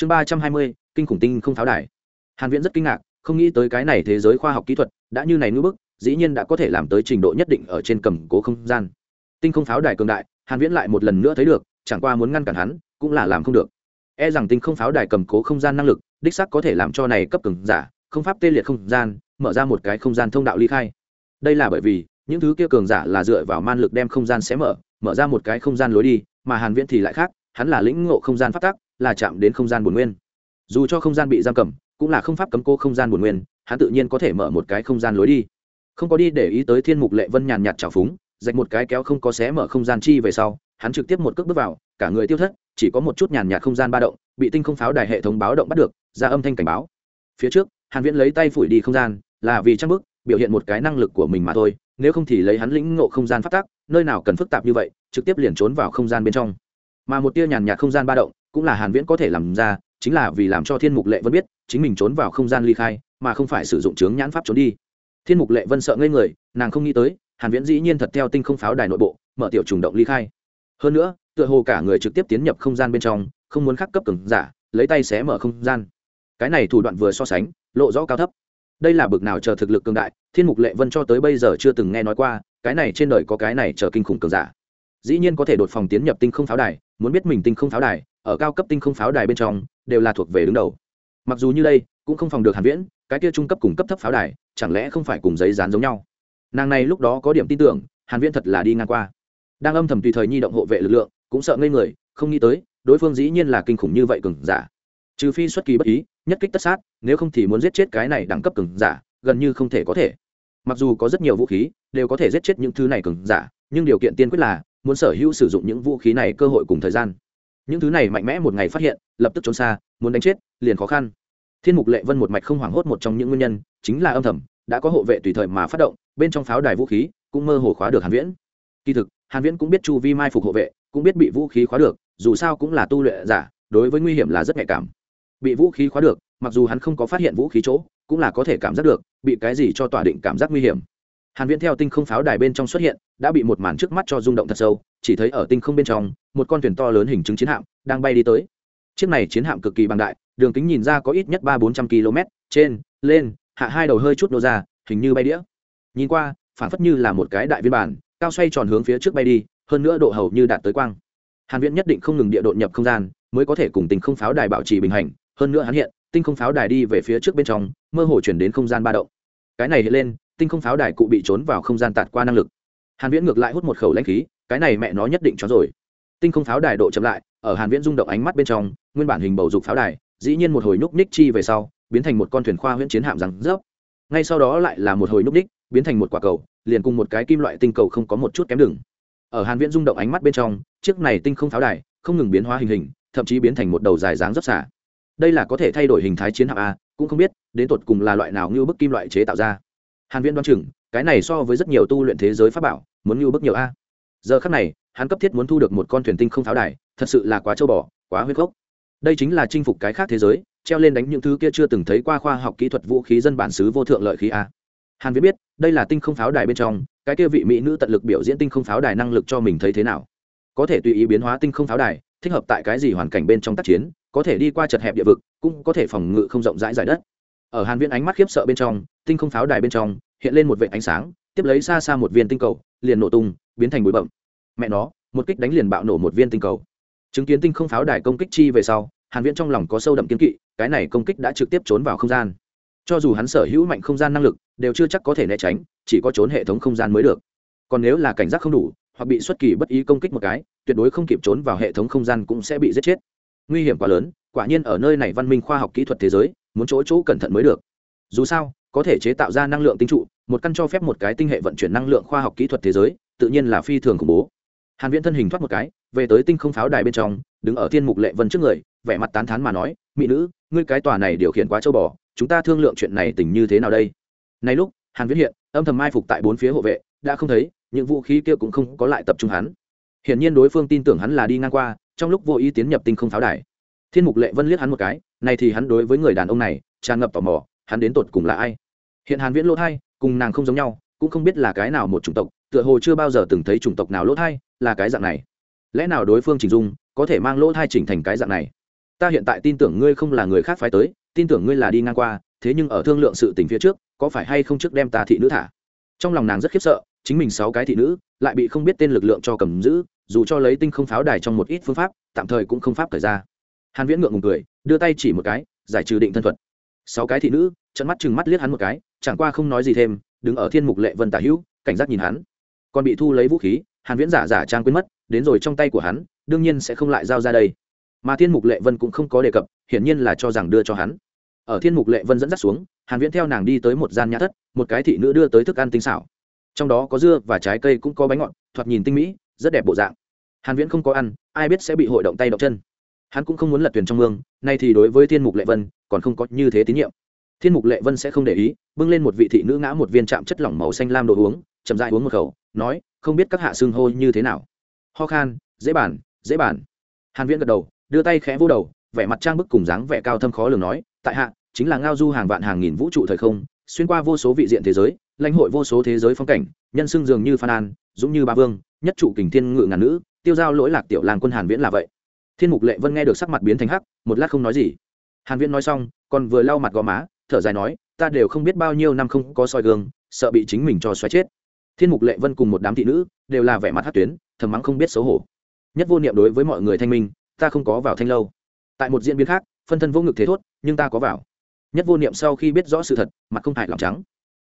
chương ba trăm hai mươi, kinh khủng tinh không tháo đài. Hàn viễn rất kinh ngạc, không nghĩ tới cái này thế giới khoa học kỹ thuật đã như này ngưỡng bức, dĩ nhiên đã có thể làm tới trình độ nhất định ở trên cầm cố không gian. Tinh không pháo đài cường đại, hàn viễn lại một lần nữa thấy được, chẳng qua muốn ngăn cản hắn, cũng là làm không được. E rằng tinh không pháo đài cầm cố không gian năng lực, đích xác có thể làm cho này cấp cường giả, không pháp tê liệt không gian, mở ra một cái không gian thông đạo ly khai. Đây là bởi vì, những thứ kia cường giả là dựa vào man lực đem không gian xé mở mở ra một cái không gian lối đi, mà hàn viễn thì lại khác, hắn là lĩnh ngộ không gian phát tác là chạm đến không gian bổn nguyên. Dù cho không gian bị giam cầm, cũng là không pháp cấm cô không gian bổn nguyên, hắn tự nhiên có thể mở một cái không gian lối đi. Không có đi để ý tới thiên mục lệ vân nhàn nhạt trào phúng dạch một cái kéo không có xé mở không gian chi về sau, hắn trực tiếp một cước bước vào, cả người tiêu thất, chỉ có một chút nhàn nhạt không gian ba động, bị tinh không pháo đài hệ thống báo động bắt được, ra âm thanh cảnh báo. Phía trước, hàn viễn lấy tay phủi đi không gian, là vì trang bức, biểu hiện một cái năng lực của mình mà thôi, nếu không thì lấy hắn lĩnh ngộ không gian phát tác nơi nào cần phức tạp như vậy, trực tiếp liền trốn vào không gian bên trong. Mà một tia nhàn nhạt không gian ba động cũng là hàn viễn có thể làm ra, chính là vì làm cho thiên mục lệ vân biết, chính mình trốn vào không gian ly khai, mà không phải sử dụng chướng nhãn pháp trốn đi. Thiên mục lệ vân sợ ngây người, nàng không nghĩ tới, hàn viễn dĩ nhiên thật theo tinh không pháo đài nội bộ, mở tiểu trùng động ly khai. Hơn nữa, tựa hồ cả người trực tiếp tiến nhập không gian bên trong, không muốn khắc cấp cường giả, lấy tay xé mở không gian. Cái này thủ đoạn vừa so sánh, lộ rõ cao thấp. Đây là bực nào chờ thực lực cường đại, thiên mục lệ vân cho tới bây giờ chưa từng nghe nói qua, cái này trên đời có cái này chờ kinh khủng cường giả. Dĩ nhiên có thể đột phòng tiến nhập tinh không pháo đài, muốn biết mình tinh không pháo đài ở cao cấp tinh không pháo đài bên trong, đều là thuộc về đứng đầu. Mặc dù như đây, cũng không phòng được hàn viễn, cái kia trung cấp cùng cấp thấp pháo đài, chẳng lẽ không phải cùng giấy dán giống nhau? Nàng này lúc đó có điểm tin tưởng, hàn viễn thật là đi ngang qua. Đang âm thầm tùy thời nhi động hộ vệ lực lượng, cũng sợ ngây người, không nghĩ tới, đối phương dĩ nhiên là kinh khủng như vậy cường giả. Trừ phi xuất kỳ bất ý, nhất kích tất sát, nếu không thì muốn giết chết cái này đẳng cấp cường giả, gần như không thể có thể. Mặc dù có rất nhiều vũ khí, đều có thể giết chết những thứ này cường giả, nhưng điều kiện tiên quyết là, muốn sở hữu sử dụng những vũ khí này cơ hội cùng thời gian những thứ này mạnh mẽ một ngày phát hiện, lập tức trốn xa, muốn đánh chết, liền khó khăn. Thiên mục lệ vân một mạch không hoảng hốt một trong những nguyên nhân, chính là âm thầm, đã có hộ vệ tùy thời mà phát động, bên trong pháo đài vũ khí cũng mơ hồ khóa được hàn viễn. Kỳ thực, hàn viễn cũng biết chu vi mai phục hộ vệ, cũng biết bị vũ khí khóa được, dù sao cũng là tu luyện giả, đối với nguy hiểm là rất nhạy cảm. Bị vũ khí khóa được, mặc dù hắn không có phát hiện vũ khí chỗ, cũng là có thể cảm giác được, bị cái gì cho tỏa định cảm giác nguy hiểm. Hàn viễn theo tinh không pháo đài bên trong xuất hiện, đã bị một màn trước mắt cho rung động thật sâu chỉ thấy ở tinh không bên trong, một con thuyền to lớn hình chứng chiến hạm đang bay đi tới. Chiếc này chiến hạm cực kỳ bằng đại, đường kính nhìn ra có ít nhất ba bốn trăm km trên, lên, hạ hai đầu hơi chút nô ra, hình như bay đĩa. Nhìn qua, phản phất như là một cái đại viên bản, cao xoay tròn hướng phía trước bay đi, hơn nữa độ hầu như đạt tới quang. Hàn viễn nhất định không ngừng địa độ nhập không gian, mới có thể cùng tinh không pháo đài bảo trì bình hành, hơn nữa hắn hiện, tinh không pháo đài đi về phía trước bên trong, mơ hồ chuyển đến không gian ba động. Cái này hiện lên, tinh không pháo đài cụ bị trốn vào không gian tạt qua năng lực hàn viễn ngược lại hút một khẩu lãnh khí, cái này mẹ nó nhất định cho rồi. Tinh không pháo đài độ chậm lại, ở hàn viễn rung động ánh mắt bên trong, nguyên bản hình bầu dục pháo đài, dĩ nhiên một hồi núc ních chi về sau, biến thành một con thuyền khoa huyễn chiến hạm rằng rớp. Ngay sau đó lại là một hồi núc ních biến thành một quả cầu, liền cùng một cái kim loại tinh cầu không có một chút kém đừng ở hàn viễn rung động ánh mắt bên trong, chiếc này tinh không pháo đài, không ngừng biến hóa hình hình, thậm chí biến thành một đầu dài dáng rất xả. Đây là có thể thay đổi hình thái chiến hạm a, cũng không biết, đến tột cùng là loại nào như bức kim loại chế tạo ra. Hàn viễn đoán chừng cái này so với rất nhiều tu luyện thế giới pháp bảo, muốn như bức nhiều a. Giờ khắc này, hắn cấp thiết muốn thu được một con thuyền tinh không pháo đài, thật sự là quá châu bò, quá huyết gốc. Đây chính là chinh phục cái khác thế giới, treo lên đánh những thứ kia chưa từng thấy qua khoa học kỹ thuật vũ khí dân bản xứ vô thượng lợi khí a. Hàn viết biết, đây là tinh không pháo đài bên trong, cái kia vị mỹ nữ tận lực biểu diễn tinh không pháo đài năng lực cho mình thấy thế nào. Có thể tùy ý biến hóa tinh không pháo đài, thích hợp tại cái gì hoàn cảnh bên trong tác chiến, có thể đi qua chật hẹp địa vực, cũng có thể phòng ngự không rộng rãi giải đất. Ở hàn viễn ánh mắt khiếp sợ bên trong, tinh không pháo đài bên trong hiện lên một vệt ánh sáng, tiếp lấy xa xa một viên tinh cầu, liền nổ tung, biến thành bụi bậm mẹ nó, một kích đánh liền bạo nổ một viên tinh cầu. Chứng kiến tinh không pháo đài công kích chi về sau, hàn viễn trong lòng có sâu đậm kiến kỵ, cái này công kích đã trực tiếp trốn vào không gian. Cho dù hắn sở hữu mạnh không gian năng lực, đều chưa chắc có thể né tránh, chỉ có trốn hệ thống không gian mới được. Còn nếu là cảnh giác không đủ, hoặc bị xuất kỳ bất ý công kích một cái, tuyệt đối không kịp trốn vào hệ thống không gian cũng sẽ bị giết chết. Nguy hiểm quá lớn, quả nhiên ở nơi này văn minh khoa học kỹ thuật thế giới, muốn chỗ chỗ cẩn thận mới được. Dù sao có thể chế tạo ra năng lượng tinh trụ, một căn cho phép một cái tinh hệ vận chuyển năng lượng khoa học kỹ thuật thế giới, tự nhiên là phi thường khủng bố. Hàn viễn thân hình thoát một cái, về tới tinh không pháo đài bên trong, đứng ở thiên mục lệ vân trước người, vẻ mặt tán thán mà nói, mỹ nữ, ngươi cái tòa này điều khiển quá châu bò, chúng ta thương lượng chuyện này tình như thế nào đây? Này lúc, hàn viễn hiện, âm thầm mai phục tại bốn phía hộ vệ, đã không thấy, những vũ khí kia cũng không có lại tập trung hắn. Hiển nhiên đối phương tin tưởng hắn là đi ngang qua, trong lúc vô ý tiến nhập tinh không pháo đài. Thiên mục lệ vân liếc hắn một cái, này thì hắn đối với người đàn ông này, tràn ngập tò mò, hắn đến tột cùng là ai? Hiện hàn viễn lỗ thai, cùng nàng không giống nhau, cũng không biết là cái nào một chủng tộc, tựa hồ chưa bao giờ từng thấy chủng tộc nào lỗ thai là cái dạng này. Lẽ nào đối phương chỉnh dung, có thể mang lỗ thai chỉnh thành cái dạng này? Ta hiện tại tin tưởng ngươi không là người khác phái tới, tin tưởng ngươi là đi ngang qua, thế nhưng ở thương lượng sự tình phía trước, có phải hay không trước đem ta thị nữ thả? Trong lòng nàng rất khiếp sợ, chính mình sáu cái thị nữ, lại bị không biết tên lực lượng cho cầm giữ, dù cho lấy tinh không pháo đài trong một ít phương pháp, tạm thời cũng không pháp thời ra. Hàn viễn ngượng ngùng cười, đưa tay chỉ một cái, giải trừ định thân thuật. Sáu cái thị nữ trận mắt chừng mắt liếc hắn một cái chẳng qua không nói gì thêm, đứng ở thiên mục lệ vân tả hữu, cảnh giác nhìn hắn. Còn bị thu lấy vũ khí, hàn viễn giả giả trang quên mất, đến rồi trong tay của hắn, đương nhiên sẽ không lại giao ra đây. Mà thiên mục lệ vân cũng không có đề cập, hiển nhiên là cho rằng đưa cho hắn. Ở thiên mục lệ vân dẫn dắt xuống, hàn viễn theo nàng đi tới một gian nhà thất, một cái thị nữ đưa tới thức ăn tinh xảo. Trong đó có dưa và trái cây cũng có bánh ngọt, thoạt nhìn tinh mỹ, rất đẹp bộ dạng. Hàn viễn không có ăn, ai biết sẽ bị hội động tay động chân. Hắn cũng không muốn lật thuyền trong mương, nay thì đối với thiên mục lệ vân, còn không có như thế tín nhiệm thiên mục lệ vân sẽ không để ý, bưng lên một vị thị nữ ngã một viên chạm chất lỏng màu xanh lam đồ uống, chậm rãi uống một khẩu, nói, không biết các hạ xương hô như thế nào. Ho khan, dễ bản dễ bản hàn viễn gật đầu, đưa tay khẽ vô đầu, vẻ mặt trang bức cùng dáng vẻ cao thâm khó lường nói, tại hạ, chính là ngao du hàng vạn hàng nghìn vũ trụ thời không, xuyên qua vô số vị diện thế giới, lãnh hội vô số thế giới phong cảnh, nhân xưng dường như phan an, dũng như ba vương, nhất trụ kình thiên ngự ngàn nữ, tiêu giao lỗi lạc tiểu làng quân hàn viễn là vậy. Thiên mục lệ vân nghe được sắc mặt biến thành hắc, một lát không nói gì. Hàn viễn nói xong, còn vừa lau mặt gò má thở dài nói, ta đều không biết bao nhiêu năm không có soi gương, sợ bị chính mình cho xoáy chết. Thiên mục lệ vân cùng một đám thị nữ đều là vẻ mặt hát tuyến, thầm mắng không biết xấu hổ. Nhất vô niệm đối với mọi người thanh minh, ta không có vào thanh lâu. Tại một diễn biến khác, phân thân vô ngực thế thốt, nhưng ta có vào. Nhất vô niệm sau khi biết rõ sự thật, mặt không hại lòng trắng.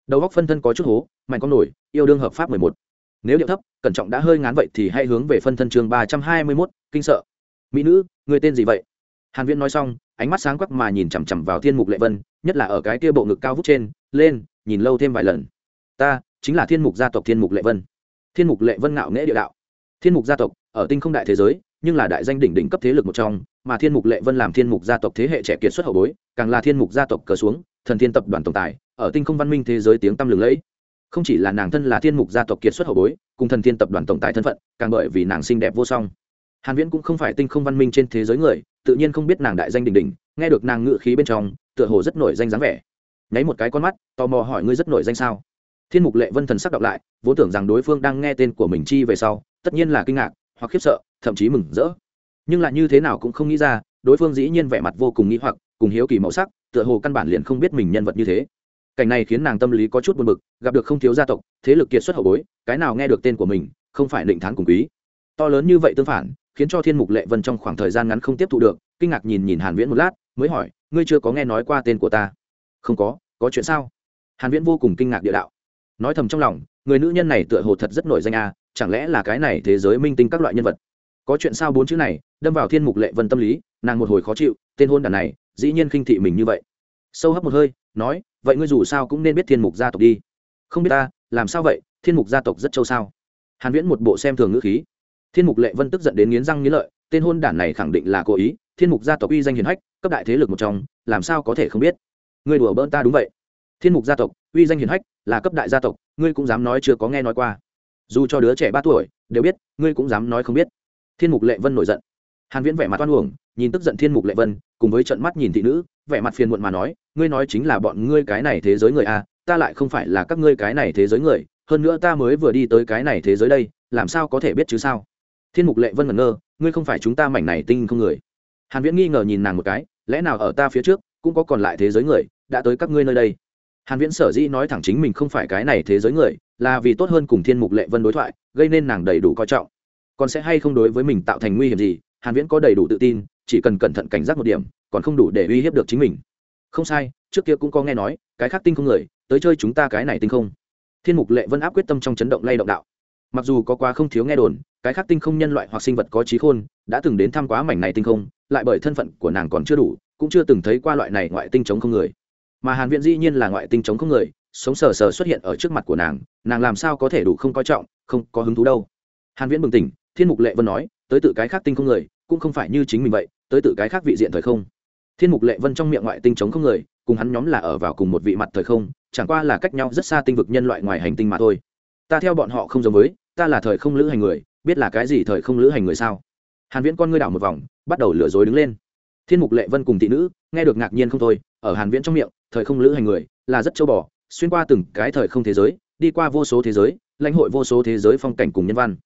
Đầu góc phân thân có chút hố, mạnh con nổi, yêu đương hợp pháp mười một. Nếu điệu thấp, cẩn trọng đã hơi ngán vậy thì hãy hướng về phân thân chương ba trăm hai mươi mốt, kinh sợ. Mỹ nữ, người tên gì vậy? Hàn viễn nói xong ánh mắt sáng quắc mà nhìn chằm chằm vào thiên mục lệ vân, nhất là ở cái kia bộ ngực cao vút trên, lên, nhìn lâu thêm vài lần. Ta, chính là thiên mục gia tộc thiên mục lệ vân. Thiên mục lệ vân ngạo nghễ địa đạo. Thiên mục gia tộc, ở tinh không đại thế giới, nhưng là đại danh đỉnh đỉnh cấp thế lực một trong, mà thiên mục lệ vân làm thiên mục gia tộc thế hệ trẻ kiệt xuất hậu bối, càng là thiên mục gia tộc cờ xuống, thần thiên tập đoàn tổng tài, ở tinh không văn minh thế giới tiếng tăm lừng lẫy. Không chỉ là nàng thân là thiên mục gia tộc kiệt xuất hậu bối, cùng thần thiên tập đoàn tổng tài thân phận, càng bởi vì nàng xinh đẹp vô song. Hàn viễn cũng không phải tinh không văn minh trên thế giới người tự nhiên không biết nàng đại danh đỉnh đỉnh nghe được nàng ngự khí bên trong, tựa hồ rất nổi danh dáng vẻ. Nháy một cái con mắt, tò mò hỏi ngươi rất nổi danh sao? Thiên mục lệ vân thần sắc đọc lại, vốn tưởng rằng đối phương đang nghe tên của mình chi về sau, tất nhiên là kinh ngạc, hoặc khiếp sợ, thậm chí mừng rỡ. Nhưng lại như thế nào cũng không nghĩ ra, đối phương dĩ nhiên vẻ mặt vô cùng nghĩ hoặc, cùng hiếu kỳ màu sắc, tựa hồ căn bản liền không biết mình nhân vật như thế. Cảnh này khiến nàng tâm lý có chút buồn bực, gặp được không thiếu gia tộc, thế lực kiệt xuất hậu bối, cái nào nghe được tên của mình, không phải định thán cùng quý. To lớn như vậy tương phản khiến cho thiên mục lệ vân trong khoảng thời gian ngắn không tiếp thu được, kinh ngạc nhìn nhìn hàn viễn một lát, mới hỏi, ngươi chưa có nghe nói qua tên của ta? Không có có chuyện sao? Hàn viễn vô cùng kinh ngạc địa đạo. Nói thầm trong lòng, người nữ nhân này tựa hồ thật rất nổi danh a, chẳng lẽ là cái này thế giới minh tinh các loại nhân vật? Có chuyện sao bốn chữ này? Đâm vào thiên mục lệ vân tâm lý, nàng một hồi khó chịu, tên hôn đàn này, dĩ nhiên khinh thị mình như vậy. Sâu hấp một hơi, nói, vậy ngươi dù sao cũng nên biết thiên mục gia tộc đi. Không biết ta, làm sao vậy? Thiên mục gia tộc rất châu sao? Hàn viễn một bộ xem thường ngữ khí thiên mục lệ vân tức giận đến nghiến răng nghiến lợi, tên hôn đản này khẳng định là cố ý, thiên mục gia tộc uy danh hiền hách, cấp đại thế lực một trong, làm sao có thể không biết? Ngươi đùa bỡn ta đúng vậy. Thiên mục gia tộc, uy danh hiền hách, là cấp đại gia tộc, ngươi cũng dám nói chưa có nghe nói qua. Dù cho đứa trẻ ba tuổi, đều biết, ngươi cũng dám nói không biết. Thiên mục lệ vân nổi giận. Hàn viễn vẻ mặt oan uổng, nhìn tức giận thiên mục lệ vân, cùng với trận mắt nhìn thị nữ, vẻ mặt phiền muộn mà nói, ngươi nói chính là bọn ngươi cái này thế giới người à ta lại không phải là các ngươi cái này thế giới người, hơn nữa ta mới vừa đi tới cái này thế giới đây, làm sao có thể biết chứ sao? Thiên mục lệ vân ngẩn ngơ, ngươi không phải chúng ta mảnh này tinh không người? Hàn viễn nghi ngờ nhìn nàng một cái, lẽ nào ở ta phía trước, cũng có còn lại thế giới người đã tới các ngươi nơi đây? Hàn viễn sở dĩ nói thẳng chính mình không phải cái này thế giới người, là vì tốt hơn cùng thiên mục lệ vân đối thoại, gây nên nàng đầy đủ coi trọng. Còn sẽ hay không đối với mình tạo thành nguy hiểm gì, hàn viễn có đầy đủ tự tin, chỉ cần cẩn thận cảnh giác một điểm, còn không đủ để uy hiếp được chính mình. Không sai, trước kia cũng có nghe nói, cái khác tinh không người, tới chơi chúng ta cái này tinh không. Thiên mục lệ vân áp quyết tâm trong chấn động lay động đạo. Mặc dù có quá không thiếu nghe đồn cái khác tinh không nhân loại hoặc sinh vật có trí khôn, đã từng đến thăm quá mảnh này tinh không, lại bởi thân phận của nàng còn chưa đủ, cũng chưa từng thấy qua loại này ngoại tinh chống không người. Mà hàn viễn dĩ nhiên là ngoại tinh chống không người, sống sờ sờ xuất hiện ở trước mặt của nàng nàng làm sao có thể đủ không coi trọng, không có hứng thú đâu. Hàn viễn bừng tỉnh, thiên mục lệ vân nói, tới tự cái khác tinh không người, cũng không phải như chính mình vậy, tới tự cái khác vị diện thời không. Thiên mục lệ vân trong miệng ngoại tinh chống không người, cùng hắn nhóm là ở vào cùng một vị mặt thời không, chẳng qua là cách nhau rất xa tinh vực nhân loại ngoài hành tinh mà thôi. Ta theo bọn họ không giống với, ta là thời không lữ hành người biết là cái gì thời không lữ hành người sao? Hàn viễn con ngươi đảo một vòng, bắt đầu lừa dối đứng lên. Thiên mục lệ vân cùng thị nữ, nghe được ngạc nhiên không thôi, ở hàn viễn trong miệng, thời không lữ hành người, là rất châu bò, xuyên qua từng cái thời không thế giới, đi qua vô số thế giới, lãnh hội vô số thế giới phong cảnh cùng nhân văn.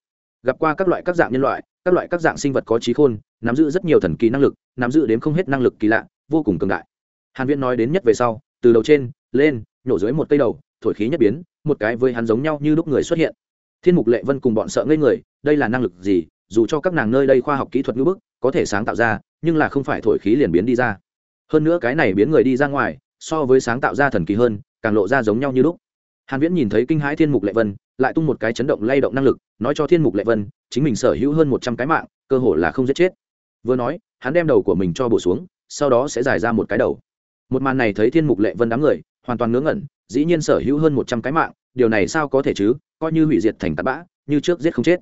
Gặp qua các loại các dạng nhân loại, các loại các dạng sinh vật có trí khôn, nắm giữ rất nhiều thần kỳ năng lực, nắm giữ đến không hết năng lực kỳ lạ, vô cùng cường đại. Hàn viễn nói đến nhất về sau, từ đầu trên, lên, nhổ dưới một cây đầu, thổi khí nhất biến, một cái với hắn giống nhau như lúc người xuất hiện thiên mục lệ vân cùng bọn sợ ngây người, đây là năng lực gì? Dù cho các nàng nơi đây khoa học kỹ thuật ngữ bức, có thể sáng tạo ra, nhưng là không phải thổi khí liền biến đi ra. Hơn nữa cái này biến người đi ra ngoài, so với sáng tạo ra thần kỳ hơn, càng lộ ra giống nhau như lúc. Hàn viễn nhìn thấy kinh hãi thiên mục lệ vân, lại tung một cái chấn động lay động năng lực, nói cho thiên mục lệ vân, chính mình sở hữu hơn một trăm cái mạng, cơ hội là không giết chết. Vừa nói, hắn đem đầu của mình cho bổ xuống, sau đó sẽ giải ra một cái đầu. Một màn này thấy thiên mục lệ vân đám người, hoàn toàn ngớ ngẩn, dĩ nhiên sở hữu hơn một trăm cái mạng điều này sao có thể chứ, coi như hủy diệt thành tạt bã, như trước giết không chết.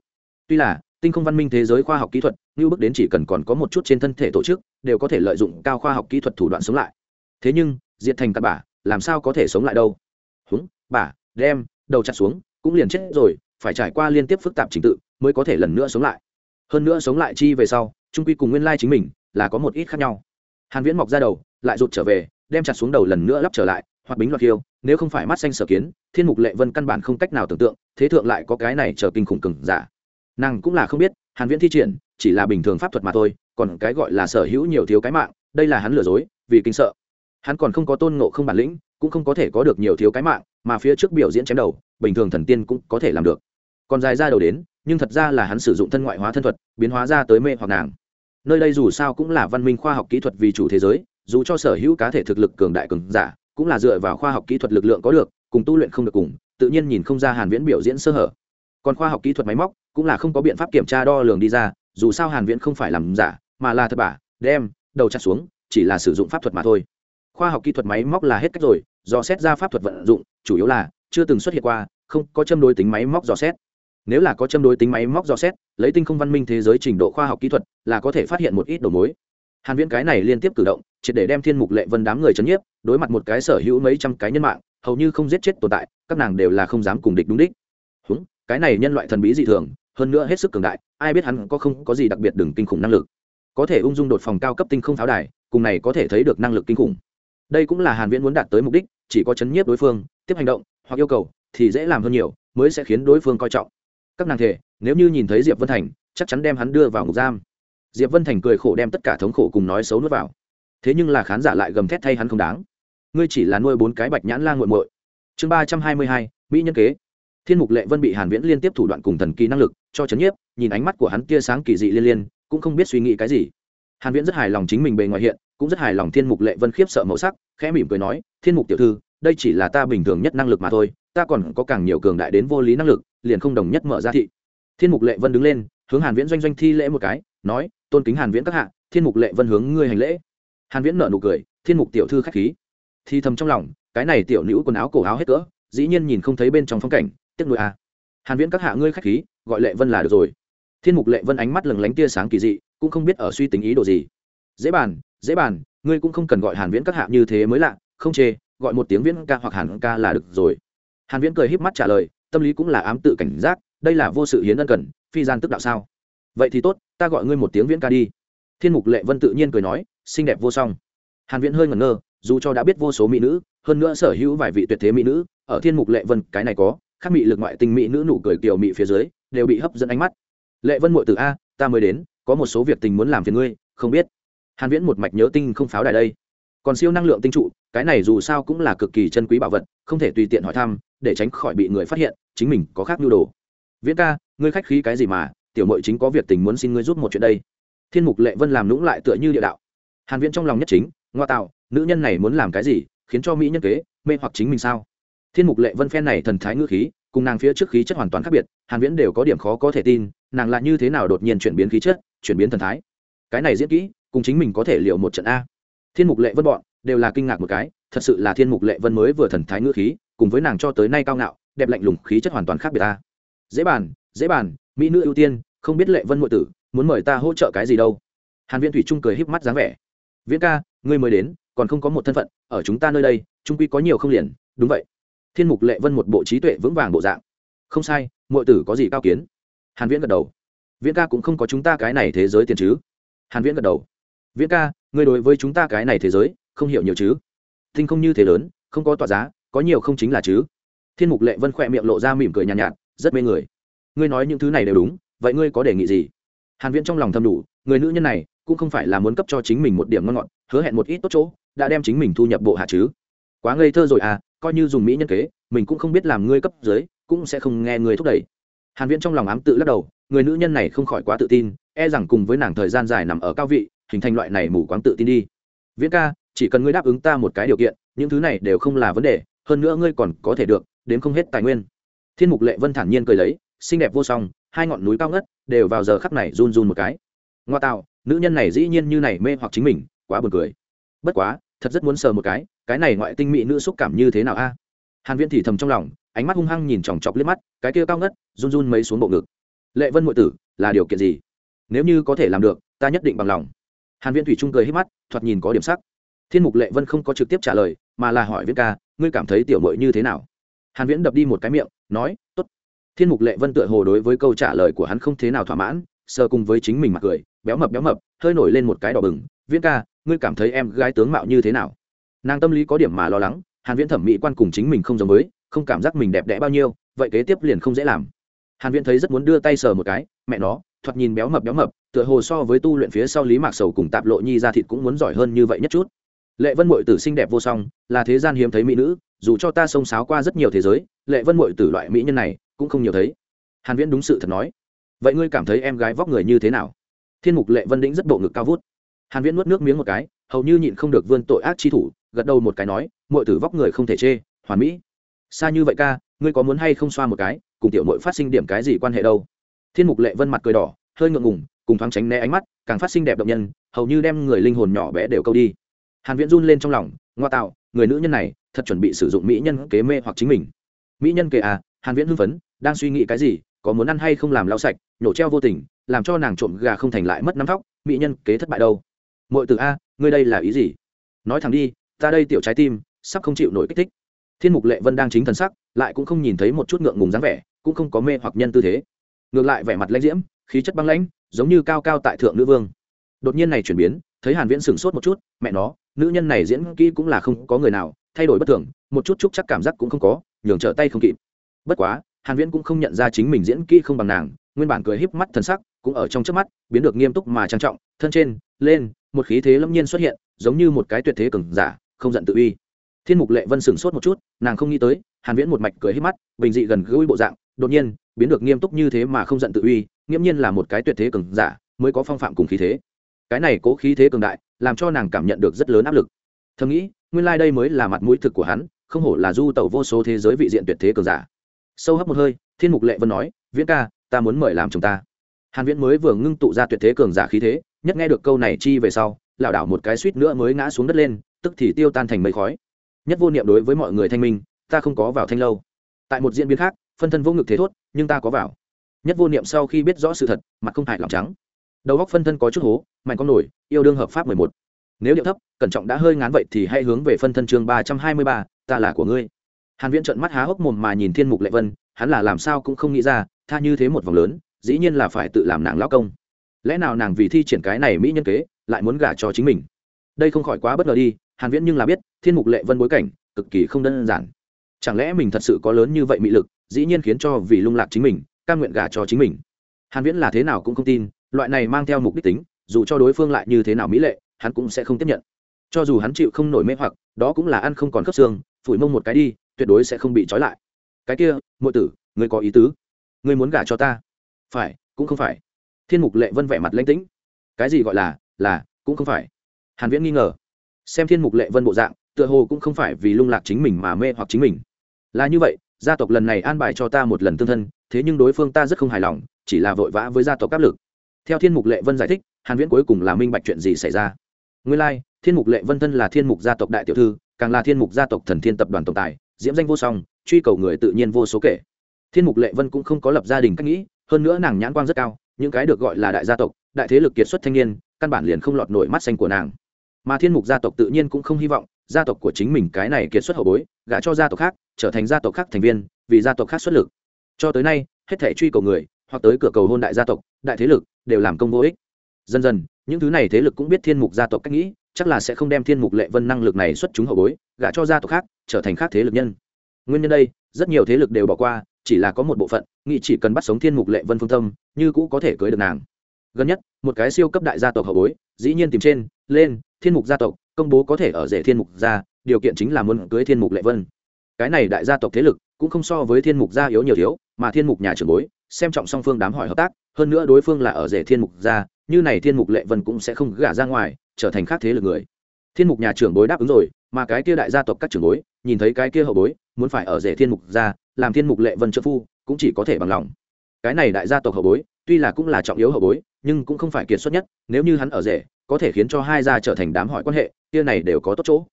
Tuy là, tinh không văn minh thế giới khoa học kỹ thuật, như bước đến chỉ cần còn có một chút trên thân thể tổ chức, đều có thể lợi dụng cao khoa học kỹ thuật thủ đoạn sống lại. Thế nhưng, diệt thành tạt bã, làm sao có thể sống lại đâu? Húng, bả, đem, đầu chặt xuống, cũng liền chết rồi, phải trải qua liên tiếp phức tạp trình tự mới có thể lần nữa sống lại. Hơn nữa sống lại chi về sau, trung quy cùng nguyên lai chính mình là có một ít khác nhau. Hàn viễn mọc ra đầu, lại rụt trở về, đem chặt xuống đầu lần nữa lắp trở lại hoặc bính loạt hiêu, nếu không phải mắt xanh sở kiến thiên mục lệ vân căn bản không cách nào tưởng tượng thế thượng lại có cái này chờ kinh khủng cừng giả. Nàng cũng là không biết hàn viễn thi triển chỉ là bình thường pháp thuật mà thôi còn cái gọi là sở hữu nhiều thiếu cái mạng đây là hắn lừa dối vì kinh sợ. Hắn còn không có tôn ngộ không bản lĩnh cũng không có thể có được nhiều thiếu cái mạng mà phía trước biểu diễn chém đầu bình thường thần tiên cũng có thể làm được. Còn dài ra đầu đến nhưng thật ra là hắn sử dụng thân ngoại hóa thân thuật biến hóa ra tới mê hoặc nàng. Nơi đây dù sao cũng là văn minh khoa học kỹ thuật vì chủ thế giới dù cho sở hữu cá thể thực lực cường đại cường giả cũng là dựa vào khoa học kỹ thuật lực lượng có được, cùng tu luyện không được cùng, tự nhiên nhìn không ra hàn viễn biểu diễn sơ hở. Còn khoa học kỹ thuật máy móc, cũng là không có biện pháp kiểm tra đo lường đi ra, dù sao hàn viễn không phải làm giả, mà là thật bả, đem, đầu chặt xuống, chỉ là sử dụng pháp thuật mà thôi. Khoa học kỹ thuật máy móc là hết cách rồi do xét ra pháp thuật vận dụng, chủ yếu là, chưa từng xuất hiện qua, không có châm đối tính máy móc dò xét. Nếu là có châm đối tính máy móc dò xét, lấy tinh không văn minh thế giới trình độ khoa học kỹ thuật, là có thể phát hiện một ít đầu mối. Hàn viễn cái này liên tiếp cử động, triệt để đem thiên mục lệ vân đám người chấn nhiếp đối mặt một cái sở hữu mấy trăm cái nhân mạng, hầu như không giết chết tồn tại, các nàng đều là không dám cùng địch đúng đích. Húng, cái này nhân loại thần bí dị thường, hơn nữa hết sức cường đại, ai biết hắn có không có gì đặc biệt đừng kinh khủng năng lực. Có thể ung dung đột phòng cao cấp tinh không pháo đài, cùng này có thể thấy được năng lực kinh khủng. Đây cũng là hàn viễn muốn đạt tới mục đích, chỉ có chấn nhiếp đối phương, tiếp hành động, hoặc yêu cầu, thì dễ làm hơn nhiều, mới sẽ khiến đối phương coi trọng. Các nàng thể, nếu như nhìn thấy diệp vân thành, chắc chắn đem hắn đưa vào ngục giam. Diệp vân thành cười khổ đem tất cả thống khổ cùng nói xấu nuốt vào. Thế nhưng là khán giả lại gầm thét thay hắn không đáng ngươi chỉ là nuôi bốn cái bạch nhãn lan g u muội. Chương ba trăm hai mươi hai, mỹ nhân kế. Thiên mục lệ vân bị hàn viễn liên tiếp thủ đoạn cùng thần kỳ năng lực cho chấn nhiếp, nhìn ánh mắt của hắn tia sáng kỳ dị liên liên, cũng không biết suy nghĩ cái gì. Hàn viễn rất hài lòng chính mình bề ngoài hiện, cũng rất hài lòng thiên mục lệ vân khiếp sợ màu sắc, khẽ mỉm cười nói, thiên mục tiểu thư, đây chỉ là ta bình thường nhất năng lực mà thôi, ta còn có càng nhiều cường đại đến vô lý năng lực, liền không đồng nhất mở ra thị. Thiên mục lệ vân đứng lên, hướng hàn viễn doanh doanh thi lễ một cái, nói, tôn kính hàn viễn các hạ, thiên mục lệ vân hướng ngươi hành lễ. Hàn viễn nở nụ cười, thiên mục tiểu thư khách khí thì thầm trong lòng, cái này tiểu nữ quần áo cổ áo hết cỡ, dĩ nhiên nhìn không thấy bên trong phong cảnh, tiếc nuôi à. hàn viễn các hạ ngươi khách khí, gọi lệ vân là được rồi. Thiên mục lệ vân ánh mắt lừng lánh tia sáng kỳ dị, cũng không biết ở suy tính ý đồ gì. Dễ bàn dễ bàn, ngươi cũng không cần gọi hàn viễn các hạ như thế mới lạ, không chê, gọi một tiếng viễn ca hoặc hàn ca là được rồi. Hàn viễn cười híp mắt trả lời, tâm lý cũng là ám tự cảnh giác, đây là vô sự hiến ân cần, phi gian tức đạo sao. Vậy thì tốt, ta gọi ngươi một tiếng viễn ca đi. Thiên mục lệ vân tự nhiên cười nói, xinh đẹp vô song. Hàn viễn hơi ngẩn ngơ dù cho đã biết vô số mỹ nữ, hơn nữa sở hữu vài vị tuyệt thế mỹ nữ, ở thiên mục lệ vân, cái này có, khác mỹ lực ngoại tình mỹ nữ nụ cười kiểu mỹ phía dưới, đều bị hấp dẫn ánh mắt. Lệ vân muội từ a, ta mới đến, có một số việc tình muốn làm phiền ngươi, không biết. Hàn viễn một mạch nhớ tinh không pháo đài đây. Còn siêu năng lượng tinh trụ, cái này dù sao cũng là cực kỳ chân quý bảo vật, không thể tùy tiện hỏi thăm, để tránh khỏi bị người phát hiện, chính mình có khác nhu đồ. Viễn ca, ngươi khách khí cái gì mà, tiểu mội chính có việc tình muốn xin ngươi giúp một chuyện đây. Thiên mục lệ vân làm lũng lại tựa như địa đạo. Hàn viễn trong lòng nhất chính ngoa tạo, nữ nhân này muốn làm cái gì, khiến cho mỹ nhân kế, mê hoặc chính mình sao? Thiên mục lệ vân phen này thần thái ngữ khí, cùng nàng phía trước khí chất hoàn toàn khác biệt, hàn viễn đều có điểm khó có thể tin, nàng là như thế nào đột nhiên chuyển biến khí chất, chuyển biến thần thái? Cái này diễn kỹ, cùng chính mình có thể liệu một trận a. Thiên mục lệ vân bọn, đều là kinh ngạc một cái, thật sự là thiên mục lệ vân mới vừa thần thái ngữ khí, cùng với nàng cho tới nay cao ngạo, đẹp lạnh lùng khí chất hoàn toàn khác biệt a. Dễ bàn dễ bàn, mỹ nữ ưu tiên, không biết lệ vân ngụy tử, muốn mời ta hỗ trợ cái gì đâu? Hàn viễn thủy trung cười híp mắt dáng vẻ. Viễn ca ngươi mới đến còn không có một thân phận ở chúng ta nơi đây trung quy có nhiều không liền đúng vậy. Thiên mục lệ vân một bộ trí tuệ vững vàng bộ dạng. Không sai mọi tử có gì cao kiến? Hàn viễn gật đầu. Viễn ca cũng không có chúng ta cái này thế giới tiền chứ? Hàn viễn gật đầu. Viễn ca ngươi đối với chúng ta cái này thế giới không hiểu nhiều chứ? Tinh không như thế lớn không có tọa giá có nhiều không chính là chứ? Thiên mục lệ vân khỏe miệng lộ ra mỉm cười nhàn nhạt, nhạt rất mê người. Ngươi nói những thứ này đều đúng vậy ngươi có đề nghị gì? Hàn viễn trong lòng thầm đủ người nữ nhân này cũng không phải là muốn cấp cho chính mình một điểm ngon ngọt, hứa hẹn một ít tốt chỗ, đã đem chính mình thu nhập bộ hạ chứ. Quá ngây thơ rồi à coi như dùng mỹ nhân kế, mình cũng không biết làm ngươi cấp dưới, cũng sẽ không nghe người thúc đẩy. Hàn viễn trong lòng ám tự lắc đầu, người nữ nhân này không khỏi quá tự tin e rằng cùng với nàng thời gian dài nằm ở cao vị, hình thành loại này mù quáng tự tin đi. Viễn ca, chỉ cần ngươi đáp ứng ta một cái điều kiện, những thứ này đều không là vấn đề, hơn nữa ngươi còn có thể được đến không hết tài nguyên. Thiên mục lệ vân thản nhiên cười lấy, xinh đẹp vô song, hai ngọn núi cao ngất, đều vào giờ khắc này run run một cái. Ngoa tạo nữ nhân này dĩ nhiên như này mê hoặc chính mình, quá buồn cười. Bất quá, thật rất muốn sờ một cái cái này ngoại tinh mỹ nữ xúc cảm như thế nào a? Hàn viễn thì thầm trong lòng, ánh mắt hung hăng nhìn chòng chọc liếc mắt, cái kia cao ngất, run run mấy xuống bộ ngực. Lệ vân muội tử, là điều kiện gì? Nếu như có thể làm được, ta nhất định bằng lòng. Hàn viễn thủy trung cười hết mắt, thoạt nhìn có điểm sắc. Thiên mục lệ vân không có trực tiếp trả lời, mà là hỏi viễn ca, ngươi cảm thấy tiểu muội như thế nào? Hàn viễn đập đi một cái miệng, nói, tốt. Thiên mục lệ vân tựa hồ đối với câu trả lời của hắn không thế nào thỏa mãn, sờ cùng với chính mình mặt cười béo mập béo mập, hơi nổi lên một cái đỏ bừng. Viễn ca, ngươi cảm thấy em gái tướng mạo như thế nào? Nàng tâm lý có điểm mà lo lắng, hàn viễn thẩm mỹ quan cùng chính mình không giống với, không cảm giác mình đẹp đẽ bao nhiêu, vậy kế tiếp liền không dễ làm. Hàn viễn thấy rất muốn đưa tay sờ một cái, mẹ nó, thoạt nhìn béo mập béo mập, tựa hồ so với tu luyện phía sau lý mạc sầu cùng tạp lộ nhi ra thịt cũng muốn giỏi hơn như vậy nhất chút. Lệ vân mội tử xinh đẹp vô song, là thế gian hiếm thấy mỹ nữ, dù cho ta xông xáo qua rất nhiều thế giới, lệ vân mội tử loại mỹ nhân này cũng không nhiều thấy. Hàn viễn đúng sự thật nói, vậy ngươi cảm thấy em gái vóc người như thế nào? Thiên mục lệ vân đĩnh rất bộ ngực cao vút. Hàn viễn nuốt nước miếng một cái, hầu như nhịn không được vươn tội ác chi thủ, gật đầu một cái nói, muội tử vóc người không thể chê, hoàn mỹ. Xa như vậy ca, ngươi có muốn hay không xoa một cái, cùng tiểu muội phát sinh điểm cái gì quan hệ đâu? Thiên mục lệ vân mặt cười đỏ, hơi ngượng ngùng, cùng thoáng tránh né ánh mắt, càng phát sinh đẹp động nhân, hầu như đem người linh hồn nhỏ bé đều câu đi. Hàn viễn run lên trong lòng, ngoa tạo, người nữ nhân này thật chuẩn bị sử dụng mỹ nhân kế mê hoặc chính mình. Mỹ nhân kế à? Hàn viễn hưng phấn, đang suy nghĩ cái gì, có muốn ăn hay không làm lau sạch, nhổ treo vô tình làm cho nàng trộm gà không thành lại mất nắm tóc mỹ nhân kế thất bại đâu. Muội tử a, ngươi đây là ý gì? Nói thẳng đi, ta đây tiểu trái tim, sắp không chịu nổi kích thích. Thiên mục lệ vân đang chính thần sắc, lại cũng không nhìn thấy một chút ngượng ngùng dáng vẻ, cũng không có mê hoặc nhân tư thế. Ngược lại vẻ mặt lãnh diễm, khí chất băng lãnh, giống như cao cao tại thượng nữ vương. Đột nhiên này chuyển biến, thấy hàn viễn sửng sốt một chút, mẹ nó, nữ nhân này diễn kỹ cũng là không có người nào, thay đổi bất thường, một chút chút chắc cảm giác cũng không có, nhường trở tay không kịp. Bất quá, hàn viễn cũng không nhận ra chính mình diễn kỹ không bằng nàng, nguyên bản cười híp mắt thần sắc cũng ở trong chớp mắt, biến được nghiêm túc mà trang trọng, thân trên, lên, một khí thế lâm nhiên xuất hiện, giống như một cái tuyệt thế cường giả, không giận tự uy. Thiên mục lệ vân sửng sốt một chút, nàng không nghĩ tới, hàn viễn một mạch cười hết mắt, bình dị gần gũi bộ dạng, đột nhiên, biến được nghiêm túc như thế mà không giận tự uy, nghiễm nhiên là một cái tuyệt thế cường giả, mới có phong phạm cùng khí thế. Cái này cố khí thế cường đại, làm cho nàng cảm nhận được rất lớn áp lực. Thầm nghĩ, nguyên lai đây mới là mặt mũi thực của hắn, không hổ là du tẩu vô số thế giới vị diện tuyệt thế cường giả. Sâu hấp một hơi, thiên mục lệ vân nói, viễn ca, ta muốn mời làm chồng ta hàn viễn mới vừa ngưng tụ ra tuyệt thế cường giả khí thế, nhất nghe được câu này chi về sau, lảo đảo một cái suýt nữa mới ngã xuống đất lên, tức thì tiêu tan thành mây khói. Nhất vô niệm đối với mọi người thanh minh, ta không có vào thanh lâu. Tại một diễn biến khác, phân thân vô ngực thế thốt, nhưng ta có vào. Nhất vô niệm sau khi biết rõ sự thật, mặt không hại lòng trắng. Đầu góc phân thân có chút hố, mạnh con nổi, yêu đương hợp pháp mười một. Nếu điệu thấp, cẩn trọng đã hơi ngán vậy thì hãy hướng về phân thân chương ba trăm hai mươi ba, ta là của ngươi. Hàn viễn trợn mắt há hốc mồm mà nhìn thiên mục lệ vân, hắn là làm sao cũng không nghĩ ra, tha như thế một vòng lớn dĩ nhiên là phải tự làm nàng lão công. Lẽ nào nàng vì thi triển cái này mỹ nhân kế, lại muốn gả cho chính mình? Đây không khỏi quá bất ngờ đi, hàn viễn nhưng là biết, thiên mục lệ vân bối cảnh, cực kỳ không đơn giản. Chẳng lẽ mình thật sự có lớn như vậy mị lực, dĩ nhiên khiến cho vì lung lạc chính mình, cam nguyện gả cho chính mình? Hàn viễn là thế nào cũng không tin, loại này mang theo mục đích tính, dù cho đối phương lại như thế nào mỹ lệ, hắn cũng sẽ không tiếp nhận. Cho dù hắn chịu không nổi mê hoặc, đó cũng là ăn không còn khớp xương, phủi mông một cái đi, tuyệt đối sẽ không bị trói lại. Cái kia, muội tử, ngươi có ý tứ? Ngươi muốn gả cho ta? Phải cũng không phải. Thiên mục lệ vân vẻ mặt lãnh tĩnh. Cái gì gọi là là cũng không phải. Hàn viễn nghi ngờ. Xem thiên mục lệ vân bộ dạng tựa hồ cũng không phải vì lung lạc chính mình mà mê hoặc chính mình. Là như vậy gia tộc lần này an bài cho ta một lần tương thân thế nhưng đối phương ta rất không hài lòng chỉ là vội vã với gia tộc áp lực. Theo thiên mục lệ vân giải thích hàn viễn cuối cùng là minh bạch chuyện gì xảy ra. Nguyên lai like, thiên mục lệ vân thân là thiên mục gia tộc đại tiểu thư càng là thiên mục gia tộc thần thiên tập đoàn tổng tài diễm danh vô song truy cầu người tự nhiên vô số kể. Thiên mục lệ vân cũng không có lập gia đình cách nghĩ hơn nữa nàng nhãn quang rất cao, những cái được gọi là đại gia tộc, đại thế lực kiệt xuất thanh niên, căn bản liền không lọt nổi mắt xanh của nàng. Mà thiên mục gia tộc tự nhiên cũng không hy vọng, gia tộc của chính mình cái này kiệt xuất hậu bối, gả cho gia tộc khác, trở thành gia tộc khác thành viên, vì gia tộc khác xuất lực. Cho tới nay, hết thể truy cầu người, hoặc tới cửa cầu hôn đại gia tộc, đại thế lực, đều làm công vô ích. Dần dần, những thứ này thế lực cũng biết thiên mục gia tộc cách nghĩ, chắc là sẽ không đem thiên mục lệ vân năng lực này xuất chúng hậu bối, gả cho gia tộc khác, trở thành khác thế lực nhân. Nguyên nhân đây, rất nhiều thế lực đều bỏ qua, chỉ là có một bộ phận nghĩ chỉ cần bắt sống thiên mục lệ vân phương tâm như cũ có thể cưới được nàng gần nhất một cái siêu cấp đại gia tộc hậu bối dĩ nhiên tìm trên lên thiên mục gia tộc công bố có thể ở rể thiên mục gia điều kiện chính là muốn cưới thiên mục lệ vân cái này đại gia tộc thế lực cũng không so với thiên mục gia yếu nhiều thiếu mà thiên mục nhà trưởng bối xem trọng song phương đám hỏi hợp tác hơn nữa đối phương là ở rể thiên mục gia như này thiên mục lệ vân cũng sẽ không gả ra ngoài trở thành khác thế lực người thiên mục nhà trưởng bối đáp ứng rồi mà cái kia đại gia tộc các trưởng bối nhìn thấy cái kia hậu bối muốn phải ở rể thiên mục gia làm thiên mục lệ vân trợ phu cũng chỉ có thể bằng lòng. Cái này đại gia tộc hậu bối, tuy là cũng là trọng yếu hậu bối, nhưng cũng không phải kiệt xuất nhất, nếu như hắn ở rể, có thể khiến cho hai gia trở thành đám hỏi quan hệ, kia này đều có tốt chỗ.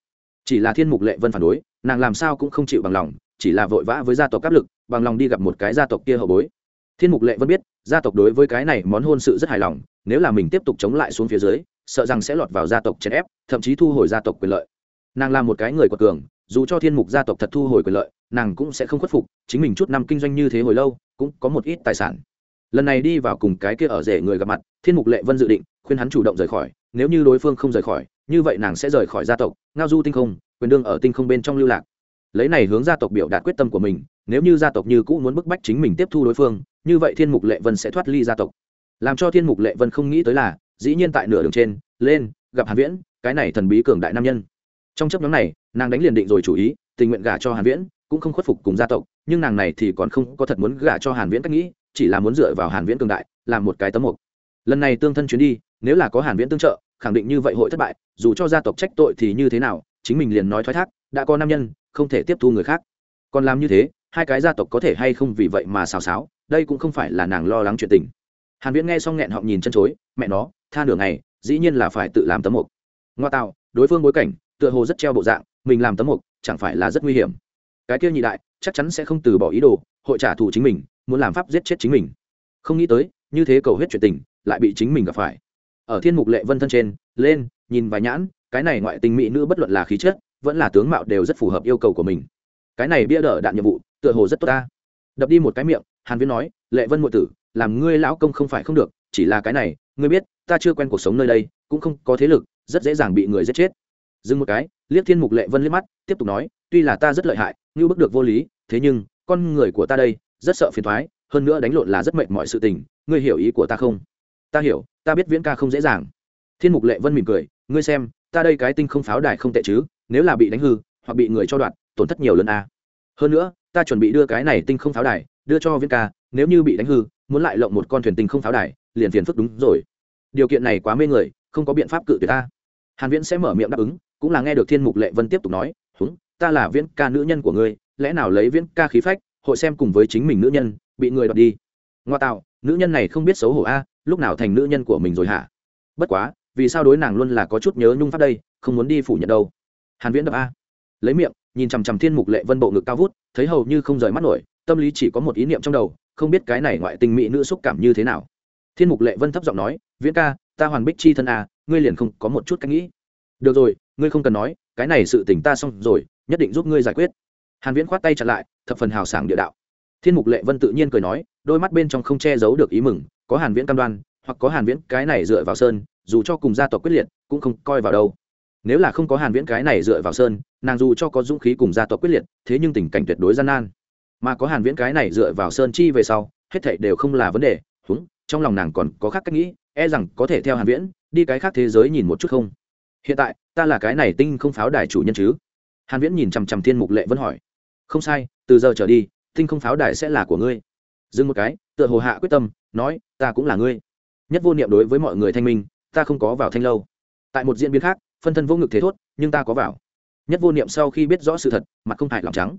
Chỉ là thiên mục lệ vân phản đối, nàng làm sao cũng không chịu bằng lòng, chỉ là vội vã với gia tộc áp lực, bằng lòng đi gặp một cái gia tộc kia hậu bối. Thiên mục lệ vân biết, gia tộc đối với cái này món hôn sự rất hài lòng, nếu là mình tiếp tục chống lại xuống phía dưới, sợ rằng sẽ lọt vào gia tộc chèn ép, thậm chí thu hồi gia tộc quyền lợi. Nàng là một cái người quật cường, dù cho thiên mục gia tộc thật thu hồi quyền lợi nàng cũng sẽ không khuất phục, chính mình chút năm kinh doanh như thế hồi lâu, cũng có một ít tài sản. Lần này đi vào cùng cái kia ở rể người gặp mặt, thiên mục lệ vân dự định, khuyên hắn chủ động rời khỏi, nếu như đối phương không rời khỏi, như vậy nàng sẽ rời khỏi gia tộc, ngao du tinh không, quyền đương ở tinh không bên trong lưu lạc. Lấy này hướng gia tộc biểu đạt quyết tâm của mình, nếu như gia tộc như cũ muốn bức bách chính mình tiếp thu đối phương, như vậy thiên mục lệ vân sẽ thoát ly gia tộc. Làm cho thiên mục lệ vân không nghĩ tới là, dĩ nhiên tại nửa đường trên, lên, gặp hàn viễn, cái này thần bí cường đại nam nhân. Trong chấp nhóm này, nàng đánh liền định rồi chủ ý, tình nguyện gả cho hàn viễn cũng không khuất phục cùng gia tộc, nhưng nàng này thì còn không có thật muốn gả cho hàn viễn cách nghĩ, chỉ là muốn dựa vào hàn viễn cường đại, làm một cái tấm mục. Lần này tương thân chuyến đi, nếu là có hàn viễn tương trợ, khẳng định như vậy hội thất bại, dù cho gia tộc trách tội thì như thế nào, chính mình liền nói thoái thác, đã có nam nhân, không thể tiếp thu người khác. Còn làm như thế, hai cái gia tộc có thể hay không vì vậy mà xào xáo, đây cũng không phải là nàng lo lắng chuyện tình. Hàn viễn nghe xong nghẹn họng nhìn chân chối, mẹ nó, tha nửa ngày, dĩ nhiên là phải tự làm tấm mục. Ngoa tạo, đối phương bối cảnh, tựa hồ rất treo bộ dạng, mình làm tấm mục, chẳng phải là rất nguy hiểm cái kia nhị đại chắc chắn sẽ không từ bỏ ý đồ, hội trả thù chính mình, muốn làm pháp giết chết chính mình. Không nghĩ tới, như thế cầu hết chuyện tình, lại bị chính mình gặp phải. Ở thiên mục lệ vân thân trên, lên, nhìn vài nhãn, cái này ngoại tình mỹ nữ bất luận là khí chất, vẫn là tướng mạo đều rất phù hợp yêu cầu của mình. Cái này bia đỡ đạn nhiệm vụ, tựa hồ rất tốt ta. Đập đi một cái miệng, hàn viễn nói, lệ vân muội tử, làm ngươi lão công không phải không được, chỉ là cái này, ngươi biết, ta chưa quen cuộc sống nơi đây, cũng không có thế lực, rất dễ dàng bị người giết chết. Dừng một cái, liếc thiên mục lệ vân liếc mắt, tiếp tục nói tuy là ta rất lợi hại, như bức được vô lý, thế nhưng, con người của ta đây, rất sợ phiền thoái, hơn nữa đánh lộn là rất mệt mọi sự tình, ngươi hiểu ý của ta không? Ta hiểu, ta biết viễn ca không dễ dàng. Thiên mục lệ vân mỉm cười, ngươi xem, ta đây cái tinh không pháo đài không tệ chứ, nếu là bị đánh hư, hoặc bị người cho đoạn, tổn thất nhiều lần a. À. hơn nữa, ta chuẩn bị đưa cái này tinh không pháo đài, đưa cho viễn ca, nếu như bị đánh hư, muốn lại lộng một con thuyền tinh không pháo đài, liền phiền phức đúng rồi. Điều kiện này quá mê người, không có biện pháp cự tuyệt ta. Hàn viễn sẽ mở miệng đáp ứng, cũng là nghe được thiên mục lệ vân tiếp tục nói ta là viễn ca nữ nhân của ngươi, lẽ nào lấy viễn ca khí phách, hội xem cùng với chính mình nữ nhân, bị người đoạt đi? Ngoa tạo, nữ nhân này không biết xấu hổ a, lúc nào thành nữ nhân của mình rồi hả? Bất quá, vì sao đối nàng luôn là có chút nhớ nhung phát đây, không muốn đi phủ nhận đâu? Hàn viễn đập a. Lấy miệng, nhìn chằm chằm thiên mục lệ vân bộ ngực cao vút, thấy hầu như không rời mắt nổi, tâm lý chỉ có một ý niệm trong đầu, không biết cái này ngoại tình mỹ nữ xúc cảm như thế nào. Thiên mục lệ vân thấp giọng nói, viễn ca, ta hoàn bích chi thân a, ngươi liền không có một chút cách nghĩ. Được rồi, ngươi không cần nói, cái này sự tình ta xong rồi nhất định giúp ngươi giải quyết. Hàn viễn khoát tay chặn lại, thập phần hào sảng địa đạo. Thiên mục lệ vân tự nhiên cười nói, đôi mắt bên trong không che giấu được ý mừng, có hàn viễn cam đoan, hoặc có hàn viễn cái này dựa vào sơn, dù cho cùng gia tộc quyết liệt, cũng không coi vào đâu. Nếu là không có hàn viễn cái này dựa vào sơn, nàng dù cho có dũng khí cùng gia tộc quyết liệt, thế nhưng tình cảnh tuyệt đối gian nan. Mà có hàn viễn cái này dựa vào sơn chi về sau, hết thảy đều không là vấn đề húng trong lòng nàng còn có khác cách nghĩ e rằng có thể theo hàn viễn, đi cái khác thế giới nhìn một chút không? Hiện tại, ta là cái này tinh không pháo đài chủ nhân chứ? Hàn viễn nhìn chằm chằm thiên mục lệ vân hỏi. Không sai, từ giờ trở đi, tinh không pháo đài sẽ là của ngươi. Dừng một cái, tựa hồ hạ quyết tâm, nói, ta cũng là ngươi. Nhất vô niệm đối với mọi người thanh minh, ta không có vào thanh lâu. Tại một diễn biến khác, phân thân vô ngực thế thốt, nhưng ta có vào. Nhất vô niệm sau khi biết rõ sự thật, mặt không hại lòng trắng.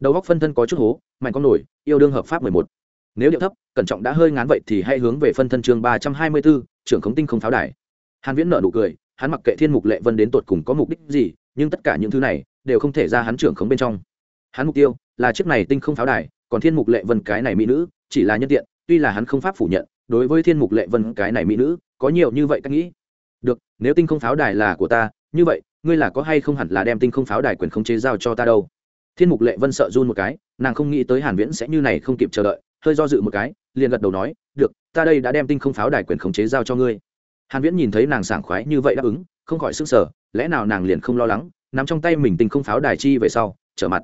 Đầu góc phân thân có chút hố, mạnh con nổi, yêu đương hợp pháp mười một. Nếu điệu thấp, cẩn trọng đã hơi ngán vậy thì hãy hướng về phân thân chương ba trăm hai mươi bốn, trưởng khống tinh không pháo đài. Hàn viễn nợ nụ cười, hắn mặc kệ thiên mục lệ vân đến tột cùng có mục đích gì, nhưng tất cả những thứ này đều không thể ra hắn trưởng khống bên trong. Hắn mục tiêu là chiếc này tinh không pháo đài, còn thiên mục lệ vân cái này mỹ nữ, chỉ là nhân tiện, tuy là hắn không pháp phủ nhận, đối với thiên mục lệ vân cái này mỹ nữ, có nhiều như vậy cách nghĩ. Được, nếu tinh không pháo đài là của ta, như vậy, ngươi là có hay không hẳn là đem tinh không pháo đài quyền khống chế giao cho ta đâu? Thiên mục lệ vân sợ run một cái, nàng không nghĩ tới hàn viễn sẽ như này không kịp chờ đợi, hơi do dự một cái, liền gật đầu nói, được, ta đây đã đem tinh không pháo đài quyền khống chế giao cho ngươi. Hàn viễn nhìn thấy nàng sảng khoái như vậy đáp ứng, không khỏi sức sở lẽ nào nàng liền không lo lắng nằm trong tay mình tinh không pháo đài chi về sau, trở mặt.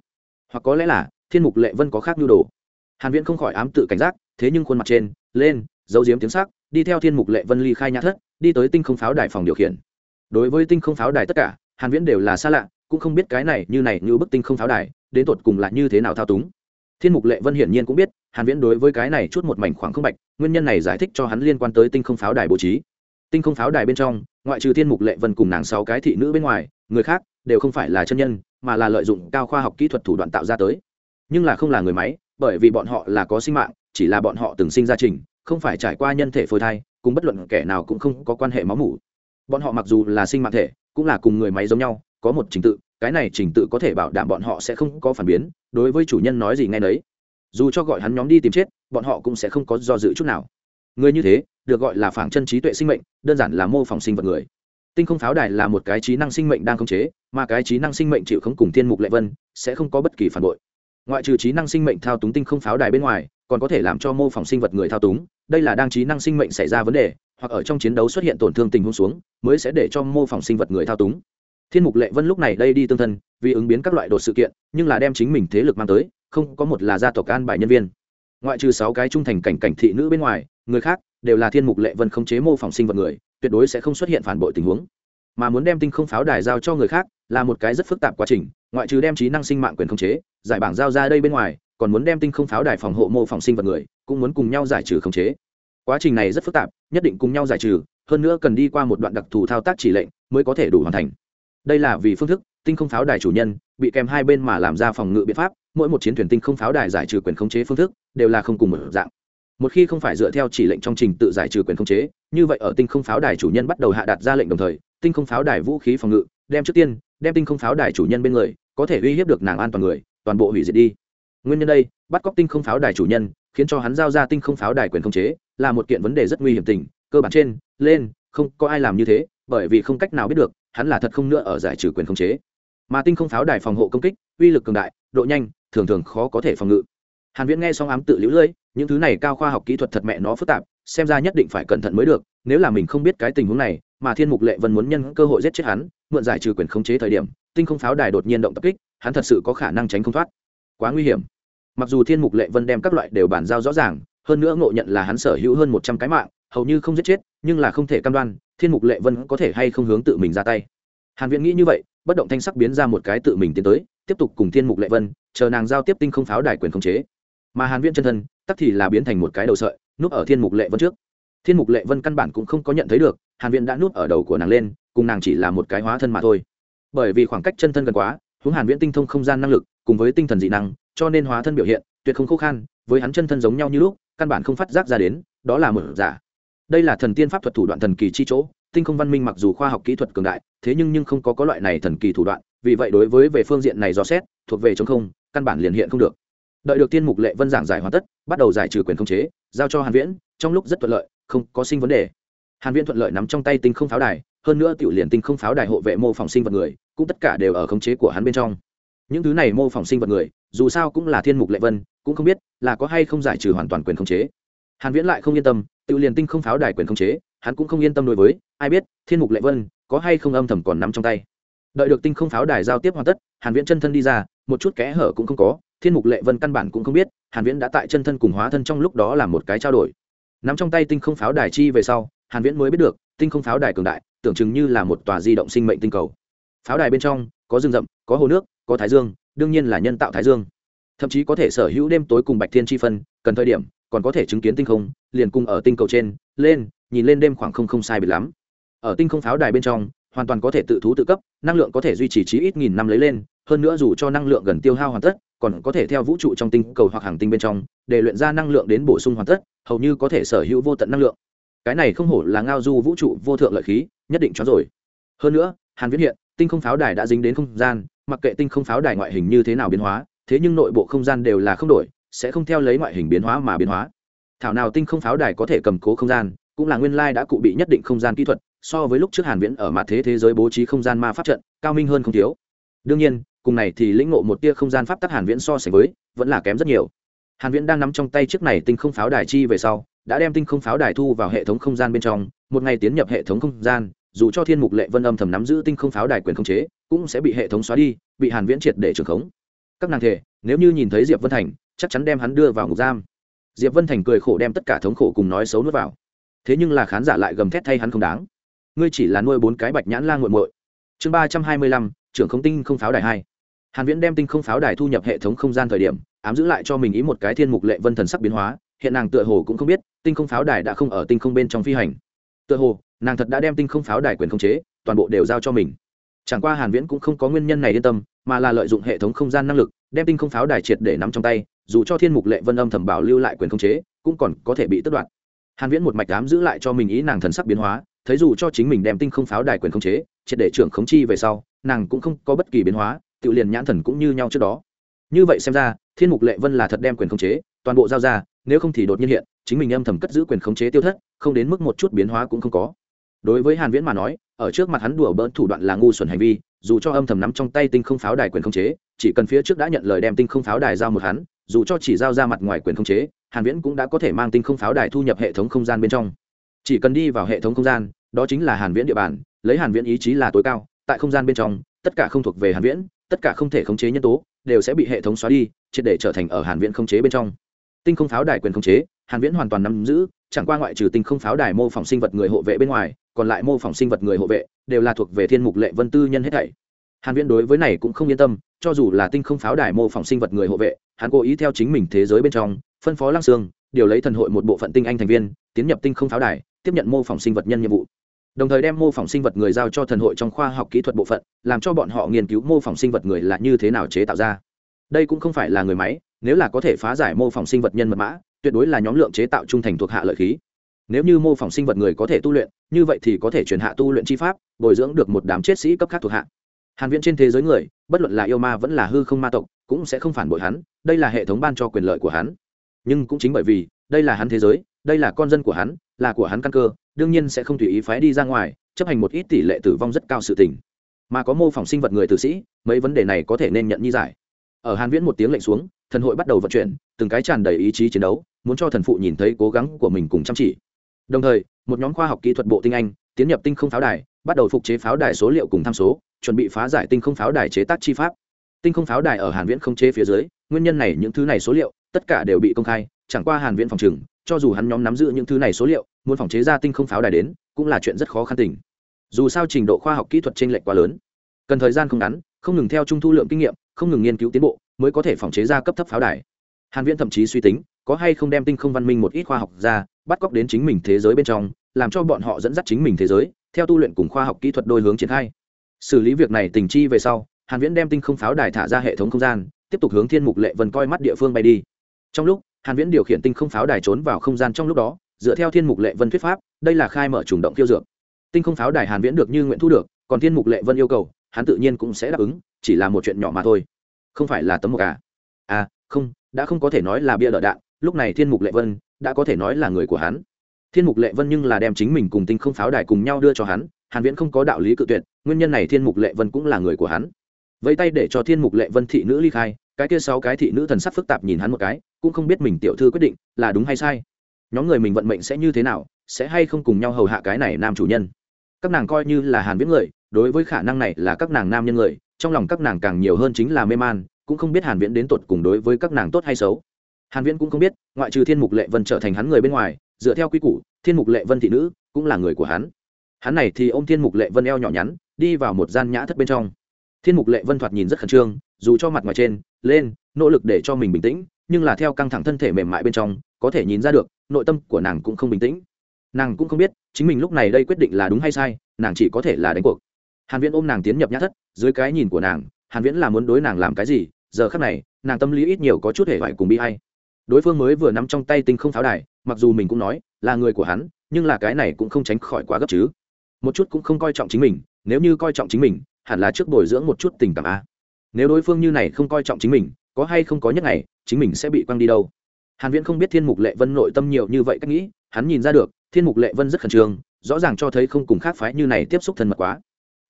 Hoặc có lẽ là, thiên mục lệ vân có khác nhu đồ. Hàn viễn không khỏi ám tự cảnh giác, thế nhưng khuôn mặt trên, lên dấu diếm tiếng sắc, đi theo thiên mục lệ vân ly khai nhã thất, đi tới tinh không pháo đài phòng điều khiển. Đối với tinh không pháo đài tất cả, hàn viễn đều là xa lạ, cũng không biết cái này như này như bức tinh không pháo đài, đến tột cùng là như thế nào thao túng. Thiên mục lệ vân hiển nhiên cũng biết, hàn viễn đối với cái này chút một mảnh khoảng không bạch, nguyên nhân này giải thích cho hắn liên quan tới tinh không pháo đài bố trí. Tinh không pháo đài bên trong, ngoại trừ thiên mục lệ vân cùng nàng sáu cái thị nữ bên ngoài, người khác đều không phải là chân nhân, mà là lợi dụng cao khoa học kỹ thuật thủ đoạn tạo ra tới. Nhưng là không là người máy, bởi vì bọn họ là có sinh mạng, chỉ là bọn họ từng sinh ra trình, không phải trải qua nhân thể phôi thai, cùng bất luận kẻ nào cũng không có quan hệ máu mủ. Bọn họ mặc dù là sinh mạng thể, cũng là cùng người máy giống nhau, có một trình tự, cái này trình tự có thể bảo đảm bọn họ sẽ không có phản biến, đối với chủ nhân nói gì ngay nấy. Dù cho gọi hắn nhóm đi tìm chết, bọn họ cũng sẽ không có do dự chút nào. Người như thế, được gọi là phản chân trí tuệ sinh mệnh, đơn giản là mô phỏng sinh vật người tinh không pháo đài là một cái trí năng sinh mệnh đang khống chế, mà cái trí năng sinh mệnh chịu không cùng thiên mục lệ vân sẽ không có bất kỳ phản bội. Ngoại trừ trí năng sinh mệnh thao túng tinh không pháo đài bên ngoài, còn có thể làm cho mô phỏng sinh vật người thao túng, đây là đang trí năng sinh mệnh xảy ra vấn đề, hoặc ở trong chiến đấu xuất hiện tổn thương tình huống xuống, mới sẽ để cho mô phỏng sinh vật người thao túng. Thiên mục lệ vân lúc này đây đi tương thân, vì ứng biến các loại đột sự kiện, nhưng là đem chính mình thế lực mang tới, không có một là gia tộc an bài nhân viên. Ngoại trừ sáu cái trung thành cảnh cảnh thị nữ bên ngoài, người khác đều là thiên mục lệ vân không chế mô phỏng sinh vật người tuyệt đối sẽ không xuất hiện phản bội tình huống. Mà muốn đem tinh không pháo đài giao cho người khác, là một cái rất phức tạp quá trình, ngoại trừ đem trí năng sinh mạng quyền khống chế, giải bảng giao ra đây bên ngoài, còn muốn đem tinh không pháo đài phòng hộ mô phỏng sinh vật người, cũng muốn cùng nhau giải trừ khống chế. Quá trình này rất phức tạp, nhất định cùng nhau giải trừ, hơn nữa cần đi qua một đoạn đặc thù thao tác chỉ lệnh, mới có thể đủ hoàn thành. Đây là vì phương thức, tinh không pháo đài chủ nhân, bị kèm hai bên mà làm ra phòng ngự biện pháp, mỗi một chiến thuyền tinh không pháo đài giải trừ quyền khống chế phương thức, đều là không cùng một dạng một khi không phải dựa theo chỉ lệnh trong trình tự giải trừ quyền khống chế, như vậy ở tinh không pháo đài chủ nhân bắt đầu hạ đặt ra lệnh đồng thời, tinh không pháo đài vũ khí phòng ngự, đem trước tiên, đem tinh không pháo đài chủ nhân bên người, có thể uy hiếp được nàng an toàn người, toàn bộ hủy diệt đi. Nguyên nhân đây, bắt cóc tinh không pháo đài chủ nhân, khiến cho hắn giao ra tinh không pháo đài quyền khống chế, là một kiện vấn đề rất nguy hiểm tình. Cơ bản trên, lên, không có ai làm như thế, bởi vì không cách nào biết được, hắn là thật không nữa ở giải trừ quyền khống chế. Mà tinh không pháo đài phòng hộ công kích, uy lực cường đại, độ nhanh, thường thường khó có thể phòng ngự. Hàn viễn nghe xong ám tự liễu lưỡi những thứ này cao khoa học kỹ thuật thật mẹ nó phức tạp, xem ra nhất định phải cẩn thận mới được, nếu là mình không biết cái tình huống này, mà thiên mục lệ vân muốn nhân cơ hội giết chết hắn, mượn giải trừ quyền khống chế thời điểm, tinh không pháo đài đột nhiên động tập kích, hắn thật sự có khả năng tránh không thoát. Quá nguy hiểm. Mặc dù thiên mục lệ vân đem các loại đều bản giao rõ ràng, hơn nữa ngộ nhận là hắn sở hữu hơn một trăm cái mạng, hầu như không giết chết, nhưng là không thể cam đoan, thiên mục lệ vân có thể hay không hướng tự mình ra tay. Hàn viễn nghĩ như vậy, bất động thanh sắc biến ra một cái tự mình tiến tới, tiếp tục cùng thiên mục lệ vân, chờ nàng giao tiếp tinh không pháo đài quyền khống chế mà hàn viễn chân thân, tắc thì là biến thành một cái đầu sợi, núp ở thiên mục lệ vân trước. Thiên mục lệ vân căn bản cũng không có nhận thấy được, hàn viễn đã núp ở đầu của nàng lên, cùng nàng chỉ là một cái hóa thân mà thôi. Bởi vì khoảng cách chân thân gần quá hướng hàn viễn tinh thông không gian năng lực, cùng với tinh thần dị năng, cho nên hóa thân biểu hiện tuyệt không khó khăn với hắn chân thân giống nhau như lúc, căn bản không phát giác ra đến, đó là một giả. Đây là thần tiên pháp thuật thủ đoạn thần kỳ chi chỗ, tinh không văn minh mặc dù khoa học kỹ thuật cường đại, thế nhưng nhưng không có có loại này thần kỳ thủ đoạn, vì vậy đối với về phương diện này do xét, thuộc về chống không, căn bản liền hiện không được đợi được tiên mục lệ vân giảng giải hoàn tất, bắt đầu giải trừ quyền khống chế, giao cho hàn viễn, trong lúc rất thuận lợi, không có sinh vấn đề. Hàn viễn thuận lợi nắm trong tay tinh không pháo đài, hơn nữa tiểu liền tinh không pháo đài hộ vệ mô phỏng sinh vật người, cũng tất cả đều ở khống chế của hắn bên trong. Những thứ này mô phỏng sinh vật người, dù sao cũng là thiên mục lệ vân, cũng không biết là có hay không giải trừ hoàn toàn quyền khống chế. Hàn viễn lại không yên tâm tự liền tinh không pháo đài quyền khống chế, hắn cũng không yên tâm đối với, ai biết, thiên mục lệ vân có hay không âm thầm còn nắm trong tay. Đợi được tinh không pháo đài giao tiếp hoàn tất, hàn viễn chân thân đi ra, một chút kẽ hở cũng không có thiên mục lệ vân căn bản cũng không biết, hàn viễn đã tại chân thân cùng hóa thân trong lúc đó làm một cái trao đổi. Nắm trong tay tinh không pháo đài chi về sau, hàn viễn mới biết được, tinh không pháo đài cường đại, tưởng chừng như là một tòa di động sinh mệnh tinh cầu. Pháo đài bên trong, có rừng rậm, có hồ nước, có thái dương, đương nhiên là nhân tạo thái dương. Thậm chí có thể sở hữu đêm tối cùng bạch thiên chi phân, cần thời điểm, còn có thể chứng kiến tinh không, liền cùng ở tinh cầu trên, lên, nhìn lên đêm khoảng không không sai biệt lắm. Ở tinh không pháo đài bên trong, hoàn toàn có thể tự thú tự cấp, năng lượng có thể duy trì chí ít nghìn năm lấy lên, hơn nữa dù cho năng lượng gần tiêu hao hoàn tất còn có thể theo vũ trụ trong tinh cầu hoặc hàng tinh bên trong, để luyện ra năng lượng đến bổ sung hoàn tất, hầu như có thể sở hữu vô tận năng lượng. Cái này không hổ là ngao du vũ trụ vô thượng lợi khí, nhất định cho rồi. Hơn nữa, hàn viễn hiện, tinh không pháo đài đã dính đến không gian, mặc kệ tinh không pháo đài ngoại hình như thế nào biến hóa, thế nhưng nội bộ không gian đều là không đổi, sẽ không theo lấy ngoại hình biến hóa mà biến hóa. Thảo nào tinh không pháo đài có thể cầm cố không gian, cũng là nguyên lai đã cụ bị nhất định không gian kỹ thuật, so với lúc trước hàn viễn ở mặt thế thế giới bố trí không gian ma pháp trận, cao minh hơn không thiếu. Đương nhiên cùng này thì lĩnh ngộ một tia không gian pháp tắc hàn viễn so sánh với, vẫn là kém rất nhiều. Hàn viễn đang nắm trong tay chiếc này tinh không pháo đài chi về sau, đã đem tinh không pháo đài thu vào hệ thống không gian bên trong, một ngày tiến nhập hệ thống không gian, dù cho thiên mục lệ vân âm thầm nắm giữ tinh không pháo đài quyền khống chế, cũng sẽ bị hệ thống xóa đi, bị hàn viễn triệt để trường khống. Các nàng thể, nếu như nhìn thấy diệp vân thành, chắc chắn đem hắn đưa vào ngục giam. Diệp vân thành cười khổ đem tất cả thống khổ cùng nói xấu nuốt vào. Thế nhưng là khán giả lại gầm thét thay hắn không đáng. Ngươi chỉ là nuôi bốn cái bạch nhãn la nguội muội. Chương ba trăm hai mươi lăm, trưởng không tinh không pháo đài hai hàn viễn đem tinh không pháo đài thu nhập hệ thống không gian thời điểm, ám giữ lại cho mình ý một cái thiên mục lệ vân thần sắc biến hóa, hiện nàng tựa hồ cũng không biết, tinh không pháo đài đã không ở tinh không bên trong phi hành. Tựa hồ, nàng thật đã đem tinh không pháo đài quyền khống chế, toàn bộ đều giao cho mình. Chẳng qua hàn viễn cũng không có nguyên nhân này yên tâm, mà là lợi dụng hệ thống không gian năng lực, đem tinh không pháo đài triệt để nắm trong tay, dù cho thiên mục lệ vân âm thầm bảo lưu lại quyền khống chế, cũng còn có thể bị tước đoạt. Hàn viễn một mạch ám giữ lại cho mình ý nàng thần sắc biến hóa, thấy dù cho chính mình đem tinh không pháo đài quyền khống chế, triệt để trưởng khống chi về sau, nàng cũng không có bất kỳ biến hóa tự liền nhãn thần cũng như nhau trước đó. Như vậy xem ra, thiên mục lệ vân là thật đem quyền khống chế, toàn bộ giao ra, nếu không thì đột nhiên hiện, chính mình âm thầm cất giữ quyền khống chế tiêu thất, không đến mức một chút biến hóa cũng không có. Đối với hàn viễn mà nói, ở trước mặt hắn đùa bỡn thủ đoạn là ngu xuẩn hành vi, dù cho âm thầm nắm trong tay tinh không pháo đài quyền khống chế, chỉ cần phía trước đã nhận lời đem tinh không pháo đài giao một hắn, dù cho chỉ giao ra mặt ngoài quyền khống chế, hàn viễn cũng đã có thể mang tinh không pháo đài thu nhập hệ thống không gian bên trong. Chỉ cần đi vào hệ thống không gian, đó chính là hàn viễn địa bàn, lấy hàn viễn ý chí là tối cao, tại không gian bên trong tất cả không thuộc về hàn viễn tất cả không thể khống chế nhân tố đều sẽ bị hệ thống xóa đi triệt để trở thành ở hàn viễn khống chế bên trong. Tinh không pháo đài quyền khống chế hàn viễn hoàn toàn nắm giữ chẳng qua ngoại trừ tinh không pháo đài mô phỏng sinh vật người hộ vệ bên ngoài còn lại mô phỏng sinh vật người hộ vệ đều là thuộc về thiên mục lệ vân tư nhân hết thảy. Hàn viễn đối với này cũng không yên tâm cho dù là tinh không pháo đài mô phỏng sinh vật người hộ vệ hắn cố ý theo chính mình thế giới bên trong phân phó lăng Sương, điều lấy thần hội một bộ phận tinh anh thành viên tiến nhập tinh không pháo đài tiếp nhận mô phỏng sinh vật nhân nhiệm vụ đồng thời đem mô phỏng sinh vật người giao cho thần hội trong khoa học kỹ thuật bộ phận, làm cho bọn họ nghiên cứu mô phỏng sinh vật người là như thế nào chế tạo ra. Đây cũng không phải là người máy, nếu là có thể phá giải mô phỏng sinh vật nhân mật mã, tuyệt đối là nhóm lượng chế tạo trung thành thuộc hạ lợi khí. Nếu như mô phỏng sinh vật người có thể tu luyện, như vậy thì có thể truyền hạ tu luyện chi pháp, bồi dưỡng được một đám chết sĩ cấp khác thuộc hạ. Hàn viễn trên thế giới người, bất luận là yêu ma vẫn là hư không ma tộc, cũng sẽ không phản bội hắn, đây là hệ thống ban cho quyền lợi của hắn. Nhưng cũng chính bởi vì, đây là hắn thế giới, đây là con dân của hắn, là của hắn căn cơ đương nhiên sẽ không tùy ý phái đi ra ngoài, chấp hành một ít tỷ lệ tử vong rất cao sự tình. Mà có mô phỏng sinh vật người tử sĩ, mấy vấn đề này có thể nên nhận như giải. Ở hàn viễn một tiếng lệnh xuống, thần hội bắt đầu vận chuyển, từng cái tràn đầy ý chí chiến đấu, muốn cho thần phụ nhìn thấy cố gắng của mình cùng chăm chỉ. Đồng thời, một nhóm khoa học kỹ thuật bộ tinh anh, tiến nhập tinh không pháo đài, bắt đầu phục chế pháo đài số liệu cùng tham số, chuẩn bị phá giải tinh không pháo đài chế tác chi pháp. Tinh không pháo đài ở hàn viễn không chế phía dưới, nguyên nhân này những thứ này số liệu, tất cả đều bị công khai, chẳng qua hàn viễn phòng trừng, cho dù hắn nhóm nắm giữ những thứ này số liệu muốn phòng chế ra tinh không pháo đài đến, cũng là chuyện rất khó khăn tình. Dù sao trình độ khoa học kỹ thuật trên lệch quá lớn. Cần thời gian không ngắn, không ngừng theo trung thu lượng kinh nghiệm, không ngừng nghiên cứu tiến bộ, mới có thể phòng chế ra cấp thấp pháo đài. Hàn viễn thậm chí suy tính, có hay không đem tinh không văn minh một ít khoa học ra, bắt cóc đến chính mình thế giới bên trong, làm cho bọn họ dẫn dắt chính mình thế giới, theo tu luyện cùng khoa học kỹ thuật đôi hướng triển khai. Xử lý việc này tình chi về sau, hàn viễn đem tinh không pháo đài thả ra hệ thống không gian, tiếp tục hướng thiên mục lệ vân coi mắt địa phương bay đi. Trong lúc, hàn viễn điều khiển tinh không pháo đài trốn vào không gian trong lúc đó dựa theo thiên mục lệ vân thuyết pháp, đây là khai mở trùng động tiêu dược. Tinh không pháo đài hàn viễn được như nguyện thu được, còn thiên mục lệ vân yêu cầu, hắn tự nhiên cũng sẽ đáp ứng, chỉ là một chuyện nhỏ mà thôi. Không phải là tấm một à? À không, đã không có thể nói là bia đỡ đạn, lúc này thiên mục lệ vân đã có thể nói là người của hắn. Thiên mục lệ vân nhưng là đem chính mình cùng tinh không pháo đài cùng nhau đưa cho hắn, hàn viễn không có đạo lý cự tuyệt, nguyên nhân này thiên mục lệ vân cũng là người của hắn. Vẫy tay để cho thiên mục lệ vân thị nữ ly khai, cái kia sáu cái thị nữ thần sắc phức tạp nhìn hắn một cái, cũng không biết mình tiểu thư quyết định là đúng hay sai nhóm người mình vận mệnh sẽ như thế nào, sẽ hay không cùng nhau hầu hạ cái này nam chủ nhân? Các nàng coi như là hàn viễn người, đối với khả năng này là các nàng nam nhân người, trong lòng các nàng càng nhiều hơn chính là mê man, cũng không biết hàn viễn đến tột cùng đối với các nàng tốt hay xấu. Hàn viễn cũng không biết, ngoại trừ thiên mục lệ vân trở thành hắn người bên ngoài, dựa theo quy củ, thiên mục lệ vân thị nữ cũng là người của hắn. Hắn này thì ôm thiên mục lệ vân eo nhỏ nhắn, đi vào một gian nhã thất bên trong. Thiên mục lệ vân thoạt nhìn rất khẩn trương, dù cho mặt ngoài trên, lên, nỗ lực để cho mình bình tĩnh, nhưng là theo căng thẳng thân thể mềm mại bên trong, có thể nhìn ra được nội tâm của nàng cũng không bình tĩnh. Nàng cũng không biết, chính mình lúc này đây quyết định là đúng hay sai, nàng chỉ có thể là đánh cuộc. Hàn viễn ôm nàng tiến nhập nhã thất, dưới cái nhìn của nàng, hàn viễn là muốn đối nàng làm cái gì, giờ khắc này, nàng tâm lý ít nhiều có chút hề hoài cùng bi hay đối phương mới vừa nắm trong tay tinh không pháo đài, mặc dù mình cũng nói, là người của hắn, nhưng là cái này cũng không tránh khỏi quá gấp chứ. Một chút cũng không coi trọng chính mình, nếu như coi trọng chính mình, hẳn là trước bồi dưỡng một chút tình cảm a. Nếu đối phương như này không coi trọng chính mình, có hay không có nhất ngày, chính mình sẽ bị quăng đi đâu? Hàn viễn không biết thiên mục lệ vân nội tâm nhiều như vậy cách nghĩ, hắn nhìn ra được, thiên mục lệ vân rất khẩn trương, rõ ràng cho thấy không cùng khác phái như này tiếp xúc thân mật quá.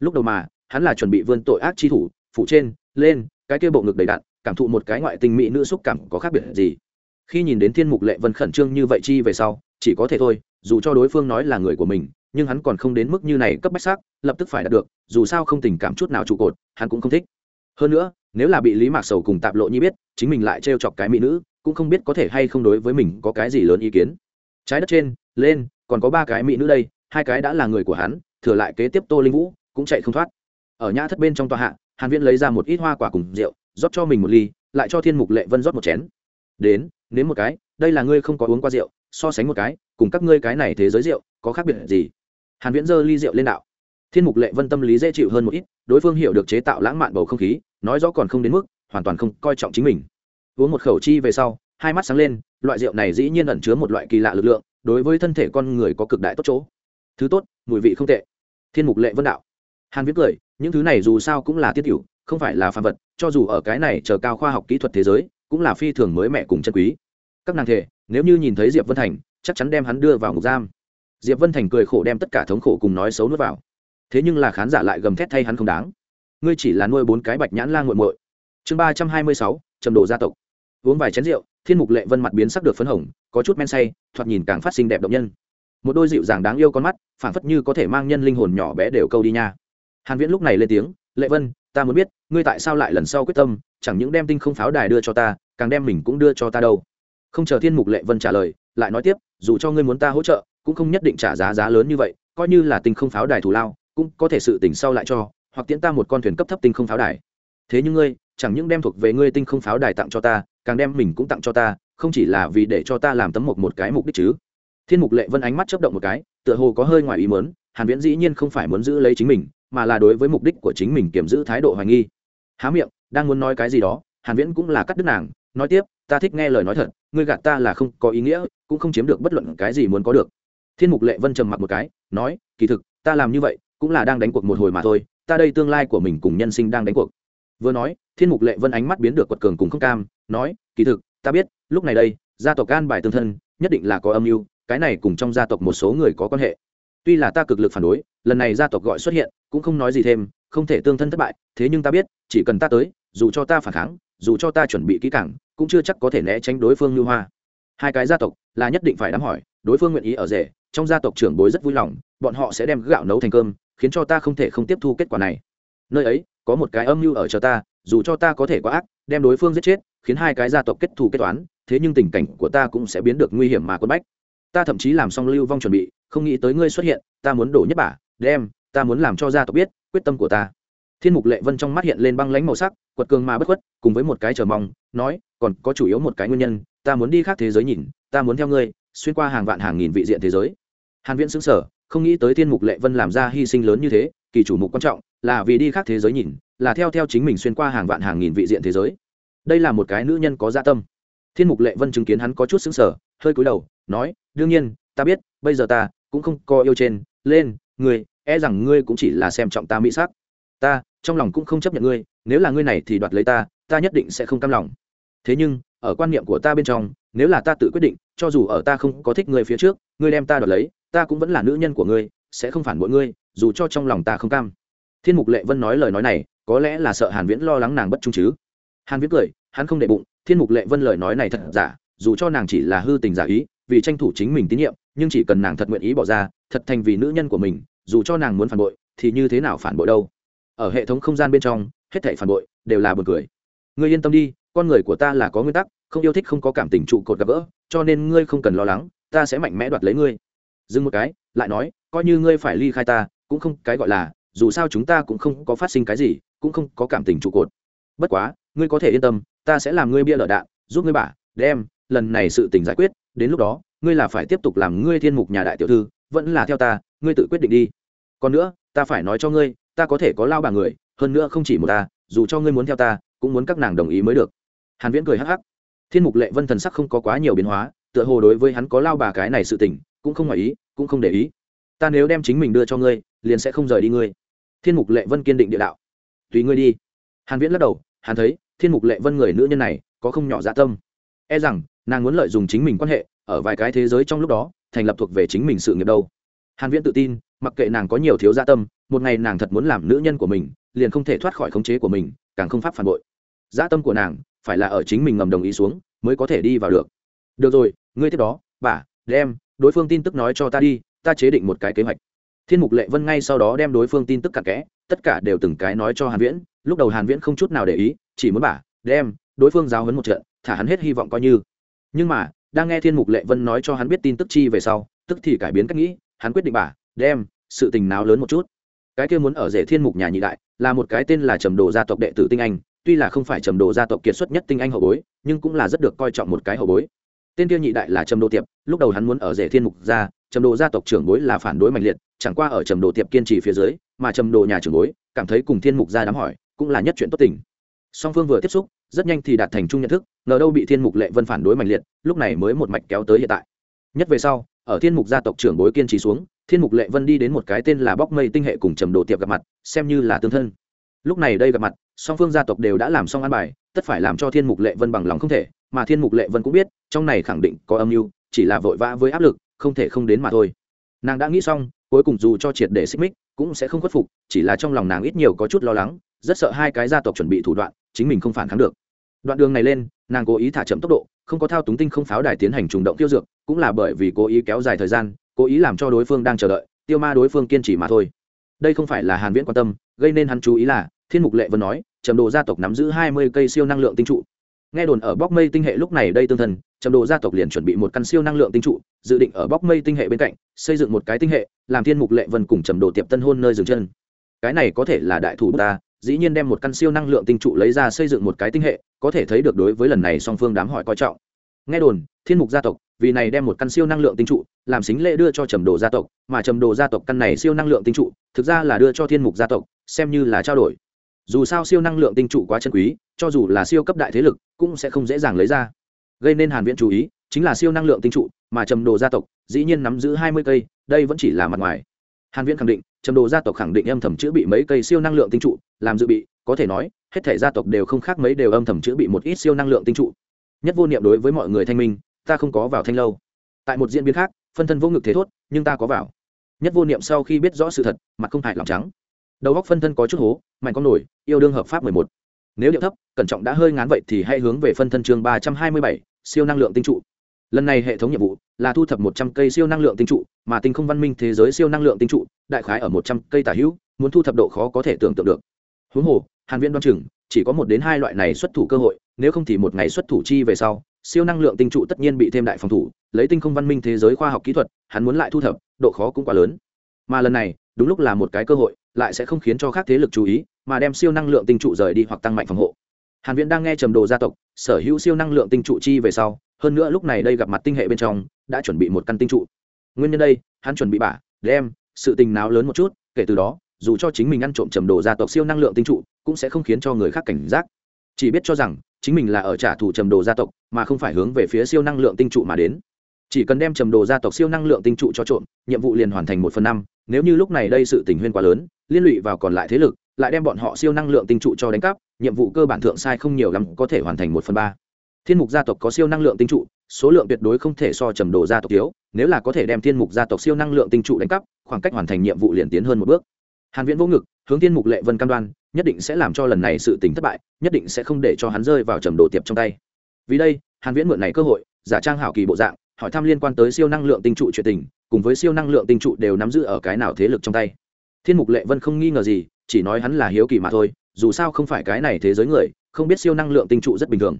Lúc đầu mà, hắn là chuẩn bị vươn tội ác chi thủ phụ trên, lên, cái kia bộ ngực đầy đặn cảm thụ một cái ngoại tình mỹ nữ xúc cảm có khác biệt gì. Khi nhìn đến thiên mục lệ vân khẩn trương như vậy chi về sau, chỉ có thể thôi, dù cho đối phương nói là người của mình, nhưng hắn còn không đến mức như này cấp bách xác, lập tức phải đạt được, dù sao không tình cảm chút nào trụ cột, hắn cũng không thích. Hơn nữa, nếu là bị lý mạc sầu cùng tạp lộ nhi biết, chính mình lại trêu chọc cái mỹ nữ cũng không biết có thể hay không đối với mình có cái gì lớn ý kiến. Trái đất trên, lên, còn có ba cái mỹ nữ đây, hai cái đã là người của hắn, thừa lại kế tiếp tô linh vũ, cũng chạy không thoát. Ở nhã thất bên trong tòa hạ, hàn viễn lấy ra một ít hoa quả cùng rượu, rót cho mình một ly, lại cho thiên mục lệ vân rót một chén. Đến, nếm một cái, đây là ngươi không có uống qua rượu, so sánh một cái, cùng các ngươi cái này thế giới rượu, có khác biệt gì? Hàn viễn giơ ly rượu lên đạo. Thiên mục lệ vân tâm lý dễ chịu hơn một ít, đối phương hiểu được chế tạo lãng mạn bầu không khí, nói rõ còn không đến mức, hoàn toàn không coi trọng chính mình uống một khẩu chi về sau, hai mắt sáng lên, loại rượu này dĩ nhiên ẩn chứa một loại kỳ lạ lực lượng, đối với thân thể con người có cực đại tốt chỗ. Thứ tốt, mùi vị không tệ. Thiên mục lệ vân đạo. Hàn viết cười, những thứ này dù sao cũng là tiết cựu không phải là phàm vật, cho dù ở cái này chờ cao khoa học kỹ thuật thế giới, cũng là phi thường mới mẹ cùng chân quý. Các nàng thể, nếu như nhìn thấy diệp vân thành, chắc chắn đem hắn đưa vào ngục giam. Diệp vân thành cười khổ đem tất cả thống khổ cùng nói xấu nuốt vào. Thế nhưng là khán giả lại gầm thét thay hắn không đáng. Ngươi chỉ là nuôi bốn cái bạch nhãn la nguội muội. Chương ba trăm hai mươi sáu, trầm đồ gia tộc uống vài chén rượu, thiên mục lệ vân mặt biến sắc được phấn hồng, có chút men say, thoạt nhìn càng phát sinh đẹp động nhân. Một đôi dịu dàng đáng yêu con mắt, phảng phất như có thể mang nhân linh hồn nhỏ bé đều câu đi nha. Hàn viễn lúc này lên tiếng, lệ vân, ta muốn biết, ngươi tại sao lại lần sau quyết tâm, chẳng những đem tinh không pháo đài đưa cho ta, càng đem mình cũng đưa cho ta đâu? Không chờ thiên mục lệ vân trả lời, lại nói tiếp, dù cho ngươi muốn ta hỗ trợ, cũng không nhất định trả giá giá lớn như vậy, coi như là tinh không pháo đài thủ lao, cũng có thể sự tỉnh sau lại cho, hoặc tiễn ta một con thuyền cấp thấp tinh không pháo đài. Thế nhưng ngươi, chẳng những đem thuộc về ngươi tinh không pháo đài tặng cho ta càng đem mình cũng tặng cho ta, không chỉ là vì để cho ta làm tấm mộc một cái mục đích chứ. Thiên mục lệ vân ánh mắt chấp động một cái, tựa hồ có hơi ngoài ý mớn hàn viễn dĩ nhiên không phải muốn giữ lấy chính mình, mà là đối với mục đích của chính mình kiểm giữ thái độ hoài nghi. Há miệng, đang muốn nói cái gì đó, hàn viễn cũng là cắt đứt nàng, nói tiếp, ta thích nghe lời nói thật, ngươi gạt ta là không có ý nghĩa, cũng không chiếm được bất luận cái gì muốn có được. Thiên mục lệ vân trầm mặc một cái, nói, kỳ thực, ta làm như vậy, cũng là đang đánh cuộc một hồi mà thôi, ta đây tương lai của mình cùng nhân sinh đang đánh cuộc. Vừa nói, thiên mục lệ vân ánh mắt biến được quật cường cùng không cam nói, kỳ thực, ta biết, lúc này đây, gia tộc an bài tương thân, nhất định là có âm mưu, cái này cùng trong gia tộc một số người có quan hệ. Tuy là ta cực lực phản đối, lần này gia tộc gọi xuất hiện, cũng không nói gì thêm, không thể tương thân thất bại, thế nhưng ta biết, chỉ cần ta tới, dù cho ta phản kháng, dù cho ta chuẩn bị kỹ càng, cũng chưa chắc có thể né tránh đối phương lưu hoa. Hai cái gia tộc là nhất định phải đám hỏi, đối phương nguyện ý ở rể, trong gia tộc trưởng bối rất vui lòng, bọn họ sẽ đem gạo nấu thành cơm, khiến cho ta không thể không tiếp thu kết quả này. Nơi ấy, có một cái âm mưu ở chờ ta, dù cho ta có thể quá ác, đem đối phương giết chết khiến hai cái gia tộc kết thù kết toán, thế nhưng tình cảnh của ta cũng sẽ biến được nguy hiểm mà quân bách. Ta thậm chí làm xong lưu vong chuẩn bị, không nghĩ tới ngươi xuất hiện, ta muốn đổ nhất bả đem, ta muốn làm cho gia tộc biết quyết tâm của ta. Thiên mục lệ vân trong mắt hiện lên băng lánh màu sắc, quật cường mà bất khuất, cùng với một cái chờ mong, nói, còn có chủ yếu một cái nguyên nhân, ta muốn đi khác thế giới nhìn, ta muốn theo ngươi, xuyên qua hàng vạn hàng nghìn vị diện thế giới. Hàn viễn xứng sở không nghĩ tới thiên mục lệ vân làm ra hy sinh lớn như thế, kỳ chủ mục quan trọng, là vì đi khác thế giới nhìn, là theo theo chính mình xuyên qua hàng vạn hàng nghìn vị diện thế giới đây là một cái nữ nhân có dạ tâm. Thiên mục lệ vân chứng kiến hắn có chút xứng sở hơi cúi đầu nói đương nhiên ta biết bây giờ ta cũng không có yêu trên lên người, e rằng ngươi cũng chỉ là xem trọng ta mỹ sắc. Ta trong lòng cũng không chấp nhận ngươi nếu là ngươi này thì đoạt lấy ta ta nhất định sẽ không cam lòng. Thế nhưng ở quan niệm của ta bên trong nếu là ta tự quyết định cho dù ở ta không có thích ngươi phía trước ngươi đem ta đoạt lấy ta cũng vẫn là nữ nhân của ngươi sẽ không phản bội ngươi dù cho trong lòng ta không cam. Thiên mục lệ vân nói lời nói này có lẽ là sợ hàn viễn lo lắng nàng bất trung chứ hàn viễn cười, hắn không để bụng, thiên mục lệ vân lời nói này thật giả, dù cho nàng chỉ là hư tình giả ý, vì tranh thủ chính mình tín nhiệm, nhưng chỉ cần nàng thật nguyện ý bỏ ra, thật thành vì nữ nhân của mình, dù cho nàng muốn phản bội, thì như thế nào phản bội đâu? Ở hệ thống không gian bên trong, hết thảy phản bội đều là buồn cười. Ngươi yên tâm đi, con người của ta là có nguyên tắc, không yêu thích không có cảm tình trụ cột gặp gỡ, cho nên ngươi không cần lo lắng, ta sẽ mạnh mẽ đoạt lấy ngươi. Dừng một cái, lại nói, coi như ngươi phải ly khai ta, cũng không, cái gọi là, dù sao chúng ta cũng không có phát sinh cái gì, cũng không có cảm tình trụ cột. Bất quá ngươi có thể yên tâm, ta sẽ làm ngươi bia lở đạn, giúp ngươi bả, đem, lần này sự tình giải quyết, đến lúc đó, ngươi là phải tiếp tục làm ngươi thiên mục nhà đại tiểu thư, vẫn là theo ta, ngươi tự quyết định đi. Còn nữa, ta phải nói cho ngươi, ta có thể có lao bà người, hơn nữa không chỉ một ta, dù cho ngươi muốn theo ta, cũng muốn các nàng đồng ý mới được. Hàn viễn cười hắc hắc. Thiên mục lệ vân thần sắc không có quá nhiều biến hóa, tựa hồ đối với hắn có lao bà cái này sự tình, cũng không ngoài ý, cũng không để ý. Ta nếu đem chính mình đưa cho ngươi, liền sẽ không rời đi ngươi. Thiên mục lệ vân kiên định địa đạo. Tùy ngươi đi. Hàn viễn lắc đầu, hắn thấy thiên mục lệ vân người nữ nhân này có không nhỏ dạ tâm. E rằng, nàng muốn lợi dụng chính mình quan hệ, ở vài cái thế giới trong lúc đó, thành lập thuộc về chính mình sự nghiệp đâu. Hàn viễn tự tin, mặc kệ nàng có nhiều thiếu dạ tâm, một ngày nàng thật muốn làm nữ nhân của mình, liền không thể thoát khỏi khống chế của mình, càng không pháp phản bội. Dạ tâm của nàng, phải là ở chính mình ngầm đồng ý xuống, mới có thể đi vào được. Được rồi, ngươi tiếp đó, bà, đem, đối phương tin tức nói cho ta đi, ta chế định một cái kế hoạch thiên mục lệ vân ngay sau đó đem đối phương tin tức cặn kẽ, tất cả đều từng cái nói cho hàn viễn. Lúc đầu hàn viễn không chút nào để ý, chỉ muốn bả đem đối phương giáo huấn một trận, thả hắn hết hy vọng coi như. Nhưng mà, đang nghe thiên mục lệ vân nói cho hắn biết tin tức chi về sau, tức thì cải biến cách nghĩ, hắn quyết định bả đem sự tình nào lớn một chút. Cái kia muốn ở rể thiên mục nhà nhị đại, là một cái tên là trầm đồ gia tộc đệ tử tinh anh, tuy là không phải trầm đồ gia tộc kiệt xuất nhất tinh anh hậu bối, nhưng cũng là rất được coi trọng một cái hậu bối. Tên kia nhị đại là trầm đồ tiệp, lúc đầu hắn muốn ở rể thiên mục ra trầm đồ gia tộc trưởng bối là phản đối mạnh liệt, chẳng qua ở trầm đồ tiệp kiên trì phía dưới, mà trầm đồ nhà trưởng bối, cảm thấy cùng thiên mục ra đám hỏi, cũng là nhất chuyện tốt tình. Song phương vừa tiếp xúc, rất nhanh thì đạt thành chung nhận thức, ngờ đâu bị thiên mục lệ vân phản đối mạnh liệt, lúc này mới một mạch kéo tới hiện tại. Nhất về sau, ở thiên mục gia tộc trưởng bối kiên trì xuống, thiên mục lệ vân đi đến một cái tên là bóc mây tinh hệ cùng trầm đồ tiệp gặp mặt, xem như là tương thân. Lúc này đây gặp mặt, song phương gia tộc đều đã làm xong an bài, tất phải làm cho thiên mục lệ vân bằng lòng không thể, mà thiên mục lệ vân cũng biết, trong này khẳng định có âm mưu, chỉ là vội vã với áp lực không thể không đến mà thôi. Nàng đã nghĩ xong, cuối cùng dù cho triệt để xích mích, cũng sẽ không khuất phục, chỉ là trong lòng nàng ít nhiều có chút lo lắng, rất sợ hai cái gia tộc chuẩn bị thủ đoạn, chính mình không phản kháng được. Đoạn đường này lên, nàng cố ý thả chậm tốc độ, không có thao túng tinh không pháo đài tiến hành trùng động tiêu dược, cũng là bởi vì cố ý kéo dài thời gian, cố ý làm cho đối phương đang chờ đợi, tiêu ma đối phương kiên trì mà thôi. Đây không phải là hàn viễn quan tâm, gây nên hắn chú ý là, thiên mục lệ vân nói, trầm đồ gia tộc nắm giữ 20 cây siêu năng lượng tinh trụ. Nghe đồn ở bóc mây tinh hệ lúc này đây tương thần trầm đồ gia tộc liền chuẩn bị một căn siêu năng lượng tinh trụ, dự định ở bóc mây tinh hệ bên cạnh, xây dựng một cái tinh hệ, làm thiên mục lệ vân cùng trầm đồ tiệp tân hôn nơi dừng chân. Cái này có thể là đại thủ ta, dĩ nhiên đem một căn siêu năng lượng tinh trụ lấy ra xây dựng một cái tinh hệ, có thể thấy được đối với lần này song phương đám hỏi coi trọng. Nghe đồn, thiên mục gia tộc, vì này đem một căn siêu năng lượng tinh trụ, làm xính lễ đưa cho trầm đồ gia tộc, mà trầm đồ gia tộc căn này siêu năng lượng tinh trụ, thực ra là đưa cho thiên mục gia tộc, xem như là trao đổi. Dù sao siêu năng lượng tinh trụ quá chân quý, cho dù là siêu cấp đại thế lực, cũng sẽ không dễ dàng lấy ra gây nên hàn viễn chú ý, chính là siêu năng lượng tinh trụ mà trầm đồ gia tộc dĩ nhiên nắm giữ 20 cây, đây vẫn chỉ là mặt ngoài. Hàn viễn khẳng định, trầm đồ gia tộc khẳng định âm thầm chữa bị mấy cây siêu năng lượng tinh trụ, làm dự bị, có thể nói, hết thể gia tộc đều không khác mấy đều âm thầm chữa bị một ít siêu năng lượng tinh trụ. Nhất vô niệm đối với mọi người thanh minh, ta không có vào thanh lâu. Tại một diễn biến khác, phân thân vô ngực thế thốt, nhưng ta có vào. Nhất vô niệm sau khi biết rõ sự thật, mặt không hại lòng trắng. Đầu góc phân thân có chút hố, mạnh con nổi, yêu đương hợp pháp mười một nếu điệu thấp, cẩn trọng đã hơi ngán vậy thì hãy hướng về phân thân chương ba trăm hai mươi bảy, siêu năng lượng tinh trụ. Lần này hệ thống nhiệm vụ là thu thập một trăm cây siêu năng lượng tinh trụ, mà tinh không văn minh thế giới siêu năng lượng tinh trụ, đại khái ở một trăm cây tả hữu, muốn thu thập độ khó có thể tưởng tượng được. Huống hồ, hàn viễn đoan chừng, chỉ có một đến hai loại này xuất thủ cơ hội, nếu không thì một ngày xuất thủ chi về sau, siêu năng lượng tinh trụ tất nhiên bị thêm đại phòng thủ, lấy tinh không văn minh thế giới khoa học kỹ thuật, hắn muốn lại thu thập, độ khó cũng quá lớn. Mà lần này, đúng lúc là một cái cơ hội, lại sẽ không khiến cho khác thế lực chú ý mà đem siêu năng lượng tinh trụ rời đi hoặc tăng mạnh phòng hộ. Hàn viễn đang nghe trầm đồ gia tộc, sở hữu siêu năng lượng tinh trụ chi về sau, hơn nữa lúc này đây gặp mặt tinh hệ bên trong, đã chuẩn bị một căn tinh trụ. Nguyên nhân đây, hắn chuẩn bị bả, đem, sự tình nào lớn một chút, kể từ đó, dù cho chính mình ăn trộm trầm đồ gia tộc siêu năng lượng tinh trụ, cũng sẽ không khiến cho người khác cảnh giác. Chỉ biết cho rằng, chính mình là ở trả thù trầm đồ gia tộc, mà không phải hướng về phía siêu năng lượng tinh trụ mà đến. Chỉ cần đem trầm đồ gia tộc siêu năng lượng tinh trụ cho trộm, nhiệm vụ liền hoàn thành một phần năm, nếu như lúc này đây sự tình huyên quá lớn, liên lụy vào còn lại thế lực lại đem bọn họ siêu năng lượng tinh trụ cho đánh cắp, nhiệm vụ cơ bản thượng sai không nhiều lắm, có thể hoàn thành một phần ba. Thiên mục gia tộc có siêu năng lượng tinh trụ, số lượng tuyệt đối không thể so trầm đồ gia tộc thiếu, nếu là có thể đem thiên mục gia tộc siêu năng lượng tinh trụ đánh cắp, khoảng cách hoàn thành nhiệm vụ liền tiến hơn một bước. Hàn viễn vô ngực, hướng thiên mục lệ vân cam đoan, nhất định sẽ làm cho lần này sự tình thất bại, nhất định sẽ không để cho hắn rơi vào trầm đồ tiệp trong tay. Vì đây, hàn viễn mượn này cơ hội, giả trang hảo kỳ bộ dạng, hỏi thăm liên quan tới siêu năng lượng tinh trụ chuyện tình, cùng với siêu năng lượng tinh trụ đều nắm giữ ở cái nào thế lực trong tay thiên mục lệ vân không nghi ngờ gì, chỉ nói hắn là hiếu kỳ mà thôi, dù sao không phải cái này thế giới người, không biết siêu năng lượng tinh trụ rất bình thường.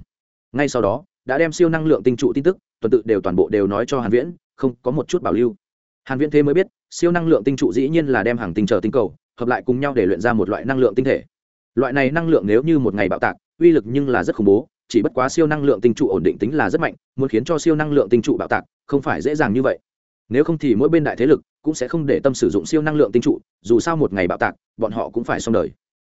Ngay sau đó, đã đem siêu năng lượng tinh trụ tin tức, tuần tự đều toàn bộ đều nói cho hàn viễn, không có một chút bảo lưu. Hàn viễn thế mới biết, siêu năng lượng tinh trụ dĩ nhiên là đem hàng tinh trở tinh cầu, hợp lại cùng nhau để luyện ra một loại năng lượng tinh thể. Loại này năng lượng nếu như một ngày bạo tạc, uy lực nhưng là rất khủng bố, chỉ bất quá siêu năng lượng tinh trụ ổn định tính là rất mạnh, muốn khiến cho siêu năng lượng tinh trụ bạo tạc, không phải dễ dàng như vậy nếu không thì mỗi bên đại thế lực cũng sẽ không để tâm sử dụng siêu năng lượng tinh trụ, dù sao một ngày bạo tạc, bọn họ cũng phải xong đời.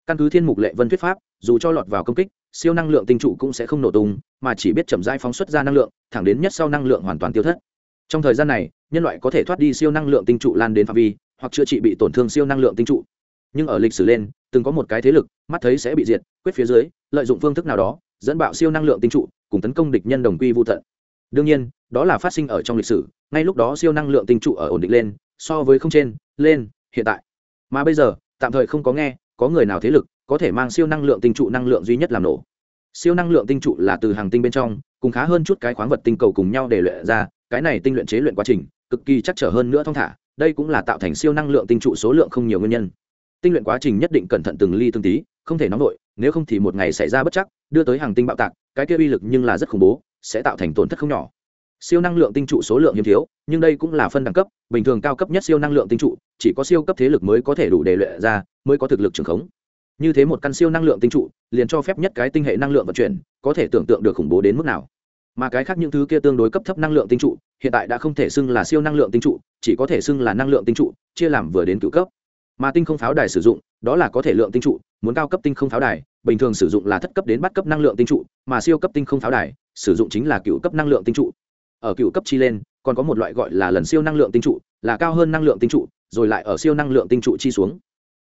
Căn cứ thiên mục lệ vân thuyết pháp, dù cho lọt vào công kích, siêu năng lượng tinh trụ cũng sẽ không nổ tung, mà chỉ biết chậm rãi phóng xuất ra năng lượng, thẳng đến nhất sau năng lượng hoàn toàn tiêu thất. Trong thời gian này, nhân loại có thể thoát đi siêu năng lượng tinh trụ lan đến phạm vi, hoặc chữa trị bị tổn thương siêu năng lượng tinh trụ. Nhưng ở lịch sử lên, từng có một cái thế lực, mắt thấy sẽ bị diệt, quyết phía dưới, lợi dụng phương thức nào đó, dẫn bạo siêu năng lượng tinh trụ, cùng tấn công địch nhân đồng quy vô tận đương nhiên, đó là phát sinh ở trong lịch sử, ngay lúc đó siêu năng lượng tinh trụ ở ổn định lên, so với không trên, lên, hiện tại. Mà bây giờ, tạm thời không có nghe, có người nào thế lực có thể mang siêu năng lượng tinh trụ năng lượng duy nhất làm nổ. Siêu năng lượng tinh trụ là từ hàng tinh bên trong, cùng khá hơn chút cái khoáng vật tinh cầu cùng nhau để luyện ra, cái này tinh luyện chế luyện quá trình, cực kỳ chắc trở hơn nữa thong thả, đây cũng là tạo thành siêu năng lượng tinh trụ số lượng không nhiều nguyên nhân. Tinh luyện quá trình nhất định cẩn thận từng ly từng tí, không thể nóng nổi nếu không thì một ngày xảy ra bất chắc, đưa tới hàng tinh bạo tạc, cái kia uy lực nhưng là rất khủng bố sẽ tạo thành tổn thất không nhỏ. Siêu năng lượng tinh trụ số lượng hiếm thiếu, nhưng đây cũng là phân đẳng cấp, bình thường cao cấp nhất siêu năng lượng tinh trụ, chỉ có siêu cấp thế lực mới có thể đủ để luyện ra, mới có thực lực trường khống. Như thế một căn siêu năng lượng tinh trụ, liền cho phép nhất cái tinh hệ năng lượng vận chuyển, có thể tưởng tượng được khủng bố đến mức nào. Mà cái khác những thứ kia tương đối cấp thấp năng lượng tinh trụ, hiện tại đã không thể xưng là siêu năng lượng tinh trụ, chỉ có thể xưng là năng lượng tinh trụ, chia làm vừa đến cựu cấp mà tinh không pháo đài sử dụng đó là có thể lượng tinh trụ muốn cao cấp tinh không pháo đài bình thường sử dụng là thất cấp đến bắt cấp năng lượng tinh trụ mà siêu cấp tinh không pháo đài sử dụng chính là cựu cấp năng lượng tinh trụ ở cựu cấp chi lên còn có một loại gọi là lần siêu năng lượng tinh trụ là cao hơn năng lượng tinh trụ rồi lại ở siêu năng lượng tinh trụ chi xuống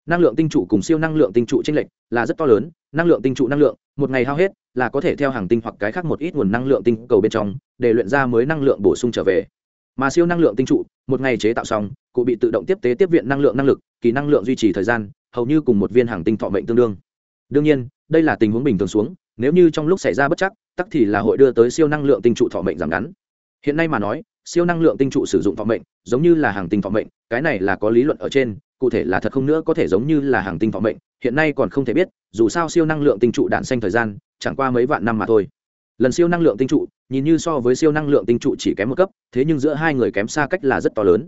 năng lượng tinh trụ cùng siêu năng lượng tinh trụ tranh lệch là rất to lớn năng lượng tinh trụ năng lượng một ngày hao hết là có thể theo hàng tinh hoặc cái khác một ít nguồn năng lượng tinh cầu bên trong để luyện ra mới năng lượng bổ sung trở về mà siêu năng lượng tinh trụ, một ngày chế tạo xong, cụ bị tự động tiếp tế tiếp viện năng lượng năng lực, kỳ năng lượng duy trì thời gian, hầu như cùng một viên hàng tinh thọ mệnh tương đương. Đương nhiên, đây là tình huống bình thường xuống, nếu như trong lúc xảy ra bất chắc, tắc thì là hội đưa tới siêu năng lượng tinh trụ thọ mệnh giảm ngắn. Hiện nay mà nói, siêu năng lượng tinh trụ sử dụng thọ mệnh, giống như là hàng tinh thọ mệnh, cái này là có lý luận ở trên, cụ thể là thật không nữa có thể giống như là hàng tinh thọ mệnh, hiện nay còn không thể biết, dù sao siêu năng lượng tinh trụ đạn xanh thời gian, chẳng qua mấy vạn năm mà thôi lần siêu năng lượng tinh trụ nhìn như so với siêu năng lượng tinh trụ chỉ kém một cấp thế nhưng giữa hai người kém xa cách là rất to lớn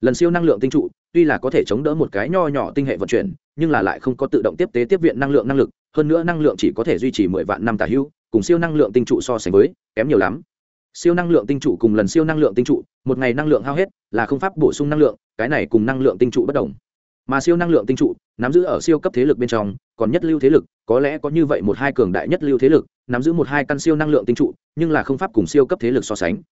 lần siêu năng lượng tinh trụ tuy là có thể chống đỡ một cái nho nhỏ tinh hệ vận chuyển nhưng là lại không có tự động tiếp tế tiếp viện năng lượng năng lực hơn nữa năng lượng chỉ có thể duy trì mười vạn năm tả hữu cùng siêu năng lượng tinh trụ so sánh với kém nhiều lắm siêu năng lượng tinh trụ cùng lần siêu năng lượng tinh trụ một ngày năng lượng hao hết là không pháp bổ sung năng lượng cái này cùng năng lượng tinh trụ bất đồng mà siêu năng lượng tinh trụ nắm giữ ở siêu cấp thế lực bên trong còn nhất lưu thế lực, có lẽ có như vậy một hai cường đại nhất lưu thế lực, nắm giữ một hai căn siêu năng lượng tinh trụ, nhưng là không pháp cùng siêu cấp thế lực so sánh.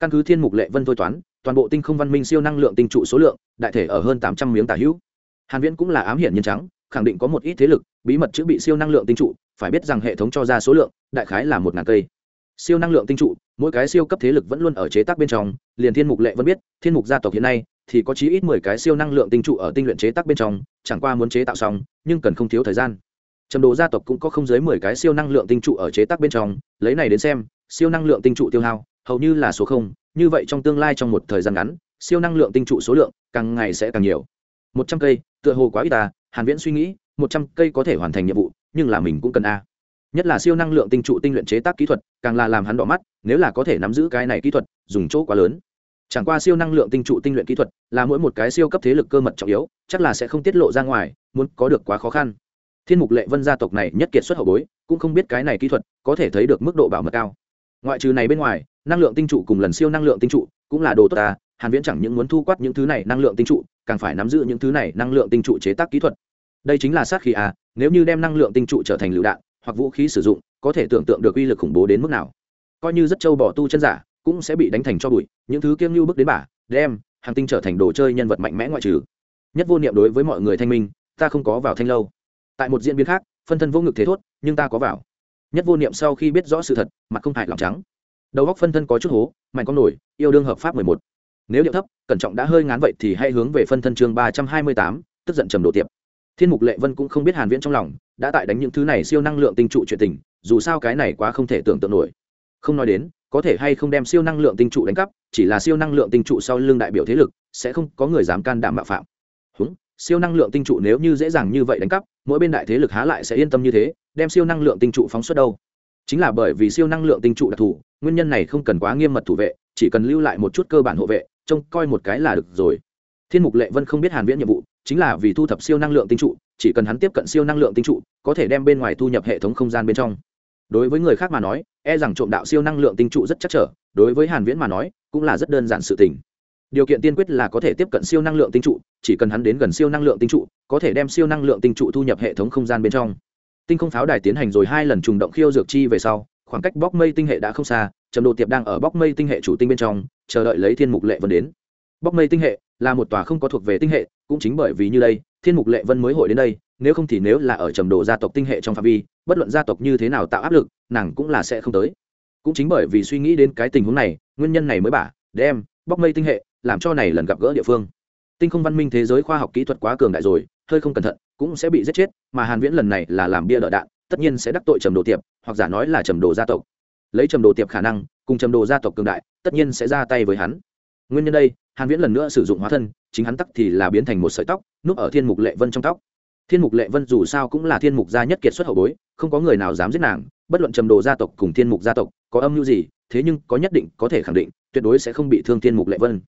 Căn cứ thiên mục lệ vân thôi toán, toàn bộ tinh không văn minh siêu năng lượng tinh trụ số lượng, đại thể ở hơn tám trăm miếng tả hữu. Hàn viễn cũng là ám hiển nhân trắng, khẳng định có một ít thế lực, bí mật chữ bị siêu năng lượng tinh trụ, phải biết rằng hệ thống cho ra số lượng, đại khái là một ngàn cây. Siêu năng lượng tinh trụ, mỗi cái siêu cấp thế lực vẫn luôn ở chế tác bên trong, liền thiên mục lệ vẫn biết, thiên mục gia tộc hiện nay thì có chí ít mười cái siêu năng lượng tinh trụ ở tinh luyện chế tác bên trong, chẳng qua muốn chế tạo xong, nhưng cần không thiếu thời gian. Trầm đồ gia tộc cũng có không dưới mười cái siêu năng lượng tinh trụ ở chế tác bên trong, lấy này đến xem, siêu năng lượng tinh trụ tiêu hao, hầu như là số không, như vậy trong tương lai trong một thời gian ngắn, siêu năng lượng tinh trụ số lượng càng ngày sẽ càng nhiều. Một trăm cây, tựa hồ quá ít ta hàn viễn suy nghĩ, một trăm cây có thể hoàn thành nhiệm vụ, nhưng là mình cũng cần a. Nhất là siêu năng lượng tinh trụ tinh luyện chế tác kỹ thuật, càng là làm hắn đỏ mắt, nếu là có thể nắm giữ cái này kỹ thuật, dùng chỗ quá lớn chẳng qua siêu năng lượng tinh trụ tinh luyện kỹ thuật là mỗi một cái siêu cấp thế lực cơ mật trọng yếu, chắc là sẽ không tiết lộ ra ngoài, muốn có được quá khó khăn. Thiên mục lệ vân gia tộc này nhất kiệt xuất hậu bối, cũng không biết cái này kỹ thuật có thể thấy được mức độ bảo mật cao. Ngoại trừ này bên ngoài, năng lượng tinh trụ cùng lần siêu năng lượng tinh trụ cũng là đồ tốt ta, hàn viễn chẳng những muốn thu quát những thứ này năng lượng tinh trụ, càng phải nắm giữ những thứ này năng lượng tinh trụ chế tác kỹ thuật. Đây chính là sát khí à nếu như đem năng lượng tinh trụ trở thành lựu đạn hoặc vũ khí sử dụng, có thể tưởng tượng được uy lực khủng bố đến mức nào. Coi như rất châu bỏ tu chân giả cũng sẽ bị đánh thành cho bụi, những thứ kiêng lưu bước đến bả đem, hàng tinh trở thành đồ chơi nhân vật mạnh mẽ ngoại trừ. Nhất vô niệm đối với mọi người thanh minh, ta không có vào thanh lâu. Tại một diễn biến khác, phân thân vô ngực thế thốt, nhưng ta có vào. Nhất vô niệm sau khi biết rõ sự thật, mặt không hại lòng trắng. Đầu góc phân thân có chút hố, mạnh con nổi, yêu đương hợp pháp mười một. Nếu điệu thấp, cẩn trọng đã hơi ngán vậy thì hãy hướng về phân thân chương ba trăm hai mươi tám, tức giận trầm đồ tiệp. Thiên mục lệ vân cũng không biết hàn viễn trong lòng, đã tại đánh những thứ này siêu năng lượng tinh trụ chuyện tình, dù sao cái này quá không thể tưởng tượng nổi. Không nói đến có thể hay không đem siêu năng lượng tinh trụ đánh cắp chỉ là siêu năng lượng tinh trụ sau lưng đại biểu thế lực sẽ không có người dám can đảm mạo phạm. Húng, siêu năng lượng tinh trụ nếu như dễ dàng như vậy đánh cắp mỗi bên đại thế lực há lại sẽ yên tâm như thế đem siêu năng lượng tinh trụ phóng xuất đâu? Chính là bởi vì siêu năng lượng tinh trụ đặc thù nguyên nhân này không cần quá nghiêm mật thủ vệ chỉ cần lưu lại một chút cơ bản hộ vệ trông coi một cái là được rồi. Thiên mục lệ vân không biết hàn viễn nhiệm vụ chính là vì thu thập siêu năng lượng tinh trụ chỉ cần hắn tiếp cận siêu năng lượng tinh trụ có thể đem bên ngoài thu nhập hệ thống không gian bên trong đối với người khác mà nói e rằng trộm đạo siêu năng lượng tinh trụ rất chắc trở, đối với hàn viễn mà nói, cũng là rất đơn giản sự tình. Điều kiện tiên quyết là có thể tiếp cận siêu năng lượng tinh trụ, chỉ cần hắn đến gần siêu năng lượng tinh trụ, có thể đem siêu năng lượng tinh trụ thu nhập hệ thống không gian bên trong. Tinh không pháo đài tiến hành rồi hai lần trùng động khiêu dược chi về sau, khoảng cách bóc mây tinh hệ đã không xa, trầm đồ tiệp đang ở bóc mây tinh hệ chủ tinh bên trong, chờ đợi lấy thiên mục lệ vân đến. Bóc mây tinh hệ là một tòa không có thuộc về tinh hệ, cũng chính bởi vì như đây, thiên mục lệ vân mới hội đến đây nếu không thì nếu là ở trầm đồ gia tộc tinh hệ trong phạm vi, bất luận gia tộc như thế nào tạo áp lực, nàng cũng là sẽ không tới. Cũng chính bởi vì suy nghĩ đến cái tình huống này, nguyên nhân này mới bả đem, bóc mây tinh hệ, làm cho này lần gặp gỡ địa phương. Tinh không văn minh thế giới khoa học kỹ thuật quá cường đại rồi, hơi không cẩn thận, cũng sẽ bị giết chết, mà hàn viễn lần này là làm bia đỡ đạn, tất nhiên sẽ đắc tội trầm đồ tiệp, hoặc giả nói là trầm đồ gia tộc. Lấy trầm đồ tiệp khả năng, cùng trầm đồ gia tộc cường đại, tất nhiên sẽ ra tay với hắn. Nguyên nhân đây, hàn viễn lần nữa sử dụng hóa thân, chính hắn tắc thì là biến thành một sợi tóc, núp ở thiên mục lệ vân trong tóc thiên mục lệ vân dù sao cũng là thiên mục gia nhất kiệt xuất hậu bối, không có người nào dám giết nàng, bất luận trầm đồ gia tộc cùng thiên mục gia tộc có âm mưu gì, thế nhưng có nhất định có thể khẳng định, tuyệt đối sẽ không bị thương thiên mục lệ vân.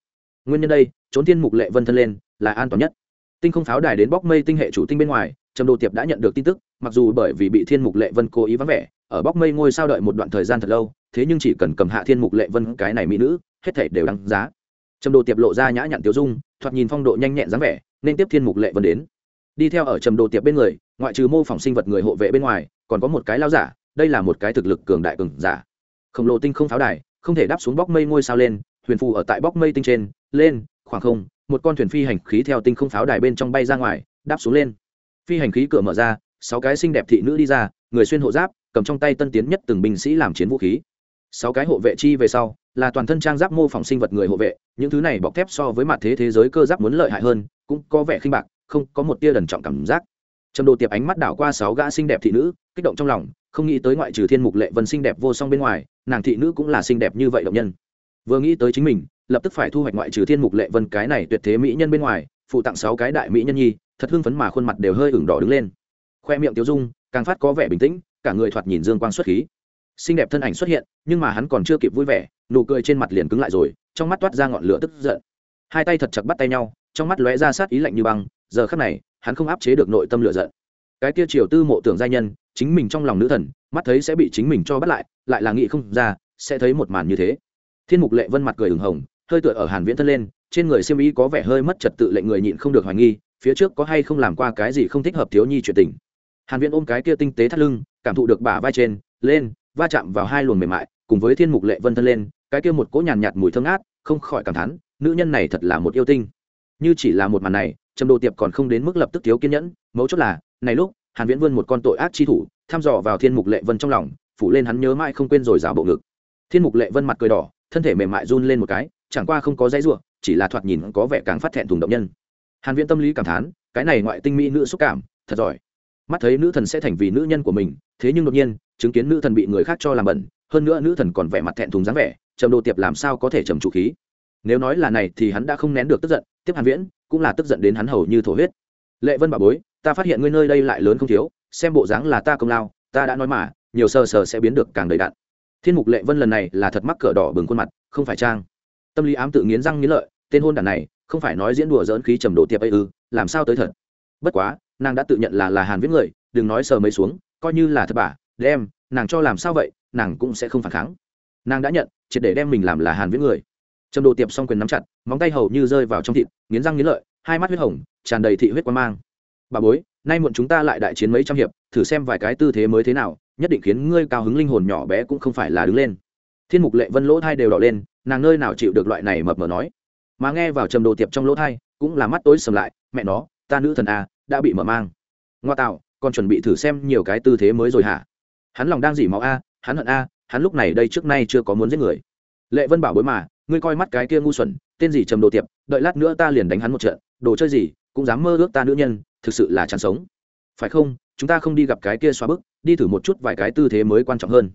Nguyên nhân đây, trốn thiên mục lệ vân thân lên, là an toàn nhất. Tinh không pháo đài đến bóc mây tinh hệ chủ tinh bên ngoài, trầm đồ tiệp đã nhận được tin tức, mặc dù bởi vì bị thiên mục lệ vân cố ý vắng vẻ, ở bóc mây ngôi sao đợi một đoạn thời gian thật lâu, thế nhưng chỉ cần cầm hạ thiên mục lệ vân cái này mỹ nữ, hết thể đều đáng giá. Trầm đồ tiệp lộ ra nhã nhặn tiêu dung, thoạt nhìn phong độ nhanh nhẹn dáng vẻ, nên tiếp thiên mục lệ vân đến đi theo ở trầm đồ tiệp bên người, ngoại trừ mô phỏng sinh vật người hộ vệ bên ngoài, còn có một cái lao giả, đây là một cái thực lực cường đại cường giả. Khổng lồ tinh không pháo đài, không thể đáp xuống bóc mây ngôi sao lên, huyền phù ở tại bóc mây tinh trên, lên, khoảng không, một con thuyền phi hành khí theo tinh không pháo đài bên trong bay ra ngoài, đáp xuống lên. Phi hành khí cửa mở ra, sáu cái xinh đẹp thị nữ đi ra, người xuyên hộ giáp, cầm trong tay tân tiến nhất từng binh sĩ làm chiến vũ khí. Sáu cái hộ vệ chi về sau, là toàn thân trang giáp mô phỏng sinh vật người hộ vệ, những thứ này bọc thép so với mặt thế thế giới cơ giáp muốn lợi hại hơn, cũng có vẻ khinh bạc không có một tia đần trọng cảm giác. Trầm đồ tiệp ánh mắt đảo qua sáu gã xinh đẹp thị nữ, kích động trong lòng, không nghĩ tới ngoại trừ thiên mục lệ vân xinh đẹp vô song bên ngoài, nàng thị nữ cũng là xinh đẹp như vậy động nhân. Vừa nghĩ tới chính mình, lập tức phải thu hoạch ngoại trừ thiên mục lệ vân cái này tuyệt thế mỹ nhân bên ngoài, phụ tặng sáu cái đại mỹ nhân nhi, thật hưng phấn mà khuôn mặt đều hơi ửng đỏ đứng lên. Khoe miệng tiêu dung, càng phát có vẻ bình tĩnh, cả người thoạt nhìn dương quang xuất khí. Xinh đẹp thân ảnh xuất hiện, nhưng mà hắn còn chưa kịp vui vẻ, nụ cười trên mặt liền cứng lại rồi, trong mắt toát ra ngọn lửa tức giận. Hai tay thật chặt bắt tay nhau, trong mắt lóe ra sát ý lạnh như băng giờ khắc này, hắn không áp chế được nội tâm lửa giận. Cái kia triều tư mộ tưởng gia nhân, chính mình trong lòng nữ thần, mắt thấy sẽ bị chính mình cho bắt lại lại là nghĩ không ra, sẽ thấy một màn như thế. Thiên mục lệ vân mặt cười ửng hồng, hơi tựa ở hàn viễn thân lên, trên người siêm ý có vẻ hơi mất trật tự lệnh người nhịn không được hoài nghi, phía trước có hay không làm qua cái gì không thích hợp thiếu nhi chuyện tình. Hàn viễn ôm cái kia tinh tế thắt lưng, cảm thụ được bả vai trên, lên, va chạm vào hai luồng mềm mại, cùng với thiên mục lệ vân thân lên, cái kia một cỗ nhàn nhạt mùi thơm ngát, không khỏi cảm thán, nữ nhân này thật là một yêu tinh. Như chỉ là một màn này trầm đồ tiệp còn không đến mức lập tức thiếu kiên nhẫn, mấu chốt là, này lúc, hàn viễn vươn một con tội ác chi thủ, thăm dò vào thiên mục lệ vân trong lòng, phủ lên hắn nhớ mãi không quên rồi rào bộ ngực. Thiên mục lệ vân mặt cười đỏ, thân thể mềm mại run lên một cái, chẳng qua không có dãy ruộng chỉ là thoạt nhìn có vẻ càng phát thẹn thùng động nhân. Hàn viễn tâm lý cảm thán, cái này ngoại tinh mỹ nữ xúc cảm, thật giỏi. Mắt thấy nữ thần sẽ thành vì nữ nhân của mình, thế nhưng đột nhiên, chứng kiến nữ thần bị người khác cho làm bẩn, hơn nữa nữ thần còn vẻ mặt thẹn thùng dáng vẻ, trầm đồ tiệp làm sao có thể trầm chủ khí? Nếu nói là này thì hắn đã không nén được tức giận, tiếp hàn viễn, cũng là tức giận đến hắn hầu như thổ huyết. Lệ vân bà bối, ta phát hiện ngươi nơi đây lại lớn không thiếu, xem bộ dáng là ta công lao, ta đã nói mà, nhiều sờ sờ sẽ biến được càng đầy đặn. Thiên mục lệ vân lần này là thật mắc cỡ đỏ bừng khuôn mặt, không phải trang. Tâm lý ám tự nghiến răng nghiến lợi, tên hôn đản này, không phải nói diễn đùa dỡn khí trầm độ tiệp ấy ư, làm sao tới thật? Bất quá, nàng đã tự nhận là là hàn viễn người, đừng nói sờ mấy xuống, coi như là thật bả đem, nàng cho làm sao vậy, nàng cũng sẽ không phản kháng. Nàng đã nhận, triệt để đem mình làm là hàn viễn người trầm đồ tiệp song quyền nắm chặt, móng tay hầu như rơi vào trong thịt, nghiến răng nghiến lợi, hai mắt huyết hồng, tràn đầy thị huyết quan mang. Bà bối, nay muộn chúng ta lại đại chiến mấy trăm hiệp, thử xem vài cái tư thế mới thế nào, nhất định khiến ngươi cao hứng linh hồn nhỏ bé cũng không phải là đứng lên. Thiên mục lệ vân lỗ thai đều đỏ lên, nàng nơi nào chịu được loại này mập mờ nói. Mà nghe vào trầm đồ tiệp trong lỗ thai, cũng là mắt tối sầm lại, mẹ nó, ta nữ thần a đã bị mở mang. Ngoa tạo, còn chuẩn bị thử xem nhiều cái tư thế mới rồi hả? Hắn lòng đang dỉ máu a, hắn hận a, hắn lúc này đây trước nay chưa có muốn giết người. Lệ vân bảo bối mà ngươi coi mắt cái kia ngu xuẩn, tên gì trầm đồ tiệp, đợi lát nữa ta liền đánh hắn một trận, đồ chơi gì, cũng dám mơ ước ta nữ nhân, thực sự là chán sống. Phải không, chúng ta không đi gặp cái kia xóa bức, đi thử một chút vài cái tư thế mới quan trọng hơn.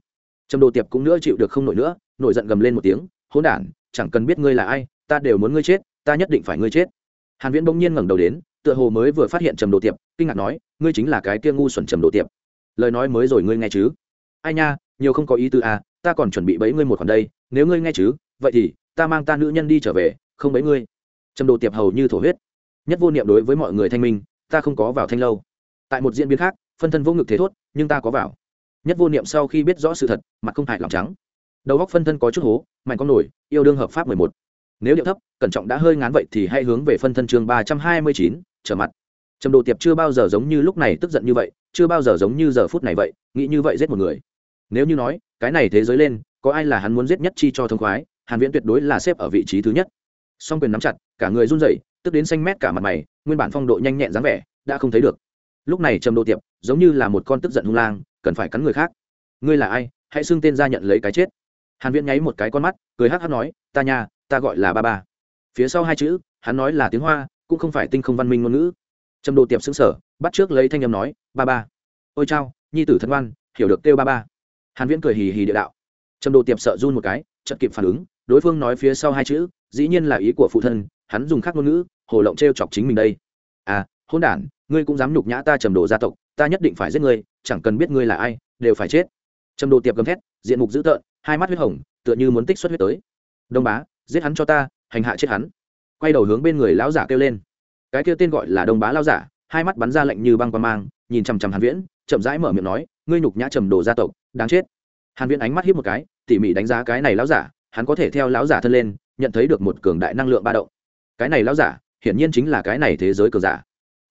Trầm đồ tiệp cũng nữa chịu được không nổi nữa, nổi giận gầm lên một tiếng, hỗn đản, chẳng cần biết ngươi là ai, ta đều muốn ngươi chết, ta nhất định phải ngươi chết. Hàn viễn bỗng nhiên ngẩng đầu đến, tựa hồ mới vừa phát hiện trầm đồ tiệp, kinh ngạc nói, ngươi chính là cái kia ngu xuẩn trầm đồ tiệp. Lời nói mới rồi ngươi nghe chứ? Ai nha, nhiều không có ý tư à ta còn chuẩn bị bấy ngươi một khoản đây, nếu ngươi nghe chứ, vậy thì ta mang ta nữ nhân đi trở về, không bấy ngươi. Trầm đồ tiệp hầu như thổ huyết. Nhất vô niệm đối với mọi người thanh minh, ta không có vào thanh lâu. Tại một diễn biến khác, phân thân vô ngực thế thốt, nhưng ta có vào. Nhất vô niệm sau khi biết rõ sự thật, mặt không hại lòng trắng. Đầu góc phân thân có chút hố, mạnh con nổi, yêu đương hợp pháp mười một. Nếu điệu thấp, cẩn trọng đã hơi ngán vậy thì hãy hướng về phân thân chương ba trăm hai mươi chín, trở mặt. Trầm đồ tiệp chưa bao giờ giống như lúc này tức giận như vậy, chưa bao giờ giống như giờ phút này vậy, nghĩ như vậy giết một người. Nếu như nói, cái này thế giới lên, có ai là hắn muốn giết nhất chi cho thông khoái? Hàn viễn tuyệt đối là xếp ở vị trí thứ nhất. Song quyền nắm chặt cả người run rẩy tức đến xanh mét cả mặt mày nguyên bản phong độ nhanh nhẹn dáng vẻ đã không thấy được. Lúc này trầm Đô tiệp giống như là một con tức giận hung lang cần phải cắn người khác. Ngươi là ai? Hãy xưng tên ra nhận lấy cái chết. Hàn viễn nháy một cái con mắt cười hắc hắc nói ta nha ta gọi là ba ba. Phía sau hai chữ hắn nói là tiếng hoa cũng không phải tinh không văn minh ngôn ngữ. Trầm Đô tiệp sững sờ, bắt trước lấy thanh âm nói ba ba. Ôi chao nhi tử thân ngoan hiểu được kêu ba ba. Hàn viễn cười hì hì địa đạo. Trầm Đô tiệp sợ run một cái chợt kịp phản ứng đối phương nói phía sau hai chữ, dĩ nhiên là ý của phụ thân, hắn dùng khác ngôn ngữ, hồ lộng trêu chọc chính mình đây. À hôn đản, ngươi cũng dám nhục nhã ta trầm đồ gia tộc, ta nhất định phải giết ngươi, chẳng cần biết ngươi là ai, đều phải chết. Trầm đồ tiệp gầm thét, diện mục dữ tợn, hai mắt huyết hồng, tựa như muốn tích xuất huyết tới. Đông bá, giết hắn cho ta, hành hạ chết hắn. Quay đầu hướng bên người lão giả kêu lên. Cái kia tên gọi là đông bá lão giả, hai mắt bắn ra lạnh như băng qua mang, nhìn chằm chằm hàn viễn, chậm rãi mở miệng nói, ngươi nhục nhã trầm đồ gia tộc, đáng chết. Hàn viễn ánh mắt hiếp một cái, tỉ mỉ đánh giá cái này lão giả hắn có thể theo lão giả thân lên, nhận thấy được một cường đại năng lượng ba động. Cái này lão giả, hiển nhiên chính là cái này thế giới cường giả.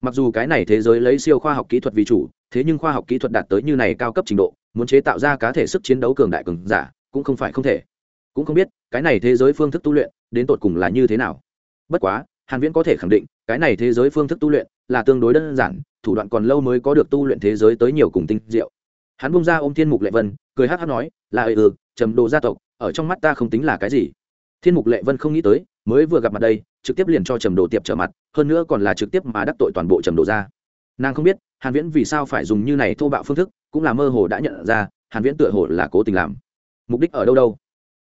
Mặc dù cái này thế giới lấy siêu khoa học kỹ thuật vì chủ, thế nhưng khoa học kỹ thuật đạt tới như này cao cấp trình độ, muốn chế tạo ra cá thể sức chiến đấu cường đại cường giả, cũng không phải không thể. Cũng không biết, cái này thế giới phương thức tu luyện, đến tột cùng là như thế nào. Bất quá, hàn viễn có thể khẳng định, cái này thế giới phương thức tu luyện là tương đối đơn giản, thủ đoạn còn lâu mới có được tu luyện thế giới tới nhiều cùng tinh diệu. Hắn bung ra ôm thiên mục lệ vân, cười hát hát nói, là ừ, ừ trầm đồ gia tộc ở trong mắt ta không tính là cái gì. Thiên mục lệ vân không nghĩ tới, mới vừa gặp mặt đây, trực tiếp liền cho trầm đồ tiệp trở mặt, hơn nữa còn là trực tiếp mà đắc tội toàn bộ trầm đồ ra nàng không biết, hàn viễn vì sao phải dùng như này thô bạo phương thức, cũng là mơ hồ đã nhận ra, hàn viễn tựa hồ là cố tình làm. Mục đích ở đâu đâu?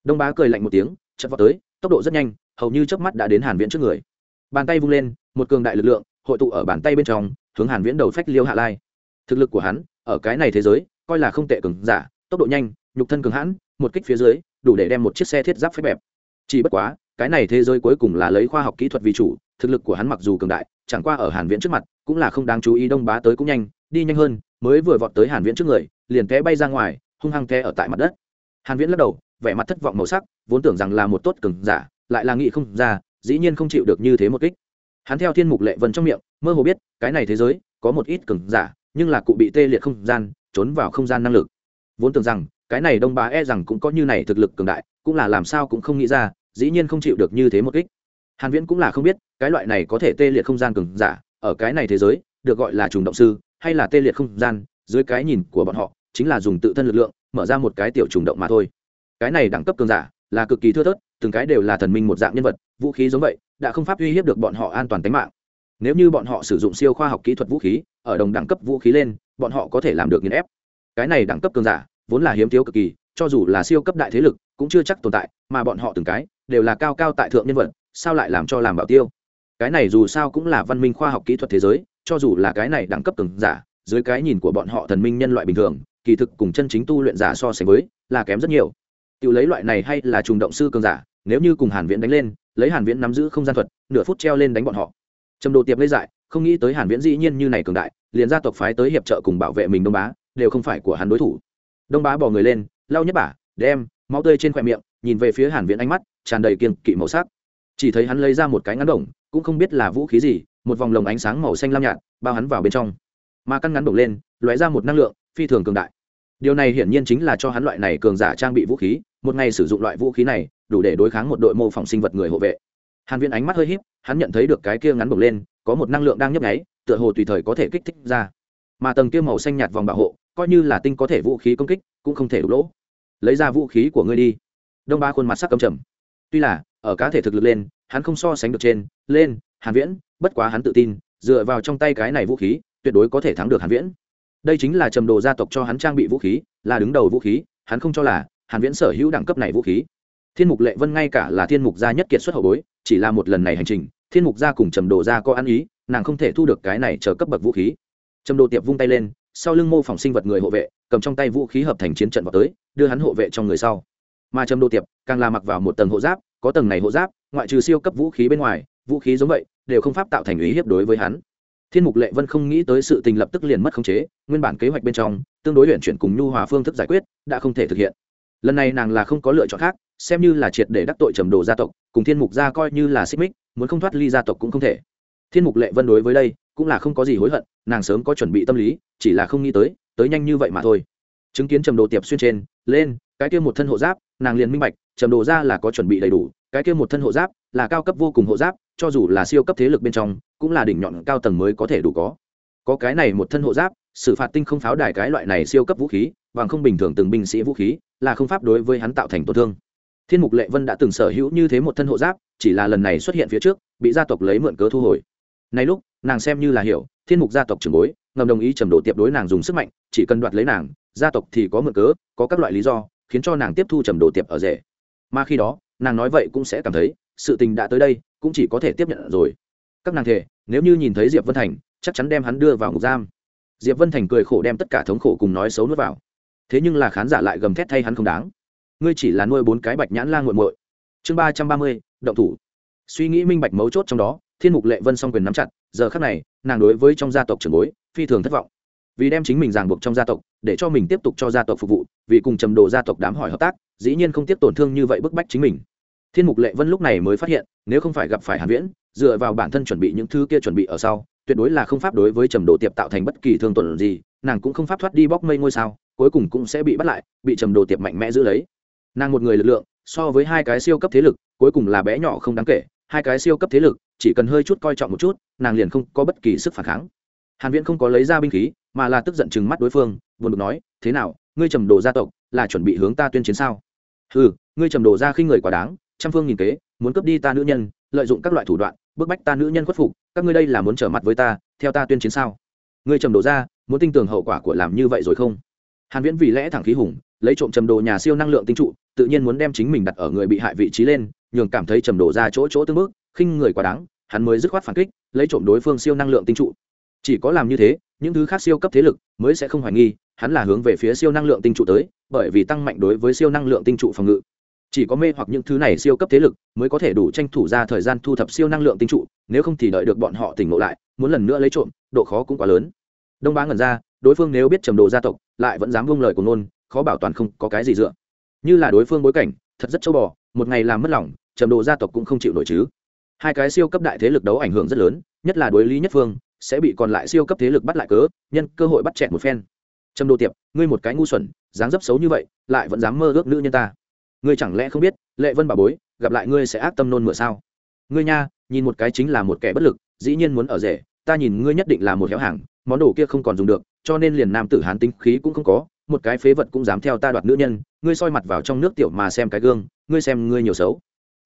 Đông bá cười lạnh một tiếng, chợt vào tới, tốc độ rất nhanh, hầu như chớp mắt đã đến hàn viễn trước người. Bàn tay vung lên, một cường đại lực lượng, hội tụ ở bàn tay bên trong, hướng hàn viễn đầu phách liêu hạ lai. Thực lực của hắn, ở cái này thế giới, coi là không tệ cường giả, tốc độ nhanh, nhục thân cường hãn, một kích phía dưới đủ để đem một chiếc xe thiết giáp phép bẹp. Chỉ bất quá, cái này thế giới cuối cùng là lấy khoa học kỹ thuật vì chủ, thực lực của hắn mặc dù cường đại, chẳng qua ở hàn viễn trước mặt, cũng là không đáng chú ý đông bá tới cũng nhanh, đi nhanh hơn, mới vừa vọt tới hàn viễn trước người, liền té bay ra ngoài, hung hăng té ở tại mặt đất. Hàn viễn lắc đầu, vẻ mặt thất vọng màu sắc, vốn tưởng rằng là một tốt cường giả, lại là nghĩ không ra, dĩ nhiên không chịu được như thế một kích. Hắn theo thiên mục lệ vân trong miệng, mơ hồ biết, cái này thế giới, có một ít cường giả, nhưng là cụ bị tê liệt không gian, trốn vào không gian năng lực. Vốn tưởng rằng cái này đông bá e rằng cũng có như này thực lực cường đại, cũng là làm sao cũng không nghĩ ra, dĩ nhiên không chịu được như thế một kích. Hàn viễn cũng là không biết, cái loại này có thể tê liệt không gian cường giả, ở cái này thế giới, được gọi là trùng động sư, hay là tê liệt không gian, dưới cái nhìn của bọn họ, chính là dùng tự thân lực lượng, mở ra một cái tiểu trùng động mà thôi. Cái này đẳng cấp cường giả, là cực kỳ thưa thớt, từng cái đều là thần minh một dạng nhân vật, vũ khí giống vậy, đã không pháp uy hiếp được bọn họ an toàn tính mạng. Nếu như bọn họ sử dụng siêu khoa học kỹ thuật vũ khí, ở đồng đẳng cấp vũ khí lên, bọn họ có thể làm được nghiền ép. Cái này đẳng cấp cường giả vốn là hiếm thiếu cực kỳ, cho dù là siêu cấp đại thế lực, cũng chưa chắc tồn tại, mà bọn họ từng cái, đều là cao cao tại thượng nhân vật, sao lại làm cho làm bảo tiêu? Cái này dù sao cũng là văn minh khoa học kỹ thuật thế giới, cho dù là cái này đẳng cấp cường giả, dưới cái nhìn của bọn họ thần minh nhân loại bình thường, kỳ thực cùng chân chính tu luyện giả so sánh với, là kém rất nhiều. Tự lấy loại này hay là trùng động sư cường giả, nếu như cùng hàn viễn đánh lên, lấy hàn viễn nắm giữ không gian thuật, nửa phút treo lên đánh bọn họ. Trầm đồ tiệp lấy dại, không nghĩ tới hàn viễn dĩ nhiên như này cường đại, liền gia tộc phái tới hiệp trợ cùng bảo vệ mình đông bá, đều không phải của hắn đối thủ đông bá bỏ người lên, lau nhất bả, đem máu tươi trên khoe miệng, nhìn về phía hàn viễn ánh mắt tràn đầy kiên kỵ màu sắc. Chỉ thấy hắn lấy ra một cái ngắn đồng, cũng không biết là vũ khí gì, một vòng lồng ánh sáng màu xanh lam nhạt bao hắn vào bên trong. Mà căn ngắn đồng lên, lóe ra một năng lượng phi thường cường đại. Điều này hiển nhiên chính là cho hắn loại này cường giả trang bị vũ khí, một ngày sử dụng loại vũ khí này, đủ để đối kháng một đội mô phỏng sinh vật người hộ vệ. Hàn viễn ánh mắt hơi híp, hắn nhận thấy được cái kia ngắn bổng lên, có một năng lượng đang nhấp nháy, tựa hồ tùy thời có thể kích thích ra. Mà tầng kia màu xanh nhạt vòng bảo hộ coi như là tinh có thể vũ khí công kích, cũng không thể đục lỗ. Lấy ra vũ khí của ngươi đi. Đông ba khuôn mặt sắc cầm trầm. Tuy là, ở cá thể thực lực lên, hắn không so sánh được trên, lên, hàn viễn, bất quá hắn tự tin, dựa vào trong tay cái này vũ khí, tuyệt đối có thể thắng được hàn viễn. Đây chính là trầm đồ gia tộc cho hắn trang bị vũ khí, là đứng đầu vũ khí, hắn không cho là hàn viễn sở hữu đẳng cấp này vũ khí. Thiên mục lệ vân ngay cả là thiên mục gia nhất kiệt xuất hậu bối, chỉ là một lần này hành trình, thiên mục gia cùng trầm đồ gia có ăn ý, nàng không thể thu được cái này chờ cấp bậc vũ khí. Trầm đồ tiệp vung tay lên sau lưng mô phỏng sinh vật người hộ vệ, cầm trong tay vũ khí hợp thành chiến trận vào tới, đưa hắn hộ vệ trong người sau. Mà trầm đô tiệp, càng là mặc vào một tầng hộ giáp, có tầng này hộ giáp, ngoại trừ siêu cấp vũ khí bên ngoài, vũ khí giống vậy, đều không pháp tạo thành ý hiếp đối với hắn. Thiên mục lệ vân không nghĩ tới sự tình lập tức liền mất khống chế, nguyên bản kế hoạch bên trong, tương đối luyện chuyển cùng nhu hòa phương thức giải quyết, đã không thể thực hiện. Lần này nàng là không có lựa chọn khác, xem như là triệt để đắc tội trầm đồ gia tộc, cùng thiên mục gia coi như là xích mích, muốn không thoát ly gia tộc cũng không thể. Thiên mục lệ vân đối với đây cũng là không có gì hối hận, nàng sớm có chuẩn bị tâm lý, chỉ là không nghĩ tới tới nhanh như vậy mà thôi. Chứng kiến trầm đồ tiệp xuyên trên, lên, cái kia một thân hộ giáp, nàng liền minh bạch, trầm đồ ra là có chuẩn bị đầy đủ, cái kia một thân hộ giáp là cao cấp vô cùng hộ giáp, cho dù là siêu cấp thế lực bên trong, cũng là đỉnh nhọn cao tầng mới có thể đủ có. Có cái này một thân hộ giáp, xử phạt tinh không pháo đài cái loại này siêu cấp vũ khí, bằng không bình thường từng binh sĩ vũ khí, là không pháp đối với hắn tạo thành tổn thương. Thiên mục lệ vân đã từng sở hữu như thế một thân hộ giáp, chỉ là lần này xuất hiện phía trước, bị gia tộc lấy mượn cớ thu hồi. Nay lúc nàng xem như là hiểu, thiên mục gia tộc trưởng bối, ngầm đồng ý trầm độ tiệp đối nàng dùng sức mạnh, chỉ cần đoạt lấy nàng, gia tộc thì có mượn cớ, có các loại lý do, khiến cho nàng tiếp thu trầm độ tiệp ở rể. Mà khi đó, nàng nói vậy cũng sẽ cảm thấy, sự tình đã tới đây, cũng chỉ có thể tiếp nhận rồi. Các nàng thể nếu như nhìn thấy diệp vân thành, chắc chắn đem hắn đưa vào ngục giam. Diệp vân thành cười khổ đem tất cả thống khổ cùng nói xấu nuốt vào. Thế nhưng là khán giả lại gầm thét thay hắn không đáng. Ngươi chỉ là nuôi bốn cái bạch nhãn la nguội muội. Chương ba trăm ba mươi, động thủ. Suy nghĩ minh bạch mấu chốt trong đó thiên mục lệ vân song quyền nắm chặt, giờ khác này, nàng đối với trong gia tộc trưởng bối, phi thường thất vọng. Vì đem chính mình ràng buộc trong gia tộc, để cho mình tiếp tục cho gia tộc phục vụ, vì cùng trầm đồ gia tộc đám hỏi hợp tác, dĩ nhiên không tiếp tổn thương như vậy bức bách chính mình. Thiên mục lệ vân lúc này mới phát hiện, nếu không phải gặp phải hàn viễn, dựa vào bản thân chuẩn bị những thứ kia chuẩn bị ở sau, tuyệt đối là không pháp đối với trầm đồ tiệp tạo thành bất kỳ thương tổn gì, nàng cũng không pháp thoát đi bóc mây ngôi sao, cuối cùng cũng sẽ bị bắt lại, bị trầm đồ tiệp mạnh mẽ giữ lấy. Nàng một người lực lượng, so với hai cái siêu cấp thế lực, cuối cùng là bé nhỏ không đáng kể hai cái siêu cấp thế lực, chỉ cần hơi chút coi trọng một chút, nàng liền không có bất kỳ sức phản kháng. Hàn viễn không có lấy ra binh khí, mà là tức giận chừng mắt đối phương, buồn bực nói, thế nào, ngươi trầm đồ gia tộc, là chuẩn bị hướng ta tuyên chiến sao? Ừ ngươi trầm đồ ra khi người quá đáng, trăm phương nghìn kế, muốn cướp đi ta nữ nhân, lợi dụng các loại thủ đoạn, bức bách ta nữ nhân khuất phục, các ngươi đây là muốn trở mặt với ta, theo ta tuyên chiến sao? Ngươi trầm đồ ra muốn tin tưởng hậu quả của làm như vậy rồi không? Hàn viễn vì lẽ thẳng khí hùng, lấy trộm trầm đồ nhà siêu năng lượng tinh trụ, tự nhiên muốn đem chính mình đặt ở người bị hại vị trí lên nhường cảm thấy trầm đổ ra chỗ chỗ tương bước, khinh người quá đáng, hắn mới dứt khoát phản kích, lấy trộm đối phương siêu năng lượng tinh trụ. Chỉ có làm như thế, những thứ khác siêu cấp thế lực mới sẽ không hoài nghi, hắn là hướng về phía siêu năng lượng tinh trụ tới, bởi vì tăng mạnh đối với siêu năng lượng tinh trụ phòng ngự. Chỉ có mê hoặc những thứ này siêu cấp thế lực mới có thể đủ tranh thủ ra thời gian thu thập siêu năng lượng tinh trụ, nếu không thì đợi được bọn họ tỉnh ngộ lại, muốn lần nữa lấy trộm, độ khó cũng quá lớn. Đông bá ngẩn ra, đối phương nếu biết trầm đồ gia tộc, lại vẫn dám vung lời của nôn khó bảo toàn không có cái gì dựa. Như là đối phương bối cảnh, thật rất châu bò, một ngày làm mất lòng trầm đồ gia tộc cũng không chịu nổi chứ. Hai cái siêu cấp đại thế lực đấu ảnh hưởng rất lớn, nhất là đối lý nhất phương, sẽ bị còn lại siêu cấp thế lực bắt lại cớ, nhân cơ hội bắt chẹn một phen. Trầm đồ tiệp, ngươi một cái ngu xuẩn, dáng dấp xấu như vậy, lại vẫn dám mơ ước nữ nhân ta. Ngươi chẳng lẽ không biết, lệ vân bà bối, gặp lại ngươi sẽ ác tâm nôn mửa sao? Ngươi nha, nhìn một cái chính là một kẻ bất lực, dĩ nhiên muốn ở rể, ta nhìn ngươi nhất định là một héo hàng, món đồ kia không còn dùng được, cho nên liền nam tử hán tinh khí cũng không có, một cái phế vật cũng dám theo ta đoạt nữ nhân, ngươi soi mặt vào trong nước tiểu mà xem cái gương, ngươi xem ngươi nhiều xấu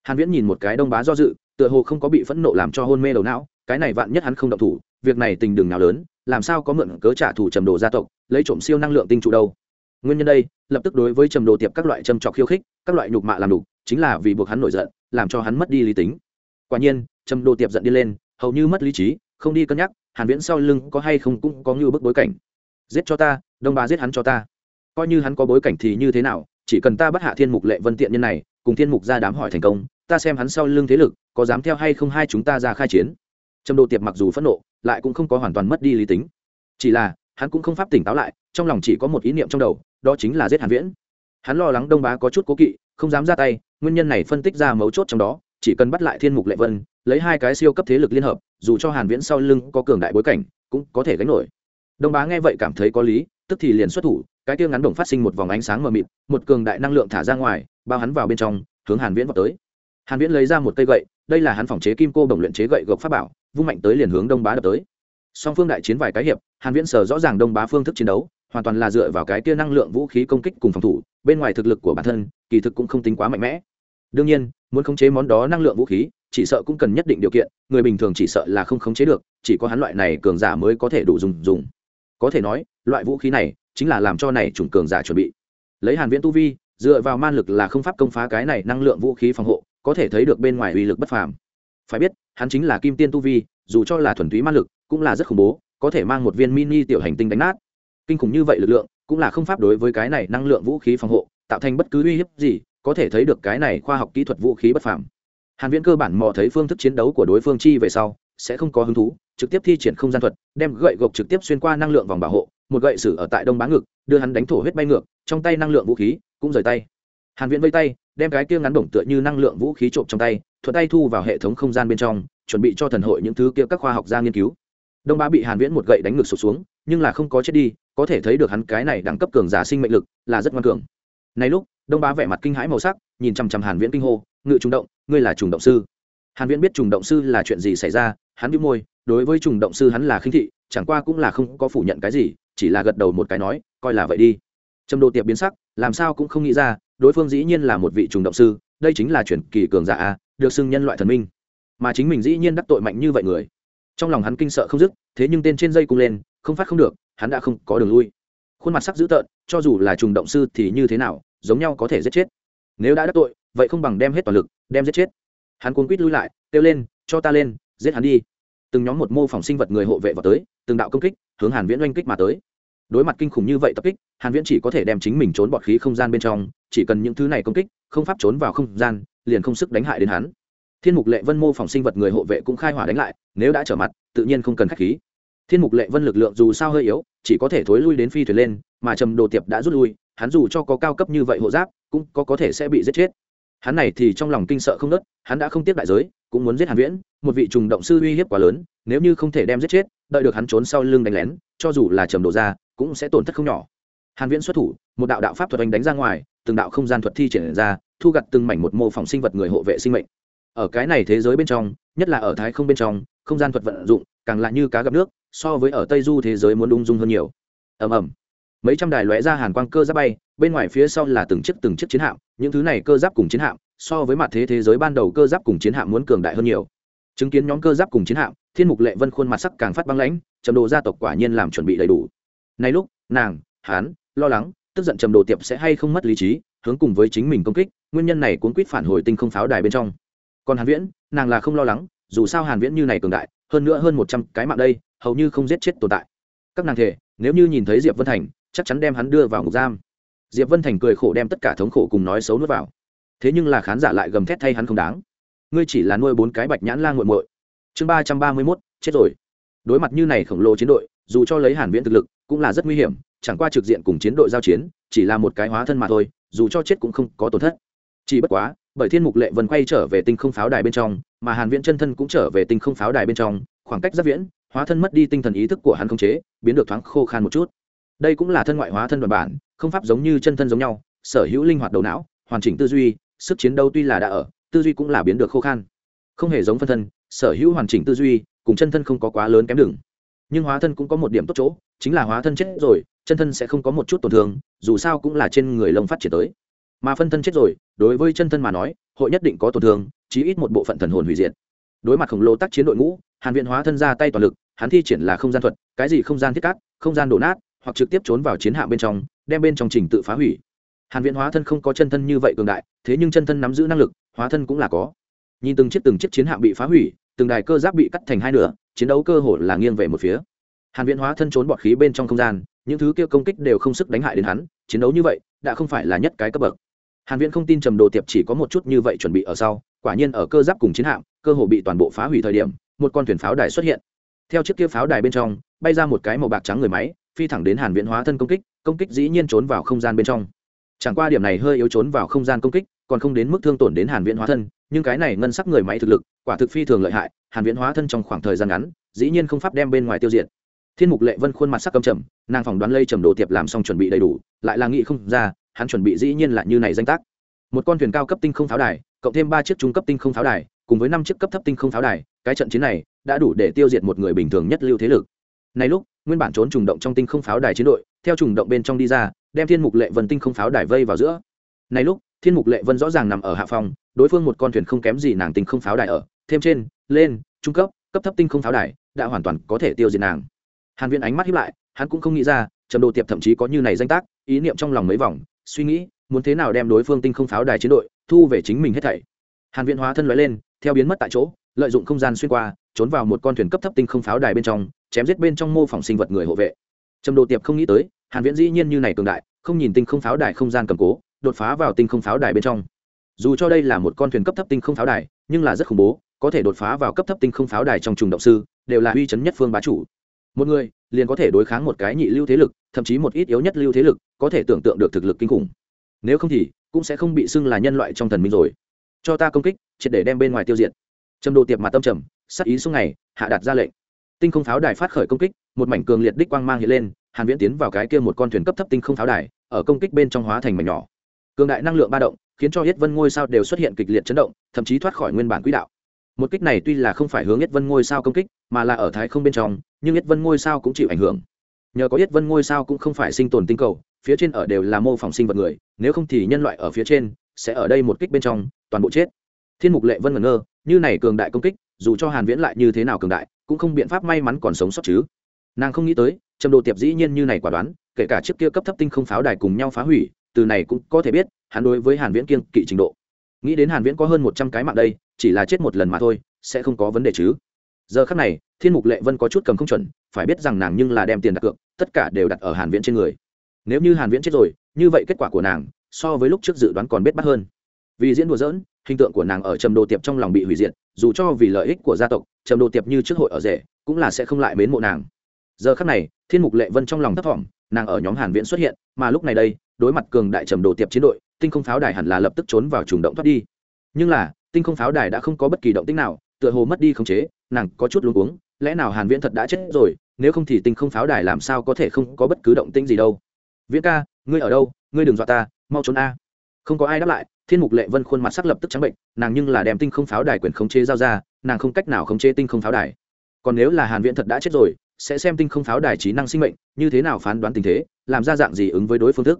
hàn viễn nhìn một cái đông bá do dự, tựa hồ không có bị phẫn nộ làm cho hôn mê đầu não, cái này vạn nhất hắn không động thủ, việc này tình đường nào lớn, làm sao có mượn cớ trả thù trầm đồ gia tộc, lấy trộm siêu năng lượng tinh trụ đâu. Nguyên nhân đây, lập tức đối với trầm đồ tiệp các loại châm trọc khiêu khích, các loại nhục mạ làm đủ chính là vì buộc hắn nổi giận, làm cho hắn mất đi lý tính. Quả nhiên, trầm đồ tiệp giận đi lên, hầu như mất lý trí, không đi cân nhắc, hàn viễn sau lưng có hay không cũng có như bức bối cảnh. Giết cho ta, đông bà giết hắn cho ta. Coi như hắn có bối cảnh thì như thế nào, chỉ cần ta bắt hạ thiên mục lệ vân tiện nhân này, cùng thiên mục ra đám hỏi thành công ta xem hắn sau lưng thế lực, có dám theo hay không hai chúng ta ra khai chiến. Trầm đồ tiệp mặc dù phẫn nộ, lại cũng không có hoàn toàn mất đi lý tính. Chỉ là, hắn cũng không pháp tỉnh táo lại, trong lòng chỉ có một ý niệm trong đầu, đó chính là giết hàn viễn. Hắn lo lắng đông bá có chút cố kỵ, không dám ra tay, nguyên nhân này phân tích ra mấu chốt trong đó, chỉ cần bắt lại thiên mục lệ vân, lấy hai cái siêu cấp thế lực liên hợp, dù cho hàn viễn sau lưng có cường đại bối cảnh, cũng có thể gánh nổi. Đông bá nghe vậy cảm thấy có lý, tức thì liền xuất thủ, cái kia ngắn đồng phát sinh một vòng ánh sáng mờ mịt, một cường đại năng lượng thả ra ngoài, bao hắn vào bên trong, hướng hàn viễn vào tới hàn viễn lấy ra một cây gậy, đây là hắn phòng chế kim cô đồng luyện chế gậy gộc pháp bảo, vung mạnh tới liền hướng đông bá đập tới. Song phương đại chiến vài cái hiệp, hàn viễn sở rõ ràng đông bá phương thức chiến đấu, hoàn toàn là dựa vào cái kia năng lượng vũ khí công kích cùng phòng thủ, bên ngoài thực lực của bản thân, kỳ thực cũng không tính quá mạnh mẽ. Đương nhiên, muốn khống chế món đó năng lượng vũ khí, chỉ sợ cũng cần nhất định điều kiện, người bình thường chỉ sợ là không khống chế được, chỉ có hắn loại này cường giả mới có thể đủ dùng dùng. Có thể nói, loại vũ khí này chính là làm cho này chủng cường giả chuẩn bị. Lấy hàn viễn tu vi, dựa vào man lực là không pháp công phá cái này năng lượng vũ khí phòng hộ có thể thấy được bên ngoài uy lực bất phàm. Phải biết, hắn chính là kim tiên tu vi, dù cho là thuần túy ma lực, cũng là rất khủng bố, có thể mang một viên mini tiểu hành tinh đánh nát. Kinh khủng như vậy lực lượng, cũng là không pháp đối với cái này năng lượng vũ khí phòng hộ, tạo thành bất cứ uy hiếp gì, có thể thấy được cái này khoa học kỹ thuật vũ khí bất phàm. Hàn viễn cơ bản mò thấy phương thức chiến đấu của đối phương chi về sau, sẽ không có hứng thú, trực tiếp thi triển không gian thuật, đem gậy gộc trực tiếp xuyên qua năng lượng vòng bảo hộ, một gậy sử ở tại đông bá ngực, đưa hắn đánh thổ huyết bay ngược, trong tay năng lượng vũ khí cũng rời tay. Hàn viễn vây tay đem cái kia ngắn bổng tựa như năng lượng vũ khí trộm trong tay, thuận tay thu vào hệ thống không gian bên trong, chuẩn bị cho thần hội những thứ kia các khoa học gia nghiên cứu. Đông bá bị hàn viễn một gậy đánh ngược sụp xuống, nhưng là không có chết đi, có thể thấy được hắn cái này đẳng cấp cường giả sinh mệnh lực là rất ngoan cường. Này lúc, đông bá vẻ mặt kinh hãi màu sắc, nhìn chăm chăm hàn viễn kinh hô, ngự trùng động, ngươi là trùng động sư. Hàn viễn biết trùng động sư là chuyện gì xảy ra, hắn bĩu môi, đối với trùng động sư hắn là khinh thị, chẳng qua cũng là không có phủ nhận cái gì, chỉ là gật đầu một cái nói, coi là vậy đi. Trầm đồ tiệp biến sắc, làm sao cũng không nghĩ ra đối phương dĩ nhiên là một vị trùng động sư, đây chính là chuyển kỳ cường giả a, được xưng nhân loại thần minh. Mà chính mình dĩ nhiên đắc tội mạnh như vậy người. Trong lòng hắn kinh sợ không dứt, thế nhưng tên trên dây cung lên, không phát không được, hắn đã không có đường lui. Khuôn mặt sắc dữ tợn, cho dù là trùng động sư thì như thế nào, giống nhau có thể giết chết. Nếu đã đắc tội, vậy không bằng đem hết toàn lực, đem giết chết. Hắn cuốn quýt lui lại, kêu lên, cho ta lên, giết hắn đi. Từng nhóm một mô phỏng sinh vật người hộ vệ vào tới, từng đạo công kích, hướng hàn viễn oanh kích mà tới. Đối mặt kinh khủng như vậy tập kích, hàn viễn chỉ có thể đem chính mình trốn bọt khí không gian bên trong chỉ cần những thứ này công kích, không pháp trốn vào không gian, liền không sức đánh hại đến hắn. Thiên mục lệ vân mô phỏng sinh vật người hộ vệ cũng khai hỏa đánh lại, nếu đã trở mặt, tự nhiên không cần k h á c h khí. Thiên mục lệ vân lực lượng dù sao hơi yếu, chỉ có thể thối lui đến phi thuyền lên, mà trầm đồ tiệp đã rút lui, hắn dù cho có cao cấp như vậy hộ giáp, cũng có có thể sẽ bị giết chết. Hắn này thì trong lòng kinh sợ không nớt, hắn đã không tiếp đại giới, cũng muốn giết hàn viễn, một vị trùng động sư uy hiếp quá lớn, nếu như không thể đem giết chết, đợi được hắn trốn sau lưng đánh lén, cho dù là trầm đồ ra, cũng sẽ tổn thất không nhỏ. Hàn viễn xuất thủ, một đạo đạo pháp thuật anh đánh ra ngoài từng đạo không gian thuật thi triển ra, thu gặt từng mảnh một mô phỏng sinh vật người hộ vệ sinh mệnh. Ở cái này thế giới bên trong, nhất là ở thái không bên trong, không gian thuật vận dụng càng lạ như cá gặp nước, so với ở tây du thế giới muốn ung dung hơn nhiều. Ầm ầm. Mấy trăm đài lóe ra hàn quang cơ giáp bay, bên ngoài phía sau là từng chiếc từng chiếc chiến hạm, những thứ này cơ giáp cùng chiến hạm, so với mặt thế thế giới ban đầu cơ giáp cùng chiến hạm muốn cường đại hơn nhiều. Chứng kiến nhóm cơ giáp cùng chiến hạm, thiên mục lệ vân khuôn mặt sắc càng phát băng lãnh chậm đồ gia tộc quả nhiên làm chuẩn bị đầy đủ. Nay lúc, nàng hán lo lắng tức giận trầm đồ tiệp sẽ hay không mất lý trí, hướng cùng với chính mình công kích, nguyên nhân này cuốn quýt phản hồi tinh không pháo đài bên trong. Còn hàn viễn, nàng là không lo lắng, dù sao hàn viễn như này cường đại, hơn nữa hơn 100 cái mạng đây, hầu như không giết chết tồn tại. Các nàng thể, nếu như nhìn thấy diệp vân thành, chắc chắn đem hắn đưa vào ngục giam. Diệp vân thành cười khổ đem tất cả thống khổ cùng nói xấu nuốt vào. Thế nhưng là khán giả lại gầm thét thay hắn không đáng. Ngươi chỉ là nuôi bốn cái bạch nhãn lang nguội muội. Chương ba trăm ba mươi mốt, chết rồi. Đối mặt như này khổng lồ chiến đội, dù cho lấy hàn viễn thực lực, cũng là rất nguy hiểm chẳng qua trực diện cùng chiến đội giao chiến, chỉ là một cái hóa thân mà thôi, dù cho chết cũng không có tổn thất. Chỉ bất quá, bởi thiên mục lệ vân quay trở về tinh không pháo đài bên trong, mà hàn viễn chân thân cũng trở về tinh không pháo đài bên trong, khoảng cách rất viễn, hóa thân mất đi tinh thần ý thức của hắn không chế, biến được thoáng khô khan một chút. Đây cũng là thân ngoại hóa thân đoàn bản, không pháp giống như chân thân giống nhau, sở hữu linh hoạt đầu não, hoàn chỉnh tư duy, sức chiến đấu tuy là đã ở, tư duy cũng là biến được khô khan. Không hề giống phân thân, sở hữu hoàn chỉnh tư duy, cùng chân thân không có quá lớn kém đừng nhưng hóa thân cũng có một điểm tốt chỗ, chính là hóa thân chết rồi, chân thân sẽ không có một chút tổn thương, dù sao cũng là trên người lông phát triển tới. Mà phân thân chết rồi, đối với chân thân mà nói, hội nhất định có tổn thương, chí ít một bộ phận thần hồn hủy diệt. Đối mặt khổng lồ tác chiến đội ngũ, hàn viện hóa thân ra tay toàn lực, hắn thi triển là không gian thuật, cái gì không gian thiết cát, không gian đổ nát, hoặc trực tiếp trốn vào chiến hạm bên trong, đem bên trong trình tự phá hủy. Hàn viện hóa thân không có chân thân như vậy cường đại, thế nhưng chân thân nắm giữ năng lực, hóa thân cũng là có. Nhìn từng chiếc từng chiếc chiến hạm bị phá hủy, từng đài cơ giáp bị cắt thành hai nửa chiến đấu cơ hội là nghiêng về một phía. Hàn Viễn hóa thân trốn bọt khí bên trong không gian, những thứ kia công kích đều không sức đánh hại đến hắn, chiến đấu như vậy, đã không phải là nhất cái cấp bậc. Hàn Viễn không tin trầm đồ tiệp chỉ có một chút như vậy chuẩn bị ở sau, quả nhiên ở cơ giáp cùng chiến hạm, cơ hồ bị toàn bộ phá hủy thời điểm, một con thuyền pháo đài xuất hiện. Theo chiếc kia pháo đài bên trong, bay ra một cái màu bạc trắng người máy, phi thẳng đến hàn Viễn hóa thân công kích công kích dĩ nhiên trốn vào không gian bên trong. Chẳng qua điểm này hơi yếu trốn vào không gian công kích, còn không đến mức thương tổn đến hàn viễn hóa thân, nhưng cái này ngân sắc người máy thực lực quả thực phi thường lợi hại, hàn viễn hóa thân trong khoảng thời gian ngắn, dĩ nhiên không pháp đem bên ngoài tiêu diệt. Thiên mục lệ vân khuôn mặt sắc căm trầm, nàng phỏng đoán lây trầm đồ tiệp làm xong chuẩn bị đầy đủ, lại là nghĩ không ra, hắn chuẩn bị dĩ nhiên là như này danh tác. Một con thuyền cao cấp tinh không pháo đài, cộng thêm ba chiếc trung cấp tinh không pháo đài, cùng với năm chiếc cấp thấp tinh không pháo đài, cái trận chiến này đã đủ để tiêu diệt một người bình thường nhất lưu thế lực. Này lúc, nguyên bản trốn trùng động trong tinh không pháo đài chiến đội, theo trùng động bên trong đi ra, đem thiên mục lệ vân tinh không pháo đài vây vào giữa. Này lúc, thiên mục lệ vân rõ ràng nằm ở hạ phòng, đối phương một con thuyền không kém gì nàng tinh không pháo đài ở thêm trên, lên, trung cấp cấp thấp tinh không pháo đài, đã hoàn toàn có thể tiêu diệt nàng. Hàn viễn ánh mắt hiếp lại, hắn cũng không nghĩ ra, trầm đồ tiệp thậm chí có như này danh tác, ý niệm trong lòng mấy vòng, suy nghĩ, muốn thế nào đem đối phương tinh không pháo đài chiến đội, thu về chính mình hết thảy. Hàn viễn hóa thân lóe lên, theo biến mất tại chỗ, lợi dụng không gian xuyên qua, trốn vào một con thuyền cấp thấp tinh không pháo đài bên trong, chém giết bên trong mô phỏng sinh vật người hộ vệ. Trầm đồ tiệp không nghĩ tới, hàn viễn dĩ nhiên như này cường đại, không nhìn tinh không pháo đài không gian cầm cố, đột phá vào tinh không pháo đài bên trong. Dù cho đây là một con thuyền cấp thấp tinh không pháo đài, nhưng là rất khủng bố có thể đột phá vào cấp thấp tinh không pháo đài trong trùng động sư, đều là uy chấn nhất phương bá chủ. Một người, liền có thể đối kháng một cái nhị lưu thế lực, thậm chí một ít yếu nhất lưu thế lực, có thể tưởng tượng được thực lực kinh khủng. Nếu không thì, cũng sẽ không bị xưng là nhân loại trong thần minh rồi. Cho ta công kích, triệt để đem bên ngoài tiêu diệt. Trầm đồ tiệp mặt tâm trầm, sắc ý xuống ngày, hạ đặt ra lệnh. Tinh không pháo đài phát khởi công kích, một mảnh cường liệt đích quang mang hiện lên, hàn viễn tiến vào cái kia một con thuyền cấp thấp tinh không pháo đài, ở công kích bên trong hóa thành mảnh nhỏ. Cường đại năng lượng ba động, khiến cho hết vân ngôi sao đều xuất hiện kịch liệt chấn động, thậm chí thoát khỏi nguyên bản quỹ đạo một kích này tuy là không phải hướng Nhất vân ngôi sao công kích, mà là ở thái không bên trong, nhưng Nhất vân ngôi sao cũng chịu ảnh hưởng. Nhờ có Nhất vân ngôi sao cũng không phải sinh tồn tinh cầu, phía trên ở đều là mô phỏng sinh vật người, nếu không thì nhân loại ở phía trên sẽ ở đây một kích bên trong, toàn bộ chết. Thiên mục lệ vân ngẩn ngơ, như này cường đại công kích, dù cho hàn viễn lại như thế nào cường đại, cũng không biện pháp may mắn còn sống sót chứ. Nàng không nghĩ tới, trầm đồ tiệp dĩ nhiên như này quả đoán, kể cả trước kia cấp thấp tinh không pháo đài cùng nhau phá hủy, từ này cũng có thể biết, hắn đối với hàn viễn kiên kỵ trình độ nghĩ đến hàn viễn có hơn 100 cái mạng đây, chỉ là chết một lần mà thôi, sẽ không có vấn đề chứ. Giờ khắc này, thiên mục lệ vân có chút cầm không chuẩn, phải biết rằng nàng nhưng là đem tiền đặt cược, tất cả đều đặt ở hàn viễn trên người. Nếu như hàn viễn chết rồi, như vậy kết quả của nàng, so với lúc trước dự đoán còn biết bắt hơn. Vì diễn đùa dỡn hình tượng của nàng ở trầm đồ tiệp trong lòng bị hủy diệt, dù cho vì lợi ích của gia tộc, trầm đồ tiệp như trước hội ở rể, cũng là sẽ không lại mến mộ nàng. Giờ khắc này, thiên mục lệ vân trong lòng thấp thỏm, nàng ở nhóm hàn viễn xuất hiện, mà lúc này đây, đối mặt cường đại trầm đồ tiệp chiến đội tinh không pháo đài hẳn là lập tức trốn vào trùng động thoát đi. Nhưng là, tinh không pháo đài đã không có bất kỳ động tĩnh nào, tựa hồ mất đi khống chế, nàng có chút luống cuống, lẽ nào hàn viễn thật đã chết rồi, nếu không thì tinh không pháo đài làm sao có thể không có bất cứ động tĩnh gì đâu. Viễn ca, ngươi ở đâu? Ngươi đừng dọa ta, mau trốn a. Không có ai đáp lại, thiên mục lệ vân khuôn mặt sắc lập tức trắng bệnh, nàng nhưng là đem tinh không pháo đài quyền khống chế giao ra, nàng không cách nào khống chế tinh không pháo đài. Còn nếu là hàn viễn thật đã chết rồi, sẽ xem tinh không pháo đài trí năng sinh mệnh, như thế nào phán đoán tình thế, làm ra dạng gì ứng với đối phương thức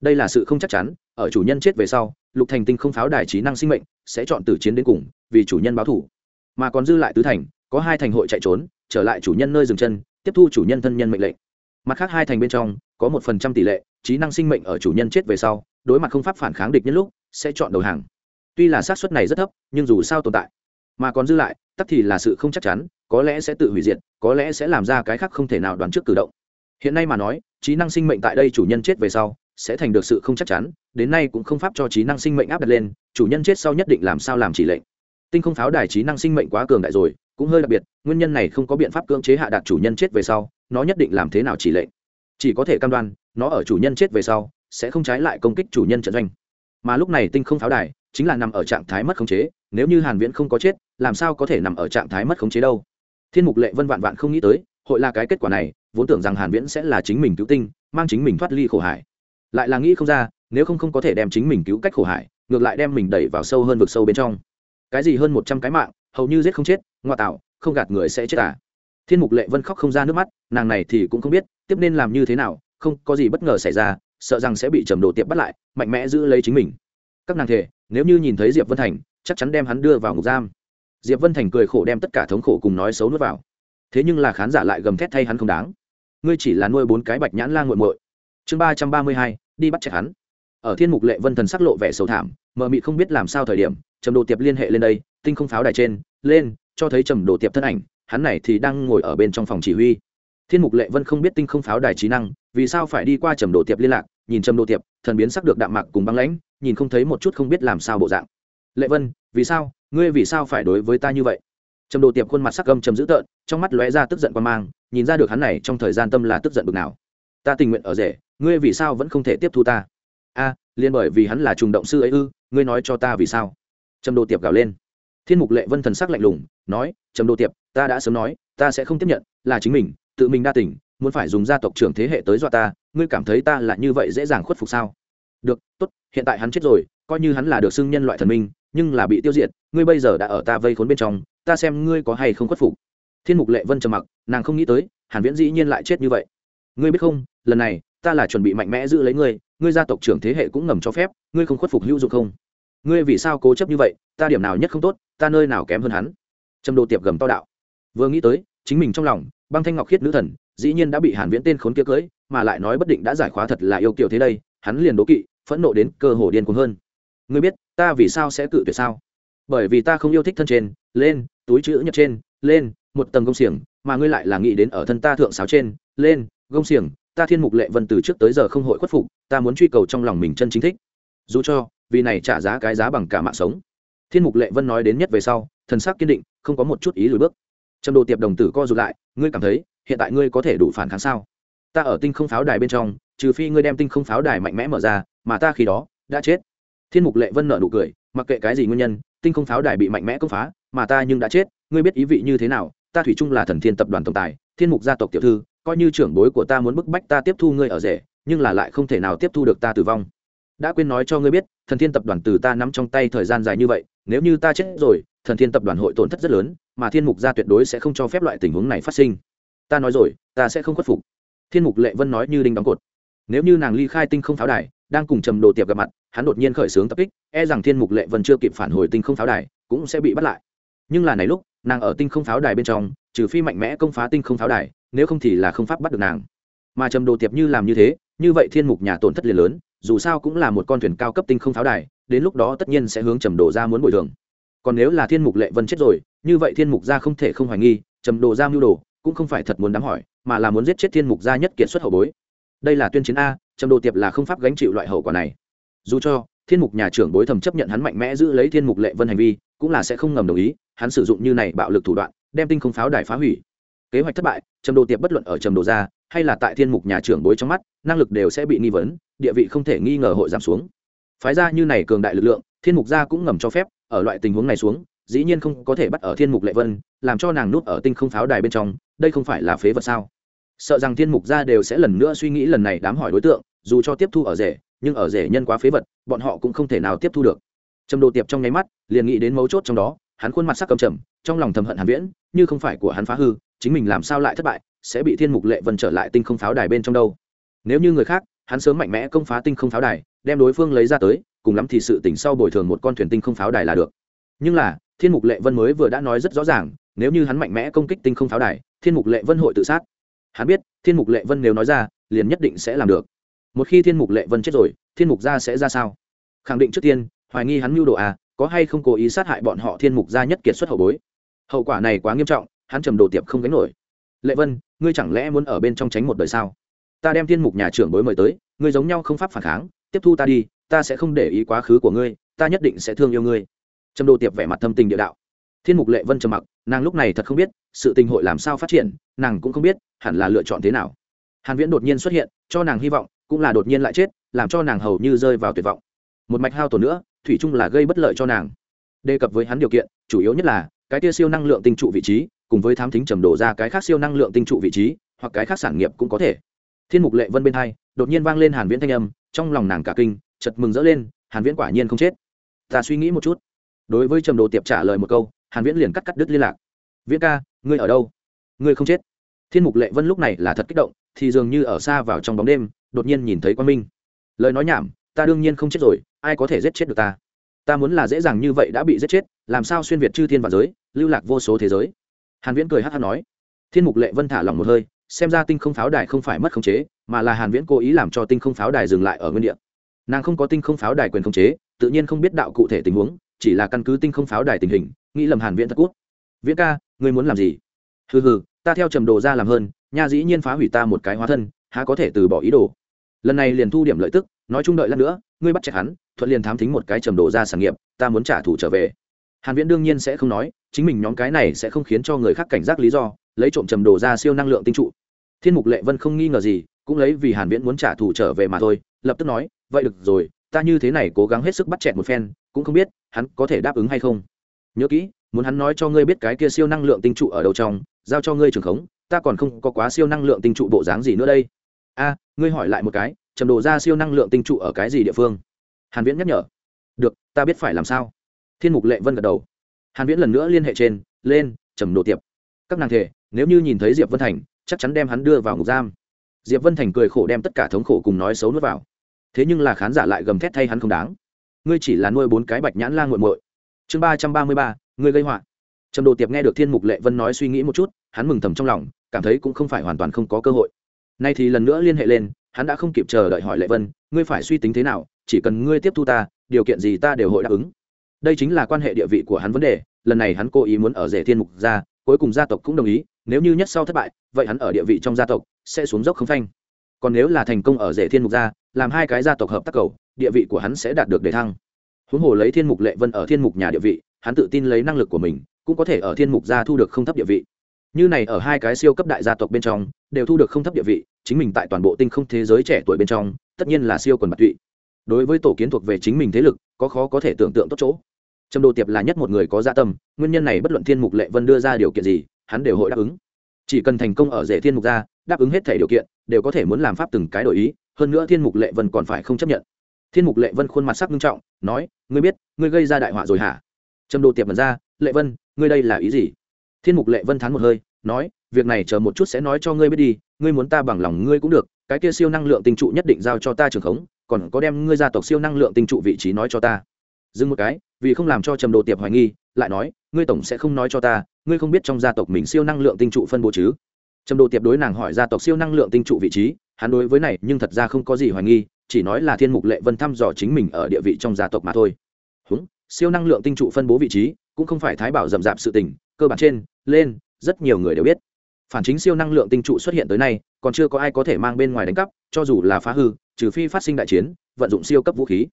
đây là sự không chắc chắn, ở chủ nhân chết về sau, lục thành tinh không pháo đài trí năng sinh mệnh sẽ chọn tử chiến đến cùng, vì chủ nhân báo thủ. Mà còn dư lại tứ thành, có hai thành hội chạy trốn, trở lại chủ nhân nơi dừng chân, tiếp thu chủ nhân thân nhân mệnh lệnh. Mặt khác hai thành bên trong, có một phần trăm tỷ lệ, trí năng sinh mệnh ở chủ nhân chết về sau, đối mặt không pháp phản kháng địch nhân lúc, sẽ chọn đầu hàng. Tuy là xác suất này rất thấp, nhưng dù sao tồn tại. Mà còn dư lại, tắc thì là sự không chắc chắn, có lẽ sẽ tự hủy diệt, có lẽ sẽ làm ra cái khác không thể nào đoán trước cử động. Hiện nay mà nói, trí năng sinh mệnh tại đây chủ nhân chết về sau sẽ thành được sự không chắc chắn, đến nay cũng không pháp cho trí năng sinh mệnh áp đặt lên, chủ nhân chết sau nhất định làm sao làm chỉ lệnh. Tinh không pháo đài trí năng sinh mệnh quá cường đại rồi, cũng hơi đặc biệt, nguyên nhân này không có biện pháp cưỡng chế hạ đạt chủ nhân chết về sau, nó nhất định làm thế nào chỉ lệnh. Chỉ có thể cam đoan, nó ở chủ nhân chết về sau, sẽ không trái lại công kích chủ nhân trận doanh. Mà lúc này tinh không pháo đài chính là nằm ở trạng thái mất khống chế, nếu như hàn viễn không có chết, làm sao có thể nằm ở trạng thái mất khống chế đâu? Thiên mục lệ vân vạn vạn không nghĩ tới, hội là cái kết quả này, vốn tưởng rằng hàn viễn sẽ là chính mình cứu tinh, mang chính mình thoát ly khổ hải lại là nghĩ không ra, nếu không không có thể đem chính mình cứu cách khổ hải, ngược lại đem mình đẩy vào sâu hơn vực sâu bên trong. Cái gì hơn một trăm cái mạng, hầu như giết không chết ngoa tạo, không gạt người sẽ chết à. Thiên mục lệ vân khóc không ra nước mắt, nàng này thì cũng không biết, tiếp nên làm như thế nào, không có gì bất ngờ xảy ra, sợ rằng sẽ bị trầm đồ tiệp bắt lại, mạnh mẽ giữ lấy chính mình. Các nàng thể, nếu như nhìn thấy diệp vân thành, chắc chắn đem hắn đưa vào ngục giam. Diệp vân thành cười khổ đem tất cả thống khổ cùng nói xấu nuốt vào. Thế nhưng là khán giả lại gầm thét thay hắn không đáng. Ngươi chỉ là nuôi bốn cái bạch nhãn la nguội muội chương ba trăm ba mươi hai, đi bắt chẹt hắn. Ở thiên mục lệ vân thần sắc lộ vẻ sầu thảm, mờ mị không biết làm sao thời điểm, trầm đồ tiệp liên hệ lên đây, tinh không pháo đài trên, lên, cho thấy trầm đồ tiệp thân ảnh, hắn này thì đang ngồi ở bên trong phòng chỉ huy. Thiên mục lệ vân không biết tinh không pháo đài trí năng, vì sao phải đi qua trầm đồ tiệp liên lạc, nhìn trầm đồ tiệp, thần biến sắc được đạm mạc cùng băng lãnh, nhìn không thấy một chút không biết làm sao bộ dạng. Lệ vân, vì sao, ngươi vì sao phải đối với ta như vậy? Trầm đồ tiệp khuôn mặt sắc gâm trầm dữ tợn, trong mắt lóe ra tức giận quan mang, nhìn ra được hắn này trong thời gian tâm là tức giận bực nào. Ta tình nguyện ở rể ngươi vì sao vẫn không thể tiếp thu ta? A, liền bởi vì hắn là trùng động sư ấy ư, ngươi nói cho ta vì sao? Trầm đồ tiệp gào lên. Thiên mục lệ vân thần sắc lạnh lùng, nói, trầm đồ tiệp, ta đã sớm nói, ta sẽ không tiếp nhận, là chính mình, tự mình đa tỉnh muốn phải dùng gia tộc trưởng thế hệ tới dọa ta, ngươi cảm thấy ta là như vậy dễ dàng khuất phục sao? Được, tốt, hiện tại hắn chết rồi, coi như hắn là được xưng nhân loại thần minh, nhưng là bị tiêu diệt, ngươi bây giờ đã ở ta vây khốn bên trong, ta xem ngươi có hay không khuất phục. Thiên mục lệ vân trầm mặc, nàng không nghĩ tới, hàn viễn dĩ nhiên lại chết như vậy. Ngươi biết không, lần này ta là chuẩn bị mạnh mẽ giữ lấy ngươi ngươi gia tộc trưởng thế hệ cũng ngầm cho phép, ngươi không khuất phục hữu dụng không? Ngươi vì sao cố chấp như vậy, ta điểm nào nhất không tốt, ta nơi nào kém hơn hắn? Trầm đồ tiệp gầm to đạo. Vừa nghĩ tới, chính mình trong lòng, băng thanh ngọc khiết nữ thần, dĩ nhiên đã bị hàn viễn tên khốn kia cưới, mà lại nói bất định đã giải khóa thật là yêu kiều thế đây, hắn liền đố kỵ, phẫn nộ đến cơ hồ điên cuồng hơn. Ngươi biết, ta vì sao sẽ cự tuyệt sao? Bởi vì ta không yêu thích thân trên, lên, túi chữ nhật trên, lên, một tầng công xiềng, mà ngươi lại là nghĩ đến ở thân ta thượng sáo trên, lên, gông xiềng ta thiên mục lệ vân từ trước tới giờ không hội khuất phục, ta muốn truy cầu trong lòng mình chân chính thích. Dù cho, vì này trả giá cái giá bằng cả mạng sống. Thiên mục lệ vân nói đến nhất về sau, thần sắc kiên định, không có một chút ý lùi bước. Trầm đồ tiệp đồng tử co rụt lại, ngươi cảm thấy, hiện tại ngươi có thể đủ phản kháng sao? Ta ở tinh không pháo đài bên trong, trừ phi ngươi đem tinh không pháo đài mạnh mẽ mở ra, mà ta khi đó, đã chết. Thiên mục lệ vân nợ nụ cười, mặc kệ cái gì nguyên nhân, tinh không pháo đài bị mạnh mẽ công phá, mà ta nhưng đã chết, ngươi biết ý vị như thế nào? Ta thủy chung là thần thiên tập đoàn tổng tài, thiên mục gia tộc tiểu thư coi như trưởng bối của ta muốn bức bách ta tiếp thu ngươi ở rể, nhưng là lại không thể nào tiếp thu được ta tử vong. Đã quên nói cho ngươi biết, thần thiên tập đoàn từ ta nắm trong tay thời gian dài như vậy, nếu như ta chết rồi, thần thiên tập đoàn hội tổn thất rất lớn, mà thiên mục gia tuyệt đối sẽ không cho phép loại tình huống này phát sinh. Ta nói rồi, ta sẽ không khuất phục. Thiên mục lệ vân nói như đinh đóng cột. Nếu như nàng ly khai tinh không pháo đài, đang cùng trầm đồ tiệp gặp mặt, hắn đột nhiên khởi xướng tập kích e rằng thiên mục lệ vân chưa kịp phản hồi tinh không pháo đài, cũng sẽ bị bắt lại. Nhưng là này lúc, nàng ở tinh không pháo đài bên trong, trừ phi mạnh mẽ công phá tinh không pháo đài nếu không thì là không pháp bắt được nàng. Mà trầm đồ tiệp như làm như thế, như vậy thiên mục nhà tổn thất liền lớn, dù sao cũng là một con thuyền cao cấp tinh không pháo đài, đến lúc đó tất nhiên sẽ hướng trầm đồ ra muốn bồi thường. Còn nếu là thiên mục lệ vân chết rồi, như vậy thiên mục gia không thể không hoài nghi, trầm đồ ra mưu đồ, cũng không phải thật muốn đám hỏi, mà là muốn giết chết thiên mục gia nhất kiệt xuất hậu bối. Đây là tuyên chiến a, trầm đồ tiệp là không pháp gánh chịu loại hậu quả này. Dù cho, thiên mục nhà trưởng bối thầm chấp nhận hắn mạnh mẽ giữ lấy thiên mục lệ vân hành vi, cũng là sẽ không ngầm đồng ý, hắn sử dụng như này bạo lực thủ đoạn, đem tinh không pháo đài phá hủy kế hoạch thất bại, trầm đồ tiệp bất luận ở trầm đồ gia hay là tại thiên mục nhà trưởng bối trong mắt, năng lực đều sẽ bị nghi vấn, địa vị không thể nghi ngờ hội giảm xuống. Phái ra như này cường đại lực lượng, thiên mục gia cũng ngầm cho phép, ở loại tình huống này xuống, dĩ nhiên không có thể bắt ở thiên mục lệ vân, làm cho nàng nút ở tinh không pháo đài bên trong, đây không phải là phế vật sao? Sợ rằng thiên mục gia đều sẽ lần nữa suy nghĩ lần này đám hỏi đối tượng, dù cho tiếp thu ở rể, nhưng ở rể nhân quá phế vật, bọn họ cũng không thể nào tiếp thu được. Trầm đồ tiệp trong nháy mắt, liền nghĩ đến mấu chốt trong đó, hắn khuôn mặt sắc cầm trầm, trong lòng thầm hận hàn viễn, như không phải của hắn phá hư chính mình làm sao lại thất bại, sẽ bị thiên mục lệ vân trở lại tinh không pháo đài bên trong đâu. Nếu như người khác, hắn sớm mạnh mẽ công phá tinh không pháo đài, đem đối phương lấy ra tới, cùng lắm thì sự tỉnh sau bồi thường một con thuyền tinh không pháo đài là được. Nhưng là, thiên mục lệ vân mới vừa đã nói rất rõ ràng, nếu như hắn mạnh mẽ công kích tinh không pháo đài, thiên mục lệ vân hội tự sát. Hắn biết, thiên mục lệ vân nếu nói ra, liền nhất định sẽ làm được. Một khi thiên mục lệ vân chết rồi, thiên mục gia sẽ ra sao? Khẳng định trước tiên, hoài nghi hắn mưu đồ à có hay không cố ý sát hại bọn họ thiên mục gia nhất kiệt xuất hậu bối? Hậu quả này quá nghiêm trọng hắn trầm đồ tiệp không gánh nổi. Lệ vân, ngươi chẳng lẽ muốn ở bên trong tránh một đời sao? Ta đem thiên mục nhà trưởng bối mời tới, ngươi giống nhau không pháp phản kháng, tiếp thu ta đi, ta sẽ không để ý quá khứ của ngươi, ta nhất định sẽ thương yêu ngươi. Trầm đồ tiệp vẻ mặt thâm tình địa đạo. Thiên mục lệ vân trầm mặc, nàng lúc này thật không biết, sự tình hội làm sao phát triển, nàng cũng không biết, hẳn là lựa chọn thế nào. Hàn viễn đột nhiên xuất hiện, cho nàng hy vọng, cũng là đột nhiên lại chết, làm cho nàng hầu như rơi vào tuyệt vọng. Một mạch hao tổn nữa, thủy chung là gây bất lợi cho nàng. Đề cập với hắn điều kiện, chủ yếu nhất là, cái tia siêu năng lượng tinh trụ vị trí cùng với thám thính trầm đổ ra cái khác siêu năng lượng tinh trụ vị trí, hoặc cái khác sản nghiệp cũng có thể. Thiên mục lệ vân bên hai, đột nhiên vang lên hàn viễn thanh âm, trong lòng nàng cả kinh, chợt mừng rỡ lên, hàn viễn quả nhiên không chết. Ta suy nghĩ một chút. Đối với trầm đồ tiệp trả lời một câu, hàn viễn liền cắt cắt đứt liên lạc. Viễn ca, ngươi ở đâu? Ngươi không chết. Thiên mục lệ vân lúc này là thật kích động, thì dường như ở xa vào trong bóng đêm, đột nhiên nhìn thấy quan minh. Lời nói nhảm, ta đương nhiên không chết rồi, ai có thể giết chết được ta? Ta muốn là dễ dàng như vậy đã bị giết chết, làm sao xuyên việt chư thiên và giới, lưu lạc vô số thế giới? Hàn viễn cười hát hát nói, thiên mục lệ vân thả lỏng một hơi, xem ra tinh không pháo đài không phải mất khống chế, mà là hàn viễn cố ý làm cho tinh không pháo đài dừng lại ở nguyên địa. Nàng không có tinh không pháo đài quyền khống chế, tự nhiên không biết đạo cụ thể tình huống, chỉ là căn cứ tinh không pháo đài tình hình, nghĩ lầm hàn viễn thật quốc viễn ca, ngươi muốn làm gì? Hừ hừ, ta theo trầm đồ ra làm hơn, nha dĩ nhiên phá hủy ta một cái hóa thân, há có thể từ bỏ ý đồ. Lần này liền thu điểm lợi tức, nói chung đợi lát nữa, ngươi bắt chẹt hắn, thuận liền thám thính một cái trầm đồ ra sản nghiệp, ta muốn trả thù trở về hàn viễn đương nhiên sẽ không nói, chính mình nhóm cái này sẽ không khiến cho người khác cảnh giác lý do, lấy trộm trầm đồ ra siêu năng lượng tinh trụ. Thiên mục lệ vân không nghi ngờ gì, cũng lấy vì hàn viễn muốn trả thù trở về mà thôi, lập tức nói, vậy được rồi, ta như thế này cố gắng hết sức bắt chẹt một phen, cũng không biết hắn có thể đáp ứng hay không. Nhớ kỹ, muốn hắn nói cho ngươi biết cái kia siêu năng lượng tinh trụ ở đâu trong, giao cho ngươi trường khống, ta còn không có quá siêu năng lượng tinh trụ bộ dáng gì nữa đây. A, ngươi hỏi lại một cái, trầm đồ ra siêu năng lượng tinh trụ ở cái gì địa phương? Hàn viễn nhắc nhở. Được, ta biết phải làm sao thiên mục lệ vân gật đầu. Hàn viễn lần nữa liên hệ trên, lên, trầm đồ tiệp. Các nàng thể nếu như nhìn thấy diệp vân thành, chắc chắn đem hắn đưa vào ngục giam. Diệp vân thành cười khổ đem tất cả thống khổ cùng nói xấu nuốt vào. Thế nhưng là khán giả lại gầm thét thay hắn không đáng. Ngươi chỉ là nuôi bốn cái bạch nhãn la nguội muội. Chương ba trăm ba mươi ba, ngươi gây họa. Trầm đồ tiệp nghe được thiên mục lệ vân nói suy nghĩ một chút, hắn mừng thầm trong lòng, cảm thấy cũng không phải hoàn toàn không có cơ hội. Nay thì lần nữa liên hệ lên, hắn đã không kịp chờ đợi hỏi lệ vân, ngươi phải suy tính thế nào, chỉ cần ngươi tiếp thu ta, điều kiện gì ta đều hội đáp ứng đây chính là quan hệ địa vị của hắn vấn đề, lần này hắn cố ý muốn ở rể thiên mục ra, cuối cùng gia tộc cũng đồng ý, nếu như nhất sau thất bại, vậy hắn ở địa vị trong gia tộc sẽ xuống dốc không phanh. Còn nếu là thành công ở rể thiên mục gia làm hai cái gia tộc hợp tác cầu, địa vị của hắn sẽ đạt được đề thăng. Huống hồ lấy thiên mục lệ vân ở thiên mục nhà địa vị, hắn tự tin lấy năng lực của mình, cũng có thể ở thiên mục gia thu được không thấp địa vị. Như này ở hai cái siêu cấp đại gia tộc bên trong, đều thu được không thấp địa vị, chính mình tại toàn bộ tinh không thế giới trẻ tuổi bên trong, tất nhiên là siêu quần bạc tụy. Đối với tổ kiến thuộc về chính mình thế lực có khó có thể tưởng tượng tốt chỗ. Trầm đồ tiệp là nhất một người có gia dạ tâm, nguyên nhân này bất luận thiên mục lệ vân đưa ra điều kiện gì, hắn đều hội đáp ứng. Chỉ cần thành công ở rể thiên mục gia đáp ứng hết thể điều kiện, đều có thể muốn làm pháp từng cái đổi ý, hơn nữa thiên mục lệ vân còn phải không chấp nhận. Thiên mục lệ vân khuôn mặt sắc nghiêm trọng, nói, ngươi biết, ngươi gây ra đại họa rồi hả? Trầm đồ tiệp mật ra, lệ vân, ngươi đây là ý gì? Thiên mục lệ vân thán một hơi, nói, việc này chờ một chút sẽ nói cho ngươi biết đi, ngươi muốn ta bằng lòng ngươi cũng được, cái kia siêu năng lượng tình trụ nhất định giao cho ta trường khống còn có đem ngươi gia tộc siêu năng lượng tinh trụ vị trí nói cho ta. Dừng một cái, vì không làm cho trầm đồ tiệp hoài nghi, lại nói, ngươi tổng sẽ không nói cho ta, ngươi không biết trong gia tộc mình siêu năng lượng tinh trụ phân bố chứ? Trầm đồ tiệp đối nàng hỏi gia tộc siêu năng lượng tinh trụ vị trí, hắn đối với này nhưng thật ra không có gì hoài nghi, chỉ nói là thiên mục lệ vân thăm dò chính mình ở địa vị trong gia tộc mà thôi. Húng, siêu năng lượng tinh trụ phân bố vị trí, cũng không phải thái bảo rậm rạp sự tình, cơ bản trên, lên, rất nhiều người đều biết. Phản chính siêu năng lượng tinh trụ xuất hiện tới nay, còn chưa có ai có thể mang bên ngoài đánh cắp, cho dù là phá hư trừ phi phát sinh đại chiến, vận dụng siêu cấp vũ khí.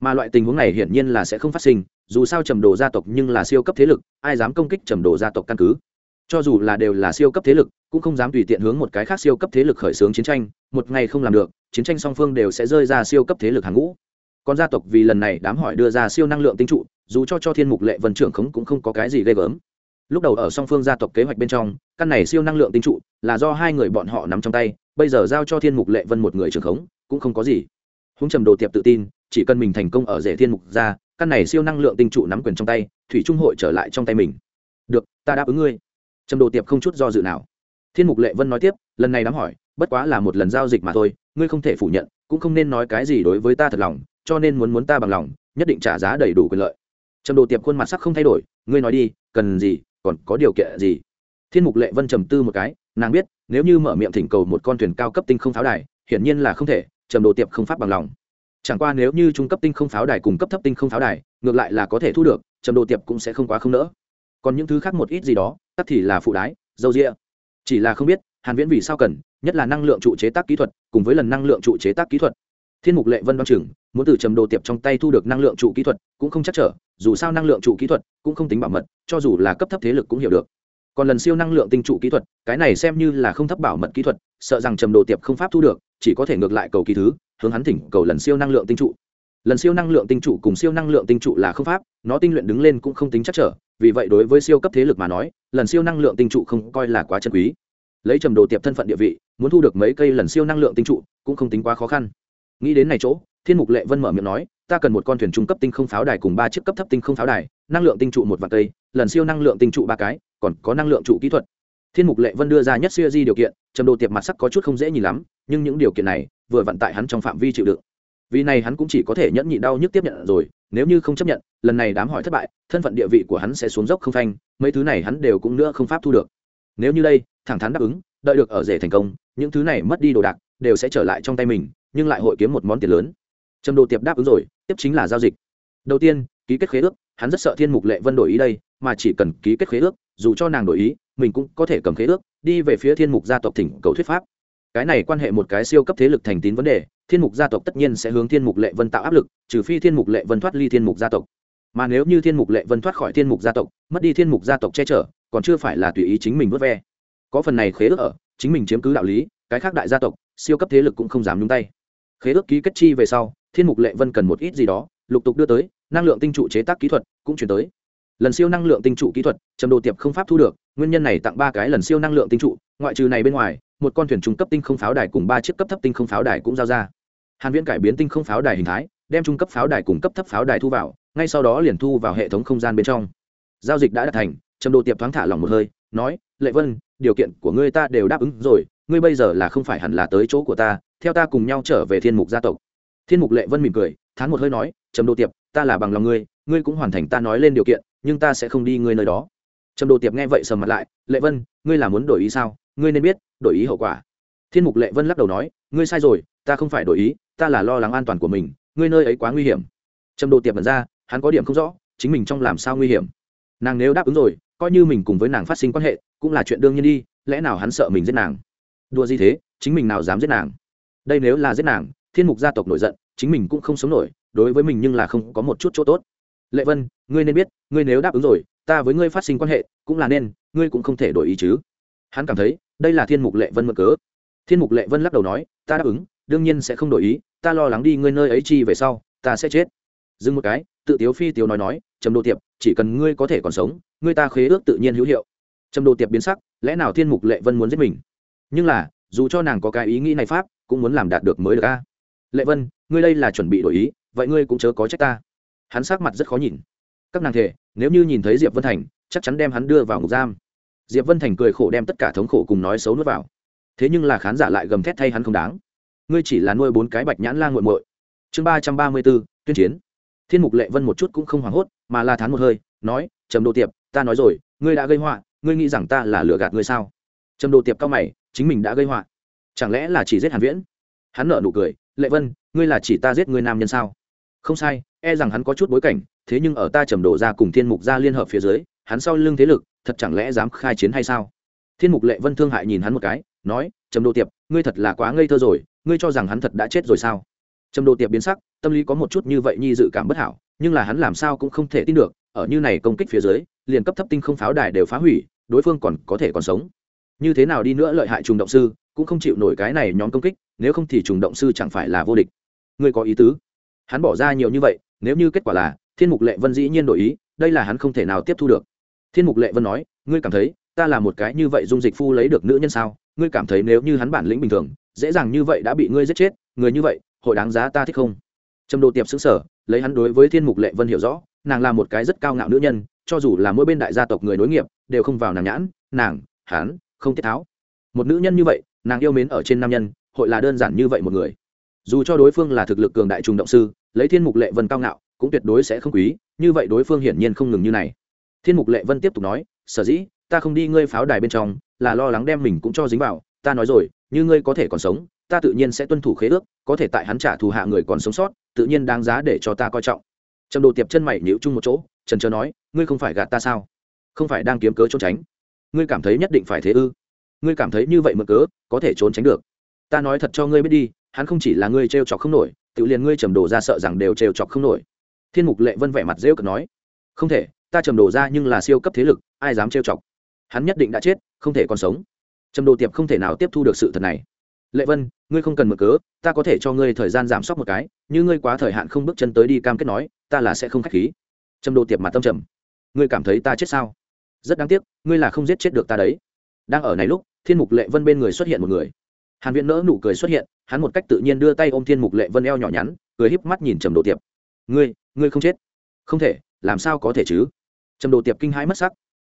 Mà loại tình huống này hiển nhiên là sẽ không phát sinh, dù sao trầm đồ gia tộc nhưng là siêu cấp thế lực, ai dám công kích trầm đồ gia tộc căn cứ? Cho dù là đều là siêu cấp thế lực, cũng không dám tùy tiện hướng một cái khác siêu cấp thế lực khởi xướng chiến tranh, một ngày không làm được, chiến tranh song phương đều sẽ rơi ra siêu cấp thế lực hàng ngũ. Còn gia tộc vì lần này đám hỏi đưa ra siêu năng lượng tinh trụ, dù cho cho thiên mục lệ vân trưởng khống cũng không có cái gì ghê gớm. Lúc đầu ở song phương gia tộc kế hoạch bên trong, căn này siêu năng lượng tinh trụ là do hai người bọn họ nắm trong tay, bây giờ giao cho thiên mục lệ vân một người trưởng khống cũng không có gì. Húng trầm đồ tiệp tự tin, chỉ cần mình thành công ở rể thiên mục ra, căn này siêu năng lượng tinh trụ nắm quyền trong tay, thủy trung hội trở lại trong tay mình. Được, ta đáp ứng ngươi. Trầm đồ tiệp không chút do dự nào. Thiên mục lệ vân nói tiếp, lần này đám hỏi, bất quá là một lần giao dịch mà thôi, ngươi không thể phủ nhận, cũng không nên nói cái gì đối với ta thật lòng, cho nên muốn muốn ta bằng lòng, nhất định trả giá đầy đủ quyền lợi. Trầm đồ tiệp khuôn mặt sắc không thay đổi, ngươi nói đi, cần gì, còn có điều kiện gì? Thiên mục lệ vân trầm tư một cái, nàng biết, nếu như mở miệng thỉnh cầu một con thuyền cao cấp tinh không pháo đài, hiển nhiên là không thể trầm đồ tiệp không pháp bằng lòng. Chẳng qua nếu như trung cấp tinh không pháo đài cùng cấp thấp tinh không pháo đài, ngược lại là có thể thu được, trầm đồ tiệp cũng sẽ không quá không nỡ. Còn những thứ khác một ít gì đó tắt thì là phụ đái, dâu rĩa chỉ là không biết, hàn viễn vì sao cần, nhất là năng lượng trụ chế tác kỹ thuật, cùng với lần năng lượng trụ chế tác kỹ thuật. Thiên mục lệ vân đoan trưởng muốn từ trầm đồ tiệp trong tay thu được năng lượng trụ kỹ thuật cũng không chắc trở, dù sao năng lượng trụ kỹ thuật cũng không tính bảo mật, cho dù là cấp thấp thế lực cũng hiểu được còn lần siêu năng lượng tinh trụ kỹ thuật, cái này xem như là không thấp bảo mật kỹ thuật, sợ rằng trầm đồ tiệp không pháp thu được, chỉ có thể ngược lại cầu kỳ thứ, hướng hắn thỉnh cầu lần siêu năng lượng tinh trụ. Lần siêu năng lượng tinh trụ cùng siêu năng lượng tinh trụ là không pháp, nó tinh luyện đứng lên cũng không tính chắc trở, vì vậy đối với siêu cấp thế lực mà nói, lần siêu năng lượng tinh trụ không coi là quá chân quý. Lấy trầm đồ tiệp thân phận địa vị, muốn thu được mấy cây lần siêu năng lượng tinh trụ cũng không tính quá khó khăn. Nghĩ đến này chỗ, thiên mục lệ vân mở miệng nói, ta cần một con thuyền trung cấp tinh không pháo đài cùng ba chiếc cấp thấp tinh không pháo đài, năng lượng tinh trụ một vạn cây, lần siêu năng lượng tinh trụ ba cái còn có năng lượng trụ kỹ thuật. Thiên mục lệ vân đưa ra nhất siêu di điều kiện, trầm đồ tiệp mặt sắc có chút không dễ nhìn lắm, nhưng những điều kiện này vừa vận tại hắn trong phạm vi chịu đựng. Vì này hắn cũng chỉ có thể nhẫn nhịn đau nhức tiếp nhận rồi, nếu như không chấp nhận, lần này đám hỏi thất bại, thân phận địa vị của hắn sẽ xuống dốc không phanh, mấy thứ này hắn đều cũng nữa không pháp thu được. Nếu như đây, thẳng thắn đáp ứng, đợi được ở rể thành công, những thứ này mất đi đồ đạc, đều sẽ trở lại trong tay mình, nhưng lại hội kiếm một món tiền lớn. Trầm đồ tiệp đáp ứng rồi, tiếp chính là giao dịch. Đầu tiên, ký kết khế ước, hắn rất sợ thiên mục lệ vân đổi ý đây, mà chỉ cần ký kết khế ước dù cho nàng đổi ý, mình cũng có thể cầm khế ước, đi về phía thiên mục gia tộc thỉnh cầu thuyết pháp. Cái này quan hệ một cái siêu cấp thế lực thành tín vấn đề, thiên mục gia tộc tất nhiên sẽ hướng thiên mục lệ vân tạo áp lực, trừ phi thiên mục lệ vân thoát ly thiên mục gia tộc. Mà nếu như thiên mục lệ vân thoát khỏi thiên mục gia tộc, mất đi thiên mục gia tộc che chở, còn chưa phải là tùy ý chính mình vớt ve. Có phần này khế ước ở, chính mình chiếm cứ đạo lý, cái khác đại gia tộc, siêu cấp thế lực cũng không dám nhúng tay. Khế ước ký kết chi về sau, thiên mục lệ vân cần một ít gì đó, lục tục đưa tới, năng lượng tinh trụ chế tác kỹ thuật cũng chuyển tới lần siêu năng lượng tinh trụ kỹ thuật, trầm đồ tiệp không pháp thu được, nguyên nhân này tặng ba cái lần siêu năng lượng tinh trụ, ngoại trừ này bên ngoài, một con thuyền trung cấp tinh không pháo đài cùng ba chiếc cấp thấp tinh không pháo đài cũng giao ra. Hàn viễn cải biến tinh không pháo đài hình thái, đem trung cấp pháo đài cùng cấp thấp pháo đài thu vào, ngay sau đó liền thu vào hệ thống không gian bên trong. Giao dịch đã đạt thành, trầm đồ tiệp thoáng thả lỏng một hơi, nói, lệ vân, điều kiện của ngươi ta đều đáp ứng rồi, ngươi bây giờ là không phải hẳn là tới chỗ của ta, theo ta cùng nhau trở về thiên mục gia tộc. Thiên mục lệ vân mỉm cười, thán một hơi nói, trầm đồ tiệp, ta là bằng lòng ngươi ngươi cũng hoàn thành ta nói lên điều kiện nhưng ta sẽ không đi ngươi nơi đó. Trầm đồ tiệp nghe vậy sầm mặt lại, lệ vân, ngươi là muốn đổi ý sao? Ngươi nên biết, đổi ý hậu quả. Thiên mục lệ vân lắc đầu nói, ngươi sai rồi, ta không phải đổi ý, ta là lo lắng an toàn của mình, ngươi nơi ấy quá nguy hiểm. Trầm đồ tiệp bật ra, hắn có điểm không rõ, chính mình trong làm sao nguy hiểm. Nàng nếu đáp ứng rồi, coi như mình cùng với nàng phát sinh quan hệ, cũng là chuyện đương nhiên đi, lẽ nào hắn sợ mình giết nàng? Đùa gì thế, chính mình nào dám giết nàng? Đây nếu là giết nàng, thiên mục gia tộc nổi giận, chính mình cũng không sống nổi, đối với mình nhưng là không có một chút chỗ tốt lệ vân, ngươi nên biết, ngươi nếu đáp ứng rồi, ta với ngươi phát sinh quan hệ, cũng là nên, ngươi cũng không thể đổi ý chứ. Hắn cảm thấy, đây là thiên mục lệ vân mượn cớ. Thiên mục lệ vân lắc đầu nói, ta đáp ứng, đương nhiên sẽ không đổi ý, ta lo lắng đi ngươi nơi ấy chi về sau, ta sẽ chết. Dừng một cái, tự tiếu phi tiếu nói nói, trầm đồ tiệp, chỉ cần ngươi có thể còn sống, ngươi ta khế ước tự nhiên hữu hiệu. Trầm đồ tiệp biến sắc, lẽ nào thiên mục lệ vân muốn giết mình? Nhưng là, dù cho nàng có cái ý nghĩ này pháp, cũng muốn làm đạt được mới được a. Lệ vân, ngươi đây là chuẩn bị đổi ý, vậy ngươi cũng chớ có trách ta hắn sắc mặt rất khó nhìn. Các nàng thể nếu như nhìn thấy diệp vân thành, chắc chắn đem hắn đưa vào ngục giam. Diệp vân thành cười khổ đem tất cả thống khổ cùng nói xấu nuốt vào. Thế nhưng là khán giả lại gầm thét thay hắn không đáng. Ngươi chỉ là nuôi bốn cái bạch nhãn lan g u muội. Chương ba trăm ba mươi b tuyên chiến. Thiên mục lệ vân một chút cũng không hoảng hốt, mà la thán một hơi, nói, trầm đồ tiệp, ta nói rồi, ngươi đã gây họa, ngươi nghĩ rằng ta là lừa gạt ngươi sao? Trầm đồ tiệp cao mày, chính mình đã gây họa. Chẳng lẽ là chỉ giết hàn viễn? Hắn nợ nụ cười, lệ vân, ngươi là chỉ ta giết ngươi nam nhân sao? Không sai e rằng hắn có chút bối cảnh, thế nhưng ở ta trầm đổ ra cùng thiên mục ra liên hợp phía dưới, hắn sau lưng thế lực, thật chẳng lẽ dám khai chiến hay sao? Thiên mục lệ vân thương hại nhìn hắn một cái, nói, trầm đồ tiệp, ngươi thật là quá ngây thơ rồi, ngươi cho rằng hắn thật đã chết rồi sao? Trầm đồ tiệp biến sắc, tâm lý có một chút như vậy nhi dự cảm bất hảo, nhưng là hắn làm sao cũng không thể tin được, ở như này công kích phía dưới, liền cấp thấp tinh không pháo đài đều phá hủy, đối phương còn có thể còn sống. Như thế nào đi nữa lợi hại trùng động sư, cũng không chịu nổi cái này nhóm công kích, nếu không thì trùng động sư chẳng phải là vô địch. Ngươi có ý tứ? Hắn bỏ ra nhiều như vậy, nếu như kết quả là thiên mục lệ vân dĩ nhiên đổi ý, đây là hắn không thể nào tiếp thu được. Thiên mục lệ vân nói, ngươi cảm thấy ta là một cái như vậy dung dịch phu lấy được nữ nhân sao? Ngươi cảm thấy nếu như hắn bản lĩnh bình thường, dễ dàng như vậy đã bị ngươi giết chết, người như vậy, hội đáng giá ta thích không? Trầm đồ tiệp xứng sở lấy hắn đối với thiên mục lệ vân hiểu rõ, nàng là một cái rất cao ngạo nữ nhân, cho dù là mỗi bên đại gia tộc người nối nghiệp, đều không vào nàng nhãn, nàng hán không tiết tháo. Một nữ nhân như vậy, nàng yêu mến ở trên nam nhân, hội là đơn giản như vậy một người dù cho đối phương là thực lực cường đại trùng động sư, lấy thiên mục lệ vân cao ngạo, cũng tuyệt đối sẽ không quý, như vậy đối phương hiển nhiên không ngừng như này. Thiên mục lệ vân tiếp tục nói, sở dĩ, ta không đi ngươi pháo đài bên trong, là lo lắng đem mình cũng cho dính vào, ta nói rồi, như ngươi có thể còn sống, ta tự nhiên sẽ tuân thủ khế ước, có thể tại hắn trả thù hạ người còn sống sót, tự nhiên đáng giá để cho ta coi trọng. Trầm đồ tiệp chân mày nhịu chung một chỗ, trần trờ nói, ngươi không phải gạt ta sao? Không phải đang kiếm cớ trốn tránh. Ngươi cảm thấy nhất định phải thế ư? Ngươi cảm thấy như vậy mượn cớ, có thể trốn tránh được. Ta nói thật cho ngươi biết đi hắn không chỉ là ngươi trêu chọc không nổi, tự liền ngươi trầm đồ ra sợ rằng đều trêu chọc không nổi. Thiên mục lệ vân vẻ mặt rêu cực nói, không thể, ta trầm đồ ra nhưng là siêu cấp thế lực, ai dám trêu chọc? Hắn nhất định đã chết, không thể còn sống. Trầm đồ tiệp không thể nào tiếp thu được sự thật này. Lệ vân, ngươi không cần mở cớ, ta có thể cho ngươi thời gian giảm sốc một cái, như ngươi quá thời hạn không bước chân tới đi cam kết nói, ta là sẽ không k h á c h khí. Trầm đồ tiệp mặt tâm trầm, ngươi cảm thấy ta chết sao? Rất đáng tiếc, ngươi là không giết chết được ta đấy. Đang ở này lúc, thiên mục lệ vân bên người xuất hiện một người hàn viễn nỡ nụ cười xuất hiện, hắn một cách tự nhiên đưa tay ôm thiên mục lệ vân eo nhỏ nhắn, cười híp mắt nhìn trầm đồ tiệp. Ngươi ngươi không chết? Không thể, làm sao có thể chứ? Trầm đồ tiệp kinh hãi mất sắc.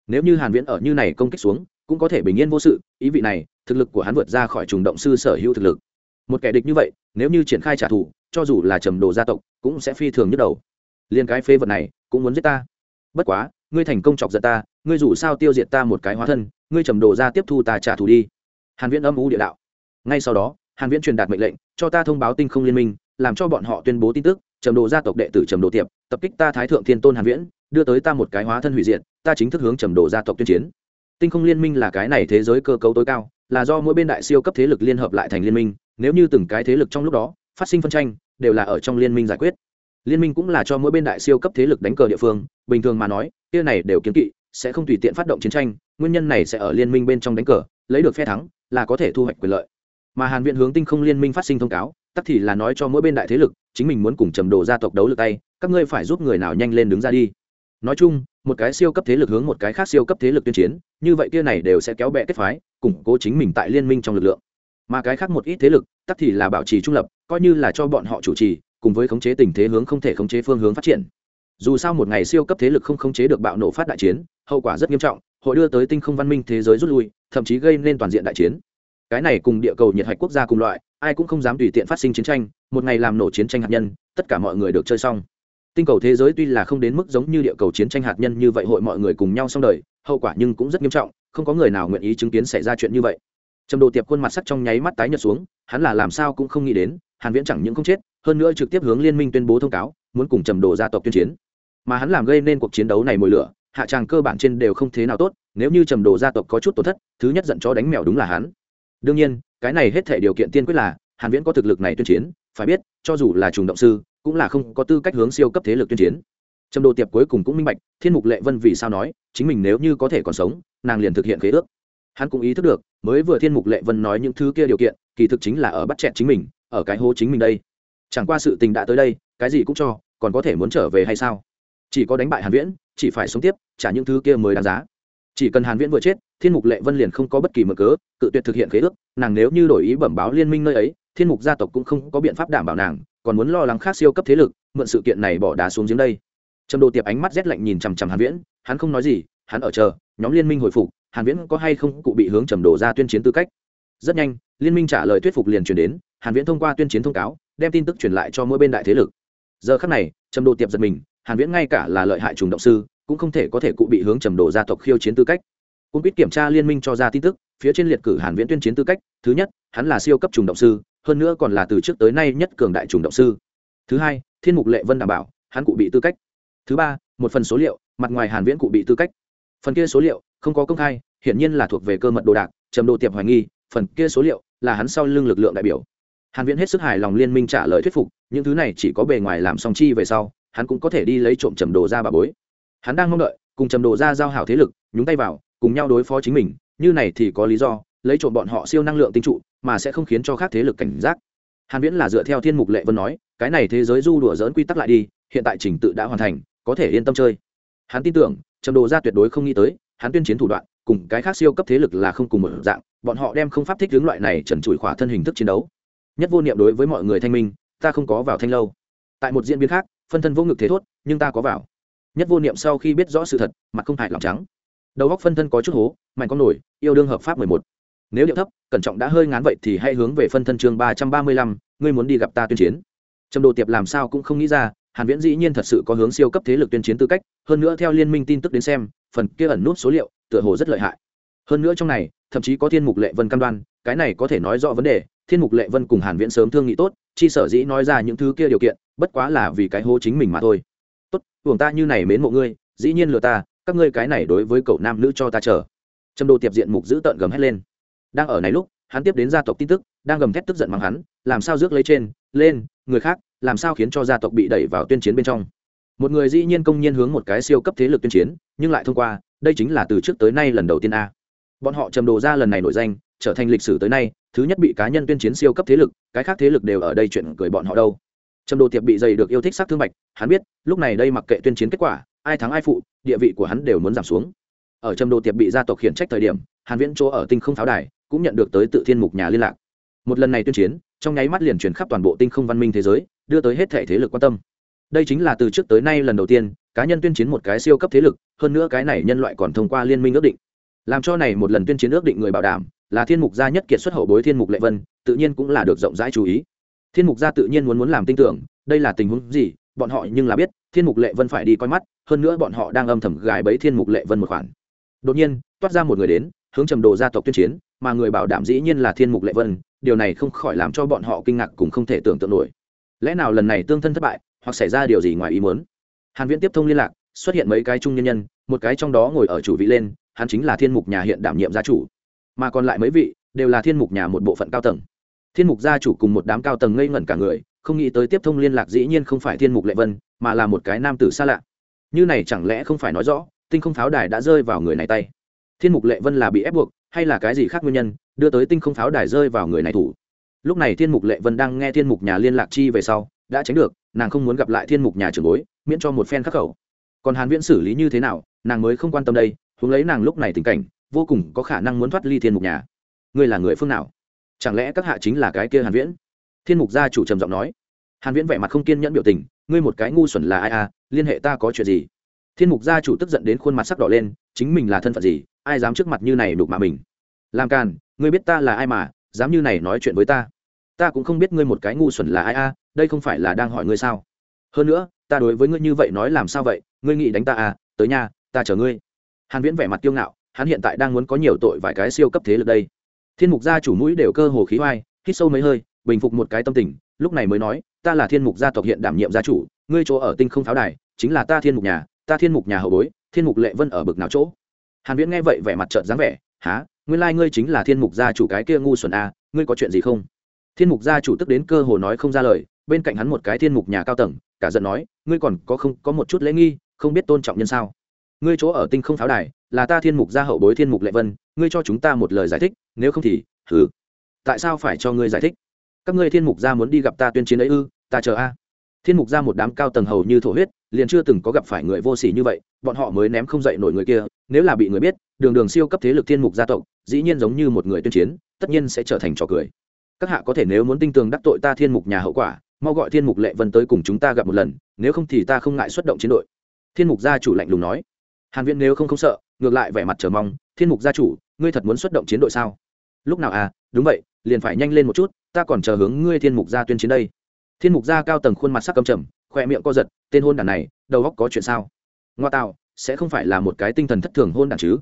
Nếu như hàn viễn ở như này công kích xuống, cũng có thể bình yên vô sự, ý vị này, thực lực của hắn vượt ra khỏi trùng động sư sở hữu thực lực. Một kẻ địch như vậy, nếu như triển khai trả thù, cho dù là trầm đồ gia tộc, cũng sẽ phi thường nhức đầu. Liên cái phế vật này, cũng muốn giết ta. Bất quá, ngươi thành công chọc giận ta, ngươi dù sao tiêu diệt ta một cái hóa thân, ngươi trầm đồ ra tiếp thu ta trả thù đi. Hàn viễn âm u địa đạo ngay sau đó, hàn viễn truyền đạt mệnh lệnh, cho ta thông báo tinh không liên minh, làm cho bọn họ tuyên bố tin tức, trầm đồ gia tộc đệ tử trầm đồ tiệp, tập kích ta thái thượng thiên tôn hàn viễn, đưa tới ta một cái hóa thân hủy diệt, ta chính thức hướng trầm đồ gia tộc tuyên chiến. Tinh không liên minh là cái này thế giới cơ cấu tối cao, là do mỗi bên đại siêu cấp thế lực liên hợp lại thành liên minh, nếu như từng cái thế lực trong lúc đó, phát sinh phân tranh, đều là ở trong liên minh giải quyết. Liên minh cũng là cho mỗi bên đại siêu cấp thế lực đánh cờ địa phương, bình thường mà nói, kia này đều kiến kỵ, sẽ không tùy tiện phát động chiến tranh, nguyên nhân này sẽ ở liên minh bên trong đánh cờ, lấy được phe thắng, là có thể thu hoạch quyền lợi mà hàn viện hướng tinh không liên minh phát sinh thông cáo, tắc thì là nói cho mỗi bên đại thế lực, chính mình muốn cùng trầm đồ gia tộc đấu lực tay, các ngươi phải giúp người nào nhanh lên đứng ra đi. Nói chung, một cái siêu cấp thế lực hướng một cái khác siêu cấp thế lực tuyên chiến, như vậy kia này đều sẽ kéo bẹ kết phái, củng cố chính mình tại liên minh trong lực lượng. Mà cái khác một ít thế lực, tắc thì là bảo trì trung lập, coi như là cho bọn họ chủ trì, cùng với khống chế tình thế hướng không thể khống chế phương hướng phát triển. Dù sao một ngày siêu cấp thế lực không khống chế được bạo nổ phát đại chiến, hậu quả rất nghiêm trọng, hội đưa tới tinh không văn minh thế giới rút lui, thậm chí gây nên toàn diện đại chiến cái này cùng địa cầu nhiệt hạch quốc gia cùng loại, ai cũng không dám tùy tiện phát sinh chiến tranh, một ngày làm nổ chiến tranh hạt nhân, tất cả mọi người được chơi xong. Tinh cầu thế giới tuy là không đến mức giống như địa cầu chiến tranh hạt nhân như vậy hội mọi người cùng nhau xong đời, hậu quả nhưng cũng rất nghiêm trọng, không có người nào nguyện ý chứng kiến xảy ra chuyện như vậy. Trầm đồ tiệp khuôn mặt sắc trong nháy mắt tái nhợt xuống, hắn là làm sao cũng không nghĩ đến, hàn viễn chẳng những không chết, hơn nữa trực tiếp hướng liên minh tuyên bố thông cáo, muốn cùng trầm đồ gia tộc tuyên chiến. Mà hắn làm gây nên cuộc chiến đấu này mùi lửa, hạ tràng cơ bản trên đều không thế nào tốt, nếu như trầm đồ gia tộc có chút tổn thất, thứ nhất giận chó đánh mèo đúng là hắn đương nhiên, cái này hết thể điều kiện tiên quyết là, hàn viễn có thực lực này tuyên chiến, phải biết, cho dù là trùng động sư, cũng là không có tư cách hướng siêu cấp thế lực tuyên chiến. Trầm đồ tiệp cuối cùng cũng minh bạch, thiên mục lệ vân vì sao nói, chính mình nếu như có thể còn sống, nàng liền thực hiện khế ước. Hắn cũng ý thức được, mới vừa thiên mục lệ vân nói những thứ kia điều kiện, kỳ thực chính là ở bắt chẹt chính mình, ở cái hố chính mình đây. Chẳng qua sự tình đã tới đây, cái gì cũng cho, còn có thể muốn trở về hay sao? Chỉ có đánh bại hàn viễn, chỉ phải sống tiếp, trả những thứ kia mới đáng giá chỉ cần hàn viễn vừa chết, thiên mục lệ vân liền không có bất kỳ mở cớ tự tuyệt thực hiện khế ước, nàng nếu như đổi ý bẩm báo liên minh nơi ấy, thiên mục gia tộc cũng không có biện pháp đảm bảo nàng, còn muốn lo lắng khác siêu cấp thế lực, mượn sự kiện này bỏ đá xuống giếng đây. Trầm đồ tiệp ánh mắt rét lạnh nhìn chằm chằm hàn viễn, hắn không nói gì, hắn ở chờ, nhóm liên minh hồi phục, hàn viễn có hay không cụ bị hướng trầm đồ ra tuyên chiến tư cách? Rất nhanh, liên minh trả lời thuyết phục liền truyền đến, hàn viễn thông qua tuyên chiến thông cáo, đem tin tức truyền lại cho mỗi bên đại thế lực. Giờ khắc này, trầm đồ tiệp giật mình, hàn viễn ngay cả là lợi hại trùng động sư cũng không thể có thể cụ bị hướng trầm đồ gia tộc khiêu chiến tư cách. Cũng biết kiểm tra liên minh cho ra tin tức, phía trên liệt cử hàn viễn tuyên chiến tư cách, thứ nhất, hắn là siêu cấp trùng động sư, hơn nữa còn là từ trước tới nay nhất cường đại trùng động sư. Thứ hai, thiên mục lệ vân đảm bảo, hắn cụ bị tư cách. Thứ ba, một phần số liệu, mặt ngoài hàn viễn cụ bị tư cách. Phần kia số liệu, không có công khai, hiển nhiên là thuộc về cơ mật đồ đạc, trầm đồ tiệp hoài nghi, phần kia số liệu là hắn sau lưng lực lượng đại biểu. Hàn viễn hết sức hài lòng liên minh trả lời thuyết phục, những thứ này chỉ có bề ngoài làm song chi về sau, hắn cũng có thể đi lấy trộm trầm đồ ra bà bối hắn đang mong đợi, cùng trầm đồ ra giao hảo thế lực, nhúng tay vào, cùng nhau đối phó chính mình, như này thì có lý do, lấy trộm bọn họ siêu năng lượng tinh trụ, mà sẽ không khiến cho khác thế lực cảnh giác. Hàn viễn là dựa theo thiên mục lệ vân nói, cái này thế giới du đùa dỡn quy tắc lại đi, hiện tại trình tự đã hoàn thành, có thể yên tâm chơi. Hắn tin tưởng, trầm đồ ra tuyệt đối không nghĩ tới, hắn tuyên chiến thủ đoạn, cùng cái khác siêu cấp thế lực là không cùng một dạng, bọn họ đem không pháp thích hướng loại này trần trụi khỏa thân hình thức chiến đấu. Nhất vô niệm đối với mọi người thanh minh, ta không có vào thanh lâu. Tại một diễn biến khác, phân thân vô ngực thế thốt, nhưng ta có vào nhất vô niệm sau khi biết rõ sự thật, mặt không hại lòng trắng. Đầu góc phân thân có chút hố, mạnh con nổi, yêu đương hợp pháp mười một. Nếu điệu thấp, cẩn trọng đã hơi ngán vậy thì hãy hướng về phân thân chương ba trăm ba mươi lăm, ngươi muốn đi gặp ta tuyên chiến. Trầm đồ tiệp làm sao cũng không nghĩ ra, hàn viễn dĩ nhiên thật sự có hướng siêu cấp thế lực tuyên chiến tư cách, hơn nữa theo liên minh tin tức đến xem, phần kia ẩn nút số liệu, tựa hồ rất lợi hại. Hơn nữa trong này, thậm chí có thiên mục lệ vân cam đoan, cái này có thể nói rõ vấn đề, thiên mục lệ vân cùng hàn viễn sớm thương nghị tốt, chi sở dĩ nói ra những thứ kia điều kiện, bất quá là vì cái hố chính mình mà thôi tốt buồng ta như này mến mộ ngươi, dĩ nhiên lừa ta, các ngươi cái này đối với cậu nam nữ cho ta chờ. Trầm đồ tiệp diện mục giữ tợn gầm hết lên. Đang ở này lúc, hắn tiếp đến gia tộc tin tức, đang gầm thét tức giận mắng hắn, làm sao rước lấy trên, lên, người khác, làm sao khiến cho gia tộc bị đẩy vào tuyên chiến bên trong? Một người dĩ nhiên công nhiên hướng một cái siêu cấp thế lực tuyên chiến, nhưng lại thông qua, đây chính là từ trước tới nay lần đầu tiên a. Bọn họ trầm đồ ra lần này nổi danh, trở thành lịch sử tới nay, thứ nhất bị cá nhân tuyên chiến siêu cấp thế lực, cái khác thế lực đều ở đây chuyện cười bọn họ đâu trầm đồ tiệp bị dày được yêu thích sắc thương mạch hắn biết, lúc này đây mặc kệ tuyên chiến kết quả, ai thắng ai phụ, địa vị của hắn đều muốn giảm xuống. Ở trầm đồ tiệp bị gia tộc khiển trách thời điểm, hàn viễn chỗ ở tinh không pháo đài cũng nhận được tới tự thiên mục nhà liên lạc. Một lần này tuyên chiến, trong nháy mắt liền truyền khắp toàn bộ tinh không văn minh thế giới, đưa tới hết thể thế lực quan tâm. Đây chính là từ trước tới nay lần đầu tiên, cá nhân tuyên chiến một cái siêu cấp thế lực, hơn nữa cái này nhân loại còn thông qua liên minh ước định. Làm cho này một lần tuyên chiến ước định người bảo đảm là thiên mục gia nhất kiệt xuất hậu bối thiên mục lệ vân, tự nhiên cũng là được rộng rãi chú ý thiên mục gia tự nhiên muốn muốn làm tin tưởng, đây là tình huống gì, bọn họ nhưng là biết, thiên mục lệ vân phải đi coi mắt, hơn nữa bọn họ đang âm thầm gài bẫy thiên mục lệ vân một khoản. Đột nhiên, toát ra một người đến, hướng trầm đồ gia tộc tuyên chiến, mà người bảo đảm dĩ nhiên là thiên mục lệ vân, điều này không khỏi làm cho bọn họ kinh ngạc cùng không thể tưởng tượng nổi. Lẽ nào lần này tương thân thất bại, hoặc xảy ra điều gì ngoài ý muốn? Hàn viễn tiếp thông liên lạc, xuất hiện mấy cái trung nhân nhân, một cái trong đó ngồi ở chủ vị lên, hắn chính là thiên mục nhà hiện đảm nhiệm gia chủ. Mà còn lại mấy vị, đều là thiên mục nhà một bộ phận cao tầng thiên mục gia chủ cùng một đám cao tầng ngây ngẩn cả người, không nghĩ tới tiếp thông liên lạc dĩ nhiên không phải thiên mục lệ vân, mà là một cái nam tử xa lạ. Như này chẳng lẽ không phải nói rõ, tinh không pháo đài đã rơi vào người này tay? Thiên mục lệ vân là bị ép buộc, hay là cái gì khác nguyên nhân, đưa tới tinh không pháo đài rơi vào người này thủ? Lúc này thiên mục lệ vân đang nghe thiên mục nhà liên lạc chi về sau, đã tránh được, nàng không muốn gặp lại thiên mục nhà trưởng bối, miễn cho một phen khắc khẩu. Còn hàn viễn xử lý như thế nào, nàng mới không quan tâm đây, huống lấy nàng lúc này tình cảnh, vô cùng có khả năng muốn thoát ly thiên mục nhà. Ngươi là người phương nào? Chẳng lẽ các hạ chính là cái kia hàn viễn? Thiên mục gia chủ trầm giọng nói. Hàn viễn vẻ mặt không kiên nhẫn biểu tình, ngươi một cái ngu xuẩn là ai à? liên hệ ta có chuyện gì? Thiên mục gia chủ tức giận đến khuôn mặt sắc đỏ lên, chính mình là thân phận gì, ai dám trước mặt như này đục mà mình? Làm càn, ngươi biết ta là ai mà, dám như này nói chuyện với ta? Ta cũng không biết ngươi một cái ngu xuẩn là ai a, đây không phải là đang hỏi ngươi sao? Hơn nữa, ta đối với ngươi như vậy nói làm sao vậy, ngươi nghĩ đánh ta à? Tới nhà, ta chờ ngươi. Hàn viễn vẻ mặt kiêu ngạo, hắn hiện tại đang muốn có nhiều tội vài cái siêu cấp thế lực đây thiên mục gia chủ mũi đều cơ hồ khí hoai hít sâu mấy hơi bình phục một cái tâm tình lúc này mới nói ta là thiên mục gia tộc hiện đảm nhiệm gia chủ ngươi chỗ ở tinh không pháo đài chính là ta thiên mục nhà ta thiên mục nhà hậu bối thiên mục lệ vân ở bực nào chỗ? Hàn viễn nghe vậy vẻ mặt trợn dáng vẻ há nguyên lai like ngươi chính là thiên mục gia chủ cái kia ngu xuẩn a à, ngươi có chuyện gì không? Thiên mục gia chủ tức đến cơ hồ nói không ra lời bên cạnh hắn một cái thiên mục nhà cao tầng cả giận nói ngươi còn có không có một chút lễ nghi không biết tôn trọng nhân sao? Ngươi chỗ ở tinh không pháo đài, là ta thiên mục gia hậu bối thiên mục lệ vân, ngươi cho chúng ta một lời giải thích, nếu không thì thử tại sao phải cho ngươi giải thích? Các ngươi thiên mục gia muốn đi gặp ta tuyên chiến ấy ư, ta chờ a. Thiên mục gia một đám cao tầng hầu như thổ huyết, liền chưa từng có gặp phải người vô sỉ như vậy, bọn họ mới ném không dậy nổi người kia, nếu là bị người biết, đường đường siêu cấp thế lực thiên mục gia tộc, dĩ nhiên giống như một người tuyên chiến, tất nhiên sẽ trở thành trò cười. Các hạ có thể nếu muốn tinh tường đắc tội ta thiên mục nhà hậu quả, mau gọi thiên mục lệ vân tới cùng chúng ta gặp một lần, nếu không thì ta không ngại xuất động chiến đội. Thiên mục gia chủ lạnh lùng nói hàn viễn nếu không không sợ, ngược lại vẻ mặt chờ mong, thiên mục gia chủ, ngươi thật muốn xuất động chiến đội sao? Lúc nào à? Đúng vậy, liền phải nhanh lên một chút, ta còn chờ hướng ngươi thiên mục gia tuyên chiến đây. Thiên mục gia cao tầng khuôn mặt sắc căm trầm, khoe miệng co giật, tên hôn đản này, đầu óc có chuyện sao? Ngoa tạo, sẽ không phải là một cái tinh thần thất thường hôn đản chứ?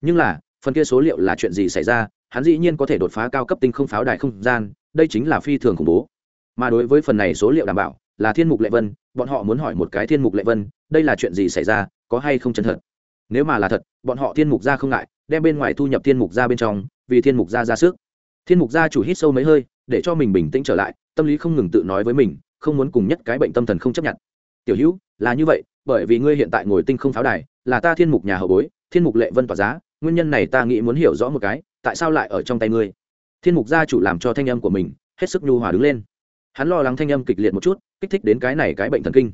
Nhưng là, phần kia số liệu là chuyện gì xảy ra? Hắn dĩ nhiên có thể đột phá cao cấp tinh không pháo đài không gian, đây chính là phi thường khủng bố. Mà đối với phần này số liệu đảm bảo là thiên mục lệ vân, bọn họ muốn hỏi một cái thiên mục lệ vân, đây là chuyện gì xảy ra, có hay không chân thật? Nếu mà là thật, bọn họ thiên mục Gia không ngại, đem bên ngoài thu nhập thiên mục Gia bên trong, vì thiên mục Gia ra sức. Thiên mục gia chủ hít sâu mấy hơi, để cho mình bình tĩnh trở lại, tâm lý không ngừng tự nói với mình, không muốn cùng nhất cái bệnh tâm thần không chấp nhận. Tiểu hữu, là như vậy, bởi vì ngươi hiện tại ngồi tinh không pháo đài, là ta thiên mục nhà hậu bối, thiên mục lệ vân tỏa giá, nguyên nhân này ta nghĩ muốn hiểu rõ một cái, tại sao lại ở trong tay ngươi? Thiên mục gia chủ làm cho thanh âm của mình hết sức nhu hòa đứng lên. Hắn lo lắng thanh âm kịch liệt một chút, kích thích đến cái này cái bệnh thần kinh.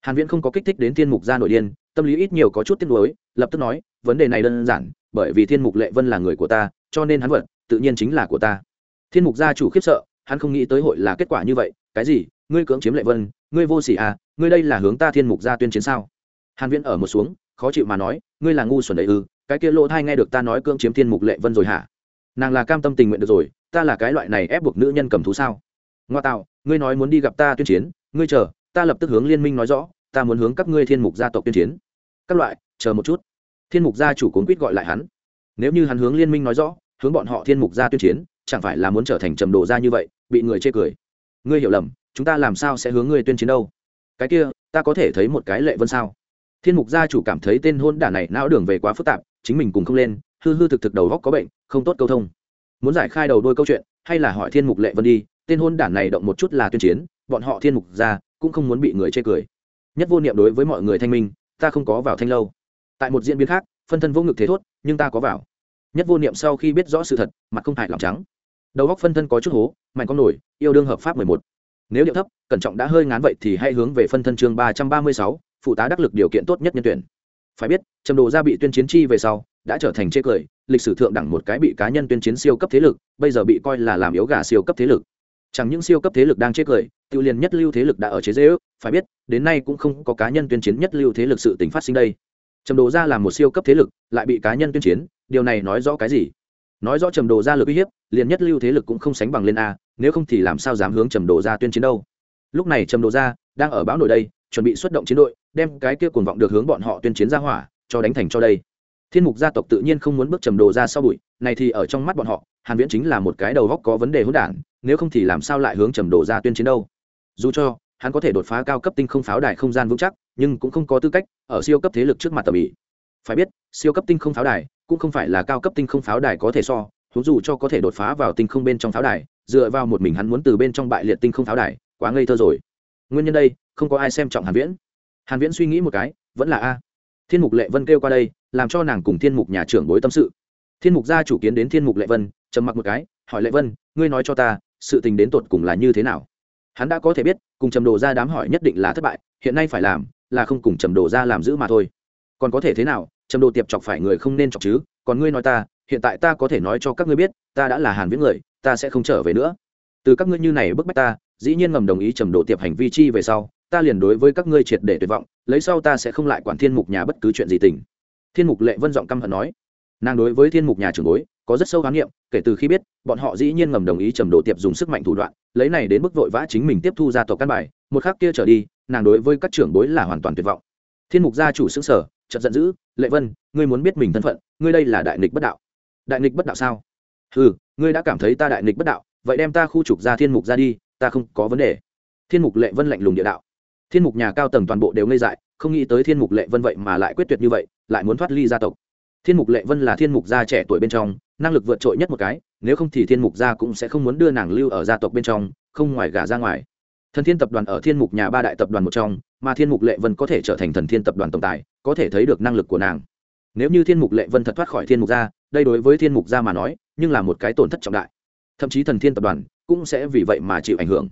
Hàn viễn không có kích thích đến thiên mục gia nội điên tâm lý ít nhiều có chút tiếc nuối, lập tức nói, vấn đề này đơn giản, bởi vì thiên mục lệ vân là người của ta, cho nên hắn vật, tự nhiên chính là của ta. Thiên mục gia chủ khiếp sợ, hắn không nghĩ tới hội là kết quả như vậy. Cái gì? Ngươi cưỡng chiếm lệ vân, ngươi vô sỉ à? Ngươi đây là hướng ta thiên mục gia tuyên chiến sao? Hàn viễn ở một xuống, khó chịu mà nói, ngươi là ngu xuẩn đấy ư? Cái kia lỗ thai nghe được ta nói cưỡng chiếm thiên mục lệ vân rồi hả? Nàng là cam tâm tình nguyện được rồi, ta là cái loại này ép buộc nữ nhân cầm thú sao? Ngoa tạo, ngươi nói muốn đi gặp ta tuyên chiến, ngươi chờ, ta lập tức hướng liên minh nói rõ ta muốn hướng các ngươi thiên mục gia tộc tuyên chiến. Các loại, chờ một chút. Thiên mục gia chủ cuốn quýt gọi lại hắn. Nếu như hắn hướng liên minh nói rõ, hướng bọn họ thiên mục gia tuyên chiến, chẳng phải là muốn trở thành trầm đồ gia như vậy, bị người chê cười. Ngươi hiểu lầm, chúng ta làm sao sẽ hướng ngươi tuyên chiến đâu? Cái kia, ta có thể thấy một cái lệ vân sao? Thiên mục gia chủ cảm thấy tên hôn đả này não đường về quá phức tạp, chính mình cùng không lên, hư hư thực thực đầu góc có bệnh, không tốt câu thông. Muốn giải khai đầu đôi câu chuyện, hay là hỏi thiên mục lệ vân đi, tên hôn đản này động một chút là tuyên chiến, bọn họ thiên mục gia cũng không muốn bị người chê cười nhất vô niệm đối với mọi người thanh minh, ta không có vào thanh lâu. Tại một diễn biến khác, phân thân vô ngực thế thốt, nhưng ta có vào. Nhất vô niệm sau khi biết rõ sự thật, mặt không hại lòng trắng. Đầu góc phân thân có chút hố, mạnh con nổi, yêu đương hợp pháp mười một. Nếu điệu thấp, cẩn trọng đã hơi ngán vậy thì hãy hướng về phân thân chương ba trăm ba mươi sáu, phụ tá đắc lực điều kiện tốt nhất nhân tuyển. Phải biết, trầm đồ gia bị tuyên chiến chi về sau, đã trở thành chê cười, lịch sử thượng đẳng một cái bị cá nhân tuyên chiến siêu cấp thế lực, bây giờ bị coi là làm yếu gà siêu cấp thế lực chẳng những siêu cấp thế lực đang chế cười, tiêu liền nhất lưu thế lực đã ở chế dễ ước, phải biết, đến nay cũng không có cá nhân tuyên chiến nhất lưu thế lực sự tính phát sinh đây. Trầm đồ gia là một siêu cấp thế lực, lại bị cá nhân tuyên chiến, điều này nói rõ cái gì? Nói rõ trầm đồ gia lực uy hiếp, liền nhất lưu thế lực cũng không sánh bằng lên a, nếu không thì làm sao dám hướng trầm đồ gia tuyên chiến đâu? Lúc này trầm đồ gia đang ở bão nổi đây, chuẩn bị xuất động chiến đội, đem cái kia cuồng vọng được hướng bọn họ tuyên chiến ra hỏa, cho đánh thành cho đây. Thiên mục gia tộc tự nhiên không muốn bước trầm đồ ra sau bụi, này thì ở trong mắt bọn họ, hàn viễn chính là một cái đầu góc có vấn đề hỗn đản nếu không thì làm sao lại hướng trầm đổ ra tuyên chiến đâu? Dù cho, hắn có thể đột phá cao cấp tinh không pháo đài không gian vững chắc, nhưng cũng không có tư cách ở siêu cấp thế lực trước mặt tầm ỉ. Phải biết, siêu cấp tinh không pháo đài cũng không phải là cao cấp tinh không pháo đài có thể so thú dù cho có thể đột phá vào tinh không bên trong pháo đài, dựa vào một mình hắn muốn từ bên trong bại liệt tinh không pháo đài, quá ngây thơ rồi. Nguyên nhân đây, không có ai xem trọng hàn viễn. Hàn viễn suy nghĩ một cái, vẫn là a. Thiên mục lệ vân kêu qua đây, làm cho nàng cùng thiên mục nhà trưởng bối tâm sự. Thiên mục gia chủ kiến đến thiên mục lệ vân, trầm mặc một cái, hỏi lệ vân, ngươi nói cho ta sự tình đến tột cùng là như thế nào? Hắn đã có thể biết, cùng trầm đồ ra đám hỏi nhất định là thất bại, hiện nay phải làm là không cùng trầm đồ ra làm giữ mà thôi. Còn có thể thế nào, trầm đồ tiệp chọc phải người không nên chọc chứ, còn ngươi nói ta, hiện tại ta có thể nói cho các ngươi biết, ta đã là hàn viễn người, ta sẽ không trở về nữa. Từ các ngươi như này bức bách ta, dĩ nhiên ngầm đồng ý trầm đồ tiệp hành vi chi về sau, ta liền đối với các ngươi triệt để tuyệt vọng, lấy sau ta sẽ không lại quản thiên mục nhà bất cứ chuyện gì tình. Thiên mục lệ vân giọng căm hận nói. Nàng đối với thiên mục nhà trưởng bối có rất sâu khám nghiệm kể từ khi biết, bọn họ dĩ nhiên ngầm đồng ý trầm đồ tiệp dùng sức mạnh thủ đoạn, lấy này đến mức vội vã chính mình tiếp thu gia tộc căn bài, một khắc kia trở đi, nàng đối với các trưởng bối là hoàn toàn tuyệt vọng. Thiên mục gia chủ xứng sở chợt giận dữ, lệ vân, ngươi muốn biết mình thân phận, ngươi đây là đại nghịch bất đạo. Đại nghịch bất đạo sao? Ừ ngươi đã cảm thấy ta đại nghịch bất đạo, vậy đem ta khu trục ra thiên mục ra đi, ta không có vấn đề. Thiên mục lệ vân lạnh lùng địa đạo. Thiên mục nhà cao tầng toàn bộ đều ngây dại, không nghĩ tới thiên mục lệ vân vậy mà lại quyết tuyệt như vậy, lại muốn thoát ly gia tộc thiên mục lệ vân là thiên mục gia trẻ tuổi bên trong, năng lực vượt trội nhất một cái, nếu không thì thiên mục gia cũng sẽ không muốn đưa nàng lưu ở gia tộc bên trong, không ngoài gả ra ngoài. Thần thiên tập đoàn ở thiên mục nhà ba đại tập đoàn một trong, mà thiên mục lệ vân có thể trở thành thần thiên tập đoàn tổng tài, có thể thấy được năng lực của nàng. Nếu như thiên mục lệ vân thật thoát khỏi thiên mục gia, đây đối với thiên mục gia mà nói, nhưng là một cái tổn thất trọng đại. Thậm chí thần thiên tập đoàn cũng sẽ vì vậy mà chịu ảnh hưởng.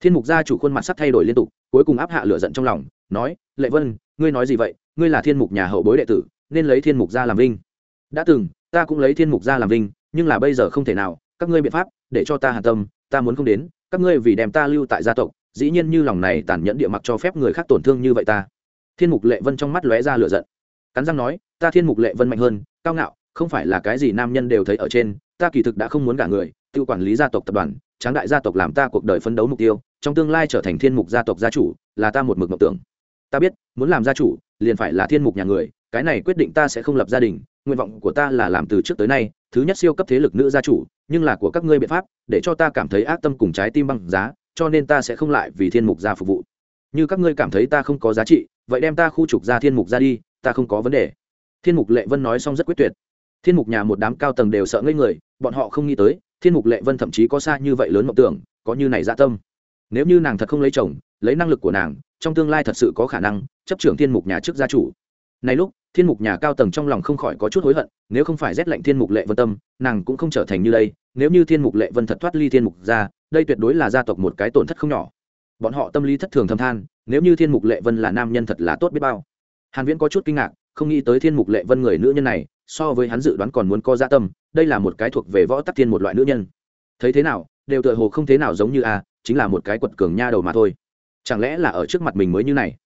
Thiên mục gia chủ khuôn mặt sắc thay đổi liên tục, cuối cùng áp hạ lửa giận trong lòng, nói, lệ vân, ngươi nói gì vậy? Ngươi là thiên mục nhà hậu bối đệ tử nên lấy thiên mục gia làm vinh. Đã từng, ta cũng lấy thiên mục gia làm vinh, nhưng là bây giờ không thể nào, các ngươi biện pháp, để cho ta hàn tâm, ta muốn không đến, các ngươi vì đem ta lưu tại gia tộc, dĩ nhiên như lòng này tàn nhẫn địa mặc cho phép người khác tổn thương như vậy ta. Thiên mục lệ vân trong mắt lóe ra lửa giận. Cắn răng nói, ta thiên mục lệ vân mạnh hơn, cao ngạo, không phải là cái gì nam nhân đều thấy ở trên, ta kỳ thực đã không muốn cả người, tự quản lý gia tộc tập đoàn, tráng đại gia tộc làm ta cuộc đời phấn đấu mục tiêu, trong tương lai trở thành thiên mục gia tộc gia chủ, là ta một mực mộng tưởng. Ta biết, muốn làm gia chủ, liền phải là thiên mục nhà người cái này quyết định ta sẽ không lập gia đình, nguyện vọng của ta là làm từ trước tới nay, thứ nhất siêu cấp thế lực nữ gia chủ, nhưng là của các ngươi biện pháp, để cho ta cảm thấy ác tâm cùng trái tim băng giá, cho nên ta sẽ không lại vì thiên mục gia phục vụ. Như các ngươi cảm thấy ta không có giá trị, vậy đem ta khu trục ra thiên mục ra đi, ta không có vấn đề. Thiên mục lệ vân nói xong rất quyết tuyệt. Thiên mục nhà một đám cao tầng đều sợ ngây người, bọn họ không nghĩ tới, thiên mục lệ vân thậm chí có xa như vậy lớn mộng tưởng, có như này dạ tâm. Nếu như nàng thật không lấy chồng, lấy năng lực của nàng, trong tương lai thật sự có khả năng chấp trưởng thiên mục nhà trước gia chủ. Này lúc thiên mục nhà cao tầng trong lòng không khỏi có chút hối hận, nếu không phải rét lệnh thiên mục lệ vân tâm, nàng cũng không trở thành như đây, nếu như thiên mục lệ vân thật thoát ly thiên mục ra, đây tuyệt đối là gia tộc một cái tổn thất không nhỏ. Bọn họ tâm lý thất thường thâm than, nếu như thiên mục lệ vân là nam nhân thật là tốt biết bao. Hàn viễn có chút kinh ngạc, không nghĩ tới thiên mục lệ vân người nữ nhân này, so với hắn dự đoán còn muốn có gia tâm, đây là một cái thuộc về võ tắc thiên một loại nữ nhân. Thấy thế nào, đều tựa hồ không thế nào giống như a, chính là một cái quật cường nha đầu mà thôi. Chẳng lẽ là ở trước mặt mình mới như này?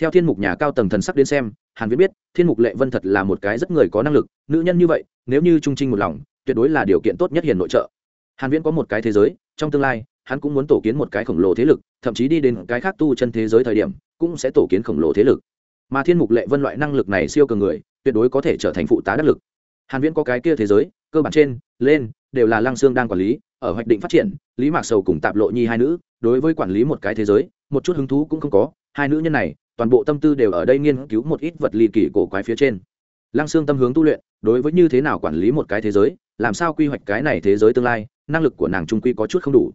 Theo thiên mục nhà cao tầng thần sắc đến xem, hàn viễn biết, thiên mục lệ vân thật là một cái rất người có năng lực, nữ nhân như vậy, nếu như trung trinh một lòng, tuyệt đối là điều kiện tốt nhất hiền nội trợ. Hàn viễn có một cái thế giới, trong tương lai, hắn cũng muốn tổ kiến một cái khổng lồ thế lực, thậm chí đi đến cái khác tu chân thế giới thời điểm, cũng sẽ tổ kiến khổng lồ thế lực. Mà thiên mục lệ vân loại năng lực này siêu cường người, tuyệt đối có thể trở thành phụ tá đắc lực. Hàn viễn có cái kia thế giới, cơ bản trên, lên, đều là lăng xương đang quản lý, ở hoạch định phát triển, lý mạc sầu cùng tạp lộ nhi hai nữ, đối với quản lý một cái thế giới, một chút hứng thú cũng không có, hai nữ nhân này toàn bộ tâm tư đều ở đây nghiên cứu một ít vật ly kỳ cổ quái phía trên. Lăng xương tâm hướng tu luyện đối với như thế nào quản lý một cái thế giới làm sao quy hoạch cái này thế giới tương lai năng lực của nàng trung quy có chút không đủ.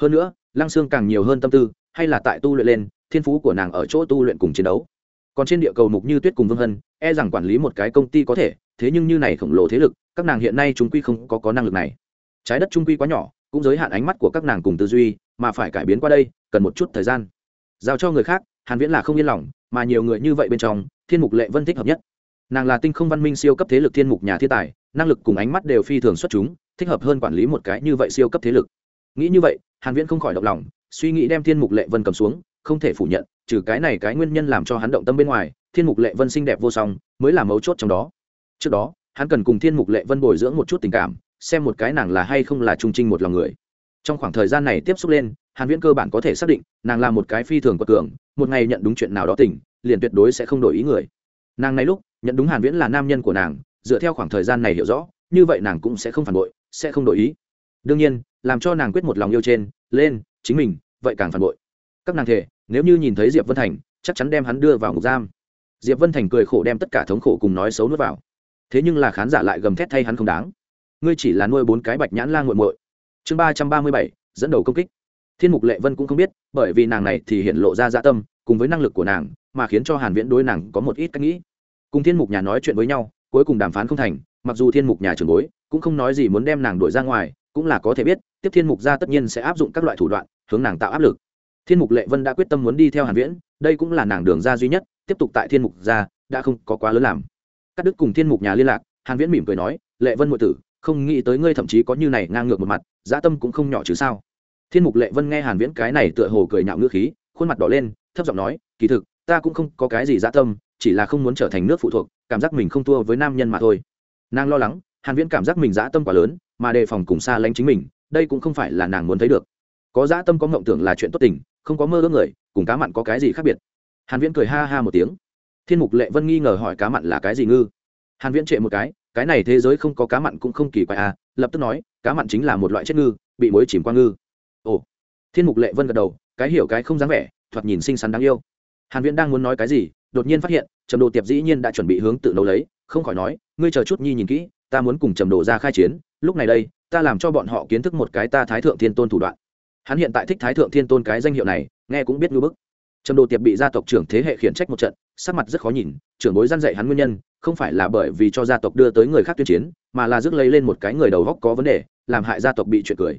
Hơn nữa lăng xương càng nhiều hơn tâm tư hay là tại tu luyện lên thiên phú của nàng ở chỗ tu luyện cùng chiến đấu. Còn trên địa cầu mục như tuyết cùng vương hân e rằng quản lý một cái công ty có thể thế nhưng như này khổng lồ thế lực các nàng hiện nay trung quy không có, có năng lực này. Trái đất trung quy quá nhỏ cũng giới hạn ánh mắt của các nàng cùng tư duy mà phải cải biến qua đây cần một chút thời gian. Giao cho người khác hàn viễn là không yên lòng, mà nhiều người như vậy bên trong, thiên mục lệ vân thích hợp nhất. Nàng là tinh không văn minh siêu cấp thế lực thiên mục nhà thiên tài, năng lực cùng ánh mắt đều phi thường xuất chúng, thích hợp hơn quản lý một cái như vậy siêu cấp thế lực. Nghĩ như vậy, hàn viễn không khỏi động lòng, suy nghĩ đem thiên mục lệ vân cầm xuống, không thể phủ nhận, trừ cái này cái nguyên nhân làm cho hắn động tâm bên ngoài, thiên mục lệ vân xinh đẹp vô song, mới là mấu chốt trong đó. Trước đó, hắn cần cùng thiên mục lệ vân bồi dưỡng một chút tình cảm, xem một cái nàng là hay không là trung trinh một lòng người trong khoảng thời gian này tiếp xúc lên, hàn viễn cơ bản có thể xác định, nàng là một cái phi thường quật cường, một ngày nhận đúng chuyện nào đó tỉnh, liền tuyệt đối sẽ không đổi ý người. Nàng này lúc, nhận đúng hàn viễn là nam nhân của nàng, dựa theo khoảng thời gian này hiểu rõ, như vậy nàng cũng sẽ không phản bội, sẽ không đổi ý. Đương nhiên, làm cho nàng quyết một lòng yêu trên, lên, chính mình, vậy càng phản bội. Các nàng thể nếu như nhìn thấy diệp vân thành, chắc chắn đem hắn đưa vào ngục giam. Diệp vân thành cười khổ đem tất cả thống khổ cùng nói xấu nuốt vào. Thế nhưng là khán giả lại gầm thét thay hắn không đáng. Ngươi chỉ là nuôi bốn cái bạch nhãn lan muội muội chương ba trăm ba mươi bảy, dẫn đầu công kích. Thiên mục lệ vân cũng không biết, bởi vì nàng này thì hiện lộ ra dã tâm, cùng với năng lực của nàng, mà khiến cho hàn viễn đối nàng có một ít cách nghĩ. Cùng thiên mục nhà nói chuyện với nhau, cuối cùng đàm phán không thành, mặc dù thiên mục nhà trưởng bối cũng không nói gì muốn đem nàng đuổi ra ngoài, cũng là có thể biết, tiếp thiên mục gia tất nhiên sẽ áp dụng các loại thủ đoạn, hướng nàng tạo áp lực. Thiên mục lệ vân đã quyết tâm muốn đi theo hàn viễn, đây cũng là nàng đường ra duy nhất, tiếp tục tại thiên mục gia đã không có quá lớn làm. Cắt đứt cùng thiên mục nhà liên lạc, hàn viễn mỉm cười nói, lệ vân muội tử không nghĩ tới ngươi thậm chí có như này ngang ngược một mặt, dã tâm cũng không nhỏ chứ sao? Thiên mục lệ vân nghe hàn viễn cái này tựa hồ cười nhạo ngữ khí, khuôn mặt đỏ lên, thấp giọng nói, kỳ thực, ta cũng không có cái gì dã tâm, chỉ là không muốn trở thành nước phụ thuộc, cảm giác mình không thua với nam nhân mà thôi. Nàng lo lắng, hàn viễn cảm giác mình dã tâm quá lớn, mà đề phòng cùng xa lánh chính mình, đây cũng không phải là nàng muốn thấy được. Có dã tâm có ngộng tưởng là chuyện tốt tình, không có mơ ước người, cùng cá mặn có cái gì khác biệt? Hàn viễn cười ha ha một tiếng. Thiên mục lệ vân nghi ngờ hỏi cá mặn là cái gì ngư? Hàn viễn trệ một cái cái này thế giới không có cá mặn cũng không kỳ quái à lập tức nói, cá mặn chính là một loại chết ngư, bị muối chìm qua ngư. Ồ, thiên mục lệ vân gật đầu, cái hiểu cái không dáng vẻ, thoạt nhìn xinh xắn đáng yêu. Hàn viễn đang muốn nói cái gì, đột nhiên phát hiện, trầm đồ tiệp dĩ nhiên đã chuẩn bị hướng tự nấu lấy, không khỏi nói, ngươi chờ chút nhi nhìn kỹ, ta muốn cùng trầm đồ ra khai chiến, lúc này đây, ta làm cho bọn họ kiến thức một cái ta thái thượng thiên tôn thủ đoạn. Hắn hiện tại thích thái thượng thiên tôn cái danh hiệu này, nghe cũng biết ngư bức. Trầm đồ tiệp bị gia tộc trưởng thế hệ khiển trách một trận, sắc mặt rất khó nhìn, trưởng bối gian dạy hắn nguyên nhân không phải là bởi vì cho gia tộc đưa tới người khác tuyên chiến, mà là rước lấy lên một cái người đầu góc có vấn đề, làm hại gia tộc bị chuyện cười.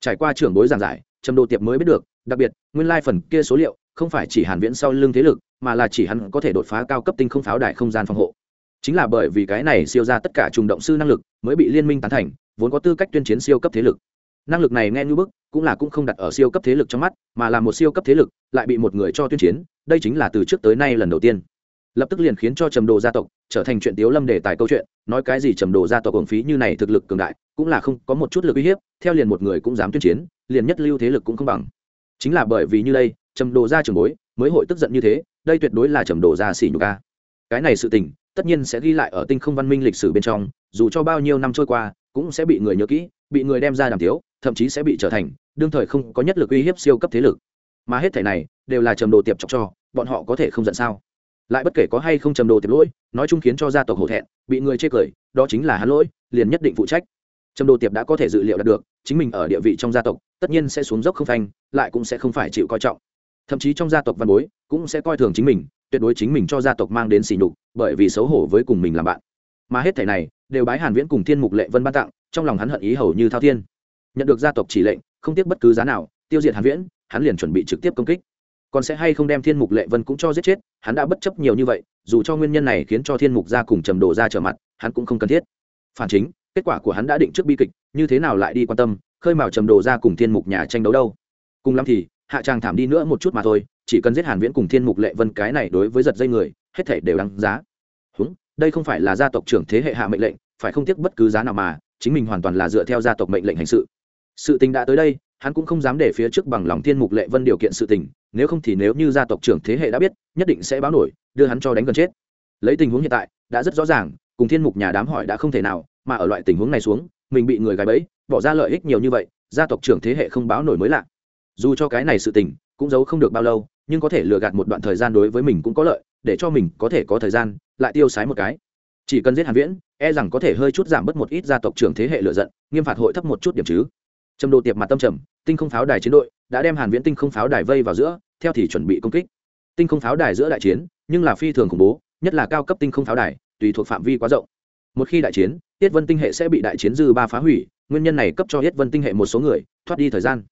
Trải qua trưởng bối giảng giải, trầm đồ tiệp mới biết được, đặc biệt, nguyên lai phần kia số liệu không phải chỉ hàn viễn sau lưng thế lực, mà là chỉ hắn có thể đột phá cao cấp tinh không pháo đài không gian phòng hộ. Chính là bởi vì cái này siêu ra tất cả trùng động sư năng lực mới bị liên minh tán thành, vốn có tư cách tuyên chiến siêu cấp thế lực. Năng lực này nghe như bức, cũng là cũng không đặt ở siêu cấp thế lực trong mắt, mà là một siêu cấp thế lực lại bị một người cho tuyên chiến, đây chính là từ trước tới nay lần đầu tiên lập tức liền khiến cho trầm đồ gia tộc trở thành chuyện tiếu lâm đề tài câu chuyện, nói cái gì trầm đồ gia tộc hưởng phí như này thực lực cường đại, cũng là không có một chút lực uy hiếp, theo liền một người cũng dám tuyên chiến, liền nhất lưu thế lực cũng không bằng. Chính là bởi vì như đây, trầm đồ gia trường bối mới hội tức giận như thế, đây tuyệt đối là trầm đồ gia xỉ nhục ca cái này sự tình, tất nhiên sẽ ghi lại ở tinh không văn minh lịch sử bên trong, dù cho bao nhiêu năm trôi qua, cũng sẽ bị người nhớ kỹ, bị người đem ra đàm tiếu, thậm chí sẽ bị trở thành, đương thời không có nhất lực uy hiếp siêu cấp thế lực. Mà hết thể này, đều là trầm đồ tiệp chọc cho, bọn họ có thể không giận sao? Lại bất kể có hay không trầm đồ tiệp lỗi, nói chung khiến cho gia tộc hổ thẹn, bị người chê cười, đó chính là hắn lỗi, liền nhất định phụ trách. Trầm đồ tiệp đã có thể dự liệu đạt được, chính mình ở địa vị trong gia tộc, tất nhiên sẽ xuống dốc không phanh, lại cũng sẽ không phải chịu coi trọng. Thậm chí trong gia tộc văn bối, cũng sẽ coi thường chính mình, tuyệt đối chính mình cho gia tộc mang đến sỉ nhục, bởi vì xấu hổ với cùng mình làm bạn. Mà hết thể này, đều bái hàn viễn cùng thiên mục lệ vân ban tặng, trong lòng hắn hận ý hầu như thao thiên. Nhận được gia tộc chỉ lệnh, không tiếc bất cứ giá nào, tiêu diệt hàn viễn, hắn liền chuẩn bị trực tiếp công kích còn sẽ hay không đem thiên mục lệ vân cũng cho giết chết, hắn đã bất chấp nhiều như vậy, dù cho nguyên nhân này khiến cho thiên mục gia cùng trầm đồ ra trở mặt, hắn cũng không cần thiết. Phản chính, kết quả của hắn đã định trước bi kịch, như thế nào lại đi quan tâm, khơi mào trầm đồ ra cùng thiên mục nhà tranh đấu đâu? Cùng lắm thì, hạ tràng thảm đi nữa một chút mà thôi, chỉ cần giết hàn viễn cùng thiên mục lệ vân cái này đối với giật dây người, hết thể đều đáng giá. Húng, đây không phải là gia tộc trưởng thế hệ hạ mệnh lệnh, phải không tiếc bất cứ giá nào mà, chính mình hoàn toàn là dựa theo gia tộc mệnh lệnh hành sự. Sự tình đã tới đây, hắn cũng không dám để phía trước bằng lòng thiên mục lệ vân điều kiện sự tình nếu không thì nếu như gia tộc trưởng thế hệ đã biết, nhất định sẽ báo nổi, đưa hắn cho đánh gần chết. Lấy tình huống hiện tại, đã rất rõ ràng, cùng thiên mục nhà đám hỏi đã không thể nào, mà ở loại tình huống này xuống, mình bị người gài bẫy, bỏ ra lợi ích nhiều như vậy, gia tộc trưởng thế hệ không báo nổi mới lạ. Dù cho cái này sự tình, cũng giấu không được bao lâu, nhưng có thể lừa gạt một đoạn thời gian đối với mình cũng có lợi, để cho mình có thể có thời gian, lại tiêu sái một cái. Chỉ cần giết hàn viễn e rằng có thể hơi chút giảm bớt một ít gia tộc trưởng thế hệ lựa giận, nghiêm phạt hội thấp một chút điểm chứ. Trầm đồ tiệp mặt tâm trầm, tinh không pháo đài chiến đội, đã đem hàn viễn tinh không pháo đài vây vào giữa theo thì chuẩn bị công kích. Tinh không pháo đài giữa đại chiến, nhưng là phi thường khủng bố, nhất là cao cấp tinh không pháo đài, tùy thuộc phạm vi quá rộng. Một khi đại chiến, tiết vân tinh hệ sẽ bị đại chiến dư ba phá hủy, nguyên nhân này cấp cho tiết vân tinh hệ một số người, thoát đi thời gian.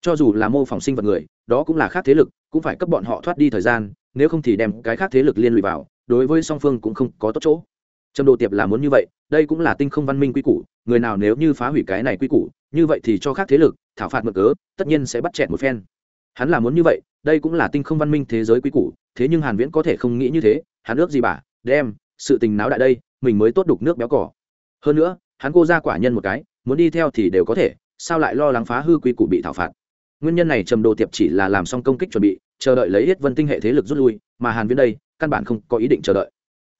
Cho dù là mô phỏng sinh vật người, đó cũng là khác thế lực, cũng phải cấp bọn họ thoát đi thời gian, nếu không thì đem cái khác thế lực liên lụy vào, đối với song phương cũng không có tốt chỗ. Trầm đồ tiệp là muốn như vậy, đây cũng là tinh không văn minh quy củ, người nào nếu như phá hủy cái này quy củ, như vậy thì cho khác thế lực, thảo phạt mực cớ, tất nhiên sẽ bắt chẹt một phen hắn là muốn như vậy, đây cũng là tinh không văn minh thế giới quý củ, thế nhưng hàn viễn có thể không nghĩ như thế, hắn ước gì bà, đem sự tình náo đại đây, mình mới tốt đục nước béo cỏ hơn nữa, hắn cô ra quả nhân một cái, muốn đi theo thì đều có thể, sao lại lo lắng phá hư quy củ bị thảo phạt? Nguyên nhân này trầm đồ tiệp chỉ là làm xong công kích chuẩn bị, chờ đợi lấy hết vân tinh hệ thế lực rút lui, mà hàn viễn đây, căn bản không có ý định chờ đợi.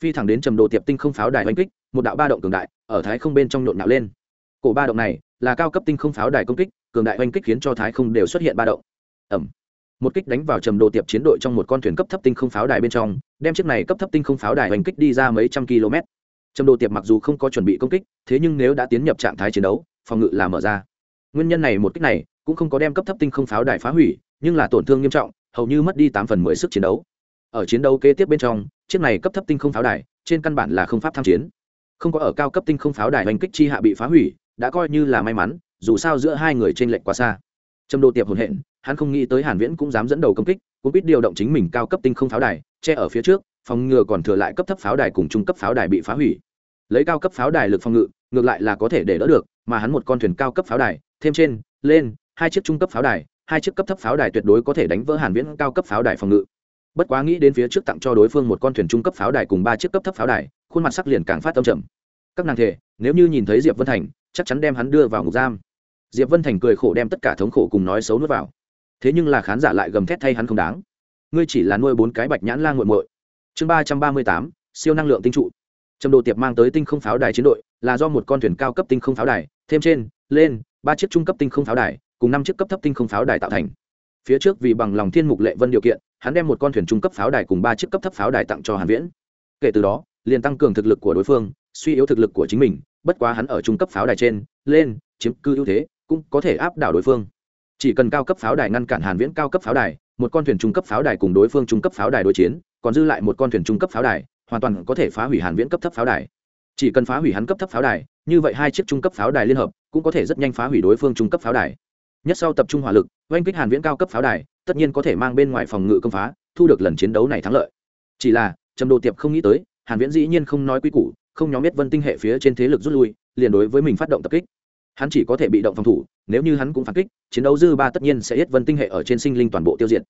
Phi thẳng đến trầm đồ tiệp tinh không pháo đài đánh kích, một đạo ba động cường đại, ở thái không bên trong nhộn nhạo lên. Cổ ba động này, là cao cấp tinh không pháo đài công kích, cường đại oanh kích khiến cho thái không đều xuất hiện ba động ẩm. Một kích đánh vào trầm đồ tiệp chiến đội trong một con thuyền cấp thấp tinh không pháo đài bên trong, đem chiếc này cấp thấp tinh không pháo đài hành kích đi ra mấy trăm km. Trầm đồ tiệp mặc dù không có chuẩn bị công kích, thế nhưng nếu đã tiến nhập trạng thái chiến đấu, phòng ngự là mở ra. Nguyên nhân này một kích này, cũng không có đem cấp thấp tinh không pháo đài phá hủy, nhưng là tổn thương nghiêm trọng, hầu như mất đi tám phần mười sức chiến đấu. Ở chiến đấu kế tiếp bên trong, chiếc này cấp thấp tinh không pháo đài, trên căn bản là không pháp tham chiến. Không có ở cao cấp tinh không pháo đài hành kích chi hạ bị phá hủy, đã coi như là may mắn, dù sao giữa hai người trên lệnh quá xa. Trầm đồ tiệp hồn hện hắn không nghĩ tới hàn viễn cũng dám dẫn đầu công kích, cũng biết điều động chính mình cao cấp tinh không pháo đài, che ở phía trước, phòng ngừa còn thừa lại cấp thấp pháo đài cùng trung cấp pháo đài bị phá hủy. Lấy cao cấp pháo đài lực phòng ngự, ngược lại là có thể để đỡ được, mà hắn một con thuyền cao cấp pháo đài, thêm trên, lên, hai chiếc trung cấp pháo đài, hai chiếc cấp thấp pháo đài tuyệt đối có thể đánh vỡ hàn viễn cao cấp pháo đài phòng ngự. Bất quá nghĩ đến phía trước tặng cho đối phương một con thuyền trung cấp pháo đài cùng ba chiếc cấp thấp pháo đài, khuôn mặt sắc liền càng phát tâm trầm. Các nàng thể nếu như nhìn thấy diệp vân thành, chắc chắn đem hắn đưa vào ngục giam. Diệp vân thành cười khổ đem tất cả thống khổ cùng nói xấu nuốt vào thế nhưng là khán giả lại gầm thét thay hắn không đáng. Ngươi chỉ là nuôi bốn cái bạch nhãn la nguội muội. Chương ba trăm ba mươi tám, siêu năng lượng tinh trụ. Trầm đồ tiệp mang tới tinh không pháo đài chiến đội, là do một con thuyền cao cấp tinh không pháo đài, thêm trên, lên, ba chiếc trung cấp tinh không pháo đài, cùng năm chiếc cấp thấp tinh không pháo đài tạo thành. Phía trước vì bằng lòng thiên mục lệ vân điều kiện, hắn đem một con thuyền trung cấp pháo đài cùng ba chiếc cấp thấp pháo đài tặng cho hàn viễn. Kể từ đó, liền tăng cường thực lực của đối phương, suy yếu thực lực của chính mình, bất quá hắn ở trung cấp pháo đài trên, lên, chiếm cư ưu thế, cũng có thể áp đảo đối phương chỉ cần cao cấp pháo đài ngăn cản hàn viễn cao cấp pháo đài, một con thuyền trung cấp pháo đài cùng đối phương trung cấp pháo đài đối chiến, còn dư lại một con thuyền trung cấp pháo đài, hoàn toàn có thể phá hủy hàn viễn cấp thấp pháo đài. Chỉ cần phá hủy hắn cấp thấp pháo đài, như vậy hai chiếc trung cấp pháo đài liên hợp cũng có thể rất nhanh phá hủy đối phương trung cấp pháo đài. Nhất sau tập trung hỏa lực, oanh kích hàn viễn cao cấp pháo đài, tất nhiên có thể mang bên ngoài phòng ngự công phá, thu được lần chiến đấu này thắng lợi. Chỉ là, trầm đồ tiệp không nghĩ tới, hàn viễn dĩ nhiên không nói quy củ, không nhóm biết vân tinh hệ phía trên thế lực rút lui, liền đối với mình phát động tập kích hắn chỉ có thể bị động phòng thủ, nếu như hắn cũng phản kích, chiến đấu dư ba tất nhiên sẽ hết vân tinh hệ ở trên sinh linh toàn bộ tiêu diệt.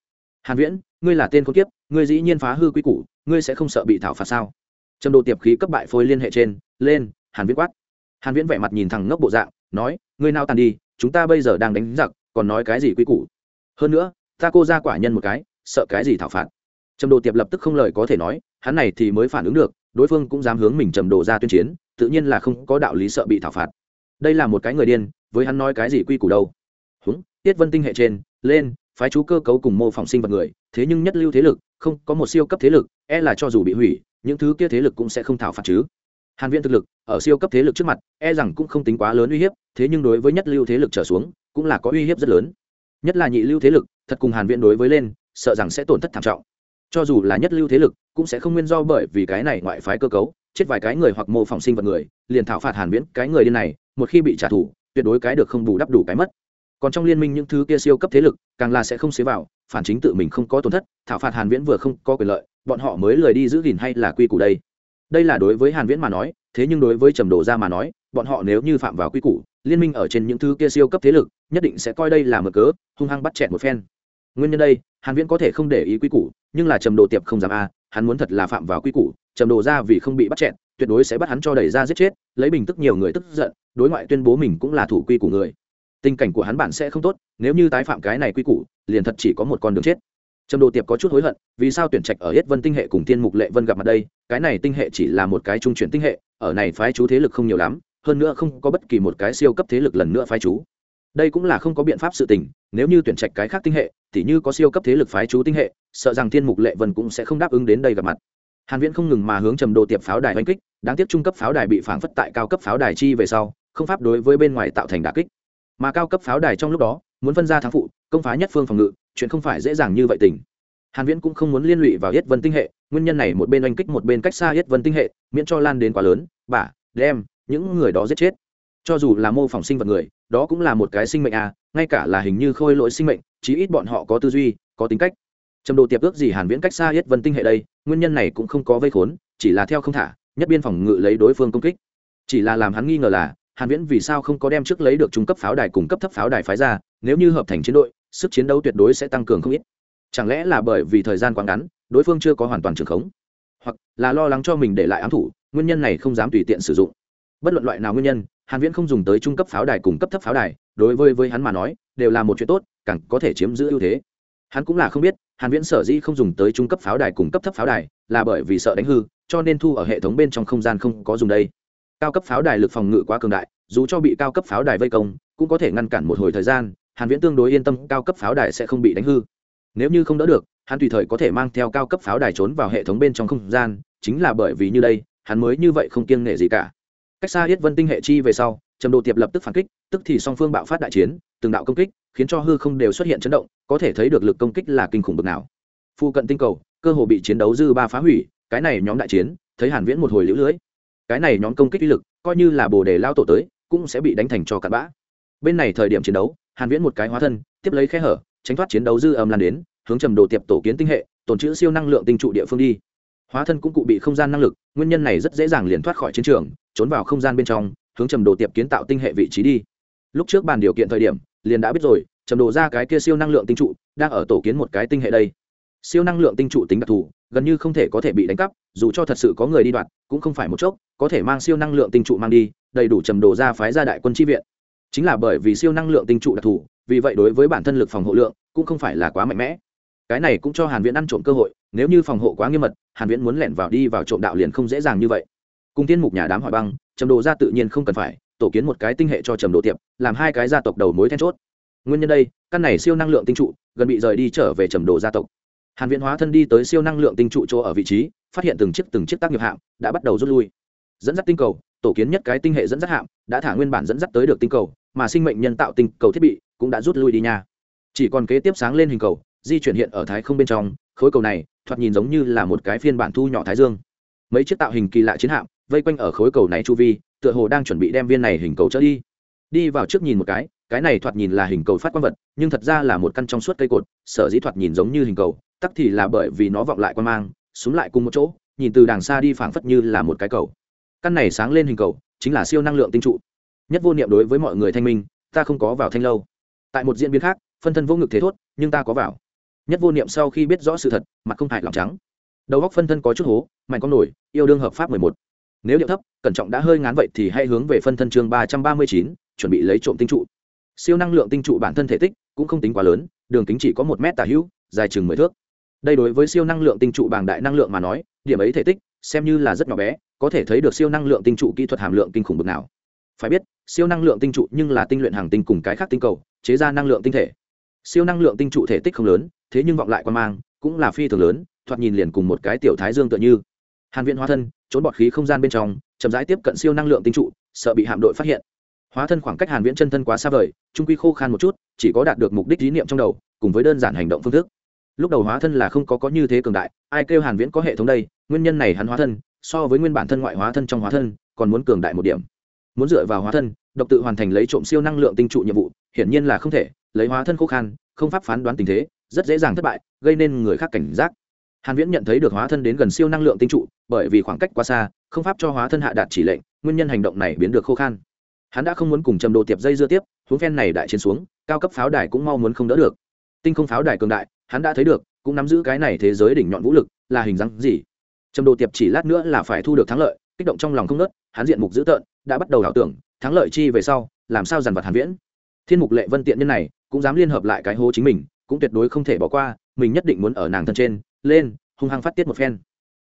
Hàn viễn, ngươi là tên con kiếp, ngươi dĩ nhiên phá hư quy củ, ngươi sẽ không sợ bị thảo phạt sao? Trầm đồ tiệp khí cấp bại phôi liên hệ trên, lên, hàn viễn quát. Hàn viễn vẻ mặt nhìn thẳng ngốc bộ dạng, nói, ngươi nào tàn đi, chúng ta bây giờ đang đánh giặc, còn nói cái gì quy củ? Hơn nữa, ta cô ra quả nhân một cái, sợ cái gì thảo phạt? Trầm đồ tiệp lập tức không lời có thể nói, hắn này thì mới phản ứng được, đối phương cũng dám hướng mình trầm đồ ra tuyên chiến, tự nhiên là không có đạo lý sợ bị thảo phạt đây là một cái người điên, với hắn nói cái gì quy củ đâu? Húng, tiết vân tinh hệ trên, lên, phái chú cơ cấu cùng mô phỏng sinh vật người, thế nhưng nhất lưu thế lực, không có một siêu cấp thế lực e là cho dù bị hủy, những thứ kia thế lực cũng sẽ không thảo phạt chứ. Hàn viện thực lực, ở siêu cấp thế lực trước mặt e rằng cũng không tính quá lớn uy hiếp, thế nhưng đối với nhất lưu thế lực trở xuống, cũng là có uy hiếp rất lớn. Nhất là nhị lưu thế lực, thật cùng hàn viện đối với lên, sợ rằng sẽ tổn thất thảm trọng. Cho dù là nhất lưu thế lực, cũng sẽ không nguyên do bởi vì cái này ngoại phái cơ cấu chết vài cái người hoặc mô phỏng sinh vật người, liền thảo phạt hàn viễn cái người điên này, một khi bị trả thù, tuyệt đối cái được không bù đắp đủ cái mất. Còn trong liên minh những thứ kia siêu cấp thế lực, càng là sẽ không xế vào, phản chính tự mình không có tổn thất, thảo phạt hàn viễn vừa không có quyền lợi, bọn họ mới lười đi giữ gìn hay là quy củ đây? Đây là đối với hàn viễn mà nói, thế nhưng đối với trầm đồ gia mà nói, bọn họ nếu như phạm vào quy củ, liên minh ở trên những thứ kia siêu cấp thế lực, nhất định sẽ coi đây là mở cớ, hung hăng bắt chẹt một phen. Nguyên nhân đây, hàn viễn có thể không để ý quy củ, nhưng là trầm đồ tiệp không dám a hắn muốn thật là phạm vào quy củ, trầm đồ ra vì không bị bắt chẹt, tuyệt đối sẽ bắt hắn cho đẩy ra giết chết, lấy bình tức nhiều người tức giận, đối ngoại tuyên bố mình cũng là thủ quy của người. Tình cảnh của hắn bản sẽ không tốt, nếu như tái phạm cái này quy củ, liền thật chỉ có một con đường chết. Trầm đồ tiệp có chút hối hận, vì sao tuyển trạch ở hết vân tinh hệ cùng tiên mục lệ vân gặp mặt đây, cái này tinh hệ chỉ là một cái trung chuyển tinh hệ, ở này phái chú thế lực không nhiều lắm, hơn nữa không có bất kỳ một cái siêu cấp thế lực lần nữa phái chú. Đây cũng là không có biện pháp sự tình, nếu như tuyển trạch cái khác tinh hệ, thì như có siêu cấp thế lực phái chú tinh hệ sợ rằng thiên mục lệ vân cũng sẽ không đáp ứng đến đây gặp mặt. Hàn viễn không ngừng mà hướng trầm đồ tiệp pháo đài oanh kích, đáng tiếc trung cấp pháo đài bị phản phất tại cao cấp pháo đài chi về sau, không pháp đối với bên ngoài tạo thành đả kích. Mà cao cấp pháo đài trong lúc đó, muốn phân ra thắng phụ, công phá nhất phương phòng ngự, chuyện không phải dễ dàng như vậy tình. Hàn viễn cũng không muốn liên lụy vào yết vân tinh hệ, nguyên nhân này một bên oanh kích một bên cách xa yết vân tinh hệ, miễn cho lan đến quá lớn bả đem, những người đó giết chết. Cho dù là mô phỏng sinh vật người, đó cũng là một cái sinh mệnh à ngay cả là hình như khôi lỗi sinh mệnh, chí ít bọn họ có tư duy, có tính cách trầm đồ tiệp ước gì hàn viễn cách xa yết vân tinh hệ đây, nguyên nhân này cũng không có vây khốn, chỉ là theo không thả, nhất biên phòng ngự lấy đối phương công kích. Chỉ là làm hắn nghi ngờ là, hàn viễn vì sao không có đem trước lấy được trung cấp pháo đài cùng cấp thấp pháo đài phái ra, nếu như hợp thành chiến đội, sức chiến đấu tuyệt đối sẽ tăng cường không ít. Chẳng lẽ là bởi vì thời gian quá ngắn, đối phương chưa có hoàn toàn trường khống? Hoặc là lo lắng cho mình để lại ám thủ, nguyên nhân này không dám tùy tiện sử dụng. Bất luận loại nào nguyên nhân, hàn viễn không dùng tới trung cấp pháo đài cùng cấp thấp pháo đài, đối với với hắn mà nói, đều là một chuyện tốt, càng có thể chiếm giữ ưu thế hắn cũng là không biết, hàn viễn sở dĩ không dùng tới trung cấp pháo đài cùng cấp thấp pháo đài, là bởi vì sợ đánh hư, cho nên thu ở hệ thống bên trong không gian không có dùng đây. Cao cấp pháo đài lực phòng ngự quá cường đại, dù cho bị cao cấp pháo đài vây công, cũng có thể ngăn cản một hồi thời gian, hàn viễn tương đối yên tâm cao cấp pháo đài sẽ không bị đánh hư. Nếu như không đỡ được, hắn tùy thời có thể mang theo cao cấp pháo đài trốn vào hệ thống bên trong không gian, chính là bởi vì như đây, hắn mới như vậy không kiêng nể gì cả. Cách xa yết vân tinh hệ chi về sau, trầm đồ tiệp lập tức phản kích, tức thì song phương bạo phát đại chiến từng đạo công kích, khiến cho hư không đều xuất hiện chấn động, có thể thấy được lực công kích là kinh khủng bực nào. Phu cận tinh cầu, cơ hồ bị chiến đấu dư ba phá hủy, cái này nhóm đại chiến, thấy hàn viễn một hồi lũ lưới. Cái này nhóm công kích uy lực, coi như là bồ đề lao tổ tới, cũng sẽ bị đánh thành cho cặn bã. Bên này thời điểm chiến đấu, hàn viễn một cái hóa thân, tiếp lấy khe hở, tránh thoát chiến đấu dư âm lan đến, hướng trầm đồ tiệp tổ kiến tinh hệ tồn trữ siêu năng lượng tinh trụ địa phương đi. Hóa thân cũng cụ bị không gian năng lực, nguyên nhân này rất dễ dàng liền thoát khỏi chiến trường, trốn vào không gian bên trong, hướng trầm đồ tiệp kiến tạo tinh hệ vị trí đi. Lúc trước bàn điều kiện thời điểm liền đã biết rồi trầm đồ ra cái kia siêu năng lượng tinh trụ, đang ở tổ kiến một cái tinh hệ đây. Siêu năng lượng tinh trụ tính đặc thù, gần như không thể có thể bị đánh cắp, dù cho thật sự có người đi đoạt, cũng không phải một chốc, có thể mang siêu năng lượng tinh trụ mang đi, đầy đủ trầm đồ ra phái ra đại quân tri viện. Chính là bởi vì siêu năng lượng tinh trụ đặc thù, vì vậy đối với bản thân lực phòng hộ lượng, cũng không phải là quá mạnh mẽ. Cái này cũng cho hàn viễn ăn trộm cơ hội, nếu như phòng hộ quá nghiêm mật, hàn viễn muốn lẻn vào đi vào trộm đạo liền không dễ dàng như vậy. Cùng tiên mục nhà đám hỏi băng trầm đồ ra tự nhiên không cần phải tổ kiến một cái tinh hệ cho trầm đồ tiệp, làm hai cái gia tộc đầu mối then chốt. Nguyên nhân đây, căn này siêu năng lượng tinh trụ, gần bị rời đi trở về trầm đồ gia tộc. Hàn viễn hóa thân đi tới siêu năng lượng tinh trụ chỗ ở vị trí, phát hiện từng chiếc từng chiếc tác nghiệp hạm đã bắt đầu rút lui. Dẫn dắt tinh cầu, tổ kiến nhất cái tinh hệ dẫn dắt hạm, đã thả nguyên bản dẫn dắt tới được tinh cầu, mà sinh mệnh nhân tạo tinh cầu thiết bị cũng đã rút lui đi nha. Chỉ còn kế tiếp sáng lên hình cầu, di chuyển hiện ở thái không bên trong, khối cầu này, thoạt nhìn giống như là một cái phiên bản thu nhỏ thái dương. Mấy chiếc tạo hình kỳ lạ chiến hạm, vây quanh ở khối cầu này chu vi tựa hồ đang chuẩn bị đem viên này hình cầu trở đi. Đi vào trước nhìn một cái cái này thoạt nhìn là hình cầu phát quang vật, nhưng thật ra là một căn trong suốt cây cột, sở dĩ thoạt nhìn giống như hình cầu, tắc thì là bởi vì nó vọng lại quan mang xuống lại cùng một chỗ, nhìn từ đàng xa đi phảng phất như là một cái cầu. Căn này sáng lên hình cầu, chính là siêu năng lượng tinh trụ. Nhất vô niệm đối với mọi người thanh minh, ta không có vào thanh lâu. Tại một diễn biến khác, phân thân vô ngực thế thốt, nhưng ta có vào. Nhất vô niệm sau khi biết rõ sự thật, mặt không hại lòng trắng. Đầu góc phân thân có chút hố, mạnh con nổi, yêu đương hợp pháp mười một nếu điệu thấp, cẩn trọng đã hơi ngán vậy thì hãy hướng về phân thân chương ba trăm ba mươi chín, chuẩn bị lấy trộm tinh trụ. Siêu năng lượng tinh trụ bản thân thể tích cũng không tính quá lớn, đường kính chỉ có một mét tả hữu, dài chừng mười thước. Đây đối với siêu năng lượng tinh trụ bằng đại năng lượng mà nói, điểm ấy thể tích, xem như là rất nhỏ bé, có thể thấy được siêu năng lượng tinh trụ kỹ thuật hàm lượng kinh khủng bực nào. Phải biết, siêu năng lượng tinh trụ nhưng là tinh luyện hàng tinh cùng cái khác tinh cầu, chế ra năng lượng tinh thể. Siêu năng lượng tinh trụ thể tích không lớn, thế nhưng vọng lại quan mang, cũng là phi thường lớn, thoạt nhìn liền cùng một cái tiểu thái dương tựa như. Hàn viện hóa thân trốn bọt khí không gian bên trong, chậm rãi tiếp cận siêu năng lượng tinh trụ, sợ bị hạm đội phát hiện. Hóa thân khoảng cách hàn viễn chân thân quá xa vời trung quy khô khan một chút, chỉ có đạt được mục đích ý niệm trong đầu, cùng với đơn giản hành động phương thức. Lúc đầu hóa thân là không có có như thế cường đại, ai kêu hàn viễn có hệ thống đây, nguyên nhân này hắn hóa thân, so với nguyên bản thân ngoại hóa thân trong hóa thân, còn muốn cường đại một điểm. Muốn dựa vào hóa thân, độc tự hoàn thành lấy trộm siêu năng lượng tinh trụ nhiệm vụ, hiển nhiên là không thể, lấy hóa thân khô khan, không pháp phán đoán tình thế, rất dễ dàng thất bại, gây nên người khác cảnh giác hàn viễn nhận thấy được hóa thân đến gần siêu năng lượng tinh trụ, bởi vì khoảng cách quá xa, không pháp cho hóa thân hạ đạt chỉ lệnh, nguyên nhân hành động này biến được khô khan. Hắn đã không muốn cùng trầm đồ tiệp dây dưa tiếp huống phen này đại chiến xuống, cao cấp pháo đài cũng mau muốn không đỡ được. Tinh không pháo đài cường đại, hắn đã thấy được, cũng nắm giữ cái này thế giới đỉnh nhọn vũ lực, là hình dáng gì? Trầm đồ tiệp chỉ lát nữa là phải thu được thắng lợi, kích động trong lòng không nớt hắn diện mục dữ tợn, đã bắt đầu ảo tưởng, thắng lợi chi về sau, làm sao dằn vặt hàn viễn? Thiên mục lệ vân tiện nhân này, cũng dám liên hợp lại cái hố chính mình, cũng tuyệt đối không thể bỏ qua, mình nhất định muốn ở nàng thân trên lên, hung hăng phát tiết một phen.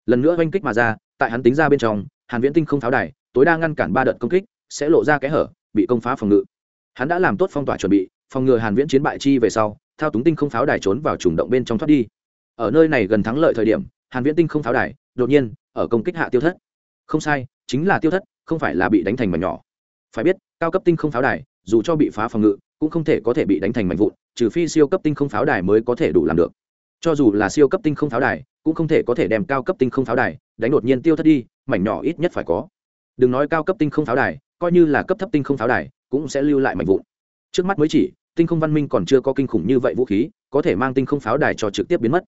Lần nữa oanh kích mà ra, tại hắn tính ra bên trong, hàn viễn tinh không pháo đài, tối đa ngăn cản ba đợt công kích, sẽ lộ ra kẽ hở, bị công phá phòng ngự. Hắn đã làm tốt phong tỏa chuẩn bị, phòng ngừa hàn viễn chiến bại chi về sau, thao túng tinh không pháo đài trốn vào trùng động bên trong thoát đi. Ở nơi này gần thắng lợi thời điểm, hàn viễn tinh không pháo đài, đột nhiên, ở công kích hạ tiêu thất. Không sai, chính là tiêu thất, không phải là bị đánh thành mảnh nhỏ. Phải biết, cao cấp tinh không pháo đài, dù cho bị phá phòng ngự, cũng không thể có thể bị đánh thành mảnh vụn, trừ phi siêu cấp tinh không pháo đài mới có thể đủ làm được cho dù là siêu cấp tinh không pháo đài, cũng không thể có thể đem cao cấp tinh không pháo đài đánh đột nhiên tiêu thất đi, mảnh nhỏ ít nhất phải có. Đừng nói cao cấp tinh không pháo đài, coi như là cấp thấp tinh không pháo đài, cũng sẽ lưu lại mảnh vụn. Trước mắt mới chỉ, tinh không văn minh còn chưa có kinh khủng như vậy vũ khí, có thể mang tinh không pháo đài cho trực tiếp biến mất.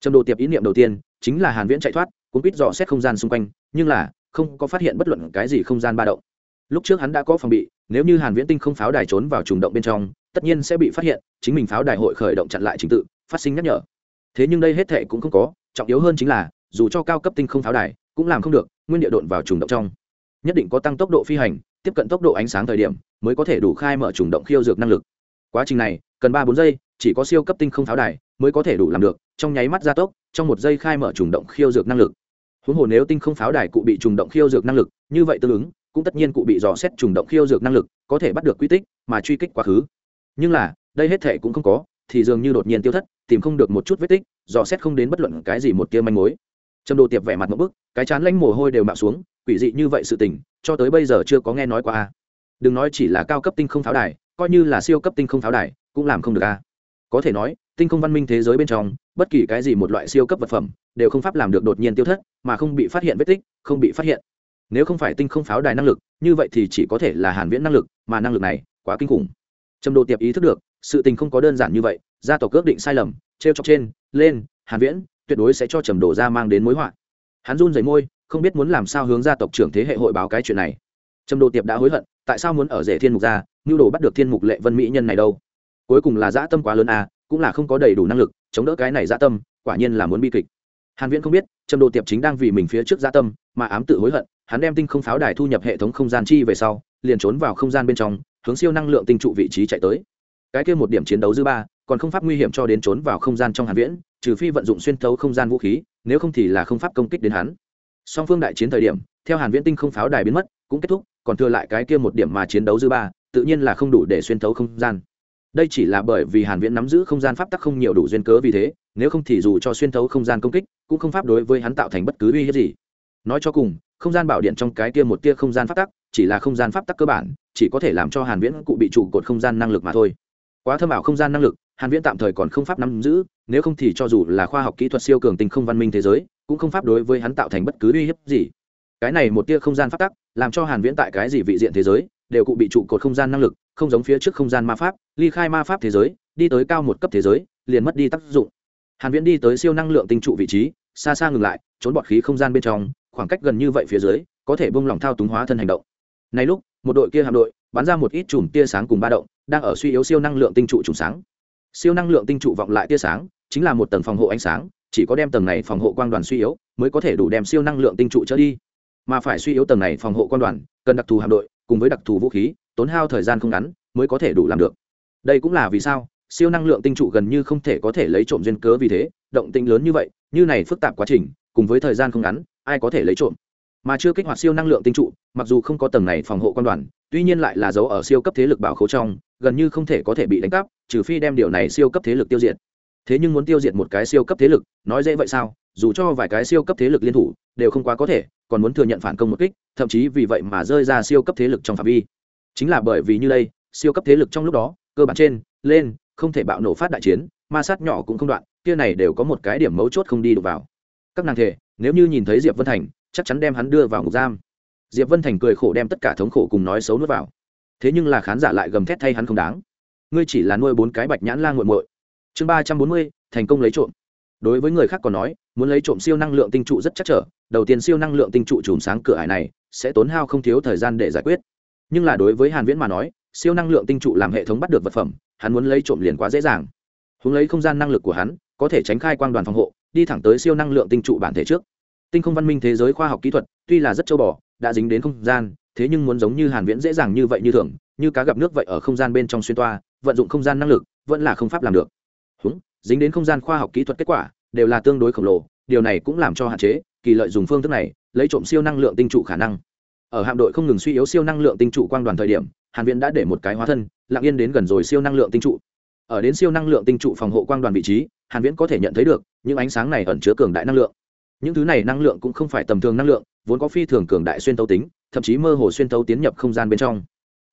Trầm đồ tiệp ý niệm đầu tiên, chính là hàn viễn chạy thoát cũng biết dò xét không gian xung quanh, nhưng là, không có phát hiện bất luận cái gì không gian ba động. Lúc trước hắn đã có phòng bị, nếu như hàn viễn tinh không pháo đài trốn vào trùng động bên trong, tất nhiên sẽ bị phát hiện, chính mình pháo đài hội khởi động chặn lại trình tự, phát sinh nhắc nhở thế nhưng đây hết thệ cũng không có, trọng yếu hơn chính là, dù cho cao cấp tinh không pháo đài, cũng làm không được, nguyên địa độn vào trùng động trong. Nhất định có tăng tốc độ phi hành, tiếp cận tốc độ ánh sáng thời điểm, mới có thể đủ khai mở trùng động khiêu dược năng lực. Quá trình này, cần ba bốn giây, chỉ có siêu cấp tinh không pháo đài mới có thể đủ làm được, trong nháy mắt gia tốc, trong một giây khai mở trùng động khiêu dược năng lực. Huống hồ nếu tinh không pháo đài cụ bị trùng động khiêu dược năng lực, như vậy tương ứng, cũng tất nhiên cụ bị dò xét trùng động khiêu dược năng lực, có thể bắt được quy tích, mà truy kích quá khứ. Nhưng là, đây hết thể cũng không có, thì dường như đột nhiên tiêu thất tìm không được một chút vết tích, dò xét không đến bất luận cái gì một tia manh mối. Trầm đồ tiệp vẻ mặt một bức, cái chán lanh mồ hôi đều mạo xuống, quỷ dị như vậy sự tình, cho tới bây giờ chưa có nghe nói qua a. Đừng nói chỉ là cao cấp tinh không pháo đài, coi như là siêu cấp tinh không pháo đài, cũng làm không được a. Có thể nói, tinh không văn minh thế giới bên trong, bất kỳ cái gì một loại siêu cấp vật phẩm, đều không pháp làm được đột nhiên tiêu thất, mà không bị phát hiện vết tích, không bị phát hiện. Nếu không phải tinh không pháo đài năng lực, như vậy thì chỉ có thể là hàn viễn năng lực, mà năng lực này quá kinh khủng. Trầm đồ tiệp ý thức được, sự tình không có đơn giản như vậy gia tộc ước định sai lầm treo chọc trên, lên, hàn viễn, tuyệt đối sẽ cho trầm đồ ra mang đến mối họa. Hắn run rẩy môi, không biết muốn làm sao hướng gia tộc trưởng thế hệ hội báo cái chuyện này. Trầm đồ tiệp đã hối hận, tại sao muốn ở rể thiên mục gia nhu đồ bắt được thiên mục lệ vân mỹ nhân này đâu? Cuối cùng là dã tâm quá lớn à cũng là không có đầy đủ năng lực, chống đỡ cái này dã tâm, quả nhiên là muốn bi kịch. Hàn viễn không biết, trầm đồ tiệp chính đang vì mình phía trước dã tâm, mà ám tự hối hận, hắn đem tinh không pháo đài thu nhập hệ thống không gian chi về sau, liền trốn vào không gian bên trong, hướng siêu năng lượng tinh trụ vị trí chạy tới. Cái kia một điểm chiến đấu dư ba còn không pháp nguy hiểm cho đến trốn vào không gian trong hàn viễn, trừ phi vận dụng xuyên thấu không gian vũ khí, nếu không thì là không pháp công kích đến hắn. Song phương đại chiến thời điểm, theo hàn viễn tinh không pháo đài biến mất, cũng kết thúc, còn thừa lại cái kia một điểm mà chiến đấu dư ba, tự nhiên là không đủ để xuyên thấu không gian. Đây chỉ là bởi vì hàn viễn nắm giữ không gian pháp tắc không nhiều đủ duyên cớ vì thế, nếu không thì dù cho xuyên thấu không gian công kích, cũng không pháp đối với hắn tạo thành bất cứ uy hiếp gì. Nói cho cùng, không gian bảo điện trong cái kia một tia không gian pháp tắc, chỉ là không gian pháp tắc cơ bản, chỉ có thể làm cho hàn viễn cụ bị trụ cột không gian năng lực mà thôi. Quá thâm ảo không gian năng lực hàn viễn tạm thời còn không pháp nắm giữ, nếu không thì cho dù là khoa học kỹ thuật siêu cường tinh không văn minh thế giới, cũng không pháp đối với hắn tạo thành bất cứ uy hiếp gì. Cái này một tia không gian pháp tắc, làm cho hàn viễn tại cái gì vị diện thế giới, đều cụ bị trụ cột không gian năng lực, không giống phía trước không gian ma pháp, ly khai ma pháp thế giới, đi tới cao một cấp thế giới, liền mất đi tác dụng. Hàn viễn đi tới siêu năng lượng tinh trụ vị trí, xa xa ngừng lại, trốn bọt khí không gian bên trong, khoảng cách gần như vậy phía dưới, có thể bung lỏng thao túng hóa thân hành động. Này lúc, một đội kia hạm đội, bắn ra một ít chùm tia sáng cùng ba động, đang ở suy yếu siêu năng lượng tinh trụ trùng sáng siêu năng lượng tinh trụ vọng lại tia sáng, chính là một tầng phòng hộ ánh sáng, chỉ có đem tầng này phòng hộ quang đoàn suy yếu, mới có thể đủ đem siêu năng lượng tinh trụ trở đi. Mà phải suy yếu tầng này phòng hộ quang đoàn, cần đặc thù hạm đội, cùng với đặc thù vũ khí, tốn hao thời gian không ngắn, mới có thể đủ làm được. Đây cũng là vì sao, siêu năng lượng tinh trụ gần như không thể có thể lấy trộm duyên cớ vì thế, động tinh lớn như vậy, như này phức tạp quá trình, cùng với thời gian không ngắn, ai có thể lấy trộm? Mà chưa kích hoạt siêu năng lượng tinh trụ, mặc dù không có tầng này phòng hộ quan đoàn, tuy nhiên lại là dấu ở siêu cấp thế lực bảo khấu trong gần như không thể có thể bị đánh cắp, trừ phi đem điều này siêu cấp thế lực tiêu diệt. Thế nhưng muốn tiêu diệt một cái siêu cấp thế lực, nói dễ vậy sao? Dù cho vài cái siêu cấp thế lực liên thủ, đều không quá có thể, còn muốn thừa nhận phản công một kích, thậm chí vì vậy mà rơi ra siêu cấp thế lực trong phạm vi. Chính là bởi vì như đây, siêu cấp thế lực trong lúc đó, cơ bản trên, lên, không thể bạo nổ phát đại chiến, ma sát nhỏ cũng không đoạn, kia này đều có một cái điểm mấu chốt không đi được vào. Các nàng thể, nếu như nhìn thấy diệp vân thành, chắc chắn đem hắn đưa vào ngục giam. Diệp vân thành cười khổ đem tất cả thống khổ cùng nói xấu nuốt vào thế nhưng là khán giả lại gầm thét thay hắn không đáng. Ngươi chỉ là nuôi bốn cái bạch nhãn la nguội muội. Chương ba trăm bốn mươi, thành công lấy trộm. Đối với người khác còn nói, muốn lấy trộm siêu năng lượng tinh trụ rất chắc trở, đầu tiên siêu năng lượng tinh trụ chùm sáng cửa ải này sẽ tốn hao không thiếu thời gian để giải quyết. Nhưng là đối với hàn viễn mà nói, siêu năng lượng tinh trụ làm hệ thống bắt được vật phẩm, hắn muốn lấy trộm liền quá dễ dàng. Hướng lấy không gian năng lực của hắn, có thể tránh khai quang đoàn phòng hộ, đi thẳng tới siêu năng lượng tinh trụ bản thể trước. Tinh không văn minh thế giới khoa học kỹ thuật, tuy là rất châu bò, đã dính đến không gian thế nhưng muốn giống như hàn viễn dễ dàng như vậy như thường, như cá gặp nước vậy ở không gian bên trong xuyên toa, vận dụng không gian năng lực, vẫn là không pháp làm được. Húng, dính đến không gian khoa học kỹ thuật kết quả, đều là tương đối khổng lồ, điều này cũng làm cho hạn chế, kỳ lợi dùng phương thức này, lấy trộm siêu năng lượng tinh trụ khả năng. Ở hạm đội không ngừng suy yếu siêu năng lượng tinh trụ quang đoàn thời điểm, hàn viễn đã để một cái hóa thân, lặng yên đến gần rồi siêu năng lượng tinh trụ. Ở đến siêu năng lượng tinh trụ phòng hộ quang đoàn vị trí, hàn viễn có thể nhận thấy được, những ánh sáng này ẩn chứa cường đại năng lượng. Những thứ này năng lượng cũng không phải tầm thường năng lượng, vốn có phi thường cường đại xuyên tấu tính thậm chí mơ hồ xuyên thấu tiến nhập không gian bên trong.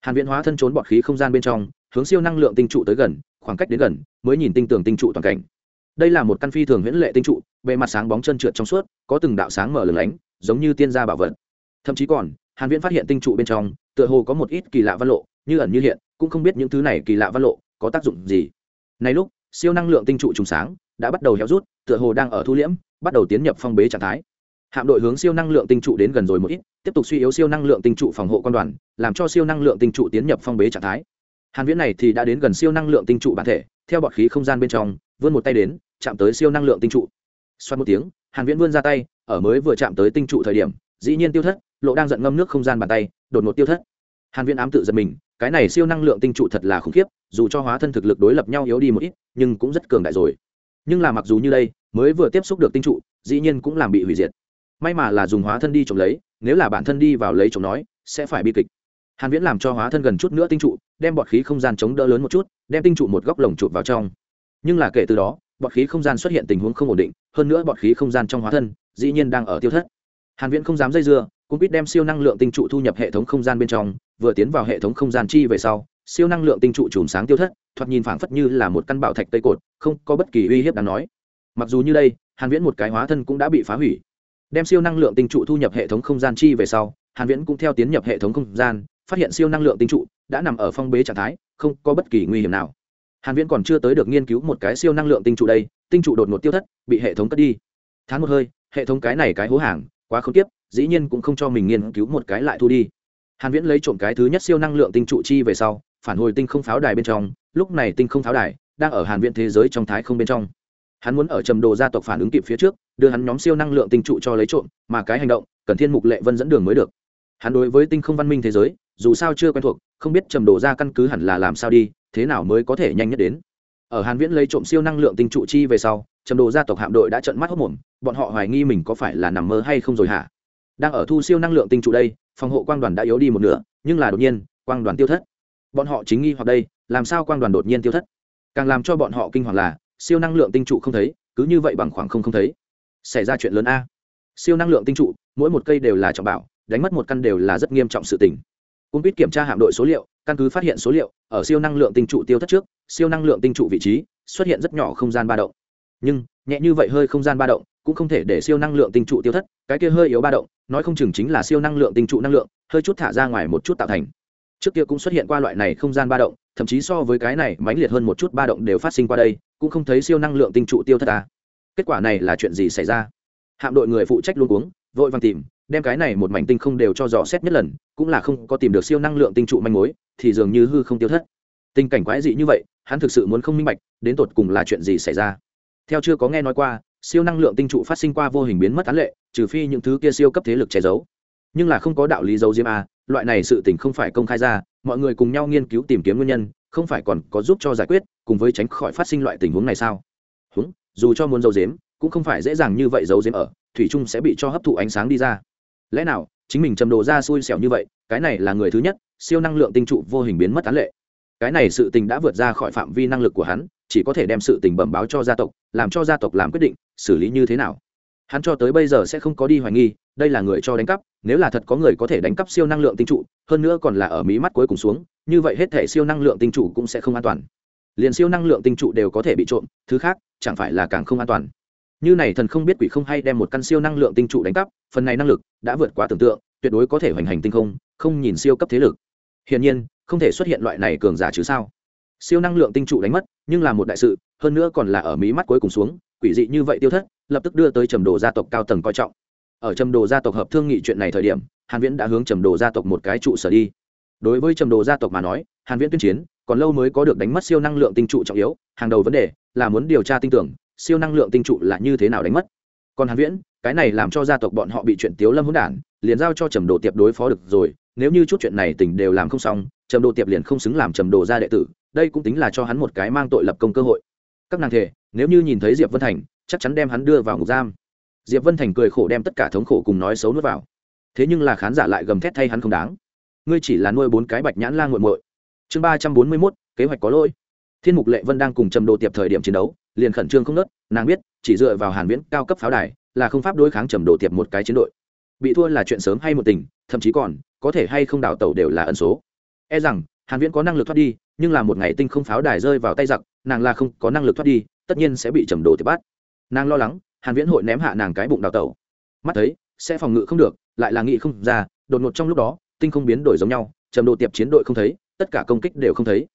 Hàn viễn hóa thân trốn bọt khí không gian bên trong, hướng siêu năng lượng tinh trụ tới gần, khoảng cách đến gần, mới nhìn tinh tường tinh trụ toàn cảnh. Đây là một căn phi thường huyễn lệ tinh trụ, bề mặt sáng bóng chân trượt trong suốt, có từng đạo sáng mở lửng lánh, giống như tiên gia bảo vật. Thậm chí còn, hàn viễn phát hiện tinh trụ bên trong, tựa hồ có một ít kỳ lạ văn lộ, như ẩn như hiện, cũng không biết những thứ này kỳ lạ văn lộ có tác dụng gì. Này lúc, siêu năng lượng tinh trụ trùng sáng, đã bắt đầu héo rút, tựa hồ đang ở thu liễm, bắt đầu tiến nhập phong bế trạng thái hạm đội hướng siêu năng lượng tinh trụ đến gần rồi một ít, tiếp tục suy yếu siêu năng lượng tinh trụ phòng hộ quan đoàn, làm cho siêu năng lượng tinh trụ tiến nhập phong bế trạng thái. Hàn viễn này thì đã đến gần siêu năng lượng tinh trụ bản thể, theo bọt khí không gian bên trong, vươn một tay đến, chạm tới siêu năng lượng tinh trụ. Xoát một tiếng, hàn viễn vươn ra tay, ở mới vừa chạm tới tinh trụ thời điểm, dĩ nhiên tiêu thất, lộ đang giận ngâm nước không gian bàn tay, đột ngột tiêu thất. Hàn viễn ám tự giật mình, cái này siêu năng lượng tinh trụ thật là khủng khiếp, dù cho hóa thân thực lực đối lập nhau yếu đi một ít, nhưng cũng rất cường đại rồi. Nhưng là mặc dù như đây, mới vừa tiếp xúc được tinh trụ, dĩ nhiên cũng làm bị hủy diệt may mà là dùng hóa thân đi trộm lấy, nếu là bản thân đi vào lấy trộm nói, sẽ phải bi kịch. Hàn viễn làm cho hóa thân gần chút nữa tinh trụ, đem bọt khí không gian chống đỡ lớn một chút, đem tinh trụ một góc lồng chụp vào trong. Nhưng là kể từ đó, bọt khí không gian xuất hiện tình huống không ổn định, hơn nữa bọt khí không gian trong hóa thân, dĩ nhiên đang ở tiêu thất. Hàn viễn không dám dây dưa, cũng biết đem siêu năng lượng tinh trụ thu nhập hệ thống không gian bên trong, vừa tiến vào hệ thống không gian chi về sau, siêu năng lượng tinh trụ chùm sáng tiêu thất, thoạt nhìn phảng phất như là một căn bảo thạch tây cột, không có bất kỳ uy hiếp đáng nói. Mặc dù như đây, hàn viễn một cái hóa thân cũng đã bị phá hủy đem siêu năng lượng tinh trụ thu nhập hệ thống không gian chi về sau, hàn viễn cũng theo tiến nhập hệ thống không gian, phát hiện siêu năng lượng tinh trụ đã nằm ở phong bế trạng thái, không có bất kỳ nguy hiểm nào. Hàn viễn còn chưa tới được nghiên cứu một cái siêu năng lượng tinh trụ đây, tinh trụ đột ngột tiêu thất, bị hệ thống cất đi. Thán một hơi, hệ thống cái này cái hố hàng, quá không tiếp dĩ nhiên cũng không cho mình nghiên cứu một cái lại thu đi. Hàn viễn lấy trộm cái thứ nhất siêu năng lượng tinh trụ chi về sau, phản hồi tinh không pháo đài bên trong, lúc này tinh không pháo đài đang ở hàn viễn thế giới trong thái không bên trong hắn muốn ở trầm đồ gia tộc phản ứng kịp phía trước, đưa hắn nhóm siêu năng lượng tinh trụ cho lấy trộm, mà cái hành động, cần thiên mục lệ vân dẫn đường mới được. Hắn đối với tinh không văn minh thế giới, dù sao chưa quen thuộc, không biết trầm đồ ra căn cứ hẳn là làm sao đi, thế nào mới có thể nhanh nhất đến. Ở hàn viễn lấy trộm siêu năng lượng tinh trụ chi về sau, trầm đồ gia tộc hạm đội đã trợn mắt hốt mồm bọn họ hoài nghi mình có phải là nằm mơ hay không rồi hả? Đang ở thu siêu năng lượng tinh trụ đây, phòng hộ quang đoàn đã yếu đi một nửa, nhưng là đột nhiên, quang đoàn tiêu thất. Bọn họ chính nghi hoặc đây, làm sao quang đoàn đột nhiên tiêu thất? Càng làm cho bọn họ kinh hoàng là siêu năng lượng tinh trụ không thấy, cứ như vậy bằng khoảng không không thấy. Xảy ra chuyện lớn a. Siêu năng lượng tinh trụ, mỗi một cây đều là trọng bảo, đánh mất một căn đều là rất nghiêm trọng sự tình. Cung quýt kiểm tra hạm đội số liệu, căn cứ phát hiện số liệu, ở siêu năng lượng tinh trụ tiêu thất trước, siêu năng lượng tinh trụ vị trí xuất hiện rất nhỏ không gian ba động. Nhưng, nhẹ như vậy hơi không gian ba động cũng không thể để siêu năng lượng tinh trụ tiêu thất, cái kia hơi yếu ba động, nói không chừng chính là siêu năng lượng tinh trụ năng lượng, hơi chút thả ra ngoài một chút tạo thành. Trước kia cũng xuất hiện qua loại này không gian ba động thậm chí so với cái này mãnh liệt hơn một chút ba động đều phát sinh qua đây, cũng không thấy siêu năng lượng tinh trụ tiêu thất ta. Kết quả này là chuyện gì xảy ra? Hạm đội người phụ trách luôn uống vội vàng tìm, đem cái này một mảnh tinh không đều cho dò xét nhất lần, cũng là không có tìm được siêu năng lượng tinh trụ manh mối, thì dường như hư không tiêu thất. Tình cảnh quái dị như vậy, hắn thực sự muốn không minh bạch, đến tột cùng là chuyện gì xảy ra. Theo chưa có nghe nói qua, siêu năng lượng tinh trụ phát sinh qua vô hình biến mất án lệ, trừ phi những thứ kia siêu cấp thế lực che giấu. Nhưng là không có đạo lý giấu diêm a à, loại này sự tình không phải công khai ra mọi người cùng nhau nghiên cứu tìm kiếm nguyên nhân, không phải còn có giúp cho giải quyết, cùng với tránh khỏi phát sinh loại tình huống này sao? Húng, dù cho muốn giấu dếm cũng không phải dễ dàng như vậy giấu dếm ở, thủy trung sẽ bị cho hấp thụ ánh sáng đi ra. Lẽ nào, chính mình trầm đồ ra xui xẻo như vậy, cái này là người thứ nhất, siêu năng lượng tinh trụ vô hình biến mất án lệ. Cái này sự tình đã vượt ra khỏi phạm vi năng lực của hắn, chỉ có thể đem sự tình bẩm báo cho gia tộc, làm cho gia tộc làm quyết định, xử lý như thế nào? Hắn cho tới bây giờ sẽ không có đi hoài nghi đây là người cho đánh cắp, nếu là thật có người có thể đánh cắp siêu năng lượng tinh trụ, hơn nữa còn là ở mí mắt cuối cùng xuống, như vậy hết thể siêu năng lượng tinh trụ cũng sẽ không an toàn. Liền siêu năng lượng tinh trụ đều có thể bị trộm, thứ khác, chẳng phải là càng không an toàn. Như này thần không biết quỷ không hay đem một căn siêu năng lượng tinh trụ đánh cắp, phần này năng lực đã vượt quá tưởng tượng, tuyệt đối có thể hoành hành tinh không không nhìn siêu cấp thế lực. Hiển nhiên, không thể xuất hiện loại này cường giả chứ sao? Siêu năng lượng tinh trụ đánh mất, nhưng là một đại sự, hơn nữa còn là ở mí mắt cuối cùng xuống, quỷ dị như vậy tiêu thất, lập tức đưa tới trầm đồ gia tộc cao tầng coi trọng ở trầm đồ gia tộc hợp thương nghị chuyện này thời điểm, hàn viễn đã hướng trầm đồ gia tộc một cái trụ sở đi. Đối với trầm đồ gia tộc mà nói, hàn viễn tuyên chiến, còn lâu mới có được đánh mất siêu năng lượng tinh trụ trọng yếu, hàng đầu vấn đề là muốn điều tra tin tưởng, siêu năng lượng tinh trụ là như thế nào đánh mất. Còn hàn viễn, cái này làm cho gia tộc bọn họ bị chuyện tiếu lâm hỗn đản, liền giao cho trầm đồ tiệp đối phó được rồi, nếu như chút chuyện này tình đều làm không xong, trầm đồ tiệp liền không xứng làm trầm đồ gia đệ tử, đây cũng tính là cho hắn một cái mang tội lập công cơ hội. Các nàng thể, nếu như nhìn thấy diệp vân thành, chắc chắn đem hắn đưa vào ngục giam diệp vân thành cười khổ đem tất cả thống khổ cùng nói xấu nuốt vào. Thế nhưng là khán giả lại gầm thét thay hắn không đáng. Ngươi chỉ là nuôi bốn cái bạch nhãn la nguội muội. Chương ba trăm bốn mươi mốt, kế hoạch có lỗi. Thiên mục lệ vân đang cùng trầm đồ tiệp thời điểm chiến đấu, liền khẩn trương không nớt, nàng biết, chỉ dựa vào hàn viễn cao cấp pháo đài, là không pháp đối kháng trầm đồ tiệp một cái chiến đội. Bị thua là chuyện sớm hay một tình, thậm chí còn, có thể hay không đảo tàu đều là ẩn số. E rằng, hàn viễn có năng lực thoát đi, nhưng là một ngày tinh không pháo đài rơi vào tay giặc, nàng là không có năng lực thoát đi, tất nhiên sẽ bị trầm đồ tiệp bắt. Nàng lo lắng hàn viễn hội ném hạ nàng cái bụng đào tẩu. Mắt thấy, sẽ phòng ngự không được, lại là nghị không ra, đột ngột trong lúc đó, tinh không biến đổi giống nhau, trầm độ tiệp chiến đội không thấy, tất cả công kích đều không thấy.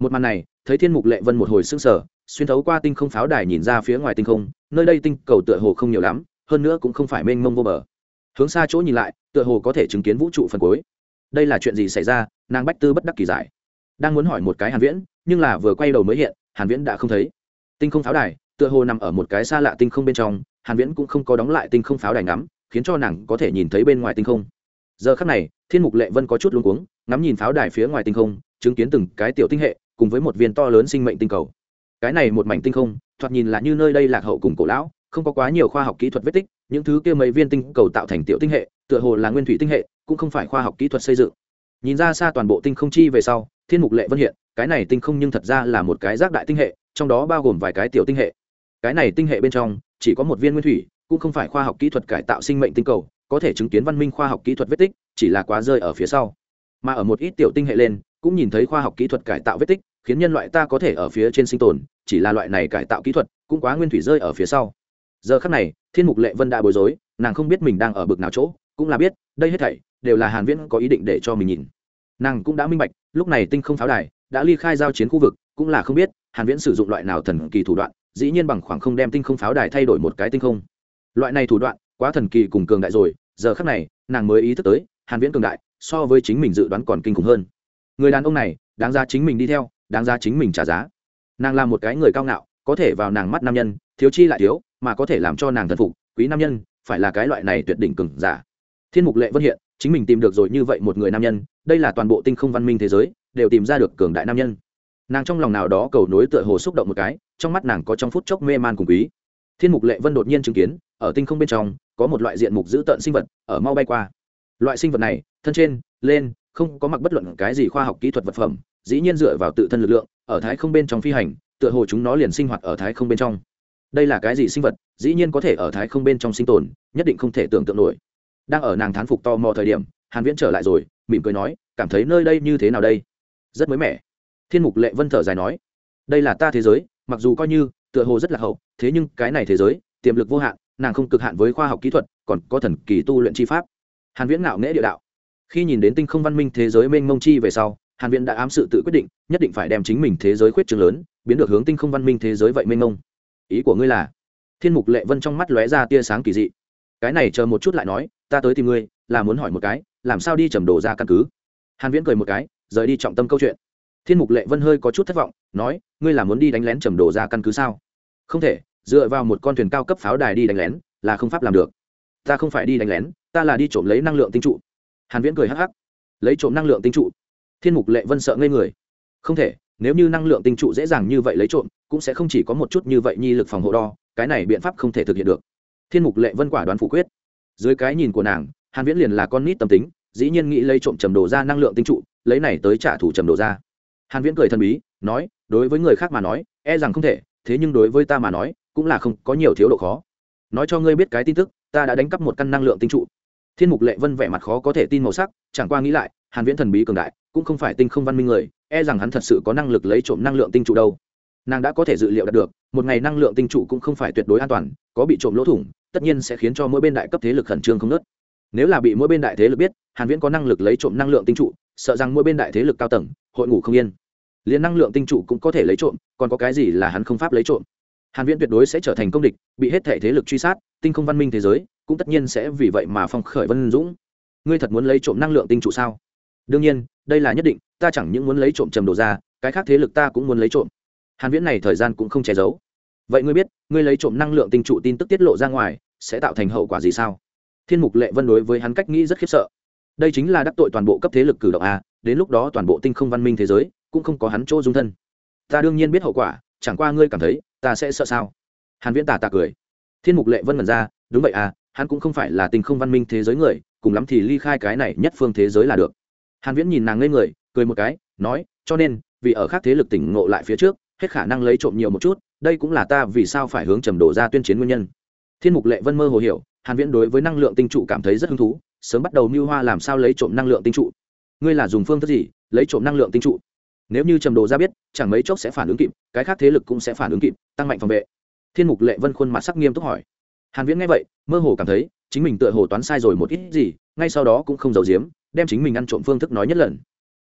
Một màn này, thấy thiên mục lệ vân một hồi sững sờ, xuyên thấu qua tinh không pháo đài nhìn ra phía ngoài tinh không, nơi đây tinh cầu tựa hồ không nhiều lắm, hơn nữa cũng không phải mênh mông vô bờ. Hướng xa chỗ nhìn lại, tựa hồ có thể chứng kiến vũ trụ phần cuối. Đây là chuyện gì xảy ra? Nàng bách tư bất đắc kỳ giải. Đang muốn hỏi một cái hàn viễn, nhưng là vừa quay đầu mới hiện, hàn viễn đã không thấy. Tinh không pháo đài tựa hồ nằm ở một cái xa lạ tinh không bên trong, hàn viễn cũng không có đóng lại tinh không pháo đài ngắm, khiến cho nàng có thể nhìn thấy bên ngoài tinh không. Giờ khắc này, thiên mục lệ vân có chút luống cuống, ngắm nhìn pháo đài phía ngoài tinh không, chứng kiến từng cái tiểu tinh hệ, cùng với một viên to lớn sinh mệnh tinh cầu. Cái này một mảnh tinh không, thoạt nhìn là như nơi đây lạc hậu cùng cổ lão, không có quá nhiều khoa học kỹ thuật vết tích, những thứ kia mấy viên tinh cầu tạo thành tiểu tinh hệ, tựa hồ là nguyên thủy tinh hệ, cũng không phải khoa học kỹ thuật xây dựng. Nhìn ra xa toàn bộ tinh không chi về sau, thiên mục lệ vân hiện, cái này tinh không nhưng thật ra là một cái rác đại tinh hệ, trong đó bao gồm vài cái tiểu tinh hệ cái này tinh hệ bên trong, chỉ có một viên nguyên thủy, cũng không phải khoa học kỹ thuật cải tạo sinh mệnh tinh cầu, có thể chứng kiến văn minh khoa học kỹ thuật vết tích, chỉ là quá rơi ở phía sau. Mà ở một ít tiểu tinh hệ lên, cũng nhìn thấy khoa học kỹ thuật cải tạo vết tích, khiến nhân loại ta có thể ở phía trên sinh tồn, chỉ là loại này cải tạo kỹ thuật, cũng quá nguyên thủy rơi ở phía sau. Giờ khắc này, thiên mục lệ vân đã bối rối, nàng không biết mình đang ở bực nào chỗ, cũng là biết, đây hết thảy, đều là hàn viễn có ý định để cho mình nhìn. Nàng cũng đã minh bạch, lúc này tinh không pháo đài, đã ly khai giao chiến khu vực, cũng là không biết, hàn viễn sử dụng loại nào thần kỳ thủ đoạn dĩ nhiên bằng khoảng không đem tinh không pháo đài thay đổi một cái tinh không. Loại này thủ đoạn, quá thần kỳ cùng cường đại rồi, giờ khắc này, nàng mới ý thức tới, hàn viễn cường đại, so với chính mình dự đoán còn kinh khủng hơn. Người đàn ông này, đáng ra chính mình đi theo, đáng ra chính mình trả giá. Nàng là một cái người cao ngạo, có thể vào nàng mắt nam nhân, thiếu chi lại thiếu, mà có thể làm cho nàng thần phục, quý nam nhân, phải là cái loại này tuyệt đỉnh cường giả. Thiên mục lệ vân hiện, chính mình tìm được rồi như vậy một người nam nhân, đây là toàn bộ tinh không văn minh thế giới, đều tìm ra được cường đại nam nhân. Nàng trong lòng nào đó cầu nối tựa hồ xúc động một cái trong mắt nàng có trong phút chốc mê man cùng quý. Thiên mục lệ vân đột nhiên chứng kiến, ở tinh không bên trong, có một loại diện mục dữ tợn sinh vật, ở mau bay qua. Loại sinh vật này, thân trên, lên, không có mặc bất luận cái gì khoa học kỹ thuật vật phẩm, dĩ nhiên dựa vào tự thân lực lượng, ở thái không bên trong phi hành, tựa hồ chúng nó liền sinh hoạt ở thái không bên trong. Đây là cái gì sinh vật, dĩ nhiên có thể ở thái không bên trong sinh tồn, nhất định không thể tưởng tượng nổi. Đang ở nàng thán phục to mò thời điểm, hàn viễn trở lại rồi, mỉm cười nói, cảm thấy nơi đây như thế nào đây? Rất mới mẻ. Thiên mục lệ vân thở dài nói, đây là ta thế giới mặc dù coi như, tựa hồ rất là hậu, thế nhưng cái này thế giới, tiềm lực vô hạn, nàng không cực hạn với khoa học kỹ thuật, còn có thần kỳ tu luyện chi pháp. Hàn viễn ngạo nghễ địa đạo. Khi nhìn đến tinh không văn minh thế giới mênh mông chi về sau, hàn viễn đã ám sự tự quyết định, nhất định phải đem chính mình thế giới khuyết trường lớn, biến được hướng tinh không văn minh thế giới vậy mênh mông. Ý của ngươi là? Thiên mục lệ vân trong mắt lóe ra tia sáng kỳ dị. Cái này chờ một chút lại nói, ta tới tìm ngươi, là muốn hỏi một cái, làm sao đi trầm đồ ra căn cứ? Hàn viễn cười một cái, rời đi trọng tâm câu chuyện thiên mục lệ vân hơi có chút thất vọng, nói, ngươi là muốn đi đánh lén trầm đồ ra căn cứ sao? Không thể, dựa vào một con thuyền cao cấp pháo đài đi đánh lén là không pháp làm được. Ta không phải đi đánh lén, ta là đi trộm lấy năng lượng tinh trụ. Hàn viễn cười hắc hắc. Lấy trộm năng lượng tinh trụ? Thiên mục lệ vân sợ ngây người. Không thể, nếu như năng lượng tinh trụ dễ dàng như vậy lấy trộm, cũng sẽ không chỉ có một chút như vậy nhi lực phòng hộ đo, cái này biện pháp không thể thực hiện được. Thiên mục lệ vân quả đoán phủ quyết. Dưới cái nhìn của nàng, hàn viễn liền là con nít tâm tính, dĩ nhiên nghĩ lấy trộm trầm đồ ra năng lượng tinh trụ, lấy này tới trả thù trầm đồ ra hàn viễn cười thần bí, nói, đối với người khác mà nói e rằng không thể, thế nhưng đối với ta mà nói, cũng là không có nhiều thiếu độ khó. Nói cho ngươi biết cái tin tức, ta đã đánh cắp một căn năng lượng tinh trụ. Thiên mục lệ vân vẻ mặt khó có thể tin màu sắc, chẳng qua nghĩ lại, hàn viễn thần bí cường đại, cũng không phải tinh không văn minh người e rằng hắn thật sự có năng lực lấy trộm năng lượng tinh trụ đâu. Nàng đã có thể dự liệu đạt được, một ngày năng lượng tinh trụ cũng không phải tuyệt đối an toàn, có bị trộm lỗ thủng, tất nhiên sẽ khiến cho mỗi bên đại cấp thế lực khẩn trương không nớt nếu là bị mỗi bên đại thế lực biết, hàn viễn có năng lực lấy trộm năng lượng tinh trụ, sợ rằng mỗi bên đại thế lực cao tầng, hội ngủ không yên liền năng lượng tinh trụ cũng có thể lấy trộm, còn có cái gì là hắn không pháp lấy trộm? Hàn viễn tuyệt đối sẽ trở thành công địch, bị hết thể thế lực truy sát, tinh không văn minh thế giới, cũng tất nhiên sẽ vì vậy mà phong khởi vân dũng. Ngươi thật muốn lấy trộm năng lượng tinh trụ sao? Đương nhiên, đây là nhất định, ta chẳng những muốn lấy trộm trầm đồ ra cái khác thế lực ta cũng muốn lấy trộm. Hàn viễn này thời gian cũng không che giấu. Vậy ngươi biết, ngươi lấy trộm năng lượng tinh trụ tin tức tiết lộ ra ngoài, sẽ tạo thành hậu quả gì sao? Thiên mục lệ vân đối với hắn cách nghĩ rất khiếp sợ. Đây chính là đắc tội toàn bộ cấp thế lực cử động a, đến lúc đó toàn bộ tinh không văn minh thế giới cũng không có hắn chỗ dung thân. Ta đương nhiên biết hậu quả, chẳng qua ngươi cảm thấy, ta sẽ sợ sao? Hàn viễn tà tà cười. Thiên mục lệ vân mần ra, đúng vậy à hắn cũng không phải là tình không văn minh thế giới người, cùng lắm thì ly khai cái này nhất phương thế giới là được. Hàn viễn nhìn nàng ngây người, cười một cái, nói, cho nên, vì ở khác thế lực tỉnh ngộ lại phía trước, hết khả năng lấy trộm nhiều một chút, đây cũng là ta vì sao phải hướng trầm đổ ra tuyên chiến nguyên nhân. Thiên mục lệ vân mơ hồ hiểu, hàn viễn đối với năng lượng tinh trụ cảm thấy rất hứng thú, sớm bắt đầu mưu hoa làm sao lấy trộm năng lượng tinh trụ. Ngươi là dùng phương thức gì, lấy trộm năng lượng tinh trụ? Nếu như trầm đồ ra biết, chẳng mấy chốc sẽ phản ứng kịp, cái khác thế lực cũng sẽ phản ứng kịp, tăng mạnh phòng vệ. Thiên mục lệ vân khuôn mặt sắc nghiêm túc hỏi. Hàn viễn nghe vậy, mơ hồ cảm thấy, chính mình tựa hồ toán sai rồi một ít gì, ngay sau đó cũng không giấu giếm, đem chính mình ăn trộm phương thức nói nhất lần.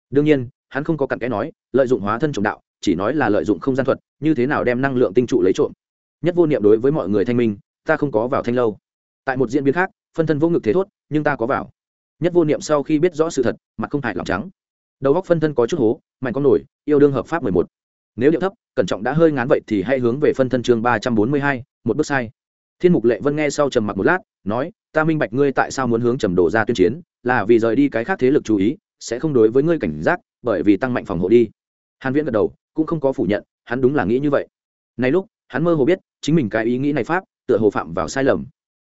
Đương nhiên, hắn không có cặn cái nói, lợi dụng hóa thân trộm đạo, chỉ nói là lợi dụng không gian thuật, như thế nào đem năng lượng tinh trụ lấy trộm. Nhất vô niệm đối với mọi người thanh minh, ta không có vào thanh lâu. Tại một diễn biến khác, phân thân vô ngực thế thốt, nhưng ta có vào. Nhất vô niệm sau khi biết rõ sự thật, mặt không hại lòng trắng đầu góc phân thân có chút hố, mạnh con nổi, yêu đương hợp pháp mười một. Nếu điệu thấp, cẩn trọng đã hơi ngán vậy thì hãy hướng về phân thân chương ba trăm bốn mươi hai, một bước sai. Thiên mục lệ vân nghe sau trầm mặc một lát, nói, ta minh bạch ngươi tại sao muốn hướng trầm đổ ra tuyên chiến, là vì rời đi cái khác thế lực chú ý, sẽ không đối với ngươi cảnh giác, bởi vì tăng mạnh phòng hộ đi. Hàn viễn gật đầu, cũng không có phủ nhận, hắn đúng là nghĩ như vậy. Này lúc, hắn mơ hồ biết, chính mình cái ý nghĩ này pháp, tựa hồ phạm vào sai lầm.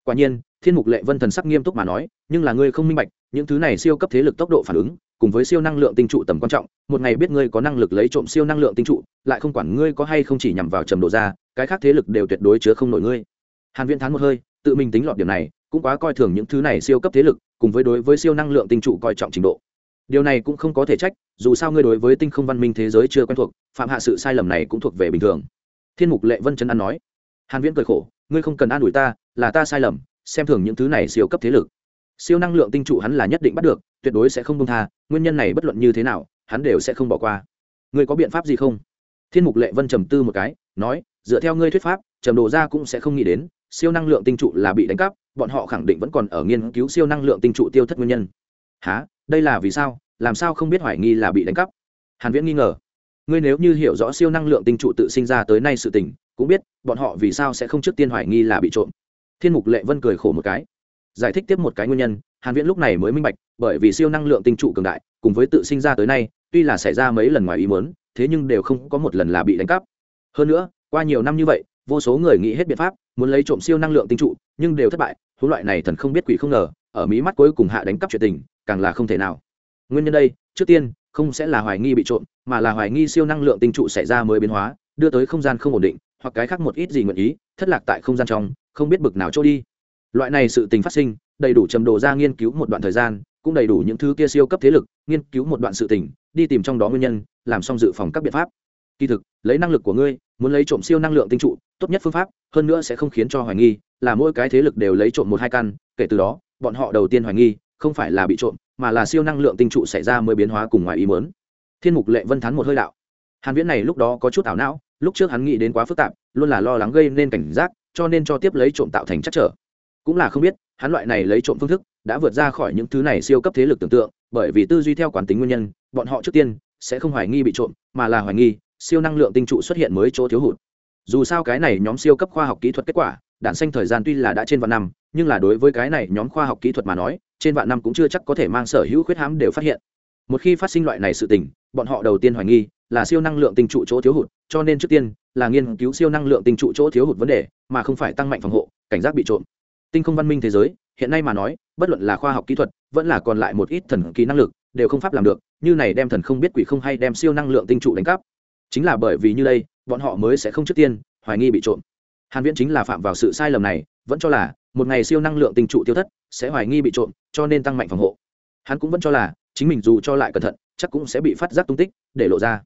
Quả nhiên, thiên mục lệ vân thần sắc nghiêm túc mà nói, nhưng là ngươi không minh bạch những thứ này siêu cấp thế lực tốc độ phản ứng, cùng với siêu năng lượng tinh trụ tầm quan trọng, một ngày biết ngươi có năng lực lấy trộm siêu năng lượng tinh trụ, lại không quản ngươi có hay không chỉ nhằm vào trầm độ ra, cái khác thế lực đều tuyệt đối chứa không nổi ngươi. Hàn viễn thán một hơi, tự mình tính lọt điểm này, cũng quá coi thường những thứ này siêu cấp thế lực, cùng với đối với siêu năng lượng tinh trụ coi trọng trình độ. Điều này cũng không có thể trách, dù sao ngươi đối với tinh không văn minh thế giới chưa quen thuộc, phạm hạ sự sai lầm này cũng thuộc về bình thường. Thiên mục lệ vân trấn an nói. Hàn viễn cười khổ, ngươi không cần an ủi ta, là ta sai lầm, xem thường những thứ này siêu cấp thế lực siêu năng lượng tinh trụ hắn là nhất định bắt được, tuyệt đối sẽ không công tha, nguyên nhân này bất luận như thế nào, hắn đều sẽ không bỏ qua. Ngươi có biện pháp gì không? Thiên mục lệ vân trầm tư một cái, nói, dựa theo ngươi thuyết pháp, trầm đồ ra cũng sẽ không nghĩ đến, siêu năng lượng tinh trụ là bị đánh cắp, bọn họ khẳng định vẫn còn ở nghiên cứu siêu năng lượng tinh trụ tiêu thất nguyên nhân. Há đây là vì sao? Làm sao không biết hoài nghi là bị đánh cắp? Hàn viễn nghi ngờ. Ngươi nếu như hiểu rõ siêu năng lượng tinh trụ tự sinh ra tới nay sự tình, cũng biết, bọn họ vì sao sẽ không trước tiên hoài nghi là bị trộm. Thiên mục lệ vân cười khổ một cái giải thích tiếp một cái nguyên nhân, hàn viễn lúc này mới minh bạch, bởi vì siêu năng lượng tinh trụ cường đại, cùng với tự sinh ra tới nay, tuy là xảy ra mấy lần ngoài ý muốn, thế nhưng đều không có một lần là bị đánh cắp. Hơn nữa, qua nhiều năm như vậy, vô số người nghĩ hết biện pháp, muốn lấy trộm siêu năng lượng tinh trụ, nhưng đều thất bại thú loại này thần không biết quỷ không ngờ, ở mí mắt cuối cùng hạ đánh cắp chuyện tình, càng là không thể nào. Nguyên nhân đây, trước tiên, không sẽ là hoài nghi bị trộm, mà là hoài nghi siêu năng lượng tinh trụ xảy ra mới biến hóa, đưa tới không gian không ổn định, hoặc cái khác một ít gì nguyện ý, thất lạc tại không gian trong, không biết bực nào trôi đi loại này sự tình phát sinh, đầy đủ trầm đồ ra nghiên cứu một đoạn thời gian, cũng đầy đủ những thứ kia siêu cấp thế lực nghiên cứu một đoạn sự tình, đi tìm trong đó nguyên nhân, làm xong dự phòng các biện pháp. Kỳ thực, lấy năng lực của ngươi, muốn lấy trộm siêu năng lượng tinh trụ, tốt nhất phương pháp, hơn nữa sẽ không khiến cho hoài nghi, là mỗi cái thế lực đều lấy trộm một hai căn, kể từ đó, bọn họ đầu tiên hoài nghi, không phải là bị trộm, mà là siêu năng lượng tinh trụ xảy ra mới biến hóa cùng ngoài ý mớn thiên mục lệ vân thắn một hơi đạo. Hàn viễn này lúc đó có chút ảo não, lúc trước hắn nghĩ đến quá phức tạp, luôn là lo lắng gây nên cảnh giác, cho nên cho tiếp lấy trộm tạo thành chắc trở cũng là không biết, hắn loại này lấy trộm phương thức, đã vượt ra khỏi những thứ này siêu cấp thế lực tưởng tượng, bởi vì tư duy theo quán tính nguyên nhân, bọn họ trước tiên sẽ không hoài nghi bị trộm, mà là hoài nghi siêu năng lượng tinh trụ xuất hiện mới chỗ thiếu hụt. Dù sao cái này nhóm siêu cấp khoa học kỹ thuật kết quả đạn xanh thời gian tuy là đã trên vạn năm, nhưng là đối với cái này nhóm khoa học kỹ thuật mà nói, trên vạn năm cũng chưa chắc có thể mang sở hữu khuyết hãm đều phát hiện. Một khi phát sinh loại này sự tình, bọn họ đầu tiên hoài nghi là siêu năng lượng tinh trụ chỗ thiếu hụt, cho nên trước tiên là nghiên cứu siêu năng lượng tinh trụ chỗ thiếu hụt vấn đề, mà không phải tăng mạnh phòng hộ, cảnh giác bị trộm tinh không văn minh thế giới, hiện nay mà nói, bất luận là khoa học kỹ thuật, vẫn là còn lại một ít thần kỳ năng lực, đều không pháp làm được, như này đem thần không biết quỷ không hay đem siêu năng lượng tinh trụ đánh cắp. Chính là bởi vì như đây, bọn họ mới sẽ không trước tiên, hoài nghi bị trộm. Hàn viễn chính là phạm vào sự sai lầm này, vẫn cho là, một ngày siêu năng lượng tinh trụ tiêu thất, sẽ hoài nghi bị trộm, cho nên tăng mạnh phòng hộ. Hắn cũng vẫn cho là, chính mình dù cho lại cẩn thận, chắc cũng sẽ bị phát giác tung tích, để lộ ra.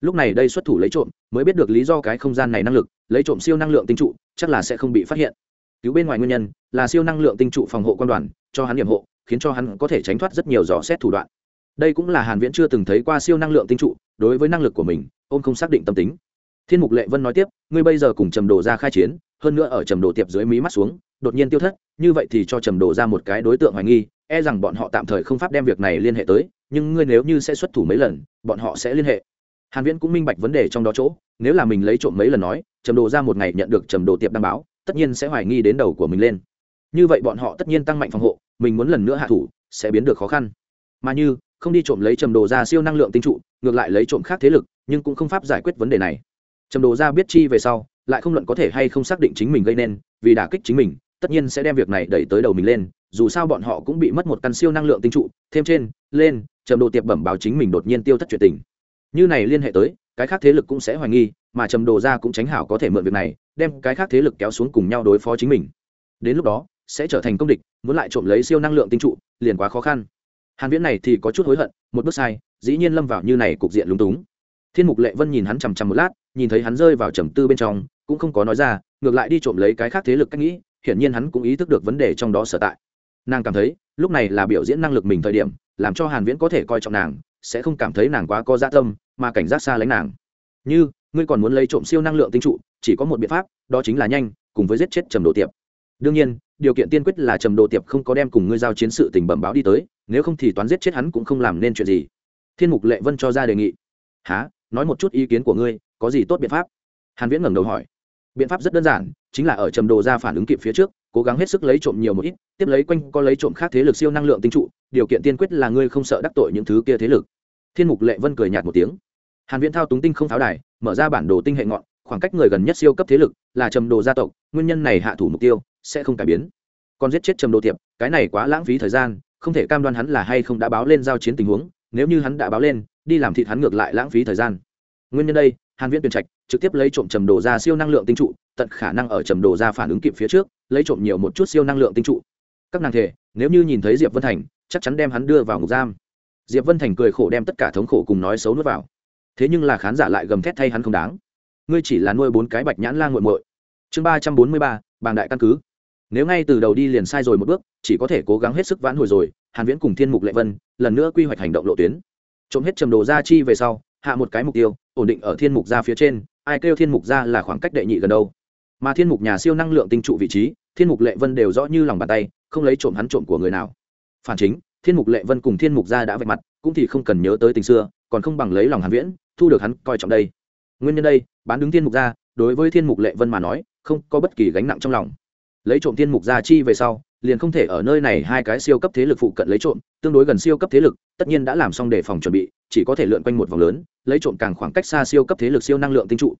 Lúc này đây xuất thủ lấy trộm, mới biết được lý do cái không gian này năng lực, lấy trộm siêu năng lượng tinh trụ, chắc là sẽ không bị phát hiện cứu bên ngoài nguyên nhân là siêu năng lượng tinh trụ phòng hộ quan đoàn, cho hắn điểm hộ, khiến cho hắn có thể tránh thoát rất nhiều dò xét thủ đoạn. Đây cũng là hàn viễn chưa từng thấy qua siêu năng lượng tinh trụ, đối với năng lực của mình, ông không xác định tâm tính. Thiên mục lệ vân nói tiếp, ngươi bây giờ cùng trầm đồ ra khai chiến, hơn nữa ở trầm đồ tiệp dưới mí mắt xuống, đột nhiên tiêu thất, như vậy thì cho trầm đồ ra một cái đối tượng hoài nghi e rằng bọn họ tạm thời không pháp đem việc này liên hệ tới, nhưng ngươi nếu như sẽ xuất thủ mấy lần, bọn họ sẽ liên hệ. Hàn viễn cũng minh bạch vấn đề trong đó chỗ, nếu là mình lấy trộm mấy lần nói, trầm đồ ra một ngày nhận được trầm đồ tiệp đăng báo tất nhiên sẽ hoài nghi đến đầu của mình lên. Như vậy bọn họ tất nhiên tăng mạnh phòng hộ, mình muốn lần nữa hạ thủ, sẽ biến được khó khăn. Mà như, không đi trộm lấy trầm đồ ra siêu năng lượng tinh trụ, ngược lại lấy trộm khác thế lực, nhưng cũng không pháp giải quyết vấn đề này. Trầm đồ ra biết chi về sau, lại không luận có thể hay không xác định chính mình gây nên, vì đả kích chính mình, tất nhiên sẽ đem việc này đẩy tới đầu mình lên, dù sao bọn họ cũng bị mất một căn siêu năng lượng tinh trụ, thêm trên, lên, trầm đồ tiệp bẩm báo chính mình đột nhiên tiêu thất chuyện tình. Như này liên hệ tới, cái khác thế lực cũng sẽ hoài nghi, mà trầm đồ ra cũng tránh hảo có thể mượn việc này đem cái khác thế lực kéo xuống cùng nhau đối phó chính mình. Đến lúc đó, sẽ trở thành công địch, muốn lại trộm lấy siêu năng lượng tinh trụ, liền quá khó khăn. Hàn viễn này thì có chút hối hận, một bước sai, dĩ nhiên lâm vào như này cục diện lúng túng. Thiên mục lệ vân nhìn hắn chằm chằm một lát, nhìn thấy hắn rơi vào trầm tư bên trong, cũng không có nói ra, ngược lại đi trộm lấy cái khác thế lực cách nghĩ, hiển nhiên hắn cũng ý thức được vấn đề trong đó sở tại. Nàng cảm thấy, lúc này là biểu diễn năng lực mình thời điểm, làm cho hàn viễn có thể coi trọng nàng, sẽ không cảm thấy nàng quá có dạ tâm, mà cảnh giác xa lánh nàng. Như ngươi còn muốn lấy trộm siêu năng lượng tinh trụ, chỉ có một biện pháp, đó chính là nhanh, cùng với giết chết trầm đồ tiệp. Đương nhiên, điều kiện tiên quyết là trầm đồ tiệp không có đem cùng ngươi giao chiến sự tình bẩm báo đi tới, nếu không thì toán giết chết hắn cũng không làm nên chuyện gì. Thiên mục lệ vân cho ra đề nghị. Há nói một chút ý kiến của ngươi, có gì tốt biện pháp? Hàn viễn ngẩng đầu hỏi. Biện pháp rất đơn giản, chính là ở trầm đồ ra phản ứng kịp phía trước, cố gắng hết sức lấy trộm nhiều một ít, tiếp lấy quanh có lấy trộm khác thế lực siêu năng lượng tinh trụ, điều kiện tiên quyết là ngươi không sợ đắc tội những thứ kia thế lực. Thiên mục lệ vân cười nhạt một tiếng. Hàn viễn thao túng tinh không pháo đài mở ra bản đồ tinh hệ ngọn, khoảng cách người gần nhất siêu cấp thế lực là trầm đồ gia tộc, nguyên nhân này hạ thủ mục tiêu sẽ không cải biến. Còn giết chết trầm đồ tiệp, cái này quá lãng phí thời gian, không thể cam đoan hắn là hay không đã báo lên giao chiến tình huống, nếu như hắn đã báo lên, đi làm thịt hắn ngược lại lãng phí thời gian. Nguyên nhân đây, hàn viễn tuyển trạch, trực tiếp lấy trộm trầm đồ ra siêu năng lượng tinh trụ, tận khả năng ở trầm đồ ra phản ứng kịp phía trước, lấy trộm nhiều một chút siêu năng lượng tinh trụ. Các nàng thể, nếu như nhìn thấy diệp vân thành, chắc chắn đem hắn đưa vào ngục giam. Diệp vân thành cười khổ đem tất cả thống khổ cùng nói xấu nuốt vào thế nhưng là khán giả lại gầm thét thay hắn không đáng. Ngươi chỉ là nuôi bốn cái bạch nhãn la nguội muội. Chương ba trăm bốn mươi ba, bàng đại căn cứ. Nếu ngay từ đầu đi liền sai rồi một bước, chỉ có thể cố gắng hết sức vãn hồi rồi, hàn viễn cùng thiên mục lệ vân lần nữa quy hoạch hành động lộ tuyến. Trộm hết trầm đồ ra chi về sau, hạ một cái mục tiêu, ổn định ở thiên mục ra phía trên, ai kêu thiên mục ra là khoảng cách đệ nhị gần đâu. Mà thiên mục nhà siêu năng lượng tinh trụ vị trí, thiên mục lệ vân đều rõ như lòng bàn tay, không lấy trộm hắn trộm của người nào. Phản chính, thiên mục lệ vân cùng thiên mục gia đã vạch mặt, cũng thì không cần nhớ tới tình xưa, còn không bằng lấy lòng hàn viễn thu được hắn coi trọng đây. Nguyên nhân đây, bán đứng thiên mục gia, đối với thiên mục lệ vân mà nói, không có bất kỳ gánh nặng trong lòng. Lấy trộm thiên mục gia chi về sau, liền không thể ở nơi này hai cái siêu cấp thế lực phụ cận lấy trộm, tương đối gần siêu cấp thế lực, tất nhiên đã làm xong để phòng chuẩn bị, chỉ có thể lượn quanh một vòng lớn, lấy trộm càng khoảng cách xa siêu cấp thế lực siêu năng lượng tinh trụ.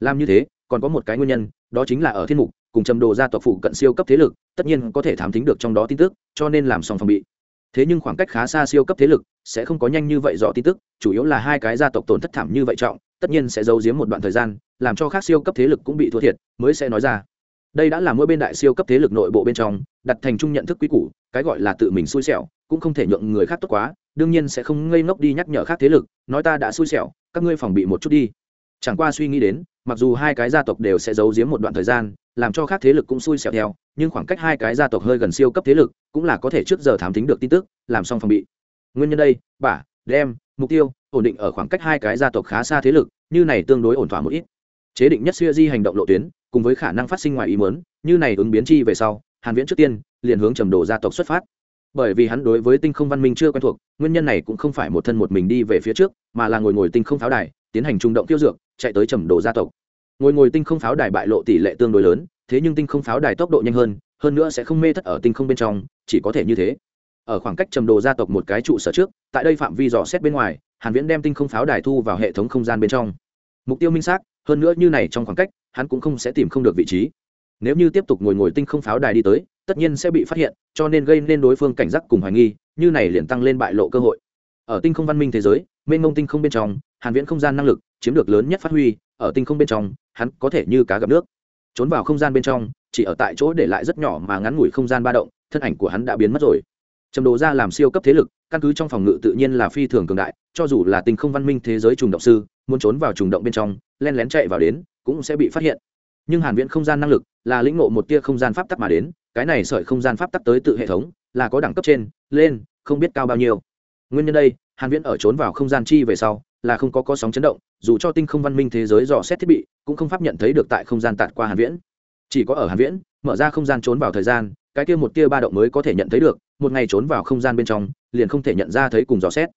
Làm như thế, còn có một cái nguyên nhân, đó chính là ở thiên mục, cùng trầm đồ gia tộc phụ cận siêu cấp thế lực, tất nhiên có thể thám tính được trong đó tin tức, cho nên làm xong phòng bị. Thế nhưng khoảng cách khá xa siêu cấp thế lực sẽ không có nhanh như vậy rõ tin tức, chủ yếu là hai cái gia tộc tổn thất thảm như vậy trọng, tất nhiên sẽ giấu giếm một đoạn thời gian, làm cho khác siêu cấp thế lực cũng bị thua thiệt, mới sẽ nói ra. Đây đã là mỗi bên đại siêu cấp thế lực nội bộ bên trong, đặt thành chung nhận thức quý củ, cái gọi là tự mình xui xẻo, cũng không thể nhượng người khác tốt quá, đương nhiên sẽ không ngây ngốc đi nhắc nhở khác thế lực, nói ta đã xui xẻo, các ngươi phòng bị một chút đi. Chẳng qua suy nghĩ đến, mặc dù hai cái gia tộc đều sẽ giấu giếm một đoạn thời gian, làm cho khác thế lực cũng xui xẻo theo, nhưng khoảng cách hai cái gia tộc hơi gần siêu cấp thế lực, cũng là có thể trước giờ thám tính được tin tức, làm xong phòng bị nguyên nhân đây bả đem, mục tiêu, ổn định ở khoảng cách hai cái gia tộc khá xa thế lực, như này tương đối ổn thỏa một ít. Chế định nhất siêu di hành động lộ tuyến, cùng với khả năng phát sinh ngoài ý muốn, như này ứng biến chi về sau, hàn viễn trước tiên, liền hướng trầm đồ gia tộc xuất phát. Bởi vì hắn đối với tinh không văn minh chưa quen thuộc, nguyên nhân này cũng không phải một thân một mình đi về phía trước, mà là ngồi ngồi tinh không pháo đài, tiến hành trung động tiêu dược, chạy tới trầm đồ gia tộc. Ngồi ngồi tinh không pháo đài bại lộ tỷ lệ tương đối lớn, thế nhưng tinh không pháo đài tốc độ nhanh hơn hơn nữa sẽ không mê thất ở tinh không bên trong, chỉ có thể như thế ở khoảng cách trầm đồ gia tộc một cái trụ sở trước, tại đây phạm vi dò xét bên ngoài, hàn viễn đem tinh không pháo đài thu vào hệ thống không gian bên trong. Mục tiêu minh xác, hơn nữa như này trong khoảng cách, hắn cũng không sẽ tìm không được vị trí. Nếu như tiếp tục ngồi ngồi tinh không pháo đài đi tới, tất nhiên sẽ bị phát hiện, cho nên gây nên đối phương cảnh giác cùng hoài nghi, như này liền tăng lên bại lộ cơ hội. Ở tinh không văn minh thế giới, mênh mông tinh không bên trong, hàn viễn không gian năng lực chiếm được lớn nhất phát huy, ở tinh không bên trong, hắn có thể như cá gặp nước. Trốn vào không gian bên trong, chỉ ở tại chỗ để lại rất nhỏ mà ngắn ngủi không gian ba động, thân ảnh của hắn đã biến mất rồi trầm đồ ra làm siêu cấp thế lực, căn cứ trong phòng ngự tự nhiên là phi thường cường đại, cho dù là tình không văn minh thế giới trùng động sư, muốn trốn vào trùng động bên trong, len lén chạy vào đến, cũng sẽ bị phát hiện. Nhưng hàn viễn không gian năng lực, là lĩnh ngộ một tia không gian pháp tắc mà đến, cái này sợi không gian pháp tắc tới tự hệ thống, là có đẳng cấp trên, lên, không biết cao bao nhiêu. Nguyên nhân đây, hàn viễn ở trốn vào không gian chi về sau, là không có có sóng chấn động, dù cho tinh không văn minh thế giới dò xét thiết bị, cũng không pháp nhận thấy được tại không gian tạt qua hàn viễn. Chỉ có ở hàn viễn, mở ra không gian trốn vào thời gian cái kia một tia ba động mới có thể nhận thấy được, một ngày trốn vào không gian bên trong, liền không thể nhận ra thấy cùng dò xét.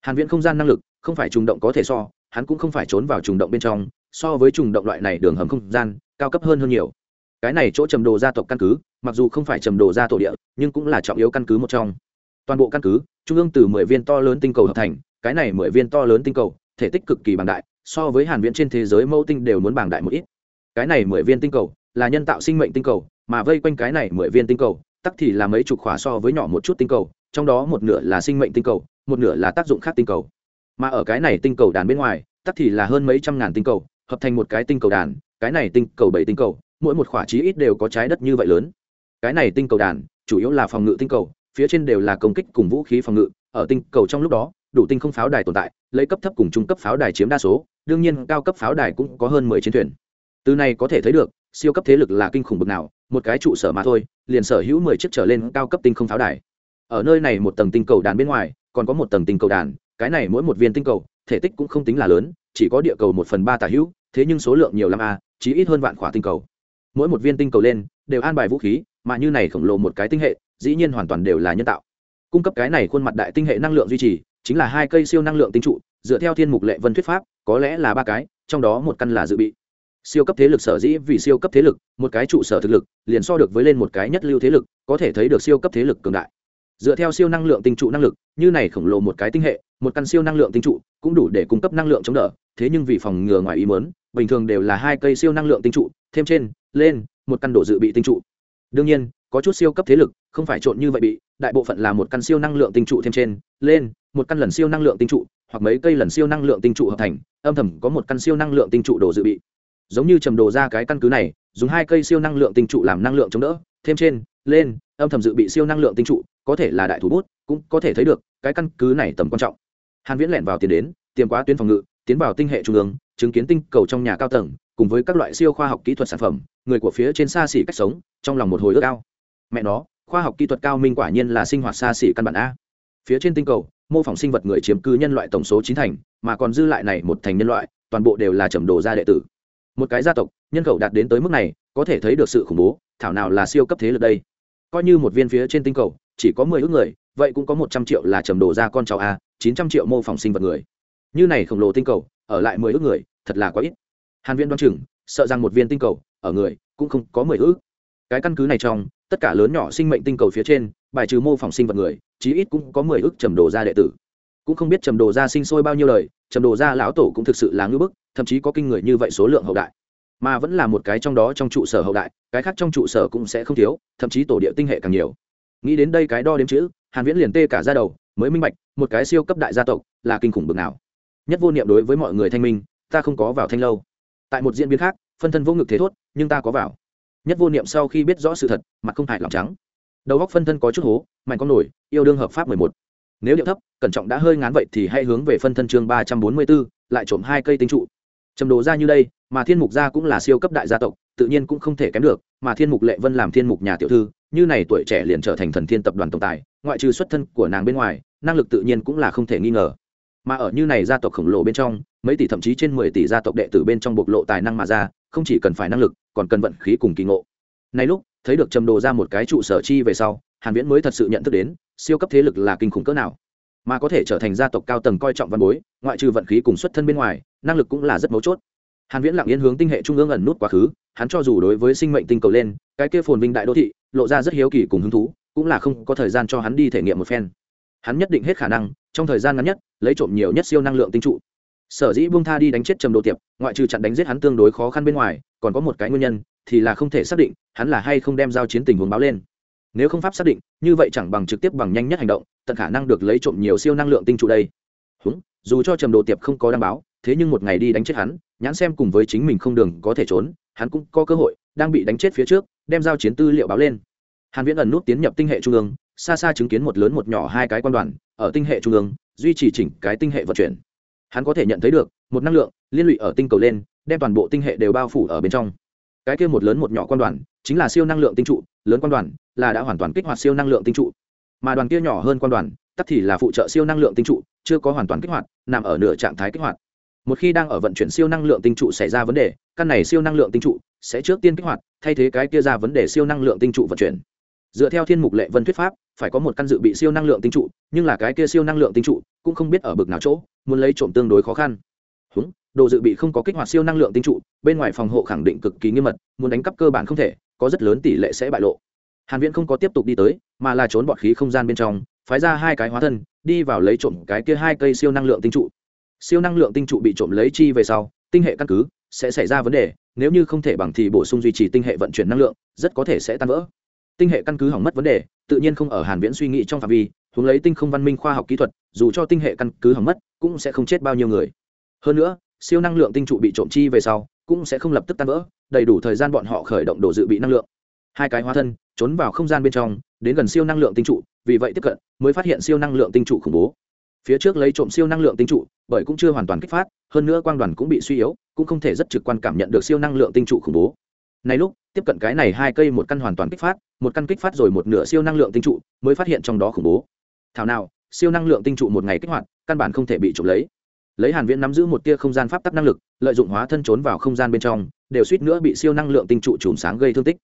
Hàn viễn không gian năng lực, không phải trùng động có thể so, hắn cũng không phải trốn vào trùng động bên trong, so với trùng động loại này đường hầm không gian, cao cấp hơn hơn nhiều. Cái này chỗ trầm đồ gia tộc căn cứ, mặc dù không phải trầm đồ gia tổ địa, nhưng cũng là trọng yếu căn cứ một trong. Toàn bộ căn cứ, trung ương từ mười viên to lớn tinh cầu hợp thành, cái này mười viên to lớn tinh cầu, thể tích cực kỳ bằng đại, so với hàn viễn trên thế giới mẫu tinh đều muốn bằng đại một ít. Cái này mười viên tinh cầu là nhân tạo sinh mệnh tinh cầu mà vây quanh cái này mười viên tinh cầu, tắc thì là mấy chục khỏa so với nhỏ một chút tinh cầu, trong đó một nửa là sinh mệnh tinh cầu, một nửa là tác dụng khác tinh cầu. Mà ở cái này tinh cầu đàn bên ngoài, tắc thì là hơn mấy trăm ngàn tinh cầu, hợp thành một cái tinh cầu đàn, cái này tinh cầu bảy tinh cầu, mỗi một khỏa chí ít đều có trái đất như vậy lớn. Cái này tinh cầu đàn, chủ yếu là phòng ngự tinh cầu, phía trên đều là công kích cùng vũ khí phòng ngự, ở tinh cầu trong lúc đó, đủ tinh không pháo đài tồn tại, lấy cấp thấp cùng trung cấp pháo đài chiếm đa số, đương nhiên cao cấp pháo đài cũng có hơn mười chiến thuyền. Từ này có thể thấy được siêu cấp thế lực là kinh khủng bực nào, một cái trụ sở mà thôi, liền sở hữu mười chiếc trở lên cao cấp tinh không pháo đài. Ở nơi này một tầng tinh cầu đàn bên ngoài, còn có một tầng tinh cầu đàn, cái này mỗi một viên tinh cầu, thể tích cũng không tính là lớn, chỉ có địa cầu một phần ba tả hữu, thế nhưng số lượng nhiều lắm à, a chỉ ít hơn vạn khỏa tinh cầu. Mỗi một viên tinh cầu lên, đều an bài vũ khí, mà như này khổng lồ một cái tinh hệ, dĩ nhiên hoàn toàn đều là nhân tạo. Cung cấp cái này khuôn mặt đại tinh hệ năng lượng duy trì, chính là hai cây siêu năng lượng tinh trụ, dựa theo thiên mục lệ vân thuyết pháp, có lẽ là ba cái, trong đó một căn là dự bị siêu cấp thế lực sở dĩ vì siêu cấp thế lực, một cái trụ sở thực lực, liền so được với lên một cái nhất lưu thế lực, có thể thấy được siêu cấp thế lực cường đại. Dựa theo siêu năng lượng tinh trụ năng lực, như này khổng lồ một cái tinh hệ, một căn siêu năng lượng tinh trụ cũng đủ để cung cấp năng lượng chống đỡ, thế nhưng vì phòng ngừa ngoài ý mớn bình thường đều là hai cây siêu năng lượng tinh trụ, thêm trên, lên, một căn đồ dự bị tinh trụ. Đương nhiên, có chút siêu cấp thế lực, không phải trộn như vậy bị, đại bộ phận là một căn siêu năng lượng tinh trụ thêm trên, lên, một căn lần siêu năng lượng tinh trụ, hoặc mấy cây lần siêu năng lượng tinh trụ hợp thành, âm thầm có một căn siêu năng lượng tinh trụ đồ dự bị giống như trầm đồ ra cái căn cứ này, dùng hai cây siêu năng lượng tinh trụ làm năng lượng chống đỡ, thêm trên, lên, âm thầm dự bị siêu năng lượng tinh trụ, có thể là đại thủ bút, cũng có thể thấy được, cái căn cứ này tầm quan trọng. Hàn viễn lẻn vào tiền đến, tiềm quá tuyến phòng ngự, tiến vào tinh hệ trung ương, chứng kiến tinh cầu trong nhà cao tầng, cùng với các loại siêu khoa học kỹ thuật sản phẩm, người của phía trên xa xỉ cách sống, trong lòng một hồi ước ao. Mẹ nó, khoa học kỹ thuật cao minh quả nhiên là sinh hoạt xa xỉ căn bản a. Phía trên tinh cầu, mô phỏng sinh vật người chiếm cư nhân loại tổng số chín thành, mà còn dư lại này một thành nhân loại, toàn bộ đều là trầm đồ gia đệ tử một cái gia tộc, nhân khẩu đạt đến tới mức này, có thể thấy được sự khủng bố, thảo nào là siêu cấp thế lực đây? Coi như một viên phía trên tinh cầu, chỉ có mười ước người, vậy cũng có một trăm triệu là trầm đồ ra con cháu a, chín trăm triệu mô phỏng sinh vật người. Như này khổng lồ tinh cầu, ở lại mười ước người, thật là quá ít. Hàn viên đoan chừng, sợ rằng một viên tinh cầu, ở người, cũng không có mười ước. Cái căn cứ này trong, tất cả lớn nhỏ sinh mệnh tinh cầu phía trên, bài trừ mô phỏng sinh vật người, chí ít cũng có mười ước trầm đồ ra đệ tử cũng không biết trầm đồ gia sinh sôi bao nhiêu lời, trầm đồ gia lão tổ cũng thực sự là ngưỡng bức, thậm chí có kinh người như vậy số lượng hậu đại. Mà vẫn là một cái trong đó trong trụ sở hậu đại, cái khác trong trụ sở cũng sẽ không thiếu, thậm chí tổ địa tinh hệ càng nhiều. Nghĩ đến đây cái đo đếm chữ, hàn viễn liền tê cả ra đầu, mới minh bạch, một cái siêu cấp đại gia tộc là kinh khủng bực nào. Nhất vô niệm đối với mọi người thanh minh, ta không có vào thanh lâu. Tại một diễn biến khác, phân thân vô ngực thế thốt, nhưng ta có vào. Nhất vô niệm sau khi biết rõ sự thật, mặt không hại lòng trắng. Đầu góc phân thân có chút hố, mạnh con nổi, yêu đương hợp pháp 11 nếu điệu thấp cẩn trọng đã hơi ngán vậy thì hãy hướng về phân thân chương 344, lại trộm hai cây tinh trụ. Trầm đồ ra như đây mà thiên mục gia cũng là siêu cấp đại gia tộc tự nhiên cũng không thể kém được mà thiên mục lệ vân làm thiên mục nhà tiểu thư như này tuổi trẻ liền trở thành thần thiên tập đoàn tổng tài ngoại trừ xuất thân của nàng bên ngoài năng lực tự nhiên cũng là không thể nghi ngờ. Mà ở như này gia tộc khổng lồ bên trong mấy tỷ thậm chí trên mười tỷ gia tộc đệ tử bên trong bộc lộ tài năng mà ra không chỉ cần phải năng lực còn cần vận khí cùng kỳ ngộ. Nay lúc thấy được trầm đồ ra một cái trụ sở chi về sau hàn viễn mới thật sự nhận thức đến, siêu cấp thế lực là kinh khủng cỡ nào. Mà có thể trở thành gia tộc cao tầng coi trọng văn bối, ngoại trừ vận khí cùng xuất thân bên ngoài, năng lực cũng là rất mấu chốt. Hàn viễn lặng yên hướng tinh hệ trung ương ẩn nút quá khứ, hắn cho dù đối với sinh mệnh tinh cầu lên, cái kia phồn vinh đại đô thị, lộ ra rất hiếu kỳ cùng hứng thú, cũng là không có thời gian cho hắn đi thể nghiệm một phen. Hắn nhất định hết khả năng, trong thời gian ngắn nhất, lấy trộm nhiều nhất siêu năng lượng tinh trụ. Sở dĩ buông tha đi đánh chết trầm đồ tiệp, ngoại trừ chặn đánh giết hắn tương đối khó khăn bên ngoài, còn có một cái nguyên nhân, thì là không thể xác định hắn là hay không đem giao chiến tình huống báo lên nếu không pháp xác định như vậy chẳng bằng trực tiếp bằng nhanh nhất hành động tận khả năng được lấy trộm nhiều siêu năng lượng tinh trụ đây. Húng, dù cho trầm đồ tiệp không có đảm bảo thế nhưng một ngày đi đánh chết hắn nhãn xem cùng với chính mình không đường có thể trốn hắn cũng có cơ hội đang bị đánh chết phía trước đem giao chiến tư liệu báo lên. Hàn viễn ẩn nút tiến nhập tinh hệ trung ương xa xa chứng kiến một lớn một nhỏ hai cái quan đoàn ở tinh hệ trung ương duy trì chỉnh cái tinh hệ vận chuyển. Hắn có thể nhận thấy được một năng lượng liên lụy ở tinh cầu lên đem toàn bộ tinh hệ đều bao phủ ở bên trong cái kia một lớn một nhỏ quan đoàn, chính là siêu năng lượng tinh trụ, lớn quan đoàn, là đã hoàn toàn kích hoạt siêu năng lượng tinh trụ. Mà đoàn kia nhỏ hơn quan đoàn, tắc thì là phụ trợ siêu năng lượng tinh trụ, chưa có hoàn toàn kích hoạt, nằm ở nửa trạng thái kích hoạt. Một khi đang ở vận chuyển siêu năng lượng tinh trụ xảy ra vấn đề, căn này siêu năng lượng tinh trụ sẽ trước tiên kích hoạt, thay thế cái kia ra vấn đề siêu năng lượng tinh trụ vận chuyển. Dựa theo thiên mục lệ vân thuyết pháp, phải có một căn dự bị siêu năng lượng tinh trụ, nhưng là cái kia siêu năng lượng tinh trụ cũng không biết ở bực nào chỗ, muốn lấy trộm tương đối khó khăn. Húng đồ dự bị không có kích hoạt siêu năng lượng tinh trụ, bên ngoài phòng hộ khẳng định cực kỳ nghiêm mật, muốn đánh cắp cơ bản không thể, có rất lớn tỷ lệ sẽ bại lộ. Hàn viễn không có tiếp tục đi tới, mà là trốn bọt khí không gian bên trong, phái ra hai cái hóa thân, đi vào lấy trộm cái kia hai cây siêu năng lượng tinh trụ. Siêu năng lượng tinh trụ bị trộm lấy chi về sau, tinh hệ căn cứ sẽ xảy ra vấn đề, nếu như không thể bằng thì bổ sung duy trì tinh hệ vận chuyển năng lượng, rất có thể sẽ tan vỡ. Tinh hệ căn cứ hỏng mất vấn đề, tự nhiên không ở hàn viễn suy nghĩ trong phạm vi hướng lấy tinh không văn minh khoa học kỹ thuật, dù cho tinh hệ căn cứ hỏng mất, cũng sẽ không chết bao nhiêu người. Hơn nữa siêu năng lượng tinh trụ bị trộm chi về sau, cũng sẽ không lập tức tan vỡ, đầy đủ thời gian bọn họ khởi động đồ dự bị năng lượng. Hai cái hóa thân trốn vào không gian bên trong, đến gần siêu năng lượng tinh trụ, vì vậy tiếp cận mới phát hiện siêu năng lượng tinh trụ khủng bố. Phía trước lấy trộm siêu năng lượng tinh trụ, bởi cũng chưa hoàn toàn kích phát, hơn nữa quang đoàn cũng bị suy yếu, cũng không thể rất trực quan cảm nhận được siêu năng lượng tinh trụ khủng bố. Này lúc, tiếp cận cái này hai cây một căn hoàn toàn kích phát, một căn kích phát rồi một nửa siêu năng lượng tinh trụ mới phát hiện trong đó khủng bố. Thảo nào, siêu năng lượng tinh trụ một ngày kích hoạt, căn bản không thể bị trộm lấy lấy hàn viễn nắm giữ một tia không gian pháp tắc năng lực, lợi dụng hóa thân trốn vào không gian bên trong, đều suýt nữa bị siêu năng lượng tinh trụ chùm sáng gây thương tích.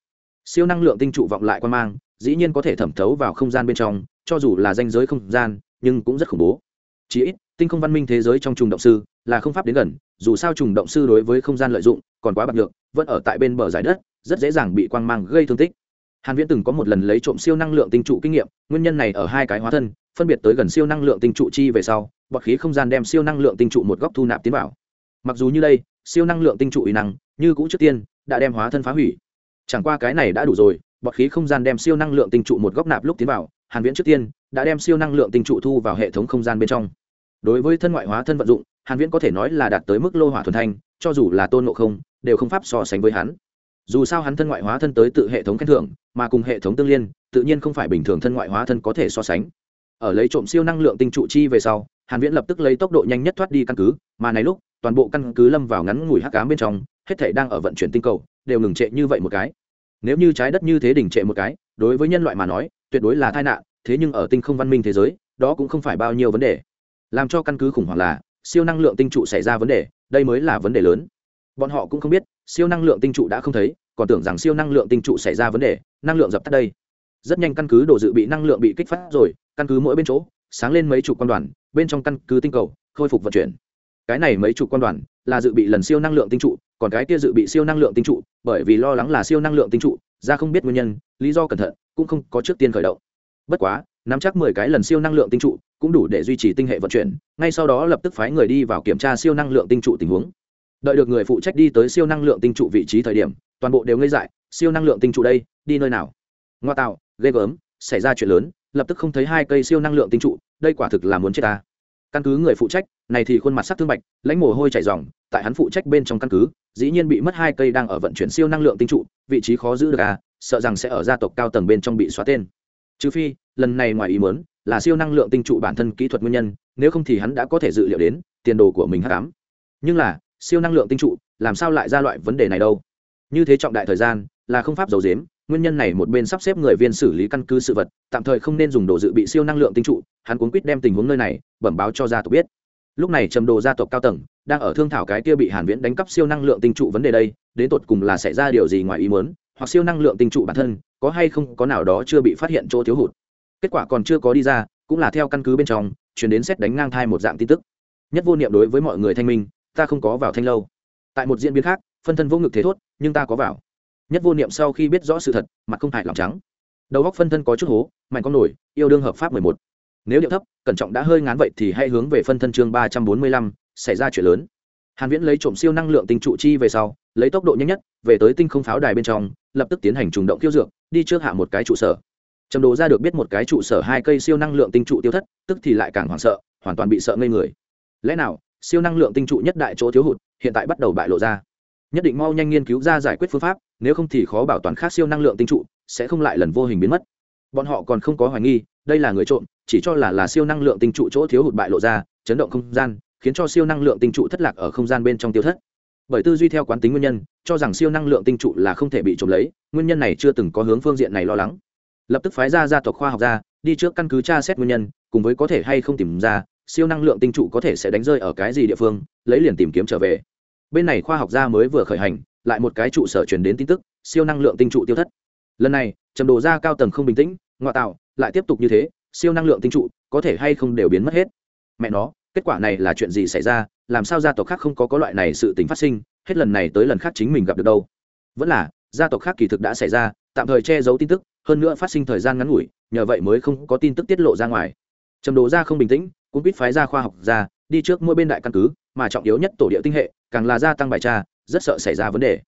Siêu năng lượng tinh trụ vọng lại quan mang, dĩ nhiên có thể thẩm thấu vào không gian bên trong, cho dù là danh giới không gian, nhưng cũng rất khủng bố. Chỉ ít, tinh không văn minh thế giới trong trùng động sư là không pháp đến gần, dù sao trùng động sư đối với không gian lợi dụng còn quá bạc nhược, vẫn ở tại bên bờ giải đất, rất dễ dàng bị quang mang gây thương tích. Hàn viễn từng có một lần lấy trộm siêu năng lượng tinh trụ kinh nghiệm, nguyên nhân này ở hai cái hóa thân phân biệt tới gần siêu năng lượng tinh trụ chi về sau, bọt khí không gian đem siêu năng lượng tinh trụ một góc thu nạp tiến vào. Mặc dù như đây, siêu năng lượng tinh trụ uy năng, như cũ trước tiên, đã đem hóa thân phá hủy. Chẳng qua cái này đã đủ rồi, bọt khí không gian đem siêu năng lượng tinh trụ một góc nạp lúc tiến vào, hàn viễn trước tiên, đã đem siêu năng lượng tinh trụ thu vào hệ thống không gian bên trong. Đối với thân ngoại hóa thân vận dụng, hàn viễn có thể nói là đạt tới mức lô hỏa thuần thanh, cho dù là tôn ngộ không, đều không pháp so sánh với hắn. Dù sao hắn thân ngoại hóa thân tới tự hệ thống khen thưởng, mà cùng hệ thống tương liên, tự nhiên không phải bình thường thân ngoại hóa thân có thể so sánh ở lấy trộm siêu năng lượng tinh trụ chi về sau, hàn viễn lập tức lấy tốc độ nhanh nhất thoát đi căn cứ, mà này lúc, toàn bộ căn cứ lâm vào ngắn ngủi hắc ám bên trong, hết thảy đang ở vận chuyển tinh cầu, đều ngừng trệ như vậy một cái. Nếu như trái đất như thế đỉnh trệ một cái, đối với nhân loại mà nói, tuyệt đối là tai nạn, thế nhưng ở tinh không văn minh thế giới, đó cũng không phải bao nhiêu vấn đề. Làm cho căn cứ khủng hoảng là, siêu năng lượng tinh trụ xảy ra vấn đề, đây mới là vấn đề lớn. Bọn họ cũng không biết, siêu năng lượng tinh trụ đã không thấy, còn tưởng rằng siêu năng lượng tinh trụ xảy ra vấn đề, năng lượng dập tắt đây. Rất nhanh căn cứ đồ dự bị năng lượng bị kích phát rồi căn cứ mỗi bên chỗ, sáng lên mấy chục quan đoàn, bên trong căn cứ tinh cầu, khôi phục vận chuyển. Cái này mấy chục quan đoàn là dự bị lần siêu năng lượng tinh trụ, còn cái kia dự bị siêu năng lượng tinh trụ, bởi vì lo lắng là siêu năng lượng tinh trụ, ra không biết nguyên nhân, lý do cẩn thận, cũng không có trước tiên khởi động. Bất quá, nắm chắc mười cái lần siêu năng lượng tinh trụ, cũng đủ để duy trì tinh hệ vận chuyển, ngay sau đó lập tức phái người đi vào kiểm tra siêu năng lượng tinh trụ tình huống. Đợi được người phụ trách đi tới siêu năng lượng tinh trụ vị trí thời điểm, toàn bộ đều ngây dại, siêu năng lượng tinh trụ đây, đi nơi nào? Ngoa tạo, ghê gớm, xảy ra chuyện lớn lập tức không thấy hai cây siêu năng lượng tinh trụ, đây quả thực là muốn chết ta. Căn cứ người phụ trách, này thì khuôn mặt sắc thương bạch, lãnh mồ hôi chảy dòng tại hắn phụ trách bên trong căn cứ, dĩ nhiên bị mất hai cây đang ở vận chuyển siêu năng lượng tinh trụ, vị trí khó giữ được à sợ rằng sẽ ở gia tộc cao tầng bên trong bị xóa tên. Trừ phi, lần này ngoài ý muốn, là siêu năng lượng tinh trụ bản thân kỹ thuật nguyên nhân, nếu không thì hắn đã có thể dự liệu đến, tiền đồ của mình hắc nhưng là, siêu năng lượng tinh trụ, làm sao lại ra loại vấn đề này đâu? Như thế trọng đại thời gian, là không pháp giấu dếm nguyên nhân này một bên sắp xếp người viên xử lý căn cứ sự vật, tạm thời không nên dùng đồ dự bị siêu năng lượng tinh trụ, hắn cuốn quýt đem tình huống nơi này, bẩm báo cho gia tộc biết. Lúc này trầm đồ gia tộc cao tầng, đang ở thương thảo cái kia bị hàn viễn đánh cắp siêu năng lượng tinh trụ vấn đề đây, đến tột cùng là xảy ra điều gì ngoài ý muốn, hoặc siêu năng lượng tinh trụ bản thân, có hay không, có nào đó chưa bị phát hiện chỗ thiếu hụt. Kết quả còn chưa có đi ra, cũng là theo căn cứ bên trong, chuyển đến xét đánh ngang thai một dạng tin tức. Nhất vô niệm đối với mọi người thanh minh, ta không có vào thanh lâu. Tại một diễn biến khác, phân thân vô ngực thế thốt, nhưng ta có vào nhất vô niệm sau khi biết rõ sự thật, mặt không hại lòng trắng. Đầu góc phân thân có chút hố, mạnh con nổi, yêu đương hợp pháp mười một. Nếu điệu thấp, cẩn trọng đã hơi ngán vậy thì hãy hướng về phân thân chương ba trăm bốn mươi lăm, xảy ra chuyện lớn. Hàn viễn lấy trộm siêu năng lượng tinh trụ chi về sau, lấy tốc độ nhanh nhất, về tới tinh không pháo đài bên trong, lập tức tiến hành trùng động tiêu dược, đi trước hạ một cái trụ sở. Trầm đồ ra được biết một cái trụ sở hai cây siêu năng lượng tinh trụ tiêu thất, tức thì lại càng hoảng sợ, hoàn toàn bị sợ ngây người. Lẽ nào, siêu năng lượng tinh trụ nhất đại chỗ thiếu hụt, hiện tại bắt đầu bại lộ ra? Nhất định mau nhanh nghiên cứu ra giải quyết phương pháp, nếu không thì khó bảo toàn khác siêu năng lượng tinh trụ, sẽ không lại lần vô hình biến mất. Bọn họ còn không có hoài nghi, đây là người trộm, chỉ cho là là siêu năng lượng tinh trụ chỗ thiếu hụt bại lộ ra, chấn động không gian, khiến cho siêu năng lượng tinh trụ thất lạc ở không gian bên trong tiêu thất. Bởi tư duy theo quán tính nguyên nhân, cho rằng siêu năng lượng tinh trụ là không thể bị trộm lấy, nguyên nhân này chưa từng có hướng phương diện này lo lắng. Lập tức phái ra gia tộc khoa học ra, đi trước căn cứ tra xét nguyên nhân, cùng với có thể hay không tìm ra, siêu năng lượng tinh trụ có thể sẽ đánh rơi ở cái gì địa phương, lấy liền tìm kiếm trở về bên này khoa học gia mới vừa khởi hành, lại một cái trụ sở truyền đến tin tức, siêu năng lượng tinh trụ tiêu thất. Lần này, trầm đồ ra cao tầng không bình tĩnh, ngoại tạo, lại tiếp tục như thế, siêu năng lượng tinh trụ, có thể hay không đều biến mất hết. Mẹ nó, kết quả này là chuyện gì xảy ra, làm sao gia tộc khác không có có loại này sự tính phát sinh, hết lần này tới lần khác chính mình gặp được đâu. Vẫn là, gia tộc khác kỳ thực đã xảy ra, tạm thời che giấu tin tức, hơn nữa phát sinh thời gian ngắn ngủi, nhờ vậy mới không có tin tức tiết lộ ra ngoài. Trầm đồ ra không bình tĩnh, cũng biết phái ra khoa học ra đi trước mỗi bên đại căn cứ, mà trọng yếu nhất tổ địa tinh hệ càng là gia tăng bài tra, rất sợ xảy ra vấn đề.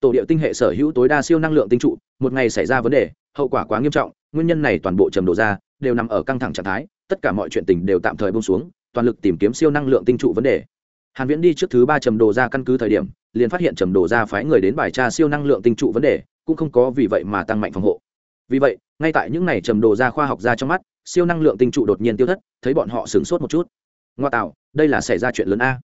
Tổ địa tinh hệ sở hữu tối đa siêu năng lượng tinh trụ, một ngày xảy ra vấn đề, hậu quả quá nghiêm trọng, nguyên nhân này toàn bộ trầm đồ ra, đều nằm ở căng thẳng trạng thái, tất cả mọi chuyện tình đều tạm thời bông xuống, toàn lực tìm kiếm siêu năng lượng tinh trụ vấn đề. Hàn viễn đi trước thứ ba trầm đồ ra căn cứ thời điểm, liền phát hiện trầm đồ ra phái người đến bài tra siêu năng lượng tinh trụ vấn đề, cũng không có vì vậy mà tăng mạnh phòng hộ. Vì vậy, ngay tại những ngày trầm đồ ra khoa học ra trong mắt, siêu năng lượng tinh trụ đột nhiên tiêu thất, thấy bọn họ sửng sốt một chút. Ngoa tạo, đây là xảy ra chuyện lớn a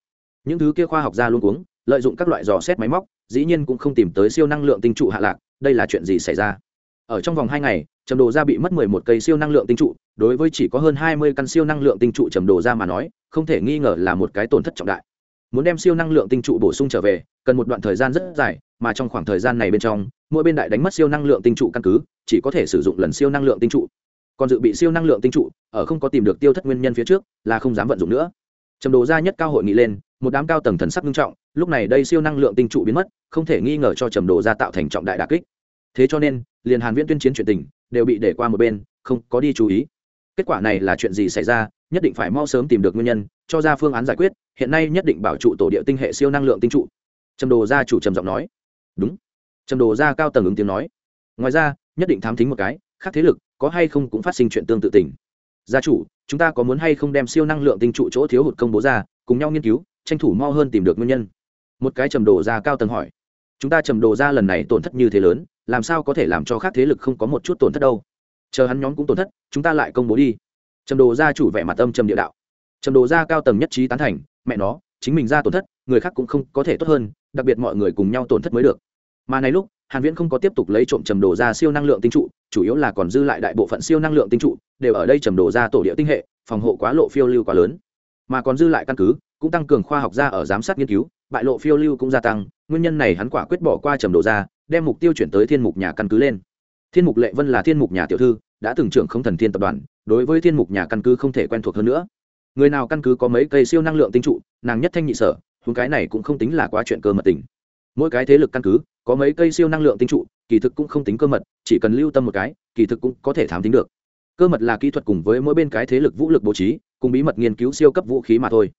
những thứ kia khoa học gia luôn cuống, lợi dụng các loại dò xét máy móc, dĩ nhiên cũng không tìm tới siêu năng lượng tinh trụ hạ lạc, đây là chuyện gì xảy ra? Ở trong vòng hai ngày, trầm đồ ra bị mất mười một cây siêu năng lượng tinh trụ, đối với chỉ có hơn hai mươi căn siêu năng lượng tinh trụ trầm đồ ra mà nói, không thể nghi ngờ là một cái tổn thất trọng đại. Muốn đem siêu năng lượng tinh trụ bổ sung trở về, cần một đoạn thời gian rất dài, mà trong khoảng thời gian này bên trong, mỗi bên đại đánh mất siêu năng lượng tinh trụ căn cứ, chỉ có thể sử dụng lần siêu năng lượng tinh trụ. Còn dự bị siêu năng lượng tinh trụ, ở không có tìm được tiêu thất nguyên nhân phía trước, là không dám vận dụng nữa. Trầm đồ ra nhất cao hội nghị lên một đám cao tầng thần sắc nghiêm trọng, lúc này đây siêu năng lượng tinh trụ biến mất, không thể nghi ngờ cho trầm đồ ra tạo thành trọng đại đà kích. Thế cho nên, liền hàn viễn tuyên chiến chuyện tình, đều bị để qua một bên, không có đi chú ý. Kết quả này là chuyện gì xảy ra, nhất định phải mau sớm tìm được nguyên nhân, cho ra phương án giải quyết, hiện nay nhất định bảo trụ tổ địa tinh hệ siêu năng lượng tinh trụ. Trầm đồ gia chủ trầm giọng nói. Đúng. Trầm đồ gia cao tầng ứng tiếng nói. Ngoài ra, nhất định thám thính một cái, khác thế lực, có hay không cũng phát sinh chuyện tương tự tình. Gia chủ, chúng ta có muốn hay không đem siêu năng lượng tinh trụ chỗ thiếu hụt công bố ra, cùng nhau nghiên cứu tranh thủ mo hơn tìm được nguyên nhân. Một cái trầm đồ gia cao tầng hỏi. Chúng ta trầm đồ ra lần này tổn thất như thế lớn, làm sao có thể làm cho khác thế lực không có một chút tổn thất đâu? Chờ hắn nhóm cũng tổn thất, chúng ta lại công bố đi. Trầm đồ gia chủ vẻ mặt âm trầm địa đạo. Trầm đồ gia cao tầng nhất trí tán thành, mẹ nó, chính mình ra tổn thất, người khác cũng không có thể tốt hơn, đặc biệt mọi người cùng nhau tổn thất mới được. Mà này lúc, hàn viễn không có tiếp tục lấy trộm trầm đồ ra siêu năng lượng tinh trụ, chủ yếu là còn dư lại đại bộ phận siêu năng lượng tinh trụ, đều ở đây trầm đồ ra tổ địa tinh hệ, phòng hộ quá lộ phiêu lưu quá lớn. Mà còn dư lại căn cứ cũng tăng cường khoa học gia ở giám sát nghiên cứu, bại lộ phiêu lưu cũng gia tăng, nguyên nhân này hắn quả quyết bỏ qua trầm đồ ra, đem mục tiêu chuyển tới thiên mục nhà căn cứ lên. Thiên mục lệ vân là thiên mục nhà tiểu thư, đã từng trưởng không thần thiên tập đoàn, đối với thiên mục nhà căn cứ không thể quen thuộc hơn nữa. Người nào căn cứ có mấy cây siêu năng lượng tinh trụ, nàng nhất thanh nhị sở, huống cái này cũng không tính là quá chuyện cơ mật tình. Mỗi cái thế lực căn cứ, có mấy cây siêu năng lượng tinh trụ, kỳ thực cũng không tính cơ mật, chỉ cần lưu tâm một cái, kỳ thực cũng có thể thám tính được. Cơ mật là kỹ thuật cùng với mỗi bên cái thế lực vũ lực bố trí, cùng bí mật nghiên cứu siêu cấp vũ khí mà thôi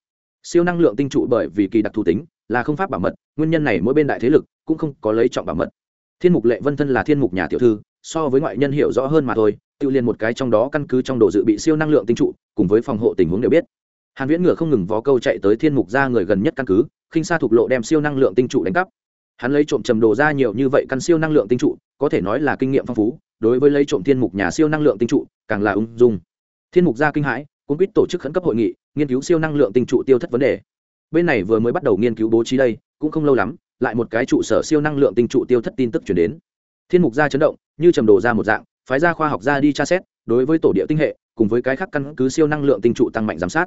siêu năng lượng tinh trụ bởi vì kỳ đặc thù tính, là không pháp bảo mật, nguyên nhân này mỗi bên đại thế lực cũng không có lấy trọng bảo mật. Thiên mục lệ vân thân là thiên mục nhà tiểu thư, so với ngoại nhân hiểu rõ hơn mà thôi, tự liền một cái trong đó căn cứ trong đồ dự bị siêu năng lượng tinh trụ, cùng với phòng hộ tình huống đều biết. Hàn viễn ngựa không ngừng vó câu chạy tới thiên mục ra người gần nhất căn cứ, khinh xa thuộc lộ đem siêu năng lượng tinh trụ đánh cắp. Hắn lấy trộm trầm đồ ra nhiều như vậy căn siêu năng lượng tinh trụ, có thể nói là kinh nghiệm phong phú, đối với lấy trộm thiên mục nhà siêu năng lượng tinh trụ, càng là ung dung. Thiên mục gia kinh hãi cũng quyết tổ chức khẩn cấp hội nghị nghiên cứu siêu năng lượng tinh trụ tiêu thất vấn đề. Bên này vừa mới bắt đầu nghiên cứu bố trí đây, cũng không lâu lắm, lại một cái trụ sở siêu năng lượng tinh trụ tiêu thất tin tức chuyển đến. Thiên mục gia chấn động, như trầm đồ ra một dạng, phái gia khoa học gia đi tra xét, đối với tổ địa tinh hệ, cùng với cái khác căn cứ siêu năng lượng tinh trụ tăng mạnh giám sát.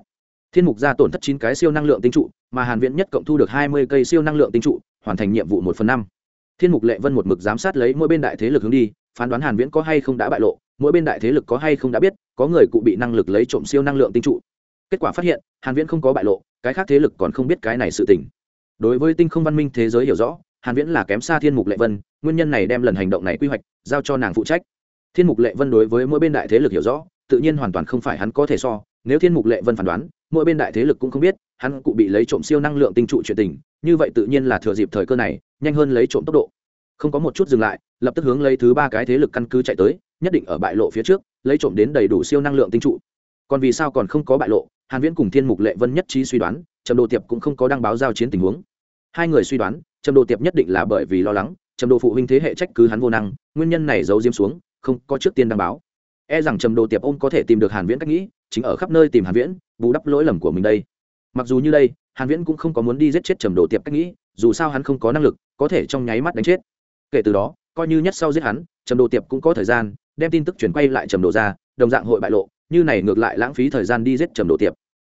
Thiên mục gia tổn thất chín cái siêu năng lượng tinh trụ, mà hàn viễn nhất cộng thu được hai mươi cây siêu năng lượng tinh trụ, hoàn thành nhiệm vụ một phần năm. Thiên mục lệ vân một mực giám sát lấy mỗi bên đại thế lực hướng đi, phán đoán hàn viễn có hay không đã bại lộ, mỗi bên đại thế lực có hay không đã biết, có người cụ bị năng lực lấy trộm siêu năng lượng tinh trụ kết quả phát hiện, hàn viễn không có bại lộ, cái khác thế lực còn không biết cái này sự tình. Đối với tinh không văn minh thế giới hiểu rõ, hàn viễn là kém xa thiên mục lệ vân, nguyên nhân này đem lần hành động này quy hoạch, giao cho nàng phụ trách. Thiên mục lệ vân đối với mỗi bên đại thế lực hiểu rõ, tự nhiên hoàn toàn không phải hắn có thể so, nếu thiên mục lệ vân phán đoán, mỗi bên đại thế lực cũng không biết, hắn cụ bị lấy trộm siêu năng lượng tinh trụ chuyện tình, như vậy tự nhiên là thừa dịp thời cơ này, nhanh hơn lấy trộm tốc độ. Không có một chút dừng lại, lập tức hướng lấy thứ ba cái thế lực căn cứ chạy tới, nhất định ở bại lộ phía trước, lấy trộm đến đầy đủ siêu năng lượng tinh trụ. Còn vì sao còn không có bại lộ hàn viễn cùng thiên mục lệ vân nhất trí suy đoán, trầm đồ tiệp cũng không có đăng báo giao chiến tình huống. Hai người suy đoán, trầm đồ tiệp nhất định là bởi vì lo lắng, trầm đồ phụ huynh thế hệ trách cứ hắn vô năng, nguyên nhân này giấu diếm xuống, không có trước tiên đăng báo. E rằng trầm đồ tiệp ôm có thể tìm được hàn viễn cách nghĩ, chính ở khắp nơi tìm hàn viễn, bù đắp lỗi lầm của mình đây. Mặc dù như đây, hàn viễn cũng không có muốn đi giết chết trầm đồ tiệp cách nghĩ, dù sao hắn không có năng lực, có thể trong nháy mắt đánh chết. Kể từ đó, coi như nhất sau giết hắn, trầm đồ tiệp cũng có thời gian, đem tin tức chuyển quay lại trầm đồ ra, đồng dạng hội bại lộ như này ngược lại lãng phí thời gian đi giết trầm độ tiệp.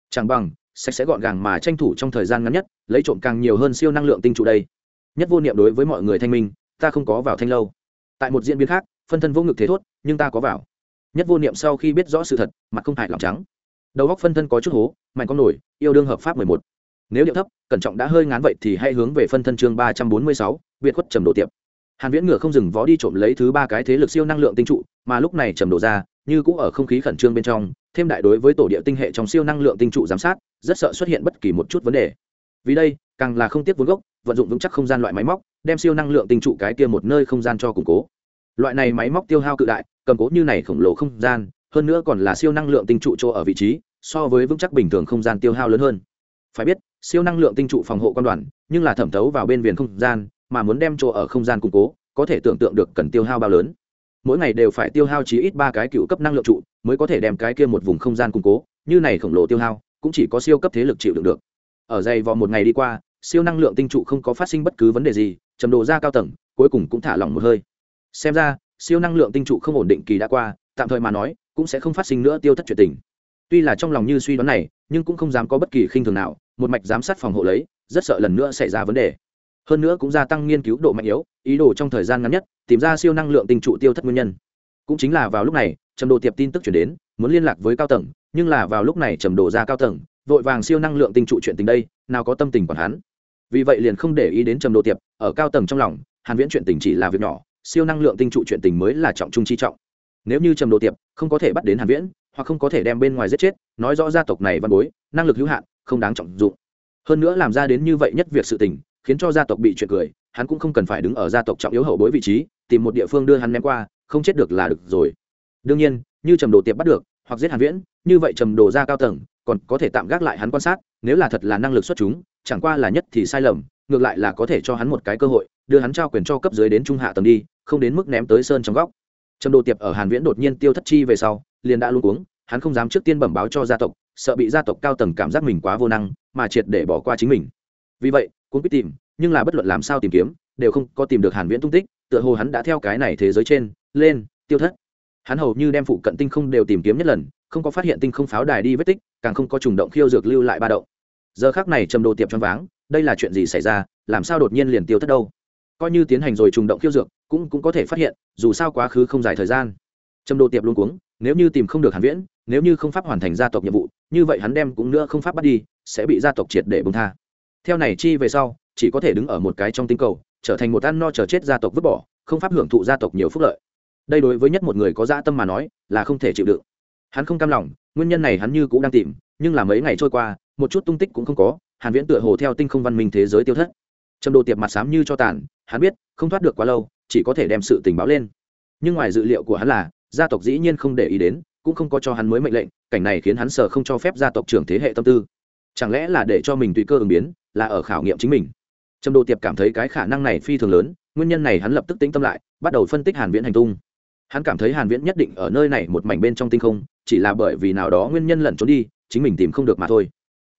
Chẳng bằng, sạch sẽ gọn gàng mà tranh thủ trong thời gian ngắn nhất, lấy trộm càng nhiều hơn siêu năng lượng tinh trụ đây. Nhất vô niệm đối với mọi người thanh minh, ta không có vào thanh lâu. Tại một diễn biến khác, phân thân vô ngực thế thốt, nhưng ta có vào. Nhất vô niệm sau khi biết rõ sự thật, mặt không hại lòng trắng. Đầu góc phân thân có chút hố, mạnh con nổi, yêu đương hợp pháp mười một. Nếu điệu thấp, cẩn trọng đã hơi ngán vậy thì hãy hướng về phân thân chương ba trăm bốn mươi sáu việt khuất trầm độ tiệp hàn viễn ngựa không dừng vó đi trộm lấy thứ ba cái thế lực siêu năng lượng tinh trụ, mà lúc này trầm độ ra, như cũ ở không khí khẩn trương bên trong, thêm đại đối với tổ địa tinh hệ trong siêu năng lượng tinh trụ giám sát, rất sợ xuất hiện bất kỳ một chút vấn đề. Vì đây, càng là không tiếc vốn gốc, vận dụng vững chắc không gian loại máy móc, đem siêu năng lượng tinh trụ cái kia một nơi không gian cho củng cố. Loại này máy móc tiêu hao cự đại, cầm cố như này khổng lồ không gian, hơn nữa còn là siêu năng lượng tinh trụ chỗ ở vị trí, so với vững chắc bình thường không gian tiêu hao lớn hơn. Phải biết, siêu năng lượng tinh trụ phòng hộ quan đoàn, nhưng là thẩm thấu vào bên viền không gian mà muốn đem chỗ ở không gian củng cố, có thể tưởng tượng được cần tiêu hao bao lớn. Mỗi ngày đều phải tiêu hao chí ít ba cái cựu cấp năng lượng trụ, mới có thể đem cái kia một vùng không gian củng cố, như này khổng lồ tiêu hao, cũng chỉ có siêu cấp thế lực chịu đựng được. Ở dày vò một ngày đi qua, siêu năng lượng tinh trụ không có phát sinh bất cứ vấn đề gì, trầm độ ra cao tầng, cuối cùng cũng thả lỏng một hơi. Xem ra, siêu năng lượng tinh trụ không ổn định kỳ đã qua, tạm thời mà nói, cũng sẽ không phát sinh nữa tiêu thất chuyện tình. Tuy là trong lòng như suy đoán này, nhưng cũng không dám có bất kỳ khinh thường nào, một mạch giám sát phòng hộ lấy, rất sợ lần nữa xảy ra vấn đề hơn nữa cũng gia tăng nghiên cứu độ mạnh yếu, ý đồ trong thời gian ngắn nhất tìm ra siêu năng lượng tinh trụ tiêu thất nguyên nhân. Cũng chính là vào lúc này, trầm đồ tiệp tin tức chuyển đến, muốn liên lạc với cao tầng, nhưng là vào lúc này trầm đồ ra cao tầng, vội vàng siêu năng lượng tinh trụ chuyện tình đây, nào có tâm tình còn hắn. Vì vậy liền không để ý đến trầm đồ tiệp, ở cao tầng trong lòng, hàn viễn chuyện tình chỉ là việc nhỏ, siêu năng lượng tinh trụ chuyện tình mới là trọng trung chi trọng. Nếu như trầm đồ tiệp không có thể bắt đến hàn viễn, hoặc không có thể đem bên ngoài giết chết, nói rõ gia tộc này văn bối, năng lực hữu hạn, không đáng trọng dụng. Hơn nữa làm ra đến như vậy nhất việc sự tình khiến cho gia tộc bị chuyện cười, hắn cũng không cần phải đứng ở gia tộc trọng yếu hậu bối vị trí, tìm một địa phương đưa hắn ném qua, không chết được là được rồi. Đương nhiên, như trầm đồ tiệp bắt được, hoặc giết hàn viễn, như vậy trầm đồ ra cao tầng, còn có thể tạm gác lại hắn quan sát, nếu là thật là năng lực xuất chúng, chẳng qua là nhất thì sai lầm, ngược lại là có thể cho hắn một cái cơ hội, đưa hắn trao quyền cho cấp dưới đến trung hạ tầng đi, không đến mức ném tới sơn trong góc. Trầm đồ tiệp ở hàn viễn đột nhiên tiêu thất chi về sau, liền đã luôn uống hắn không dám trước tiên bẩm báo cho gia tộc, sợ bị gia tộc cao tầng cảm giác mình quá vô năng, mà triệt để bỏ qua chính mình vì vậy cũng biết tìm, nhưng là bất luận làm sao tìm kiếm, đều không có tìm được hàn viễn tung tích, tựa hồ hắn đã theo cái này thế giới trên, lên, tiêu thất. Hắn hầu như đem phụ cận tinh không đều tìm kiếm nhất lần, không có phát hiện tinh không pháo đài đi vết tích, càng không có trùng động khiêu dược lưu lại ba động. Giờ khác này trầm đồ tiệp choáng váng, đây là chuyện gì xảy ra, làm sao đột nhiên liền tiêu thất đâu? Coi như tiến hành rồi trùng động khiêu dược, cũng cũng có thể phát hiện, dù sao quá khứ không dài thời gian. Trầm đồ tiệp luôn cuống, nếu như tìm không được hàn viễn, nếu như không pháp hoàn thành gia tộc nhiệm vụ, như vậy hắn đem cũng nữa không pháp bắt đi, sẽ bị gia tộc triệt để bông tha theo này chi về sau, chỉ có thể đứng ở một cái trong tinh cầu, trở thành một ăn no chờ chết gia tộc vứt bỏ, không pháp hưởng thụ gia tộc nhiều phúc lợi. Đây đối với nhất một người có dã tâm mà nói, là không thể chịu đựng. Hắn không cam lòng, nguyên nhân này hắn như cũng đang tìm, nhưng là mấy ngày trôi qua, một chút tung tích cũng không có, hàn viễn tựa hồ theo tinh không văn minh thế giới tiêu thất. Trầm đồ tiệp mặt xám như cho tàn, hắn biết, không thoát được quá lâu, chỉ có thể đem sự tình báo lên. Nhưng ngoài dự liệu của hắn là, gia tộc dĩ nhiên không để ý đến, cũng không có cho hắn mới mệnh lệnh, cảnh này khiến hắn sợ không cho phép gia tộc trưởng thế hệ tâm tư. Chẳng lẽ là để cho mình tùy cơ ứng biến là ở khảo nghiệm chính mình. Trầm đồ tiệp cảm thấy cái khả năng này phi thường lớn, nguyên nhân này hắn lập tức tĩnh tâm lại, bắt đầu phân tích hàn viễn hành tung. Hắn cảm thấy hàn viễn nhất định ở nơi này một mảnh bên trong tinh không, chỉ là bởi vì nào đó nguyên nhân lẩn trốn đi, chính mình tìm không được mà thôi.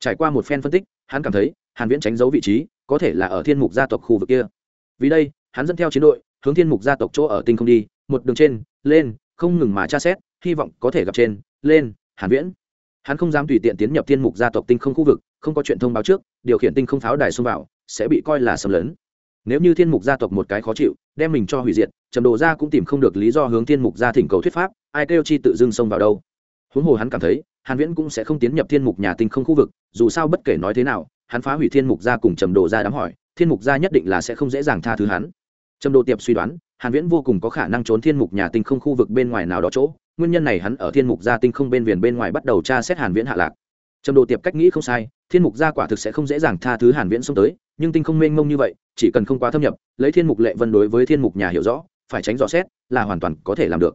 Trải qua một phen phân tích, hắn cảm thấy hàn viễn tránh giấu vị trí, có thể là ở thiên mục gia tộc khu vực kia. Vì đây, hắn dẫn theo chiến đội, hướng thiên mục gia tộc chỗ ở tinh không đi, một đường trên, lên, không ngừng mà tra xét, hy vọng có thể gặp trên, lên, hàn viễn. Hắn không dám tùy tiện tiến nhập thiên mục gia tộc tinh không khu vực không có chuyện thông báo trước, điều khiển tinh không pháo đài xông vào, sẽ bị coi là xâm lấn. Nếu như thiên mục gia tộc một cái khó chịu, đem mình cho hủy diệt, trầm đồ gia cũng tìm không được lý do hướng thiên mục gia thỉnh cầu thuyết pháp, ai kêu chi tự dưng xông vào đâu. Huống hồ hắn cảm thấy, hàn viễn cũng sẽ không tiến nhập thiên mục nhà tinh không khu vực, dù sao bất kể nói thế nào, hắn phá hủy thiên mục gia cùng trầm đồ gia đám hỏi, thiên mục gia nhất định là sẽ không dễ dàng tha thứ hắn. Trầm đồ tiệp suy đoán, hàn viễn vô cùng có khả năng trốn thiên mục nhà tinh không khu vực bên ngoài nào đó chỗ, nguyên nhân này hắn ở thiên mục gia tinh không bên viền bên ngoài bắt đầu tra xét hàn viễn hạ lạc trầm đồ tiệp cách nghĩ không sai thiên mục gia quả thực sẽ không dễ dàng tha thứ hàn viễn xông tới nhưng tinh không mênh mông như vậy chỉ cần không quá thâm nhập lấy thiên mục lệ vân đối với thiên mục nhà hiểu rõ phải tránh rõ xét là hoàn toàn có thể làm được.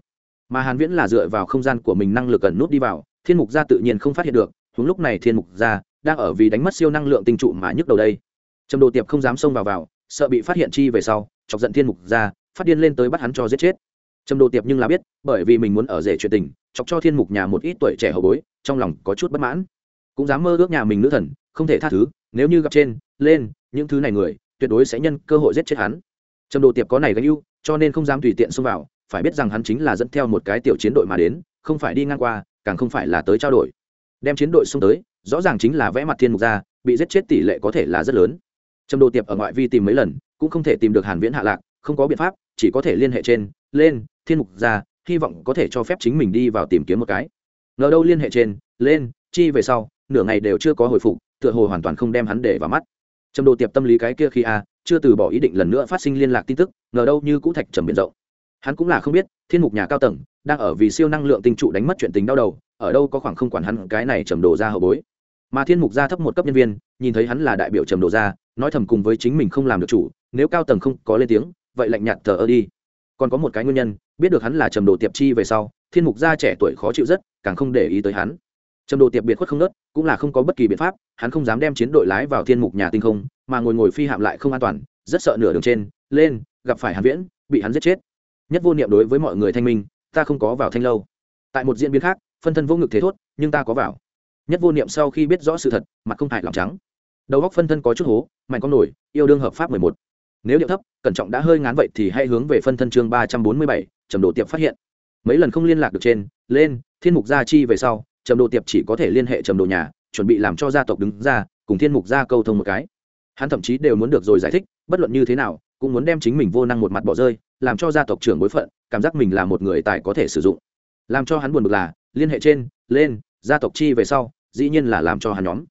Mà hàn viễn là dựa vào không gian của mình năng lực gần nút đi vào thiên mục gia tự nhiên không phát hiện được huống lúc này thiên mục gia đang ở vì đánh mất siêu năng lượng tinh trụ mà nhức đầu đây. Trầm đồ tiệp không dám xông vào vào sợ bị phát hiện chi về sau chọc giận thiên mục gia, phát điên lên tới bắt hắn cho giết chết. Trầm đồ tiệp nhưng là biết bởi vì mình muốn ở rể chuyện tình chọc cho thiên mục nhà một ít tuổi trẻ hậu bối trong lòng có chút bất mãn cũng dám mơ ước nhà mình nữ thần, không thể tha thứ, nếu như gặp trên, lên, những thứ này người, tuyệt đối sẽ nhân cơ hội giết chết hắn. Trầm đồ tiệp có này gánh ưu, cho nên không dám tùy tiện xông vào, phải biết rằng hắn chính là dẫn theo một cái tiểu chiến đội mà đến, không phải đi ngang qua, càng không phải là tới trao đổi. Đem chiến đội xông tới, rõ ràng chính là vẽ mặt thiên mục ra, bị giết chết tỷ lệ có thể là rất lớn. Trầm đồ tiệp ở ngoại vi tìm mấy lần, cũng không thể tìm được hàn viễn hạ lạc, không có biện pháp, chỉ có thể liên hệ trên, lên, thiên mục ra, hy vọng có thể cho phép chính mình đi vào tìm kiếm một cái. Ngờ đâu liên hệ trên, lên, chi về sau nửa ngày đều chưa có hồi phục, tựa hồ hoàn toàn không đem hắn để vào mắt. Trầm đồ tiệp tâm lý cái kia khi a, chưa từ bỏ ý định lần nữa phát sinh liên lạc tin tức, ngờ đâu như cũ thạch trầm biển rộng. Hắn cũng là không biết, thiên mục nhà cao tầng, đang ở vì siêu năng lượng tinh trụ đánh mất chuyện tình đau đầu, ở đâu có khoảng không quản hắn cái này trầm đồ ra hậu bối. Mà thiên mục gia thấp một cấp nhân viên, nhìn thấy hắn là đại biểu trầm đồ ra nói thầm cùng với chính mình không làm được chủ, nếu cao tầng không có lên tiếng, vậy lạnh nhạt thờ ơ đi. Còn có một cái nguyên nhân, biết được hắn là trầm đồ tiệp chi về sau, thiên mục gia trẻ tuổi khó chịu rất, càng không để ý tới hắn trầm đồ tiệp biệt khuất không nớt, cũng là không có bất kỳ biện pháp, hắn không dám đem chiến đội lái vào thiên mục nhà tinh không, mà ngồi ngồi phi hạm lại không an toàn, rất sợ nửa đường trên, lên, gặp phải hàn viễn, bị hắn giết chết. Nhất vô niệm đối với mọi người thanh minh, ta không có vào thanh lâu. Tại một diễn biến khác, phân thân vô ngực thế thốt, nhưng ta có vào. Nhất vô niệm sau khi biết rõ sự thật, mặt không hại lòng trắng. Đầu góc phân thân có chút hố, mạnh con nổi, yêu đương hợp pháp mười một. Nếu điệu thấp, cẩn trọng đã hơi ngán vậy thì hãy hướng về phân thân chương ba trăm bốn mươi bảy, trầm đồ tiệp phát hiện. Mấy lần không liên lạc được trên, lên, thiên mục gia chi về sau trầm đồ tiệp chỉ có thể liên hệ trầm đồ nhà, chuẩn bị làm cho gia tộc đứng ra, cùng thiên mục gia câu thông một cái. Hắn thậm chí đều muốn được rồi giải thích, bất luận như thế nào, cũng muốn đem chính mình vô năng một mặt bỏ rơi, làm cho gia tộc trưởng bối phận, cảm giác mình là một người tài có thể sử dụng. Làm cho hắn buồn bực là, liên hệ trên, lên, gia tộc chi về sau, dĩ nhiên là làm cho hắn nhóm.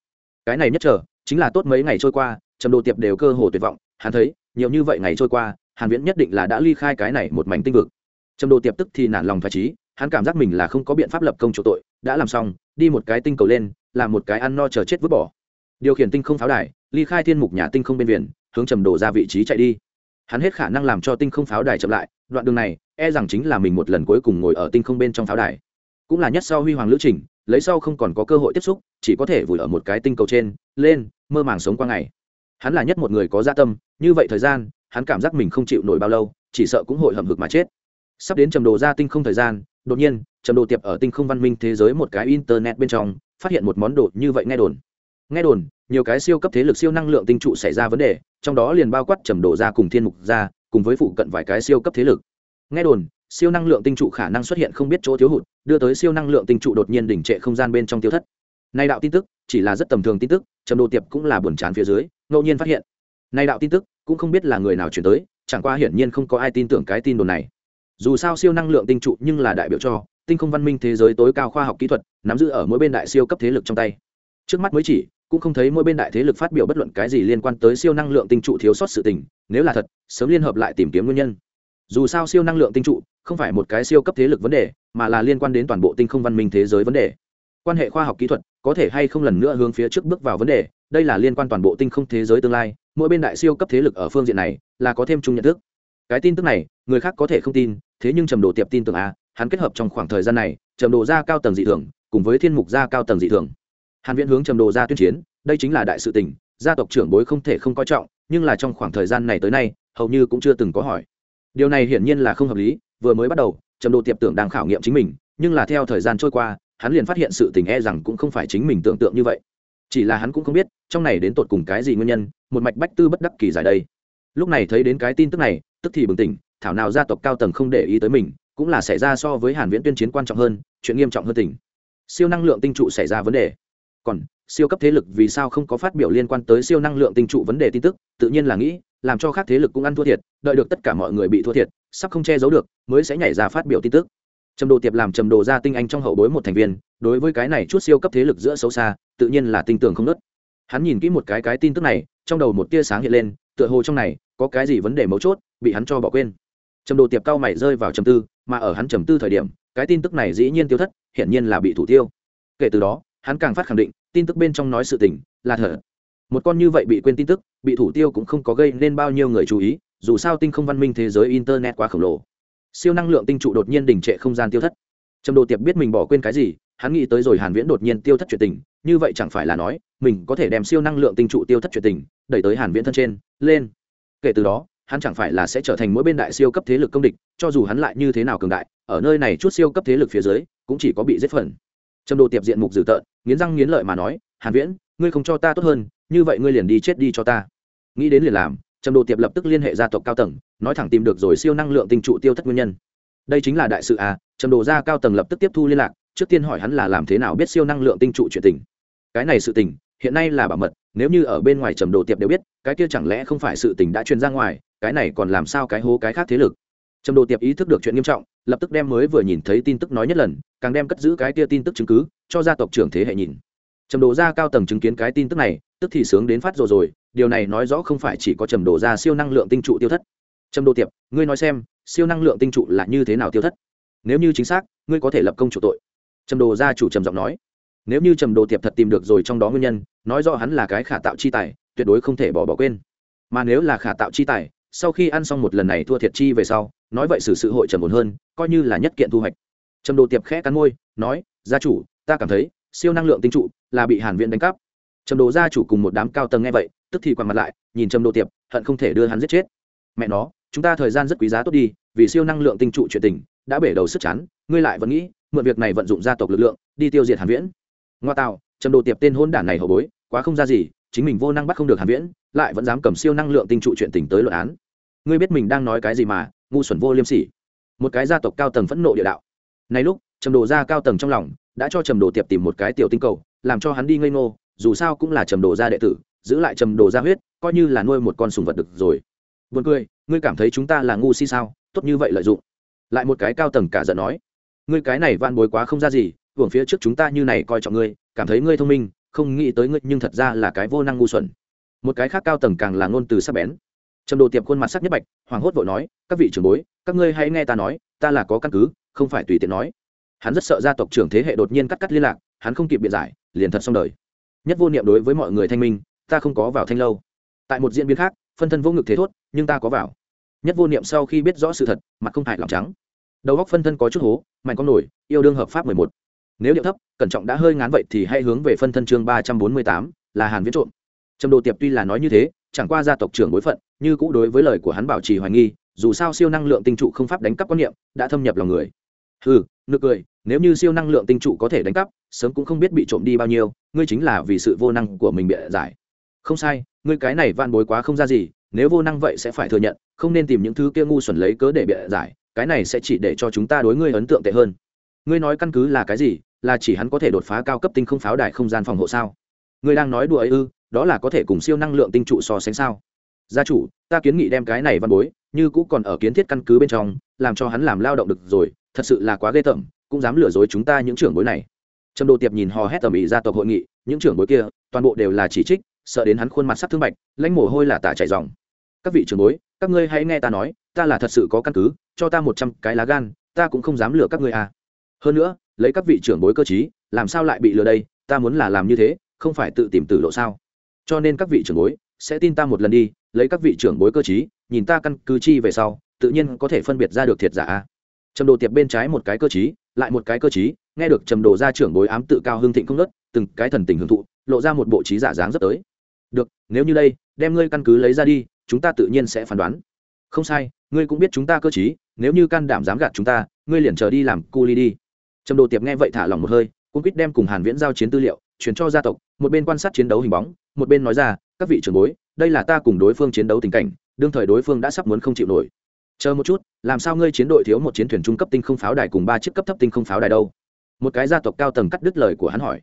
Cái này nhất trở chính là tốt mấy ngày trôi qua, trầm đồ tiệp đều cơ hồ tuyệt vọng, hắn thấy, nhiều như vậy ngày trôi qua, hàn viễn nhất định là đã ly khai cái này một mảnh tinh vực. Trầm đồ tiệp tức thì nản lòng phải trí hắn cảm giác mình là không có biện pháp lập công chỗ tội, đã làm xong, đi một cái tinh cầu lên, làm một cái ăn no chờ chết vứt bỏ. Điều khiển tinh không pháo đài, ly khai thiên mục nhà tinh không bên biển, hướng trầm đổ ra vị trí chạy đi. Hắn hết khả năng làm cho tinh không pháo đài chậm lại, đoạn đường này e rằng chính là mình một lần cuối cùng ngồi ở tinh không bên trong pháo đài. Cũng là nhất sau huy hoàng lữ trình, lấy sau không còn có cơ hội tiếp xúc, chỉ có thể vùi ở một cái tinh cầu trên, lên, mơ màng sống qua ngày. Hắn là nhất một người có gia tâm, như vậy thời gian, hắn cảm giác mình không chịu nổi bao lâu, chỉ sợ cũng hội hầm hực mà chết sắp đến trầm đồ ra tinh không thời gian, đột nhiên, trầm đồ tiệp ở tinh không văn minh thế giới một cái internet bên trong, phát hiện một món đồ như vậy nghe đồn. Nghe đồn, nhiều cái siêu cấp thế lực siêu năng lượng tinh trụ xảy ra vấn đề, trong đó liền bao quát trầm đồ ra cùng thiên mục ra, cùng với phụ cận vài cái siêu cấp thế lực. Nghe đồn, siêu năng lượng tinh trụ khả năng xuất hiện không biết chỗ thiếu hụt, đưa tới siêu năng lượng tinh trụ đột nhiên đỉnh trệ không gian bên trong tiêu thất. Nay đạo tin tức, chỉ là rất tầm thường tin tức, trầm đồ tiệp cũng là buồn chán phía dưới, ngẫu nhiên phát hiện. Nay đạo tin tức, cũng không biết là người nào chuyển tới, chẳng qua hiển nhiên không có ai tin tưởng cái tin đồn này dù sao siêu năng lượng tinh trụ nhưng là đại biểu cho tinh không văn minh thế giới tối cao khoa học kỹ thuật, nắm giữ ở mỗi bên đại siêu cấp thế lực trong tay. Trước mắt mới chỉ, cũng không thấy mỗi bên đại thế lực phát biểu bất luận cái gì liên quan tới siêu năng lượng tinh trụ thiếu sót sự tình, nếu là thật, sớm liên hợp lại tìm kiếm nguyên nhân. Dù sao siêu năng lượng tinh trụ không phải một cái siêu cấp thế lực vấn đề, mà là liên quan đến toàn bộ tinh không văn minh thế giới vấn đề. Quan hệ khoa học kỹ thuật có thể hay không lần nữa hướng phía trước bước vào vấn đề, đây là liên quan toàn bộ tinh không thế giới tương lai, mỗi bên đại siêu cấp thế lực ở phương diện này là có thêm chung nhận thức cái tin tức này, người khác có thể không tin, thế nhưng trầm đồ tiệp tin tưởng a hắn kết hợp trong khoảng thời gian này, trầm đồ ra cao tầng dị thường, cùng với thiên mục gia cao tầng dị thường. Hàn viễn hướng trầm đồ ra tuyên chiến, đây chính là đại sự tình, gia tộc trưởng bối không thể không coi trọng, nhưng là trong khoảng thời gian này tới nay, hầu như cũng chưa từng có hỏi. Điều này hiển nhiên là không hợp lý, vừa mới bắt đầu, trầm đồ tiệp tưởng đang khảo nghiệm chính mình, nhưng là theo thời gian trôi qua, hắn liền phát hiện sự tình e rằng cũng không phải chính mình tưởng tượng như vậy. Chỉ là hắn cũng không biết, trong này đến tột cùng cái gì nguyên nhân, một mạch bách tư bất đắc kỳ giải đây. Lúc này thấy đến cái tin tức này tức thì bừng tỉnh, thảo nào gia tộc cao tầng không để ý tới mình, cũng là xảy ra so với hàn viễn tuyên chiến quan trọng hơn, chuyện nghiêm trọng hơn tỉnh. Siêu năng lượng tinh trụ xảy ra vấn đề. Còn, siêu cấp thế lực vì sao không có phát biểu liên quan tới siêu năng lượng tinh trụ vấn đề tin tức, tự nhiên là nghĩ, làm cho các thế lực cũng ăn thua thiệt, đợi được tất cả mọi người bị thua thiệt, sắp không che giấu được, mới sẽ nhảy ra phát biểu tin tức. Trầm đồ tiệp làm trầm đồ gia tinh anh trong hậu bối một thành viên, đối với cái này chút siêu cấp thế lực giữa xấu xa, tự nhiên là tinh tưởng không nớt. Hắn nhìn kỹ một cái cái tin tức này, trong đầu một tia sáng hiện lên, tựa hồ trong này có cái gì vấn đề mấu chốt bị hắn cho bỏ quên. Trầm đồ tiệp cao mày rơi vào trầm tư, mà ở hắn trầm tư thời điểm, cái tin tức này dĩ nhiên tiêu thất, hiển nhiên là bị thủ tiêu. Kể từ đó, hắn càng phát khẳng định, tin tức bên trong nói sự tình là thật. Một con như vậy bị quên tin tức, bị thủ tiêu cũng không có gây nên bao nhiêu người chú ý, dù sao tinh không văn minh thế giới internet quá khổng lồ. Siêu năng lượng tinh trụ đột nhiên đình trệ không gian tiêu thất. Trầm đồ tiệp biết mình bỏ quên cái gì, hắn nghĩ tới rồi hàn viễn đột nhiên tiêu thất chuyện tình, như vậy chẳng phải là nói, mình có thể đem siêu năng lượng tinh trụ tiêu thất chuyện tình, đẩy tới hàn viễn thân trên, lên. Kể từ đó hắn chẳng phải là sẽ trở thành mỗi bên đại siêu cấp thế lực công địch, cho dù hắn lại như thế nào cường đại, ở nơi này chút siêu cấp thế lực phía dưới, cũng chỉ có bị giết phần. Trầm đồ tiệp diện mục dữ tợn, nghiến răng nghiến lợi mà nói, hàn viễn, ngươi không cho ta tốt hơn, như vậy ngươi liền đi chết đi cho ta. Nghĩ đến liền làm, trầm đồ tiệp lập tức liên hệ gia tộc cao tầng, nói thẳng tìm được rồi siêu năng lượng tinh trụ tiêu thất nguyên nhân. Đây chính là đại sự à trầm đồ gia cao tầng lập tức tiếp thu liên lạc, trước tiên hỏi hắn là làm thế nào biết siêu năng lượng tinh trụ chuyện tình. Cái này sự tình, hiện nay là bảo mật, nếu như ở bên ngoài trầm đồ tiệp đều biết, cái kia chẳng lẽ không phải sự tình đã truyền ra ngoài cái này còn làm sao cái hố cái khác thế lực? Trầm đồ tiệp ý thức được chuyện nghiêm trọng, lập tức đem mới vừa nhìn thấy tin tức nói nhất lần, càng đem cất giữ cái kia tin tức chứng cứ, cho gia tộc trưởng thế hệ nhìn. Trầm đồ gia cao tầng chứng kiến cái tin tức này, tức thì sướng đến phát rồi rồi, điều này nói rõ không phải chỉ có trầm đồ gia siêu năng lượng tinh trụ tiêu thất. Trầm đồ tiệp, ngươi nói xem, siêu năng lượng tinh trụ là như thế nào tiêu thất? Nếu như chính xác, ngươi có thể lập công chủ tội. Trầm đồ gia chủ trầm giọng nói. Nếu như trầm đồ tiệp thật tìm được rồi trong đó nguyên nhân, nói rõ hắn là cái khả tạo chi tài, tuyệt đối không thể bỏ bỏ quên. Mà nếu là khả tạo chi tài sau khi ăn xong một lần này thua thiệt chi về sau, nói vậy xử sự hội trầm ổn hơn, coi như là nhất kiện thu hoạch. Trầm đồ tiệp khẽ cắn môi, nói, gia chủ, ta cảm thấy, siêu năng lượng tinh trụ là bị hàn viện đánh cắp. Trầm đồ gia chủ cùng một đám cao tầng nghe vậy, tức thì quằn mặt lại, nhìn trầm đồ tiệp, hận không thể đưa hắn giết chết. Mẹ nó, chúng ta thời gian rất quý giá tốt đi, vì siêu năng lượng tinh trụ chuyện tình, đã bể đầu sức chán, ngươi lại vẫn nghĩ, mượn việc này vận dụng gia tộc lực lượng, đi tiêu diệt hàn viễn. Ngoa tạo, trầm đồ tiệp tên hôn đản này hậu bối, quá không ra gì, chính mình vô năng bắt không được hàn viễn, lại vẫn dám cầm siêu năng lượng tinh trụ chuyện tình tới luận án ngươi biết mình đang nói cái gì mà, ngu xuẩn vô liêm sỉ. Một cái gia tộc cao tầng phẫn nộ địa đạo. Này lúc, trầm đồ gia cao tầng trong lòng đã cho trầm đồ tiệp tìm một cái tiểu tinh cầu, làm cho hắn đi ngây ngô, dù sao cũng là trầm đồ gia đệ tử, giữ lại trầm đồ gia huyết, coi như là nuôi một con sùng vật được rồi. Buồn cười, ngươi cảm thấy chúng ta là ngu si sao? Tốt như vậy lợi dụng. Lại một cái cao tầng cả giận nói, ngươi cái này van bối quá không ra gì, hưởng phía trước chúng ta như này coi trọng ngươi, cảm thấy ngươi thông minh, không nghĩ tới ngươi, nhưng thật ra là cái vô năng ngu xuẩn. Một cái khác cao tầng càng là ngôn từ sắc bén trầm đồ tiệp khuôn mặt sắc nhất bạch hoàng hốt vội nói, các vị trưởng bối, các ngươi hãy nghe ta nói, ta là có căn cứ, không phải tùy tiện nói. Hắn rất sợ gia tộc trưởng thế hệ đột nhiên cắt cắt liên lạc, hắn không kịp biện giải, liền thật xong đời. Nhất vô niệm đối với mọi người thanh minh, ta không có vào thanh lâu. Tại một diễn biến khác, phân thân vô ngực thế thốt, nhưng ta có vào. Nhất vô niệm sau khi biết rõ sự thật, mặt không hại lòng trắng. Đầu góc phân thân có chút hố, mạnh con nổi, yêu đương hợp pháp mười một. Nếu điệu thấp, cẩn trọng đã hơi ngán vậy thì hãy hướng về phân thân chương ba trăm bốn mươi tám, là hàn viết trộm. Trầm đồ tiệp tuy là nói như thế chẳng qua gia tộc trưởng bối phận, như cũ đối với lời của hắn bảo trì hoài nghi, dù sao siêu năng lượng tinh trụ không pháp đánh cắp quan niệm, đã thâm nhập lòng người. Ừ nực cười, nếu như siêu năng lượng tinh trụ có thể đánh cắp, sớm cũng không biết bị trộm đi bao nhiêu, ngươi chính là vì sự vô năng của mình bịa giải. Không sai, ngươi cái này van bối quá không ra gì, nếu vô năng vậy sẽ phải thừa nhận, không nên tìm những thứ kia ngu xuẩn lấy cớ để bịa giải, cái này sẽ chỉ để cho chúng ta đối ngươi ấn tượng tệ hơn. Ngươi nói căn cứ là cái gì, là chỉ hắn có thể đột phá cao cấp tinh không pháo đài không gian phòng hộ sao? Ngươi đang nói đùa ấy ư? Đó là có thể cùng siêu năng lượng tinh trụ so sánh sao? Gia chủ, ta kiến nghị đem cái này văn bối, như cũ còn ở kiến thiết căn cứ bên trong, làm cho hắn làm lao động được rồi, thật sự là quá ghê tởm, cũng dám lừa dối chúng ta những trưởng bối này. Trầm đồ tiệp nhìn hò hét tầm ĩ gia tộc hội nghị, những trưởng bối kia, toàn bộ đều là chỉ trích, sợ đến hắn khuôn mặt sắc thương bạch, lãnh mồ hôi là tả chảy dòng các vị trưởng bối, các ngươi hãy nghe ta nói, ta là thật sự có căn cứ, cho ta một trăm cái lá gan, ta cũng không dám lừa các ngươi à. Hơn nữa, lấy các vị trưởng bối cơ chí làm sao lại bị lừa đây, ta muốn là làm như thế, không phải tự tìm tử lộ sao? Cho nên các vị trưởng bối sẽ tin ta một lần đi, lấy các vị trưởng bối cơ chí nhìn ta căn cứ chi về sau, tự nhiên có thể phân biệt ra được thiệt giả trầm đồ tiệp bên trái một cái cơ chí lại một cái cơ chí nghe được trầm đồ ra trưởng bối ám tự cao hương thịnh không nớt từng cái thần tình hưởng thụ, lộ ra một bộ trí giả dáng rất tới. Được, nếu như đây, đem ngươi căn cứ lấy ra đi, chúng ta tự nhiên sẽ phán đoán. Không sai, ngươi cũng biết chúng ta cơ chí nếu như can đảm dám gạt chúng ta, ngươi liền chờ đi làm cu ly đi. Trầm đồ tiệp nghe vậy thả lòng một hơi cũng quýt đem cùng hàn viễn giao chiến tư liệu chuyển cho gia tộc, một bên quan sát chiến đấu hình bóng, một bên nói ra, các vị trưởng bối, đây là ta cùng đối phương chiến đấu tình cảnh, đương thời đối phương đã sắp muốn không chịu nổi. Chờ một chút, làm sao ngươi chiến đội thiếu một chiến thuyền trung cấp tinh không pháo đài cùng ba chiếc cấp thấp tinh không pháo đài đâu? Một cái gia tộc cao tầng cắt đứt lời của hắn hỏi.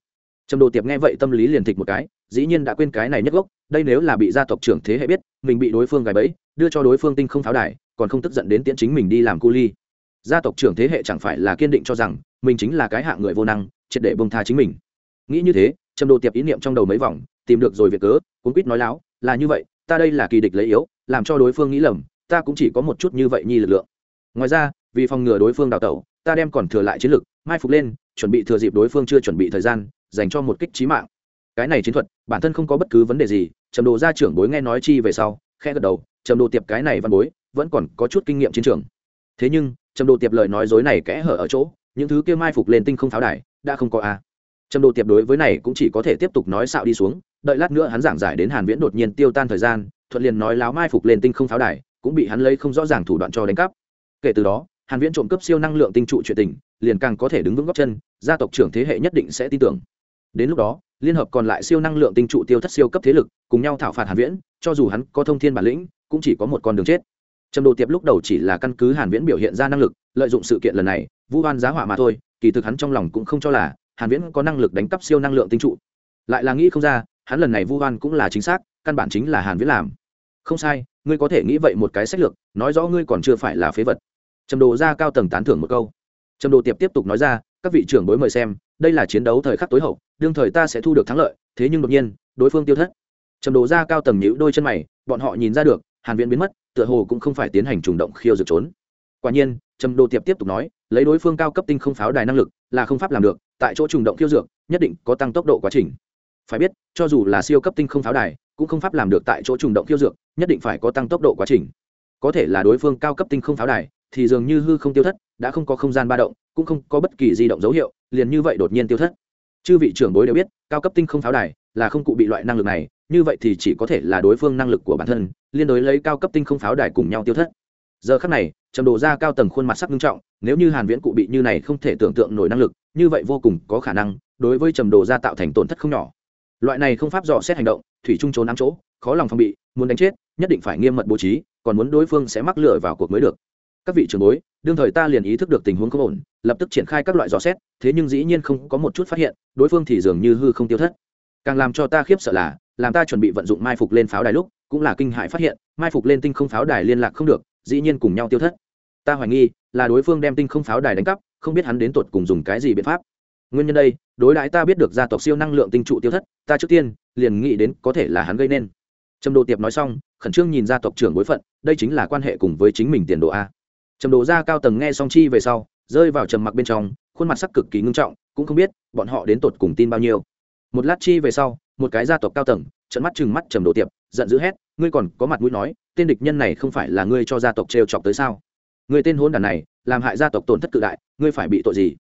Trầm đồ tiệp nghe vậy tâm lý liền thịch một cái, dĩ nhiên đã quên cái này nhất gốc, đây nếu là bị gia tộc trưởng thế hệ biết, mình bị đối phương gài bẫy, đưa cho đối phương tinh không pháo đài, còn không tức giận đến tiễn chính mình đi làm cu ly. Gia tộc trưởng thế hệ chẳng phải là kiên định cho rằng, mình chính là cái hạng người vô năng, triệt để bông tha chính mình nghĩ như thế trầm đồ tiệp ý niệm trong đầu mấy vòng, tìm được rồi việc cớ cũng quýt nói láo, là như vậy, ta đây là kỳ địch lấy yếu, làm cho đối phương nghĩ lầm, ta cũng chỉ có một chút như vậy nhi lực lượng. Ngoài ra, vì phòng ngừa đối phương đào tẩu, ta đem còn thừa lại chiến lực, mai phục lên, chuẩn bị thừa dịp đối phương chưa chuẩn bị thời gian, dành cho một kích trí mạng. Cái này chiến thuật, bản thân không có bất cứ vấn đề gì trầm đồ gia trưởng bối nghe nói chi về sau khe gật đầu trầm đồ tiệp cái này văn bối, vẫn còn có chút kinh nghiệm chiến trường. Thế nhưng trầm đồ tiệp lời nói dối này kẽ hở ở chỗ, những thứ kia mai phục lên tinh không pháo đài, đã không có a trầm đồ tiệp đối với này cũng chỉ có thể tiếp tục nói xạo đi xuống, đợi lát nữa hắn giảng giải đến hàn viễn đột nhiên tiêu tan thời gian, thuận liền nói láo mai phục lên tinh không pháo đài, cũng bị hắn lấy không rõ ràng thủ đoạn cho đánh cắp. Kể từ đó, hàn viễn trộm cướp siêu năng lượng tinh trụ chuyện tình, liền càng có thể đứng vững góc chân, gia tộc trưởng thế hệ nhất định sẽ tin tưởng. Đến lúc đó, liên hợp còn lại siêu năng lượng tinh trụ tiêu thất siêu cấp thế lực, cùng nhau thảo phạt hàn viễn, cho dù hắn có thông thiên bản lĩnh, cũng chỉ có một con đường chết. Trầm đồ tiệp lúc đầu chỉ là căn cứ hàn viễn biểu hiện ra năng lực, lợi dụng sự kiện lần này, vu oan giá họa mà thôi, kỳ thực hắn trong lòng cũng không cho là hàn viễn có năng lực đánh cắp siêu năng lượng tinh trụ. Lại là nghĩ không ra, hắn lần này vu oan cũng là chính xác, căn bản chính là hàn viễn làm. Không sai, ngươi có thể nghĩ vậy một cái sách lược, nói rõ ngươi còn chưa phải là phế vật. Trầm đồ ra cao tầng tán thưởng một câu. Trầm đồ tiệp tiếp tục nói ra, các vị trưởng bối mời xem, đây là chiến đấu thời khắc tối hậu, đương thời ta sẽ thu được thắng lợi, thế nhưng đột nhiên, đối phương tiêu thất. Trầm đồ ra cao tầng nhíu đôi chân mày, bọn họ nhìn ra được, hàn viễn biến mất, tựa hồ cũng không phải tiến hành trùng động khiêu dược trốn. Quả nhiên, trầm đồ tiệp tiếp tục nói, lấy đối phương cao cấp tinh không pháo đài năng lực, là không pháp làm được tại chỗ trùng động khiêu dược, nhất định có tăng tốc độ quá trình. Phải biết, cho dù là siêu cấp tinh không pháo đài, cũng không pháp làm được tại chỗ trùng động khiêu dược, nhất định phải có tăng tốc độ quá trình. Có thể là đối phương cao cấp tinh không pháo đài, thì dường như hư không tiêu thất, đã không có không gian ba động, cũng không có bất kỳ di động dấu hiệu, liền như vậy đột nhiên tiêu thất. Chư vị trưởng bối đều biết, cao cấp tinh không pháo đài là không cụ bị loại năng lực này, như vậy thì chỉ có thể là đối phương năng lực của bản thân, liên đối lấy cao cấp tinh không pháo đài cùng nhau tiêu thất. Giờ khắc này, trầm đồ ra cao tầng khuôn mặt sắc nghiêm trọng, nếu như hàn viễn cụ bị như này không thể tưởng tượng nổi năng lực như vậy vô cùng có khả năng, đối với trầm đồ ra tạo thành tổn thất không nhỏ. Loại này không pháp dò xét hành động, thủy trung trốn nắm chỗ, khó lòng phòng bị, muốn đánh chết, nhất định phải nghiêm mật bố trí, còn muốn đối phương sẽ mắc lửa vào cuộc mới được. Các vị trưởng bối, đương thời ta liền ý thức được tình huống không ổn, lập tức triển khai các loại dò xét, thế nhưng dĩ nhiên không có một chút phát hiện, đối phương thì dường như hư không tiêu thất. Càng làm cho ta khiếp sợ là, làm ta chuẩn bị vận dụng mai phục lên pháo đài lúc, cũng là kinh hại phát hiện, mai phục lên tinh không pháo đài liên lạc không được, dĩ nhiên cùng nhau tiêu thất. Ta hoài nghi, là đối phương đem tinh không pháo đài đánh cắp không biết hắn đến tột cùng dùng cái gì biện pháp. Nguyên nhân đây, đối đãi ta biết được gia tộc siêu năng lượng tinh trụ tiêu thất, ta trước tiên, liền nghĩ đến có thể là hắn gây nên. Trầm đồ tiệp nói xong, khẩn trương nhìn gia tộc trưởng bối phận, đây chính là quan hệ cùng với chính mình tiền đồ a. Trầm đồ gia cao tầng nghe song chi về sau, rơi vào trầm mặc bên trong, khuôn mặt sắc cực kỳ ngưng trọng, cũng không biết, bọn họ đến tột cùng tin bao nhiêu. Một lát chi về sau, một cái gia tộc cao tầng trận mắt chừng mắt trầm đồ tiệp, giận dữ hét, ngươi còn có mặt mũi nói, tên địch nhân này không phải là ngươi cho gia tộc trêu chọc tới sao? Người tên hôn đàn này làm hại gia tộc tổn thất cự đại, ngươi phải bị tội gì?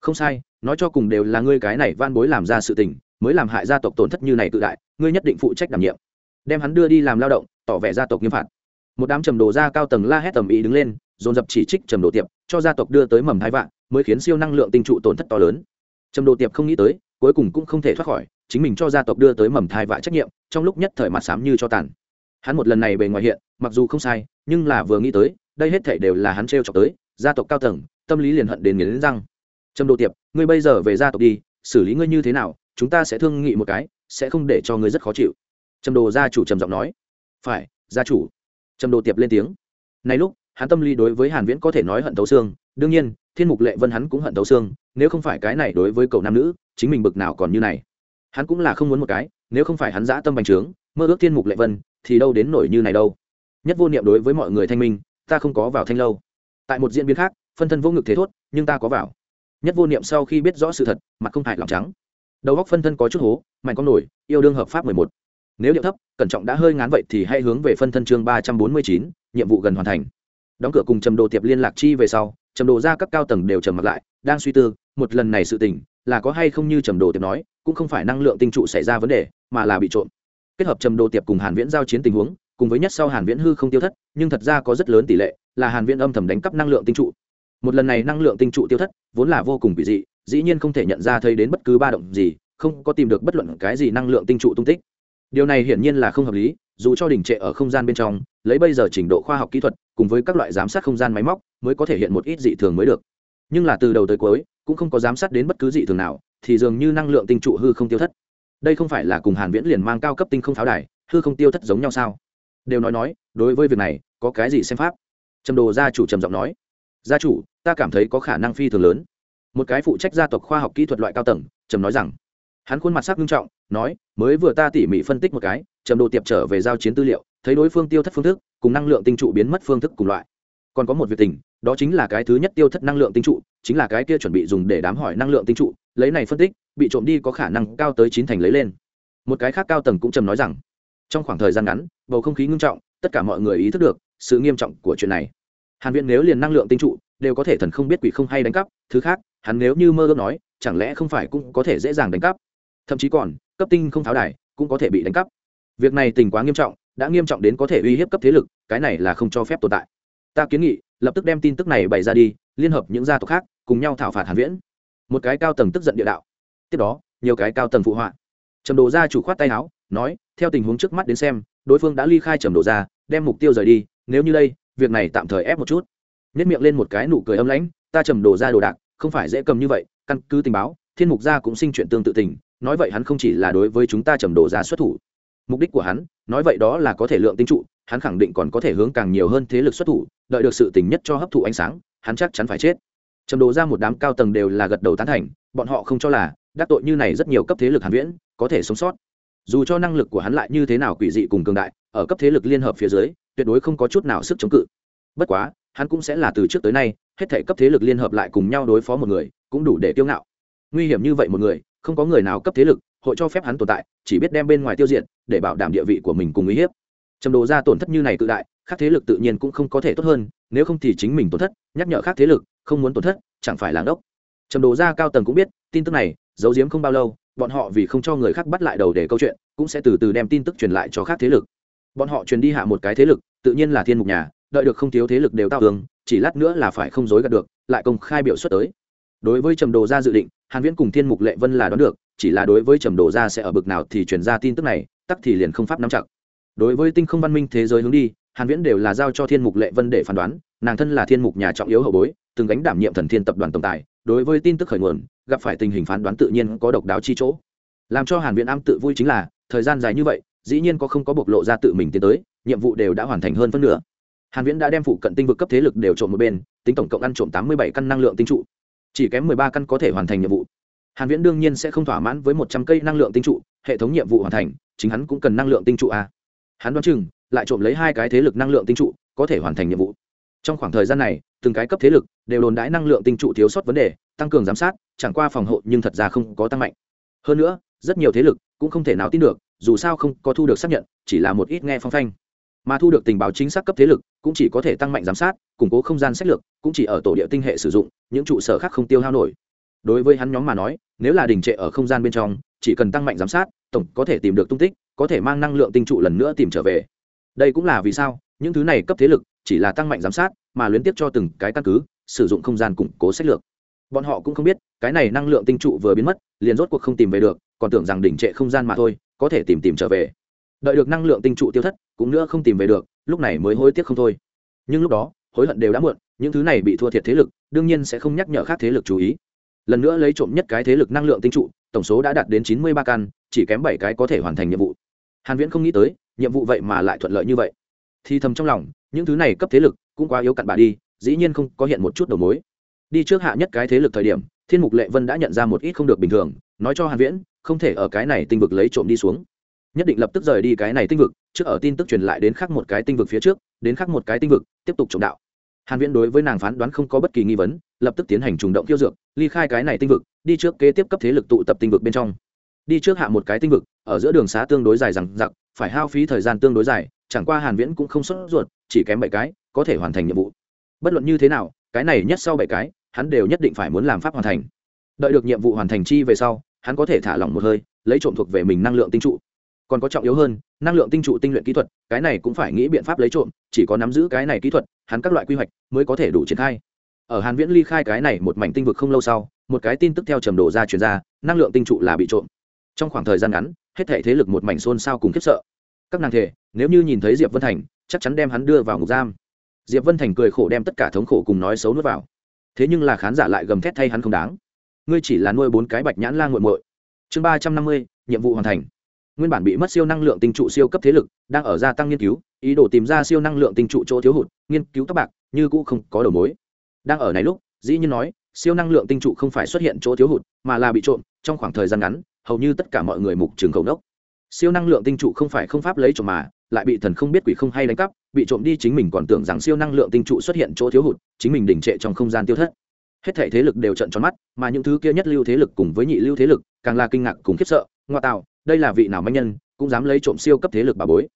Không sai, nói cho cùng đều là ngươi cái này van bối làm ra sự tình, mới làm hại gia tộc tổn thất như này cự đại, ngươi nhất định phụ trách đảm nhiệm. Đem hắn đưa đi làm lao động, tỏ vẻ gia tộc nghiêm phạt. Một đám trầm đồ gia cao tầng la hét tầm ý đứng lên, dồn dập chỉ trích trầm đồ tiệp, cho gia tộc đưa tới mầm hai vạn, mới khiến siêu năng lượng tinh trụ tổn thất to lớn. Trầm đồ tiệp không nghĩ tới, cuối cùng cũng không thể thoát khỏi, chính mình cho gia tộc đưa tới mầm thai vạ trách nhiệm, trong lúc nhất thời mặt sám như cho tàn. Hắn một lần này bề ngoài hiện, mặc dù không sai, nhưng là vừa nghĩ tới, đây hết thể đều là hắn t r e o chọc tới gia tộc cao tầng, tâm lý liền hận đến nghiến răng. Trầm đồ tiệp, ngươi bây giờ về gia tộc đi, xử lý ngươi như thế nào, chúng ta sẽ thương nghị một cái, sẽ không để cho ngươi rất khó chịu. Trầm đồ gia chủ trầm giọng nói. Phải, gia chủ. Trầm đồ tiệp lên tiếng. Này lúc, hắn tâm lý đối với hàn viễn có thể nói hận thấu xương, đương nhiên, thiên mục lệ vân hắn cũng hận thấu xương, nếu không phải cái này đối với cậu nam nữ, chính mình bực nào còn như này. Hắn cũng là không muốn một cái, nếu không phải hắn dã tâm bành trướng, mơ ước thiên mục lệ vân thì đâu đến nổi như này đâu. Nhất vô niệm đối với mọi người thanh minh, ta không có vào thanh lâu tại một diễn biến khác, phân thân vô ngực thế thốt, nhưng ta có vào. Nhất vô niệm sau khi biết rõ sự thật, mặt không hại lòng trắng. Đầu góc phân thân có chút hố, mạnh con nổi, yêu đương hợp pháp mười một. Nếu điệu thấp, cẩn trọng đã hơi ngán vậy thì hãy hướng về phân thân chương ba trăm bốn mươi chín, nhiệm vụ gần hoàn thành. Đóng cửa cùng trầm đồ tiệp liên lạc chi về sau, trầm đồ ra các cao tầng đều trầm mặt lại, đang suy tư, một lần này sự tình, là có hay không như trầm đồ tiệp nói, cũng không phải năng lượng tinh trụ xảy ra vấn đề, mà là bị trộm. Kết hợp trầm đồ tiệp cùng hàn viễn giao chiến tình huống cùng với nhất sau hàn viễn hư không tiêu thất, nhưng thật ra có rất lớn tỷ lệ là hàn viễn âm thầm đánh cắp năng lượng tinh trụ. Một lần này năng lượng tinh trụ tiêu thất vốn là vô cùng kỳ dị, dĩ nhiên không thể nhận ra thấy đến bất cứ ba động gì, không có tìm được bất luận cái gì năng lượng tinh trụ tung tích. Điều này hiển nhiên là không hợp lý, dù cho đỉnh trệ ở không gian bên trong, lấy bây giờ trình độ khoa học kỹ thuật, cùng với các loại giám sát không gian máy móc, mới có thể hiện một ít dị thường mới được. Nhưng là từ đầu tới cuối, cũng không có giám sát đến bất cứ dị thường nào, thì dường như năng lượng tinh trụ hư không tiêu thất. Đây không phải là cùng hàn viễn liền mang cao cấp tinh không pháo đài, hư không tiêu thất giống nhau sao? Đều nói nói, đối với việc này, có cái gì xem pháp? Trầm đồ gia chủ trầm giọng nói, gia chủ, ta cảm thấy có khả năng phi thường lớn. Một cái phụ trách gia tộc khoa học kỹ thuật loại cao tầng, trầm nói rằng, hắn khuôn mặt sắc nghiêm trọng, nói, mới vừa ta tỉ mỉ phân tích một cái, trầm đồ tiệp trở về giao chiến tư liệu, thấy đối phương tiêu thất phương thức, cùng năng lượng tinh trụ biến mất phương thức cùng loại. Còn có một việc tình, đó chính là cái thứ nhất tiêu thất năng lượng tinh trụ, chính là cái kia chuẩn bị dùng để đám hỏi năng lượng tinh trụ, lấy này phân tích, bị trộm đi có khả năng cao tới chín thành lấy lên. Một cái khác cao tầng cũng trầm nói rằng trong khoảng thời gian ngắn, bầu không khí ngưng trọng, tất cả mọi người ý thức được sự nghiêm trọng của chuyện này. Hàn viện nếu liền năng lượng tinh trụ, đều có thể thần không biết quỷ không hay đánh cắp, thứ khác, hắn nếu như mơ ước nói, chẳng lẽ không phải cũng có thể dễ dàng đánh cắp? Thậm chí còn, cấp tinh không tháo đài cũng có thể bị đánh cắp. Việc này tình quá nghiêm trọng, đã nghiêm trọng đến có thể uy hiếp cấp thế lực, cái này là không cho phép tồn tại. Ta kiến nghị, lập tức đem tin tức này bày ra đi, liên hợp những gia tộc khác, cùng nhau thảo phạt hàn viễn. Một cái cao tầng tức giận địa đạo. Tiếp đó, nhiều cái cao tầng phụ họa. Trầm đồ gia chủ khoát tay áo nói, theo tình huống trước mắt đến xem, đối phương đã ly khai trầm đồ ra, đem mục tiêu rời đi, nếu như đây, việc này tạm thời ép một chút. Nhét miệng lên một cái nụ cười âm lãnh, ta trầm đồ ra đồ đạc, không phải dễ cầm như vậy, căn cứ tình báo, thiên mục gia cũng sinh chuyện tương tự tình, nói vậy hắn không chỉ là đối với chúng ta trầm đồ ra xuất thủ. Mục đích của hắn, nói vậy đó là có thể lượng tinh trụ, hắn khẳng định còn có thể hướng càng nhiều hơn thế lực xuất thủ, đợi được sự tình nhất cho hấp thụ ánh sáng, hắn chắc chắn phải chết. Trầm đồ ra một đám cao tầng đều là gật đầu tán thành, bọn họ không cho là, đắc tội như này rất nhiều cấp thế lực hàn viễn, có thể sống sót dù cho năng lực của hắn lại như thế nào quỷ dị cùng cường đại, ở cấp thế lực liên hợp phía dưới, tuyệt đối không có chút nào sức chống cự. Bất quá, hắn cũng sẽ là từ trước tới nay, hết thể cấp thế lực liên hợp lại cùng nhau đối phó một người, cũng đủ để tiêu ngạo. Nguy hiểm như vậy một người, không có người nào cấp thế lực, hội cho phép hắn tồn tại, chỉ biết đem bên ngoài tiêu diệt, để bảo đảm địa vị của mình cùng uy hiếp. Trầm đồ ra tổn thất như này tự đại, khác thế lực tự nhiên cũng không có thể tốt hơn, nếu không thì chính mình tổn thất, nhắc nhở khác thế lực, không muốn tổn thất, chẳng phải là ngốc. Trầm đồ ra cao tầng cũng biết, tin tức này, giấu giếm không bao lâu bọn họ vì không cho người khác bắt lại đầu để câu chuyện, cũng sẽ từ từ đem tin tức truyền lại cho khác thế lực. Bọn họ truyền đi hạ một cái thế lực, tự nhiên là thiên mục nhà, đợi được không thiếu thế lực đều tao tường chỉ lát nữa là phải không dối gạt được, lại công khai biểu xuất tới. Đối với trầm đồ Gia dự định, hàn viễn cùng thiên mục lệ vân là đoán được, chỉ là đối với trầm đồ Gia sẽ ở bực nào thì truyền ra tin tức này, tắc thì liền không pháp nắm chặt. Đối với tinh không văn minh thế giới hướng đi, hàn viễn đều là giao cho thiên mục lệ vân để phán đoán, nàng thân là thiên mục nhà trọng yếu hậu bối, từng gánh đảm nhiệm thần thiên tập đoàn tổng tài đối với tin tức khởi nguồn, gặp phải tình hình phán đoán tự nhiên có độc đáo chi chỗ. Làm cho hàn viễn am tự vui chính là, thời gian dài như vậy, dĩ nhiên có không có bộc lộ ra tự mình tiến tới, nhiệm vụ đều đã hoàn thành hơn phân nửa. Hàn viễn đã đem phụ cận tinh vực cấp thế lực đều trộm một bên, tính tổng cộng ăn trộm 87 căn năng lượng tinh trụ. Chỉ kém 13 căn có thể hoàn thành nhiệm vụ. Hàn viễn đương nhiên sẽ không thỏa mãn với 100 cây năng lượng tinh trụ, hệ thống nhiệm vụ hoàn thành, chính hắn cũng cần năng lượng tinh trụ a. Hắn đoán chừng, lại trộm lấy hai cái thế lực năng lượng tinh trụ, có thể hoàn thành nhiệm vụ trong khoảng thời gian này, từng cái cấp thế lực đều đồn đãi năng lượng tinh trụ thiếu sót vấn đề, tăng cường giám sát, chẳng qua phòng hộ nhưng thật ra không có tăng mạnh. Hơn nữa, rất nhiều thế lực cũng không thể nào tin được, dù sao không có thu được xác nhận, chỉ là một ít nghe phong phanh. Mà thu được tình báo chính xác cấp thế lực cũng chỉ có thể tăng mạnh giám sát, củng cố không gian sách lược, cũng chỉ ở tổ địa tinh hệ sử dụng, những trụ sở khác không tiêu hao nổi. Đối với hắn nhóm mà nói, nếu là đình trệ ở không gian bên trong, chỉ cần tăng mạnh giám sát, tổng có thể tìm được tung tích, có thể mang năng lượng tinh trụ lần nữa tìm trở về. Đây cũng là vì sao, những thứ này cấp thế lực chỉ là tăng mạnh giám sát, mà luyến tiếp cho từng cái căn cứ, sử dụng không gian củng cố sách lược. Bọn họ cũng không biết, cái này năng lượng tinh trụ vừa biến mất, liền rốt cuộc không tìm về được, còn tưởng rằng đỉnh trệ không gian mà thôi, có thể tìm tìm trở về. Đợi được năng lượng tinh trụ tiêu thất, cũng nữa không tìm về được, lúc này mới hối tiếc không thôi. Nhưng lúc đó, hối hận đều đã muộn, những thứ này bị thua thiệt thế lực, đương nhiên sẽ không nhắc nhở khác thế lực chú ý. Lần nữa lấy trộm nhất cái thế lực năng lượng tinh trụ, tổng số đã đạt đến chín mươi ba căn, chỉ kém bảy cái có thể hoàn thành nhiệm vụ. Hàn viễn không nghĩ tới, nhiệm vụ vậy mà lại thuận lợi như vậy thì thầm trong lòng, những thứ này cấp thế lực cũng quá yếu cặn bà đi, dĩ nhiên không có hiện một chút đầu mối. Đi trước hạ nhất cái thế lực thời điểm, thiên mục lệ vân đã nhận ra một ít không được bình thường, nói cho hàn viễn, không thể ở cái này tinh vực lấy trộm đi xuống. Nhất định lập tức rời đi cái này tinh vực, trước ở tin tức truyền lại đến khác một cái tinh vực phía trước, đến khác một cái tinh vực, tiếp tục trộm đạo. Hàn viễn đối với nàng phán đoán không có bất kỳ nghi vấn, lập tức tiến hành trùng động tiêu dược, ly khai cái này tinh vực, đi trước kế tiếp cấp thế lực tụ tập tinh vực bên trong. Đi trước hạ một cái tinh vực, ở giữa đường xá tương đối dài rằng giặc phải hao phí thời gian tương đối dài chẳng qua hàn viễn cũng không xuất ruột, chỉ kém bảy cái, có thể hoàn thành nhiệm vụ. Bất luận như thế nào, cái này nhất sau bảy cái, hắn đều nhất định phải muốn làm pháp hoàn thành. Đợi được nhiệm vụ hoàn thành chi về sau, hắn có thể thả lỏng một hơi, lấy trộm thuộc về mình năng lượng tinh trụ. Còn có trọng yếu hơn, năng lượng tinh trụ tinh luyện kỹ thuật, cái này cũng phải nghĩ biện pháp lấy trộm, chỉ có nắm giữ cái này kỹ thuật, hắn các loại quy hoạch mới có thể đủ triển khai. Ở hàn viễn ly khai cái này một mảnh tinh vực không lâu sau, một cái tin tức theo trầm đổ ra truyền ra, năng lượng tinh trụ là bị trộm. Trong khoảng thời gian ngắn, hết thảy thế lực một mảnh xôn xao cùng khiếp sợ các nàng thể nếu như nhìn thấy diệp vân thành, chắc chắn đem hắn đưa vào ngục giam. Diệp vân thành cười khổ đem tất cả thống khổ cùng nói xấu nuốt vào. Thế nhưng là khán giả lại gầm thét thay hắn không đáng. Ngươi chỉ là nuôi bốn cái bạch nhãn lan g u muội. Chương ba trăm năm mươi, nhiệm vụ hoàn thành. Nguyên bản bị mất siêu năng lượng tinh trụ siêu cấp thế lực, đang ở gia tăng nghiên cứu, ý đồ tìm ra siêu năng lượng tinh trụ chỗ thiếu hụt, nghiên cứu các bạc, như cũ không có đầu mối. Đang ở này lúc, dĩ nhiên nói, siêu năng lượng tinh trụ không phải xuất hiện chỗ thiếu hụt, mà là bị trộm, trong khoảng thời gian ngắn, hầu như tất cả mọi người mục trường khẩu đốc siêu năng lượng tinh trụ không phải không pháp lấy trộm mà, lại bị thần không biết quỷ không hay đánh cắp, bị trộm đi chính mình còn tưởng rằng siêu năng lượng tinh trụ xuất hiện chỗ thiếu hụt, chính mình đình trệ trong không gian tiêu thất. Hết thể thế lực đều trận tròn mắt, mà những thứ kia nhất lưu thế lực cùng với nhị lưu thế lực, càng là kinh ngạc cùng khiếp sợ, ngoa tạo, đây là vị nào manh nhân, cũng dám lấy trộm siêu cấp thế lực bà bối.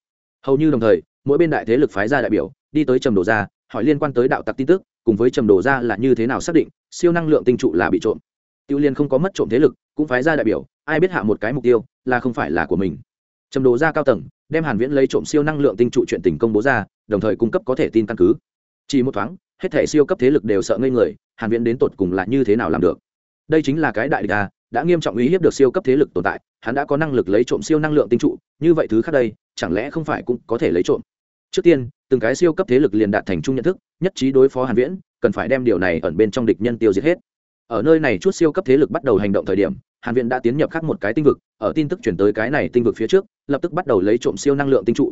Hầu như đồng thời, mỗi bên đại thế lực phái ra đại biểu, đi tới trầm đồ ra hỏi liên quan tới đạo tặc tin tức, cùng với trầm đồ ra là như thế nào xác định, siêu năng lượng tinh trụ là bị trộm. Tiêu liên không có mất trộm thế lực, cũng phái ra đại biểu, ai biết hạ một cái mục tiêu, là không phải là của mình trầm đồ ra cao tầng, đem hàn viễn lấy trộm siêu năng lượng tinh trụ chuyện tình công bố ra, đồng thời cung cấp có thể tin căn cứ. Chỉ một thoáng, hết thể siêu cấp thế lực đều sợ ngây người, hàn viễn đến tột cùng là như thế nào làm được? Đây chính là cái đại địch à đã nghiêm trọng uy hiếp được siêu cấp thế lực tồn tại, hắn đã có năng lực lấy trộm siêu năng lượng tinh trụ, như vậy thứ khác đây, chẳng lẽ không phải cũng có thể lấy trộm? Trước tiên, từng cái siêu cấp thế lực liền đạt thành chung nhận thức, nhất trí đối phó hàn viễn, cần phải đem điều này ẩn bên trong địch nhân tiêu diệt hết ở nơi này chút siêu cấp thế lực bắt đầu hành động thời điểm, hàn viễn đã tiến nhập khác một cái tinh vực, ở tin tức chuyển tới cái này tinh vực phía trước, lập tức bắt đầu lấy trộm siêu năng lượng tinh trụ.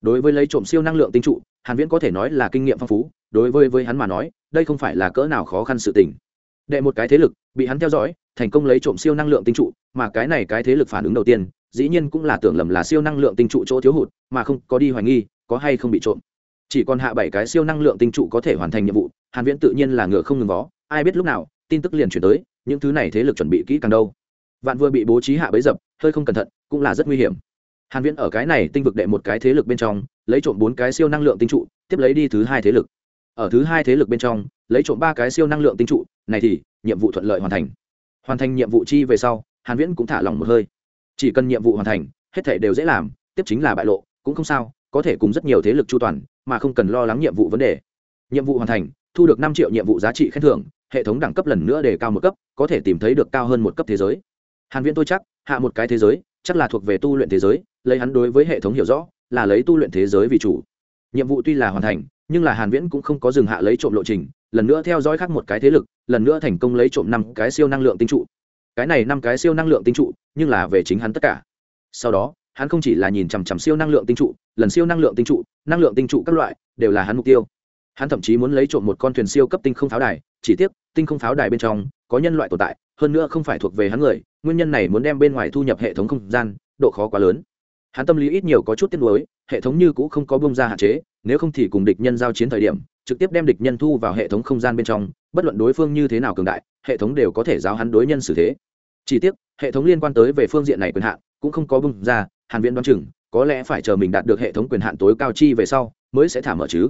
Đối với lấy trộm siêu năng lượng tinh trụ, hàn viễn có thể nói là kinh nghiệm phong phú, đối với với hắn mà nói, đây không phải là cỡ nào khó khăn sự tình. Đệ một cái thế lực, bị hắn theo dõi, thành công lấy trộm siêu năng lượng tinh trụ, mà cái này cái thế lực phản ứng đầu tiên, dĩ nhiên cũng là tưởng lầm là siêu năng lượng tinh trụ chỗ thiếu hụt, mà không có đi hoài nghi, có hay không bị trộm. Chỉ còn hạ bảy cái siêu năng lượng tinh trụ có thể hoàn thành nhiệm vụ, hàn viễn tự nhiên là ngựa không ngừng vó, ai biết lúc nào tin tức liền chuyển tới, những thứ này thế lực chuẩn bị kỹ càng đâu. Vạn vừa bị bố trí hạ bấy dập, hơi không cẩn thận, cũng là rất nguy hiểm. Hàn viễn ở cái này tinh vực đệ một cái thế lực bên trong, lấy trộm bốn cái siêu năng lượng tinh trụ, tiếp lấy đi thứ hai thế lực. Ở thứ hai thế lực bên trong, lấy trộm ba cái siêu năng lượng tinh trụ, này thì, nhiệm vụ thuận lợi hoàn thành. Hoàn thành nhiệm vụ chi về sau, hàn viễn cũng thả lỏng một hơi. Chỉ cần nhiệm vụ hoàn thành, hết thảy đều dễ làm, tiếp chính là bại lộ, cũng không sao, có thể cùng rất nhiều thế lực chu toàn, mà không cần lo lắng nhiệm vụ vấn đề. Nhiệm vụ hoàn thành, thu được năm triệu nhiệm vụ giá trị khen thưởng hệ thống đẳng cấp lần nữa để cao một cấp, có thể tìm thấy được cao hơn một cấp thế giới. Hàn viễn tôi chắc, hạ một cái thế giới, chắc là thuộc về tu luyện thế giới, lấy hắn đối với hệ thống hiểu rõ, là lấy tu luyện thế giới vì chủ. Nhiệm vụ tuy là hoàn thành, nhưng là hàn viễn cũng không có dừng hạ lấy trộm lộ trình, lần nữa theo dõi khác một cái thế lực, lần nữa thành công lấy trộm năm cái siêu năng lượng tinh trụ. Cái này năm cái siêu năng lượng tinh trụ, nhưng là về chính hắn tất cả. Sau đó, hắn không chỉ là nhìn chằm chằm siêu năng lượng tinh trụ, lần siêu năng lượng tinh trụ, năng lượng tinh trụ các loại, đều là hắn mục tiêu hắn thậm chí muốn lấy trộm một con thuyền siêu cấp tinh không pháo đài, chỉ tiếc, tinh không pháo đài bên trong có nhân loại tồn tại, hơn nữa không phải thuộc về hắn người, nguyên nhân này muốn đem bên ngoài thu nhập hệ thống không gian, độ khó quá lớn. Hắn tâm lý ít nhiều có chút tiếc nuối, hệ thống như cũ không có bông ra hạn chế, nếu không thì cùng địch nhân giao chiến thời điểm, trực tiếp đem địch nhân thu vào hệ thống không gian bên trong, bất luận đối phương như thế nào cường đại, hệ thống đều có thể giáo hắn đối nhân xử thế. Chỉ tiếc, hệ thống liên quan tới về phương diện này quyền hạn cũng không có bông ra, hàn viễn đoán chừng, có lẽ phải chờ mình đạt được hệ thống quyền hạn tối cao chi về sau, mới sẽ thả mở chứ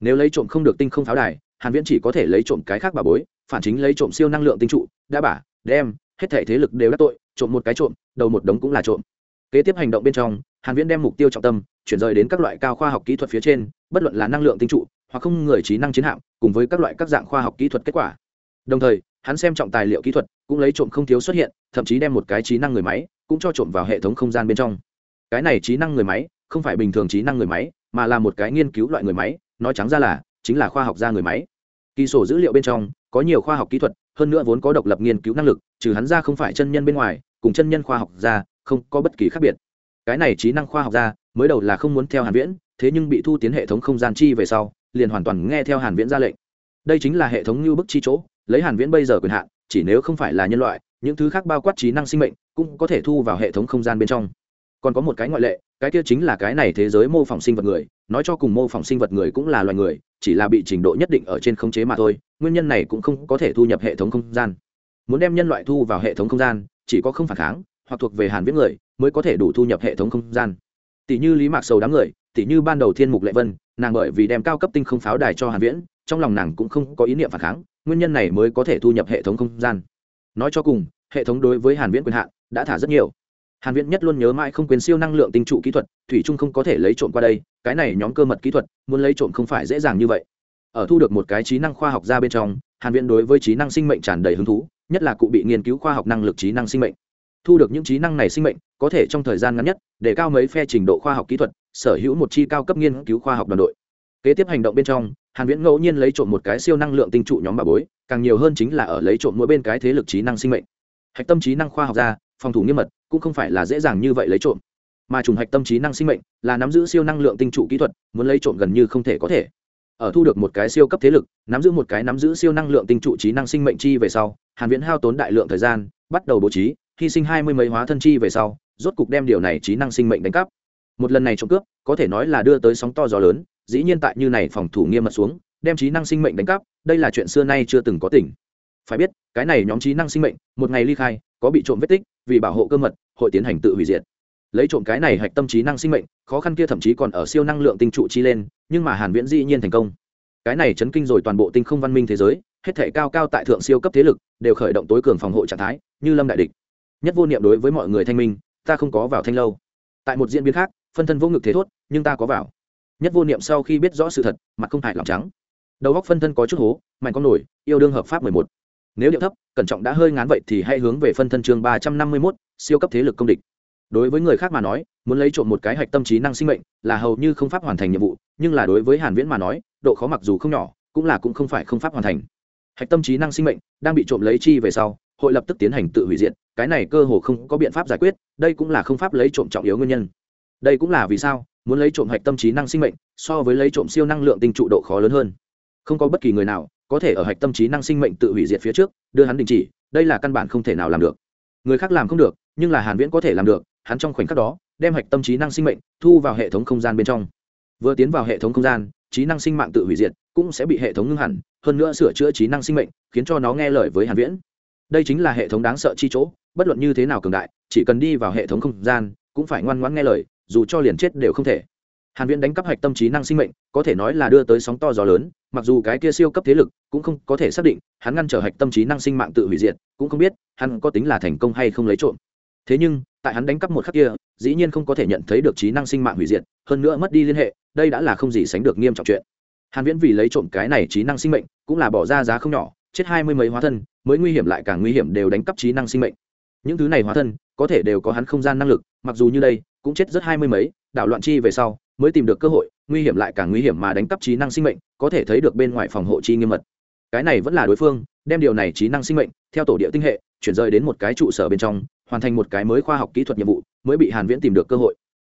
nếu lấy trộm không được tinh không pháo đài, hàn viễn chỉ có thể lấy trộm cái khác bà bối, phản chính lấy trộm siêu năng lượng tinh trụ, đã bả, đem, hết thể thế lực đều đắc tội, trộm một cái trộm, đầu một đống cũng là trộm. Kế tiếp hành động bên trong, hàn viễn đem mục tiêu trọng tâm, chuyển rời đến các loại cao khoa học kỹ thuật phía trên, bất luận là năng lượng tinh trụ, hoặc không người trí năng chiến hạm, cùng với các loại các dạng khoa học kỹ thuật kết quả. Đồng thời, hắn xem trọng tài liệu kỹ thuật, cũng lấy trộm không thiếu xuất hiện, thậm chí đem một cái trí năng người máy, cũng cho trộm vào hệ thống không gian bên trong. Cái này trí năng người máy, không phải bình thường trí năng người máy, mà là một cái nghiên cứu loại người máy nói trắng ra là, chính là khoa học gia người máy. Kỳ sổ dữ liệu bên trong, có nhiều khoa học kỹ thuật, hơn nữa vốn có độc lập nghiên cứu năng lực, trừ hắn ra không phải chân nhân bên ngoài, cùng chân nhân khoa học gia, không có bất kỳ khác biệt. Cái này trí năng khoa học gia, mới đầu là không muốn theo hàn viễn, thế nhưng bị thu tiến hệ thống không gian chi về sau, liền hoàn toàn nghe theo hàn viễn ra lệnh. Đây chính là hệ thống như bức chi chỗ, lấy hàn viễn bây giờ quyền hạn, chỉ nếu không phải là nhân loại, những thứ khác bao quát trí năng sinh mệnh, cũng có thể thu vào hệ thống không gian bên trong. Còn có một cái ngoại lệ cái kia chính là cái này thế giới mô phỏng sinh vật người, nói cho cùng mô phỏng sinh vật người cũng là loài người, chỉ là bị trình độ nhất định ở trên khống chế mà thôi, nguyên nhân này cũng không có thể thu nhập hệ thống không gian. Muốn đem nhân loại thu vào hệ thống không gian, chỉ có không phản kháng, hoặc thuộc về hàn viễn người, mới có thể đủ thu nhập hệ thống không gian. Tỷ như lý mạc sầu đám người, tỷ như ban đầu thiên mục lệ vân, nàng bởi vì đem cao cấp tinh không pháo đài cho hàn viễn, trong lòng nàng cũng không có ý niệm phản kháng, nguyên nhân này mới có thể thu nhập hệ thống không gian. Nói cho cùng, hệ thống đối với hàn viễn quyền hạn đã thả rất nhiều hàn viễn nhất luôn nhớ mãi không quên siêu năng lượng tinh trụ kỹ thuật, thủy trung không có thể lấy trộm qua đây, cái này nhóm cơ mật kỹ thuật, muốn lấy trộm không phải dễ dàng như vậy. Ở thu được một cái trí năng khoa học ra bên trong, hàn viễn đối với trí năng sinh mệnh tràn đầy hứng thú, nhất là cụ bị nghiên cứu khoa học năng lực trí năng sinh mệnh. Thu được những trí năng này sinh mệnh, có thể trong thời gian ngắn nhất, để cao mấy phe trình độ khoa học kỹ thuật, sở hữu một chi cao cấp nghiên cứu khoa học đoàn đội. Kế tiếp hành động bên trong, hàn viễn ngẫu nhiên lấy trộm một cái siêu năng lượng tinh trụ nhóm bà bối, càng nhiều hơn chính là ở lấy trộm mỗi bên cái thế lực trí năng sinh mệnh. Hạch tâm trí năng khoa học ra phòng thủ nghiêm mật, cũng không phải là dễ dàng như vậy lấy trộm. Mà trùng hạch tâm trí năng sinh mệnh, là nắm giữ siêu năng lượng tinh trụ kỹ thuật, muốn lấy trộm gần như không thể có thể. Ở thu được một cái siêu cấp thế lực, nắm giữ một cái nắm giữ siêu năng lượng tinh trụ trí năng sinh mệnh chi về sau, hàn viễn hao tốn đại lượng thời gian, bắt đầu bố trí, hy sinh hai mươi mấy hóa thân chi về sau, rốt cục đem điều này trí năng sinh mệnh đánh cắp. Một lần này trộm cướp, có thể nói là đưa tới sóng to gió lớn, dĩ nhiên tại như này phòng thủ nghiêm mật xuống, đem trí năng sinh mệnh đánh cắp, đây là chuyện xưa nay chưa từng có tỉnh. Phải biết, cái này nhóm trí năng sinh mệnh, một ngày ly khai, có bị trộm vết tích vì bảo hộ cơ mật, hội tiến hành tự hủy diệt. Lấy trộm cái này hạch tâm trí năng sinh mệnh, khó khăn kia thậm chí còn ở siêu năng lượng tinh trụ chi lên, nhưng mà hàn viễn dĩ nhiên thành công. Cái này chấn kinh rồi toàn bộ tinh không văn minh thế giới, hết thể cao cao tại thượng siêu cấp thế lực, đều khởi động tối cường phòng hộ trạng thái, như lâm đại địch. Nhất vô niệm đối với mọi người thanh minh, ta không có vào thanh lâu. Tại một diễn biến khác, phân thân vô ngực thế thốt, nhưng ta có vào. Nhất vô niệm sau khi biết rõ sự thật, mặt không hại lòng trắng. Đầu góc phân thân có chút hố, mạnh con nổi, yêu đương hợp pháp mười một nếu điệu thấp, cẩn trọng đã hơi ngán vậy thì hãy hướng về phân thân chương ba trăm năm mươi mốt, siêu cấp thế lực công địch. Đối với người khác mà nói, muốn lấy trộm một cái hạch tâm trí năng sinh mệnh là hầu như không pháp hoàn thành nhiệm vụ, nhưng là đối với hàn viễn mà nói, độ khó mặc dù không nhỏ, cũng là cũng không phải không pháp hoàn thành. Hạch tâm trí năng sinh mệnh đang bị trộm lấy chi về sau, hội lập tức tiến hành tự hủy diệt, cái này cơ hồ không có biện pháp giải quyết, đây cũng là không pháp lấy trộm trọng yếu nguyên nhân. Đây cũng là vì sao, muốn lấy trộm hạch tâm trí năng sinh mệnh so với lấy trộm siêu năng lượng tinh trụ độ khó lớn hơn. Không có bất kỳ người nào có thể ở hạch tâm trí năng sinh mệnh tự hủy diệt phía trước, đưa hắn đình chỉ, đây là căn bản không thể nào làm được. Người khác làm không được, nhưng là hàn viễn có thể làm được, hắn trong khoảnh khắc đó, đem hạch tâm trí năng sinh mệnh thu vào hệ thống không gian bên trong. Vừa tiến vào hệ thống không gian, trí năng sinh mạng tự hủy diệt cũng sẽ bị hệ thống ngưng hẳn, hơn nữa sửa chữa trí năng sinh mệnh, khiến cho nó nghe lời với hàn viễn. Đây chính là hệ thống đáng sợ chi chỗ, bất luận như thế nào cường đại, chỉ cần đi vào hệ thống không gian, cũng phải ngoan ngoãn nghe lời, dù cho liền chết đều không thể hàn viễn đánh cắp hạch tâm trí năng sinh mệnh, có thể nói là đưa tới sóng to gió lớn, mặc dù cái kia siêu cấp thế lực cũng không có thể xác định hắn ngăn trở hạch tâm trí năng sinh mạng tự hủy diệt, cũng không biết hắn có tính là thành công hay không lấy trộm. Thế nhưng, tại hắn đánh cắp một khắc kia, dĩ nhiên không có thể nhận thấy được trí năng sinh mạng hủy diệt, hơn nữa mất đi liên hệ, đây đã là không gì sánh được nghiêm trọng chuyện. Hàn viễn vì lấy trộm cái này trí năng sinh mệnh, cũng là bỏ ra giá không nhỏ, chết hai mươi mấy hóa thân, mới nguy hiểm lại càng nguy hiểm đều đánh cắp trí năng sinh mệnh. Những thứ này hóa thân, có thể đều có hắn không gian năng lực, mặc dù như đây, cũng chết rất hai mươi mấy, đảo loạn chi về sau mới tìm được cơ hội, nguy hiểm lại càng nguy hiểm mà đánh cắp trí năng sinh mệnh, có thể thấy được bên ngoài phòng hộ chi nghiêm mật. Cái này vẫn là đối phương, đem điều này trí năng sinh mệnh, theo tổ địa tinh hệ, chuyển rời đến một cái trụ sở bên trong, hoàn thành một cái mới khoa học kỹ thuật nhiệm vụ, mới bị hàn viễn tìm được cơ hội.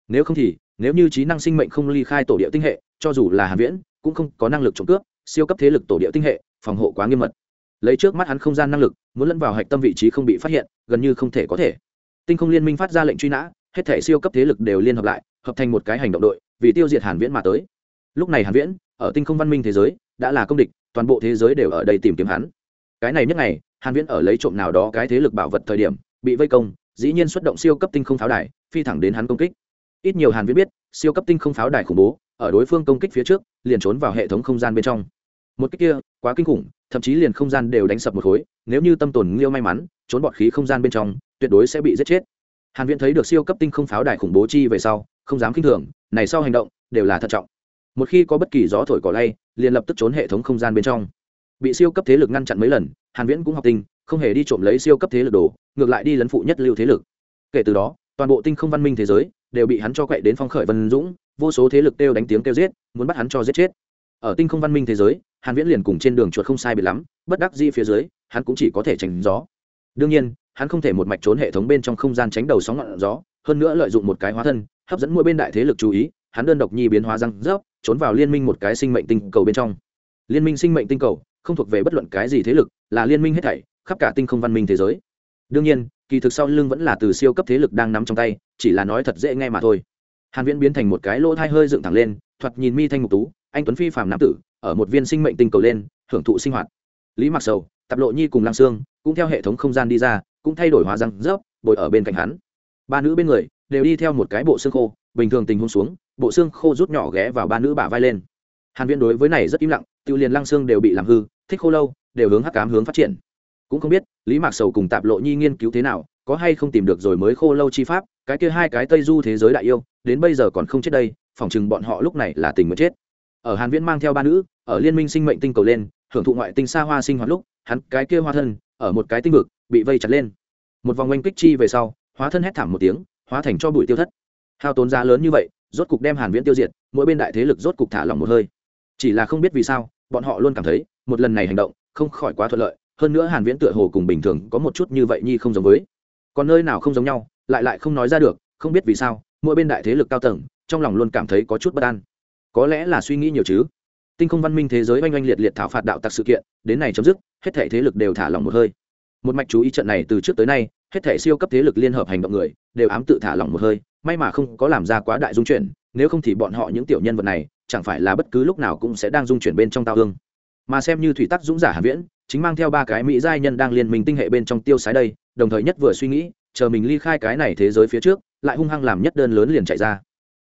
Nếu không thì, nếu như trí năng sinh mệnh không ly khai tổ địa tinh hệ, cho dù là hàn viễn, cũng không có năng lực trộm cướp, siêu cấp thế lực tổ địa tinh hệ, phòng hộ quá nghiêm mật. Lấy trước mắt hắn không gian năng lực, muốn lẫn vào hạch tâm vị trí không bị phát hiện, gần như không thể có thể. Tinh không liên minh phát ra lệnh truy nã, hết thể siêu cấp thế lực đều liên hợp lại, hợp thành một cái hành động đội vì tiêu diệt hàn viễn mà tới. Lúc này hàn viễn, ở tinh không văn minh thế giới, đã là công địch, toàn bộ thế giới đều ở đây tìm kiếm hắn. Cái này nhất ngày, hàn viễn ở lấy trộm nào đó cái thế lực bảo vật thời điểm, bị vây công, dĩ nhiên xuất động siêu cấp tinh không pháo đài, phi thẳng đến hắn công kích. Ít nhiều hàn viễn biết, siêu cấp tinh không pháo đài khủng bố, ở đối phương công kích phía trước, liền trốn vào hệ thống không gian bên trong. Một kích kia, quá kinh khủng, thậm chí liền không gian đều đánh sập một khối, nếu như tâm tồn liêu may mắn, trốn bọt khí không gian bên trong, tuyệt đối sẽ bị giết chết. Hàn viễn thấy được siêu cấp tinh không pháo đài khủng bố chi về sau không dám kinh thường, này sau hành động, đều là thận trọng. Một khi có bất kỳ gió thổi cỏ lay, liền lập tức trốn hệ thống không gian bên trong. Bị siêu cấp thế lực ngăn chặn mấy lần, hàn viễn cũng học tinh, không hề đi trộm lấy siêu cấp thế lực đồ, ngược lại đi lấn phụ nhất lưu thế lực. Kể từ đó, toàn bộ tinh không văn minh thế giới đều bị hắn cho quậy đến phong khởi vân dũng, vô số thế lực kêu đánh tiếng kêu giết, muốn bắt hắn cho giết chết. Ở tinh không văn minh thế giới, hàn viễn liền cùng trên đường chuột không sai biệt lắm, bất đắc dĩ phía dưới, hắn cũng chỉ có thể tránh gió. Đương nhiên, hắn không thể một mạch trốn hệ thống bên trong không gian tránh đầu sóng ngọn gió hơn nữa lợi dụng một cái hóa thân, hấp dẫn mỗi bên đại thế lực chú ý, hắn đơn độc nhi biến hóa răng rớp, trốn vào liên minh một cái sinh mệnh tinh cầu bên trong. Liên minh sinh mệnh tinh cầu không thuộc về bất luận cái gì thế lực, là liên minh hết thảy, khắp cả tinh không văn minh thế giới. Đương nhiên, kỳ thực sau lưng vẫn là từ siêu cấp thế lực đang nắm trong tay, chỉ là nói thật dễ nghe mà thôi. Hàn viễn biến thành một cái lỗ thai hơi dựng thẳng lên, thoạt nhìn mi thanh mục tú, anh tuấn phi phàm nam tử, ở một viên sinh mệnh tinh cầu lên, hưởng thụ sinh hoạt. Lý mặc sầu tập lộ nhi cùng lang xương cũng theo hệ thống không gian đi ra, cũng thay đổi hóa răng rớp, bồi ở bên cạnh hắn ba nữ bên người đều đi theo một cái bộ xương khô, bình thường tình huống xuống, bộ xương khô rút nhỏ ghé vào ba nữ bả vai lên. Hàn viễn đối với này rất im lặng, tiêu liền lăng xương đều bị làm hư, thích khô lâu, đều hướng hắc cám hướng phát triển. Cũng không biết, lý mạc sầu cùng tạp lộ nhi nghiên cứu thế nào, có hay không tìm được rồi mới khô lâu chi pháp, cái kia hai cái tây du thế giới đại yêu, đến bây giờ còn không chết đây, phỏng chừng bọn họ lúc này là tình mới chết. Ở hàn viễn mang theo ba nữ, ở liên minh sinh mệnh tinh cầu lên, hưởng thụ ngoại tinh xa hoa sinh hoạt lúc, hắn cái kia hoa thân, ở một cái tinh vực, bị vây chặt lên. Một vòng oanh kích chi về sau hóa thân hét thảm một tiếng, hóa thành cho bụi tiêu thất. Hao tốn giá lớn như vậy, rốt cục đem hàn viễn tiêu diệt, mỗi bên đại thế lực rốt cục thả lỏng một hơi. Chỉ là không biết vì sao, bọn họ luôn cảm thấy, một lần này hành động, không khỏi quá thuận lợi, hơn nữa hàn viễn tựa hồ cùng bình thường có một chút như vậy nhi không giống với. Còn nơi nào không giống nhau, lại lại không nói ra được, không biết vì sao, mỗi bên đại thế lực cao tầng, trong lòng luôn cảm thấy có chút bất an. Có lẽ là suy nghĩ nhiều chứ. Tinh không văn minh thế giới oanh oanh liệt liệt thảo phạt đạo tặc sự kiện, đến này chấm dứt, hết thể thế lực đều thả lỏng một hơi. Một mạch chú ý trận này từ trước tới nay hết thể siêu cấp thế lực liên hợp hành động người, đều ám tự thả lỏng một hơi, may mà không có làm ra quá đại dung chuyển, nếu không thì bọn họ những tiểu nhân vật này, chẳng phải là bất cứ lúc nào cũng sẽ đang dung chuyển bên trong tao hương. Mà xem như thủy tắc dũng giả hàn viễn, chính mang theo ba cái mỹ giai nhân đang liên minh tinh hệ bên trong tiêu sái đây, đồng thời nhất vừa suy nghĩ, chờ mình ly khai cái này thế giới phía trước, lại hung hăng làm nhất đơn lớn liền chạy ra.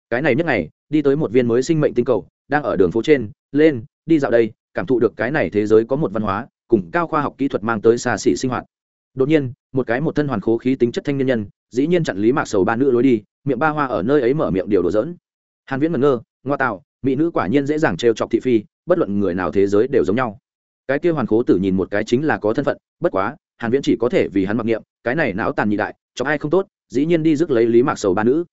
Cái này nhất ngày, đi tới một viên mới sinh mệnh tinh cầu, đang ở đường phố trên, lên, đi dạo đây, cảm thụ được cái này thế giới có một văn hóa, cùng cao khoa học kỹ thuật mang tới xa xỉ sinh hoạt đột nhiên, một cái một thân hoàn khố khí tính chất thanh niên nhân, dĩ nhiên chặn lý mạc sầu ba nữ lối đi, miệng ba hoa ở nơi ấy mở miệng điều đồ dỡn hàn viễn ngẩn ngơ, ngoa tạo, mỹ nữ quả nhiên dễ dàng trêu chọc thị phi, bất luận người nào thế giới đều giống nhau. Cái kia hoàn khố tử nhìn một cái chính là có thân phận, bất quá, hàn viễn chỉ có thể vì hắn mặc niệm, cái này não tàn nhị đại, chọc ai không tốt, dĩ nhiên đi rước lấy lý mạc sầu ba nữ.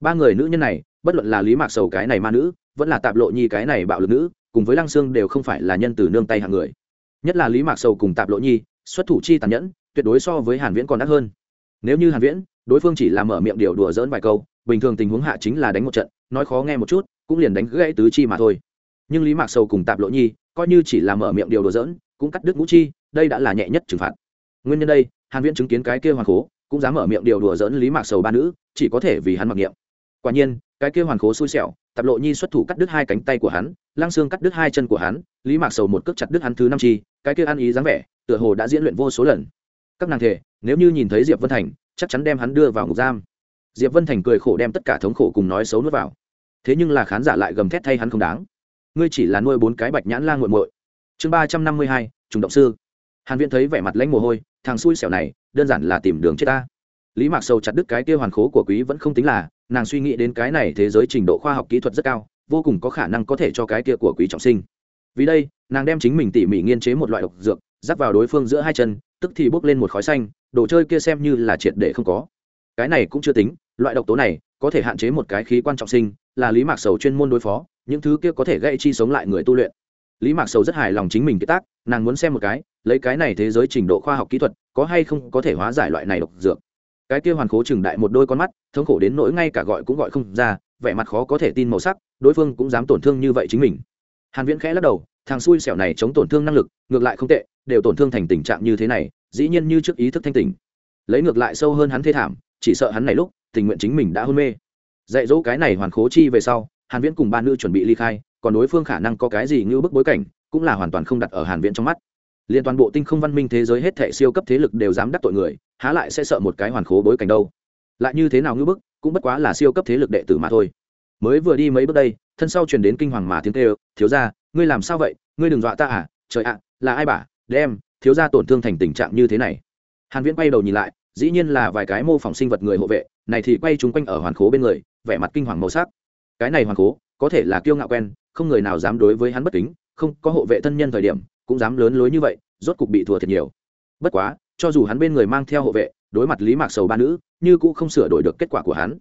Ba người nữ nhân này, bất luận là lý mạc sầu cái này ma nữ, vẫn là tạp lộ nhi cái này bạo lực nữ, cùng với lăng xương đều không phải là nhân từ nương tay hạng người. Nhất là lý mạc sầu cùng tạp lộ nhi, xuất thủ chi tàn nhẫn tuyệt đối so với hàn viễn còn đắt hơn. Nếu như hàn viễn, đối phương chỉ là mở miệng điều đùa dỡn vài câu, bình thường tình huống hạ chính là đánh một trận, nói khó nghe một chút, cũng liền đánh gãy tứ chi mà thôi. Nhưng lý mạc sầu cùng tạp lộ nhi, coi như chỉ là mở miệng điều đùa dỡn cũng cắt đứt ngũ chi, đây đã là nhẹ nhất trừng phạt. Nguyên nhân đây, hàn viễn chứng kiến cái kia hoàn khố, cũng dám mở miệng điều đùa dỡn lý mạc sầu ba nữ, chỉ có thể vì hắn mặc niệm. Quả nhiên, cái kia hoàn khố xui xẻo, tạp lộ nhi xuất thủ cắt đứt hai cánh tay của hắn, lăng xương cắt đứt hai chân của hắn, lý mạc sầu một cước chặt đứt hắn thứ năm chi, cái kia ăn ý dáng vẻ, tựa hồ đã diễn luyện vô số lần các nàng thể nếu như nhìn thấy diệp vân thành, chắc chắn đem hắn đưa vào ngục giam. Diệp vân thành cười khổ đem tất cả thống khổ cùng nói xấu nuốt vào. Thế nhưng là khán giả lại gầm thét thay hắn không đáng. Ngươi chỉ là nuôi bốn cái bạch nhãn lan g u muội. Chương ba trăm năm mươi hai, trùng động sư. Hàn viễn thấy vẻ mặt lãnh mồ hôi, thằng xui xẻo này, đơn giản là tìm đường chết ta. Lý mạc sầu chặt đứt cái kia hoàn khố của quý vẫn không tính là, nàng suy nghĩ đến cái này thế giới trình độ khoa học kỹ thuật rất cao, vô cùng có khả năng có thể cho cái kia của quý trọng sinh. Vì đây, nàng đem chính mình tỉ mỉ nghiên chế một loại độc dược dắt vào đối phương giữa hai chân tức thì bốc lên một khói xanh, đồ chơi kia xem như là triệt để không có. Cái này cũng chưa tính, loại độc tố này có thể hạn chế một cái khí quan trọng sinh, là lý mạc sầu chuyên môn đối phó, những thứ kia có thể gây chi sống lại người tu luyện. Lý mạc sầu rất hài lòng chính mình kế tác, nàng muốn xem một cái, lấy cái này thế giới trình độ khoa học kỹ thuật, có hay không có thể hóa giải loại này độc dược. Cái kia hoàn khố chừng đại một đôi con mắt, thống khổ đến nỗi ngay cả gọi cũng gọi không ra, vẻ mặt khó có thể tin màu sắc, đối phương cũng dám tổn thương như vậy chính mình. Hàn viễn khẽ lắc đầu, thằng xui xẻo này chống tổn thương năng lực, ngược lại không tệ đều tổn thương thành tình trạng như thế này, dĩ nhiên như trước ý thức thanh tỉnh lấy ngược lại sâu hơn hắn thê thảm, chỉ sợ hắn này lúc, tình nguyện chính mình đã hôn mê. Dạy dỗ cái này hoàn khố chi về sau, hàn viễn cùng ba nữ chuẩn bị ly khai, còn đối phương khả năng có cái gì như bức bối cảnh, cũng là hoàn toàn không đặt ở hàn viễn trong mắt. Liên toàn bộ tinh không văn minh thế giới hết thảy siêu cấp thế lực đều dám đắc tội người, há lại sẽ sợ một cái hoàn khố bối cảnh đâu. Lại như thế nào như bức, cũng bất quá là siêu cấp thế lực đệ tử mà thôi. Mới vừa đi mấy bước đây, thân sau truyền đến kinh hoàng mà tiếng kêu, thiếu gia, ngươi làm sao vậy? Ngươi đừng dọa ta à? Trời ạ, là ai bảo đem, thiếu gia tổn thương thành tình trạng như thế này. Hàn viễn quay đầu nhìn lại, dĩ nhiên là vài cái mô phỏng sinh vật người hộ vệ, này thì quay chúng quanh ở hoàn khố bên người, vẻ mặt kinh hoàng màu sắc. Cái này hoàn khố, có thể là kiêu ngạo quen, không người nào dám đối với hắn bất kính, không có hộ vệ thân nhân thời điểm, cũng dám lớn lối như vậy, rốt cục bị thua thiệt nhiều. Bất quá, cho dù hắn bên người mang theo hộ vệ, đối mặt lý mạc sầu ba nữ, như cũng không sửa đổi được kết quả của hắn.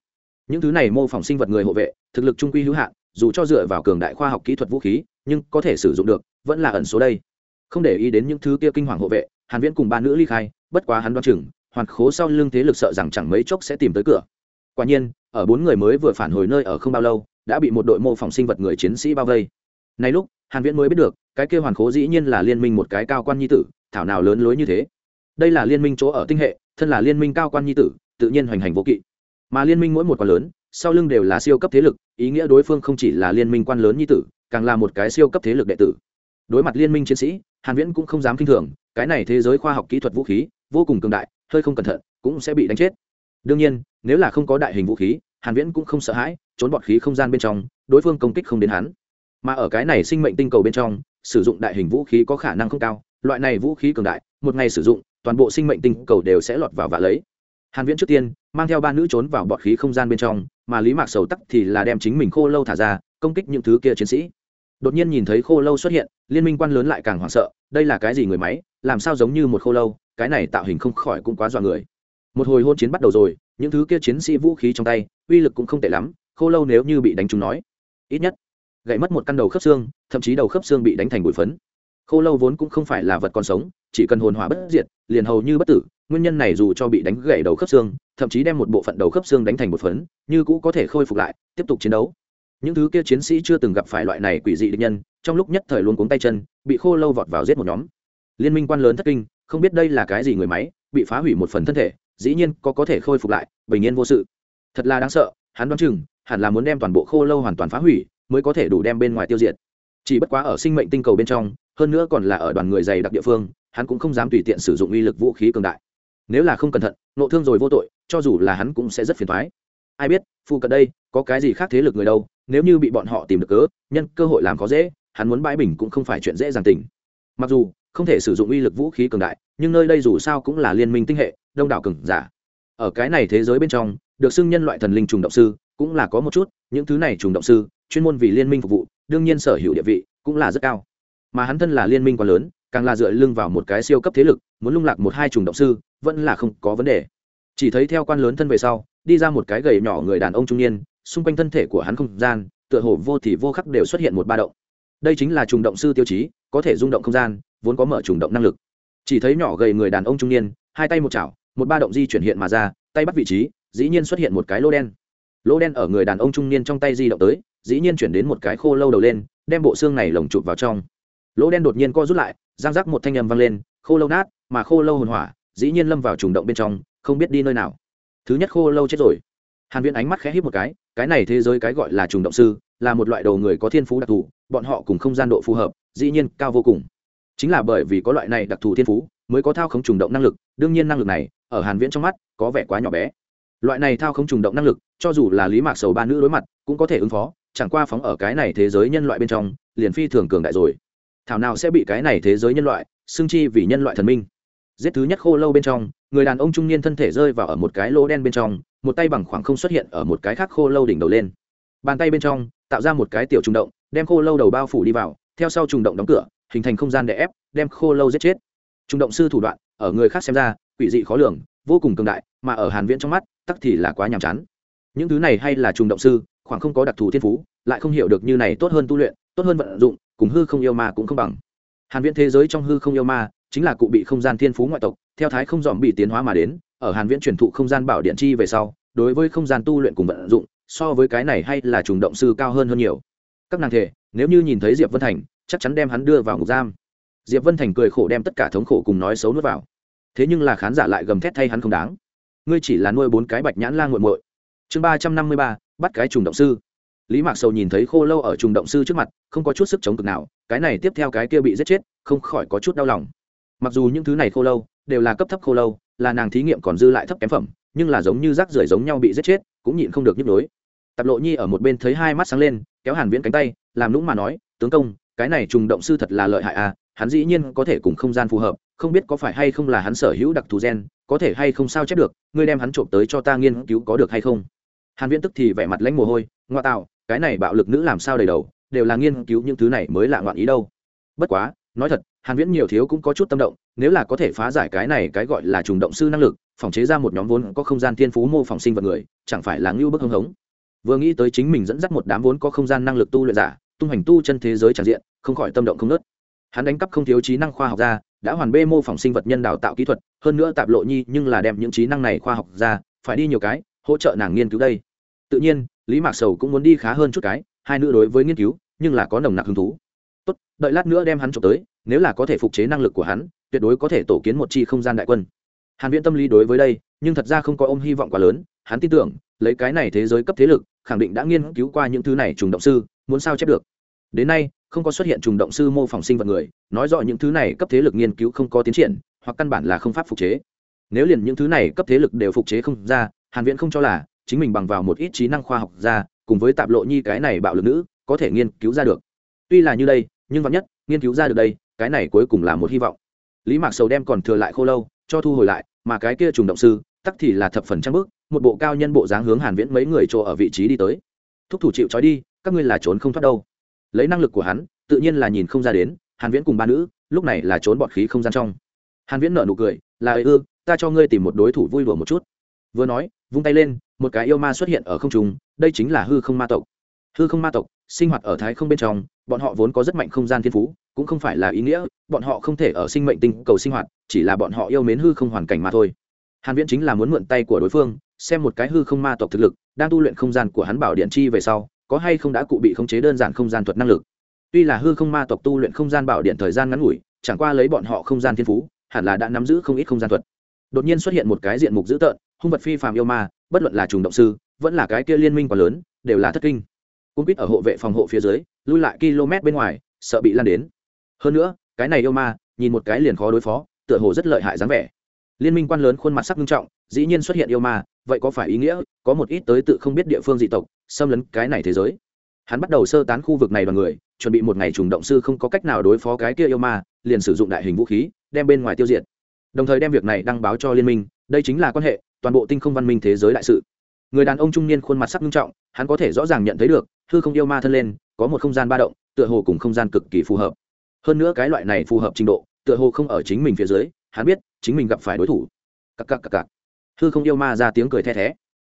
Những thứ này mô phỏng sinh vật người hộ vệ, thực lực trung quy hữu hạn, dù cho dựa vào cường đại khoa học kỹ thuật vũ khí, nhưng có thể sử dụng được, vẫn là ẩn số đây không để ý đến những thứ kia kinh hoàng hộ vệ, hàn viễn cùng ba nữ ly khai, bất quá hắn đoán chừng, hoàn khố sau lưng thế lực sợ rằng chẳng mấy chốc sẽ tìm tới cửa. Quả nhiên, ở bốn người mới vừa phản hồi nơi ở không bao lâu, đã bị một đội mô phỏng sinh vật người chiến sĩ bao vây. Này lúc, hàn viễn mới biết được, cái kia hoàn khố dĩ nhiên là liên minh một cái cao quan nhi tử, thảo nào lớn lối như thế. Đây là liên minh chỗ ở tinh hệ, thân là liên minh cao quan nhi tử, tự nhiên hoành hành vô kỵ. Mà liên minh mỗi một quan lớn, sau lưng đều là siêu cấp thế lực, ý nghĩa đối phương không chỉ là liên minh quan lớn nhi tử, càng là một cái siêu cấp thế lực đệ tử đối mặt liên minh chiến sĩ, hàn viễn cũng không dám kinh thường, cái này thế giới khoa học kỹ thuật vũ khí, vô cùng cường đại, hơi không cẩn thận, cũng sẽ bị đánh chết. Đương nhiên, nếu là không có đại hình vũ khí, hàn viễn cũng không sợ hãi, trốn bọt khí không gian bên trong, đối phương công kích không đến hắn. Mà ở cái này sinh mệnh tinh cầu bên trong, sử dụng đại hình vũ khí có khả năng không cao, loại này vũ khí cường đại, một ngày sử dụng, toàn bộ sinh mệnh tinh cầu đều sẽ lọt vào vạ lấy. Hàn viễn trước tiên, mang theo ba nữ trốn vào bọt khí không gian bên trong, mà lý mạc sầu tắc thì là đem chính mình khô lâu thả ra, công kích những thứ kia chiến sĩ đột nhiên nhìn thấy khô lâu xuất hiện, liên minh quan lớn lại càng hoảng sợ, đây là cái gì người máy, làm sao giống như một khô lâu, cái này tạo hình không khỏi cũng quá dọa người. Một hồi hôn chiến bắt đầu rồi, những thứ kia chiến sĩ vũ khí trong tay, uy lực cũng không tệ lắm, khô lâu nếu như bị đánh trúng nói, ít nhất, gãy mất một căn đầu khớp xương, thậm chí đầu khớp xương bị đánh thành bụi phấn. Khô lâu vốn cũng không phải là vật còn sống, chỉ cần hồn hỏa bất diệt, liền hầu như bất tử, nguyên nhân này dù cho bị đánh gãy đầu khớp xương, thậm chí đem một bộ phận đầu khớp xương đánh thành một phấn, như cũ có thể khôi phục lại, tiếp tục chiến đấu những thứ kia chiến sĩ chưa từng gặp phải loại này quỷ dị địch nhân, trong lúc nhất thời luôn cuống tay chân, bị khô lâu vọt vào giết một nhóm. Liên minh quan lớn thất kinh, không biết đây là cái gì người máy, bị phá hủy một phần thân thể, dĩ nhiên có có thể khôi phục lại, bình yên vô sự. Thật là đáng sợ, hắn đoán chừng, hẳn là muốn đem toàn bộ khô lâu hoàn toàn phá hủy, mới có thể đủ đem bên ngoài tiêu diệt. Chỉ bất quá ở sinh mệnh tinh cầu bên trong, hơn nữa còn là ở đoàn người dày đặc địa phương, hắn cũng không dám tùy tiện sử dụng uy lực vũ khí cường đại. Nếu là không cẩn thận, nộ thương rồi vô tội, cho dù là hắn cũng sẽ rất phiền thoái ai biết, phụ cận đây, có cái gì khác thế lực người đâu nếu như bị bọn họ tìm được cớ, nhân cơ hội làm khó dễ, hắn muốn bãi bình cũng không phải chuyện dễ dàng tình. Mặc dù, không thể sử dụng uy lực vũ khí cường đại, nhưng nơi đây dù sao cũng là liên minh tinh hệ, đông đảo cường giả. Ở cái này thế giới bên trong, được xưng nhân loại thần linh trùng động sư, cũng là có một chút, những thứ này trùng động sư, chuyên môn vì liên minh phục vụ, đương nhiên sở hữu địa vị, cũng là rất cao. Mà hắn thân là liên minh quá lớn, càng là dựa lưng vào một cái siêu cấp thế lực, muốn lung lạc một hai trùng động sư, vẫn là không có vấn đề. Chỉ thấy theo quan lớn thân về sau, đi ra một cái gầy nhỏ người đàn ông trung niên xung quanh thân thể của hắn không gian, tựa hồ vô thì vô khắc đều xuất hiện một ba động. Đây chính là trùng động sư tiêu chí, có thể rung động không gian, vốn có mở trùng động năng lực. Chỉ thấy nhỏ gầy người đàn ông trung niên, hai tay một chảo, một ba động di chuyển hiện mà ra, tay bắt vị trí, dĩ nhiên xuất hiện một cái lô đen. Lô đen ở người đàn ông trung niên trong tay di động tới, dĩ nhiên chuyển đến một cái khô lâu đầu lên, đem bộ xương này lồng chụp vào trong. Lỗ đen đột nhiên co rút lại giang rác một thanh âm vang lên, khô lâu nát, mà khô lâu hồn hỏa, dĩ nhiên lâm vào trùng động bên trong, không biết đi nơi nào. Thứ nhất khô lâu chết rồi hàn viễn ánh mắt khẽ híp một cái cái này thế giới cái gọi là trùng động sư, là một loại đầu người có thiên phú đặc thù, bọn họ cùng không gian độ phù hợp, dĩ nhiên cao vô cùng. Chính là bởi vì có loại này đặc thù thiên phú, mới có thao không trùng động năng lực, đương nhiên năng lực này, ở hàn viễn trong mắt, có vẻ quá nhỏ bé. Loại này thao không trùng động năng lực, cho dù là lý mạc sầu ba nữ đối mặt, cũng có thể ứng phó, chẳng qua phóng ở cái này thế giới nhân loại bên trong, liền phi thường cường đại rồi. Thảo nào sẽ bị cái này thế giới nhân loại xưng chi vì nhân loại thần minh? Giết thứ nhất khô lâu bên trong người đàn ông trung niên thân thể rơi vào ở một cái lỗ đen bên trong, một tay bằng khoảng không xuất hiện ở một cái khác khô lâu đỉnh đầu lên. Bàn tay bên trong, tạo ra một cái tiểu trùng động, đem khô lâu đầu bao phủ đi vào, theo sau trùng động đóng cửa, hình thành không gian để ép, đem khô lâu giết chết. Trùng động sư thủ đoạn, ở người khác xem ra, quỷ dị khó lường, vô cùng cường đại, mà ở hàn viễn trong mắt, tắc thì là quá nhàm chán. Những thứ này hay là trùng động sư, khoảng không có đặc thù thiên phú, lại không hiểu được như này tốt hơn tu luyện, tốt hơn vận dụng, cùng hư không yêu ma cũng không bằng. Hàn viễn thế giới trong hư không yêu ma chính là cụ bị không gian thiên phú ngoại tộc, theo thái không dòm bị tiến hóa mà đến, ở hàn viễn truyền thụ không gian bảo điện chi về sau, đối với không gian tu luyện cùng vận dụng, so với cái này hay là trùng động sư cao hơn hơn nhiều. Các nàng thể, nếu như nhìn thấy diệp vân thành, chắc chắn đem hắn đưa vào ngục giam. Diệp vân thành cười khổ đem tất cả thống khổ cùng nói xấu nuốt vào. Thế nhưng là khán giả lại gầm thét thay hắn không đáng. Ngươi chỉ là nuôi bốn cái bạch nhãn lang muội muội. Chương ba trăm năm mươi ba, bắt cái trùng động sư. Lý mạc sầu nhìn thấy khô lâu ở trùng động sư trước mặt, không có chút sức chống cực nào, cái này tiếp theo cái kia bị giết chết, không khỏi có chút đau lòng mặc dù những thứ này khô lâu đều là cấp thấp khô lâu, là nàng thí nghiệm còn dư lại thấp kém phẩm, nhưng là giống như rác rưởi giống nhau bị giết chết, cũng nhịn không được nhức nhối. Tạp lộ nhi ở một bên thấy hai mắt sáng lên, kéo hàn viễn cánh tay, làm lũng mà nói, tướng công, cái này trùng động sư thật là lợi hại à hắn dĩ nhiên có thể cùng không gian phù hợp, không biết có phải hay không là hắn sở hữu đặc thù gen, có thể hay không sao chép được, ngươi đem hắn trộm tới cho ta nghiên cứu có được hay không? Hàn viễn tức thì vẻ mặt lãnh mồ hôi, ngoa tạo, cái này bạo lực nữ làm sao đầy đầu, đều là nghiên cứu những thứ này mới lạ ngoạn ý đâu. Bất quá nói thật, hàn viễn nhiều thiếu cũng có chút tâm động, nếu là có thể phá giải cái này cái gọi là trùng động sư năng lực, phòng chế ra một nhóm vốn có không gian thiên phú mô phỏng sinh vật người, chẳng phải là ngưu bức hưng hống. Vừa nghĩ tới chính mình dẫn dắt một đám vốn có không gian năng lực tu luyện giả, tung hành tu chân thế giới tràn diện, không khỏi tâm động không nớt hắn đánh cắp không thiếu trí năng khoa học ra, đã hoàn bê mô phỏng sinh vật nhân đào tạo kỹ thuật, hơn nữa tạp lộ nhi nhưng là đem những trí năng này khoa học ra, phải đi nhiều cái, hỗ trợ nàng nghiên cứu đây. Tự nhiên, lý mạc sầu cũng muốn đi khá hơn chút cái, hai nữ đối với nghiên cứu, nhưng là có nồng nặc hứng thú tốt, đợi lát nữa đem hắn trộm tới, nếu là có thể phục chế năng lực của hắn, tuyệt đối có thể tổ kiến một chi không gian đại quân. Hàn viễn tâm lý đối với đây, nhưng thật ra không có ôm hy vọng quá lớn, hắn tin tưởng, lấy cái này thế giới cấp thế lực, khẳng định đã nghiên cứu qua những thứ này trùng động sư, muốn sao chép được. Đến nay, không có xuất hiện trùng động sư mô phỏng sinh vật người, nói rõ những thứ này cấp thế lực nghiên cứu không có tiến triển, hoặc căn bản là không pháp phục chế. Nếu liền những thứ này cấp thế lực đều phục chế không ra, hàn viễn không cho là, chính mình bằng vào một ít trí năng khoa học ra, cùng với tạp lộ nhi cái này bạo lực nữ, có thể nghiên cứu ra được. Tuy là như đây nhưng vạn nhất, nghiên cứu ra được đây, cái này cuối cùng là một hy vọng. Lý mạc sầu đem còn thừa lại khô lâu, cho thu hồi lại, mà cái kia trùng động sư, tắc thì là thập phần trang bước, một bộ cao nhân bộ dáng hướng hàn viễn mấy người chỗ ở vị trí đi tới. Thúc thủ chịu trói đi, các ngươi là trốn không thoát đâu. Lấy năng lực của hắn, tự nhiên là nhìn không ra đến, hàn viễn cùng ba nữ, lúc này là trốn bọt khí không gian trong. Hàn viễn nở nụ cười, là ư, ta cho ngươi tìm một đối thủ vui đùa một chút. Vừa nói, vung tay lên, một cái yêu ma xuất hiện ở không trung, đây chính là hư không ma tộc. Hư không ma tộc, sinh hoạt ở thái không bên trong bọn họ vốn có rất mạnh không gian thiên phú, cũng không phải là ý nghĩa, bọn họ không thể ở sinh mệnh tinh cầu sinh hoạt, chỉ là bọn họ yêu mến hư không hoàn cảnh mà thôi. Hàn viễn chính là muốn mượn tay của đối phương, xem một cái hư không ma tộc thực lực, đang tu luyện không gian của hắn bảo điện chi về sau, có hay không đã cụ bị khống chế đơn giản không gian thuật năng lực. Tuy là hư không ma tộc tu luyện không gian bảo điện thời gian ngắn ngủi, chẳng qua lấy bọn họ không gian thiên phú, hẳn là đã nắm giữ không ít không gian thuật. Đột nhiên xuất hiện một cái diện mục dữ tợn, hung vật phi phàm yêu ma, bất luận là trùng động sư, vẫn là cái kia liên minh quá lớn, đều là thất kinh cung quýt ở hộ vệ phòng hộ phía dưới, lui lại km bên ngoài, sợ bị lan đến. Hơn nữa, cái này yêu ma, nhìn một cái liền khó đối phó, tựa hồ rất lợi hại dáng vẻ. Liên minh quan lớn khuôn mặt sắc nghiêm trọng, dĩ nhiên xuất hiện yêu ma, vậy có phải ý nghĩa, có một ít tới tự không biết địa phương dị tộc, xâm lấn cái này thế giới? Hắn bắt đầu sơ tán khu vực này đoàn người, chuẩn bị một ngày trùng động sư không có cách nào đối phó cái kia yêu ma, liền sử dụng đại hình vũ khí, đem bên ngoài tiêu diệt. Đồng thời đem việc này đăng báo cho liên minh, đây chính là quan hệ, toàn bộ tinh không văn minh thế giới đại sự người đàn ông trung niên khuôn mặt sắc nghiêm trọng, hắn có thể rõ ràng nhận thấy được, hư không yêu ma thân lên, có một không gian ba động, tựa hồ cùng không gian cực kỳ phù hợp. Hơn nữa cái loại này phù hợp trình độ, tựa hồ không ở chính mình phía dưới, hắn biết, chính mình gặp phải đối thủ. Cặc cặc cặc cặc. Hư không yêu ma ra tiếng cười the thé.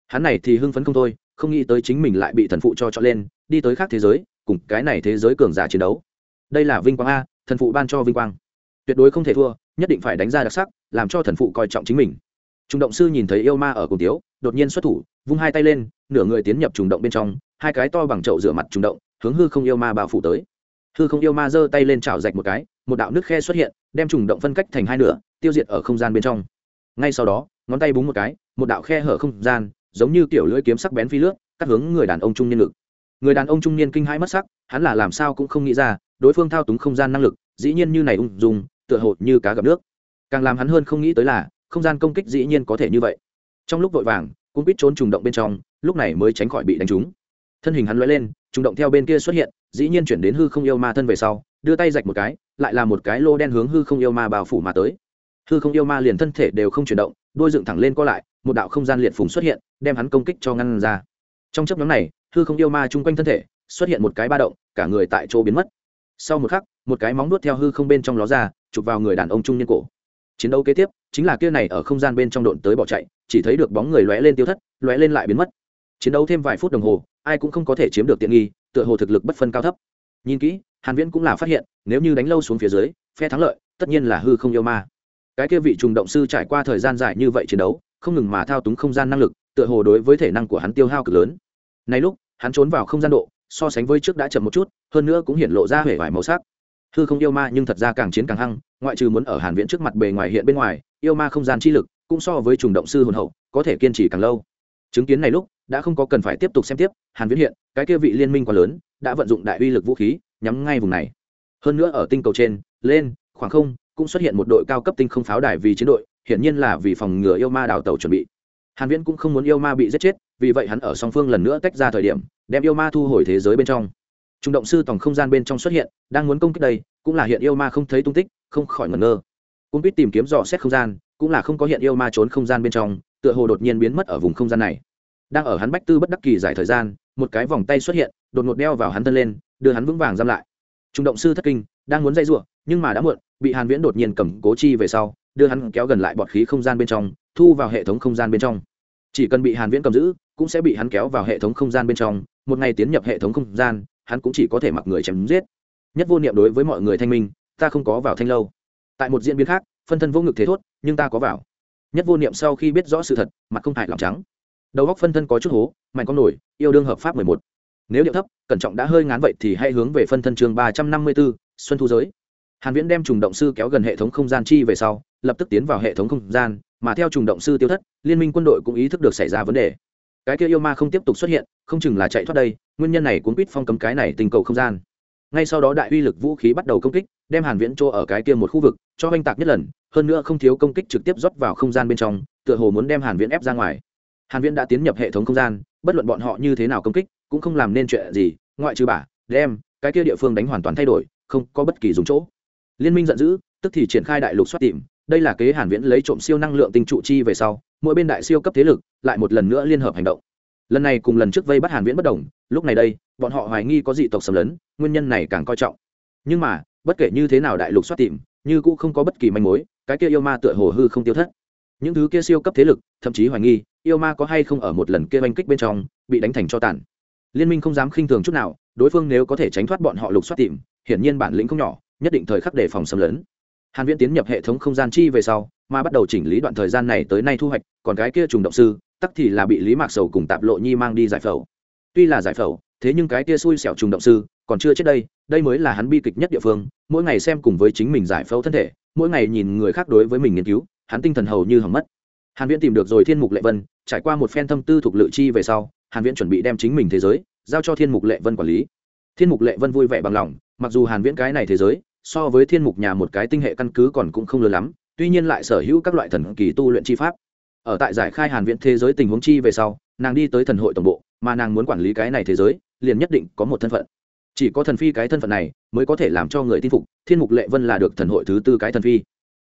Hắn này thì hưng phấn không thôi, không nghĩ tới chính mình lại bị thần phụ cho chọn lên, đi tới khác thế giới, cùng cái này thế giới cường giả chiến đấu. Đây là vinh quang a, thần phụ ban cho vinh quang. Tuyệt đối không thể thua, nhất định phải đánh ra đặc sắc, làm cho thần phụ coi trọng chính mình. Trung động sư nhìn thấy yêu ma ở cùng tiếu đột nhiên xuất thủ, vung hai tay lên, nửa người tiến nhập trùng động bên trong, hai cái to bằng chậu rửa mặt trùng động, hướng hư không yêu ma bao phủ tới. Hư không yêu ma giơ tay lên chảo rạch một cái, một đạo nước khe xuất hiện, đem trùng động phân cách thành hai nửa, tiêu diệt ở không gian bên trong. Ngay sau đó, ngón tay búng một cái, một đạo khe hở không gian, giống như kiểu lưỡi kiếm sắc bén phi lướt cắt hướng người đàn ông trung niên lực người đàn ông trung niên kinh hãi mất sắc, hắn là làm sao cũng không nghĩ ra, đối phương thao túng không gian năng lực, dĩ nhiên như này ung dung, tựa hồ như cá gặp nước. Càng làm hắn hơn không nghĩ tới là, không gian công kích dĩ nhiên có thể như vậy trong lúc vội vàng cũng biết trốn trùng động bên trong, lúc này mới tránh khỏi bị đánh trúng. Thân hình hắn lóe lên, trùng động theo bên kia xuất hiện, dĩ nhiên chuyển đến hư không yêu ma thân về sau, đưa tay rạch một cái, lại là một cái lô đen hướng hư không yêu ma bao phủ mà tới. Hư không yêu ma liền thân thể đều không chuyển động, đôi dựng thẳng lên co lại, một đạo không gian liệt phùng xuất hiện, đem hắn công kích cho ngăn ra. Trong chấp nhóm này, hư không yêu ma chung quanh thân thể, xuất hiện một cái ba động, cả người tại chỗ biến mất. Sau một khắc, một cái móng nuốt theo hư không bên trong ló ra, chụp vào người đàn ông trung niên cổ. Chiến đấu kế tiếp chính là kia này ở không gian bên trong độn tới bỏ chạy, chỉ thấy được bóng người lóe lên tiêu thất, lóe lên lại biến mất. Chiến đấu thêm vài phút đồng hồ, ai cũng không có thể chiếm được tiện nghi, tựa hồ thực lực bất phân cao thấp. Nhìn kỹ, hàn viễn cũng là phát hiện, nếu như đánh lâu xuống phía dưới, phe thắng lợi, tất nhiên là hư không yêu ma. Cái kia vị trùng động sư trải qua thời gian dài như vậy chiến đấu, không ngừng mà thao túng không gian năng lực, tựa hồ đối với thể năng của hắn tiêu hao cực lớn. Nay lúc, hắn trốn vào không gian độ, so sánh với trước đã chậm một chút, hơn nữa cũng hiện lộ ra vẻ vải màu sắc. Hư không yêu ma nhưng thật ra càng chiến càng hăng, ngoại trừ muốn ở hàn viễn trước mặt bề ngoài hiện bên ngoài yêu ma không gian chi lực, cũng so với trùng động sư hồn hậu, có thể kiên trì càng lâu. Chứng kiến này lúc, đã không có cần phải tiếp tục xem tiếp, hàn viễn hiện, cái kia vị liên minh quá lớn, đã vận dụng đại uy lực vũ khí, nhắm ngay vùng này. Hơn nữa ở tinh cầu trên, lên, khoảng không, cũng xuất hiện một đội cao cấp tinh không pháo đài vì chiến đội, hiển nhiên là vì phòng ngừa yêu ma đào tàu chuẩn bị. Hàn viễn cũng không muốn yêu ma bị giết chết, vì vậy hắn ở song phương lần nữa tách ra thời điểm, đem yêu ma thu hồi thế giới bên trong. Trung động sư tổng không gian bên trong xuất hiện, đang muốn công kích đây, cũng là hiện yêu ma không thấy tung tích, không khỏi ngẩn ngơ cung quýt tìm kiếm dò xét không gian, cũng là không có hiện yêu ma trốn không gian bên trong, tựa hồ đột nhiên biến mất ở vùng không gian này. Đang ở hắn bách tư bất đắc kỳ giải thời gian, một cái vòng tay xuất hiện, đột ngột đeo vào hắn thân lên, đưa hắn vững vàng giam lại. Trung động sư thất kinh, đang muốn dây rủa, nhưng mà đã muộn, bị hàn viễn đột nhiên cầm cố chi về sau, đưa hắn kéo gần lại bọt khí không gian bên trong, thu vào hệ thống không gian bên trong. Chỉ cần bị hàn viễn cầm giữ, cũng sẽ bị hắn kéo vào hệ thống không gian bên trong, một ngày tiến nhập hệ thống không gian, hắn cũng chỉ có thể mặc người chém giết. Nhất vô niệm đối với mọi người thanh minh, ta không có vào thanh lâu tại một diễn biến khác phân thân vô ngực thế thốt nhưng ta có vào. Nhất vô niệm sau khi biết rõ sự thật mặt không hại lòng trắng. Đầu góc phân thân có chút hố mạnh con nổi yêu đương hợp pháp mười một. Nếu điệu thấp cẩn trọng đã hơi ngán vậy thì hãy hướng về phân thân chương ba trăm năm mươi 354, xuân thu giới. Hàn viễn đem trùng động sư kéo gần hệ thống không gian chi về sau lập tức tiến vào hệ thống không gian mà theo trùng động sư tiêu thất liên minh quân đội cũng ý thức được xảy ra vấn đề. Cái kia yêu ma không tiếp tục xuất hiện không chừng là chạy thoát đây nguyên nhân này cuốn quýt phong cấm cái này tình cầu không gian. Ngay sau đó đại uy lực vũ khí bắt đầu công kích đem hàn viễn chỗ ở cái kia một khu vực cho oanh tạc nhất lần, hơn nữa không thiếu công kích trực tiếp rót vào không gian bên trong, tựa hồ muốn đem hàn viễn ép ra ngoài. Hàn viễn đã tiến nhập hệ thống không gian, bất luận bọn họ như thế nào công kích, cũng không làm nên chuyện gì, ngoại trừ bả đem, cái kia địa phương đánh hoàn toàn thay đổi, không có bất kỳ dùng chỗ. Liên minh giận dữ, tức thì triển khai đại lục soát tìm, đây là kế hàn viễn lấy trộm siêu năng lượng tinh trụ chi về sau, mỗi bên đại siêu cấp thế lực lại một lần nữa liên hợp hành động. Lần này cùng lần trước vây bắt hàn viễn bất đồng, lúc này đây, bọn họ hoài nghi có dị tộc xâm lấn, nguyên nhân này càng coi trọng. Nhưng mà, bất kể như thế nào đại lục soát tìm như cũng không có bất kỳ manh mối, cái kia yêu ma tựa hồ hư không tiêu thất. Những thứ kia siêu cấp thế lực, thậm chí hoài nghi, yêu ma có hay không ở một lần kia oanh kích bên trong, bị đánh thành cho tàn. Liên minh không dám khinh thường chút nào, đối phương nếu có thể tránh thoát bọn họ lục soát tìm, hiển nhiên bản lĩnh không nhỏ, nhất định thời khắc đề phòng xâm lấn. Hàn viễn tiến nhập hệ thống không gian chi về sau, mà bắt đầu chỉnh lý đoạn thời gian này tới nay thu hoạch, còn cái kia trùng động sư, tắc thì là bị lý mạc sầu cùng tạp lộ nhi mang đi giải phẫu. Tuy là giải phẫu, thế nhưng cái kia xui xẻo trùng động sư còn chưa chết đây đây mới là hắn bi kịch nhất địa phương, mỗi ngày xem cùng với chính mình giải phẫu thân thể, mỗi ngày nhìn người khác đối với mình nghiên cứu, hắn tinh thần hầu như hỏng mất. Hàn viễn tìm được rồi thiên mục lệ vân, trải qua một phen thâm tư thuộc lự chi về sau, hàn viễn chuẩn bị đem chính mình thế giới giao cho thiên mục lệ vân quản lý. Thiên mục lệ vân vui vẻ bằng lòng, mặc dù hàn viễn cái này thế giới, so với thiên mục nhà một cái tinh hệ căn cứ còn cũng không lớn lắm, tuy nhiên lại sở hữu các loại thần kỳ tu luyện chi pháp. Ở tại giải khai hàn viễn thế giới tình huống chi về sau, nàng đi tới thần hội tổng bộ, mà nàng muốn quản lý cái này thế giới, liền nhất định có một thân phận chỉ có thần phi cái thân phận này mới có thể làm cho người tin phục, thiên mục lệ vân là được thần hội thứ tư cái thần phi.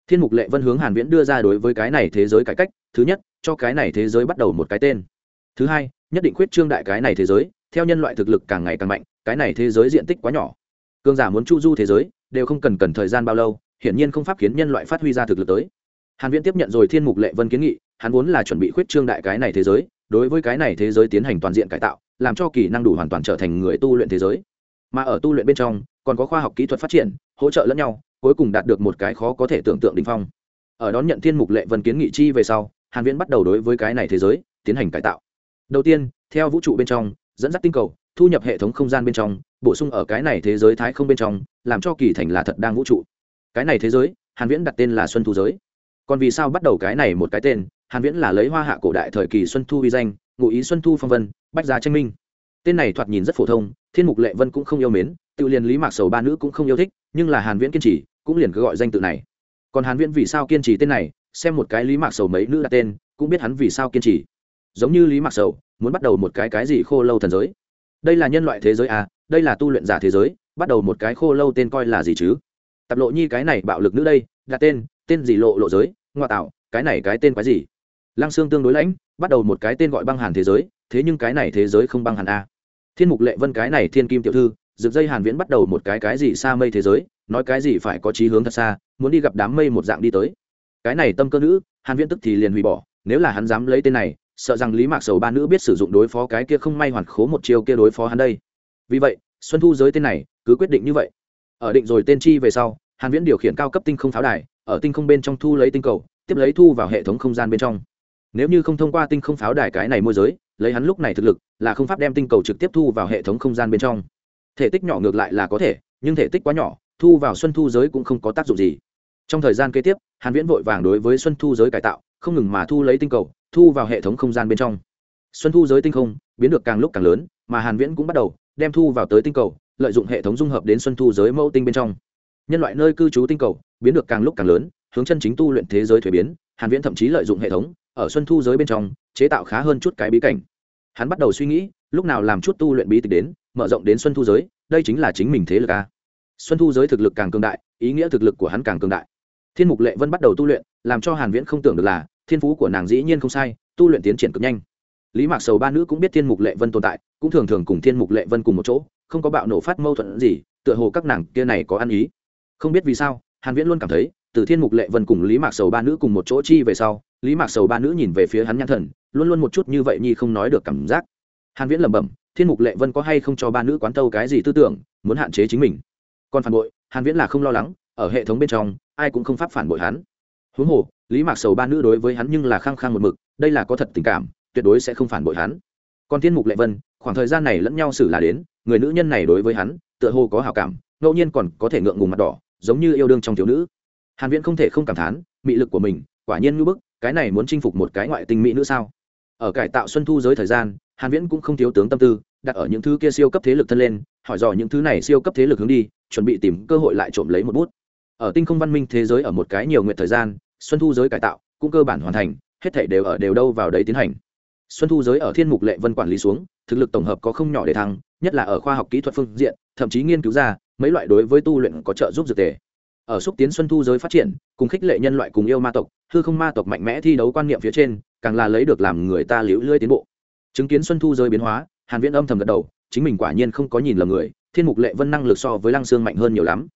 Thiên mục lệ vân hướng hàn viễn đưa ra đối với cái này thế giới cải cách, thứ nhất, cho cái này thế giới bắt đầu một cái tên. Thứ hai, nhất định khuyết trương đại cái này thế giới, theo nhân loại thực lực càng ngày càng mạnh, cái này thế giới diện tích quá nhỏ. Cường giả muốn chu du thế giới, đều không cần cần thời gian bao lâu, hiển nhiên không pháp khiến nhân loại phát huy ra thực lực tới. Hàn viễn tiếp nhận rồi thiên mục lệ vân kiến nghị, hắn vốn là chuẩn bị khuyết trương đại cái này thế giới, đối với cái này thế giới tiến hành toàn diện cải tạo, làm cho kỳ năng đủ hoàn toàn trở thành người tu luyện thế giới mà ở tu luyện bên trong, còn có khoa học kỹ thuật phát triển, hỗ trợ lẫn nhau, cuối cùng đạt được một cái khó có thể tưởng tượng đỉnh phong. Ở đón nhận thiên mục lệ vân kiến nghị chi về sau, hàn viễn bắt đầu đối với cái này thế giới, tiến hành cải tạo. Đầu tiên, theo vũ trụ bên trong, dẫn dắt tinh cầu, thu nhập hệ thống không gian bên trong, bổ sung ở cái này thế giới thái không bên trong, làm cho kỳ thành là thật đang vũ trụ. Cái này thế giới, hàn viễn đặt tên là xuân thu giới. Còn vì sao bắt đầu cái này một cái tên, hàn viễn là lấy hoa hạ cổ đại thời kỳ xuân thu uy danh, ngụ ý xuân thu phong vân, bách gia tranh minh. Tên này thoạt nhìn rất phổ thông thiên mục lệ vân cũng không yêu mến, tự liền lý mạc sầu ba nữ cũng không yêu thích, nhưng là hàn viễn kiên trì, cũng liền cứ gọi danh tự này. Còn hàn viễn vì sao kiên trì tên này, xem một cái lý mạc sầu mấy nữ đặt tên, cũng biết hắn vì sao kiên trì. Giống như lý mạc sầu, muốn bắt đầu một cái cái gì khô lâu thần giới. Đây là nhân loại thế giới à đây là tu luyện giả thế giới, bắt đầu một cái khô lâu tên coi là gì chứ? Tập lộ nhi cái này bạo lực nữ đây, đặt tên tên gì lộ lộ giới ngoại tạo, cái này cái tên cái gì? Lăng xương tương đối lãnh, bắt đầu một cái tên gọi băng hàn thế giới, thế nhưng cái này thế giới không băng hàn a thiên mục lệ vân cái này thiên kim tiểu thư, rực dây hàn viễn bắt đầu một cái cái gì xa mây thế giới, nói cái gì phải có chí hướng thật xa, muốn đi gặp đám mây một dạng đi tới. Cái này tâm cơ nữ, hàn viễn tức thì liền hủy bỏ, nếu là hắn dám lấy tên này, sợ rằng lý mạc sầu ba nữ biết sử dụng đối phó cái kia không may hoàn khố một chiêu kia đối phó hắn đây. Vì vậy, xuân thu giới tên này, cứ quyết định như vậy. Ở định rồi tên chi về sau, hàn viễn điều khiển cao cấp tinh không pháo đài, ở tinh không bên trong thu lấy tinh cầu, tiếp lấy thu vào hệ thống không gian bên trong. Nếu như không thông qua tinh không pháo đài cái này môi giới lấy hắn lúc này thực lực, là không pháp đem tinh cầu trực tiếp thu vào hệ thống không gian bên trong. Thể tích nhỏ ngược lại là có thể, nhưng thể tích quá nhỏ, thu vào xuân thu giới cũng không có tác dụng gì. Trong thời gian kế tiếp, hàn viễn vội vàng đối với xuân thu giới cải tạo, không ngừng mà thu lấy tinh cầu, thu vào hệ thống không gian bên trong. Xuân thu giới tinh không biến được càng lúc càng lớn, mà hàn viễn cũng bắt đầu đem thu vào tới tinh cầu, lợi dụng hệ thống dung hợp đến xuân thu giới mẫu tinh bên trong. Nhân loại nơi cư trú tinh cầu biến được càng lúc càng lớn, hướng chân chính tu luyện thế giới thuế biến, hàn viễn thậm chí lợi dụng hệ thống, ở xuân thu giới bên trong, chế tạo khá hơn chút cái bí cảnh hắn bắt đầu suy nghĩ, lúc nào làm chút tu luyện bí tịch đến, mở rộng đến xuân thu giới, đây chính là chính mình thế lực a xuân thu giới thực lực càng cường đại, ý nghĩa thực lực của hắn càng cường đại. Thiên mục lệ vân bắt đầu tu luyện, làm cho hàn viễn không tưởng được là, thiên phú của nàng dĩ nhiên không sai, tu luyện tiến triển cực nhanh. Lý mạc sầu ba nữ cũng biết thiên mục lệ vân tồn tại, cũng thường thường cùng thiên mục lệ vân cùng một chỗ, không có bạo nổ phát mâu thuẫn gì, tựa hồ các nàng kia này có ăn ý. Không biết vì sao, hàn viễn luôn cảm thấy, từ thiên mục lệ vân cùng lý mạc sầu ba nữ cùng một chỗ chi về sau, lý mạc sầu ba nữ nhìn về phía hắn nhãn thần luôn luôn một chút như vậy nhi không nói được cảm giác. Hàn viễn lẩm bẩm, thiên mục lệ vân có hay không cho ba nữ quán tâu cái gì tư tưởng, muốn hạn chế chính mình? Còn phản bội, hàn viễn là không lo lắng, ở hệ thống bên trong, ai cũng không pháp phản bội hắn. Huống hồ, lý mạc sầu ba nữ đối với hắn nhưng là khăng khăng một mực, đây là có thật tình cảm, tuyệt đối sẽ không phản bội hắn. Còn thiên mục lệ vân, khoảng thời gian này lẫn nhau xử là đến, người nữ nhân này đối với hắn, tựa hồ có hảo cảm, ngẫu nhiên còn có thể ngượng ngùng mặt đỏ, giống như yêu đương trong thiếu nữ. Hàn viễn không thể không cảm thán, mị lực của mình, quả nhiên như bức, cái này muốn chinh phục một cái ngoại tình mỹ nữ sao? Ở cải tạo xuân thu giới thời gian, hàn viễn cũng không thiếu tướng tâm tư, đặt ở những thứ kia siêu cấp thế lực thân lên, hỏi dò những thứ này siêu cấp thế lực hướng đi, chuẩn bị tìm cơ hội lại trộm lấy một bút. Ở tinh không văn minh thế giới ở một cái nhiều nguyện thời gian, xuân thu giới cải tạo cũng cơ bản hoàn thành, hết thảy đều ở đều đâu vào đấy tiến hành. Xuân thu giới ở thiên mục lệ vân quản lý xuống, thực lực tổng hợp có không nhỏ để thăng, nhất là ở khoa học kỹ thuật phương diện, thậm chí nghiên cứu ra, mấy loại đối với tu luyện có trợ giúp dược tề ở xúc tiến xuân thu giới phát triển cùng khích lệ nhân loại cùng yêu ma tộc hư không ma tộc mạnh mẽ thi đấu quan niệm phía trên càng là lấy được làm người ta liễu lưỡi tiến bộ. Chứng kiến xuân thu giới biến hóa hàn viễn âm thầm gật đầu chính mình quả nhiên không có nhìn lầm người thiên mục lệ vân năng lực so với lăng xương mạnh hơn nhiều lắm.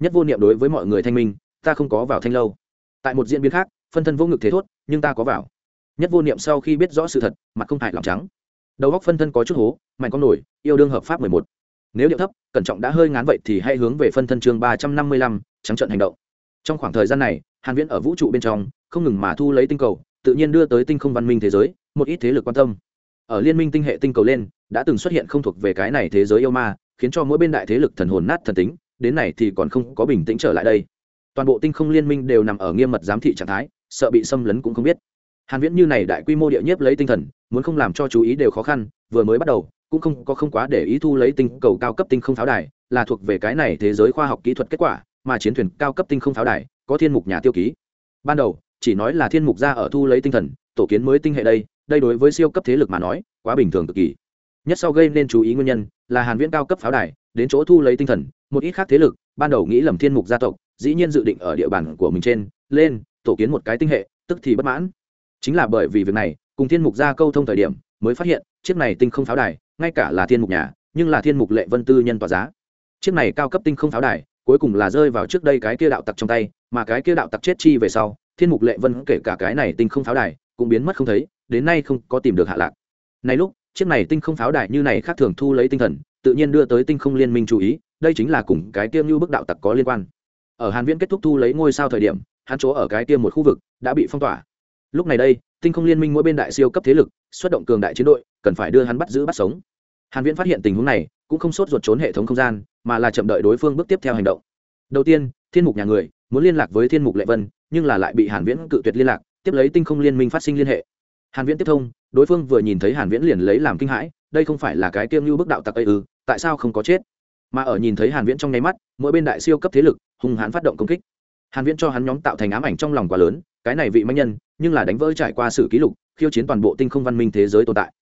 Nhất vô niệm đối với mọi người thanh minh ta không có vào thanh lâu. Tại một diễn biến khác phân thân vô ngực thế thốt nhưng ta có vào. Nhất vô niệm sau khi biết rõ sự thật mặt không hại lòng trắng. Đầu góc phân thân có chút hố mạnh có nổi yêu đương hợp pháp 11. nếu điệu thấp cẩn trọng đã hơi ngán vậy thì hãy hướng về phân thân chương 355, trắng trận hành động. Trong khoảng thời gian này, hàn viễn ở vũ trụ bên trong, không ngừng mà thu lấy tinh cầu, tự nhiên đưa tới tinh không văn minh thế giới, một ít thế lực quan tâm. Ở liên minh tinh hệ tinh cầu lên, đã từng xuất hiện không thuộc về cái này thế giới yêu ma, khiến cho mỗi bên đại thế lực thần hồn nát thần tính, đến này thì còn không có bình tĩnh trở lại đây. Toàn bộ tinh không liên minh đều nằm ở nghiêm mật giám thị trạng thái, sợ bị xâm lấn cũng không biết. Hàn viễn như này đại quy mô địa nhiếp lấy tinh thần, muốn không làm cho chú ý đều khó khăn, vừa mới bắt đầu, cũng không có không quá để ý thu lấy tinh cầu cao cấp tinh không pháo đài, là thuộc về cái này thế giới khoa học kỹ thuật kết quả mà chiến thuyền cao cấp tinh không pháo đài, có thiên mục nhà tiêu ký. Ban đầu, chỉ nói là thiên mục ra ở thu lấy tinh thần, tổ kiến mới tinh hệ đây đây đối với siêu cấp thế lực mà nói, quá bình thường cực kỳ. Nhất sau gây nên chú ý nguyên nhân là hàn viễn cao cấp pháo đài, đến chỗ thu lấy tinh thần, một ít khác thế lực, ban đầu nghĩ lầm thiên mục gia tộc, dĩ nhiên dự định ở địa bàn của mình trên, lên, tổ kiến một cái tinh hệ, tức thì bất mãn. Chính là bởi vì việc này, cùng thiên mục gia câu thông thời điểm, mới phát hiện, chiếc này tinh không pháo đài, ngay cả là thiên mục nhà, nhưng là thiên mục lệ vân tư nhân tỏa giá. Chiếc này cao cấp tinh không pháo đài cuối cùng là rơi vào trước đây cái kia đạo tặc trong tay, mà cái kia đạo tặc chết chi về sau, thiên mục lệ vân kể cả cái này tinh không pháo đài, cũng biến mất không thấy, đến nay không có tìm được hạ lạc. Này lúc, chiếc này tinh không pháo đài như này khác thường thu lấy tinh thần, tự nhiên đưa tới tinh không liên minh chú ý, đây chính là cùng cái tiêm như bức đạo tặc có liên quan. Ở hàn viễn kết thúc thu lấy ngôi sao thời điểm, hắn chỗ ở cái tiêm một khu vực đã bị phong tỏa. Lúc này đây, tinh không liên minh mỗi bên đại siêu cấp thế lực, xuất động cường đại chiến đội, cần phải đưa hắn bắt giữ bắt sống. Hàn viễn phát hiện tình huống này cũng không sốt ruột trốn hệ thống không gian, mà là chậm đợi đối phương bước tiếp theo hành động. Đầu tiên, thiên mục nhà người, muốn liên lạc với thiên mục lệ vân, nhưng là lại bị hàn viễn cự tuyệt liên lạc, tiếp lấy tinh không liên minh phát sinh liên hệ. Hàn viễn tiếp thông, đối phương vừa nhìn thấy hàn viễn liền lấy làm kinh hãi, đây không phải là cái tiêm lưu bức đạo tặc ấy ư, tại sao không có chết? Mà ở nhìn thấy hàn viễn trong nháy mắt, mỗi bên đại siêu cấp thế lực, hung hãn phát động công kích. Hàn viễn cho hắn nhóm tạo thành ám ảnh trong lòng quá lớn, cái này vị mãnh nhân, nhưng là đánh vỡ trải qua sự ký lục, khiêu chiến toàn bộ tinh không văn minh thế giới tồn tại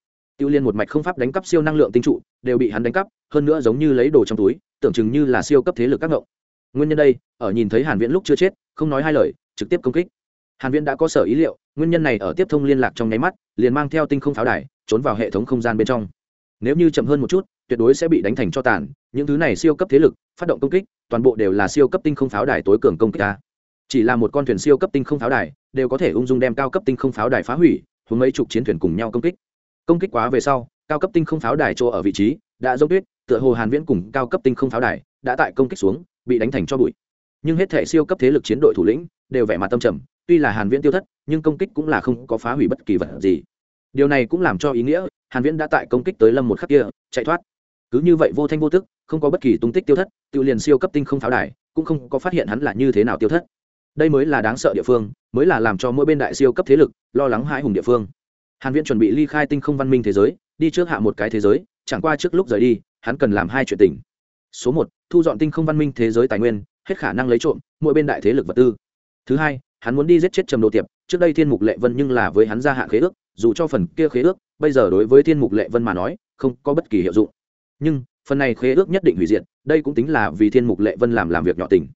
tiêu liên một mạch không pháp đánh cắp siêu năng lượng tinh trụ, đều bị hắn đánh cắp, hơn nữa giống như lấy đồ trong túi, tưởng chừng như là siêu cấp thế lực các ngộng. Nguyên nhân đây, ở nhìn thấy hàn viễn lúc chưa chết, không nói hai lời, trực tiếp công kích. Hàn viễn đã có sở ý liệu, nguyên nhân này ở tiếp thông liên lạc trong nháy mắt, liền mang theo tinh không pháo đài, trốn vào hệ thống không gian bên trong. Nếu như chậm hơn một chút, tuyệt đối sẽ bị đánh thành cho tàn, những thứ này siêu cấp thế lực, phát động công kích, toàn bộ đều là siêu cấp tinh không pháo đài tối cường công kích ta. Chỉ là một con thuyền siêu cấp tinh không pháo đài, đều có thể ung dung đem cao cấp tinh không pháo đài phá hủy, hướng mấy chục chiến thuyền cùng nhau công kích công kích quá về sau, cao cấp tinh không pháo đài chỗ ở vị trí đã dốc tuyết, tựa hồ hàn viễn cùng cao cấp tinh không pháo đài đã tại công kích xuống, bị đánh thành cho bụi. Nhưng hết thể siêu cấp thế lực chiến đội thủ lĩnh đều vẻ mặt tâm trầm, tuy là hàn viễn tiêu thất, nhưng công kích cũng là không có phá hủy bất kỳ vật gì. Điều này cũng làm cho ý nghĩa, hàn viễn đã tại công kích tới lâm một khắc kia, chạy thoát. Cứ như vậy vô thanh vô tức, không có bất kỳ tung tích tiêu thất, tự liền siêu cấp tinh không pháo đài cũng không có phát hiện hắn là như thế nào tiêu thất. Đây mới là đáng sợ địa phương, mới là làm cho mỗi bên đại siêu cấp thế lực lo lắng hãi hùng địa phương hàn viễn chuẩn bị ly khai tinh không văn minh thế giới, đi trước hạ một cái thế giới, chẳng qua trước lúc rời đi, hắn cần làm hai chuyện tình. Số một, thu dọn tinh không văn minh thế giới tài nguyên, hết khả năng lấy trộm, mỗi bên đại thế lực vật tư. Thứ hai, hắn muốn đi giết chết trầm đồ tiệp, trước đây thiên mục lệ vân nhưng là với hắn gia hạn khế ước, dù cho phần kia khế ước, bây giờ đối với thiên mục lệ vân mà nói, không có bất kỳ hiệu dụng. Nhưng, phần này khế ước nhất định hủy diệt, đây cũng tính là vì thiên mục lệ vân làm làm việc nhỏ tình.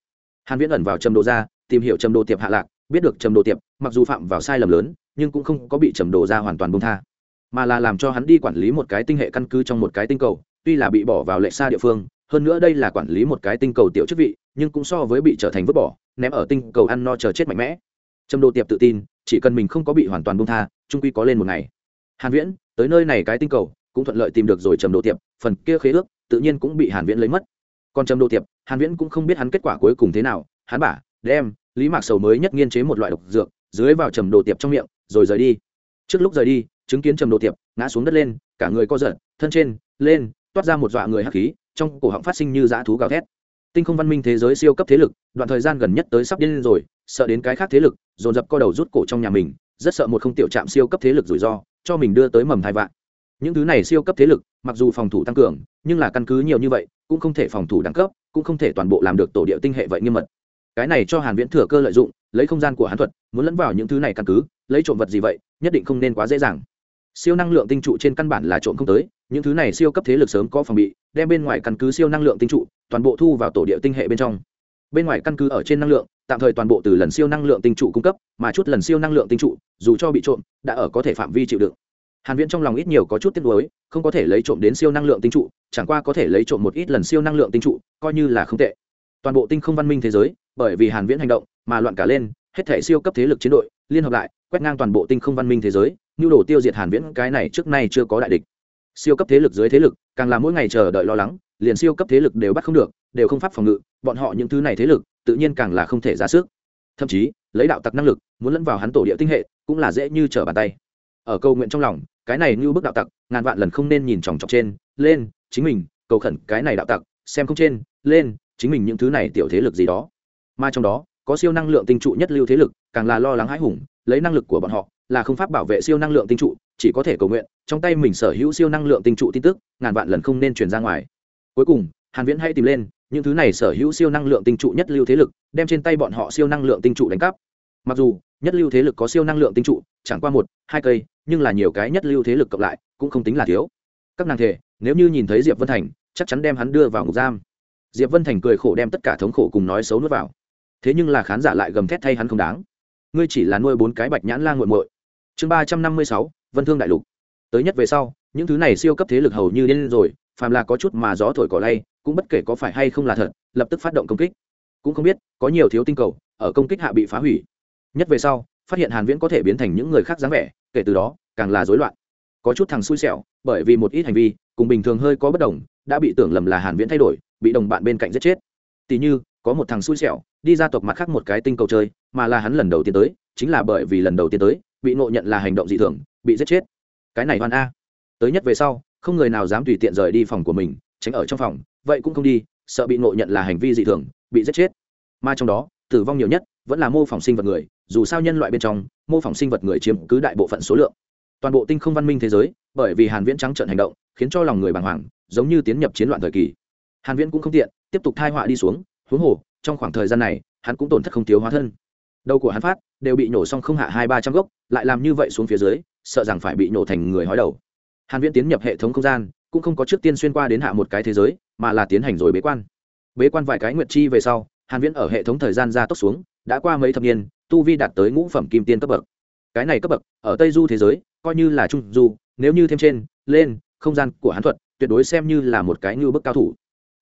Hàn viễn ẩn vào trầm đồ ra tìm hiểu trầm đồ tiệp hạ lạc, biết được trầm đồ tiệp, mặc dù phạm vào sai lầm lớn nhưng cũng không có bị trầm đồ ra hoàn toàn buông tha. Mà là làm cho hắn đi quản lý một cái tinh hệ căn cứ trong một cái tinh cầu, tuy là bị bỏ vào lệ xa địa phương, hơn nữa đây là quản lý một cái tinh cầu tiểu chức vị, nhưng cũng so với bị trở thành vứt bỏ, ném ở tinh cầu ăn no chờ chết mạnh mẽ. Trầm đồ tiệp tự tin, chỉ cần mình không có bị hoàn toàn buông tha trung quy có lên một ngày. Hàn viễn, tới nơi này cái tinh cầu, cũng thuận lợi tìm được rồi trầm đồ tiệp, phần kia khế ước, tự nhiên cũng bị hàn viễn lấy mất. Còn trầm đồ tiệp, hàn viễn cũng không biết hắn kết quả cuối cùng thế nào. Hắn bả đem, lý mạc sầu mới nhất nghiên chế một loại độc dược, dưới vào trầm đồ tiệp trong miệng rồi rời đi. Trước lúc rời đi, chứng kiến trầm đồ tiệp ngã xuống đất lên, cả người co giật, thân trên, lên, toát ra một dọa người hắc khí, trong cổ họng phát sinh như dã thú gào thét. Tinh không văn minh thế giới siêu cấp thế lực, đoạn thời gian gần nhất tới sắp điên rồi, sợ đến cái khác thế lực, dồn dập co đầu rút cổ trong nhà mình, rất sợ một không tiểu trạm siêu cấp thế lực rủi ro, cho mình đưa tới mầm thai vạn. Những thứ này siêu cấp thế lực, mặc dù phòng thủ tăng cường, nhưng là căn cứ nhiều như vậy, cũng không thể phòng thủ đẳng cấp, cũng không thể toàn bộ làm được tổ địa tinh hệ vậy nghiêm mật. Cái này cho hàn viễn thừa cơ lợi dụng, lấy không gian của hắn thuật, muốn lẫn vào những thứ này căn cứ lấy trộm vật gì vậy, nhất định không nên quá dễ dàng. Siêu năng lượng tinh trụ trên căn bản là trộm không tới, những thứ này siêu cấp thế lực sớm có phòng bị, đem bên ngoài căn cứ siêu năng lượng tinh trụ, toàn bộ thu vào tổ địa tinh hệ bên trong. Bên ngoài căn cứ ở trên năng lượng, tạm thời toàn bộ từ lần siêu năng lượng tinh trụ cung cấp, mà chút lần siêu năng lượng tinh trụ, dù cho bị trộm, đã ở có thể phạm vi chịu đựng. Hàn viễn trong lòng ít nhiều có chút tiếc nuối, không có thể lấy trộm đến siêu năng lượng tinh trụ, chẳng qua có thể lấy trộm một ít lần siêu năng lượng tinh trụ, coi như là không tệ. Toàn bộ tinh không văn minh thế giới, bởi vì hàn viễn hành động mà loạn cả lên, hết thể siêu cấp thế lực chiến đội, liên hợp lại quét ngang toàn bộ tinh không văn minh thế giới, nhu đồ tiêu diệt hàn viễn, cái này trước nay chưa có đại địch. Siêu cấp thế lực dưới thế lực, càng là mỗi ngày chờ đợi lo lắng, liền siêu cấp thế lực đều bắt không được, đều không pháp phòng ngự, bọn họ những thứ này thế lực, tự nhiên càng là không thể ra sức. Thậm chí, lấy đạo tặc năng lực, muốn lẫn vào hắn tổ địa tinh hệ, cũng là dễ như trở bàn tay. Ở câu nguyện trong lòng, cái này như bức đạo tặc, ngàn vạn lần không nên nhìn chòng chọc trên, lên, chính mình, cầu khẩn cái này đạo tặc, xem không trên, lên, chính mình những thứ này tiểu thế lực gì đó. Mà trong đó, có siêu năng lượng tinh trụ nhất lưu thế lực, càng là lo lắng hãi hùng lấy năng lực của bọn họ, là không pháp bảo vệ siêu năng lượng tinh trụ, chỉ có thể cầu nguyện, trong tay mình sở hữu siêu năng lượng tinh trụ tin tức, ngàn vạn lần không nên truyền ra ngoài. Cuối cùng, hàn viễn hãy tìm lên, những thứ này sở hữu siêu năng lượng tinh trụ nhất lưu thế lực, đem trên tay bọn họ siêu năng lượng tinh trụ đánh cắp. Mặc dù, nhất lưu thế lực có siêu năng lượng tinh trụ, chẳng qua một, hai cây, nhưng là nhiều cái nhất lưu thế lực cộng lại, cũng không tính là thiếu. Các nàng thể, nếu như nhìn thấy diệp vân thành, chắc chắn đem hắn đưa vào ngục giam. Diệp vân thành cười khổ đem tất cả thống khổ cùng nói xấu nuốt vào. Thế nhưng là khán giả lại gầm thét thay hắn không đáng ngươi chỉ là nuôi bốn cái bạch nhãn la muội muội. Chương ba trăm năm mươi sáu, vân thương đại lục. Tới nhất về sau, những thứ này siêu cấp thế lực hầu như điên rồi, phàm là có chút mà gió thổi cỏ lay, cũng bất kể có phải hay không là thật, lập tức phát động công kích. Cũng không biết, có nhiều thiếu tinh cầu, ở công kích hạ bị phá hủy. Nhất về sau, phát hiện hàn viễn có thể biến thành những người khác dáng vẻ, kể từ đó, càng là rối loạn. Có chút thằng xui xẻo, bởi vì một ít hành vi, cùng bình thường hơi có bất đồng, đã bị tưởng lầm là hàn viễn thay đổi, bị đồng bạn bên cạnh giết chết. Tỷ như, có một thằng xui xẻo, đi ra tộc mặt khác một cái tinh cầu chơi mà là hắn lần đầu tiên tới, chính là bởi vì lần đầu tiên tới, bị ngộ nhận là hành động dị thường, bị giết chết. Cái này hoàn a. Tới nhất về sau, không người nào dám tùy tiện rời đi phòng của mình, tránh ở trong phòng, vậy cũng không đi, sợ bị ngộ nhận là hành vi dị thường, bị giết chết. Mà trong đó, tử vong nhiều nhất vẫn là mô phỏng sinh vật người, dù sao nhân loại bên trong, mô phỏng sinh vật người chiếm cứ đại bộ phận số lượng. Toàn bộ tinh không văn minh thế giới, bởi vì hàn viễn trắng trợn hành động, khiến cho lòng người bàng hoàng, giống như tiến nhập chiến loạn thời kỳ. Hàn viễn cũng không tiện, tiếp tục thai họa đi xuống, huống hồ, trong khoảng thời gian này, hắn cũng tổn thất không thiếu hóa thân đầu của hắn phát, đều bị nổ xong không hạ hai ba trăm gốc, lại làm như vậy xuống phía dưới, sợ rằng phải bị nổ thành người hói đầu. Hàn viễn tiến nhập hệ thống không gian, cũng không có trước tiên xuyên qua đến hạ một cái thế giới, mà là tiến hành rồi bế quan. Bế quan vài cái nguyệt chi về sau, hàn viễn ở hệ thống thời gian gia tốc xuống, đã qua mấy thập niên, tu vi đạt tới ngũ phẩm kim tiên cấp bậc. Cái này cấp bậc, ở tây du thế giới, coi như là trung du, nếu như thêm trên, lên, không gian của hắn thuật, tuyệt đối xem như là một cái như bức cao thủ.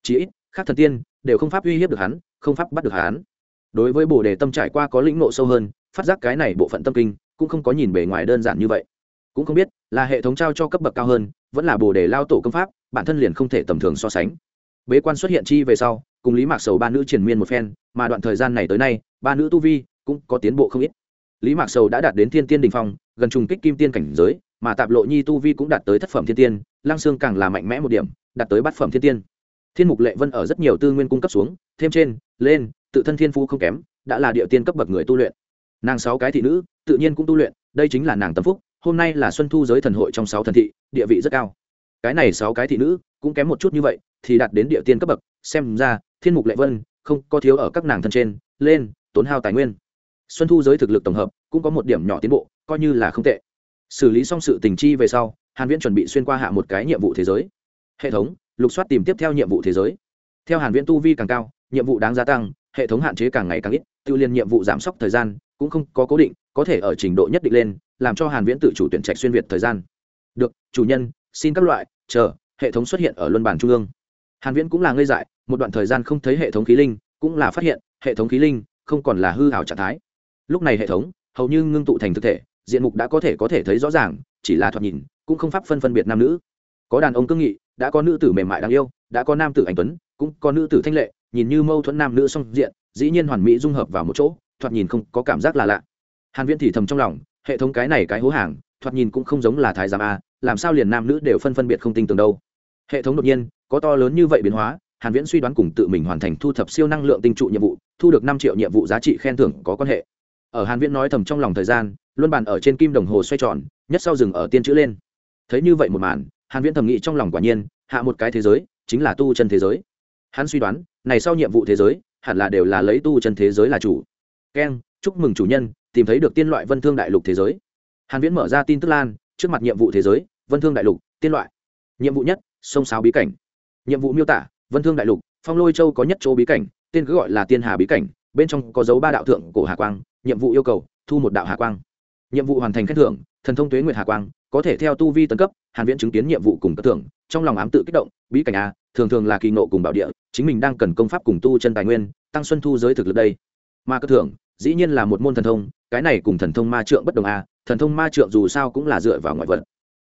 Chỉ ít, khác thần tiên, đều không pháp uy hiếp được hắn, không pháp bắt được hắn đối với bồ đề tâm trải qua có lĩnh nộ sâu hơn, phát giác cái này bộ phận tâm kinh, cũng không có nhìn bề ngoài đơn giản như vậy. Cũng không biết, là hệ thống trao cho cấp bậc cao hơn, vẫn là bồ đề lao tổ công pháp, bản thân liền không thể tầm thường so sánh. Bế quan xuất hiện chi về sau, cùng lý mạc sầu ba nữ triền miên một phen, mà đoạn thời gian này tới nay, ba nữ tu vi cũng có tiến bộ không ít. Lý mạc sầu đã đạt đến thiên tiên đình phong, gần trùng kích kim tiên cảnh giới, mà tạp lộ nhi tu vi cũng đạt tới thất phẩm thiên tiên lang xương càng là mạnh mẽ một điểm, đạt tới bát phẩm thiên tiên. Thiên mục lệ vân ở rất nhiều tư nguyên cung cấp xuống, thêm trên, lên tự thân thiên phú không kém, đã là địa tiên cấp bậc người tu luyện. Nàng sáu cái thị nữ, tự nhiên cũng tu luyện, đây chính là nàng tâm phúc, hôm nay là xuân thu giới thần hội trong sáu thần thị, địa vị rất cao. Cái này sáu cái thị nữ, cũng kém một chút như vậy, thì đạt đến địa tiên cấp bậc, xem ra, thiên mục lệ vân, không có thiếu ở các nàng thân trên, lên, tốn hao tài nguyên. Xuân thu giới thực lực tổng hợp, cũng có một điểm nhỏ tiến bộ, coi như là không tệ. Xử lý xong sự tình chi về sau, hàn viễn chuẩn bị xuyên qua hạ một cái nhiệm vụ thế giới. Hệ thống, lục soát tìm tiếp theo nhiệm vụ thế giới. Theo hàn viễn tu vi càng cao, nhiệm vụ đáng gia tăng hệ thống hạn chế càng ngày càng ít, Tự liên nhiệm vụ giảm sốc thời gian cũng không có cố định, có thể ở trình độ nhất định lên, làm cho hàn viễn tự chủ tuyển trạch xuyên việt thời gian. Được, chủ nhân, xin các loại, chờ, hệ thống xuất hiện ở luân bản trung ương. Hàn viễn cũng là ngây dại, một đoạn thời gian không thấy hệ thống khí linh, cũng là phát hiện, hệ thống khí linh không còn là hư ảo trạng thái. Lúc này hệ thống hầu như ngưng tụ thành thực thể, diện mục đã có thể có thể thấy rõ ràng, chỉ là thoạt nhìn cũng không pháp phân phân biệt nam nữ. Có đàn ông cương nghị, đã có nữ tử mềm mại đáng yêu, đã có nam tử anh tuấn, cũng có nữ tử thanh lệ nhìn như mâu thuẫn nam nữ song diện, dĩ nhiên hoàn mỹ dung hợp vào một chỗ, thoạt nhìn không có cảm giác là lạ. Hàn viễn thì thầm trong lòng, hệ thống cái này cái hố hàng, thoạt nhìn cũng không giống là thái giám a, làm sao liền nam nữ đều phân phân biệt không tinh tường đâu. Hệ thống đột nhiên, có to lớn như vậy biến hóa, hàn viễn suy đoán cùng tự mình hoàn thành thu thập siêu năng lượng tinh trụ nhiệm vụ, thu được 5 triệu nhiệm vụ giá trị khen thưởng có quan hệ. Ở hàn viễn nói thầm trong lòng thời gian luôn bàn ở trên kim đồng hồ xoay tròn, nhất sau dừng ở tiên chữ lên. Thấy như vậy một màn, hàn viễn thầm nghĩ trong lòng quả nhiên, hạ một cái thế giới, chính là tu chân thế giới. Hắn suy đoán này sau nhiệm vụ thế giới, hẳn là đều là lấy tu chân thế giới là chủ. Keng chúc mừng chủ nhân, tìm thấy được tiên loại vân thương đại lục thế giới. Hàn viễn mở ra tin tức lan, trước mặt nhiệm vụ thế giới, vân thương đại lục, tiên loại. Nhiệm vụ nhất, sông sáo bí cảnh. Nhiệm vụ miêu tả, vân thương đại lục, phong lôi châu có nhất chỗ bí cảnh, tên cứ gọi là tiên hà bí cảnh, bên trong có dấu ba đạo thượng cổ hà quang, nhiệm vụ yêu cầu, thu một đạo hà quang. Nhiệm vụ hoàn thành khen thưởng, thần thông tuế nguyệt hà quang, có thể theo tu vi tấn cấp, hàn viễn chứng kiến nhiệm vụ cùng cấp thưởng, trong lòng ám tự kích động, bí cảnh a, thường thường là kỳ ngộ cùng bảo địa chính mình đang cần công pháp cùng tu chân tài nguyên, tăng xuân thu giới thực lực đây. Mà cơ thưởng dĩ nhiên là một môn thần thông, cái này cùng thần thông ma trượng bất đồng a thần thông ma trượng dù sao cũng là dựa vào ngoại vật.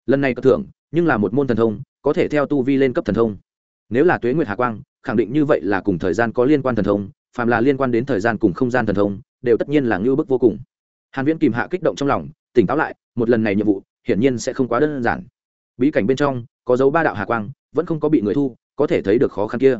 Lần này cơ thưởng nhưng là một môn thần thông, có thể theo tu vi lên cấp thần thông. Nếu là tuế nguyệt hà quang, khẳng định như vậy là cùng thời gian có liên quan thần thông, phàm là liên quan đến thời gian cùng không gian thần thông, đều tất nhiên là ngưu bức vô cùng. Hàn viễn kìm hạ kích động trong lòng, tỉnh táo lại, một lần này nhiệm vụ, hiển nhiên sẽ không quá đơn giản. Bí cảnh bên trong, có dấu ba đạo hà quang, vẫn không có bị người thu, có thể thấy được khó khăn kia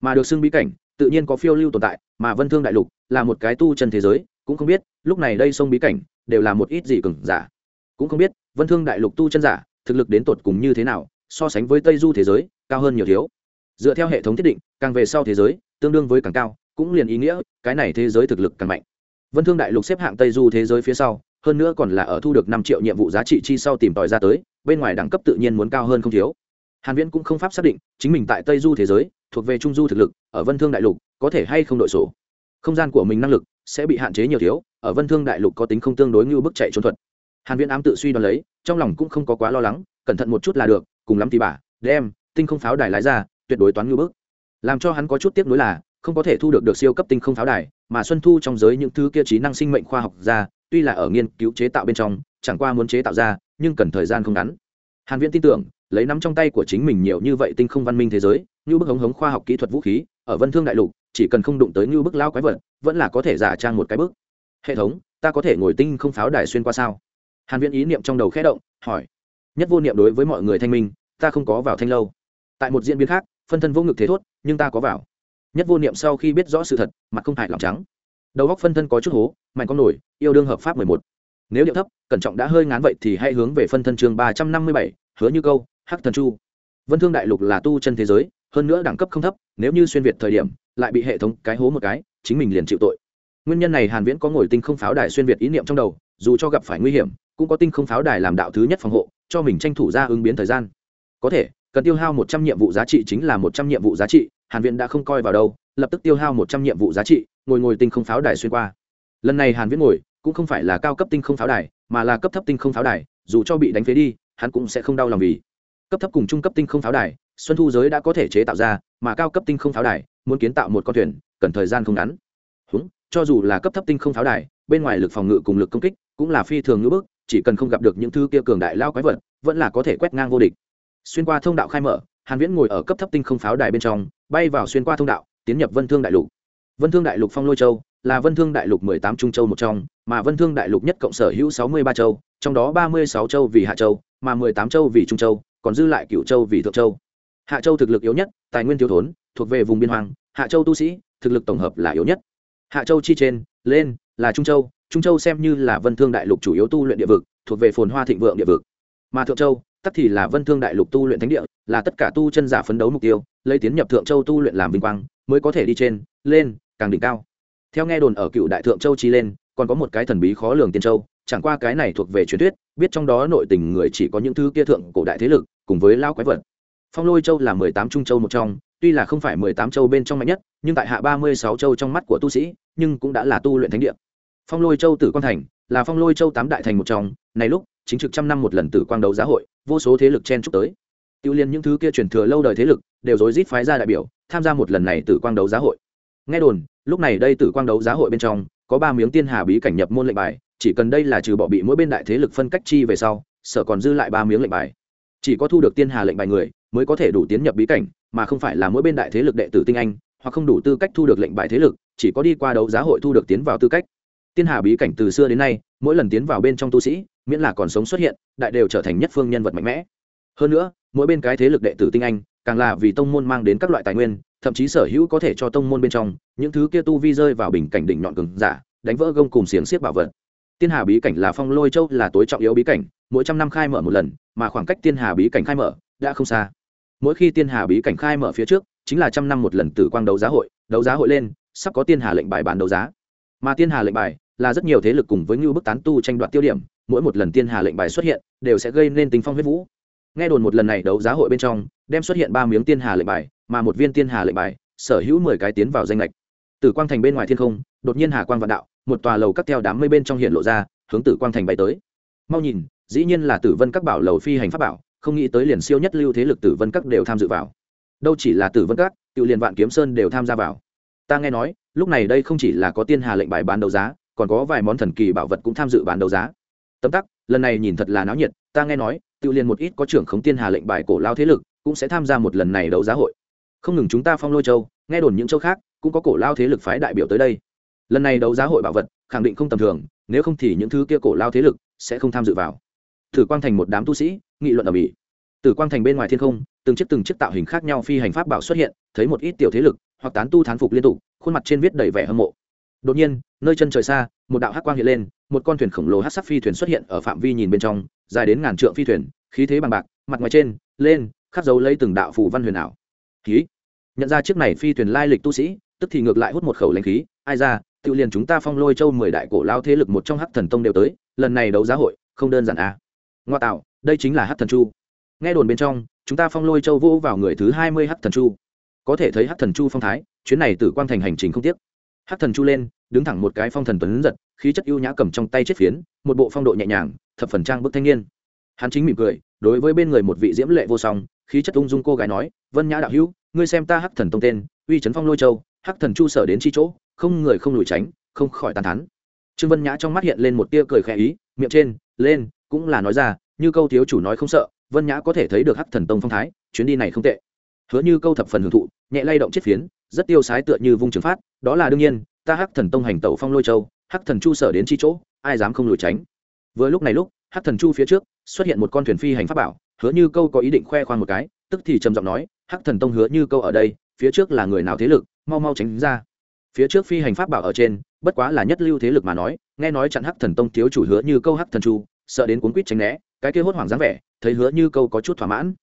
mà được xưng bí cảnh, tự nhiên có phiêu lưu tồn tại, mà vân thương đại lục là một cái tu chân thế giới, cũng không biết, lúc này đây sông bí cảnh đều là một ít gì cừng giả. Cũng không biết, vân thương đại lục tu chân giả, thực lực đến tột cùng như thế nào, so sánh với tây du thế giới, cao hơn nhiều thiếu. Dựa theo hệ thống thiết định, càng về sau thế giới, tương đương với càng cao, cũng liền ý nghĩa, cái này thế giới thực lực càng mạnh. Vân thương đại lục xếp hạng tây du thế giới phía sau, hơn nữa còn là ở thu được năm triệu nhiệm vụ giá trị chi sau tìm tòi ra tới, bên ngoài đẳng cấp tự nhiên muốn cao hơn không thiếu hàn viễn cũng không pháp xác định, chính mình tại tây du thế giới, thuộc về trung du thực lực, ở vân thương đại lục, có thể hay không đội sổ. Không gian của mình năng lực sẽ bị hạn chế nhiều thiếu, ở vân thương đại lục có tính không tương đối như bức chạy trốn thuật. Hàn viễn ám tự suy đoán lấy, trong lòng cũng không có quá lo lắng, cẩn thận một chút là được, cùng lắm thì bà, đem, tinh không pháo đài lái ra, tuyệt đối toán như bức. Làm cho hắn có chút tiếc nuối là, không có thể thu được được siêu cấp tinh không pháo đài, mà xuân thu trong giới những thứ kia trí năng sinh mệnh khoa học ra tuy là ở nghiên cứu chế tạo bên trong, chẳng qua muốn chế tạo ra, nhưng cần thời gian không ngắn. Hàn viễn tin tưởng lấy nắm trong tay của chính mình nhiều như vậy tinh không văn minh thế giới như bức hống hống khoa học kỹ thuật vũ khí ở vân thương đại lục chỉ cần không đụng tới như bức lao quái vật vẫn là có thể giả trang một cái bức. Hệ thống ta có thể ngồi tinh không pháo đài xuyên qua sao? Hàn viễn ý niệm trong đầu khẽ động hỏi. Nhất vô niệm đối với mọi người thanh minh ta không có vào thanh lâu. Tại một diễn biến khác phân thân vô ngực thế thốt nhưng ta có vào. Nhất vô niệm sau khi biết rõ sự thật mặt không hại lòng trắng. Đầu góc phân thân có chút hố mạnh con nổi yêu đương hợp pháp 11. nếu điệu thấp cẩn trọng đã hơi ngán vậy thì hãy hướng về phân thân chương 357, hứa như câu hắc thần chu. Vân thương đại lục là tu chân thế giới, hơn nữa đẳng cấp không thấp, nếu như xuyên việt thời điểm, lại bị hệ thống cái hố một cái, chính mình liền chịu tội. Nguyên nhân này hàn viễn có ngồi tinh không pháo đài xuyên việt ý niệm trong đầu, dù cho gặp phải nguy hiểm, cũng có tinh không pháo đài làm đạo thứ nhất phòng hộ, cho mình tranh thủ ra ứng biến thời gian. Có thể, cần tiêu hao một trăm nhiệm vụ giá trị chính là một trăm nhiệm vụ giá trị, hàn viễn đã không coi vào đâu, lập tức tiêu hao một trăm nhiệm vụ giá trị, ngồi ngồi tinh không pháo đài xuyên qua. Lần này hàn viễn ngồi, cũng không phải là cao cấp tinh không pháo đài, mà là cấp thấp tinh không pháo đài, dù cho bị đánh phế đi, hắn cũng sẽ không đau lòng vì cấp thấp cùng trung cấp tinh không pháo đài, xuân thu giới đã có thể chế tạo ra, mà cao cấp tinh không pháo đài, muốn kiến tạo một con thuyền, cần thời gian không ngắn. Húng, cho dù là cấp thấp tinh không pháo đài, bên ngoài lực phòng ngự cùng lực công kích cũng là phi thường ngữ bức, chỉ cần không gặp được những thứ kia cường đại lao quái vật, vẫn là có thể quét ngang vô địch. Xuyên qua thông đạo khai mở, hàn viễn ngồi ở cấp thấp tinh không pháo đài bên trong, bay vào xuyên qua thông đạo, tiến nhập vân thương đại lục. Vân thương đại lục phong lôi châu là vân thương đại lục 18 trung châu một trong, mà vân thương đại lục nhất cộng sở hữu 63 châu, trong đó 36 châu vì hạ châu, mà 18 châu vì trung châu còn dư lại cựu châu vì thượng châu. Hạ châu thực lực yếu nhất, tài nguyên thiếu thốn, thuộc về vùng biên hoàng hạ châu tu sĩ, thực lực tổng hợp là yếu nhất. Hạ châu chi trên, lên, là trung châu trung châu xem như là vân thương đại lục chủ yếu tu luyện địa vực, thuộc về phồn hoa thịnh vượng địa vực. Mà thượng châu, tắc thì là vân thương đại lục tu luyện thánh địa, là tất cả tu chân giả phấn đấu mục tiêu, lấy tiến nhập thượng châu tu luyện làm vinh quang, mới có thể đi trên, lên, càng đỉnh cao. Theo nghe đồn ở cựu đại thượng châu chi lên, còn có một cái thần bí khó lường tiên châu chẳng qua cái này thuộc về truyền thuyết, biết trong đó nội tình người chỉ có những thứ kia thượng cổ đại thế lực, cùng với lao quái vật. Phong lôi châu là mười tám trung châu một trong, tuy là không phải mười tám châu bên trong mạnh nhất, nhưng tại hạ ba mươi sáu châu trong mắt của tu sĩ, nhưng cũng đã là tu luyện thánh địa. Phong lôi châu tử quang thành, là phong lôi châu tám đại thành một trong, này lúc, chính trực trăm năm một lần tử quang đấu giá hội, vô số thế lực chen chúc tới. Tiêu liên những thứ kia truyền thừa lâu đời thế lực, đều rối rít phái ra đại biểu, tham gia một lần này tử quang đấu giá hội. Nghe đồn, lúc này đây tử quang đấu giá hội bên trong, có ba miếng tiên hà bí cảnh nhập môn lệnh bài chỉ cần đây là trừ bỏ bị mỗi bên đại thế lực phân cách chi về sau, sở còn dư lại ba miếng lệnh bài. Chỉ có thu được tiên hà lệnh bài người, mới có thể đủ tiến nhập bí cảnh, mà không phải là mỗi bên đại thế lực đệ tử tinh anh, hoặc không đủ tư cách thu được lệnh bài thế lực, chỉ có đi qua đấu giá hội thu được tiến vào tư cách. Tiên hà bí cảnh từ xưa đến nay, mỗi lần tiến vào bên trong tu sĩ, miễn là còn sống xuất hiện, đại đều trở thành nhất phương nhân vật mạnh mẽ. Hơn nữa, mỗi bên cái thế lực đệ tử tinh anh, càng là vì tông môn mang đến các loại tài nguyên, thậm chí sở hữu có thể cho tông môn bên trong, những thứ kia tu vi rơi vào bình cảnh đỉnh nhọn cường giả, đánh vỡ gông cùng xiềng xiếp bảo vật tiên hà bí cảnh là phong lôi châu là tối trọng yếu bí cảnh, mỗi trăm năm khai mở một lần, mà khoảng cách tiên hà bí cảnh khai mở đã không xa. Mỗi khi tiên hà bí cảnh khai mở phía trước, chính là trăm năm một lần tử quang đấu giá hội, đấu giá hội lên, sắp có tiên hà lệnh bài bán đấu giá. Mà tiên hà lệnh bài là rất nhiều thế lực cùng với ngưu bức tán tu tranh đoạt tiêu điểm, mỗi một lần tiên hà lệnh bài xuất hiện, đều sẽ gây nên tình phong huyết vũ. Nghe đồn một lần này đấu giá hội bên trong, đem xuất hiện ba miếng tiên hà lệnh bài, mà một viên tiên hà lệnh bài, sở hữu mười cái tiến vào danh lệch. Tử quang thành bên ngoài thiên không, đột nhiên hà quang vạn đạo một tòa lầu cắt theo đám mây bên trong hiện lộ ra, hướng tử quang thành bay tới. Mau nhìn, dĩ nhiên là tử vân các bảo lầu phi hành pháp bảo, không nghĩ tới liền siêu nhất lưu thế lực tử vân các đều tham dự vào. Đâu chỉ là tử vân các, tự liền vạn kiếm sơn đều tham gia vào. Ta nghe nói, lúc này đây không chỉ là có tiên hà lệnh bài bán đấu giá, còn có vài món thần kỳ bảo vật cũng tham dự bán đấu giá. Tấm tắc, lần này nhìn thật là náo nhiệt, ta nghe nói, tự liền một ít có trưởng khống tiên hà lệnh bài cổ lao thế lực, cũng sẽ tham gia một lần này đấu giá hội. Không ngừng chúng ta phong lôi châu, nghe đồn những châu khác, cũng có cổ lao thế lực phái đại biểu tới đây lần này đấu giá hội bảo vật, khẳng định không tầm thường, nếu không thì những thứ kia cổ lao thế lực sẽ không tham dự vào. Thử quang thành một đám tu sĩ, nghị luận ở mỹ từ quang thành bên ngoài thiên không, từng chiếc từng chiếc tạo hình khác nhau phi hành pháp bảo xuất hiện, thấy một ít tiểu thế lực, hoặc tán tu thán phục liên tục, khuôn mặt trên viết đầy vẻ hâm mộ. Đột nhiên, nơi chân trời xa, một đạo hắc quang hiện lên, một con thuyền khổng lồ hắc sắc phi thuyền xuất hiện ở phạm vi nhìn bên trong, dài đến ngàn trượng phi thuyền, khí thế bằng bạc, mặt ngoài trên, lên khắc dấu lấy từng đạo phù văn huyền ảo. Khí nhận ra chiếc này phi thuyền lai lịch tu sĩ, tức thì ngược lại hút một khẩu lãnh khí, ai ra tự liền chúng ta phong lôi châu mười đại cổ lao thế lực một trong hắc thần tông đều tới, lần này đấu giá hội, không đơn giản à. Ngoa tạo, đây chính là hắc thần chu. Nghe đồn bên trong, chúng ta phong lôi châu vô vào người thứ hai mươi hắc thần chu. Có thể thấy hắc thần chu phong thái, chuyến này tử quang thành hành trình không tiếc. Hắc thần chu lên, đứng thẳng một cái phong thần tuấn giật, khí chất ưu nhã cầm trong tay chết phiến, một bộ phong độ nhẹ nhàng, thập phần trang bức thanh niên. Hắn chính mỉm cười, đối với bên người một vị diễm lệ vô song, khí chất ung dung cô gái nói, vân nhã đạo hữu, ngươi xem ta hắc thần tông tên, uy trấn phong lôi châu, hắc thần chu sở đến chi chỗ không người không lùi tránh, không khỏi tàn thắn trương vân nhã trong mắt hiện lên một tia cười khẽ ý, miệng trên, lên, cũng là nói ra, như câu thiếu chủ nói không sợ, vân nhã có thể thấy được hắc thần tông phong thái, chuyến đi này không tệ. Hứa như câu thập phần hưởng thụ, nhẹ lay động chiếc phiến, rất tiêu sái tựa như vung trường phát, đó là đương nhiên, ta hắc thần tông hành tẩu phong lôi châu, hắc thần chu sở đến chi chỗ, ai dám không lùi tránh? Vừa lúc này lúc, hắc thần chu phía trước, xuất hiện một con thuyền phi hành pháp bảo, hứa như câu có ý định khoe khoang một cái, tức thì trầm giọng nói, hắc thần tông hứa như câu ở đây, phía trước là người nào thế lực, mau mau tránh ra phía trước phi hành pháp bảo ở trên, bất quá là nhất lưu thế lực mà nói, nghe nói chặn hắc thần tông thiếu chủ hứa như câu hắc thần chu, sợ đến cuốn quýt tránh né, cái kia hốt hoảng dáng vẻ, thấy hứa như câu có chút thỏa mãn.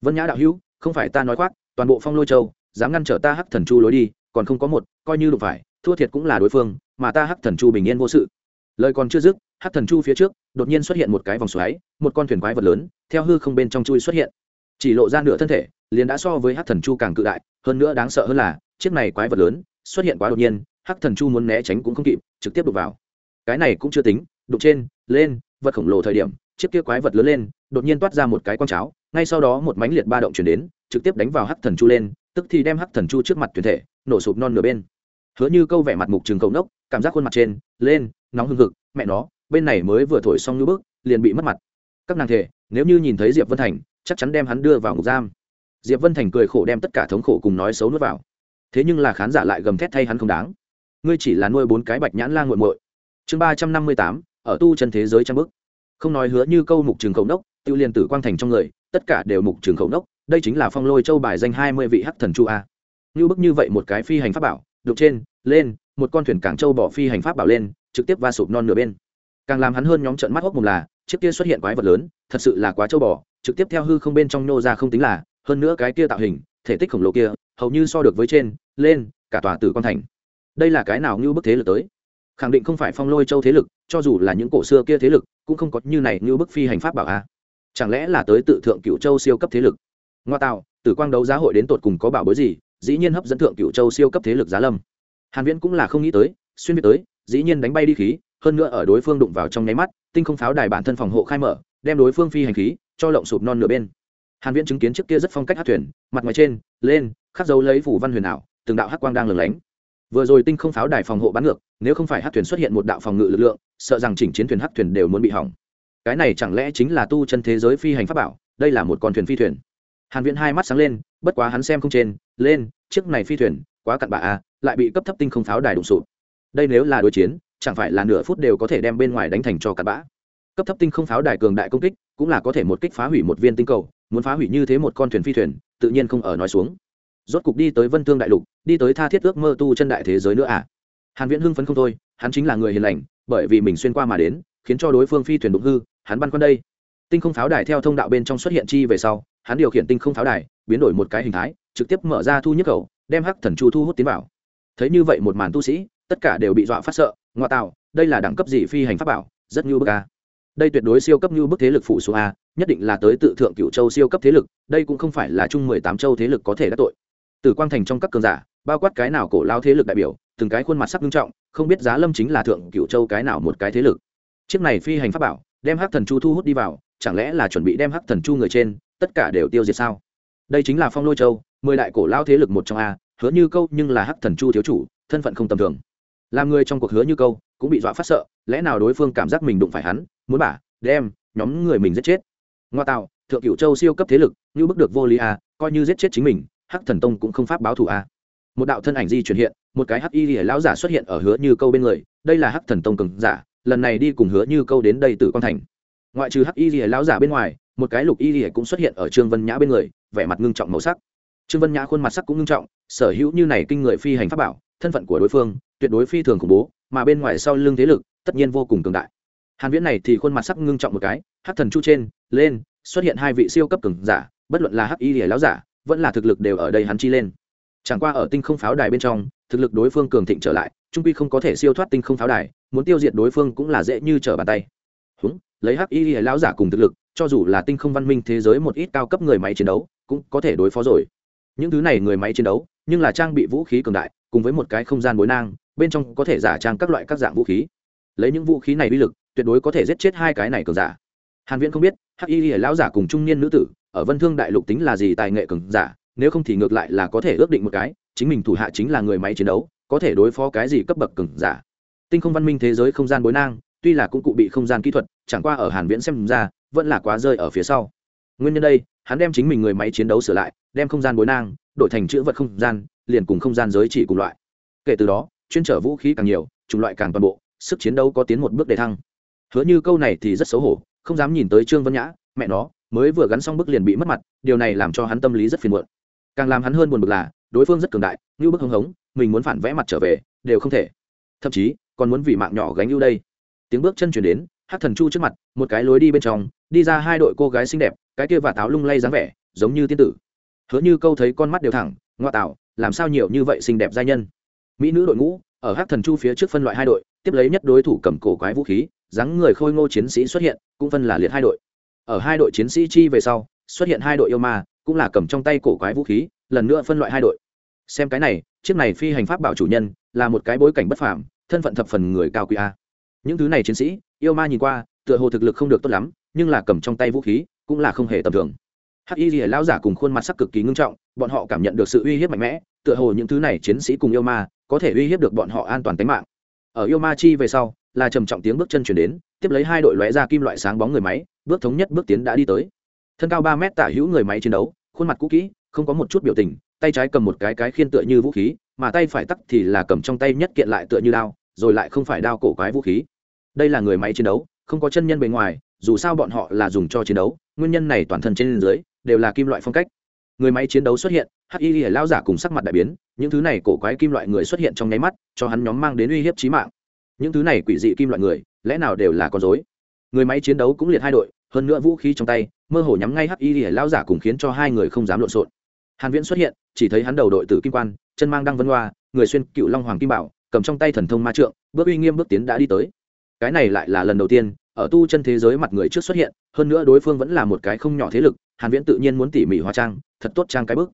Vân nhã đạo hữu, không phải ta nói khoác, toàn bộ phong lôi châu, dám ngăn trở ta hắc thần chu lối đi, còn không có một, coi như đụng phải, thua thiệt cũng là đối phương, mà ta hắc thần chu bình yên vô sự. Lời còn chưa dứt, hắc thần chu phía trước, đột nhiên xuất hiện một cái vòng xoáy, một con thuyền quái vật lớn, theo hư không bên trong chui xuất hiện. Chỉ lộ ra nửa thân thể, liền đã so với hắc thần chu càng cự đại, hơn nữa đáng sợ hơn là, chiếc này quái vật lớn xuất hiện quá đột nhiên, hắc thần chu muốn né tránh cũng không kịp, trực tiếp đụng vào. Cái này cũng chưa tính, đụng trên, lên, vật khổng lồ thời điểm, chiếc kia quái vật lớn lên, đột nhiên toát ra một cái quang cháo, ngay sau đó một mánh liệt ba động chuyển đến, trực tiếp đánh vào hắc thần chu lên, tức thì đem hắc thần chu trước mặt tuyển thể, nổ sụp non nửa bên. Hứa như câu vẻ mặt mục trường cầu nốc, cảm giác khuôn mặt trên, lên, nóng hưng hực, mẹ nó, bên này mới vừa thổi xong như bước liền bị mất mặt. Các nàng thể, nếu như nhìn thấy diệp vân thành, chắc chắn đem hắn đưa vào ngục giam. Diệp vân thành cười khổ đem tất cả thống khổ cùng nói xấu nuốt vào thế nhưng là khán giả lại gầm thét thay hắn không đáng. Ngươi chỉ là nuôi bốn cái bạch nhãn lan g u muội. Chương ba trăm năm mươi tám, ở tu chân thế giới trang bức. Không nói hứa như câu mục trường khẩu nốc, tiêu liên tử quang thành trong người, tất cả đều mục trường khẩu nốc, đây chính là phong lôi châu bài danh hai mươi vị hắc thần chu a. Như bức như vậy một cái phi hành pháp bảo đục trên, lên, một con thuyền cảng châu bỏ phi hành pháp bảo lên, trực tiếp va sụp non nửa bên. Càng làm hắn hơn nhóm trận mắt hốc mùng là, chiếc kia xuất hiện quái vật lớn, thật sự là quá châu bò, trực tiếp theo hư không bên trong nô ra không tính là, hơn nữa cái kia tạo hình, thể tích khổng lồ kia, hầu như so được với trên lên, cả tòa tử quan thành. Đây là cái nào như bức thế lực tới? Khẳng định không phải phong lôi châu thế lực, cho dù là những cổ xưa kia thế lực, cũng không có như này như bức phi hành pháp bảo a. Chẳng lẽ là tới tự thượng cựu châu siêu cấp thế lực? Ngoa tạo, tử quang đấu giá hội đến tột cùng có bảo bối gì? Dĩ nhiên hấp dẫn thượng cựu châu siêu cấp thế lực giá lâm. Hàn viễn cũng là không nghĩ tới, xuyên việt tới, dĩ nhiên đánh bay đi khí, hơn nữa ở đối phương đụng vào trong nháy mắt, tinh không pháo đài bản thân phòng hộ khai mở, đem đối phương phi hành khí cho lộng sụp non nửa bên. Hàn viễn chứng kiến trước kia rất phong cách hát thuyền, mặt ngoài trên, lên, khắc dấu lấy phủ văn huyền ảo từng đạo hắc quang đang lừng lánh. Vừa rồi tinh không pháo đài phòng hộ bắn ngược, nếu không phải hắc thuyền xuất hiện một đạo phòng ngự lực lượng, sợ rằng chỉnh chiến thuyền hắc thuyền đều muốn bị hỏng. Cái này chẳng lẽ chính là tu chân thế giới phi hành pháp bảo, đây là một con thuyền phi thuyền. Hàn viễn hai mắt sáng lên, bất quá hắn xem không trên, lên, chiếc này phi thuyền, quá cặn bạ a à, lại bị cấp thấp tinh không pháo đài đụng sụp. Đây nếu là đối chiến, chẳng phải là nửa phút đều có thể đem bên ngoài đánh thành cho cặn bã. Cấp thấp tinh không pháo đài cường đại công kích, cũng là có thể một kích phá hủy một viên tinh cầu, muốn phá hủy như thế một con thuyền phi thuyền, tự nhiên không ở nói xuống rốt cục đi tới vân thương đại lục, đi tới tha thiết ước mơ tu chân đại thế giới nữa à? Hàn viễn hưng phấn không thôi, hắn chính là người hiền lành, bởi vì mình xuyên qua mà đến, khiến cho đối phương phi thuyền đụng hư, hắn băn khoăn đây. Tinh không pháo đài theo thông đạo bên trong xuất hiện chi về sau, hắn điều khiển tinh không pháo đài, biến đổi một cái hình thái, trực tiếp mở ra thu nhất khẩu đem hắc thần chu thu hút tiến vào. Thấy như vậy một màn tu sĩ, tất cả đều bị dọa phát sợ, ngoa tạo, đây là đẳng cấp gì phi hành pháp bảo, rất như bức a đây tuyệt đối siêu cấp như bức thế lực phụ số a, nhất định là tới tự thượng cửu châu siêu cấp thế lực, đây cũng không phải là chung mười tám châu thế lực có thể đắc tội từ quang thành trong các cường giả, bao quát cái nào cổ lao thế lực đại biểu, từng cái khuôn mặt sắc nghiêm trọng, không biết giá lâm chính là thượng cửu châu cái nào một cái thế lực. Chiếc này phi hành pháp bảo, đem hắc thần chu thu hút đi vào, chẳng lẽ là chuẩn bị đem hắc thần chu người trên, tất cả đều tiêu diệt sao? Đây chính là phong lôi châu, mười đại cổ lao thế lực một trong a, hứa như câu nhưng là hắc thần chu thiếu chủ, thân phận không tầm thường. Làm người trong cuộc hứa như câu, cũng bị dọa phát sợ, lẽ nào đối phương cảm giác mình đụng phải hắn, muốn bả, đem, nhóm người mình giết chết. Ngoa tạo, thượng cửu châu siêu cấp thế lực, như bức được vô lý a, coi như giết chết chính mình hắc thần tông cũng không pháp báo thù a một đạo thân ảnh di chuyển hiện, một cái hắc y lìa lão giả xuất hiện ở hứa như câu bên người, đây là hắc thần tông cường giả, lần này đi cùng hứa như câu đến đây từ quan thành. Ngoại trừ hắc y lìa lão giả bên ngoài, một cái lục y lìa cũng xuất hiện ở trương vân nhã bên người, vẻ mặt ngưng trọng màu sắc. Trương vân nhã khuôn mặt sắc cũng ngưng trọng, sở hữu như này kinh người phi hành pháp bảo, thân phận của đối phương, tuyệt đối phi thường khủng bố, mà bên ngoài sau lưng thế lực, tất nhiên vô cùng cường đại. Hàn viễn này thì khuôn mặt sắc ngưng trọng một cái, hắc thần chu trên, lên, xuất hiện hai vị siêu cấp cường giả, bất luận là hắc y lìa lão giả vẫn là thực lực đều ở đây hắn chi lên. Chẳng qua ở tinh không pháo đài bên trong, thực lực đối phương cường thịnh trở lại, trung quy không có thể siêu thoát tinh không pháo đài, muốn tiêu diệt đối phương cũng là dễ như trở bàn tay. Húng, lấy hắc y lão giả cùng thực lực, cho dù là tinh không văn minh thế giới một ít cao cấp người máy chiến đấu, cũng có thể đối phó rồi. Những thứ này người máy chiến đấu, nhưng là trang bị vũ khí cường đại, cùng với một cái không gian bối nang, bên trong có thể giả trang các loại các dạng vũ khí. Lấy những vũ khí này uy lực, tuyệt đối có thể giết chết hai cái này cường giả. Hàn viễn không biết, hắc y lão giả cùng trung niên nữ tử ở vân thương đại lục tính là gì tài nghệ cường giả, nếu không thì ngược lại là có thể ước định một cái, chính mình thủ hạ chính là người máy chiến đấu, có thể đối phó cái gì cấp bậc cường giả. Tinh không văn minh thế giới không gian bối nang, tuy là cũng cụ bị không gian kỹ thuật, chẳng qua ở hàn viễn xem ra, vẫn là quá rơi ở phía sau. Nguyên nhân đây, hắn đem chính mình người máy chiến đấu sửa lại, đem không gian bối nang, đổi thành chữ vật không gian, liền cùng không gian giới chỉ cùng loại. Kể từ đó, chuyên trở vũ khí càng nhiều, chủng loại càng toàn bộ, sức chiến đấu có tiến một bước đề thăng. Hứa như câu này thì rất xấu hổ, không dám nhìn tới trương vân nhã, mẹ nó mới vừa gắn xong bức liền bị mất mặt, điều này làm cho hắn tâm lý rất phiền muộn. Càng làm hắn hơn buồn bực là, đối phương rất cường đại, như bức hưng hống, mình muốn phản vẽ mặt trở về, đều không thể. Thậm chí, còn muốn vì mạng nhỏ gánh ưu đây. Tiếng bước chân chuyển đến hát thần chu trước mặt, một cái lối đi bên trong, đi ra hai đội cô gái xinh đẹp, cái kia và táo lung lay dáng vẻ, giống như tiên tử. Hứa như câu thấy con mắt đều thẳng, ngoa tạo, làm sao nhiều như vậy xinh đẹp giai nhân? Mỹ nữ đội ngũ, ở hát thần chu phía trước phân loại hai đội, tiếp lấy nhất đối thủ cầm cổ quái vũ khí, dáng người khôi ngô chiến sĩ xuất hiện, cũng phân là liệt hai đội ở hai đội chiến sĩ chi về sau, xuất hiện hai đội yêu ma, cũng là cầm trong tay cổ quái vũ khí, lần nữa phân loại hai đội. Xem cái này, chiếc này phi hành pháp bảo chủ nhân, là một cái bối cảnh bất phàm, thân phận thập phần người cao quý a. Những thứ này chiến sĩ, yêu ma nhìn qua, tựa hồ thực lực không được tốt lắm, nhưng là cầm trong tay vũ khí, cũng là không hề tầm thường. Hắc y lìa lao giả cùng khuôn mặt sắc cực kỳ ngưng trọng, bọn họ cảm nhận được sự uy hiếp mạnh mẽ, tựa hồ những thứ này chiến sĩ cùng yêu ma, có thể uy hiếp được bọn họ an toàn tính mạng. Ở yêu ma chi về sau, là trầm trọng tiếng bước chân chuyển đến, tiếp lấy hai đội lóe ra kim loại sáng bóng người máy bước thống nhất bước tiến đã đi tới. Thân cao ba mét tả hữu người máy chiến đấu, khuôn mặt cũ kỹ, không có một chút biểu tình, tay trái cầm một cái cái khiên tựa như vũ khí, mà tay phải tắc thì là cầm trong tay nhất kiện lại tựa như đao, rồi lại không phải đao cổ quái vũ khí. Đây là người máy chiến đấu, không có chân nhân bề ngoài, dù sao bọn họ là dùng cho chiến đấu, nguyên nhân này toàn thân trên dưới đều là kim loại phong cách. Người máy chiến đấu xuất hiện hắc y lìa lao giả cùng sắc mặt đại biến, những thứ này cổ quái kim loại người xuất hiện trong nháy mắt, cho hắn nhóm mang đến uy hiếp trí mạng. Những thứ này quỷ dị kim loại người, lẽ nào đều là con dối người máy chiến đấu cũng liệt hai đội, hơn nữa vũ khí trong tay, mơ hồ nhắm ngay hắc y lìa lao giả cùng khiến cho hai người không dám lộn xộn. Hàn viễn xuất hiện, chỉ thấy hắn đầu đội tử kim quan, chân mang đăng vân hoa, người xuyên cựu long hoàng kim bảo, cầm trong tay thần thông ma trượng, bước uy nghiêm bước tiến đã đi tới. Cái này lại là lần đầu tiên, ở tu chân thế giới mặt người trước xuất hiện, hơn nữa đối phương vẫn là một cái không nhỏ thế lực, hàn viễn tự nhiên muốn tỉ mỉ hóa trang, thật tốt trang cái bước.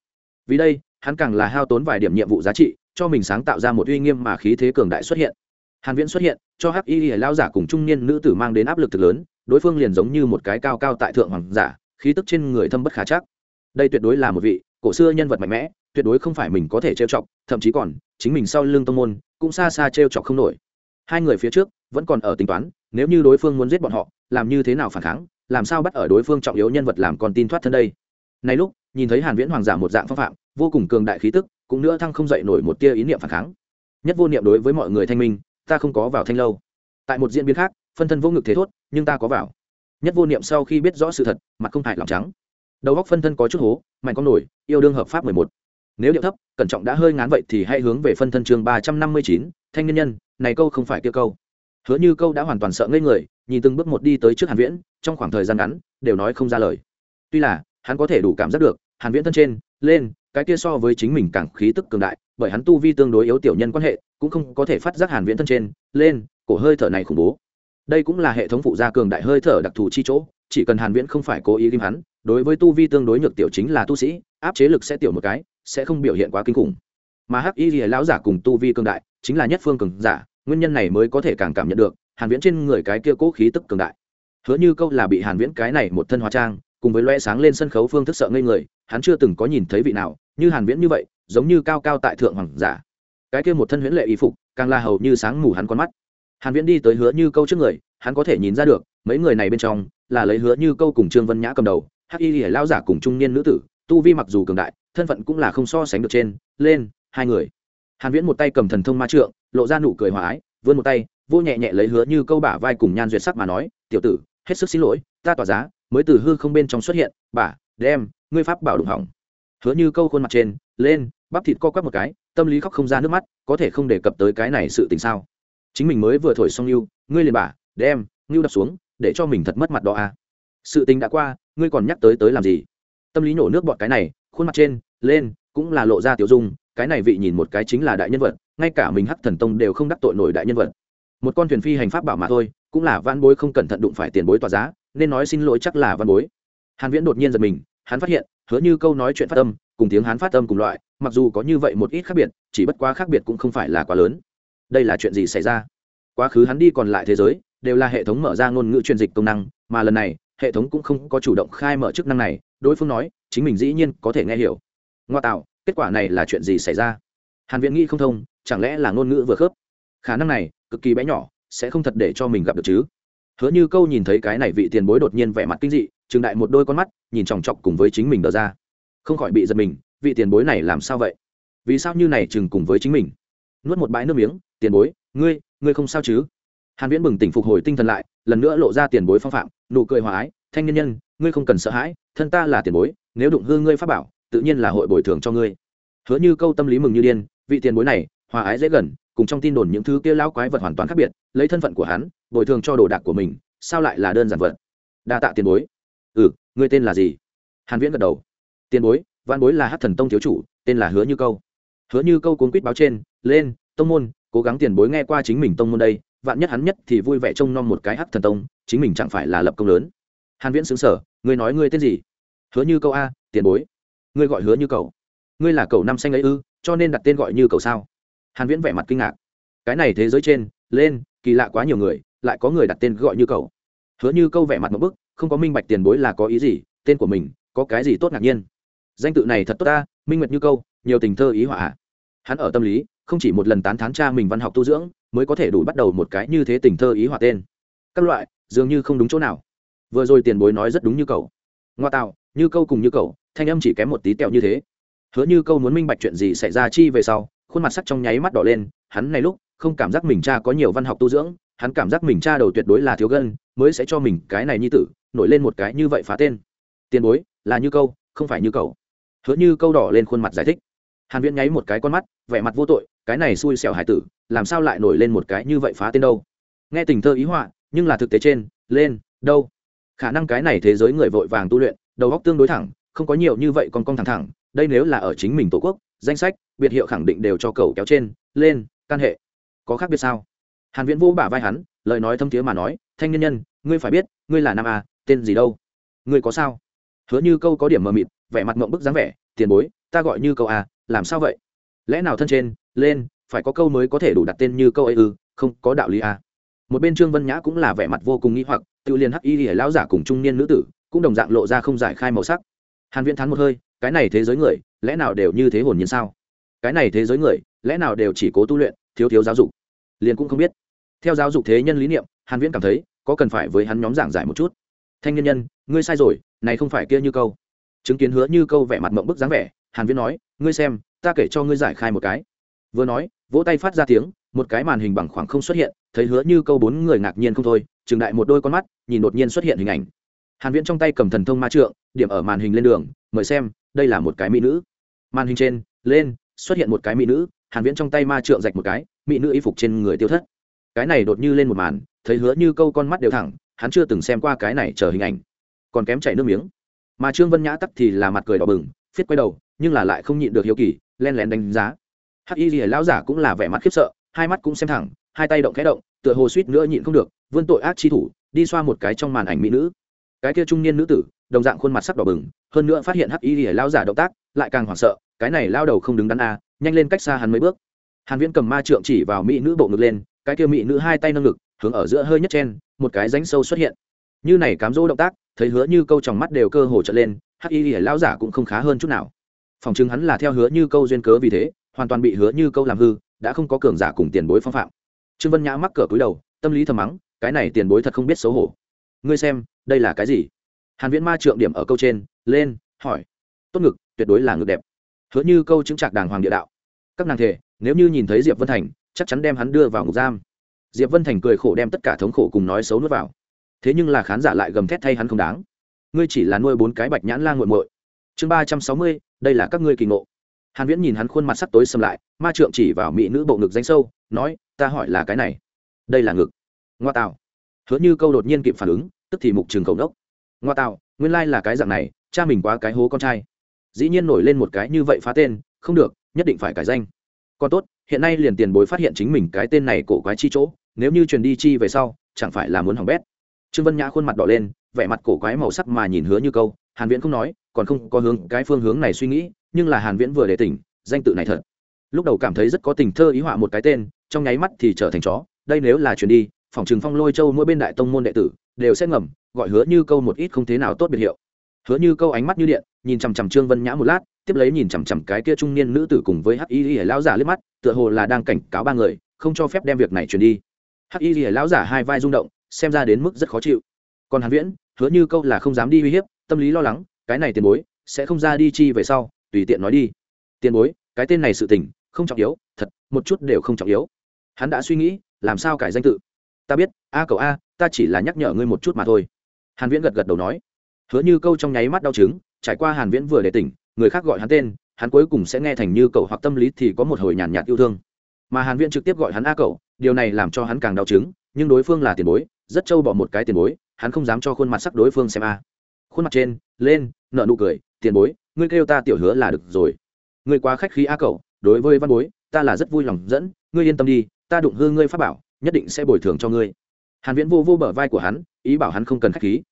Vì đây, hắn càng là hao tốn vài điểm nhiệm vụ giá trị, cho mình sáng tạo ra một uy nghiêm mà khí thế cường đại xuất hiện hàn viễn xuất hiện, cho hắc y lao giả cùng trung niên nữ tử mang đến áp lực thực lớn, đối phương liền giống như một cái cao cao tại thượng hoàng giả, khí tức trên người thâm bất khả chắc. Đây tuyệt đối là một vị cổ xưa nhân vật mạnh mẽ, tuyệt đối không phải mình có thể trêu chọc, thậm chí còn, chính mình sau lưng tông môn, cũng xa xa trêu chọc không nổi. Hai người phía trước, vẫn còn ở tính toán, nếu như đối phương muốn giết bọn họ, làm như thế nào phản kháng, làm sao bắt ở đối phương trọng yếu nhân vật làm con tin thoát thân đây? Này lúc, nhìn thấy hàn viễn hoàng giả một dạng phong phạm, vô cùng cường đại khí tức, cũng nữa thăng không dậy nổi một tia ý niệm phản kháng. Nhất vô niệm đối với mọi người thanh minh ta không có vào thanh lâu. Tại một diễn biến khác, phân thân vô ngực thế thốt, nhưng ta có vào. Nhất vô niệm sau khi biết rõ sự thật, mặt không hại lòng trắng. Đầu góc phân thân có chút hố, mạnh con nổi, yêu đương hợp pháp mười một. Nếu điệu thấp, cẩn trọng đã hơi ngán vậy thì hãy hướng về phân thân chương ba trăm năm mươi chín, thanh nhân nhân, này câu không phải kia câu. Hứa như câu đã hoàn toàn sợ ngây người, nhìn từng bước một đi tới trước hàn viễn, trong khoảng thời gian ngắn, đều nói không ra lời. Tuy là, hắn có thể đủ cảm giác được, hàn viễn thân trên, lên, cái kia so với chính mình càng khí tức cường đại, bởi hắn tu vi tương đối yếu tiểu nhân quan hệ cũng không có thể phát giác hàn viễn thân trên, lên, cổ hơi thở này khủng bố. Đây cũng là hệ thống phụ gia cường đại hơi thở đặc thù chi chỗ, chỉ cần hàn viễn không phải cố ý ghim hắn, đối với tu vi tương đối nhược tiểu chính là tu sĩ, áp chế lực sẽ tiểu một cái, sẽ không biểu hiện quá kinh khủng. Mà hắc y lão giả cùng tu vi cường đại, chính là nhất phương cường giả, nguyên nhân này mới có thể càng cảm nhận được, hàn viễn trên người cái kia cố khí tức cường đại. Hứa như câu là bị hàn viễn cái này một thân hóa trang, cùng với loe sáng lên sân khấu phương thức sợ ngây người, hắn chưa từng có nhìn thấy vị nào, như hàn viễn như vậy, giống như cao cao tại thượng hoàng giả cái kia một thân huyễn lệ y phục, càng là hầu như sáng mù hắn con mắt. Hàn viễn đi tới hứa như câu trước người, hắn có thể nhìn ra được, mấy người này bên trong, là lấy hứa như câu cùng trương vân nhã cầm đầu, hắc y lìa lao giả cùng trung niên nữ tử, tu vi mặc dù cường đại, thân phận cũng là không so sánh được trên, lên, hai người. Hàn viễn một tay cầm thần thông ma trượng, lộ ra nụ cười hòa ái, vươn một tay, vô nhẹ nhẹ lấy hứa như câu bả vai cùng nhan duyệt sắc mà nói, tiểu tử, hết sức xin lỗi, ta tỏa giá, mới từ hư không bên trong xuất hiện, bả, đem, ngươi pháp bảo đụng hỏng. Hứa như câu khuôn mặt trên, lên, bắp thịt co quắp một cái tâm lý khóc không ra nước mắt, có thể không đề cập tới cái này sự tình sao? Chính mình mới vừa thổi xong lưu ngươi liền bà đem ngưu đập xuống, để cho mình thật mất mặt đó à? Sự tình đã qua, ngươi còn nhắc tới tới làm gì? Tâm lý nổ nước bọt cái này, khuôn mặt trên, lên, cũng là lộ ra tiểu dung, cái này vị nhìn một cái chính là đại nhân vật, ngay cả mình hắc thần tông đều không đắc tội nổi đại nhân vật. Một con thuyền phi hành pháp bảo mà thôi, cũng là văn bối không cẩn thận đụng phải tiền bối tỏa giá, nên nói xin lỗi chắc là văn bối. Hàn viễn đột nhiên giật mình, hắn phát hiện, hứa như câu nói chuyện phát âm, cùng tiếng hắn phát âm cùng loại mặc dù có như vậy một ít khác biệt, chỉ bất quá khác biệt cũng không phải là quá lớn. Đây là chuyện gì xảy ra? Quá khứ hắn đi còn lại thế giới, đều là hệ thống mở ra ngôn ngữ truyền dịch công năng, mà lần này, hệ thống cũng không có chủ động khai mở chức năng này, đối phương nói, chính mình dĩ nhiên có thể nghe hiểu. Ngoa tạo, kết quả này là chuyện gì xảy ra? Hàn viễn nghĩ không thông, chẳng lẽ là ngôn ngữ vừa khớp? Khả năng này, cực kỳ bé nhỏ, sẽ không thật để cho mình gặp được chứ. Hứa như câu nhìn thấy cái này vị tiền bối đột nhiên vẻ mặt kinh dị, trừng đại một đôi con mắt, nhìn chòng chọc cùng với chính mình đờ ra. Không khỏi bị giật mình vị tiền bối này làm sao vậy? Vì sao như này chừng cùng với chính mình? Nuốt một bãi nước miếng, tiền bối, ngươi ngươi không sao chứ? Hàn viễn bừng tỉnh phục hồi tinh thần lại, lần nữa lộ ra tiền bối phong phạm, nụ cười hòa ái, thanh nhân nhân, ngươi không cần sợ hãi, thân ta là tiền bối, nếu đụng hư ngươi pháp bảo, tự nhiên là hội bồi thường cho ngươi. Hứa như câu tâm lý mừng như điên, vị tiền bối này, hòa ái dễ gần, cùng trong tin đồn những thứ kia lão quái vật hoàn toàn khác biệt, lấy thân phận của hắn, bồi thường cho đồ đạc của mình, sao lại là đơn giản vật đa tạ tiền bối. Ừ ngươi tên là gì? Hàn viễn gật đầu. Tiền bối văn bối là hát thần tông thiếu chủ, tên là hứa như câu. Hứa như câu cuốn quýt báo trên, lên, tông môn, cố gắng tiền bối nghe qua chính mình tông môn đây, vạn nhất hắn nhất thì vui vẻ trông nom một cái hát thần tông, chính mình chẳng phải là lập công lớn. Hàn viễn xứng sở ngươi nói ngươi tên gì? Hứa như câu a, tiền bối. Ngươi gọi hứa như cầu ngươi là cầu năm xanh ấy ư, cho nên đặt tên gọi như cầu sao? Hàn viễn vẻ mặt kinh ngạc. Cái này thế giới trên, lên, kỳ lạ quá nhiều người, lại có người đặt tên gọi như cầu hứa như câu vẻ mặt một bức, không có minh bạch tiền bối là có ý gì, tên của mình có cái gì tốt ngạc nhiên? Danh tự này thật tốt ta, minh nguyệt như câu, nhiều tình thơ ý họa à. hắn ở tâm lý, không chỉ một lần tán thán cha mình văn học tu dưỡng, mới có thể đủ bắt đầu một cái như thế tình thơ ý họa tên. Các loại, dường như không đúng chỗ nào. Vừa rồi tiền bối nói rất đúng như cậu. Ngoa tạo, như câu cùng như cậu, thanh âm chỉ kém một tí tẹo như thế. Hứa như câu muốn minh bạch chuyện gì xảy ra chi về sau, khuôn mặt sắc trong nháy mắt đỏ lên, hắn này lúc, không cảm giác mình cha có nhiều văn học tu dưỡng, hắn cảm giác mình cha đầu tuyệt đối là thiếu gân, mới sẽ cho mình cái này như tử, nổi lên một cái như vậy phá tên. Tiền bối, là như câu, không phải như cậu hứa như câu đỏ lên khuôn mặt giải thích. Hàn viễn nháy một cái con mắt, vẻ mặt vô tội, cái này xui xẻo hải tử, làm sao lại nổi lên một cái như vậy phá tên đâu? Nghe tình thơ ý họa, nhưng là thực tế trên, lên, đâu? Khả năng cái này thế giới người vội vàng tu luyện, đầu óc tương đối thẳng, không có nhiều như vậy còn con thẳng thẳng, đây nếu là ở chính mình tổ quốc, danh sách, biệt hiệu khẳng định đều cho cầu kéo trên, lên căn hệ. Có khác biệt sao? Hàn viễn vô bả vai hắn, lời nói thâm thiế mà nói, thanh nhân nhân, ngươi phải biết, ngươi là nam a tên gì đâu? Ngươi có sao? Hứa như câu có điểm mờ mịt vẻ mặt mộng bức dáng vẻ, tiền bối, ta gọi như câu a làm sao vậy? Lẽ nào thân trên, lên, phải có câu mới có thể đủ đặt tên như câu ấy ư, không có đạo lý a một bên trương vân nhã cũng là vẻ mặt vô cùng nghĩ hoặc, tự liền hắc y hỉa lão giả cùng trung niên nữ tử, cũng đồng dạng lộ ra không giải khai màu sắc. Hàn viễn thán một hơi, cái này thế giới người, lẽ nào đều như thế hồn nhiên sao? Cái này thế giới người, lẽ nào đều chỉ cố tu luyện, thiếu thiếu giáo dục? Liền cũng không biết. Theo giáo dục thế nhân lý niệm, hàn viễn cảm thấy, có cần phải với hắn nhóm giảng giải một chút. Thanh nhân nhân, ngươi sai rồi, này không phải kia như câu chứng kiến hứa như câu vẻ mặt mộng bức dáng vẻ, hàn viễn nói, ngươi xem, ta kể cho ngươi giải khai một cái. Vừa nói, vỗ tay phát ra tiếng, một cái màn hình bằng khoảng không xuất hiện, thấy hứa như câu bốn người ngạc nhiên không thôi trừng đại một đôi con mắt, nhìn đột nhiên xuất hiện hình ảnh. Hàn viễn trong tay cầm thần thông ma trượng, điểm ở màn hình lên đường, mời xem, đây là một cái mỹ nữ. Màn hình trên, lên, xuất hiện một cái mỹ nữ, hàn viễn trong tay ma trượng rạch một cái, mỹ nữ y phục trên người tiêu thất. Cái này đột như lên một màn, thấy hứa như câu con mắt đều thẳng, hắn chưa từng xem qua cái này chờ hình ảnh. Còn kém chảy nước miếng mà trương vân nhã tắc thì là mặt cười đỏ bừng, phiết quay đầu, nhưng là lại không nhịn được hiếu kỳ, len lén đánh giá. Hắc y gì lão giả cũng là vẻ mặt khiếp sợ, hai mắt cũng xem thẳng, hai tay động khẽ động, tựa hồ suýt nữa nhịn không được, vươn tội ác chi thủ, đi xoa một cái trong màn ảnh mỹ nữ. Cái kia trung niên nữ tử, đồng dạng khuôn mặt sắc đỏ bừng, hơn nữa phát hiện hắc y lìa lão giả động tác, lại càng hoảng sợ, cái này lao đầu không đứng đắn a, nhanh lên cách xa hắn mấy bước. Hàn viễn cầm ma trượng chỉ vào mỹ nữ bộ ngực lên, cái kia mỹ nữ hai tay nâng ngực, hướng ở giữa hơi nhất chen, một cái rãnh sâu xuất hiện. Như này cám dỗ động tác thấy hứa như câu trong mắt đều cơ hồ trở lên, hắc y lìa lao giả cũng không khá hơn chút nào. Phòng chứng hắn là theo hứa như câu duyên cớ vì thế, hoàn toàn bị hứa như câu làm hư, đã không có cường giả cùng tiền bối phong phạm. Trương vân nhã mắc cửa cúi đầu, tâm lý thầm mắng, cái này tiền bối thật không biết xấu hổ. Ngươi xem, đây là cái gì? Hàn viễn ma trượng điểm ở câu trên, lên, hỏi. Tốt ngực, tuyệt đối là ngực đẹp. Hứa như câu chứng trạc đàng hoàng địa đạo. Các nàng thể, nếu như nhìn thấy diệp vân thành, chắc chắn đem hắn đưa vào ngục giam. Diệp vân thành cười khổ đem tất cả thống khổ cùng nói xấu nuốt vào thế nhưng là khán giả lại gầm thét thay hắn không đáng. Ngươi chỉ là nuôi bốn cái bạch nhãn la nguội muội. Chương ba trăm sáu mươi, đây là các ngươi kỳ ngộ. Hàn viễn nhìn hắn khuôn mặt sắc tối sầm lại, ma trượng chỉ vào mỹ nữ bộ ngực danh sâu, nói, ta hỏi là cái này. Đây là ngực. Ngoa tạo. Hứa như câu đột nhiên kịp phản ứng, tức thì mục trường cầu đốc ngoa tạo, nguyên lai là cái dạng này, cha mình quá cái hố con trai. Dĩ nhiên nổi lên một cái như vậy phá tên, không được, nhất định phải cải danh. Còn tốt, hiện nay liền tiền bối phát hiện chính mình cái tên này cổ quái chi chỗ, nếu như truyền đi chi về sau, chẳng phải là muốn hỏng bét trương vân nhã khuôn mặt đỏ lên, vẻ mặt cổ quái màu sắc mà nhìn hứa như câu, hàn viễn không nói, còn không có hướng cái phương hướng này suy nghĩ, nhưng là hàn viễn vừa để tỉnh, danh tự này thật. Lúc đầu cảm thấy rất có tình thơ ý họa một cái tên, trong nháy mắt thì trở thành chó, đây nếu là chuyển đi, phòng trường phong lôi châu mỗi bên đại tông môn đệ tử, đều sẽ ngầm, gọi hứa như câu một ít không thế nào tốt biệt hiệu. Hứa như câu ánh mắt như điện, nhìn chằm chằm trương vân nhã một lát, tiếp lấy nhìn chằm chằm cái kia trung niên nữ tử cùng với hắc y lìa lão giả liếc mắt, tựa hồ là đang cảnh cáo ba người, không cho phép đem việc này chuyển đi. Hắc y lìa lão giả hai vai rung động xem ra đến mức rất khó chịu. Còn hàn viễn, hứa như câu là không dám đi uy hiếp, tâm lý lo lắng, cái này tiền bối sẽ không ra đi chi về sau, tùy tiện nói đi. Tiền bối, cái tên này sự tình, không trọng yếu, thật, một chút đều không trọng yếu. Hắn đã suy nghĩ, làm sao cải danh tự? Ta biết, a cậu a, ta chỉ là nhắc nhở ngươi một chút mà thôi. Hàn viễn gật gật đầu nói. Hứa như câu trong nháy mắt đau chứng trải qua hàn viễn vừa để tỉnh, người khác gọi hắn tên, hắn cuối cùng sẽ nghe thành như cậu hoặc tâm lý thì có một hồi nhàn nhạt yêu thương. Mà hàn viễn trực tiếp gọi hắn a cậu, điều này làm cho hắn càng đau chứng nhưng đối phương là tiền bối rất trâu bỏ một cái tiền bối, hắn không dám cho khuôn mặt sắc đối phương xem a. Khuôn mặt trên, lên nợ nụ cười, tiền bối, ngươi kêu ta tiểu hứa là được rồi. Ngươi quá khách khí a cậu, đối với văn bối, ta là rất vui lòng dẫn, ngươi yên tâm đi, ta đụng hư ngươi pháp bảo, nhất định sẽ bồi thường cho ngươi. Hàn viễn vô vô bờ vai của hắn, ý bảo hắn không cần khách khí.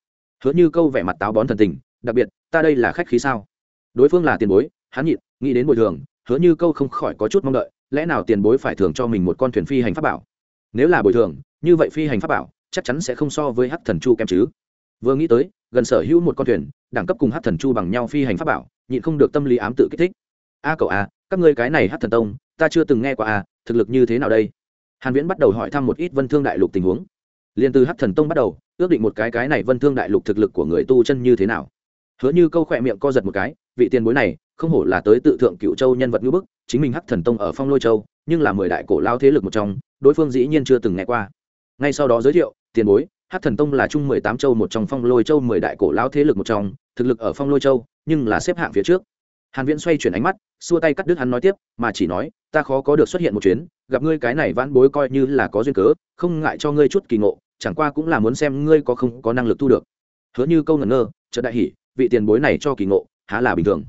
Hứa như câu vẻ mặt táo bón thần tình, đặc biệt, ta đây là khách khí sao? Đối phương là tiền bối, hắn nhịn, nghĩ đến bồi thường, hứa như câu không khỏi có chút mong đợi, lẽ nào tiền bối phải thưởng cho mình một con thuyền phi hành pháp bảo? Nếu là bồi thường, như vậy phi hành pháp bảo chắc chắn sẽ không so với hắc thần chu kém chứ. Vừa nghĩ tới, gần sở hữu một con thuyền, đẳng cấp cùng hắc thần chu bằng nhau phi hành pháp bảo, nhịn không được tâm lý ám tự kích thích. A cậu a các ngươi cái này hắc thần tông, ta chưa từng nghe qua a thực lực như thế nào đây? Hàn viễn bắt đầu hỏi thăm một ít vân thương đại lục tình huống. Liền từ hắc thần tông bắt đầu, ước định một cái cái này vân thương đại lục thực lực của người tu chân như thế nào. Hứa như câu khỏe miệng co giật một cái, vị tiền bối này, không hổ là tới tự thượng cựu châu nhân vật ngữ bức, chính mình hắc thần tông ở phong lôi châu, nhưng là mười đại cổ lao thế lực một trong, đối phương dĩ nhiên chưa từng nghe qua. Ngay sau đó giới thiệu tiền bối, hắc thần tông là chung mười tám châu một trong phong lôi châu mười đại cổ lao thế lực một trong, thực lực ở phong lôi châu, nhưng là xếp hạng phía trước. Hàn viễn xoay chuyển ánh mắt, xua tay cắt đứt hắn nói tiếp, mà chỉ nói, ta khó có được xuất hiện một chuyến, gặp ngươi cái này vãn bối coi như là có duyên cớ, không ngại cho ngươi chút kỳ ngộ, chẳng qua cũng là muốn xem ngươi có không có năng lực thu được. Hứa như câu ngẩn ngơ, chợt đại hỉ, vị tiền bối này cho kỳ ngộ, há là bình thường.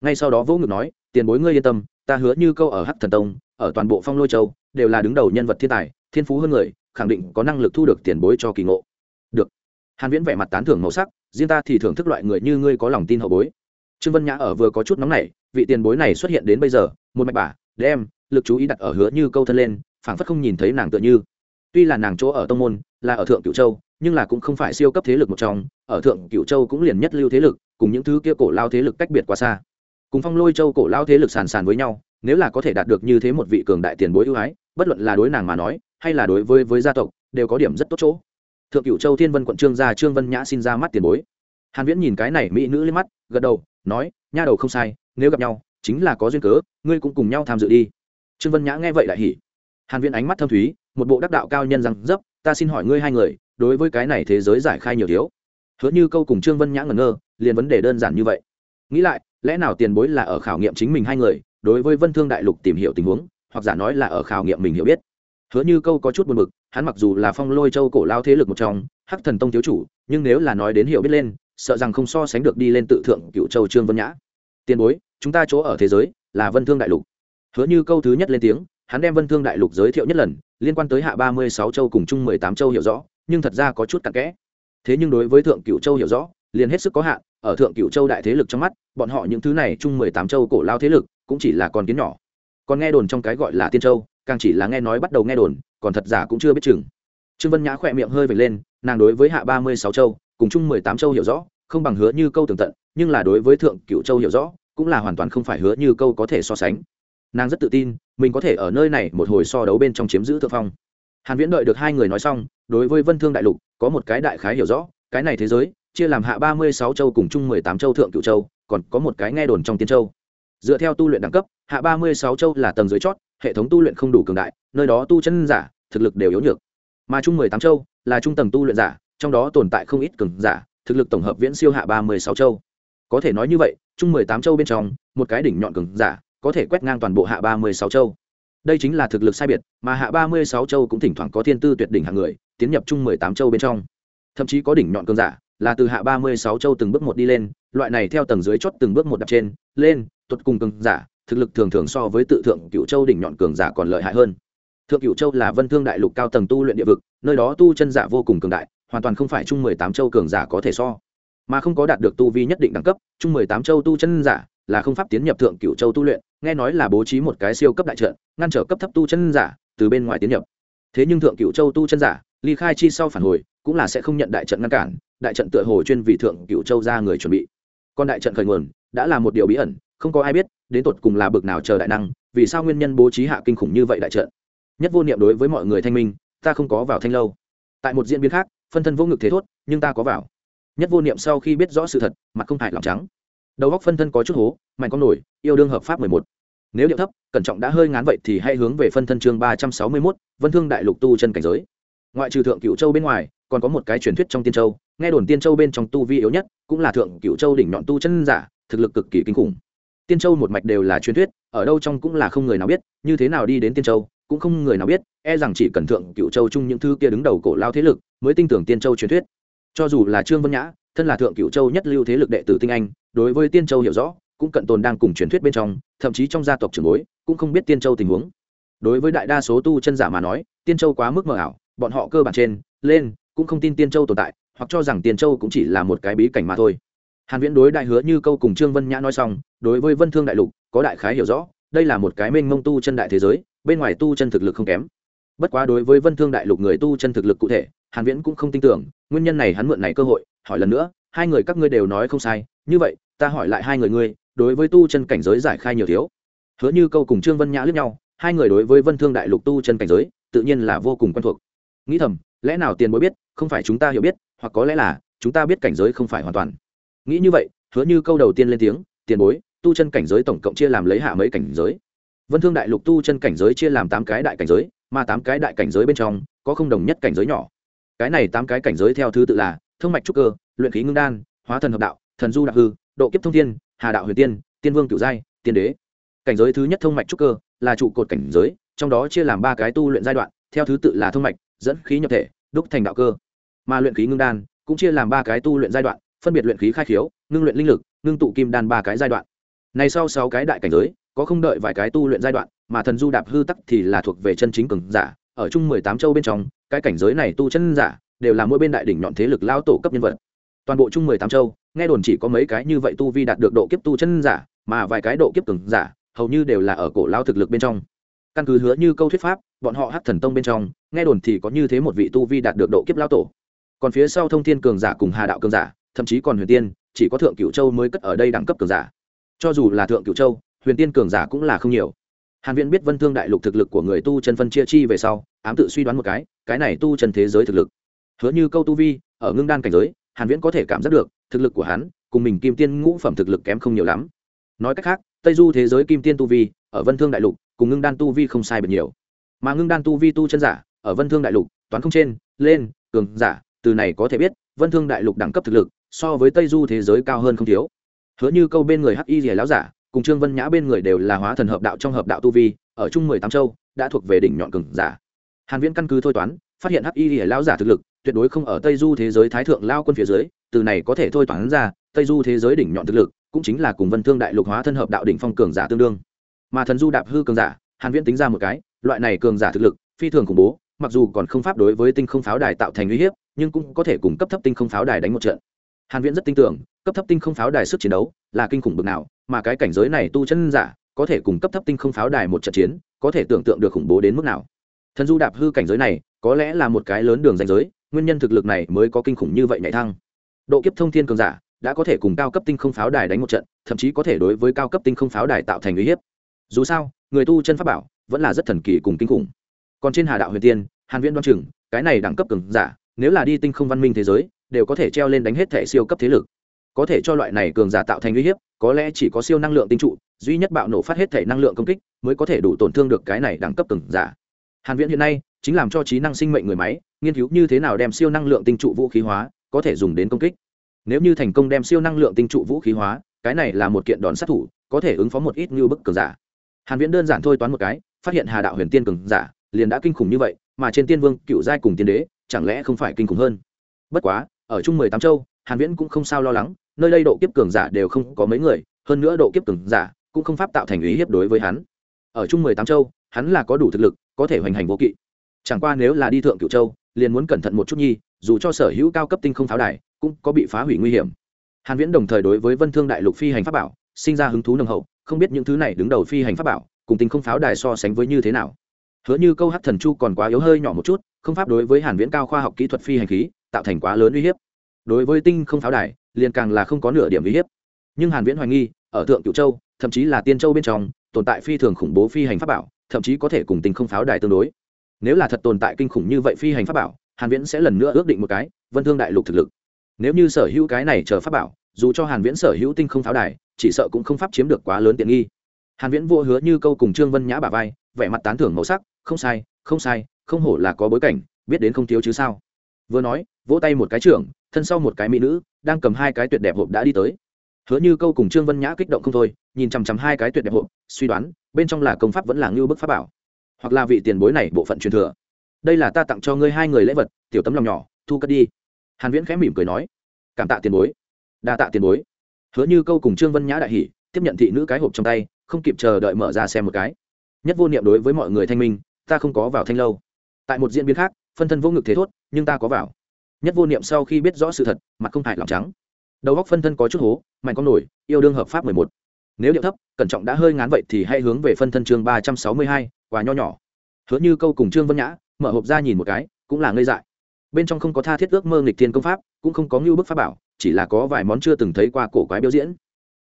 Ngay sau đó vỗ ngực nói, tiền bối ngươi yên tâm, ta hứa như câu ở hắc thần tông, ở toàn bộ phong lôi châu, đều là đứng đầu nhân vật thiên tài, thiên phú hơn người khẳng định có năng lực thu được tiền bối cho kỳ ngộ. Được. Hàn viễn vẻ mặt tán thưởng màu sắc, riêng ta thì thưởng thức loại người như ngươi có lòng tin hậu bối. Trương vân nhã ở vừa có chút nóng nảy, vị tiền bối này xuất hiện đến bây giờ, một mạch bà, đem, lực chú ý đặt ở hứa như câu thân lên, phảng phất không nhìn thấy nàng tựa như. Tuy là nàng chỗ ở tông môn, là ở thượng cửu châu, nhưng là cũng không phải siêu cấp thế lực một trong, ở thượng cửu châu cũng liền nhất lưu thế lực, cùng những thứ kia cổ lao thế lực cách biệt quá xa. Cùng phong lôi châu cổ lao thế lực sàn sàn với nhau, nếu là có thể đạt được như thế một vị cường đại tiền bối ưu ái, bất luận là đối nàng mà nói hay là đối với với gia tộc, đều có điểm rất tốt chỗ. Thượng cửu châu thiên vân quận trương gia trương vân nhã xin ra mắt tiền bối. Hàn viễn nhìn cái này mỹ nữ lên mắt, gật đầu, nói, nha đầu không sai, nếu gặp nhau, chính là có duyên cớ, ngươi cũng cùng nhau tham dự đi. Trương vân nhã nghe vậy lại hỉ. Hàn viễn ánh mắt thâm thúy, một bộ đắc đạo cao nhân răng dấp, ta xin hỏi ngươi hai người, đối với cái này thế giới giải khai nhiều thiếu. Hứa như câu cùng trương vân nhã ngẩn ngơ, liền vấn đề đơn giản như vậy. Nghĩ lại, lẽ nào tiền bối là ở khảo nghiệm chính mình hai người, đối với vân thương đại lục tìm hiểu tình huống, hoặc giả nói là ở khảo nghiệm mình hiểu biết? Hứa như câu có chút buồn bực, hắn mặc dù là phong lôi châu cổ lao thế lực một trong, hắc thần tông thiếu chủ, nhưng nếu là nói đến hiểu biết lên, sợ rằng không so sánh được đi lên tự thượng cựu châu trương vân nhã. Tiền bối, chúng ta chỗ ở thế giới là vân thương đại lục. Hứa như câu thứ nhất lên tiếng, hắn đem vân thương đại lục giới thiệu nhất lần, liên quan tới hạ ba mươi sáu châu cùng chung mười tám châu hiểu rõ, nhưng thật ra có chút cặn kẽ. Thế nhưng đối với thượng cựu châu hiểu rõ, liền hết sức có hạn, ở thượng cựu châu đại thế lực trong mắt, bọn họ những thứ này chung mười tám châu cổ lao thế lực cũng chỉ là con kiến nhỏ. Còn nghe đồn trong cái gọi là tiên châu càng chỉ là nghe nói bắt đầu nghe đồn, còn thật giả cũng chưa biết chừng. Trương vân nhã khỏe miệng hơi vệt lên, nàng đối với hạ ba mươi sáu châu, cùng chung mười tám châu hiểu rõ, không bằng hứa như câu tường tận, nhưng là đối với thượng cựu châu hiểu rõ, cũng là hoàn toàn không phải hứa như câu có thể so sánh. Nàng rất tự tin, mình có thể ở nơi này một hồi so đấu bên trong chiếm giữ thượng phong. Hàn viễn đợi được hai người nói xong, đối với vân thương đại lục, có một cái đại khái hiểu rõ, cái này thế giới, chia làm hạ ba mươi sáu châu cùng chung mười tám châu thượng cựu châu, còn có một cái nghe đồn trong tiên châu. Dựa theo tu luyện đẳng cấp, hạ ba mươi sáu châu là tầng dưới chót hệ thống tu luyện không đủ cường đại, nơi đó tu chân giả, thực lực đều yếu nhược. Mà chung mười tám châu là trung tầng tu luyện giả, trong đó tồn tại không ít cường giả, thực lực tổng hợp viễn siêu hạ ba mươi sáu châu. Có thể nói như vậy, chung mười tám châu bên trong, một cái đỉnh nhọn cường giả có thể quét ngang toàn bộ hạ ba mươi sáu châu. Đây chính là thực lực sai biệt, mà hạ ba mươi sáu châu cũng thỉnh thoảng có thiên tư tuyệt đỉnh hạng người, tiến nhập chung mười tám châu bên trong. Thậm chí có đỉnh nhọn cường giả là từ hạ ba mươi sáu châu từng bước một đi lên, loại này theo tầng dưới chót từng bước một đặt trên, lên, tuột cùng cường giả thực lực thường thường so với tự thượng cựu châu đỉnh nhọn cường giả còn lợi hại hơn. Thượng cựu châu là vân thương đại lục cao tầng tu luyện địa vực, nơi đó tu chân giả vô cùng cường đại, hoàn toàn không phải chung mười tám châu cường giả có thể so. Mà không có đạt được tu vi nhất định đẳng cấp chung mười tám châu tu chân giả là không pháp tiến nhập thượng cựu châu tu luyện, nghe nói là bố trí một cái siêu cấp đại trận, ngăn trở cấp thấp tu chân giả từ bên ngoài tiến nhập. Thế nhưng thượng cựu châu tu chân giả, ly khai chi sau phản hồi, cũng là sẽ không nhận đại trận ngăn cản, đại trận tựa hồ chuyên vì thượng cựu châu ra người chuẩn bị. Còn đại trận khởi nguồn, đã là một điều bí ẩn không có ai biết, đến tột cùng là bực nào chờ đại năng, vì sao nguyên nhân bố trí hạ kinh khủng như vậy đại trận? Nhất vô niệm đối với mọi người thanh minh, ta không có vào thanh lâu. Tại một diễn biến khác, phân thân vô ngực thế thốt, nhưng ta có vào. Nhất vô niệm sau khi biết rõ sự thật, mặt không hại lòng trắng. Đầu góc phân thân có chút hố, mạnh con nổi, yêu đương hợp pháp mười một. Nếu điệu thấp, cẩn trọng đã hơi ngán vậy thì hãy hướng về phân thân chương ba trăm sáu mươi mốt, vân thương đại lục tu chân cảnh giới. Ngoại trừ thượng cựu châu bên ngoài, còn có một cái truyền thuyết trong tiên châu, nghe đồn tiên châu bên trong tu vi yếu nhất, cũng là thượng cựu châu đỉnh nhọn tu chân giả, thực lực cực kỳ kinh khủng tiên châu một mạch đều là truyền thuyết, ở đâu trong cũng là không người nào biết, như thế nào đi đến tiên châu, cũng không người nào biết e rằng chỉ cần thượng cựu châu chung những thứ kia đứng đầu cổ lao thế lực, mới tin tưởng tiên châu truyền thuyết. Cho dù là trương vân nhã, thân là thượng cựu châu nhất lưu thế lực đệ tử tinh anh, đối với tiên châu hiểu rõ, cũng cận tồn đang cùng truyền thuyết bên trong, thậm chí trong gia tộc trưởng bối, cũng không biết tiên châu tình huống. Đối với đại đa số tu chân giả mà nói, tiên châu quá mức mờ ảo, bọn họ cơ bản trên, lên, cũng không tin tiên châu tồn tại, hoặc cho rằng tiên châu cũng chỉ là một cái bí cảnh mà thôi hàn viễn đối đại hứa như câu cùng trương vân nhã nói xong, đối với vân thương đại lục, có đại khái hiểu rõ, đây là một cái mênh mông tu chân đại thế giới, bên ngoài tu chân thực lực không kém. Bất quá đối với vân thương đại lục người tu chân thực lực cụ thể, hàn viễn cũng không tin tưởng, nguyên nhân này hắn mượn này cơ hội, hỏi lần nữa, hai người các ngươi đều nói không sai, như vậy, ta hỏi lại hai người ngươi, đối với tu chân cảnh giới giải khai nhiều thiếu. Hứa như câu cùng trương vân nhã liếc nhau, hai người đối với vân thương đại lục tu chân cảnh giới, tự nhiên là vô cùng quen thuộc. Nghĩ thầm, lẽ nào tiền bối biết, không phải chúng ta hiểu biết, hoặc có lẽ là, chúng ta biết cảnh giới không phải hoàn toàn nghĩ như vậy, hứa như câu đầu tiên lên tiếng, tiền bối, tu chân cảnh giới tổng cộng chia làm lấy hạ mấy cảnh giới? Vân thương đại lục tu chân cảnh giới chia làm tám cái đại cảnh giới, mà tám cái đại cảnh giới bên trong, có không đồng nhất cảnh giới nhỏ. Cái này tám cái cảnh giới theo thứ tự là thương mạch trúc cơ, luyện khí ngưng đan, hóa thần hợp đạo, thần du đặc hư, độ kiếp thông thiên, hà đạo huyền tiên tiên vương cửu giai, tiên đế. Cảnh giới thứ nhất thông mạch trúc cơ là trụ cột cảnh giới, trong đó chia làm ba cái tu luyện giai đoạn, theo thứ tự là thông mạch, dẫn khí nhập thể, đúc thành đạo cơ. Mà luyện khí ngưng đan cũng chia làm ba cái tu luyện giai đoạn phân biệt luyện khí khai khiếu, ngưng luyện linh lực, ngưng tụ kim đan ba cái giai đoạn. Này sau sáu cái đại cảnh giới, có không đợi vài cái tu luyện giai đoạn, mà thần du đạp hư tắc thì là thuộc về chân chính cường giả, ở chung mười tám châu bên trong, cái cảnh giới này tu chân giả đều là mỗi bên đại đỉnh nhọn thế lực lao tổ cấp nhân vật. Toàn bộ chung mười tám châu, nghe đồn chỉ có mấy cái như vậy tu vi đạt được độ kiếp tu chân giả, mà vài cái độ kiếp cường giả hầu như đều là ở cổ lao thực lực bên trong. Căn cứ hứa như câu thuyết pháp, bọn họ hát thần tông bên trong, nghe đồn thì có như thế một vị tu vi đạt được độ kiếp lao tổ. Còn phía sau thông thiên cường giả cùng hà đạo cường giả thậm chí còn huyền tiên, chỉ có thượng cửu châu mới cất ở đây đẳng cấp cường giả. Cho dù là thượng cửu châu, huyền tiên cường giả cũng là không nhiều. Hàn viễn biết vân thương đại lục thực lực của người tu chân phân chia chi về sau, ám tự suy đoán một cái cái này tu chân thế giới thực lực. Hứa như câu tu vi, ở ngưng đan cảnh giới, hàn viễn có thể cảm giác được, thực lực của hắn, cùng mình kim tiên ngũ phẩm thực lực kém không nhiều lắm. Nói cách khác, tây du thế giới kim tiên tu vi, ở vân thương đại lục, cùng ngưng đan tu vi không sai biệt nhiều. Mà ngưng đan tu vi tu chân giả, ở vân thương đại lục, toán không trên, lên, cường giả, từ này có thể biết, vân thương đại lục đẳng cấp thực lực so với tây du thế giới cao hơn không thiếu. Hứa như câu bên người hắc y rìa láo giả, cùng trương vân nhã bên người đều là hóa thần hợp đạo trong hợp đạo tu vi, ở chung mười tám châu, đã thuộc về đỉnh nhọn cường giả. Hàn viễn căn cứ thôi toán, phát hiện hắc y rìa láo giả thực lực, tuyệt đối không ở tây du thế giới thái thượng lao quân phía dưới, từ này có thể thôi toán ra, tây du thế giới đỉnh nhọn thực lực, cũng chính là cùng vân thương đại lục hóa thân hợp đạo đỉnh phong cường giả tương đương. Mà thần du đạp hư cường giả, hàn viễn tính ra một cái, loại này cường giả thực lực, phi thường khủng bố, mặc dù còn không pháp đối với tinh không pháo đài tạo thành uy hiếp, nhưng cũng có thể cùng cấp thấp tinh không pháo đài đánh một trận hàn viễn rất tin tưởng, cấp thấp tinh không pháo đài sức chiến đấu là kinh khủng bậc nào, mà cái cảnh giới này tu chân giả, có thể cùng cấp thấp tinh không pháo đài một trận chiến, có thể tưởng tượng được khủng bố đến mức nào. Thần du đạp hư cảnh giới này, có lẽ là một cái lớn đường danh giới, nguyên nhân thực lực này mới có kinh khủng như vậy nhảy thăng. Độ kiếp thông thiên cường giả, đã có thể cùng cao cấp tinh không pháo đài đánh một trận, thậm chí có thể đối với cao cấp tinh không pháo đài tạo thành uy hiếp. Dù sao, người tu chân pháp bảo vẫn là rất thần kỳ cùng kinh khủng. Còn trên hà đạo huyền tiên, hàn viễn đoan chừng, cái này đẳng cấp cường giả, nếu là đi tinh không văn minh thế giới đều có thể treo lên đánh hết thể siêu cấp thế lực. Có thể cho loại này cường giả tạo thành uy hiếp, có lẽ chỉ có siêu năng lượng tinh trụ, duy nhất bạo nổ phát hết thể năng lượng công kích, mới có thể đủ tổn thương được cái này đẳng cấp cường giả. Hàn viễn hiện nay chính làm cho trí năng sinh mệnh người máy, nghiên cứu như thế nào đem siêu năng lượng tinh trụ vũ khí hóa, có thể dùng đến công kích. Nếu như thành công đem siêu năng lượng tinh trụ vũ khí hóa, cái này là một kiện đòn sát thủ, có thể ứng phó một ít như bức cường giả. Hàn viễn đơn giản thôi toán một cái, phát hiện hà đạo huyền tiên cường giả liền đã kinh khủng như vậy, mà trên tiên vương cựu giai cùng tiên đế chẳng lẽ không phải kinh khủng hơn? Bất quá ở chung mười tám châu, hàn viễn cũng không sao lo lắng, nơi đây độ kiếp cường giả đều không có mấy người, hơn nữa độ kiếp cường giả cũng không pháp tạo thành ý hiếp đối với hắn. Ở chung mười tám châu, hắn là có đủ thực lực, có thể hoành hành vô kỵ. Chẳng qua nếu là đi thượng cửu châu, liền muốn cẩn thận một chút nhi, dù cho sở hữu cao cấp tinh không pháo đài cũng có bị phá hủy nguy hiểm. Hàn viễn đồng thời đối với vân thương đại lục phi hành pháp bảo, sinh ra hứng thú nồng hậu, không biết những thứ này đứng đầu phi hành pháp bảo, cùng tinh không pháo đài so sánh với như thế nào. Hứa như câu hắc thần chu còn quá yếu hơi nhỏ một chút, không pháp đối với hàn viễn cao khoa học kỹ thuật phi hành khí tạo thành quá lớn uy hiếp. Đối với tinh không pháo đài, liền càng là không có nửa điểm uy hiếp. Nhưng hàn viễn hoài nghi, ở thượng cửu châu, thậm chí là tiên châu bên trong, tồn tại phi thường khủng bố phi hành pháp bảo, thậm chí có thể cùng tinh không pháo đài tương đối. Nếu là thật tồn tại kinh khủng như vậy phi hành pháp bảo, hàn viễn sẽ lần nữa ước định một cái, vân thương đại lục thực lực. Nếu như sở hữu cái này chờ pháp bảo, dù cho hàn viễn sở hữu tinh không pháo đài, chỉ sợ cũng không pháp chiếm được quá lớn tiện nghi. Hàn viễn vua hứa như câu cùng trương vân nhã bả vai, vẻ mặt tán thưởng màu sắc, không sai không sai, không hổ là có bối cảnh, biết đến không thiếu chứ sao. Vừa nói vỗ tay một cái trưởng, thân sau một cái mỹ nữ, đang cầm hai cái tuyệt đẹp hộp đã đi tới. Hứa như câu cùng trương vân nhã kích động không thôi, nhìn chằm chằm hai cái tuyệt đẹp hộp, suy đoán, bên trong là công pháp vẫn là ngưu bức pháp bảo, hoặc là vị tiền bối này bộ phận truyền thừa. Đây là ta tặng cho ngươi hai người lễ vật, tiểu tấm lòng nhỏ, thu cất đi. Hàn viễn khẽ mỉm cười nói, cảm tạ tiền bối. Đa tạ tiền bối. Hứa như câu cùng trương vân nhã đại hỉ, tiếp nhận thị nữ cái hộp trong tay, không kịp chờ đợi mở ra xem một cái. Nhất vô niệm đối với mọi người thanh minh, ta không có vào thanh lâu. Tại một diễn biến khác, phân thân vô ngực thế thốt, nhưng ta có vào nhất vô niệm sau khi biết rõ sự thật, mặt không hại lòng trắng. Đầu góc phân thân có chút hố, mạnh con nổi, yêu đương hợp pháp mười một. Nếu điệu thấp, cẩn trọng đã hơi ngán vậy thì hãy hướng về phân thân chương ba trăm sáu mươi hai quà nho nhỏ. Hứa như câu cùng trương vân nhã, mở hộp ra nhìn một cái, cũng là ngây dại. Bên trong không có tha thiết ước mơ nghịch thiên công pháp, cũng không có ngưu bức pháp bảo, chỉ là có vài món chưa từng thấy qua cổ quái biểu diễn.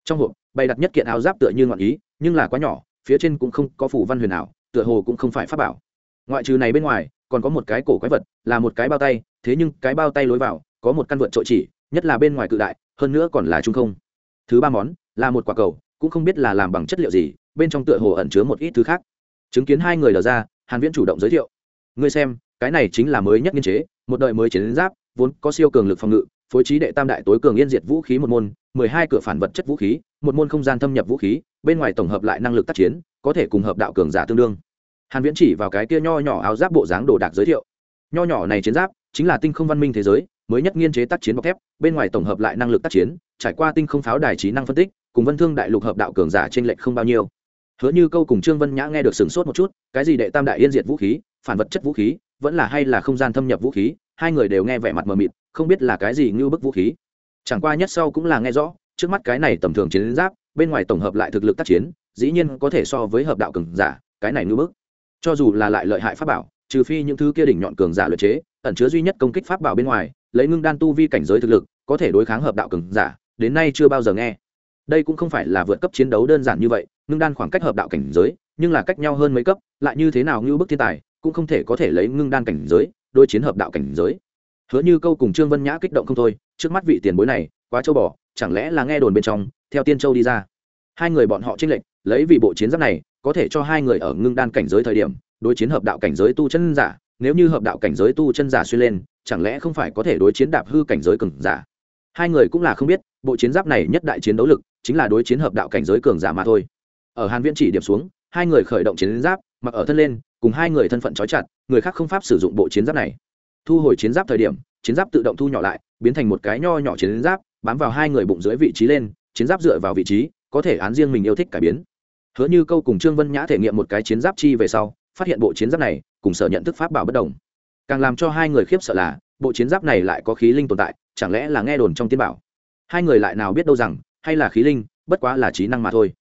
Trong hộp, bày đặt nhất kiện áo giáp tựa như ngọn ý, nhưng là quá nhỏ, phía trên cũng không có phủ văn huyền ảo, tựa hồ cũng không phải pháp bảo. Ngoại trừ này bên ngoài, còn có một cái cổ quái vật, là một cái bao tay thế nhưng cái bao tay lối vào, có một căn vượt trội chỉ, nhất là bên ngoài cự đại, hơn nữa còn là trung không. Thứ ba món, là một quả cầu, cũng không biết là làm bằng chất liệu gì, bên trong tựa hồ ẩn chứa một ít thứ khác. Chứng kiến hai người lờ ra, hàn viễn chủ động giới thiệu. Ngươi xem, cái này chính là mới nhất nghiên chế, một đời mới chiến giáp, vốn có siêu cường lực phòng ngự, phối trí đệ tam đại tối cường yên diệt vũ khí một môn, mười hai cửa phản vật chất vũ khí, một môn không gian thâm nhập vũ khí, bên ngoài tổng hợp lại năng lực tác chiến, có thể cùng hợp đạo cường giả tương đương. Hàn viễn chỉ vào cái kia nho nhỏ áo giáp bộ dáng đồ đạc giới thiệu. Nho nhỏ này chiến giáp chính là tinh không văn minh thế giới, mới nhất nghiên chế tác chiến bọc thép, bên ngoài tổng hợp lại năng lực tác chiến, trải qua tinh không pháo đài trí năng phân tích, cùng vân thương đại lục hợp đạo cường giả trên lệnh không bao nhiêu. Hứa như câu cùng trương vân nhã nghe được sửng sốt một chút, cái gì đệ tam đại yên diệt vũ khí, phản vật chất vũ khí, vẫn là hay là không gian thâm nhập vũ khí, hai người đều nghe vẻ mặt mờ mịt, không biết là cái gì ngưu bức vũ khí. Chẳng qua nhất sau cũng là nghe rõ, trước mắt cái này tầm thường chiến giáp, bên ngoài tổng hợp lại thực lực tác chiến, dĩ nhiên có thể so với hợp đạo cường giả, cái này ngưu bức. Cho dù là lại lợi hại pháp bảo trừ phi những thứ kia đỉnh nhọn cường giả luyện chế, ẩn chứa duy nhất công kích pháp bảo bên ngoài, lấy ngưng đan tu vi cảnh giới thực lực, có thể đối kháng hợp đạo cường giả, đến nay chưa bao giờ nghe. Đây cũng không phải là vượt cấp chiến đấu đơn giản như vậy, ngưng đan khoảng cách hợp đạo cảnh giới, nhưng là cách nhau hơn mấy cấp, lại như thế nào như bức thiên tài, cũng không thể có thể lấy ngưng đan cảnh giới đôi chiến hợp đạo cảnh giới. Hứa như câu cùng trương vân nhã kích động không thôi, trước mắt vị tiền bối này, quá châu bò, chẳng lẽ là nghe đồn bên trong, theo tiên châu đi ra. Hai người bọn họ tranh lệch, lấy vì bộ chiến giáp này, có thể cho hai người ở ngưng đan cảnh giới thời điểm đối chiến hợp đạo cảnh giới tu chân giả, nếu như hợp đạo cảnh giới tu chân giả xuyên lên, chẳng lẽ không phải có thể đối chiến đạp hư cảnh giới cường giả? Hai người cũng là không biết, bộ chiến giáp này nhất đại chiến đấu lực chính là đối chiến hợp đạo cảnh giới cường giả mà thôi. Ở hàn viễn chỉ điểm xuống, hai người khởi động chiến giáp, mặc ở thân lên, cùng hai người thân phận trói chặt, người khác không pháp sử dụng bộ chiến giáp này. Thu hồi chiến giáp thời điểm, chiến giáp tự động thu nhỏ lại, biến thành một cái nho nhỏ chiến giáp, bám vào hai người bụng dưới vị trí lên, chiến giáp dựa vào vị trí, có thể án riêng mình yêu thích cải biến. Hứa như câu cùng trương vân nhã thể nghiệm một cái chiến giáp chi về sau phát hiện bộ chiến giáp này cùng sở nhận thức pháp bảo bất đồng. Càng làm cho hai người khiếp sợ là, bộ chiến giáp này lại có khí linh tồn tại, chẳng lẽ là nghe đồn trong tiên bảo? Hai người lại nào biết đâu rằng, hay là khí linh, bất quá là trí năng mà thôi.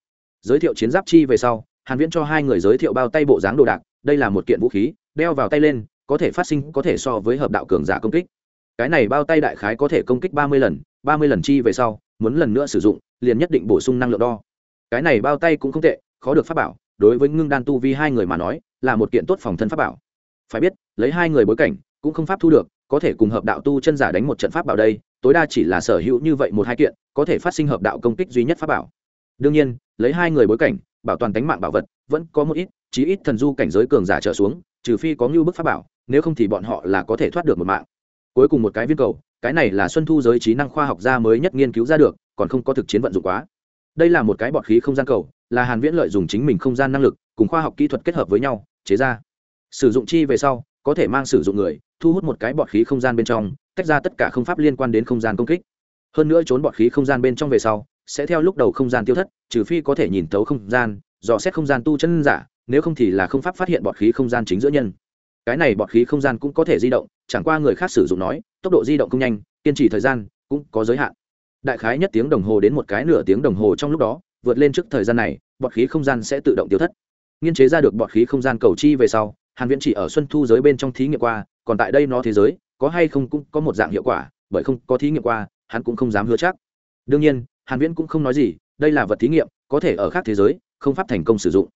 Giới thiệu chiến giáp chi về sau, hàn viễn cho hai người giới thiệu bao tay bộ dáng đồ đạc, đây là một kiện vũ khí, đeo vào tay lên, có thể phát sinh, có thể so với hợp đạo cường giả công kích. Cái này bao tay đại khái có thể công kích 30 lần 30 lần chi về sau, muốn lần nữa sử dụng, liền nhất định bổ sung năng lượng đo. Cái này bao tay cũng không tệ, khó được pháp bảo, đối với ngưng đan tu vi hai người mà nói là một kiện tốt phòng thân pháp bảo. Phải biết, lấy hai người bối cảnh, cũng không pháp thu được, có thể cùng hợp đạo tu chân giả đánh một trận pháp bảo đây, tối đa chỉ là sở hữu như vậy một hai kiện, có thể phát sinh hợp đạo công kích duy nhất pháp bảo. Đương nhiên, lấy hai người bối cảnh, bảo toàn tính mạng bảo vật, vẫn có một ít, chí ít thần du cảnh giới cường giả trở xuống, trừ phi có ngưu bức pháp bảo, nếu không thì bọn họ là có thể thoát được một mạng. Cuối cùng một cái viên cầu, cái này là xuân thu giới trí năng khoa học gia mới nhất nghiên cứu ra được, còn không có thực chiến vận dụng quá. Đây là một cái bọt khí không gian cầu, là hàn viễn lợi dùng chính mình không gian năng lực cùng khoa học kỹ thuật kết hợp với nhau, chế ra. Sử dụng chi về sau, có thể mang sử dụng người, thu hút một cái bọt khí không gian bên trong, tách ra tất cả không pháp liên quan đến không gian công kích. Hơn nữa trốn bọt khí không gian bên trong về sau, sẽ theo lúc đầu không gian tiêu thất, trừ phi có thể nhìn thấu không gian, dò xét không gian tu chân giả, nếu không thì là không pháp phát hiện bọt khí không gian chính giữa nhân. Cái này bọt khí không gian cũng có thể di động, chẳng qua người khác sử dụng nói, tốc độ di động không nhanh, kiên trì thời gian cũng có giới hạn. Đại khái nhất tiếng đồng hồ đến một cái nửa tiếng đồng hồ trong lúc đó, vượt lên trước thời gian này, bọt khí không gian sẽ tự động tiêu thất nghiên chế ra được bọt khí không gian cầu chi về sau, hàn viễn chỉ ở xuân thu giới bên trong thí nghiệm qua, còn tại đây nó thế giới, có hay không cũng có một dạng hiệu quả, bởi không có thí nghiệm qua, hắn cũng không dám hứa chắc. Đương nhiên, hàn viễn cũng không nói gì, đây là vật thí nghiệm, có thể ở khác thế giới, không pháp thành công sử dụng.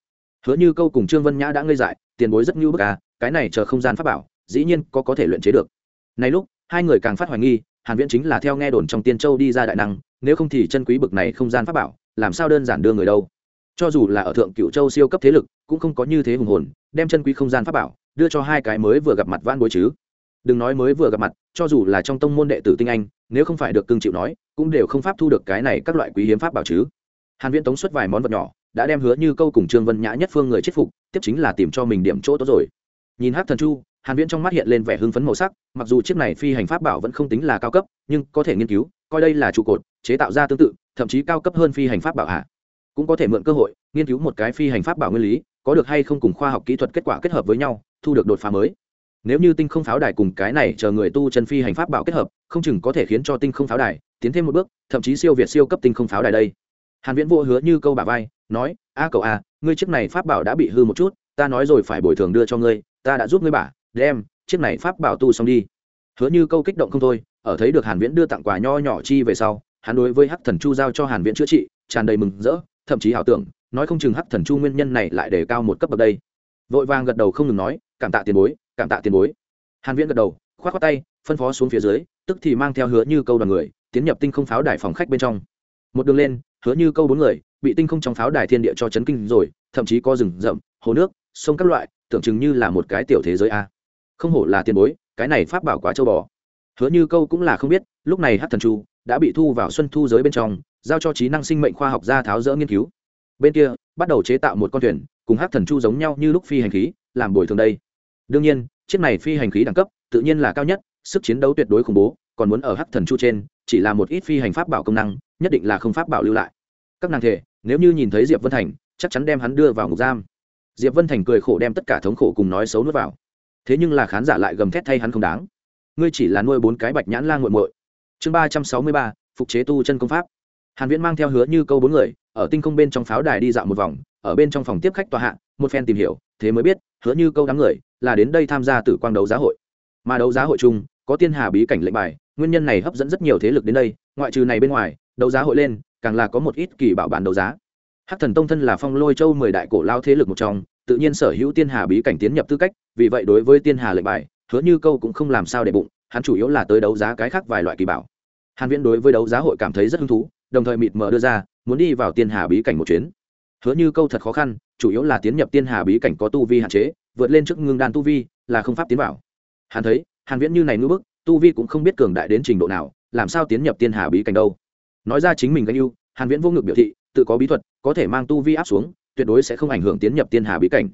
Hứa như câu cùng trương vân nhã đã ngây dại, tiền bối rất nhu bức à cái này chờ không gian pháp bảo, dĩ nhiên có có thể luyện chế được. Này lúc, hai người càng phát hoài nghi, hàn viễn chính là theo nghe đồn trong tiên châu đi ra đại năng, nếu không thì chân quý bực này không gian pháp bảo, làm sao đơn giản đưa người đâu? Cho dù là ở thượng cựu châu siêu cấp thế lực, cũng không có như thế hùng hồn, đem chân quý không gian pháp bảo, đưa cho hai cái mới vừa gặp mặt van bối chứ. Đừng nói mới vừa gặp mặt, cho dù là trong tông môn đệ tử tinh anh, nếu không phải được cưng chịu nói, cũng đều không pháp thu được cái này các loại quý hiếm pháp bảo chứ. Hàn viễn tống xuất vài món vật nhỏ, đã đem hứa như câu cùng trương vân nhã nhất phương người chết phục, tiếp chính là tìm cho mình điểm chỗ tốt rồi. Nhìn hắc thần chu, hàn viễn trong mắt hiện lên vẻ hưng phấn màu sắc, mặc dù chiếc này phi hành pháp bảo vẫn không tính là cao cấp, nhưng có thể nghiên cứu, coi đây là trụ cột, chế tạo ra tương tự, thậm chí cao cấp hơn phi hành pháp bảo hạ cũng có thể mượn cơ hội, nghiên cứu một cái phi hành pháp bảo nguyên lý, có được hay không cùng khoa học kỹ thuật kết quả kết hợp với nhau, thu được đột phá mới. Nếu như tinh không pháo đài cùng cái này chờ người tu chân phi hành pháp bảo kết hợp, không chừng có thể khiến cho tinh không pháo đài tiến thêm một bước, thậm chí siêu việt siêu cấp tinh không pháo đài đây. Hàn viễn vô hứa như câu bà vai, nói, a cậu a ngươi chiếc này pháp bảo đã bị hư một chút, ta nói rồi phải bồi thường đưa cho ngươi, ta đã giúp ngươi bà đem chiếc này pháp bảo tu xong đi. Hứa như câu kích động không thôi, ở thấy được hàn viễn đưa tặng quà nho nhỏ chi về sau, hắn đối với hắc thần chu giao cho hàn viễn chữa trị, tràn đầy mừng rỡ thậm chí ảo tưởng, nói không chừng hắc thần chu nguyên nhân này lại đề cao một cấp bậc đây. Vội vàng gật đầu không ngừng nói, cảm tạ tiền bối, cảm tạ tiền bối. Hàn viễn gật đầu, khoát khoát tay, phân phó xuống phía dưới, tức thì mang theo hứa như câu đoàn người, tiến nhập tinh không pháo đài phòng khách bên trong. Một đường lên, hứa như câu bốn người, bị tinh không trong pháo đài thiên địa cho chấn kinh rồi, thậm chí có rừng rậm, hồ nước, sông các loại, tưởng chừng như là một cái tiểu thế giới a. Không hổ là tiền bối, cái này pháp bảo quá châu bò. Hứa như câu cũng là không biết, lúc này hát thần chu đã bị thu vào xuân thu giới bên trong, giao cho trí năng sinh mệnh khoa học gia tháo rỡ nghiên cứu. Bên kia, bắt đầu chế tạo một con thuyền, cùng hát thần chu giống nhau như lúc phi hành khí, làm bồi thường đây. Đương nhiên, chiếc này phi hành khí đẳng cấp, tự nhiên là cao nhất, sức chiến đấu tuyệt đối khủng bố, còn muốn ở hắc thần chu trên, chỉ là một ít phi hành pháp bảo công năng, nhất định là không pháp bảo lưu lại. Các nàng thể, nếu như nhìn thấy diệp vân thành, chắc chắn đem hắn đưa vào ngục giam. Diệp vân thành cười khổ đem tất cả thống khổ cùng nói xấu nuốt vào. Thế nhưng là khán giả lại gầm thét thay hắn không đáng. Ngươi chỉ là nuôi bốn cái bạch nhãn la g u muội chương ba trăm sáu mươi ba, phục chế tu chân công pháp. Hàn viễn mang theo hứa như câu bốn người, ở tinh không bên trong pháo đài đi dạo một vòng, ở bên trong phòng tiếp khách tòa hạ, một phen tìm hiểu, thế mới biết, hứa như câu đám người là đến đây tham gia tử quang đấu giá hội. Mà đấu giá hội chung, có tiên hà bí cảnh lệnh bài, nguyên nhân này hấp dẫn rất nhiều thế lực đến đây, ngoại trừ này bên ngoài, đấu giá hội lên, càng là có một ít kỳ bảo bản đấu giá. Hắc thần tông thân là phong lôi châu mười đại cổ lao thế lực một trong, tự nhiên sở hữu tiên hà bí cảnh tiến nhập tư cách, vì vậy đối với tiên hà lệnh bài, hứa như câu cũng không làm sao để bụng, hắn chủ yếu là tới đấu giá cái khác vài loại kỳ bảo hàn viễn đối với đấu giá hội cảm thấy rất hứng thú, đồng thời mịt mờ đưa ra, muốn đi vào tiên hà bí cảnh một chuyến. Hứa như câu thật khó khăn, chủ yếu là tiến nhập tiên hà bí cảnh có tu vi hạn chế, vượt lên trước ngưng đan tu vi, là không pháp tiến vào. Hàn thấy, hàn viễn như này ngưỡng bức, tu vi cũng không biết cường đại đến trình độ nào, làm sao tiến nhập tiên hà bí cảnh đâu? Nói ra chính mình gánh ưu, hàn viễn vô ngực biểu thị, tự có bí thuật, có thể mang tu vi áp xuống, tuyệt đối sẽ không ảnh hưởng tiến nhập tiên hà bí cảnh.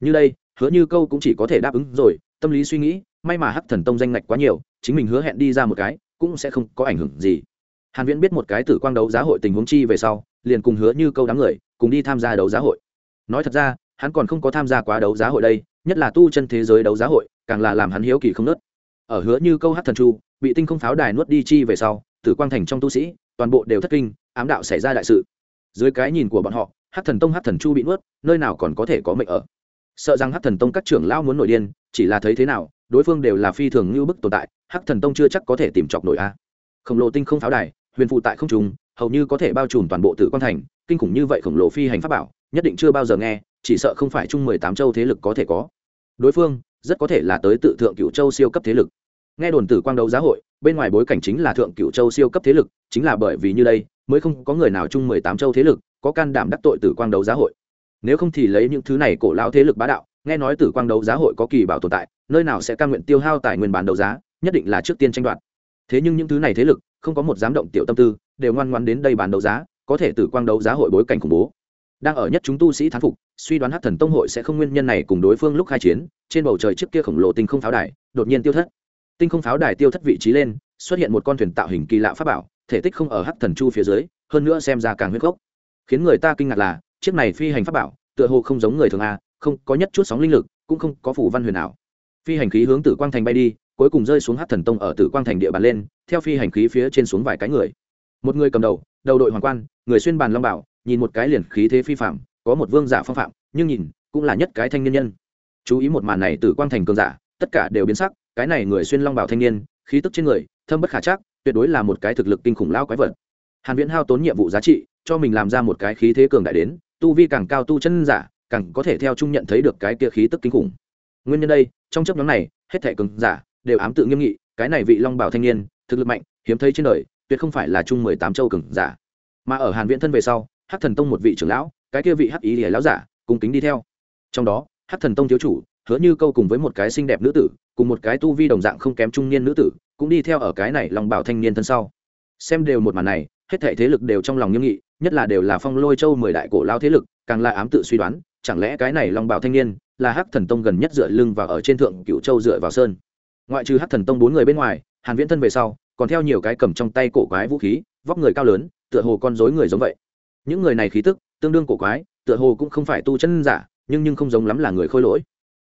Như đây, hứa như câu cũng chỉ có thể đáp ứng rồi, tâm lý suy nghĩ, may mà hắc thần tông danh ngạch quá nhiều, chính mình hứa hẹn đi ra một cái cũng sẽ không có ảnh hưởng gì. Hàn viễn biết một cái tử quang đấu giá hội tình huống chi về sau, liền cùng hứa như câu đám người, cùng đi tham gia đấu giá hội. Nói thật ra, hắn còn không có tham gia quá đấu giá hội đây, nhất là tu chân thế giới đấu giá hội, càng là làm hắn hiếu kỳ không nớt. Ở hứa như câu hát thần chu, bị tinh không pháo đài nuốt đi chi về sau, tử quang thành trong tu sĩ, toàn bộ đều thất kinh, ám đạo xảy ra đại sự. Dưới cái nhìn của bọn họ, hát thần tông hát thần chu bị nuốt, nơi nào còn có thể có mệnh ở. Sợ rằng hát thần tông các trưởng lao muốn nổi điên, chỉ là thấy thế nào, đối phương đều là phi thường như bức tồn tại Hắc thần tông chưa chắc có thể tìm chọc nổi a. Khổng lồ tinh không pháo đài, huyền phụ tại không trùng hầu như có thể bao trùm toàn bộ tử Quan thành, kinh khủng như vậy khổng lồ phi hành pháp bảo, nhất định chưa bao giờ nghe, chỉ sợ không phải chung mười tám châu thế lực có thể có. Đối phương, rất có thể là tới tự thượng cựu châu siêu cấp thế lực. Nghe đồn tử quang đấu giá hội, bên ngoài bối cảnh chính là thượng cựu châu siêu cấp thế lực, chính là bởi vì như đây, mới không có người nào chung mười tám châu thế lực, có can đảm đắc tội tử quang đấu giá hội. Nếu không thì lấy những thứ này cổ lao thế lực bá đạo, nghe nói tử quang đấu giá hội có kỳ bảo tồn tại, nơi nào sẽ cam nguyện tiêu hao tài nguyên bán đấu giá? Nhất định là trước tiên tranh đoạt. Thế nhưng những thứ này thế lực, không có một dám động tiểu tâm tư, đều ngoan ngoan đến đây bán đấu giá, có thể tử quang đấu giá hội bối cảnh khủng bố. Đang ở nhất chúng tu sĩ thán phục, suy đoán hát thần tông hội sẽ không nguyên nhân này cùng đối phương lúc khai chiến, trên bầu trời trước kia khổng lồ tinh không pháo đài, đột nhiên tiêu thất. Tinh không pháo đài tiêu thất vị trí lên, xuất hiện một con thuyền tạo hình kỳ lạ pháp bảo, thể tích không ở hắc thần chu phía dưới, hơn nữa xem ra càng huyết gốc. Khiến người ta kinh ngạc là, chiếc này phi hành pháp bảo, tựa hồ không giống người thường a, không có nhất chút sóng linh lực, cũng không có phủ văn huyền ảo. Phi hành khí hướng tử quang thành bay đi cuối cùng rơi xuống hát thần tông ở tử quang thành địa bàn lên, theo phi hành khí phía trên xuống vài cái người. Một người cầm đầu đầu đội hoàng quan, người xuyên bàn long bảo, nhìn một cái liền khí thế phi phạm, có một vương giả phong phạm, nhưng nhìn cũng là nhất cái thanh niên nhân. Chú ý một màn này tử quang thành cường giả, tất cả đều biến sắc, cái này người xuyên long bảo thanh niên, khí tức trên người, thâm bất khả chắc, tuyệt đối là một cái thực lực kinh khủng lao quái vật. Hàn viễn hao tốn nhiệm vụ giá trị, cho mình làm ra một cái khí thế cường đại đến, tu vi càng cao tu chân giả, càng có thể theo trung nhận thấy được cái kia khí tức kinh khủng. Nguyên nhân đây, trong chấp nhóm này, hết thể cường giả đều ám tự nghiêm nghị, cái này vị long bảo thanh niên, thực lực mạnh, hiếm thấy trên đời, tuyệt không phải là chung mười tám châu cường giả. Mà ở hàn viễn thân về sau, hắc thần tông một vị trưởng lão, cái kia vị hắc ý lìa lão giả cùng kính đi theo. Trong đó, hắc thần tông thiếu chủ, hứa như câu cùng với một cái xinh đẹp nữ tử, cùng một cái tu vi đồng dạng không kém trung niên nữ tử, cũng đi theo ở cái này long bảo thanh niên thân sau. Xem đều một màn này, hết thảy thế lực đều trong lòng nghiêm nghị, nhất là đều là phong lôi châu mười đại cổ lao thế lực, càng là ám tự suy đoán, chẳng lẽ cái này long bảo thanh niên là hắc thần tông gần nhất dựa lưng và ở trên thượng cựu châu dựa vào sơn? Ngoại trừ hắc thần tông bốn người bên ngoài, hàn viễn thân về sau, còn theo nhiều cái cầm trong tay cổ quái vũ khí, vóc người cao lớn, tựa hồ con rối người giống vậy. Những người này khí tức, tương đương cổ quái, tựa hồ cũng không phải tu chân giả, nhưng nhưng không giống lắm là người khôi lỗi.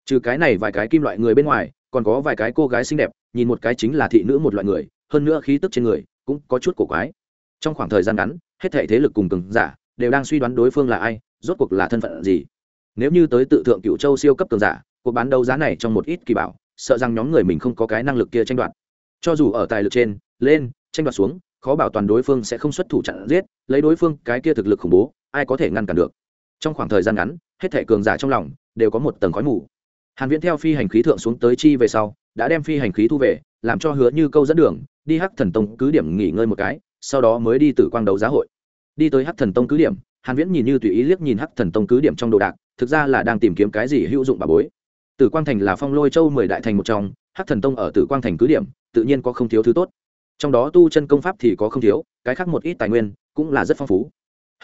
Trừ cái này vài cái kim loại người bên ngoài, còn có vài cái cô gái xinh đẹp, nhìn một cái chính là thị nữ một loại người, hơn nữa khí tức trên người cũng có chút cổ quái. Trong khoảng thời gian ngắn, hết thể thế lực cùng cường giả đều đang suy đoán đối phương là ai, rốt cuộc là thân phận gì. Nếu như tới tự thượng cựu châu siêu cấp cường giả, cuộc bán đấu giá này trong một ít kỳ bảo sợ rằng nhóm người mình không có cái năng lực kia tranh đoạt. Cho dù ở tài lực trên, lên, tranh đoạt xuống, khó bảo toàn đối phương sẽ không xuất thủ chặn giết, lấy đối phương cái kia thực lực khủng bố, ai có thể ngăn cản được? Trong khoảng thời gian ngắn, hết thể cường giả trong lòng đều có một tầng khói mù. Hàn viễn theo phi hành khí thượng xuống tới chi về sau, đã đem phi hành khí thu về, làm cho hứa như câu dẫn đường, đi hắc thần tông cứ điểm nghỉ ngơi một cái, sau đó mới đi từ quang đấu giá hội. Đi tới hắc thần tông cứ điểm, hàn viễn nhìn như tùy ý liếc nhìn hắc thần tông cứ điểm trong đồ đạc, thực ra là đang tìm kiếm cái gì hữu dụng bà bối tử quang thành là phong lôi châu mười đại thành một trong, hắc thần tông ở tử quang thành cứ điểm, tự nhiên có không thiếu thứ tốt. Trong đó tu chân công pháp thì có không thiếu, cái khác một ít tài nguyên cũng là rất phong phú.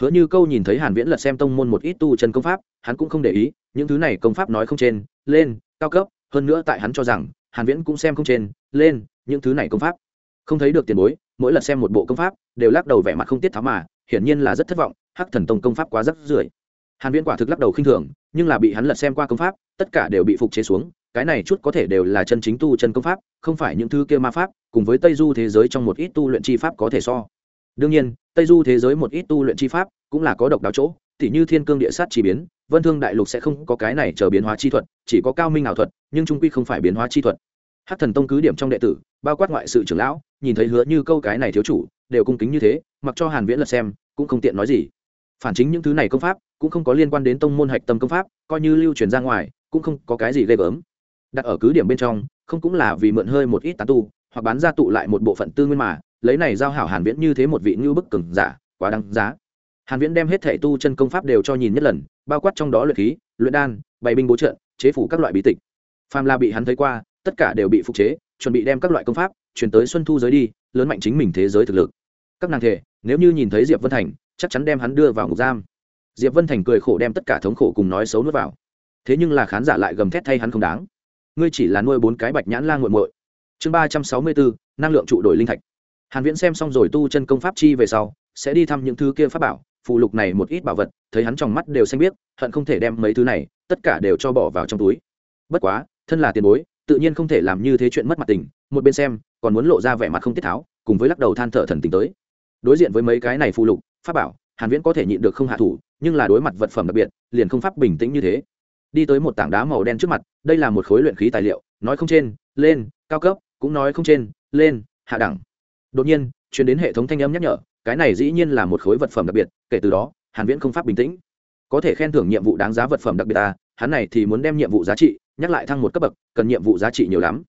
Hứa như câu nhìn thấy hàn viễn lật xem tông môn một ít tu chân công pháp, hắn cũng không để ý, những thứ này công pháp nói không trên, lên, cao cấp, hơn nữa tại hắn cho rằng, hàn viễn cũng xem không trên, lên, những thứ này công pháp. Không thấy được tiền bối, mỗi lần xem một bộ công pháp, đều lắc đầu vẻ mặt không tiết tháo mà, hiển nhiên là rất thất vọng, hắc thần tông công pháp quá rất rưởi. Hàn viễn quả thực lắc đầu khinh thường, nhưng là bị hắn lật xem qua công pháp tất cả đều bị phục chế xuống, cái này chút có thể đều là chân chính tu chân công pháp, không phải những thứ kia ma pháp, cùng với tây du thế giới trong một ít tu luyện chi pháp có thể so. Đương nhiên, tây du thế giới một ít tu luyện chi pháp cũng là có độc đáo chỗ, tỉ như thiên cương địa sát chi biến, vân thương đại lục sẽ không có cái này chờ biến hóa chi thuật, chỉ có cao minh ảo thuật, nhưng trung quy không phải biến hóa chi thuật. Hát thần tông cứ điểm trong đệ tử, bao quát ngoại sự trưởng lão, nhìn thấy hứa như câu cái này thiếu chủ, đều cung kính như thế, mặc cho hàn viễn lật xem, cũng không tiện nói gì phản chính những thứ này công pháp cũng không có liên quan đến tông môn hạch tâm công pháp, coi như lưu truyền ra ngoài, cũng không có cái gì ghê gớm. Đặt ở cứ điểm bên trong, không cũng là vì mượn hơi một ít tán tu, hoặc bán ra tụ lại một bộ phận tư nguyên mà, lấy này giao hảo hàn viễn như thế một vị ngưu bức cường giả, quá đáng giá. Hàn viễn đem hết thể tu chân công pháp đều cho nhìn nhất lần, bao quát trong đó luyện khí, luyện đan, bày binh bố trận, chế phủ các loại bí tịch. Phàm la bị hắn thấy qua, tất cả đều bị phục chế, chuẩn bị đem các loại công pháp truyền tới xuân thu giới đi, lớn mạnh chính mình thế giới thực lực. Các nàng thể, nếu như nhìn thấy diệp vân thành chắc chắn đem hắn đưa vào ngục giam. Diệp vân thành cười khổ đem tất cả thống khổ cùng nói xấu nuốt vào. Thế nhưng là khán giả lại gầm thét thay hắn không đáng. Ngươi chỉ là nuôi bốn cái bạch nhãn la nguội muội. Chương ba trăm sáu mươi bốn, năng lượng trụ đổi linh thạch. Hàn viễn xem xong rồi tu chân công pháp chi về sau, sẽ đi thăm những thứ kia pháp bảo phụ lục này một ít bảo vật, thấy hắn trong mắt đều xanh biết hận không thể đem mấy thứ này, tất cả đều cho bỏ vào trong túi. Bất quá, thân là tiền bối, tự nhiên không thể làm như thế chuyện mất mặt tình, một bên xem, còn muốn lộ ra vẻ mặt không tiết tháo, cùng với lắc đầu than thở thần tình tới. Đối diện với mấy cái này phụ lục pháp bảo, hàn viễn có thể nhịn được không hạ thủ, nhưng là đối mặt vật phẩm đặc biệt, liền không pháp bình tĩnh như thế. Đi tới một tảng đá màu đen trước mặt, đây là một khối luyện khí tài liệu, nói không trên, lên, cao cấp, cũng nói không trên, lên, hạ đẳng. Đột nhiên, truyền đến hệ thống thanh âm nhắc nhở, cái này dĩ nhiên là một khối vật phẩm đặc biệt, kể từ đó, hàn viễn không pháp bình tĩnh. Có thể khen thưởng nhiệm vụ đáng giá vật phẩm đặc biệt à hắn này thì muốn đem nhiệm vụ giá trị, nhắc lại thăng một cấp bậc, cần nhiệm vụ giá trị nhiều lắm.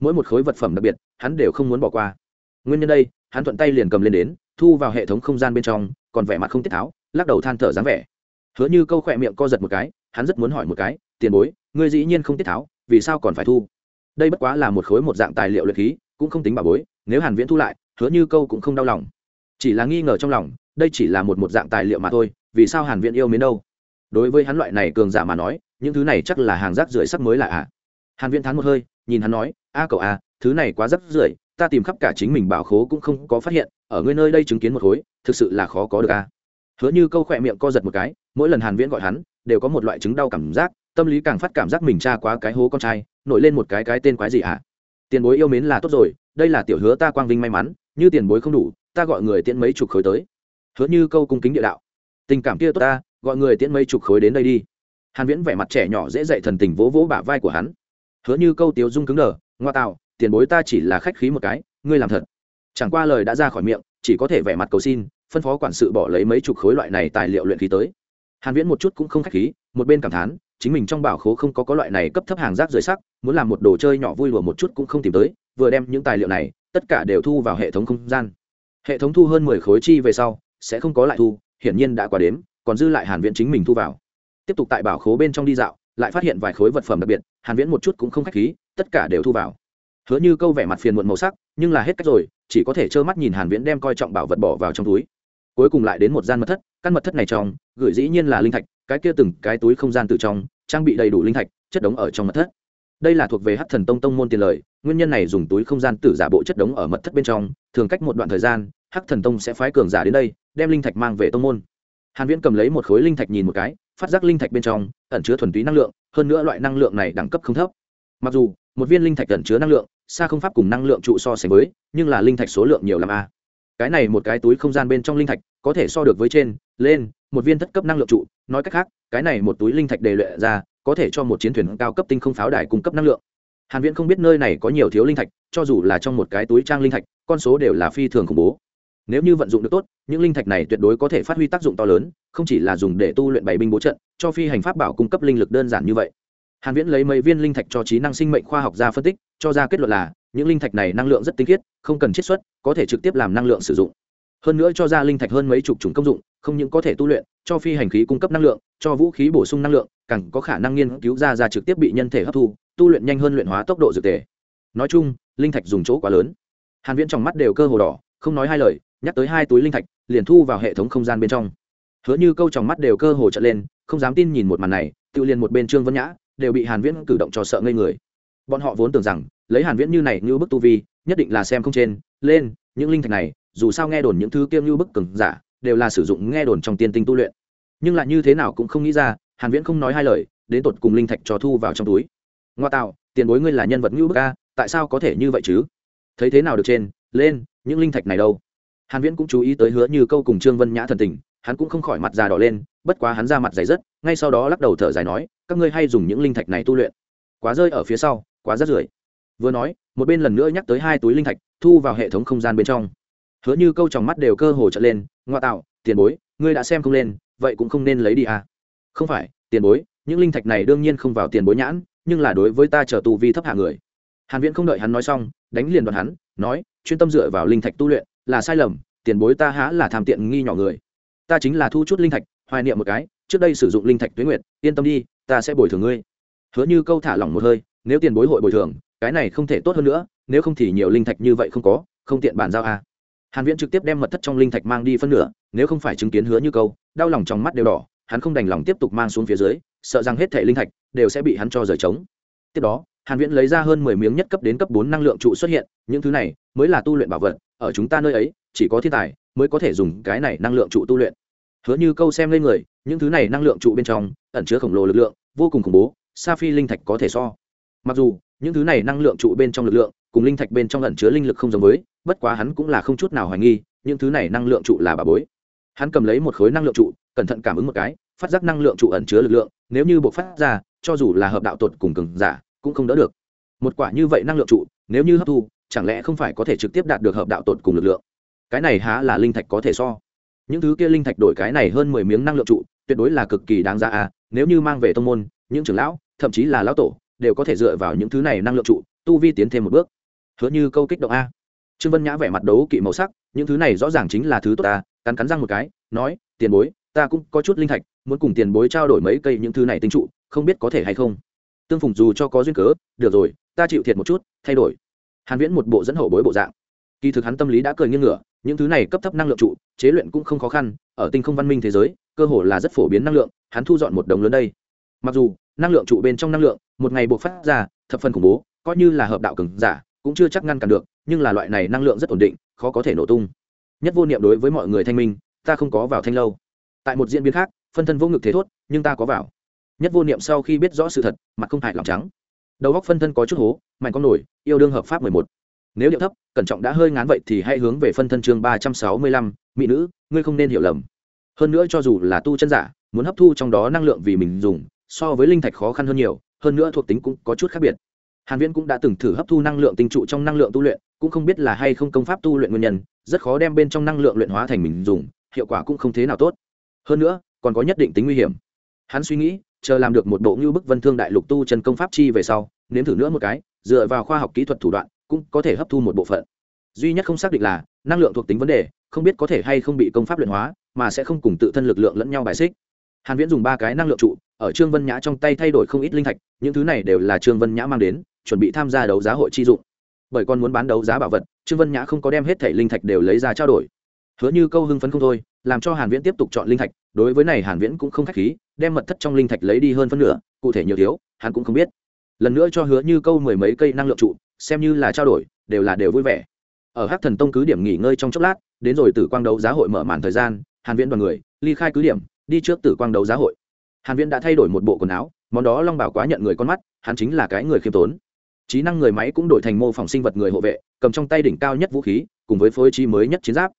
Mỗi một khối vật phẩm đặc biệt, hắn đều không muốn bỏ qua. Nguyên nhân đây, hắn thuận tay liền cầm lên đến thu vào hệ thống không gian bên trong, còn vẻ mặt không tiết tháo, lắc đầu than thở dáng vẻ. Hứa như câu khỏe miệng co giật một cái, hắn rất muốn hỏi một cái, tiền bối, ngươi dĩ nhiên không tiết tháo, vì sao còn phải thu? Đây bất quá là một khối một dạng tài liệu luyện khí, cũng không tính bà bối, nếu hàn viễn thu lại, hứa như câu cũng không đau lòng. Chỉ là nghi ngờ trong lòng, đây chỉ là một một dạng tài liệu mà thôi, vì sao hàn viễn yêu mến đâu? Đối với hắn loại này cường giả mà nói, những thứ này chắc là hàng rác rưởi sắc mới là ạ. À. hàn viễn thán một hơi, nhìn hắn nói, a cậu a thứ này quá rác rưởi ta tìm khắp cả chính mình bảo khố cũng không có phát hiện, ở ngươi nơi đây chứng kiến một khối, thực sự là khó có được a. Hứa như câu khỏe miệng co giật một cái, mỗi lần hàn viễn gọi hắn, đều có một loại chứng đau cảm giác, tâm lý càng phát cảm giác mình tra quá cái hố con trai, nổi lên một cái cái tên quái gì hả tiền bối yêu mến là tốt rồi, đây là tiểu hứa ta quang vinh may mắn, như tiền bối không đủ, ta gọi người tiễn mấy chục khối tới. Hứa như câu cung kính địa đạo. Tình cảm kia tốt ta, gọi người tiễn mấy chục khối đến đây đi. Hàn viễn vẻ mặt trẻ nhỏ dễ dậy thần tình vỗ vỗ bả vai của hắn. Hứa như câu tiếu dung cứng đờ, ngoa tạo tiền bối ta chỉ là khách khí một cái, ngươi làm thật. Chẳng qua lời đã ra khỏi miệng, chỉ có thể vẻ mặt cầu xin, phân phó quản sự bỏ lấy mấy chục khối loại này tài liệu luyện khí tới. Hàn viễn một chút cũng không khách khí, một bên cảm thán, chính mình trong bảo khố không có có loại này cấp thấp hàng rác rưởi sắc, muốn làm một đồ chơi nhỏ vui lùa một chút cũng không tìm tới, vừa đem những tài liệu này, tất cả đều thu vào hệ thống không gian. Hệ thống thu hơn 10 khối chi về sau, sẽ không có lại thu, hiển nhiên đã qua đếm, còn dư lại hàn viễn chính mình thu vào. Tiếp tục tại bảo khố bên trong đi dạo, lại phát hiện vài khối vật phẩm đặc biệt, hàn viễn một chút cũng không khách khí, tất cả đều thu vào hứa như câu vẻ mặt phiền muộn màu sắc, nhưng là hết cách rồi, chỉ có thể trơ mắt nhìn hàn viễn đem coi trọng bảo vật bỏ vào trong túi. Cuối cùng lại đến một gian mật thất, căn mật thất này trong, gửi dĩ nhiên là linh thạch, cái kia từng cái túi không gian tự trong, trang bị đầy đủ linh thạch, chất đống ở trong mật thất. Đây là thuộc về hắc thần tông tông môn tiền lời, nguyên nhân này dùng túi không gian tử giả bộ chất đống ở mật thất bên trong, thường cách một đoạn thời gian, hắc thần tông sẽ phái cường giả đến đây, đem linh thạch mang về tông môn. Hàn viễn cầm lấy một khối linh thạch nhìn một cái, phát giác linh thạch bên trong, ẩn chứa thuần túy năng lượng, hơn nữa loại năng lượng này đẳng cấp không thấp. Mặc dù, một viên linh thạch ẩn chứa năng lượng xa không pháp cùng năng lượng trụ so sánh với, nhưng là linh thạch số lượng nhiều làm a. Cái này một cái túi không gian bên trong linh thạch, có thể so được với trên, lên, một viên thất cấp năng lượng trụ. Nói cách khác, cái này một túi linh thạch đề luyện ra, có thể cho một chiến thuyền cao cấp tinh không pháo đài cung cấp năng lượng. Hàn viễn không biết nơi này có nhiều thiếu linh thạch, cho dù là trong một cái túi trang linh thạch, con số đều là phi thường khủng bố. Nếu như vận dụng được tốt, những linh thạch này tuyệt đối có thể phát huy tác dụng to lớn, không chỉ là dùng để tu luyện bảy binh bố trận, cho phi hành pháp bảo cung cấp linh lực đơn giản như vậy hàn viễn lấy mấy viên linh thạch cho trí năng sinh mệnh khoa học ra phân tích, cho ra kết luận là, những linh thạch này năng lượng rất tinh khiết, không cần chiết xuất, có thể trực tiếp làm năng lượng sử dụng. Hơn nữa cho ra linh thạch hơn mấy chục chủng công dụng, không những có thể tu luyện, cho phi hành khí cung cấp năng lượng, cho vũ khí bổ sung năng lượng, càng có khả năng nghiên cứu ra ra trực tiếp bị nhân thể hấp thu, tu luyện nhanh hơn luyện hóa tốc độ dược tề. Nói chung, linh thạch dùng chỗ quá lớn. Hàn viễn trong mắt đều cơ hồ đỏ, không nói hai lời, nhắc tới hai túi linh thạch, liền thu vào hệ thống không gian bên trong. Hứa như câu trong mắt đều cơ hồ trợn lên, không dám tin nhìn một màn này, tự liền một bên trương vân nhã đều bị hàn viễn cử động cho sợ ngây người. Bọn họ vốn tưởng rằng, lấy hàn viễn như này như bức tu vi, nhất định là xem không trên, lên, những linh thạch này, dù sao nghe đồn những thứ kiêm như bức cường giả, đều là sử dụng nghe đồn trong tiên tinh tu luyện. Nhưng lại như thế nào cũng không nghĩ ra, hàn viễn không nói hai lời, đến tột cùng linh thạch cho thu vào trong túi. Ngoa tạo, tiền bối ngươi là nhân vật như bức a, tại sao có thể như vậy chứ? Thấy thế nào được trên, lên, những linh thạch này đâu? Hàn viễn cũng chú ý tới hứa như câu cùng trương vân nhã thần tình, hắn cũng không khỏi mặt già đỏ lên, bất quá hắn ra mặt dày rất ngay sau đó lắc đầu thở dài nói, các ngươi hay dùng những linh thạch này tu luyện. Quá rơi ở phía sau, quá rất rưởi. Vừa nói, một bên lần nữa nhắc tới hai túi linh thạch, thu vào hệ thống không gian bên trong. Hứa như câu tròng mắt đều cơ hồ trở lên, ngoa tạo, tiền bối, ngươi đã xem không lên, vậy cũng không nên lấy đi à? Không phải, tiền bối, những linh thạch này đương nhiên không vào tiền bối nhãn, nhưng là đối với ta trở tù vi thấp hạ người. Hàn viễn không đợi hắn nói xong, đánh liền đoạn hắn, nói, chuyên tâm dựa vào linh thạch tu luyện, là sai lầm, tiền bối ta há là tham tiện nghi nhỏ người. Ta chính là thu chút linh thạch, hoài niệm một cái trước đây sử dụng linh thạch tuyến nguyệt, yên tâm đi, ta sẽ bồi thường ngươi. Hứa như câu thả lỏng một hơi, nếu tiền bối hội bồi thường, cái này không thể tốt hơn nữa, nếu không thì nhiều linh thạch như vậy không có, không tiện bàn giao a à. hàn viễn trực tiếp đem mật thất trong linh thạch mang đi phân nửa, nếu không phải chứng kiến hứa như câu, đau lòng trong mắt đều đỏ, hắn không đành lòng tiếp tục mang xuống phía dưới, sợ rằng hết thể linh thạch đều sẽ bị hắn cho rời trống. Tiếp đó, hàn viễn lấy ra hơn 10 miếng nhất cấp đến cấp 4 năng lượng trụ xuất hiện, những thứ này mới là tu luyện bảo vật, ở chúng ta nơi ấy, chỉ có thiên tài mới có thể dùng cái này năng lượng trụ tu luyện. Hứa như câu xem lên người những thứ này năng lượng trụ bên trong, ẩn chứa khổng lồ lực lượng, vô cùng khủng bố, sa phi linh thạch có thể so. Mặc dù, những thứ này năng lượng trụ bên trong lực lượng, cùng linh thạch bên trong ẩn chứa linh lực không giống với, bất quá hắn cũng là không chút nào hoài nghi, những thứ này năng lượng trụ là bà bối. Hắn cầm lấy một khối năng lượng trụ, cẩn thận cảm ứng một cái, phát giác năng lượng trụ ẩn chứa lực lượng, nếu như buộc phát ra, cho dù là hợp đạo tột cùng cường giả, cũng không đỡ được. Một quả như vậy năng lượng trụ, nếu như hấp thu, chẳng lẽ không phải có thể trực tiếp đạt được hợp đạo tột cùng lực lượng? Cái này há là linh thạch có thể so. Những thứ kia linh thạch đổi cái này hơn mười miếng năng lượng trụ tuyệt đối là cực kỳ đáng giá à nếu như mang về tông môn, những trưởng lão, thậm chí là lão tổ, đều có thể dựa vào những thứ này năng lượng trụ, tu vi tiến thêm một bước. Hứa như câu kích động a. Trương vân nhã vẻ mặt đấu kỵ màu sắc, những thứ này rõ ràng chính là thứ tốt ta, cắn cắn răng một cái, nói, tiền bối, ta cũng có chút linh thạch, muốn cùng tiền bối trao đổi mấy cây những thứ này tinh trụ, không biết có thể hay không? Tương phùng dù cho có duyên cớ, được rồi, ta chịu thiệt một chút, thay đổi. Hàn viễn một bộ dẫn hậu bối bộ dạng. Kỳ thực hắn tâm lý đã cười nghiêng ngửa những thứ này cấp thấp năng lượng trụ, chế luyện cũng không khó khăn, ở tinh không văn minh thế giới, cơ hồ là rất phổ biến năng lượng, hắn thu dọn một đồng lớn đây. Mặc dù, năng lượng trụ bên trong năng lượng, một ngày buộc phát ra, thập phần khủng bố, coi như là hợp đạo cường giả, cũng chưa chắc ngăn cản được, nhưng là loại này năng lượng rất ổn định, khó có thể nổ tung. Nhất vô niệm đối với mọi người thanh minh, ta không có vào thanh lâu. Tại một diễn biến khác, phân thân vô ngực thế thốt, nhưng ta có vào. Nhất vô niệm sau khi biết rõ sự thật, mặt không hại lòng trắng. Đầu góc phân thân có chút hố, mạnh con nổi, yêu đương hợp pháp mười một nếu điệu thấp, cẩn trọng đã hơi ngán vậy thì hãy hướng về phân thân chương ba trăm sáu mươi lăm, mỹ nữ, ngươi không nên hiểu lầm. Hơn nữa cho dù là tu chân giả, muốn hấp thu trong đó năng lượng vì mình dùng, so với linh thạch khó khăn hơn nhiều, hơn nữa thuộc tính cũng có chút khác biệt. Hàn viễn cũng đã từng thử hấp thu năng lượng tinh trụ trong năng lượng tu luyện, cũng không biết là hay không công pháp tu luyện nguyên nhân, rất khó đem bên trong năng lượng luyện hóa thành mình dùng, hiệu quả cũng không thế nào tốt. Hơn nữa, còn có nhất định tính nguy hiểm. Hắn suy nghĩ, chờ làm được một bộ như bức vân thương đại lục tu chân công pháp chi về sau, nếm thử nữa một cái, dựa vào khoa học kỹ thuật thủ đoạn cũng có thể hấp thu một bộ phận. Duy nhất không xác định là, năng lượng thuộc tính vấn đề, không biết có thể hay không bị công pháp luyện hóa, mà sẽ không cùng tự thân lực lượng lẫn nhau bài xích. Hàn viễn dùng ba cái năng lượng trụ, ở trương vân nhã trong tay thay đổi không ít linh thạch, những thứ này đều là trương vân nhã mang đến, chuẩn bị tham gia đấu giá hội chi dụng. Bởi con muốn bán đấu giá bảo vật, trương vân nhã không có đem hết thảy linh thạch đều lấy ra trao đổi. Hứa như câu hưng phấn không thôi, làm cho hàn viễn tiếp tục chọn linh thạch, đối với này hàn viễn cũng không khách khí, đem mật thất trong linh thạch lấy đi hơn phân nửa, cụ thể nhiều thiếu, hắn cũng không biết. Lần nữa cho hứa như câu mười mấy cây năng lượng trụ xem như là trao đổi, đều là đều vui vẻ. Ở hắc thần tông cứ điểm nghỉ ngơi trong chốc lát, đến rồi tử quang đấu giá hội mở màn thời gian, hàn viễn đoàn người, ly khai cứ điểm, đi trước tử quang đấu giá hội. Hàn viễn đã thay đổi một bộ quần áo, món đó long bảo quá nhận người con mắt, hắn chính là cái người khiêm tốn. Trí năng người máy cũng đổi thành mô phỏng sinh vật người hộ vệ, cầm trong tay đỉnh cao nhất vũ khí, cùng với phối trí mới nhất chiến giáp.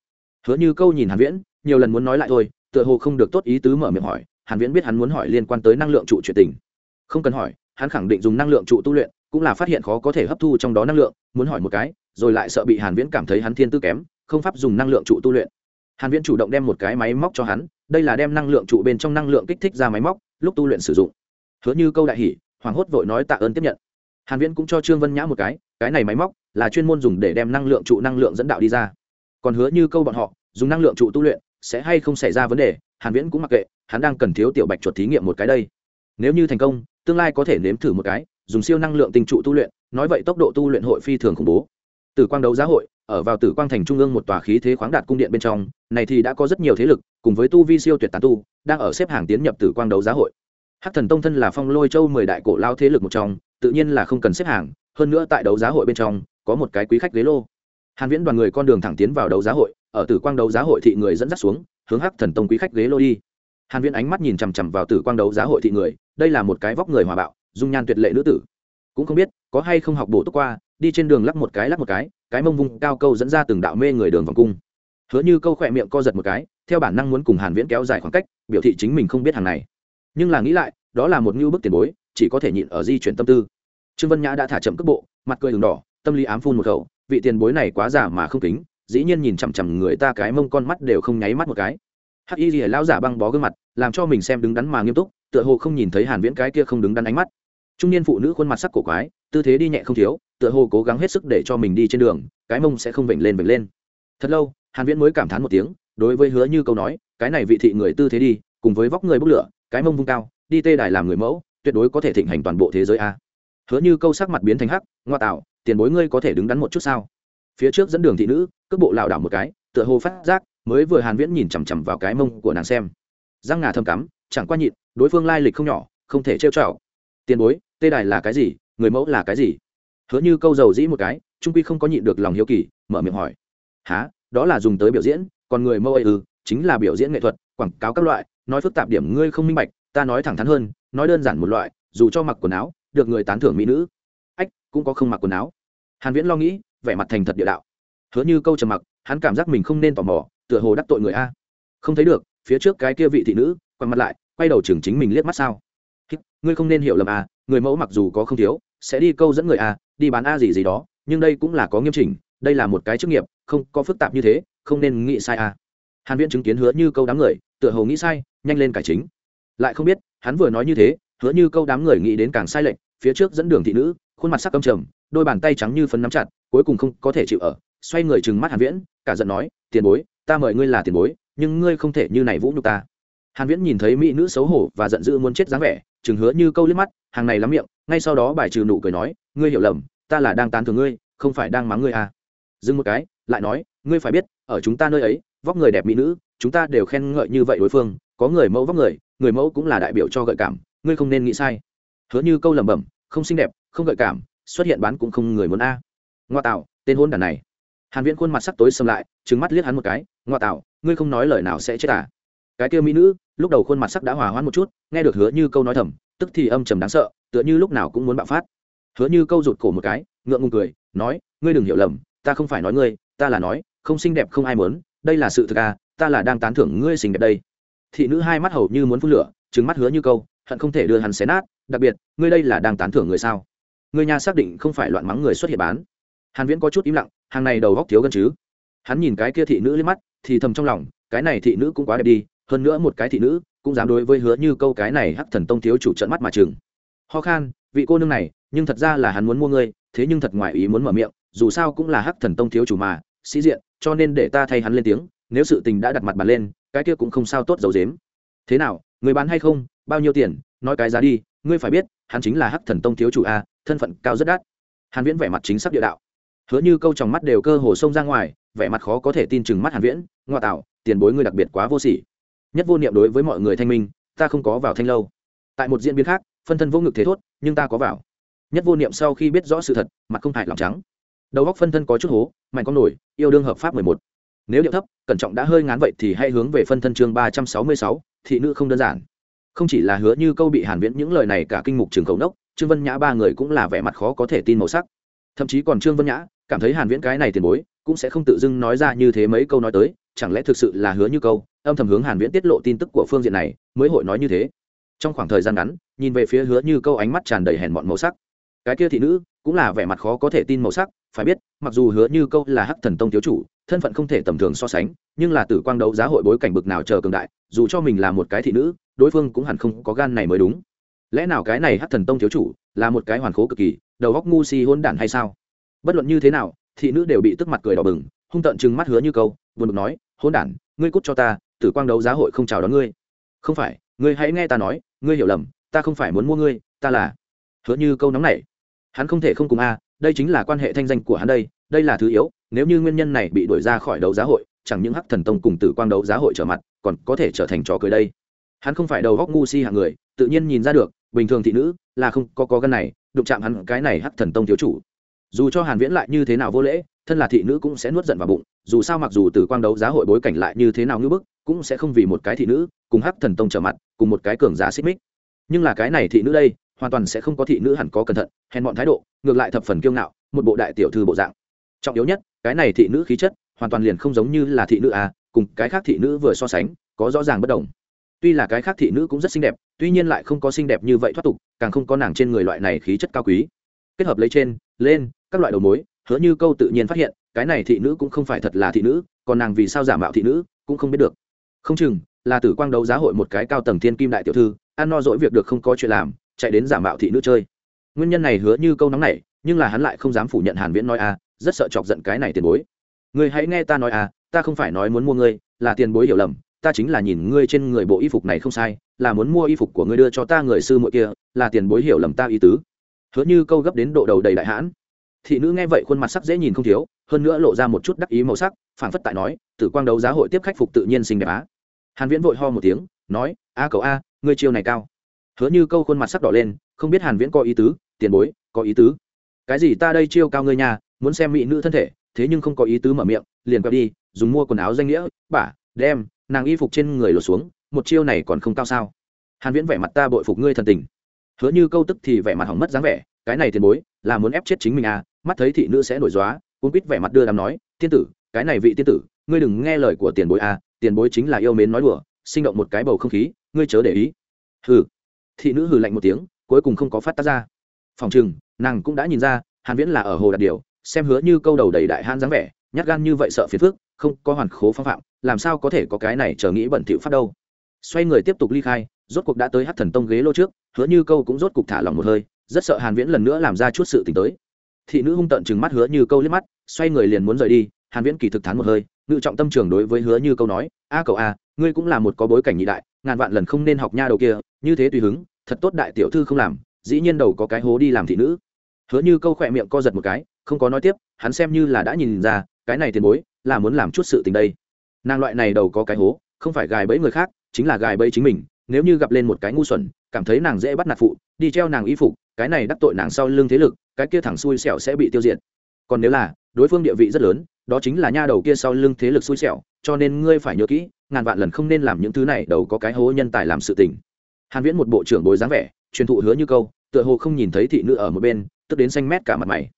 Hứa như câu nhìn hàn viễn, nhiều lần muốn nói lại thôi, tựa hồ không được tốt ý tứ mở miệng hỏi, hàn viễn biết hắn muốn hỏi liên quan tới năng lượng trụ chuyện tình. Không cần hỏi, hắn khẳng định dùng năng lượng trụ tu luyện cũng là phát hiện khó có thể hấp thu trong đó năng lượng, muốn hỏi một cái, rồi lại sợ bị hàn viễn cảm thấy hắn thiên tư kém, không pháp dùng năng lượng trụ tu luyện. Hàn viễn chủ động đem một cái máy móc cho hắn, đây là đem năng lượng trụ bên trong năng lượng kích thích ra máy móc, lúc tu luyện sử dụng. Hứa như câu đại hỉ hoàng hốt vội nói tạ ơn tiếp nhận. Hàn viễn cũng cho trương vân nhã một cái cái này máy móc là chuyên môn dùng để đem năng lượng trụ năng lượng dẫn đạo đi ra. Còn hứa như câu bọn họ, dùng năng lượng trụ tu luyện, sẽ hay không xảy ra vấn đề, hàn viễn cũng mặc kệ, hắn đang cần thiếu tiểu bạch chuột thí nghiệm một cái đây. Nếu như thành công, tương lai có thể nếm thử một cái dùng siêu năng lượng tinh trụ tu luyện, nói vậy tốc độ tu luyện hội phi thường khủng bố. Tử quang đấu giá hội, ở vào tử quang thành trung ương một tòa khí thế khoáng đạt cung điện bên trong, này thì đã có rất nhiều thế lực, cùng với tu vi siêu tuyệt tán tu, đang ở xếp hàng tiến nhập tử quang đấu giá hội. Hắc thần tông thân là phong lôi châu mười đại cổ lao thế lực một trong, tự nhiên là không cần xếp hàng, hơn nữa tại đấu giá hội bên trong, có một cái quý khách ghế lô. Hàn viễn đoàn người con đường thẳng tiến vào đấu giá hội, ở tử quang đấu giá hội thị người dẫn dắt xuống, hướng hắc thần tông quý khách ghế lô đi. Hàn viễn ánh mắt nhìn chằm chằm vào tử quang đấu giá hội thị người, đây là một cái vóc người hòa bạo dung nhan tuyệt lệ nữ tử. Cũng không biết, có hay không học bổ túc qua, đi trên đường lắc một cái lắc một cái cái mông vung cao câu dẫn ra từng đạo mê người đường vòng cung. Hứa như câu khỏe miệng co giật một cái, theo bản năng muốn cùng hàn viễn kéo dài khoảng cách, biểu thị chính mình không biết hàng này. Nhưng là nghĩ lại, đó là một ngưu bức tiền bối, chỉ có thể nhịn ở di chuyển tâm tư. Trương vân nhã đã thả chậm cước bộ, mặt cười đường đỏ, tâm lý ám phun một khẩu, vị tiền bối này quá giả mà không kính, dĩ nhiên nhìn chằm chằm người ta cái mông con mắt đều không nháy mắt một cái. Hắc y lìa lão giả băng bó gương mặt, làm cho mình xem đứng đắn mà nghiêm túc, tựa hồ không nhìn thấy hàn viễn cái kia không đứng đắn ánh mắt trung niên phụ nữ khuôn mặt sắc cổ quái, tư thế đi nhẹ không thiếu, tựa hồ cố gắng hết sức để cho mình đi trên đường, cái mông sẽ không vểnh lên vểnh lên. Thật lâu, hàn viễn mới cảm thán một tiếng, đối với hứa như câu nói, cái này vị thị người tư thế đi, cùng với vóc người bốc lửa, cái mông vung cao, đi tê đài làm người mẫu, tuyệt đối có thể thịnh hành toàn bộ thế giới a. Hứa như câu sắc mặt biến thành hắc, ngoa tạo, tiền bối ngươi có thể đứng đắn một chút sao? Phía trước dẫn đường thị nữ, cước bộ lảo đảo một cái, tựa hồ phát giác, mới vừa hàn viễn nhìn chằm chằm vào cái mông của nàng xem. Răng ngà thâm cắm, chẳng qua nhịn, đối phương lai lịch không nhỏ, không thể trêu chọc. Tiền bối tê đài là cái gì, người mẫu là cái gì? Hứa như câu dầu dĩ một cái, trung quy không có nhịn được lòng hiếu kỳ, mở miệng hỏi. Há đó là dùng tới biểu diễn, còn người mẫu ấy ư, chính là biểu diễn nghệ thuật, quảng cáo các loại, nói phức tạp điểm ngươi không minh bạch, ta nói thẳng thắn hơn, nói đơn giản một loại, dù cho mặc quần áo, được người tán thưởng mỹ nữ. Ách, cũng có không mặc quần áo. Hàn viễn lo nghĩ, vẻ mặt thành thật địa đạo. Hứa như câu trầm mặc, hắn cảm giác mình không nên tò mò, tựa hồ đắc tội người a. Không thấy được, phía trước cái kia vị thị nữ quay mặt lại, quay đầu chừng chính mình liếc mắt sao. Ngươi không nên hiểu lầm à? Người mẫu mặc dù có không thiếu, sẽ đi câu dẫn người a đi bán a gì gì đó, nhưng đây cũng là có nghiêm chỉnh, đây là một cái chức nghiệp, không có phức tạp như thế, không nên nghĩ sai a hàn viễn chứng kiến hứa như câu đám người, tựa hồ nghĩ sai, nhanh lên cải chính. Lại không biết, hắn vừa nói như thế, hứa như câu đám người nghĩ đến càng sai lệch, phía trước dẫn đường thị nữ, khuôn mặt sắc căm trầm, đôi bàn tay trắng như phấn nắm chặt, cuối cùng không có thể chịu ở, xoay người trừng mắt hàn viễn, cả giận nói, tiền bối, ta mời ngươi là tiền bối, nhưng ngươi không thể như này vũ nhục ta hàn viễn nhìn thấy mỹ nữ xấu hổ và giận dữ muốn chết dáng vẻ, chừng hứa như câu liếc mắt, hàng này lắm miệng, ngay sau đó bài trừ nụ cười nói, ngươi hiểu lầm, ta là đang tán thưởng ngươi, không phải đang mắng ngươi à. Dừng một cái, lại nói, ngươi phải biết, ở chúng ta nơi ấy, vóc người đẹp mỹ nữ, chúng ta đều khen ngợi như vậy đối phương, có người mẫu vóc người người mẫu cũng là đại biểu cho gợi cảm, ngươi không nên nghĩ sai. Hứa như câu lẩm bẩm, không xinh đẹp, không gợi cảm, xuất hiện bán cũng không người muốn a. Ngoa tạo tên hôn đàn này. Hàn viễn khuôn mặt sắc tối sầm lại, trừng mắt liếc hắn một cái, ngoa tạo ngươi không nói lời nào sẽ chết à? Cái kia mỹ nữ lúc đầu khuôn mặt sắc đã hòa hoãn một chút, nghe được hứa như câu nói thầm, tức thì âm trầm đáng sợ, tựa như lúc nào cũng muốn bạo phát. Hứa như câu rụt cổ một cái, ngượng ngùng cười, nói, ngươi đừng hiểu lầm, ta không phải nói ngươi, ta là nói, không xinh đẹp không ai muốn, đây là sự thực à ta là đang tán thưởng ngươi xinh đẹp đây. Thị nữ hai mắt hầu như muốn phun lửa trứng mắt hứa như câu, hận không thể đưa hắn xé nát, đặc biệt, ngươi đây là đang tán thưởng người sao? Ngươi nhà xác định không phải loạn mắng người xuất hiện bán. Hàn viễn có chút im lặng, hàng này đầu góc thiếu gần chứ? Hắn nhìn cái kia thị nữ lên mắt, thì thầm trong lòng, cái này thị nữ cũng quá đẹp đi hơn nữa một cái thị nữ cũng dám đối với hứa như câu cái này hắc thần tông thiếu chủ trận mắt mà chừng. Ho khan, vị cô nương này, nhưng thật ra là hắn muốn mua ngươi, thế nhưng thật ngoài ý muốn mở miệng, dù sao cũng là hắc thần tông thiếu chủ mà, sĩ diện, cho nên để ta thay hắn lên tiếng, nếu sự tình đã đặt mặt bàn lên, cái kia cũng không sao tốt dấu dếm thế nào, người bán hay không, bao nhiêu tiền, nói cái giá đi, ngươi phải biết, hắn chính là hắc thần tông thiếu chủ a, thân phận cao rất đắt. Hàn viễn vẻ mặt chính xác địa đạo. Hứa như câu trong mắt đều cơ hồ sông ra ngoài, vẻ mặt khó có thể tin chừng mắt hàn viễn ngoại tạo, tiền bối ngươi đặc biệt quá vô sỉ nhất vô niệm đối với mọi người thanh minh ta không có vào thanh lâu. Tại một diễn biến khác phân thân vô ngực thế thốt nhưng ta có vào. Nhất vô niệm sau khi biết rõ sự thật mặt không hại lòng trắng. Đầu góc phân thân có chút hố mạnh con nổi yêu đương hợp pháp 11. nếu điệu thấp cẩn trọng đã hơi ngán vậy thì hãy hướng về phân thân chương 366, thị nữ không đơn giản. Không chỉ là hứa như câu bị hàn viễn những lời này cả kinh mục trường khẩu nốc trương vân nhã ba người cũng là vẻ mặt khó có thể tin màu sắc. Thậm chí còn trương vân nhã cảm thấy hàn viễn cái này tiền bối cũng sẽ không tự dưng nói ra như thế mấy câu nói tới, chẳng lẽ thực sự là hứa như câu? Âm thầm hướng hàn viễn tiết lộ tin tức của phương diện này, mới hội nói như thế. Trong khoảng thời gian ngắn, nhìn về phía hứa như câu ánh mắt tràn đầy hèn mọn màu sắc. Cái kia thị nữ, cũng là vẻ mặt khó có thể tin màu sắc, phải biết, mặc dù hứa như câu là hắc thần tông thiếu chủ, thân phận không thể tầm thường so sánh, nhưng là tử quang đấu giá hội bối cảnh bực nào chờ cường đại, dù cho mình là một cái thị nữ, đối phương cũng hẳn không có gan này mới đúng. Lẽ nào cái này hắc thần tông thiếu chủ, là một cái hoàn khố cực kỳ, đầu góc ngu si hôn đản hay sao? Bất luận như thế nào thị nữ đều bị tức mặt cười đỏ bừng, hung tợn chừng mắt hứa như câu, buồn bực nói hôn đản, ngươi cút cho ta, tử quang đấu giá hội không chào đón ngươi. Không phải, ngươi hãy nghe ta nói, ngươi hiểu lầm, ta không phải muốn mua ngươi, ta là hứa như câu nóng này hắn không thể không cùng a, đây chính là quan hệ thanh danh của hắn đây đây là thứ yếu, nếu như nguyên nhân này bị đuổi ra khỏi đấu giá hội, chẳng những hắc thần tông cùng tử quang đấu giá hội trở mặt, còn có thể trở thành trò cười đây. Hắn không phải đầu góc ngu si hạng người, tự nhiên nhìn ra được, bình thường thị nữ là không có có gân này, đụng chạm hắn cái này hắc thần tông thiếu chủ dù cho hàn viễn lại như thế nào vô lễ thân là thị nữ cũng sẽ nuốt giận vào bụng dù sao mặc dù từ quang đấu giá hội bối cảnh lại như thế nào ngưỡng bức cũng sẽ không vì một cái thị nữ cùng hắc thần tông trở mặt cùng một cái cường giả xích mích nhưng là cái này thị nữ đây hoàn toàn sẽ không có thị nữ hẳn có cẩn thận hèn bọn thái độ ngược lại thập phần kiêu ngạo một bộ đại tiểu thư bộ dạng trọng yếu nhất cái này thị nữ khí chất hoàn toàn liền không giống như là thị nữ à cùng cái khác thị nữ vừa so sánh có rõ ràng bất đồng tuy là cái khác thị nữ cũng rất xinh đẹp tuy nhiên lại không có xinh đẹp như vậy thoát tục càng không có nàng trên người loại này khí chất cao quý kết hợp lấy trên lên các loại đầu mối, hứa như câu tự nhiên phát hiện, cái này thị nữ cũng không phải thật là thị nữ, còn nàng vì sao giả mạo thị nữ, cũng không biết được. Không chừng, là tử quang đấu giá hội một cái cao tầng thiên kim đại tiểu thư, ăn no dỗi việc được không có chuyện làm, chạy đến giả mạo thị nữ chơi. Nguyên nhân này hứa như câu nóng này nhưng là hắn lại không dám phủ nhận hàn viễn nói a rất sợ chọc giận cái này tiền bối. Người hãy nghe ta nói a ta không phải nói muốn mua ngươi, là tiền bối hiểu lầm, ta chính là nhìn ngươi trên người bộ y phục này không sai, là muốn mua y phục của ngươi đưa cho ta người sư muội kia, là tiền bối hiểu lầm ta ý tứ. Hứa như câu gấp đến độ đầu đầy đại hãn thị nữ nghe vậy khuôn mặt sắc dễ nhìn không thiếu, hơn nữa lộ ra một chút đắc ý màu sắc phản phất tại nói, tử quang đấu giá hội tiếp khách phục tự nhiên xinh đẹp á. Hàn viễn vội ho một tiếng, nói, a cậu a, ngươi chiêu này cao. Hứa như câu khuôn mặt sắc đỏ lên, không biết hàn viễn có ý tứ, tiền bối, có ý tứ. Cái gì ta đây chiêu cao ngươi nhà muốn xem mỹ nữ thân thể, thế nhưng không có ý tứ mở miệng, liền quẹo đi, dùng mua quần áo danh nghĩa, bả, đem, nàng y phục trên người lột xuống, một chiêu này còn không cao sao? Hàn viễn vẻ mặt ta bội phục ngươi thần tình. Hứa như câu tức thì vẻ mặt hỏng mất dáng vẻ, cái này tiền bối là muốn ép chết chính mình à mắt thấy thị nữ sẽ nổi dóa cũng quýt vẻ mặt đưa đám nói, tiên tử, cái này vị tiên tử, ngươi đừng nghe lời của tiền bối à tiền bối chính là yêu mến nói đùa, sinh động một cái bầu không khí, ngươi chớ để ý. Hừ. Thị nữ hừ lạnh một tiếng, cuối cùng không có phát tác ra. Phòng chừng nàng cũng đã nhìn ra, hàn viễn là ở hồ đạt điều, xem hứa như câu đầu đầy đại han dáng vẻ, nhát gan như vậy sợ phiền phức, không có hoàn khố phong phạm, làm sao có thể có cái này chờ nghĩ bẩn thỉu phát đâu. Xoay người tiếp tục ly khai, rốt cuộc đã tới hát thần tông ghế lô trước, hứa như câu cũng rốt cục thả lòng một hơi rất sợ hàn viễn lần nữa làm ra chút sự tình tới. Thị nữ hung tận chừng mắt hứa như câu liếc mắt, xoay người liền muốn rời đi, hàn viễn kỳ thực thán một hơi, ngự trọng tâm trường đối với hứa như câu nói, a cậu a ngươi cũng là một có bối cảnh nhị đại, ngàn vạn lần không nên học nha đầu kia, như thế tùy hứng, thật tốt đại tiểu thư không làm, dĩ nhiên đầu có cái hố đi làm thị nữ. Hứa như câu khỏe miệng co giật một cái, không có nói tiếp, hắn xem như là đã nhìn ra, cái này tiền bối, là muốn làm chút sự tình đây. Nàng loại này đầu có cái hố, không phải gài bẫy người khác, chính là gài bẫy chính mình, nếu như gặp lên một cái ngu xuẩn, cảm thấy nàng dễ bắt nạt phụ, đi treo nàng y phục cái này đắc tội nàng sau lưng thế lực, cái kia thẳng xui xẻo sẽ bị tiêu diệt. Còn nếu là, đối phương địa vị rất lớn, đó chính là nha đầu kia sau lưng thế lực xui xẻo, cho nên ngươi phải nhớ kỹ, ngàn vạn lần không nên làm những thứ này, đầu có cái hố nhân tài làm sự tình. Hàn viễn một bộ trưởng bối dáng vẻ, truyền thụ hứa như câu, tựa hồ không nhìn thấy thị nữ ở một bên, tức đến xanh mét cả mặt mày.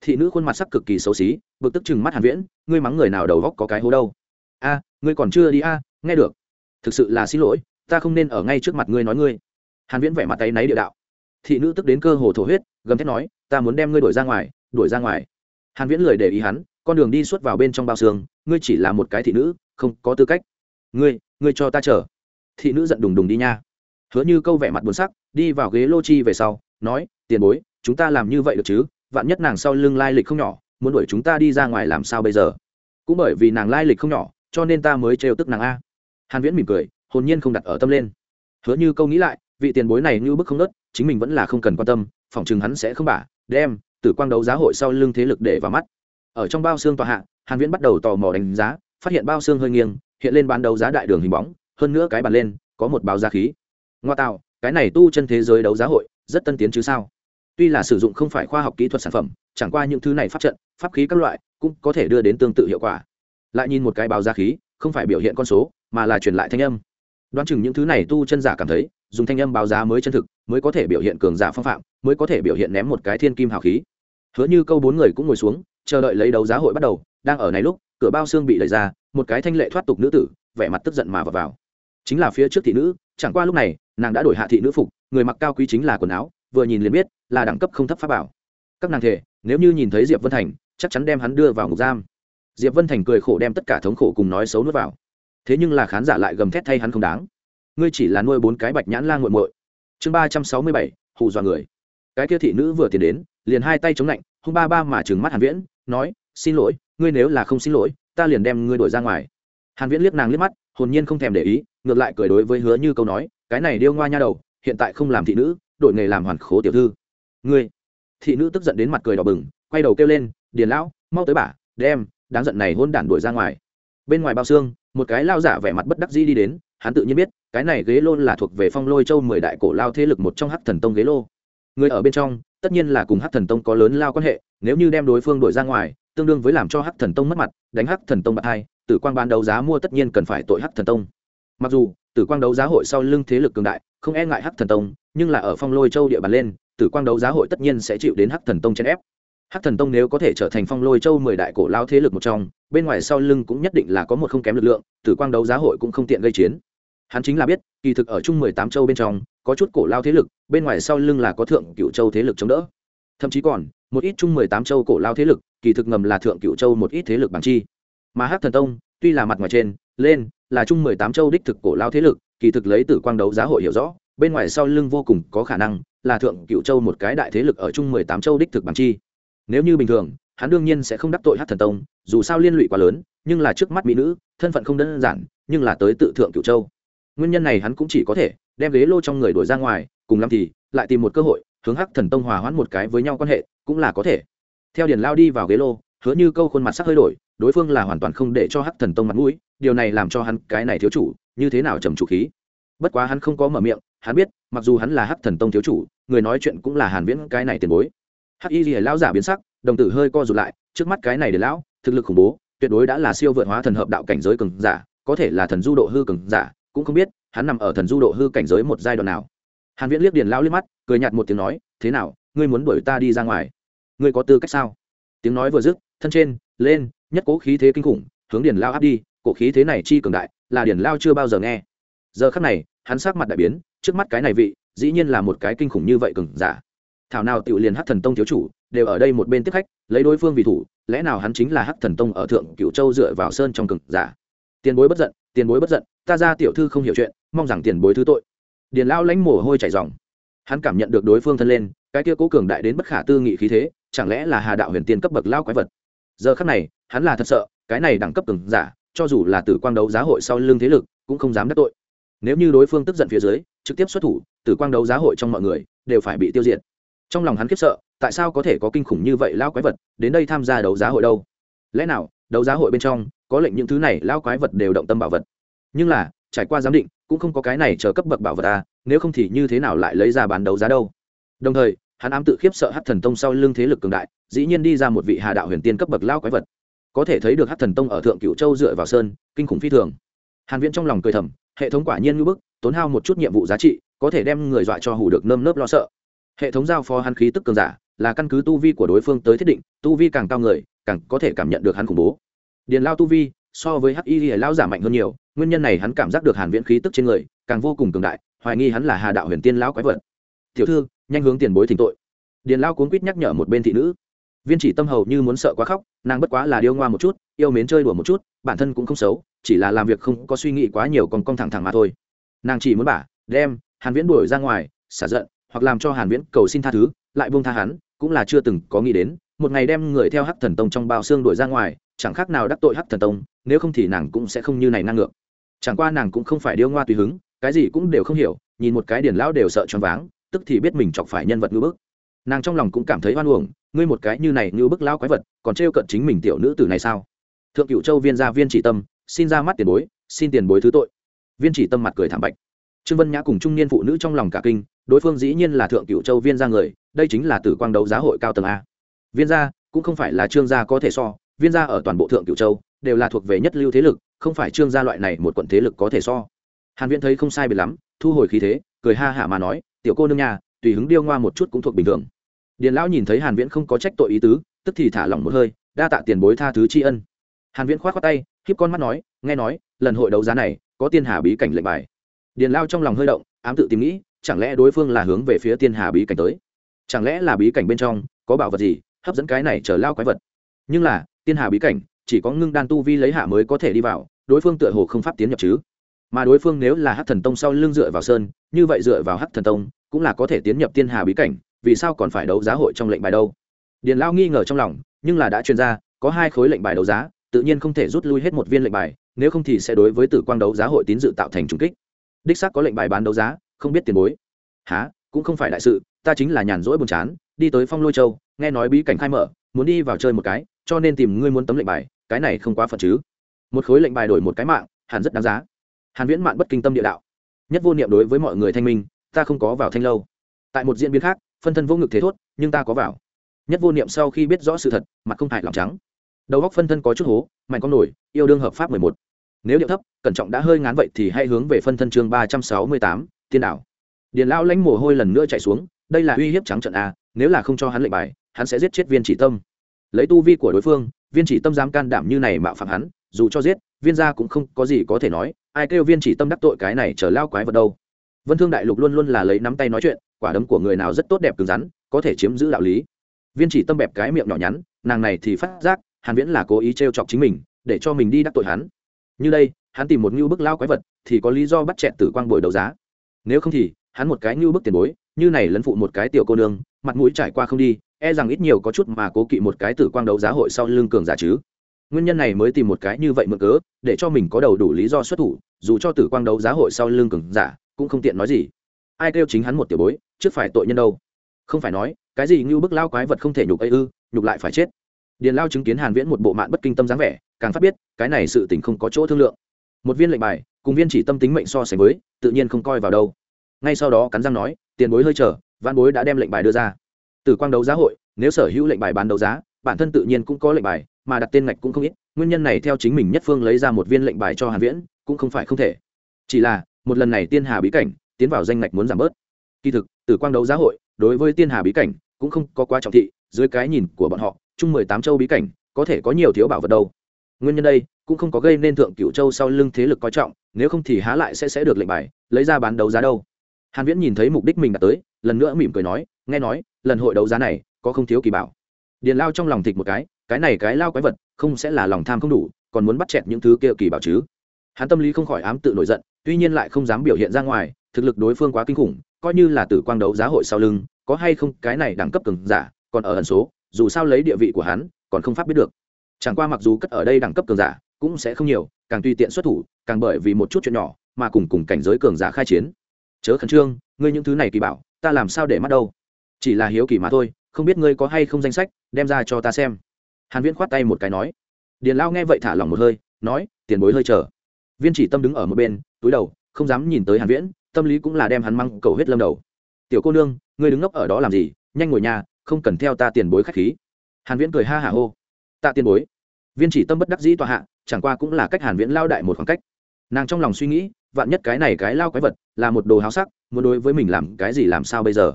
Thị nữ khuôn mặt sắc cực kỳ xấu xí, bực tức chừng mắt hàn viễn, ngươi mắng người nào đầu góc có cái hố đâu. A, ngươi còn chưa đi a, nghe được. Thực sự là xin lỗi, ta không nên ở ngay trước mặt ngươi nói ngươi. Hàn viễn vẻ mặt tay náy địa đạo thị nữ tức đến cơ hồ thổ huyết, gầm thét nói, ta muốn đem ngươi đuổi ra ngoài, đuổi ra ngoài. Hàn viễn lười để ý hắn, con đường đi suốt vào bên trong bao xương, ngươi chỉ là một cái thị nữ, không có tư cách. Ngươi ngươi cho ta chờ. Thị nữ giận đùng đùng đi nha. Hứa như câu vẻ mặt buồn sắc, đi vào ghế lô chi về sau, nói, tiền bối, chúng ta làm như vậy được chứ? Vạn nhất nàng sau lưng lai lịch không nhỏ, muốn đuổi chúng ta đi ra ngoài làm sao bây giờ? Cũng bởi vì nàng lai lịch không nhỏ, cho nên ta mới trêu tức nàng a. Hàn viễn mỉm cười, hồn nhiên không đặt ở tâm lên. Hứa như câu nghĩ lại vị tiền bối này như bức không nớt, chính mình vẫn là không cần quan tâm, phỏng chừng hắn sẽ không bả, đem, tử quang đấu giá hội sau lưng thế lực để vào mắt. Ở trong bao xương tòa hạ, hàn viễn bắt đầu tò mò đánh giá, phát hiện bao xương hơi nghiêng, hiện lên bán đấu giá đại đường hình bóng, hơn nữa cái bàn lên, có một báo giá khí. Ngoa tạo, cái này tu chân thế giới đấu giá hội, rất tân tiến chứ sao? Tuy là sử dụng không phải khoa học kỹ thuật sản phẩm, chẳng qua những thứ này pháp trận, pháp khí các loại, cũng có thể đưa đến tương tự hiệu quả. Lại nhìn một cái báo giá khí, không phải biểu hiện con số, mà là truyền lại thanh âm đoán chừng những thứ này tu chân giả cảm thấy dùng thanh âm báo giá mới chân thực mới có thể biểu hiện cường giả phong phạm mới có thể biểu hiện ném một cái thiên kim hào khí. Hứa như câu bốn người cũng ngồi xuống chờ đợi lấy đấu giá hội bắt đầu đang ở này lúc cửa bao xương bị đẩy ra một cái thanh lệ thoát tục nữ tử vẻ mặt tức giận mà vào, vào. chính là phía trước thị nữ chẳng qua lúc này nàng đã đổi hạ thị nữ phục người mặc cao quý chính là quần áo vừa nhìn liền biết là đẳng cấp không thấp pháp bảo. Các nàng thể nếu như nhìn thấy diệp vân thành chắc chắn đem hắn đưa vào ngục giam. Diệp vân thành cười khổ đem tất cả thống khổ cùng nói xấu nuốt vào thế nhưng là khán giả lại gầm thét thay hắn không đáng. Ngươi chỉ là nuôi bốn cái bạch nhãn lan g u muội. Chương ba trăm sáu mươi bảy, hù dọa người. Cái kia thị nữ vừa tiến đến, liền hai tay chống lạnh, hung ba ba mà trừng mắt hàn viễn, nói, xin lỗi, ngươi nếu là không xin lỗi, ta liền đem ngươi đuổi ra ngoài. Hàn viễn liếc nàng liếc mắt, hồn nhiên không thèm để ý, ngược lại cười đối với hứa như câu nói, cái này điêu ngoa nha đầu, hiện tại không làm thị nữ, đổi nghề làm hoàn khố tiểu thư. Ngươi? Thị nữ tức giận đến mặt cười đỏ bừng, quay đầu kêu lên, điền lão, mau tới bả, đem, đáng giận này hôn đản đuổi ra ngoài. Bên ngoài bao xương một cái lao giả vẻ mặt bất đắc dĩ đi đến, hắn tự nhiên biết, cái này ghế lô là thuộc về phong lôi châu mười đại cổ lao thế lực một trong hắc thần tông ghế lô. Người ở bên trong, tất nhiên là cùng hắc thần tông có lớn lao quan hệ, nếu như đem đối phương đuổi ra ngoài, tương đương với làm cho hắc thần tông mất mặt, đánh hắc thần tông bạc hai, tử quang ban đấu giá mua tất nhiên cần phải tội hắc thần tông. Mặc dù, tử quang đấu giá hội sau lưng thế lực cường đại, không e ngại hắc thần tông, nhưng là ở phong lôi châu địa bàn lên, tử quang đấu giá hội tất nhiên sẽ chịu đến hắc thần tông chèn ép hắc thần tông nếu có thể trở thành phong lôi châu mười đại cổ lao thế lực một trong, bên ngoài sau lưng cũng nhất định là có một không kém lực lượng, tử quang đấu giá hội cũng không tiện gây chiến. Hắn chính là biết, kỳ thực ở chung mười tám châu bên trong, có chút cổ lao thế lực, bên ngoài sau lưng là có thượng cựu châu thế lực chống đỡ. Thậm chí còn, một ít chung mười tám châu cổ lao thế lực, kỳ thực ngầm là thượng cựu châu một ít thế lực bằng chi. Mà hắc thần tông, tuy là mặt ngoài trên, lên, là chung mười tám châu đích thực cổ lao thế lực, kỳ thực lấy tử quang đấu giá hội hiểu rõ, bên ngoài sau lưng vô cùng có khả năng là thượng cựu châu một cái đại thế lực ở chung mười tám châu đích thực bằng chi nếu như bình thường, hắn đương nhiên sẽ không đắc tội hát thần tông, dù sao liên lụy quá lớn, nhưng là trước mắt mỹ nữ, thân phận không đơn giản, nhưng là tới tự thượng cựu châu. Nguyên nhân này hắn cũng chỉ có thể đem ghế lô trong người đổi ra ngoài, cùng lắm thì lại tìm một cơ hội hướng hắc thần tông hòa hoãn một cái với nhau quan hệ, cũng là có thể. Theo điền lao đi vào ghế lô, hứa như câu khuôn mặt sắc hơi đổi, đối phương là hoàn toàn không để cho hắc thần tông mặt mũi, điều này làm cho hắn cái này thiếu chủ, như thế nào trầm chủ khí. Bất quá hắn không có mở miệng, hắn biết, mặc dù hắn là hắc thần tông thiếu chủ, người nói chuyện cũng là hàn viễn cái này tiền bối hắc y lìa lão giả biến sắc, đồng tử hơi co rụt lại, trước mắt cái này để lão, thực lực khủng bố, tuyệt đối đã là siêu vượt hóa thần hợp đạo cảnh giới cường giả, có thể là thần du độ hư cường giả, cũng không biết, hắn nằm ở thần du độ hư cảnh giới một giai đoạn nào. Hàn viễn liếc điền lão liếc mắt, cười nhạt một tiếng nói, thế nào, ngươi muốn đuổi ta đi ra ngoài? Ngươi có tư cách sao? Tiếng nói vừa dứt, thân trên, lên, nhất cố khí thế kinh khủng, hướng điền lao áp đi, cổ khí thế này chi cường đại, là điền lao chưa bao giờ nghe. Giờ khắc này, hắn sắc mặt đại biến, trước mắt cái này vị, dĩ nhiên là một cái kinh khủng như vậy cường giả thảo nào tiểu liền hắc thần tông thiếu chủ, đều ở đây một bên tiếp khách, lấy đối phương vì thủ, lẽ nào hắn chính là hắc thần tông ở thượng cựu châu dựa vào sơn trong cực giả? Tiền bối bất giận, tiền bối bất giận, ta ra tiểu thư không hiểu chuyện, mong rằng tiền bối thứ tội. Điền lao lãnh mồ hôi chảy dòng hắn cảm nhận được đối phương thân lên, cái kia cố cường đại đến bất khả tư nghị khí thế, chẳng lẽ là hà đạo huyền tiên cấp bậc lao quái vật? Giờ khắc này, hắn là thật sợ, cái này đẳng cấp cường giả, cho dù là tử quang đấu giá hội sau lưng thế lực, cũng không dám đắc tội. Nếu như đối phương tức giận phía dưới, trực tiếp xuất thủ, tử quang đấu giá hội trong mọi người, đều phải bị tiêu diệt trong lòng hắn khiếp sợ, tại sao có thể có kinh khủng như vậy lao quái vật đến đây tham gia đấu giá hội đâu? Lẽ nào, đấu giá hội bên trong, có lệnh những thứ này lao quái vật đều động tâm bảo vật? Nhưng là, trải qua giám định, cũng không có cái này chờ cấp bậc bảo vật à nếu không thì như thế nào lại lấy ra bán đấu giá đâu? Đồng thời, hắn ám tự khiếp sợ hát thần tông sau lưng thế lực cường đại, dĩ nhiên đi ra một vị hà đạo huyền tiên cấp bậc lao quái vật. Có thể thấy được hát thần tông ở thượng cựu châu dựa vào sơn, kinh khủng phi thường. Hàn viễn trong lòng cười thầm, hệ thống quả nhiên ngưỡng bức, tốn hao một chút nhiệm vụ giá trị, có thể đem người dọa cho hủ được nơm nớp lo sợ hệ thống giao phó hắn khí tức cường giả, là căn cứ tu vi của đối phương tới thiết định, tu vi càng cao người, càng có thể cảm nhận được hắn khủng bố. Điền lao tu vi, so với hắc y thì lao giả mạnh hơn nhiều, nguyên nhân này hắn cảm giác được hàn viễn khí tức trên người, càng vô cùng cường đại, hoài nghi hắn là hà đạo huyền tiên lão quái vật. Tiểu thư, nhanh hướng tiền bối thỉnh tội. Điền lao cuốn quýt nhắc nhở một bên thị nữ. Viên chỉ tâm hầu như muốn sợ quá khóc, nàng bất quá là điêu ngoa một chút, yêu mến chơi đùa một chút, bản thân cũng không xấu, chỉ là làm việc không có suy nghĩ quá nhiều còn cong thẳng thẳng mà thôi. Nàng chỉ muốn bả đem, hàn viễn đuổi ra ngoài, xả giận hoặc làm cho hàn viễn cầu xin tha thứ, lại buông tha hắn, cũng là chưa từng có nghĩ đến, một ngày đem người theo hắc thần tông trong bao xương đuổi ra ngoài, chẳng khác nào đắc tội hắc thần tông, nếu không thì nàng cũng sẽ không như này năng ngược. Chẳng qua nàng cũng không phải điêu ngoa tùy hứng, cái gì cũng đều không hiểu, nhìn một cái điển lão đều sợ choáng váng, tức thì biết mình chọc phải nhân vật ngư bức. Nàng trong lòng cũng cảm thấy oan uổng, ngươi một cái như này như bức lão quái vật, còn trêu cận chính mình tiểu nữ tử này sao? Thượng cựu châu viên gia viên chỉ tâm, xin ra mắt tiền bối, xin tiền bối thứ tội. Viên chỉ tâm mặt cười thảm bạch trương vân nhã cùng trung niên phụ nữ trong lòng cả kinh, đối phương dĩ nhiên là thượng cựu châu viên gia người, đây chính là tử quang đấu giá hội cao tầng a. Viên gia cũng không phải là trương gia có thể so, viên gia ở toàn bộ thượng cựu châu đều là thuộc về nhất lưu thế lực, không phải trương gia loại này một quận thế lực có thể so. Hàn viễn thấy không sai biệt lắm, thu hồi khí thế, cười ha hả mà nói, tiểu cô nương nhà tùy hứng điêu ngoa một chút cũng thuộc bình thường. Điền lão nhìn thấy hàn viễn không có trách tội ý tứ, tức thì thả lỏng một hơi, đa tạ tiền bối tha thứ tri ân. Hàn viễn khoát khoát tay khiếp con mắt nói, nghe nói, lần hội đấu giá này có tiên hà bí cảnh lệnh bài điền lao trong lòng hơi động, ám tự tìm nghĩ, chẳng lẽ đối phương là hướng về phía tiên hà bí cảnh tới? Chẳng lẽ là bí cảnh bên trong, có bảo vật gì hấp dẫn cái này chờ lao quái vật? Nhưng là, tiên hà bí cảnh, chỉ có ngưng đan tu vi lấy hạ mới có thể đi vào, đối phương tựa hồ không pháp tiến nhập chứ? Mà đối phương nếu là hắc thần tông sau lưng dựa vào sơn, như vậy dựa vào hắc thần tông, cũng là có thể tiến nhập tiên hà bí cảnh, vì sao còn phải đấu giá hội trong lệnh bài đâu? Điền lao nghi ngờ trong lòng, nhưng là đã chuyên ra, có hai khối lệnh bài đấu giá, tự nhiên không thể rút lui hết một viên lệnh bài, nếu không thì sẽ đối với tử quang đấu giá hội tín dự tạo thành trùng kích đích xác có lệnh bài bán đấu giá, không biết tiền bối. Há cũng không phải đại sự, ta chính là nhàn rỗi buồn chán, đi tới phong lôi châu, nghe nói bí cảnh khai mở, muốn đi vào chơi một cái, cho nên tìm ngươi muốn tấm lệnh bài, cái này không quá phật chứ. Một khối lệnh bài đổi một cái mạng, hẳn rất đáng giá. Hàn viễn mạn bất kinh tâm địa đạo. Nhất vô niệm đối với mọi người thanh minh, ta không có vào thanh lâu. Tại một diễn biến khác, phân thân vô ngực thế thốt, nhưng ta có vào. Nhất vô niệm sau khi biết rõ sự thật, mặt không hại lòng trắng. Đầu góc phân thân có chút hố, mạnh con nổi, yêu đương hợp pháp 11 nếu điệu thấp cẩn trọng đã hơi ngán vậy thì hãy hướng về phân thân chương 368, tiên đảo. Điền lão lãnh mồ hôi lần nữa chạy xuống đây là uy hiếp trắng trận a nếu là không cho hắn lệnh bài hắn sẽ giết chết viên chỉ tâm. Lấy tu vi của đối phương viên chỉ tâm dám can đảm như này mạo phạm hắn dù cho giết viên gia cũng không có gì có thể nói ai kêu viên chỉ tâm đắc tội cái này chờ lao quái vật đâu. Vân thương đại lục luôn luôn là lấy nắm tay nói chuyện quả đấm của người nào rất tốt đẹp cứng rắn có thể chiếm giữ đạo lý. Viên chỉ tâm bẹp cái miệng nhỏ nhắn nàng này thì phát giác hàn viễn là cố ý trêu chọc chính mình để cho mình đi đắc tội hắn như đây, hắn tìm một ngưu bức lao quái vật, thì có lý do bắt chẹn tử quang buổi đấu giá. Nếu không thì, hắn một cái ngưu bức tiền bối, như này lấn phụ một cái tiểu cô nương, mặt mũi trải qua không đi e rằng ít nhiều có chút mà cố kỵ một cái tử quang đấu giá hội sau lưng cường giả chứ. Nguyên nhân này mới tìm một cái như vậy mượn cớ, để cho mình có đầu đủ lý do xuất thủ, dù cho tử quang đấu giá hội sau lưng cường giả, cũng không tiện nói gì. Ai kêu chính hắn một tiểu bối, trước phải tội nhân đâu? Không phải nói, cái gì như bức lao quái vật không thể nhục ấy ư, nhục lại phải chết. Điền lao chứng kiến hàn viễn một bộ mạn bất kinh tâm dáng vẻ càng phát biết, cái này sự tình không có chỗ thương lượng. Một viên lệnh bài, cùng viên chỉ tâm tính mệnh so sánh với, tự nhiên không coi vào đâu. Ngay sau đó cắn răng nói, tiền bối hơi chờ văn bối đã đem lệnh bài đưa ra. Từ quang đấu giá hội, nếu sở hữu lệnh bài bán đấu giá, bản thân tự nhiên cũng có lệnh bài, mà đặt tên ngạch cũng không ít, nguyên nhân này theo chính mình nhất phương lấy ra một viên lệnh bài cho hàn viễn, cũng không phải không thể. Chỉ là, một lần này tiên hà bí cảnh, tiến vào danh ngạch muốn giảm bớt. Kỳ thực từ quang đấu giá hội, đối với tiên hà bí cảnh, cũng không có quá trọng thị, dưới cái nhìn của bọn họ, chung mười tám châu bí cảnh, có thể có nhiều thiếu bảo vật đâu nguyên nhân đây cũng không có gây nên thượng cửu châu sau lưng thế lực coi trọng, nếu không thì há lại sẽ sẽ được lệnh bài, lấy ra bán đấu giá đâu. Hàn viễn nhìn thấy mục đích mình đã tới, lần nữa mỉm cười nói, nghe nói, lần hội đấu giá này có không thiếu kỳ bảo. Điền lao trong lòng thịt một cái cái này cái lao quái vật, không sẽ là lòng tham không đủ, còn muốn bắt chẹt những thứ kia kỳ bảo chứ. Hắn tâm lý không khỏi ám tự nổi giận, tuy nhiên lại không dám biểu hiện ra ngoài, thực lực đối phương quá kinh khủng, coi như là tử quang đấu giá hội sau lưng, có hay không cái này đẳng cấp cường giả, còn ở ẩn số, dù sao lấy địa vị của hắn, còn không pháp biết được chẳng qua mặc dù cất ở đây đẳng cấp cường giả cũng sẽ không nhiều, càng tùy tiện xuất thủ, càng bởi vì một chút chuyện nhỏ mà cùng cùng cảnh giới cường giả khai chiến. Chớ khẩn trương, ngươi những thứ này kỳ bảo, ta làm sao để mắt đâu? Chỉ là hiếu kỳ mà thôi, không biết ngươi có hay không danh sách, đem ra cho ta xem. Hàn viễn khoát tay một cái nói. Điền lao nghe vậy thả lỏng một hơi, nói, tiền bối hơi chờ. Viên chỉ tâm đứng ở một bên, túi đầu, không dám nhìn tới hàn viễn, tâm lý cũng là đem hắn măng cầu huyết lâm đầu. Tiểu cô nương, ngươi đứng ngốc ở đó làm gì? Nhanh ngồi nhà, không cần theo ta tiền bối khách khí. Hàn viễn cười ha hả hô tạ tiên bối. Viên chỉ tâm bất đắc dĩ tòa hạ, chẳng qua cũng là cách hàn viễn lao đại một khoảng cách. Nàng trong lòng suy nghĩ, vạn nhất cái này cái lao quái vật là một đồ háo sắc, muốn đối với mình làm cái gì làm sao bây giờ?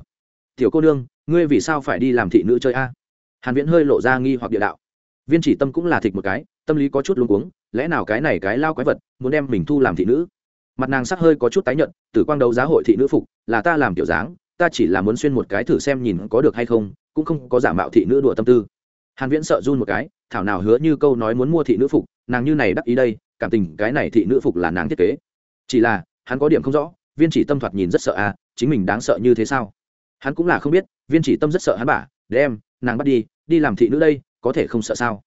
Tiểu cô nương, ngươi vì sao phải đi làm thị nữ chơi a? Hàn viễn hơi lộ ra nghi hoặc địa đạo. Viên chỉ tâm cũng là thịt một cái, tâm lý có chút luống cuống, lẽ nào cái này cái lao quái vật muốn đem mình thu làm thị nữ? Mặt nàng sắc hơi có chút tái nhợt, tử quang đấu giá hội thị nữ phục, là ta làm kiểu dáng, ta chỉ là muốn xuyên một cái thử xem nhìn có được hay không, cũng không có giả mạo thị nữ đùa tâm tư. Hàn viễn sợ run một cái thảo nào hứa như câu nói muốn mua thị nữ phục, nàng như này đắc ý đây, cảm tình cái này thị nữ phục là nàng thiết kế. Chỉ là, hắn có điểm không rõ, viên chỉ tâm thoạt nhìn rất sợ à chính mình đáng sợ như thế sao? Hắn cũng là không biết, viên chỉ tâm rất sợ hắn bả đem, nàng bắt đi đi làm thị nữ đây, có thể không sợ sao?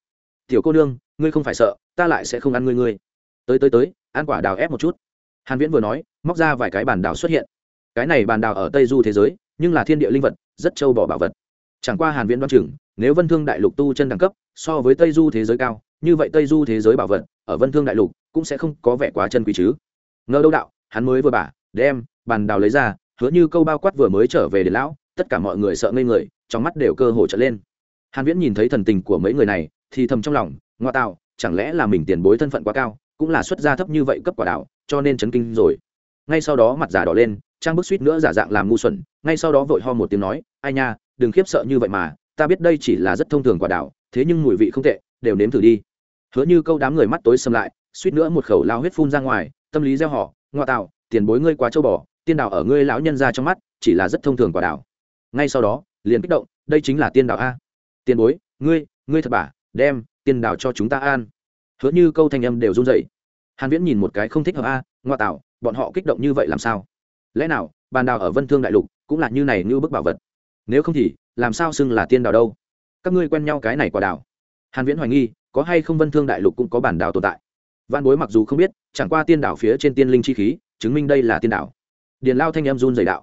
Tiểu cô nương, ngươi không phải sợ, ta lại sẽ không ăn ngươi ngươi. Tới tới tới, ăn quả đào ép một chút. Hàn viễn vừa nói, móc ra vài cái bàn đào xuất hiện. Cái này bàn đào ở tây du thế giới, nhưng là thiên địa linh vật, rất châu bỏ bảo vật. Chẳng qua hàn viễn đoán chừng, nếu vân thương đại lục tu chân đẳng cấp so với tây du thế giới cao, như vậy tây du thế giới bảo vật ở vân thương đại lục cũng sẽ không có vẻ quá chân quý chứ. Ngờ đâu đạo, hắn mới vừa bả đem, bàn đào lấy ra, hứa như câu bao quát vừa mới trở về để lão, tất cả mọi người sợ ngây người, trong mắt đều cơ hồ trở lên. Hàn viễn nhìn thấy thần tình của mấy người này, thì thầm trong lòng, ngoa tạo, chẳng lẽ là mình tiền bối thân phận quá cao, cũng là xuất gia thấp như vậy cấp quả đạo, cho nên chấn kinh rồi. Ngay sau đó mặt giả đỏ lên, trang bức suýt nữa giả dạng làm ngu xuẩn, ngay sau đó vội ho một tiếng nói, ai nha, đừng khiếp sợ như vậy mà, ta biết đây chỉ là rất thông thường quả đạo thế nhưng mùi vị không tệ đều nếm thử đi. Hứa như câu đám người mắt tối xâm lại suýt nữa một khẩu lao huyết phun ra ngoài tâm lý gieo họ ngoa tạo tiền bối ngươi quá châu bò tiên đảo ở ngươi lão nhân ra trong mắt chỉ là rất thông thường quả đảo. Ngay sau đó liền kích động đây chính là tiên đảo a. Tiền bối ngươi ngươi thật bà, đem tiên đảo cho chúng ta an. Hứa như câu thanh âm đều run rẩy. Hàn viễn nhìn một cái không thích hợp a ngoa tạo bọn họ kích động như vậy làm sao? Lẽ nào bàn đảo ở vân thương đại lục cũng là như này như bức bảo vật? Nếu không thì làm sao xưng là tiên đảo đâu? Các ngươi quen nhau cái này quả đảo. Hàn viễn hoài nghi, có hay không vân thương đại lục cũng có bản đảo tồn tại. Văn bối mặc dù không biết, chẳng qua tiên đảo phía trên tiên linh chi khí, chứng minh đây là tiên đảo. Điền lao thanh em run dày đạo.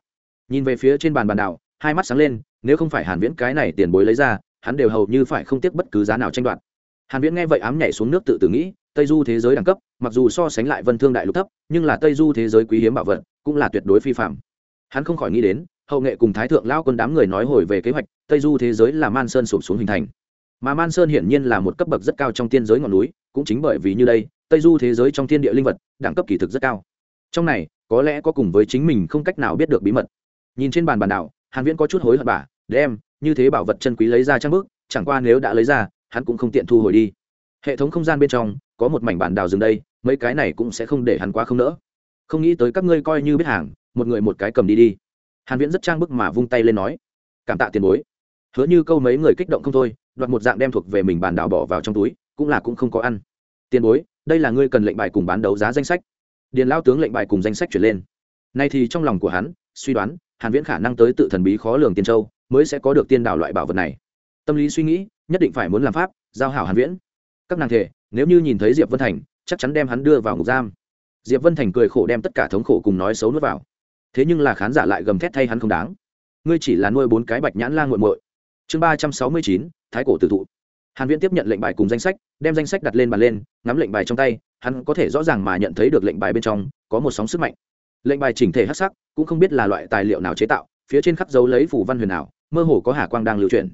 Nhìn về phía trên bàn bàn đảo, hai mắt sáng lên, nếu không phải hàn viễn cái này tiền bối lấy ra, hắn đều hầu như phải không tiếc bất cứ giá nào tranh đoạt. Hàn viễn nghe vậy ám nhảy xuống nước tự tử nghĩ, tây du thế giới đẳng cấp, mặc dù so sánh lại vân thương đại lục thấp, nhưng là tây du thế giới quý hiếm bảo vật, cũng là tuyệt đối phi phạm. Hắn không khỏi nghĩ đến hậu nghệ cùng thái thượng lao quân đám người nói hồi về kế hoạch, tây du thế giới là man sơn sụp xuống hình thành. Mà man sơn hiển nhiên là một cấp bậc rất cao trong tiên giới ngọn núi, cũng chính bởi vì như đây, tây du thế giới trong thiên địa linh vật, đẳng cấp kỳ thực rất cao. Trong này, có lẽ có cùng với chính mình không cách nào biết được bí mật. Nhìn trên bàn bàn đảo hàn viễn có chút hối hận bà, đem, như thế bảo vật chân quý lấy ra trang bước chẳng qua nếu đã lấy ra, hắn cũng không tiện thu hồi đi. Hệ thống không gian bên trong, có một mảnh bản đào dừng đây, mấy cái này cũng sẽ không để hắn quá không nỡ. Không nghĩ tới các ngươi coi như biết hàng, một người một cái cầm đi đi hàn viễn rất trang bức mà vung tay lên nói, cảm tạ tiền bối. Hứa như câu mấy người kích động không thôi, đoạt một dạng đem thuộc về mình bàn đảo bỏ vào trong túi, cũng là cũng không có ăn. Tiền bối, đây là ngươi cần lệnh bài cùng bán đấu giá danh sách. Điền lao tướng lệnh bài cùng danh sách chuyển lên. Nay thì trong lòng của hắn, suy đoán, hàn viễn khả năng tới tự thần bí khó lường tiên châu, mới sẽ có được tiên đảo loại bảo vật này. Tâm lý suy nghĩ, nhất định phải muốn làm pháp, giao hảo hàn viễn. Các nàng thể, nếu như nhìn thấy diệp vân thành, chắc chắn đem hắn đưa vào ngục giam. Diệp vân thành cười khổ đem tất cả thống khổ cùng nói xấu nuốt vào thế nhưng là khán giả lại gầm thét thay hắn không đáng. Ngươi chỉ là nuôi bốn cái bạch nhãn lang muội muội. Chương ba trăm sáu mươi chín, thái cổ tử thụ. Hàn viễn tiếp nhận lệnh bài cùng danh sách, đem danh sách đặt lên bàn lên, ngắm lệnh bài trong tay, hắn có thể rõ ràng mà nhận thấy được lệnh bài bên trong có một sóng sức mạnh. Lệnh bài chỉnh thể hắc sắc, cũng không biết là loại tài liệu nào chế tạo, phía trên khắc dấu lấy phủ văn huyền ảo, mơ hồ có hà quang đang lưu truyền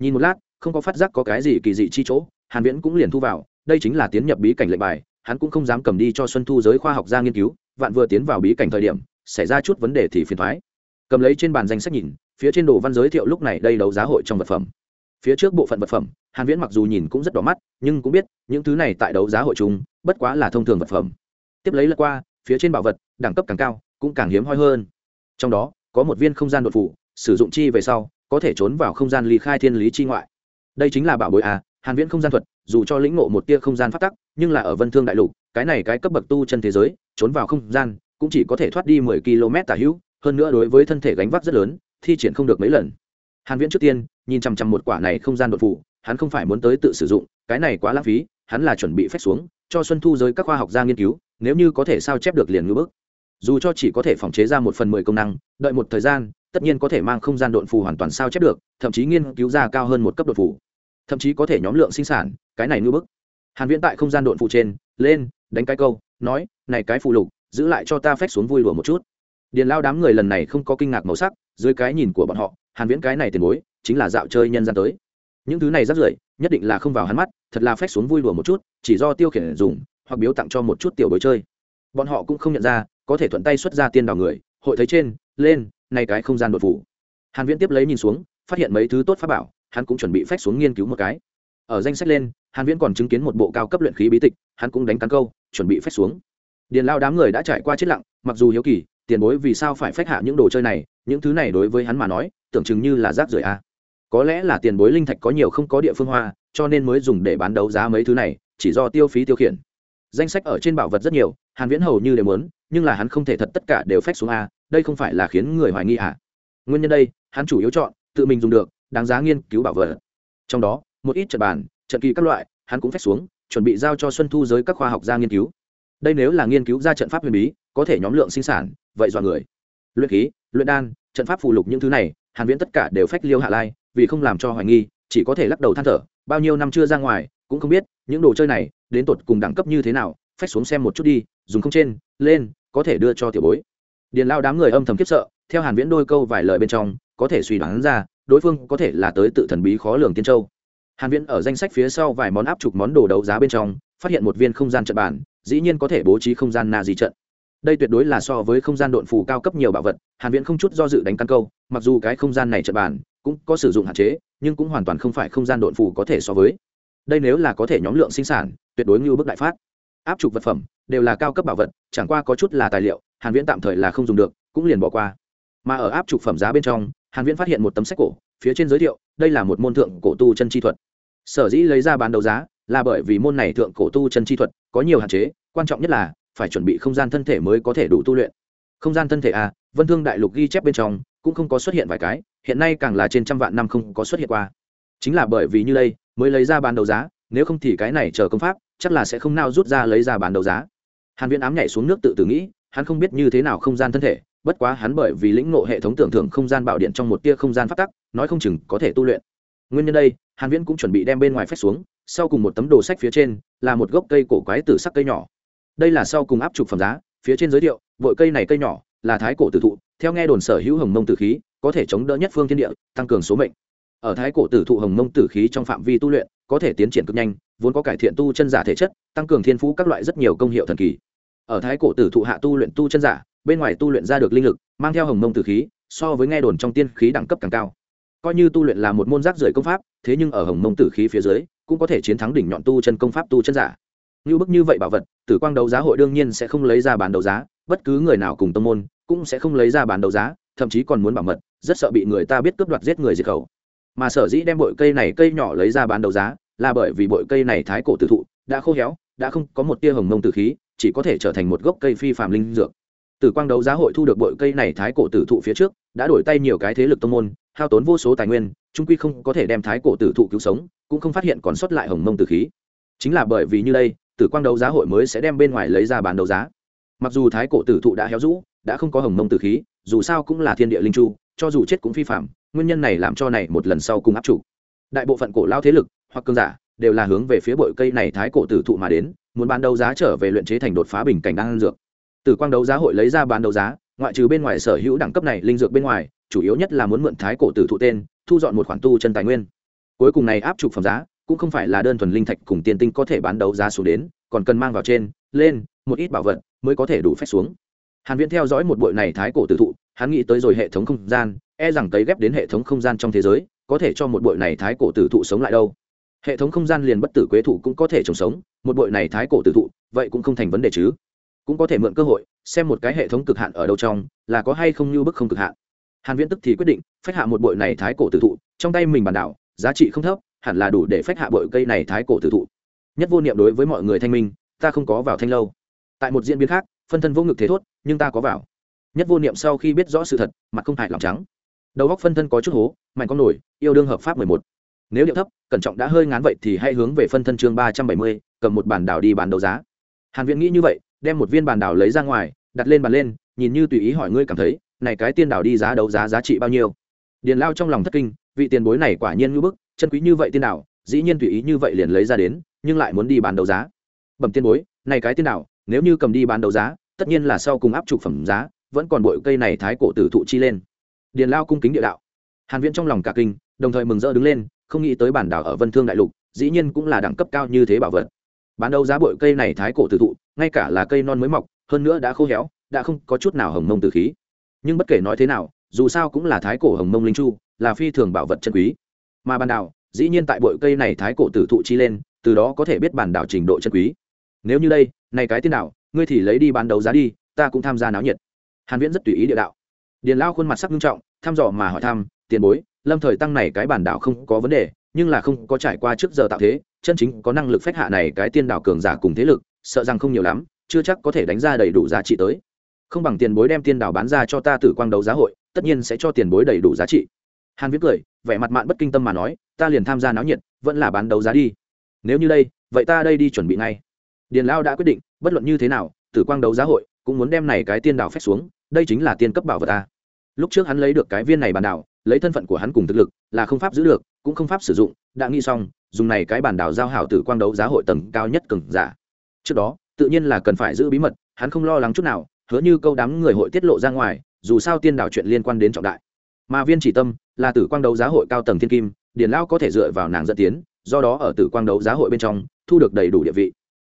nhìn một lát, không có phát giác có cái gì kỳ dị chi chỗ, hàn viễn cũng liền thu vào, đây chính là tiến nhập bí cảnh lệnh bài, hắn cũng không dám cầm đi cho xuân thu giới khoa học gia nghiên cứu, vạn vừa tiến vào bí cảnh thời điểm xảy ra chút vấn đề thì phiền thoái. Cầm lấy trên bàn danh sách nhìn phía trên đồ văn giới thiệu lúc này đây đấu giá hội trong vật phẩm. Phía trước bộ phận vật phẩm hàn viễn mặc dù nhìn cũng rất đỏ mắt nhưng cũng biết những thứ này tại đấu giá hội chúng, bất quá là thông thường vật phẩm. Tiếp lấy lật qua phía trên bảo vật đẳng cấp càng cao cũng càng hiếm hoi hơn. Trong đó có một viên không gian đột phủ sử dụng chi về sau có thể trốn vào không gian ly khai thiên lý chi ngoại. Đây chính là bảo bối à hàn viễn không gian thuật dù cho lĩnh ngộ một tia không gian phát tắc nhưng là ở vân thương đại lục cái này cái cấp bậc tu chân thế giới trốn vào không gian cũng chỉ có thể thoát đi 10 km tả hữu, hơn nữa đối với thân thể gánh vác rất lớn, thi triển không được mấy lần. Hàn viễn trước tiên, nhìn chằm chằm một quả này không gian đột phụ hắn không phải muốn tới tự sử dụng, cái này quá lãng phí, hắn là chuẩn bị phép xuống, cho xuân thu giới các khoa học gia nghiên cứu, nếu như có thể sao chép được liền ngư bước. Dù cho chỉ có thể phòng chế ra một phần mười công năng, đợi một thời gian, tất nhiên có thể mang không gian đột phù hoàn toàn sao chép được, thậm chí nghiên cứu ra cao hơn một cấp đột phù. Thậm chí có thể nhóm lượng sinh sản, cái này ngư bức hàn viễn tại không gian đột phù trên, lên, đánh cái câu, nói, này cái phụ lục giữ lại cho ta phép xuống vui đùa một chút. Điền lao đám người lần này không có kinh ngạc màu sắc, dưới cái nhìn của bọn họ, hàn viễn cái này tiền bối, chính là dạo chơi nhân gian tới. Những thứ này rất rưởi, nhất định là không vào hắn mắt, thật là phép xuống vui đùa một chút, chỉ do tiêu khiển dùng, hoặc biếu tặng cho một chút tiểu bối chơi. Bọn họ cũng không nhận ra, có thể thuận tay xuất ra tiên đào người, hội thấy trên, lên, nay cái không gian đột phủ. Hàn viễn tiếp lấy nhìn xuống, phát hiện mấy thứ tốt pháp bảo, hắn cũng chuẩn bị phách xuống nghiên cứu một cái. Ở danh sách lên, hàn viễn còn chứng kiến một bộ cao cấp luyện khí bí tịch, hắn cũng đánh cắn câu, chuẩn bị phách xuống điền lao đám người đã trải qua chết lặng, mặc dù hiếu kỳ, tiền bối vì sao phải phách hạ những đồ chơi này, những thứ này đối với hắn mà nói, tưởng chừng như là rác rưởi a có lẽ là tiền bối linh thạch có nhiều không có địa phương hoa, cho nên mới dùng để bán đấu giá mấy thứ này, chỉ do tiêu phí tiêu khiển. Danh sách ở trên bảo vật rất nhiều, hàn viễn hầu như đều muốn, nhưng là hắn không thể thật tất cả đều phách xuống a, đây không phải là khiến người hoài nghi à. Nguyên nhân đây, hắn chủ yếu chọn, tự mình dùng được, đáng giá nghiên cứu bảo vật. Trong đó, một ít trận bàn, trận kỳ các loại, hắn cũng phách xuống, chuẩn bị giao cho xuân thu giới các khoa học gia nghiên cứu đây nếu là nghiên cứu ra trận pháp huyền bí, có thể nhóm lượng sinh sản, vậy dọa người. Luyện khí, luyện đan, trận pháp phù lục những thứ này, hàn viễn tất cả đều phách liêu hạ lai, vì không làm cho hoài nghi, chỉ có thể lắc đầu than thở, bao nhiêu năm chưa ra ngoài, cũng không biết, những đồ chơi này, đến tột cùng đẳng cấp như thế nào, phách xuống xem một chút đi, dùng không trên, lên, có thể đưa cho tiểu bối. Điền lao đám người âm thầm kiếp sợ, theo hàn viễn đôi câu vài lời bên trong, có thể suy đoán ra, đối phương có thể là tới tự thần bí khó lường tiên châu. Hàn viễn ở danh sách phía sau vài món áp chục món đồ đấu giá bên trong, phát hiện một viên không gian trận bản dĩ nhiên có thể bố trí không gian na di trận. Đây tuyệt đối là so với không gian độn phù cao cấp nhiều bảo vật, hàn viễn không chút do dự đánh căn câu, mặc dù cái không gian này trận bản cũng có sử dụng hạn chế, nhưng cũng hoàn toàn không phải không gian độn phù có thể so với. Đây nếu là có thể nhóm lượng sinh sản, tuyệt đối như bức đại phát. Áp trục vật phẩm đều là cao cấp bảo vật, chẳng qua có chút là tài liệu, hàn viễn tạm thời là không dùng được, cũng liền bỏ qua. Mà ở áp trục phẩm giá bên trong, hàn viễn phát hiện một tấm sách cổ, phía trên giới thiệu, đây là một môn thượng cổ tu chân chi thuật. Sở dĩ lấy ra bán đấu giá là bởi vì môn này thượng cổ tu chân chi thuật có nhiều hạn chế, quan trọng nhất là phải chuẩn bị không gian thân thể mới có thể đủ tu luyện. Không gian thân thể a vân thương đại lục ghi chép bên trong cũng không có xuất hiện vài cái, hiện nay càng là trên trăm vạn năm không có xuất hiện qua. Chính là bởi vì như đây mới lấy ra bán đấu giá, nếu không thì cái này chờ công pháp chắc là sẽ không nào rút ra lấy ra bán đấu giá. Hàn viễn ám nhảy xuống nước tự tử nghĩ, hắn không biết như thế nào không gian thân thể, bất quá hắn bởi vì lĩnh ngộ hệ thống tưởng thưởng không gian bạo điện trong một tia không gian phát tắc, nói không chừng có thể tu luyện. Nguyên nhân đây, hàn viễn cũng chuẩn bị đem bên ngoài phép xuống sau cùng một tấm đồ sách phía trên là một gốc cây cổ quái tử sắc cây nhỏ. Đây là sau cùng áp trục phẩm giá, phía trên giới thiệu vội cây này cây nhỏ là thái cổ tử thụ, theo nghe đồn sở hữu hồng mông tử khí, có thể chống đỡ nhất phương thiên địa, tăng cường số mệnh. Ở thái cổ tử thụ hồng mông tử khí trong phạm vi tu luyện, có thể tiến triển cực nhanh, vốn có cải thiện tu chân giả thể chất, tăng cường thiên phú các loại rất nhiều công hiệu thần kỳ. Ở thái cổ tử thụ hạ tu luyện tu chân giả, bên ngoài tu luyện ra được linh lực, mang theo hồng mông tử khí, so với nghe đồn trong tiên khí đẳng cấp càng cao. Coi như tu luyện là một môn rác rưởi công pháp, thế nhưng ở hồng mông tử khí phía dưới cũng có thể chiến thắng đỉnh nhọn tu chân công pháp tu chân giả. Như bức như vậy bảo vật, tử quang đấu giá hội đương nhiên sẽ không lấy ra bán đấu giá, bất cứ người nào cùng tông môn cũng sẽ không lấy ra bán đấu giá, thậm chí còn muốn bảo mật, rất sợ bị người ta biết cướp đoạt giết người diệt khẩu. Mà sở dĩ đem bội cây này cây nhỏ lấy ra bán đấu giá là bởi vì bội cây này thái cổ tử thụ đã khô héo, đã không có một tia hồng mông tử khí, chỉ có thể trở thành một gốc cây phi phàm linh dược. Tử quang đấu giá hội thu được bội cây này thái cổ tử thụ phía trước, đã đổi tay nhiều cái thế lực tông môn, hao tốn vô số tài nguyên, trung quy không có thể đem thái cổ tử thụ cứu sống cũng không phát hiện còn sót lại hồng mông tử khí. Chính là bởi vì như đây, tử quang đấu giá hội mới sẽ đem bên ngoài lấy ra bán đấu giá. Mặc dù thái cổ tử thụ đã héo rũ, đã không có hồng mông tử khí, dù sao cũng là thiên địa linh chu, cho dù chết cũng phi phạm, nguyên nhân này làm cho này một lần sau cùng áp chủ. Đại bộ phận cổ lao thế lực, hoặc cương giả, đều là hướng về phía bội cây này thái cổ tử thụ mà đến, muốn bán đấu giá trở về luyện chế thành đột phá bình cảnh đang dược. Tử quang đấu giá hội lấy ra bán đấu giá, ngoại trừ bên ngoài sở hữu đẳng cấp này linh dược bên ngoài, chủ yếu nhất là muốn mượn thái cổ tử thụ tên, thu dọn một khoản tu chân tài nguyên cuối cùng này áp trục phẩm giá cũng không phải là đơn thuần linh thạch cùng tiền tinh có thể bán đấu giá xuống đến, còn cần mang vào trên, lên, một ít bảo vật mới có thể đủ phép xuống. Hàn viễn theo dõi một bội này thái cổ tử thụ, hắn nghĩ tới rồi hệ thống không gian e rằng cấy ghép đến hệ thống không gian trong thế giới, có thể cho một bội này thái cổ tử thụ sống lại đâu. Hệ thống không gian liền bất tử quế thụ cũng có thể trồng sống, một bội này thái cổ tử thụ, vậy cũng không thành vấn đề chứ. Cũng có thể mượn cơ hội, xem một cái hệ thống cực hạn ở đâu trong, là có hay không như bức không cực hạn. Hàn viễn tức thì quyết định, phách hạ một bội này thái cổ tử thụ, trong tay mình bàn đảo giá trị không thấp, hẳn là đủ để phách hạ bội cây này thái cổ tử thụ. Nhất vô niệm đối với mọi người thanh minh, ta không có vào thanh lâu. Tại một diễn biến khác, phân thân vô ngực thế thốt, nhưng ta có vào. Nhất vô niệm sau khi biết rõ sự thật, mặt không hại lòng trắng. Đầu góc phân thân có chút hố, mạnh con nổi, yêu đương hợp pháp mười một. Nếu điệu thấp, cẩn trọng đã hơi ngán vậy thì hãy hướng về phân thân chương ba trăm bảy mươi, cầm một bản đảo đi bán đấu giá. Hàn viễn nghĩ như vậy, đem một viên bàn đảo lấy ra ngoài, đặt lên bàn lên, nhìn như tùy ý hỏi ngươi cảm thấy, này cái tiên đảo đi giá đấu giá giá trị bao nhiêu. Điền lao trong lòng thất kinh vị tiền bối này quả nhiên ngưỡng bức, chân quý như vậy tiên đạo, dĩ nhiên tùy ý như vậy liền lấy ra đến, nhưng lại muốn đi bán đấu giá. Bẩm tiên bối, này cái tiên đạo, nếu như cầm đi bán đấu giá, tất nhiên là sau cùng áp trục phẩm giá, vẫn còn bội cây này thái cổ tử thụ chi lên. Điền lao cung kính địa đạo. Hàn viễn trong lòng cả kinh, đồng thời mừng rỡ đứng lên, không nghĩ tới bản đảo ở vân thương đại lục, dĩ nhiên cũng là đẳng cấp cao như thế bảo vật. Bán đấu giá bội cây này thái cổ tử thụ, ngay cả là cây non mới mọc, hơn nữa đã khô héo, đã không có chút nào hồng mông từ khí. Nhưng bất kể nói thế nào, dù sao cũng là thái cổ hồng mông linh chu là phi thường bảo vật chân quý. Mà bản đảo, dĩ nhiên tại bội cây này thái cổ tử thụ chi lên, từ đó có thể biết bản đảo trình độ chân quý. Nếu như đây, này cái tiên đảo, ngươi thì lấy đi bán đấu giá đi, ta cũng tham gia náo nhiệt. Hàn viễn rất tùy ý địa đạo. Điền lao khuôn mặt sắc nghiêm trọng, thăm dò mà hỏi thăm, tiền bối, lâm thời tăng này cái bản đảo không có vấn đề, nhưng là không có trải qua trước giờ tạo thế, chân chính có năng lực phách hạ này cái tiên đảo cường giả cùng thế lực, sợ rằng không nhiều lắm, chưa chắc có thể đánh ra đầy đủ giá trị tới. Không bằng tiền bối đem tiên đảo bán ra cho ta tử quang đấu giá hội, tất nhiên sẽ cho tiền bối đầy đủ giá trị hàn viễn cười, vẻ mặt mạn bất kinh tâm mà nói, ta liền tham gia náo nhiệt, vẫn là bán đấu giá đi. Nếu như đây, vậy ta đây đi chuẩn bị ngay. Điền lao đã quyết định, bất luận như thế nào, tử quang đấu giá hội cũng muốn đem này cái tiên đảo phép xuống, đây chính là tiên cấp bảo vật ta. Lúc trước hắn lấy được cái viên này bản đảo, lấy thân phận của hắn cùng thực lực là không pháp giữ được, cũng không pháp sử dụng, đã nghĩ xong, dùng này cái bản đảo giao hảo tử quang đấu giá hội tầng cao nhất cường giả. Trước đó, tự nhiên là cần phải giữ bí mật, hắn không lo lắng chút nào, hứa như câu đám người hội tiết lộ ra ngoài, dù sao tiên đảo chuyện liên quan đến trọng đại mà viên chỉ tâm là tử quang đấu giá hội cao tầng thiên kim, điền lao có thể dựa vào nàng dẫn tiến, do đó ở tử quang đấu giá hội bên trong thu được đầy đủ địa vị.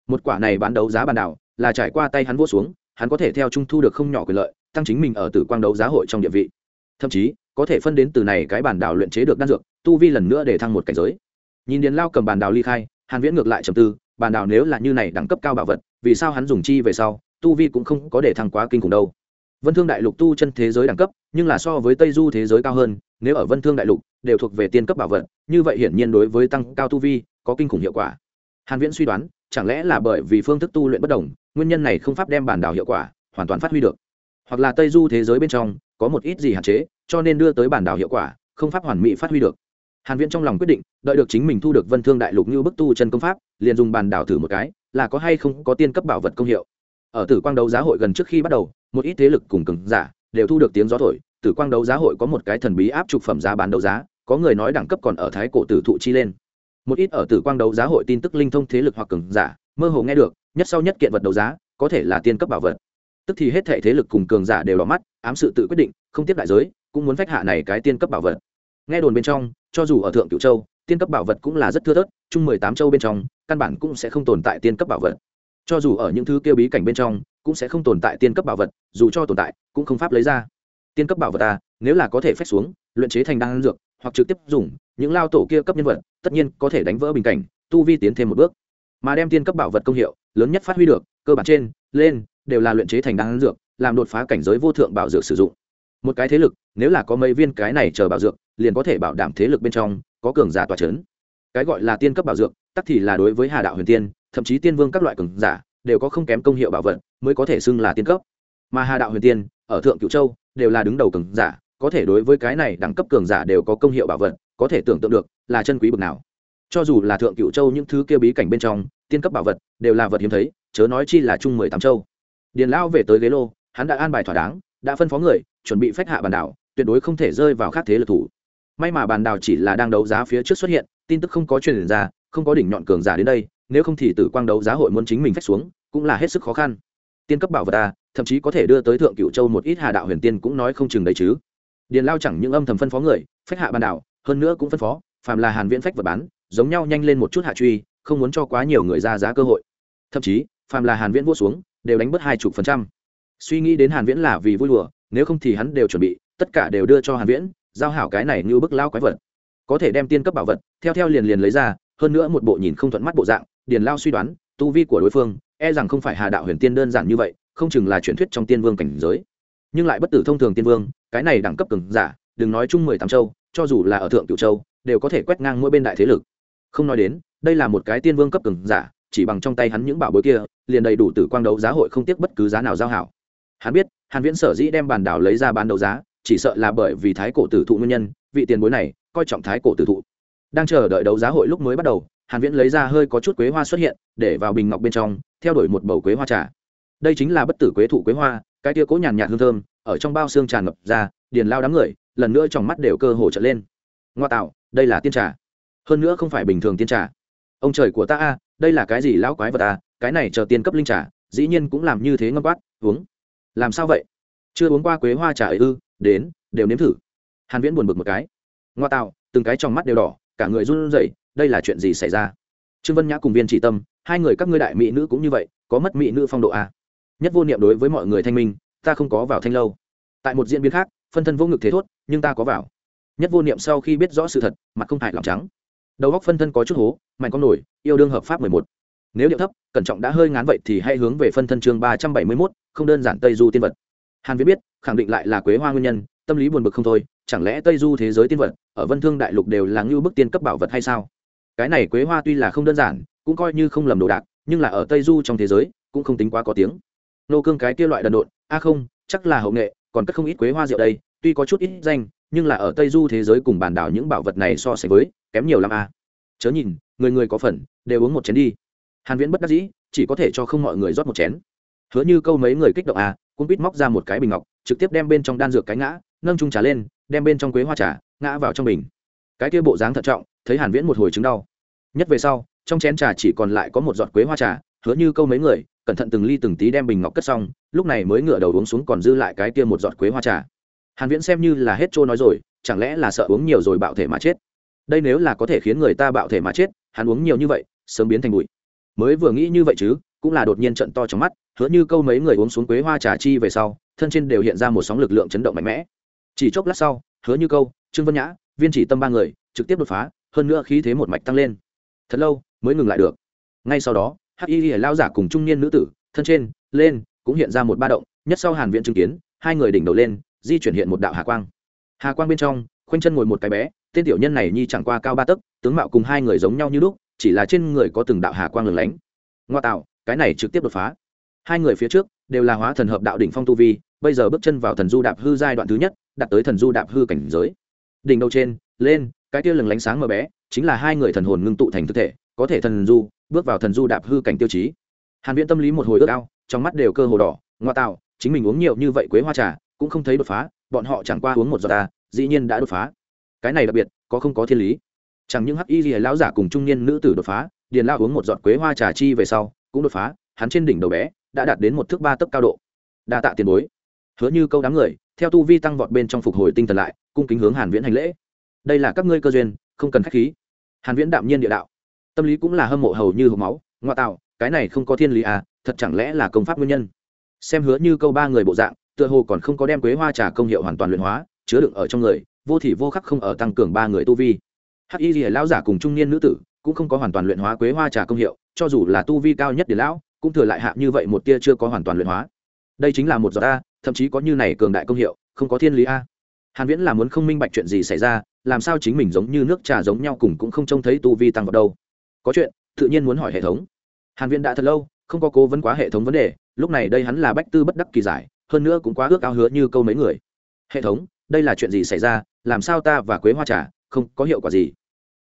Một quả này bán đấu giá bàn đảo là trải qua tay hắn vô xuống, hắn có thể theo trung thu được không nhỏ quyền lợi, tăng chính mình ở tử quang đấu giá hội trong địa vị. Thậm chí, có thể phân đến từ này cái bản đảo luyện chế được đan dược, tu vi lần nữa để thăng một cảnh giới. Nhìn điền lao cầm bản đảo ly khai, hàn viễn ngược lại trầm tư bản đảo nếu là như này đẳng cấp cao bảo vật, vì sao hắn dùng chi về sau, tu vi cũng không có để thăng quá kinh khủng đâu vân thương đại lục tu chân thế giới đẳng cấp, nhưng là so với tây du thế giới cao hơn, nếu ở vân thương đại lục, đều thuộc về tiên cấp bảo vật, như vậy hiển nhiên đối với tăng cao tu vi, có kinh khủng hiệu quả. Hàn viễn suy đoán, chẳng lẽ là bởi vì phương thức tu luyện bất đồng, nguyên nhân này không pháp đem bản đảo hiệu quả, hoàn toàn phát huy được. Hoặc là tây du thế giới bên trong, có một ít gì hạn chế, cho nên đưa tới bản đảo hiệu quả, không pháp hoàn mỹ phát huy được. Hàn viễn trong lòng quyết định, đợi được chính mình thu được vân thương đại lục như bức tu chân công pháp, liền dùng bản đảo thử một cái, là có hay không có tiên cấp bảo vật công hiệu ở tử quang đấu giá hội gần trước khi bắt đầu, một ít thế lực cùng cường giả đều thu được tiếng gió thổi. Tử quang đấu giá hội có một cái thần bí áp trục phẩm giá bán đấu giá, có người nói đẳng cấp còn ở thái cổ tử thụ chi lên. Một ít ở tử quang đấu giá hội tin tức linh thông thế lực hoặc cường giả, mơ hồ nghe được, nhất sau nhất kiện vật đấu giá, có thể là tiên cấp bảo vật. Tức thì hết thể thế lực cùng cường giả đều đỏ mắt, ám sự tự quyết định, không tiếp đại giới, cũng muốn phách hạ này cái tiên cấp bảo vật. Nghe đồn bên trong, cho dù ở thượng cửu châu, tiên cấp bảo vật cũng là rất thưa thớt, chung mười tám châu bên trong, căn bản cũng sẽ không tồn tại tiên cấp bảo vật cho dù ở những thứ kêu bí cảnh bên trong, cũng sẽ không tồn tại tiên cấp bảo vật, dù cho tồn tại, cũng không pháp lấy ra. Tiên cấp bảo vật ta nếu là có thể phép xuống, luyện chế thành đan dược, hoặc trực tiếp dùng, những lao tổ kia cấp nhân vật, tất nhiên có thể đánh vỡ bình cảnh, tu vi tiến thêm một bước. Mà đem tiên cấp bảo vật công hiệu, lớn nhất phát huy được, cơ bản trên, lên, đều là luyện chế thành đan dược, làm đột phá cảnh giới vô thượng bảo dược sử dụng. Một cái thế lực, nếu là có mấy viên cái này chờ bảo dược, liền có thể bảo đảm thế lực bên trong, có cường giả tòa c h ấ n cái gọi là tiên cấp bảo dược, tắc thì là đối với hà đạo huyền tiên thậm chí tiên vương các loại cường giả đều có không kém công hiệu bảo vật mới có thể xưng là tiên cấp. Mà hà đạo huyền tiên, ở thượng cựu châu, đều là đứng đầu cường giả, có thể đối với cái này đẳng cấp cường giả đều có công hiệu bảo vật, có thể tưởng tượng được là chân quý bực nào. Cho dù là thượng cựu châu những thứ kia bí cảnh bên trong, tiên cấp bảo vật đều là vật hiếm thấy, chớ nói chi là chung mười tám châu. Điền lão về tới ghế lô, hắn đã an bài thỏa đáng, đã phân phó người, chuẩn bị phách hạ bàn đảo, tuyệt đối không thể rơi vào khác thế lực thủ. May mà bàn đảo chỉ là đang đấu giá phía trước xuất hiện, tin tức không có truyền ra, không có đỉnh nhọn cường giả đến đây nếu không thì tử quang đấu giá hội muốn chính mình phách xuống, cũng là hết sức khó khăn. Tiên cấp bảo vật ta thậm chí có thể đưa tới thượng cựu châu một ít hà đạo huyền tiên cũng nói không chừng đấy chứ. Điền lao chẳng những âm thầm phân phó người, phách hạ bàn đảo, hơn nữa cũng phân phó, phàm là hàn viễn phách vật bán, giống nhau nhanh lên một chút hạ truy, không muốn cho quá nhiều người ra giá cơ hội. Thậm chí, phàm là hàn viễn vô xuống, đều đánh bớt hai chục phần trăm. Suy nghĩ đến hàn viễn là vì vui lừa nếu không thì hắn đều chuẩn bị, tất cả đều đưa cho hàn viễn, giao hảo cái này như bức lao quái vật. Có thể đem tiên cấp bảo vật, theo theo liền liền lấy ra, hơn nữa một bộ nhìn không thuận mắt bộ dạng điền lao suy đoán, tu vi của đối phương e rằng không phải hà đạo huyền tiên đơn giản như vậy, không chừng là truyền thuyết trong tiên vương cảnh giới. Nhưng lại bất tử thông thường tiên vương, cái này đẳng cấp cường giả, đừng nói chung mười tám châu, cho dù là ở thượng cửu châu, đều có thể quét ngang mỗi bên đại thế lực. Không nói đến, đây là một cái tiên vương cấp cường giả, chỉ bằng trong tay hắn những bảo bối kia, liền đầy đủ tử quang đấu giá hội không tiếc bất cứ giá nào giao hảo. Hắn biết, hàn viễn sở dĩ đem bàn đảo lấy ra bán đấu giá, chỉ sợ là bởi vì thái cổ tử thụ nguyên nhân, vị tiền bối này coi trọng thái cổ tử thụ. Đang chờ đợi đấu giá hội lúc mới bắt đầu hàn viễn lấy ra hơi có chút quế hoa xuất hiện, để vào bình ngọc bên trong, theo đuổi một bầu quế hoa trà. Đây chính là bất tử quế thụ quế hoa, cái kia cố nhàn nhạt hương thơm, ở trong bao xương tràn ngập ra, điền lao đám người, lần nữa trong mắt đều cơ hồ trở lên. Ngoa tạo, đây là tiên trà. Hơn nữa không phải bình thường tiên trà. Ông trời của ta a, đây là cái gì lão quái vật ta cái này chờ tiên cấp linh trà, dĩ nhiên cũng làm như thế ngâm quát, uống. Làm sao vậy? Chưa uống qua quế hoa trà ấy ư, đến, đều nếm thử. Hàn viễn buồn bực một cái. Ngoa tạo, từng cái trong mắt đều đỏ, cả người run rẩy đây là chuyện gì xảy ra? Trương vân nhã cùng viên chỉ tâm, hai người các ngươi đại mỹ nữ cũng như vậy, có mất mỹ nữ phong độ a nhất vô niệm đối với mọi người thanh minh, ta không có vào thanh lâu. Tại một diễn biến khác, phân thân vô ngực thế thốt, nhưng ta có vào. Nhất vô niệm sau khi biết rõ sự thật, mặt không hại lòng trắng. Đầu góc phân thân có chút hố, mạnh con nổi, yêu đương hợp pháp mười một. Nếu điệu thấp, cẩn trọng đã hơi ngán vậy thì hãy hướng về phân thân chương ba trăm bảy mươi mốt, không đơn giản tây du tiên vật. Hàn viết biết, khẳng định lại là quế hoa nguyên nhân, tâm lý buồn bực không thôi, chẳng lẽ tây du thế giới tiên vật, ở vân thương đại lục đều là ngưu bức tiên cấp bảo vật hay sao? Cái này quế hoa tuy là không đơn giản, cũng coi như không lầm đồ đạc, nhưng là ở tây du trong thế giới, cũng không tính quá có tiếng. Nô cương cái kia loại đần độn, a không, chắc là hậu nghệ, còn cất không ít quế hoa rượu đây, tuy có chút ít danh, nhưng là ở tây du thế giới cùng bản đảo những bảo vật này so sánh với, kém nhiều lắm a. Chớ nhìn, người người có phần, đều uống một chén đi. Hàn viễn bất đắc dĩ, chỉ có thể cho không mọi người rót một chén. Hứa như câu mấy người kích động a cũng biết móc ra một cái bình ngọc, trực tiếp đem bên trong đan dược cái ngã, nâng chung trà lên, đem bên trong quế hoa trà, ngã vào trong bình. Cái kia bộ dáng thận trọng thấy hàn viễn một hồi chứng đau. Nhất về sau, trong chén trà chỉ còn lại có một giọt quế hoa trà, hứa như câu mấy người, cẩn thận từng ly từng tí đem bình ngọc cất xong, lúc này mới ngửa đầu uống xuống còn dư lại cái kia một giọt quế hoa trà. Hàn viễn xem như là hết trôi nói rồi, chẳng lẽ là sợ uống nhiều rồi bạo thể mà chết? Đây nếu là có thể khiến người ta bạo thể mà chết, hắn uống nhiều như vậy, sớm biến thành bụi. Mới vừa nghĩ như vậy chứ, cũng là đột nhiên trận to trong mắt, hứa như câu mấy người uống xuống quế hoa trà chi về sau, thân trên đều hiện ra một sóng lực lượng chấn động mạnh mẽ. Chỉ chốc lát sau, hứa như câu, trương vân nhã, viên chỉ tâm ba người, trực tiếp đột phá hơn nữa khí thế một mạch tăng lên. Thật lâu, mới ngừng lại được. Ngay sau đó, hắc y lao giả cùng trung niên nữ tử, thân trên, lên, cũng hiện ra một ba động, nhất sau hàn viện chứng kiến, hai người đỉnh đầu lên, di chuyển hiện một đạo hà quang. Hà quang bên trong, khoanh chân ngồi một cái bé, tên tiểu nhân này nhi chẳng qua cao ba tấc, tướng mạo cùng hai người giống nhau như lúc, chỉ là trên người có từng đạo hà quang lửng lánh. Ngoa tạo, cái này trực tiếp đột phá. Hai người phía trước, đều là hóa thần hợp đạo đỉnh phong tu vi, bây giờ bước chân vào thần du đạp hư giai đoạn thứ nhất, đạt tới thần du đạp hư cảnh giới. Đỉnh đầu trên, lên cái tia lừng lánh sáng mờ bé, chính là hai người thần hồn ngưng tụ thành thực thể, có thể thần du, bước vào thần du đạp hư cảnh tiêu chí. Hàn viễn tâm lý một hồi ước ao, trong mắt đều cơ hồ đỏ, ngoa tạo, chính mình uống nhiều như vậy quế hoa trà, cũng không thấy đột phá, bọn họ chẳng qua uống một giọt ta, dĩ nhiên đã đột phá. Cái này đặc biệt, có không có thiên lý. Chẳng những hắc y lìa lão giả cùng trung niên nữ tử đột phá, điền lao uống một giọt quế hoa trà chi về sau, cũng đột phá, hắn trên đỉnh đầu bé, đã đạt đến một thước ba tấc cao độ. Đa tạ tiền bối. Hứa như câu đám người, theo tu vi tăng vọt bên trong phục hồi tinh thần lại, cung kính hướng hàn viễn hành lễ đây là các ngươi cơ duyên, không cần khách khí. Hàn viễn đạm nhiên địa đạo. Tâm lý cũng là hâm mộ hầu như hộp máu, ngoại tạo, cái này không có thiên lý à thật chẳng lẽ là công pháp nguyên nhân? Xem hứa như câu ba người bộ dạng, tựa hồ còn không có đem quế hoa trà công hiệu hoàn toàn luyện hóa, chứa đựng ở trong người, vô thì vô khắc không ở tăng cường ba người tu vi. Hắc y lìa lão giả cùng trung niên nữ tử cũng không có hoàn toàn luyện hóa quế hoa trà công hiệu, cho dù là tu vi cao nhất để lão, cũng thừa lại hạ như vậy một tia chưa có hoàn toàn luyện hóa. Đây chính là một giọt a, thậm chí có như này cường đại công hiệu, không có thiên lý a. Hàn viễn là muốn không minh bạch chuyện gì xảy ra làm sao chính mình giống như nước trà giống nhau cùng cũng không trông thấy tu vi tăng vào đâu. Có chuyện, tự nhiên muốn hỏi hệ thống. Hàn viễn đã thật lâu, không có cố vấn quá hệ thống vấn đề, lúc này đây hắn là bách tư bất đắc kỳ giải, hơn nữa cũng quá ước ao hứa như câu mấy người. Hệ thống, đây là chuyện gì xảy ra, làm sao ta và quế hoa trà không có hiệu quả gì?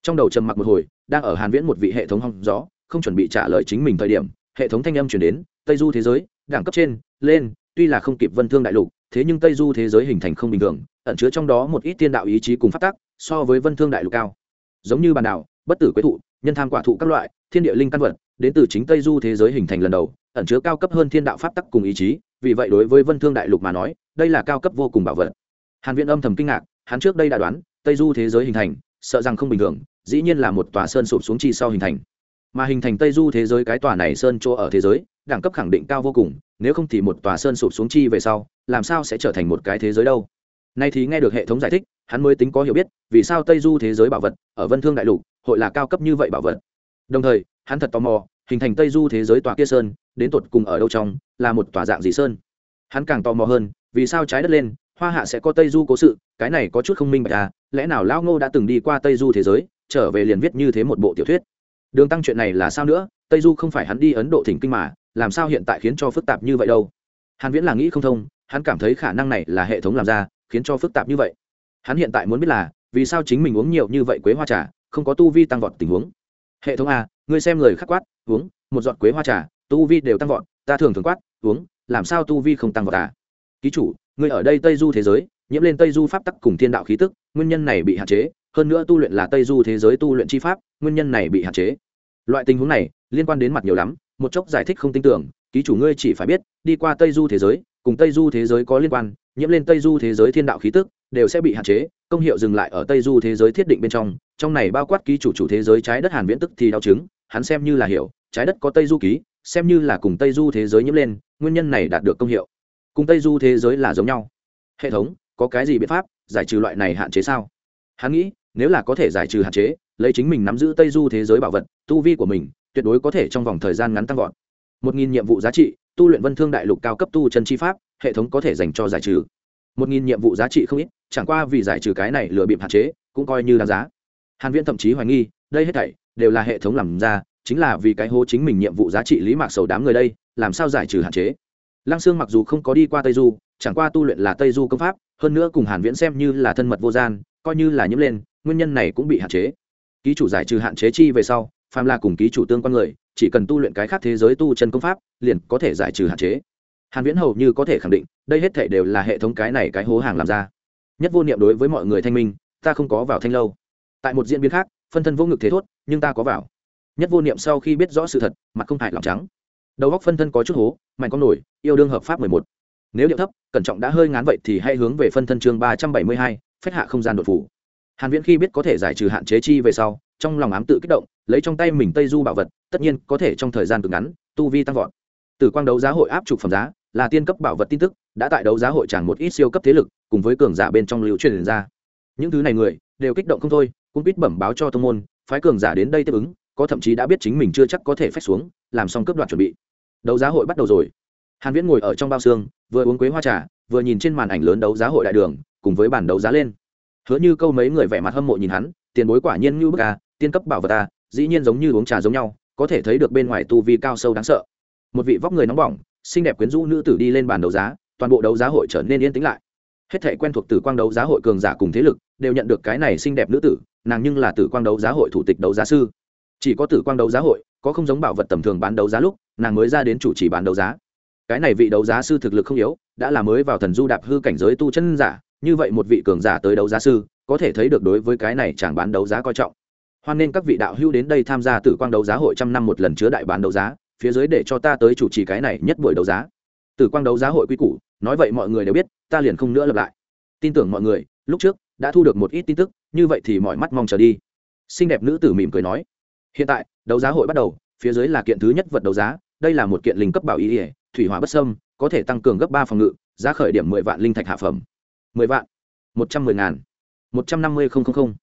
Trong đầu trầm mặc một hồi, đang ở hàn viễn một vị hệ thống hong gió, không chuẩn bị trả lời chính mình thời điểm, hệ thống thanh âm truyền đến, tây du thế giới, đẳng cấp trên, lên, tuy là không kịp vân thương đại lục, thế nhưng tây du thế giới hình thành không bình thường, ẩn chứa trong đó một ít tiên đạo ý chí cùng phát tác so với vân thương đại lục cao. Giống như bàn đảo, bất tử quế thụ, nhân tham quả thụ các loại, thiên địa linh căn vật, đến từ chính tây du thế giới hình thành lần đầu, ẩn chứa cao cấp hơn thiên đạo pháp tắc cùng ý chí, vì vậy đối với vân thương đại lục mà nói, đây là cao cấp vô cùng bảo vật. Hàn viện âm thầm kinh ngạc, hắn trước đây đã đoán, tây du thế giới hình thành, sợ rằng không bình thường, dĩ nhiên là một tòa sơn sụp xuống chi sau hình thành. Mà hình thành tây du thế giới cái tòa này sơn chỗ ở thế giới, đẳng cấp khẳng định cao vô cùng, nếu không thì một tòa sơn sụp xuống chi về sau, làm sao sẽ trở thành một cái thế giới đâu? Nay thì nghe được hệ thống giải thích hắn mới tính có hiểu biết, vì sao tây du thế giới bảo vật ở vân thương đại lục, hội là cao cấp như vậy bảo vật. Đồng thời, hắn thật tò mò, hình thành tây du thế giới tòa kia sơn, đến tột cùng ở đâu trong, là một tòa dạng gì sơn? Hắn càng tò mò hơn, vì sao trái đất lên, hoa hạ sẽ có tây du cố sự, cái này có chút không minh bạch à lẽ nào lão ngô đã từng đi qua tây du thế giới, trở về liền viết như thế một bộ tiểu thuyết? Đường tăng chuyện này là sao nữa? Tây du không phải hắn đi ấn độ thỉnh kinh mà, làm sao hiện tại khiến cho phức tạp như vậy đâu? Hàn viễn là nghĩ không thông, hắn cảm thấy khả năng này là hệ thống làm ra, khiến cho phức tạp như vậy hắn hiện tại muốn biết là, vì sao chính mình uống nhiều như vậy quế hoa trà, không có tu vi tăng vọt tình huống? Hệ thống a, ngươi xem người khắc quát, uống, một giọt quế hoa trà, tu vi đều tăng vọt, ta thường thường quát, uống, làm sao tu vi không tăng vọt à? Ký chủ, ngươi ở đây tây du thế giới, nhiễm lên tây du pháp tắc cùng thiên đạo khí tức, nguyên nhân này bị hạn chế, hơn nữa tu luyện là tây du thế giới tu luyện chi pháp, nguyên nhân này bị hạn chế. Loại tình huống này, liên quan đến mặt nhiều lắm, một chốc giải thích không tin tưởng, ký chủ ngươi chỉ phải biết, đi qua tây du thế giới, cùng tây du thế giới có liên quan, nhiễm lên tây du thế giới thiên đạo khí tức đều sẽ bị hạn chế, công hiệu dừng lại ở tây du thế giới thiết định bên trong trong này bao quát ký chủ chủ thế giới trái đất hàn viễn tức thì đau chứng, hắn xem như là hiểu, trái đất có tây du ký, xem như là cùng tây du thế giới nhiễm lên, nguyên nhân này đạt được công hiệu. Cùng tây du thế giới là giống nhau. Hệ thống, có cái gì biện pháp giải trừ loại này hạn chế sao? Hắn nghĩ, nếu là có thể giải trừ hạn chế, lấy chính mình nắm giữ tây du thế giới bảo vật, tu vi của mình, tuyệt đối có thể trong vòng thời gian ngắn tăng vọt. Một nghìn nhiệm vụ giá trị, tu luyện vân thương đại lục cao cấp tu chân chi pháp, hệ thống có thể dành cho giải trừ. Một nghìn nhiệm vụ giá trị không ít chẳng qua vì giải trừ cái này lừa bịp hạn chế, cũng coi như đáng giá. Hàn viễn thậm chí hoài nghi, đây hết thảy đều là hệ thống làm ra, chính là vì cái hố chính mình nhiệm vụ giá trị lý mạc sầu đám người đây, làm sao giải trừ hạn chế? Lăng sương mặc dù không có đi qua tây du, chẳng qua tu luyện là tây du công pháp, hơn nữa cùng hàn viễn xem như là thân mật vô gian, coi như là nhiễm lên, nguyên nhân này cũng bị hạn chế. Ký chủ giải trừ hạn chế chi về sau phàm là cùng ký chủ tương quan người, chỉ cần tu luyện cái khác thế giới tu chân công pháp, liền có thể giải trừ hạn chế. Hàn viễn hầu như có thể khẳng định, đây hết thảy đều là hệ thống cái này cái hố hàng làm ra nhất vô niệm đối với mọi người thanh minh ta không có vào thanh lâu. Tại một diễn biến khác phân thân vô ngực thế thốt nhưng ta có vào. Nhất vô niệm sau khi biết rõ sự thật mặt không hại lòng trắng. Đầu góc phân thân có chút hố mạnh con nổi yêu đương hợp pháp 11. nếu điệu thấp cẩn trọng đã hơi ngán vậy thì hãy hướng về phân thân chương 372, phách hạ không gian đột phủ. Hàn viễn khi biết có thể giải trừ hạn chế chi về sau trong lòng ám tự kích động lấy trong tay mình tây du bảo vật tất nhiên có thể trong thời gian cực ngắn tu vi tăng vọt. Từ quang đấu giá hội áp trục phẩm giá là tiên cấp bảo vật tin tức, đã tại đấu giá hội tràn một ít siêu cấp thế lực, cùng với cường giả bên trong lưu truyền ra. Những thứ này người, đều kích động không thôi, cũng biết bẩm báo cho thông môn, phái cường giả đến đây tiếp ứng, có thậm chí đã biết chính mình chưa chắc có thể phép xuống, làm xong cấp đoạt chuẩn bị. Đấu giá hội bắt đầu rồi. Hàn viễn ngồi ở trong bao xương, vừa uống quế hoa trà, vừa nhìn trên màn ảnh lớn đấu giá hội đại đường, cùng với bản đấu giá lên. Hứa như câu mấy người vẻ mặt hâm mộ nhìn hắn, tiền bối quả nhiên như bức à tiên cấp bảo vật à dĩ nhiên giống như uống trà giống nhau, có thể thấy được bên ngoài tu vi cao sâu đáng sợ. Một vị vóc người nóng bỏng xinh đẹp quyến rũ nữ tử đi lên bàn đấu giá toàn bộ đấu giá hội trở nên yên tĩnh lại hết thể quen thuộc tử quang đấu giá hội cường giả cùng thế lực đều nhận được cái này xinh đẹp nữ tử nàng nhưng là tử quang đấu giá hội thủ tịch đấu giá sư chỉ có tử quang đấu giá hội có không giống bảo vật tầm thường bán đấu giá lúc nàng mới ra đến chủ trì bán đấu giá cái này vị đấu giá sư thực lực không yếu đã là mới vào thần du đạp hư cảnh giới tu chân giả như vậy một vị cường giả tới đấu giá sư có thể thấy được đối với cái này chẳng bán đấu giá coi trọng hoan nên các vị đạo hữu đến đây tham gia tử quang đấu giá hội trăm năm một lần chứa đại bán đấu giá phía dưới để cho ta tới chủ trì cái này nhất buổi đấu giá. Từ quang đấu giá hội quy củ, nói vậy mọi người đều biết, ta liền không nữa lặp lại. Tin tưởng mọi người, lúc trước đã thu được một ít tin tức, như vậy thì mọi mắt mong chờ đi. Xinh đẹp nữ tử mỉm cười nói, hiện tại, đấu giá hội bắt đầu, phía dưới là kiện thứ nhất vật đấu giá, đây là một kiện linh cấp bảo y ỉa thủy hỏa bất sâm có thể tăng cường gấp ba phòng ngự, giá khởi điểm mười vạn linh thạch hạ phẩm. Mười vạn, một trăm mười ngàn, một trăm năm mươi không không không.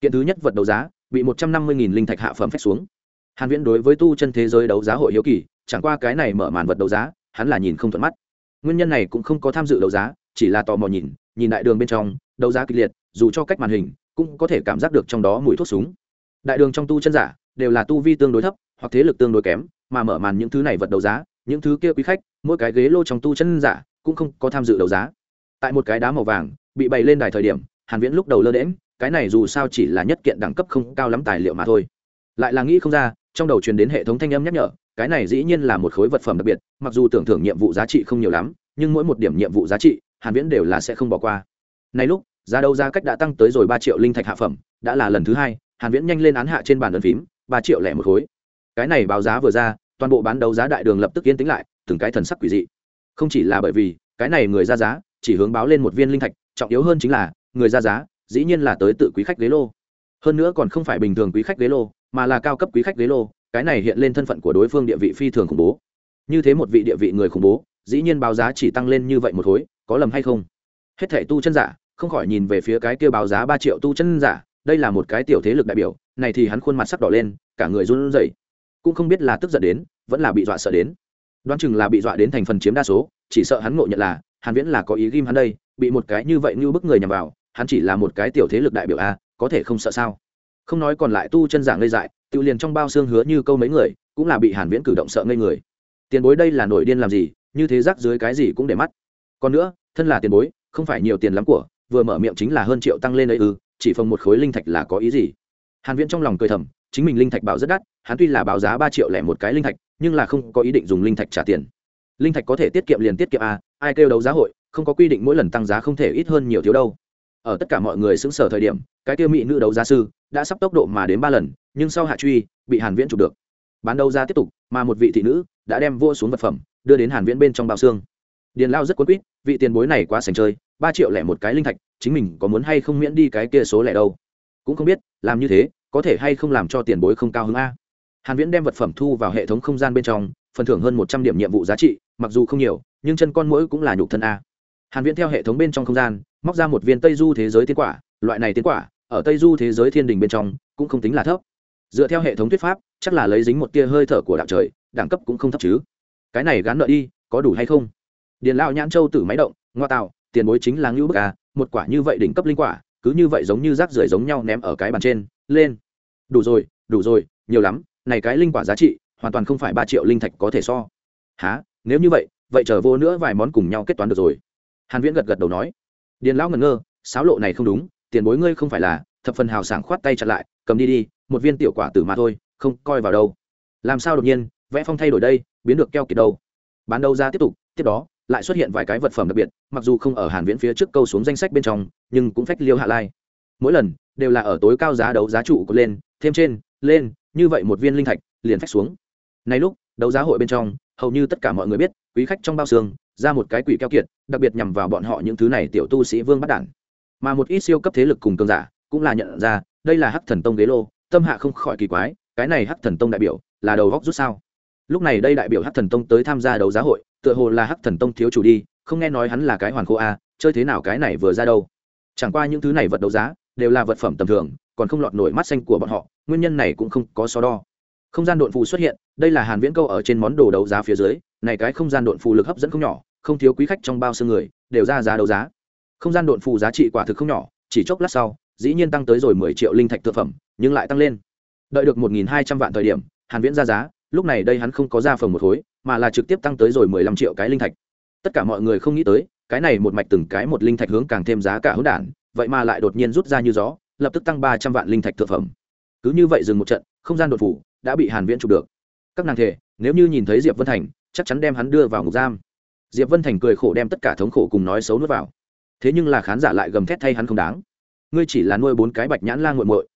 Kiện thứ nhất vật đấu giá, bị một trăm năm mươi nghìn linh thạch hạ phẩm phép xuống hàn viễn đối với tu chân thế giới đấu giá hội hiếu kỳ, chẳng qua cái này mở màn vật đấu giá, hắn là nhìn không thuận mắt. Nguyên nhân này cũng không có tham dự đấu giá, chỉ là tò mò nhìn nhìn đại đường bên trong, đấu giá kịch liệt, dù cho cách màn hình, cũng có thể cảm giác được trong đó mùi thuốc súng. Đại đường trong tu chân giả, đều là tu vi tương đối thấp, hoặc thế lực tương đối kém, mà mở màn những thứ này vật đấu giá, những thứ kia quý khách, mỗi cái ghế lô trong tu chân giả, cũng không có tham dự đấu giá. Tại một cái đá màu vàng, bị bày lên đài thời điểm, hàn viễn lúc đầu lơ đễm cái này dù sao chỉ là nhất kiện đẳng cấp không cao lắm tài liệu mà thôi lại là nghĩ không ra, trong đầu truyền đến hệ thống thanh âm nhắc nhở, cái này dĩ nhiên là một khối vật phẩm đặc biệt, mặc dù tưởng thưởng nhiệm vụ giá trị không nhiều lắm, nhưng mỗi một điểm nhiệm vụ giá trị, hàn viễn đều là sẽ không bỏ qua. Này lúc, giá đấu giá cách đã tăng tới rồi ba triệu linh thạch hạ phẩm, đã là lần thứ hai, hàn viễn nhanh lên án hạ trên bàn đơn phím, ba triệu lẻ một khối. Cái này báo giá vừa ra, toàn bộ bán đấu giá đại đường lập tức yên tĩnh lại, từng cái thần sắc quỷ dị. Không chỉ là bởi vì, cái này người ra giá, chỉ hướng báo lên một viên linh thạch, trọng yếu hơn chính là, người ra giá, dĩ nhiên là tới tự quý khách ghế lô. Hơn nữa còn không phải bình thường quý khách ghế lô mà là cao cấp quý khách ghế lô, cái này hiện lên thân phận của đối phương địa vị phi thường khủng bố. Như thế một vị địa vị người khủng bố, dĩ nhiên báo giá chỉ tăng lên như vậy một khối, có lầm hay không? Hết thẻ tu chân giả, không khỏi nhìn về phía cái kia báo giá ba triệu tu chân giả, đây là một cái tiểu thế lực đại biểu, này thì hắn khuôn mặt sắc đỏ lên, cả người run rẩy. Cũng không biết là tức giận đến, vẫn là bị dọa sợ đến. Đoán chừng là bị dọa đến thành phần chiếm đa số, chỉ sợ hắn ngộ nhận là, hàn viễn là có ý ghim hắn đây, bị một cái như vậy như bức người nhằm vào, hắn chỉ là một cái tiểu thế lực đại biểu a, có thể không sợ sao? Không nói còn lại tu chân giả ngây dại, tự liền trong bao xương hứa như câu mấy người, cũng là bị hàn viễn cử động sợ ngây người. Tiền bối đây là nổi điên làm gì, như thế rác dưới cái gì cũng để mắt. Còn nữa, thân là tiền bối, không phải nhiều tiền lắm của, vừa mở miệng chính là hơn triệu tăng lên đấy ư, chỉ phòng một khối linh thạch là có ý gì? Hàn viễn trong lòng cười thầm, chính mình linh thạch bảo rất đắt, hắn tuy là báo giá ba triệu lẻ một cái linh thạch, nhưng là không có ý định dùng linh thạch trả tiền. Linh thạch có thể tiết kiệm liền tiết kiệm à ai kêu đấu giá hội, không có quy định mỗi lần tăng giá không thể ít hơn nhiều thiếu đâu. Ở tất cả mọi người xứng sở thời điểm cái tiêu mỹ nữ đấu giá sư đã sắp tốc độ mà đến ba lần, nhưng sau hạ truy, bị hàn viễn chụp được. Bán đấu giá tiếp tục, mà một vị thị nữ đã đem vua xuống vật phẩm, đưa đến hàn viễn bên trong bao xương. Điền lao rất cuốn quýt, vị tiền bối này quá sành chơi, ba triệu lẻ một cái linh thạch, chính mình có muốn hay không miễn đi cái kia số lẻ đâu? Cũng không biết, làm như thế, có thể hay không làm cho tiền bối không cao hứng a? Hàn viễn đem vật phẩm thu vào hệ thống không gian bên trong, phần thưởng hơn 100 điểm nhiệm vụ giá trị, mặc dù không nhiều, nhưng chân con mũi cũng là nhục thân a. Hàn viễn theo hệ thống bên trong không gian, móc ra một viên tây du thế giới tiên quả, loại này tiên quả ở tây du thế giới thiên đình bên trong, cũng không tính là thấp. Dựa theo hệ thống thuyết pháp, chắc là lấy dính một tia hơi thở của đạo trời, đẳng cấp cũng không thấp chứ. Cái này gắn nợ đi, có đủ hay không? Điền lão nhãn châu tử máy động, ngoa tạo, tiền bối chính là ngưu bức à một quả như vậy đỉnh cấp linh quả, cứ như vậy giống như rác rưởi giống nhau ném ở cái bàn trên, lên. Đủ rồi đủ rồi, nhiều lắm, này cái linh quả giá trị, hoàn toàn không phải ba triệu linh thạch có thể so. Há nếu như vậy vậy chờ vô nữa vài món cùng nhau kết toán được rồi. Hàn viễn gật gật đầu nói. Điền lão ngẩn ngơ sáo lộ này không đúng tiền bối ngươi không phải là, thập phần hào sảng khoát tay chặt lại, cầm đi đi, một viên tiểu quả tử mà thôi, không coi vào đâu. Làm sao đột nhiên, vẽ phong thay đổi đây, biến được keo kiệt đâu. Bán đâu ra tiếp tục, tiếp đó, lại xuất hiện vài cái vật phẩm đặc biệt, mặc dù không ở hàn viễn phía trước câu xuống danh sách bên trong, nhưng cũng phách liêu hạ lai. Mỗi lần, đều là ở tối cao giá đấu giá trụ có lên, thêm trên, lên, như vậy một viên linh thạch, liền phách xuống. Nay lúc, đấu giá hội bên trong, hầu như tất cả mọi người biết, quý khách trong bao xương, ra một cái quỷ keo kiệt, đặc biệt nhằm vào bọn họ những thứ này tiểu tu sĩ vương bắt đản mà một ít siêu cấp thế lực cùng cường giả cũng là nhận ra, đây là hắc thần tông ghế lô, tâm hạ không khỏi kỳ quái, cái này hắc thần tông đại biểu là đầu góc rút sao? Lúc này đây đại biểu hắc thần tông tới tham gia đấu giá hội, tựa hồ là hắc thần tông thiếu chủ đi, không nghe nói hắn là cái hoàn khô a chơi thế nào cái này vừa ra đâu? Chẳng qua những thứ này vật đấu giá đều là vật phẩm tầm thường, còn không lọt nổi mắt xanh của bọn họ, nguyên nhân này cũng không có so đo. Không gian độn phù xuất hiện, đây là hàn viễn câu ở trên món đồ đấu giá phía dưới, này cái không gian độn phù lực hấp dẫn không nhỏ, không thiếu quý khách trong bao xương người, đều ra giá đấu giá không gian độn phù giá trị quả thực không nhỏ, chỉ chốc lát sau, dĩ nhiên tăng tới rồi 10 triệu linh thạch thực phẩm, nhưng lại tăng lên. Đợi được 1.200 vạn thời điểm, hàn viễn ra giá, lúc này đây hắn không có ra phần một khối, mà là trực tiếp tăng tới rồi 15 triệu cái linh thạch. Tất cả mọi người không nghĩ tới, cái này một mạch từng cái một linh thạch hướng càng thêm giá cả hỗn đản, vậy mà lại đột nhiên rút ra như gió, lập tức tăng 300 vạn linh thạch thực phẩm. Cứ như vậy dừng một trận, không gian đột phủ đã bị hàn viễn chụp được. Các nàng thể, nếu như nhìn thấy diệp vân thành, chắc chắn đem hắn đưa vào ngục giam. Diệp vân thành cười khổ đem tất cả thống khổ cùng nói xấu nuốt vào thế nhưng là khán giả lại gầm thét thay hắn không đáng. Ngươi chỉ là nuôi bốn cái bạch nhãn la nguội muội.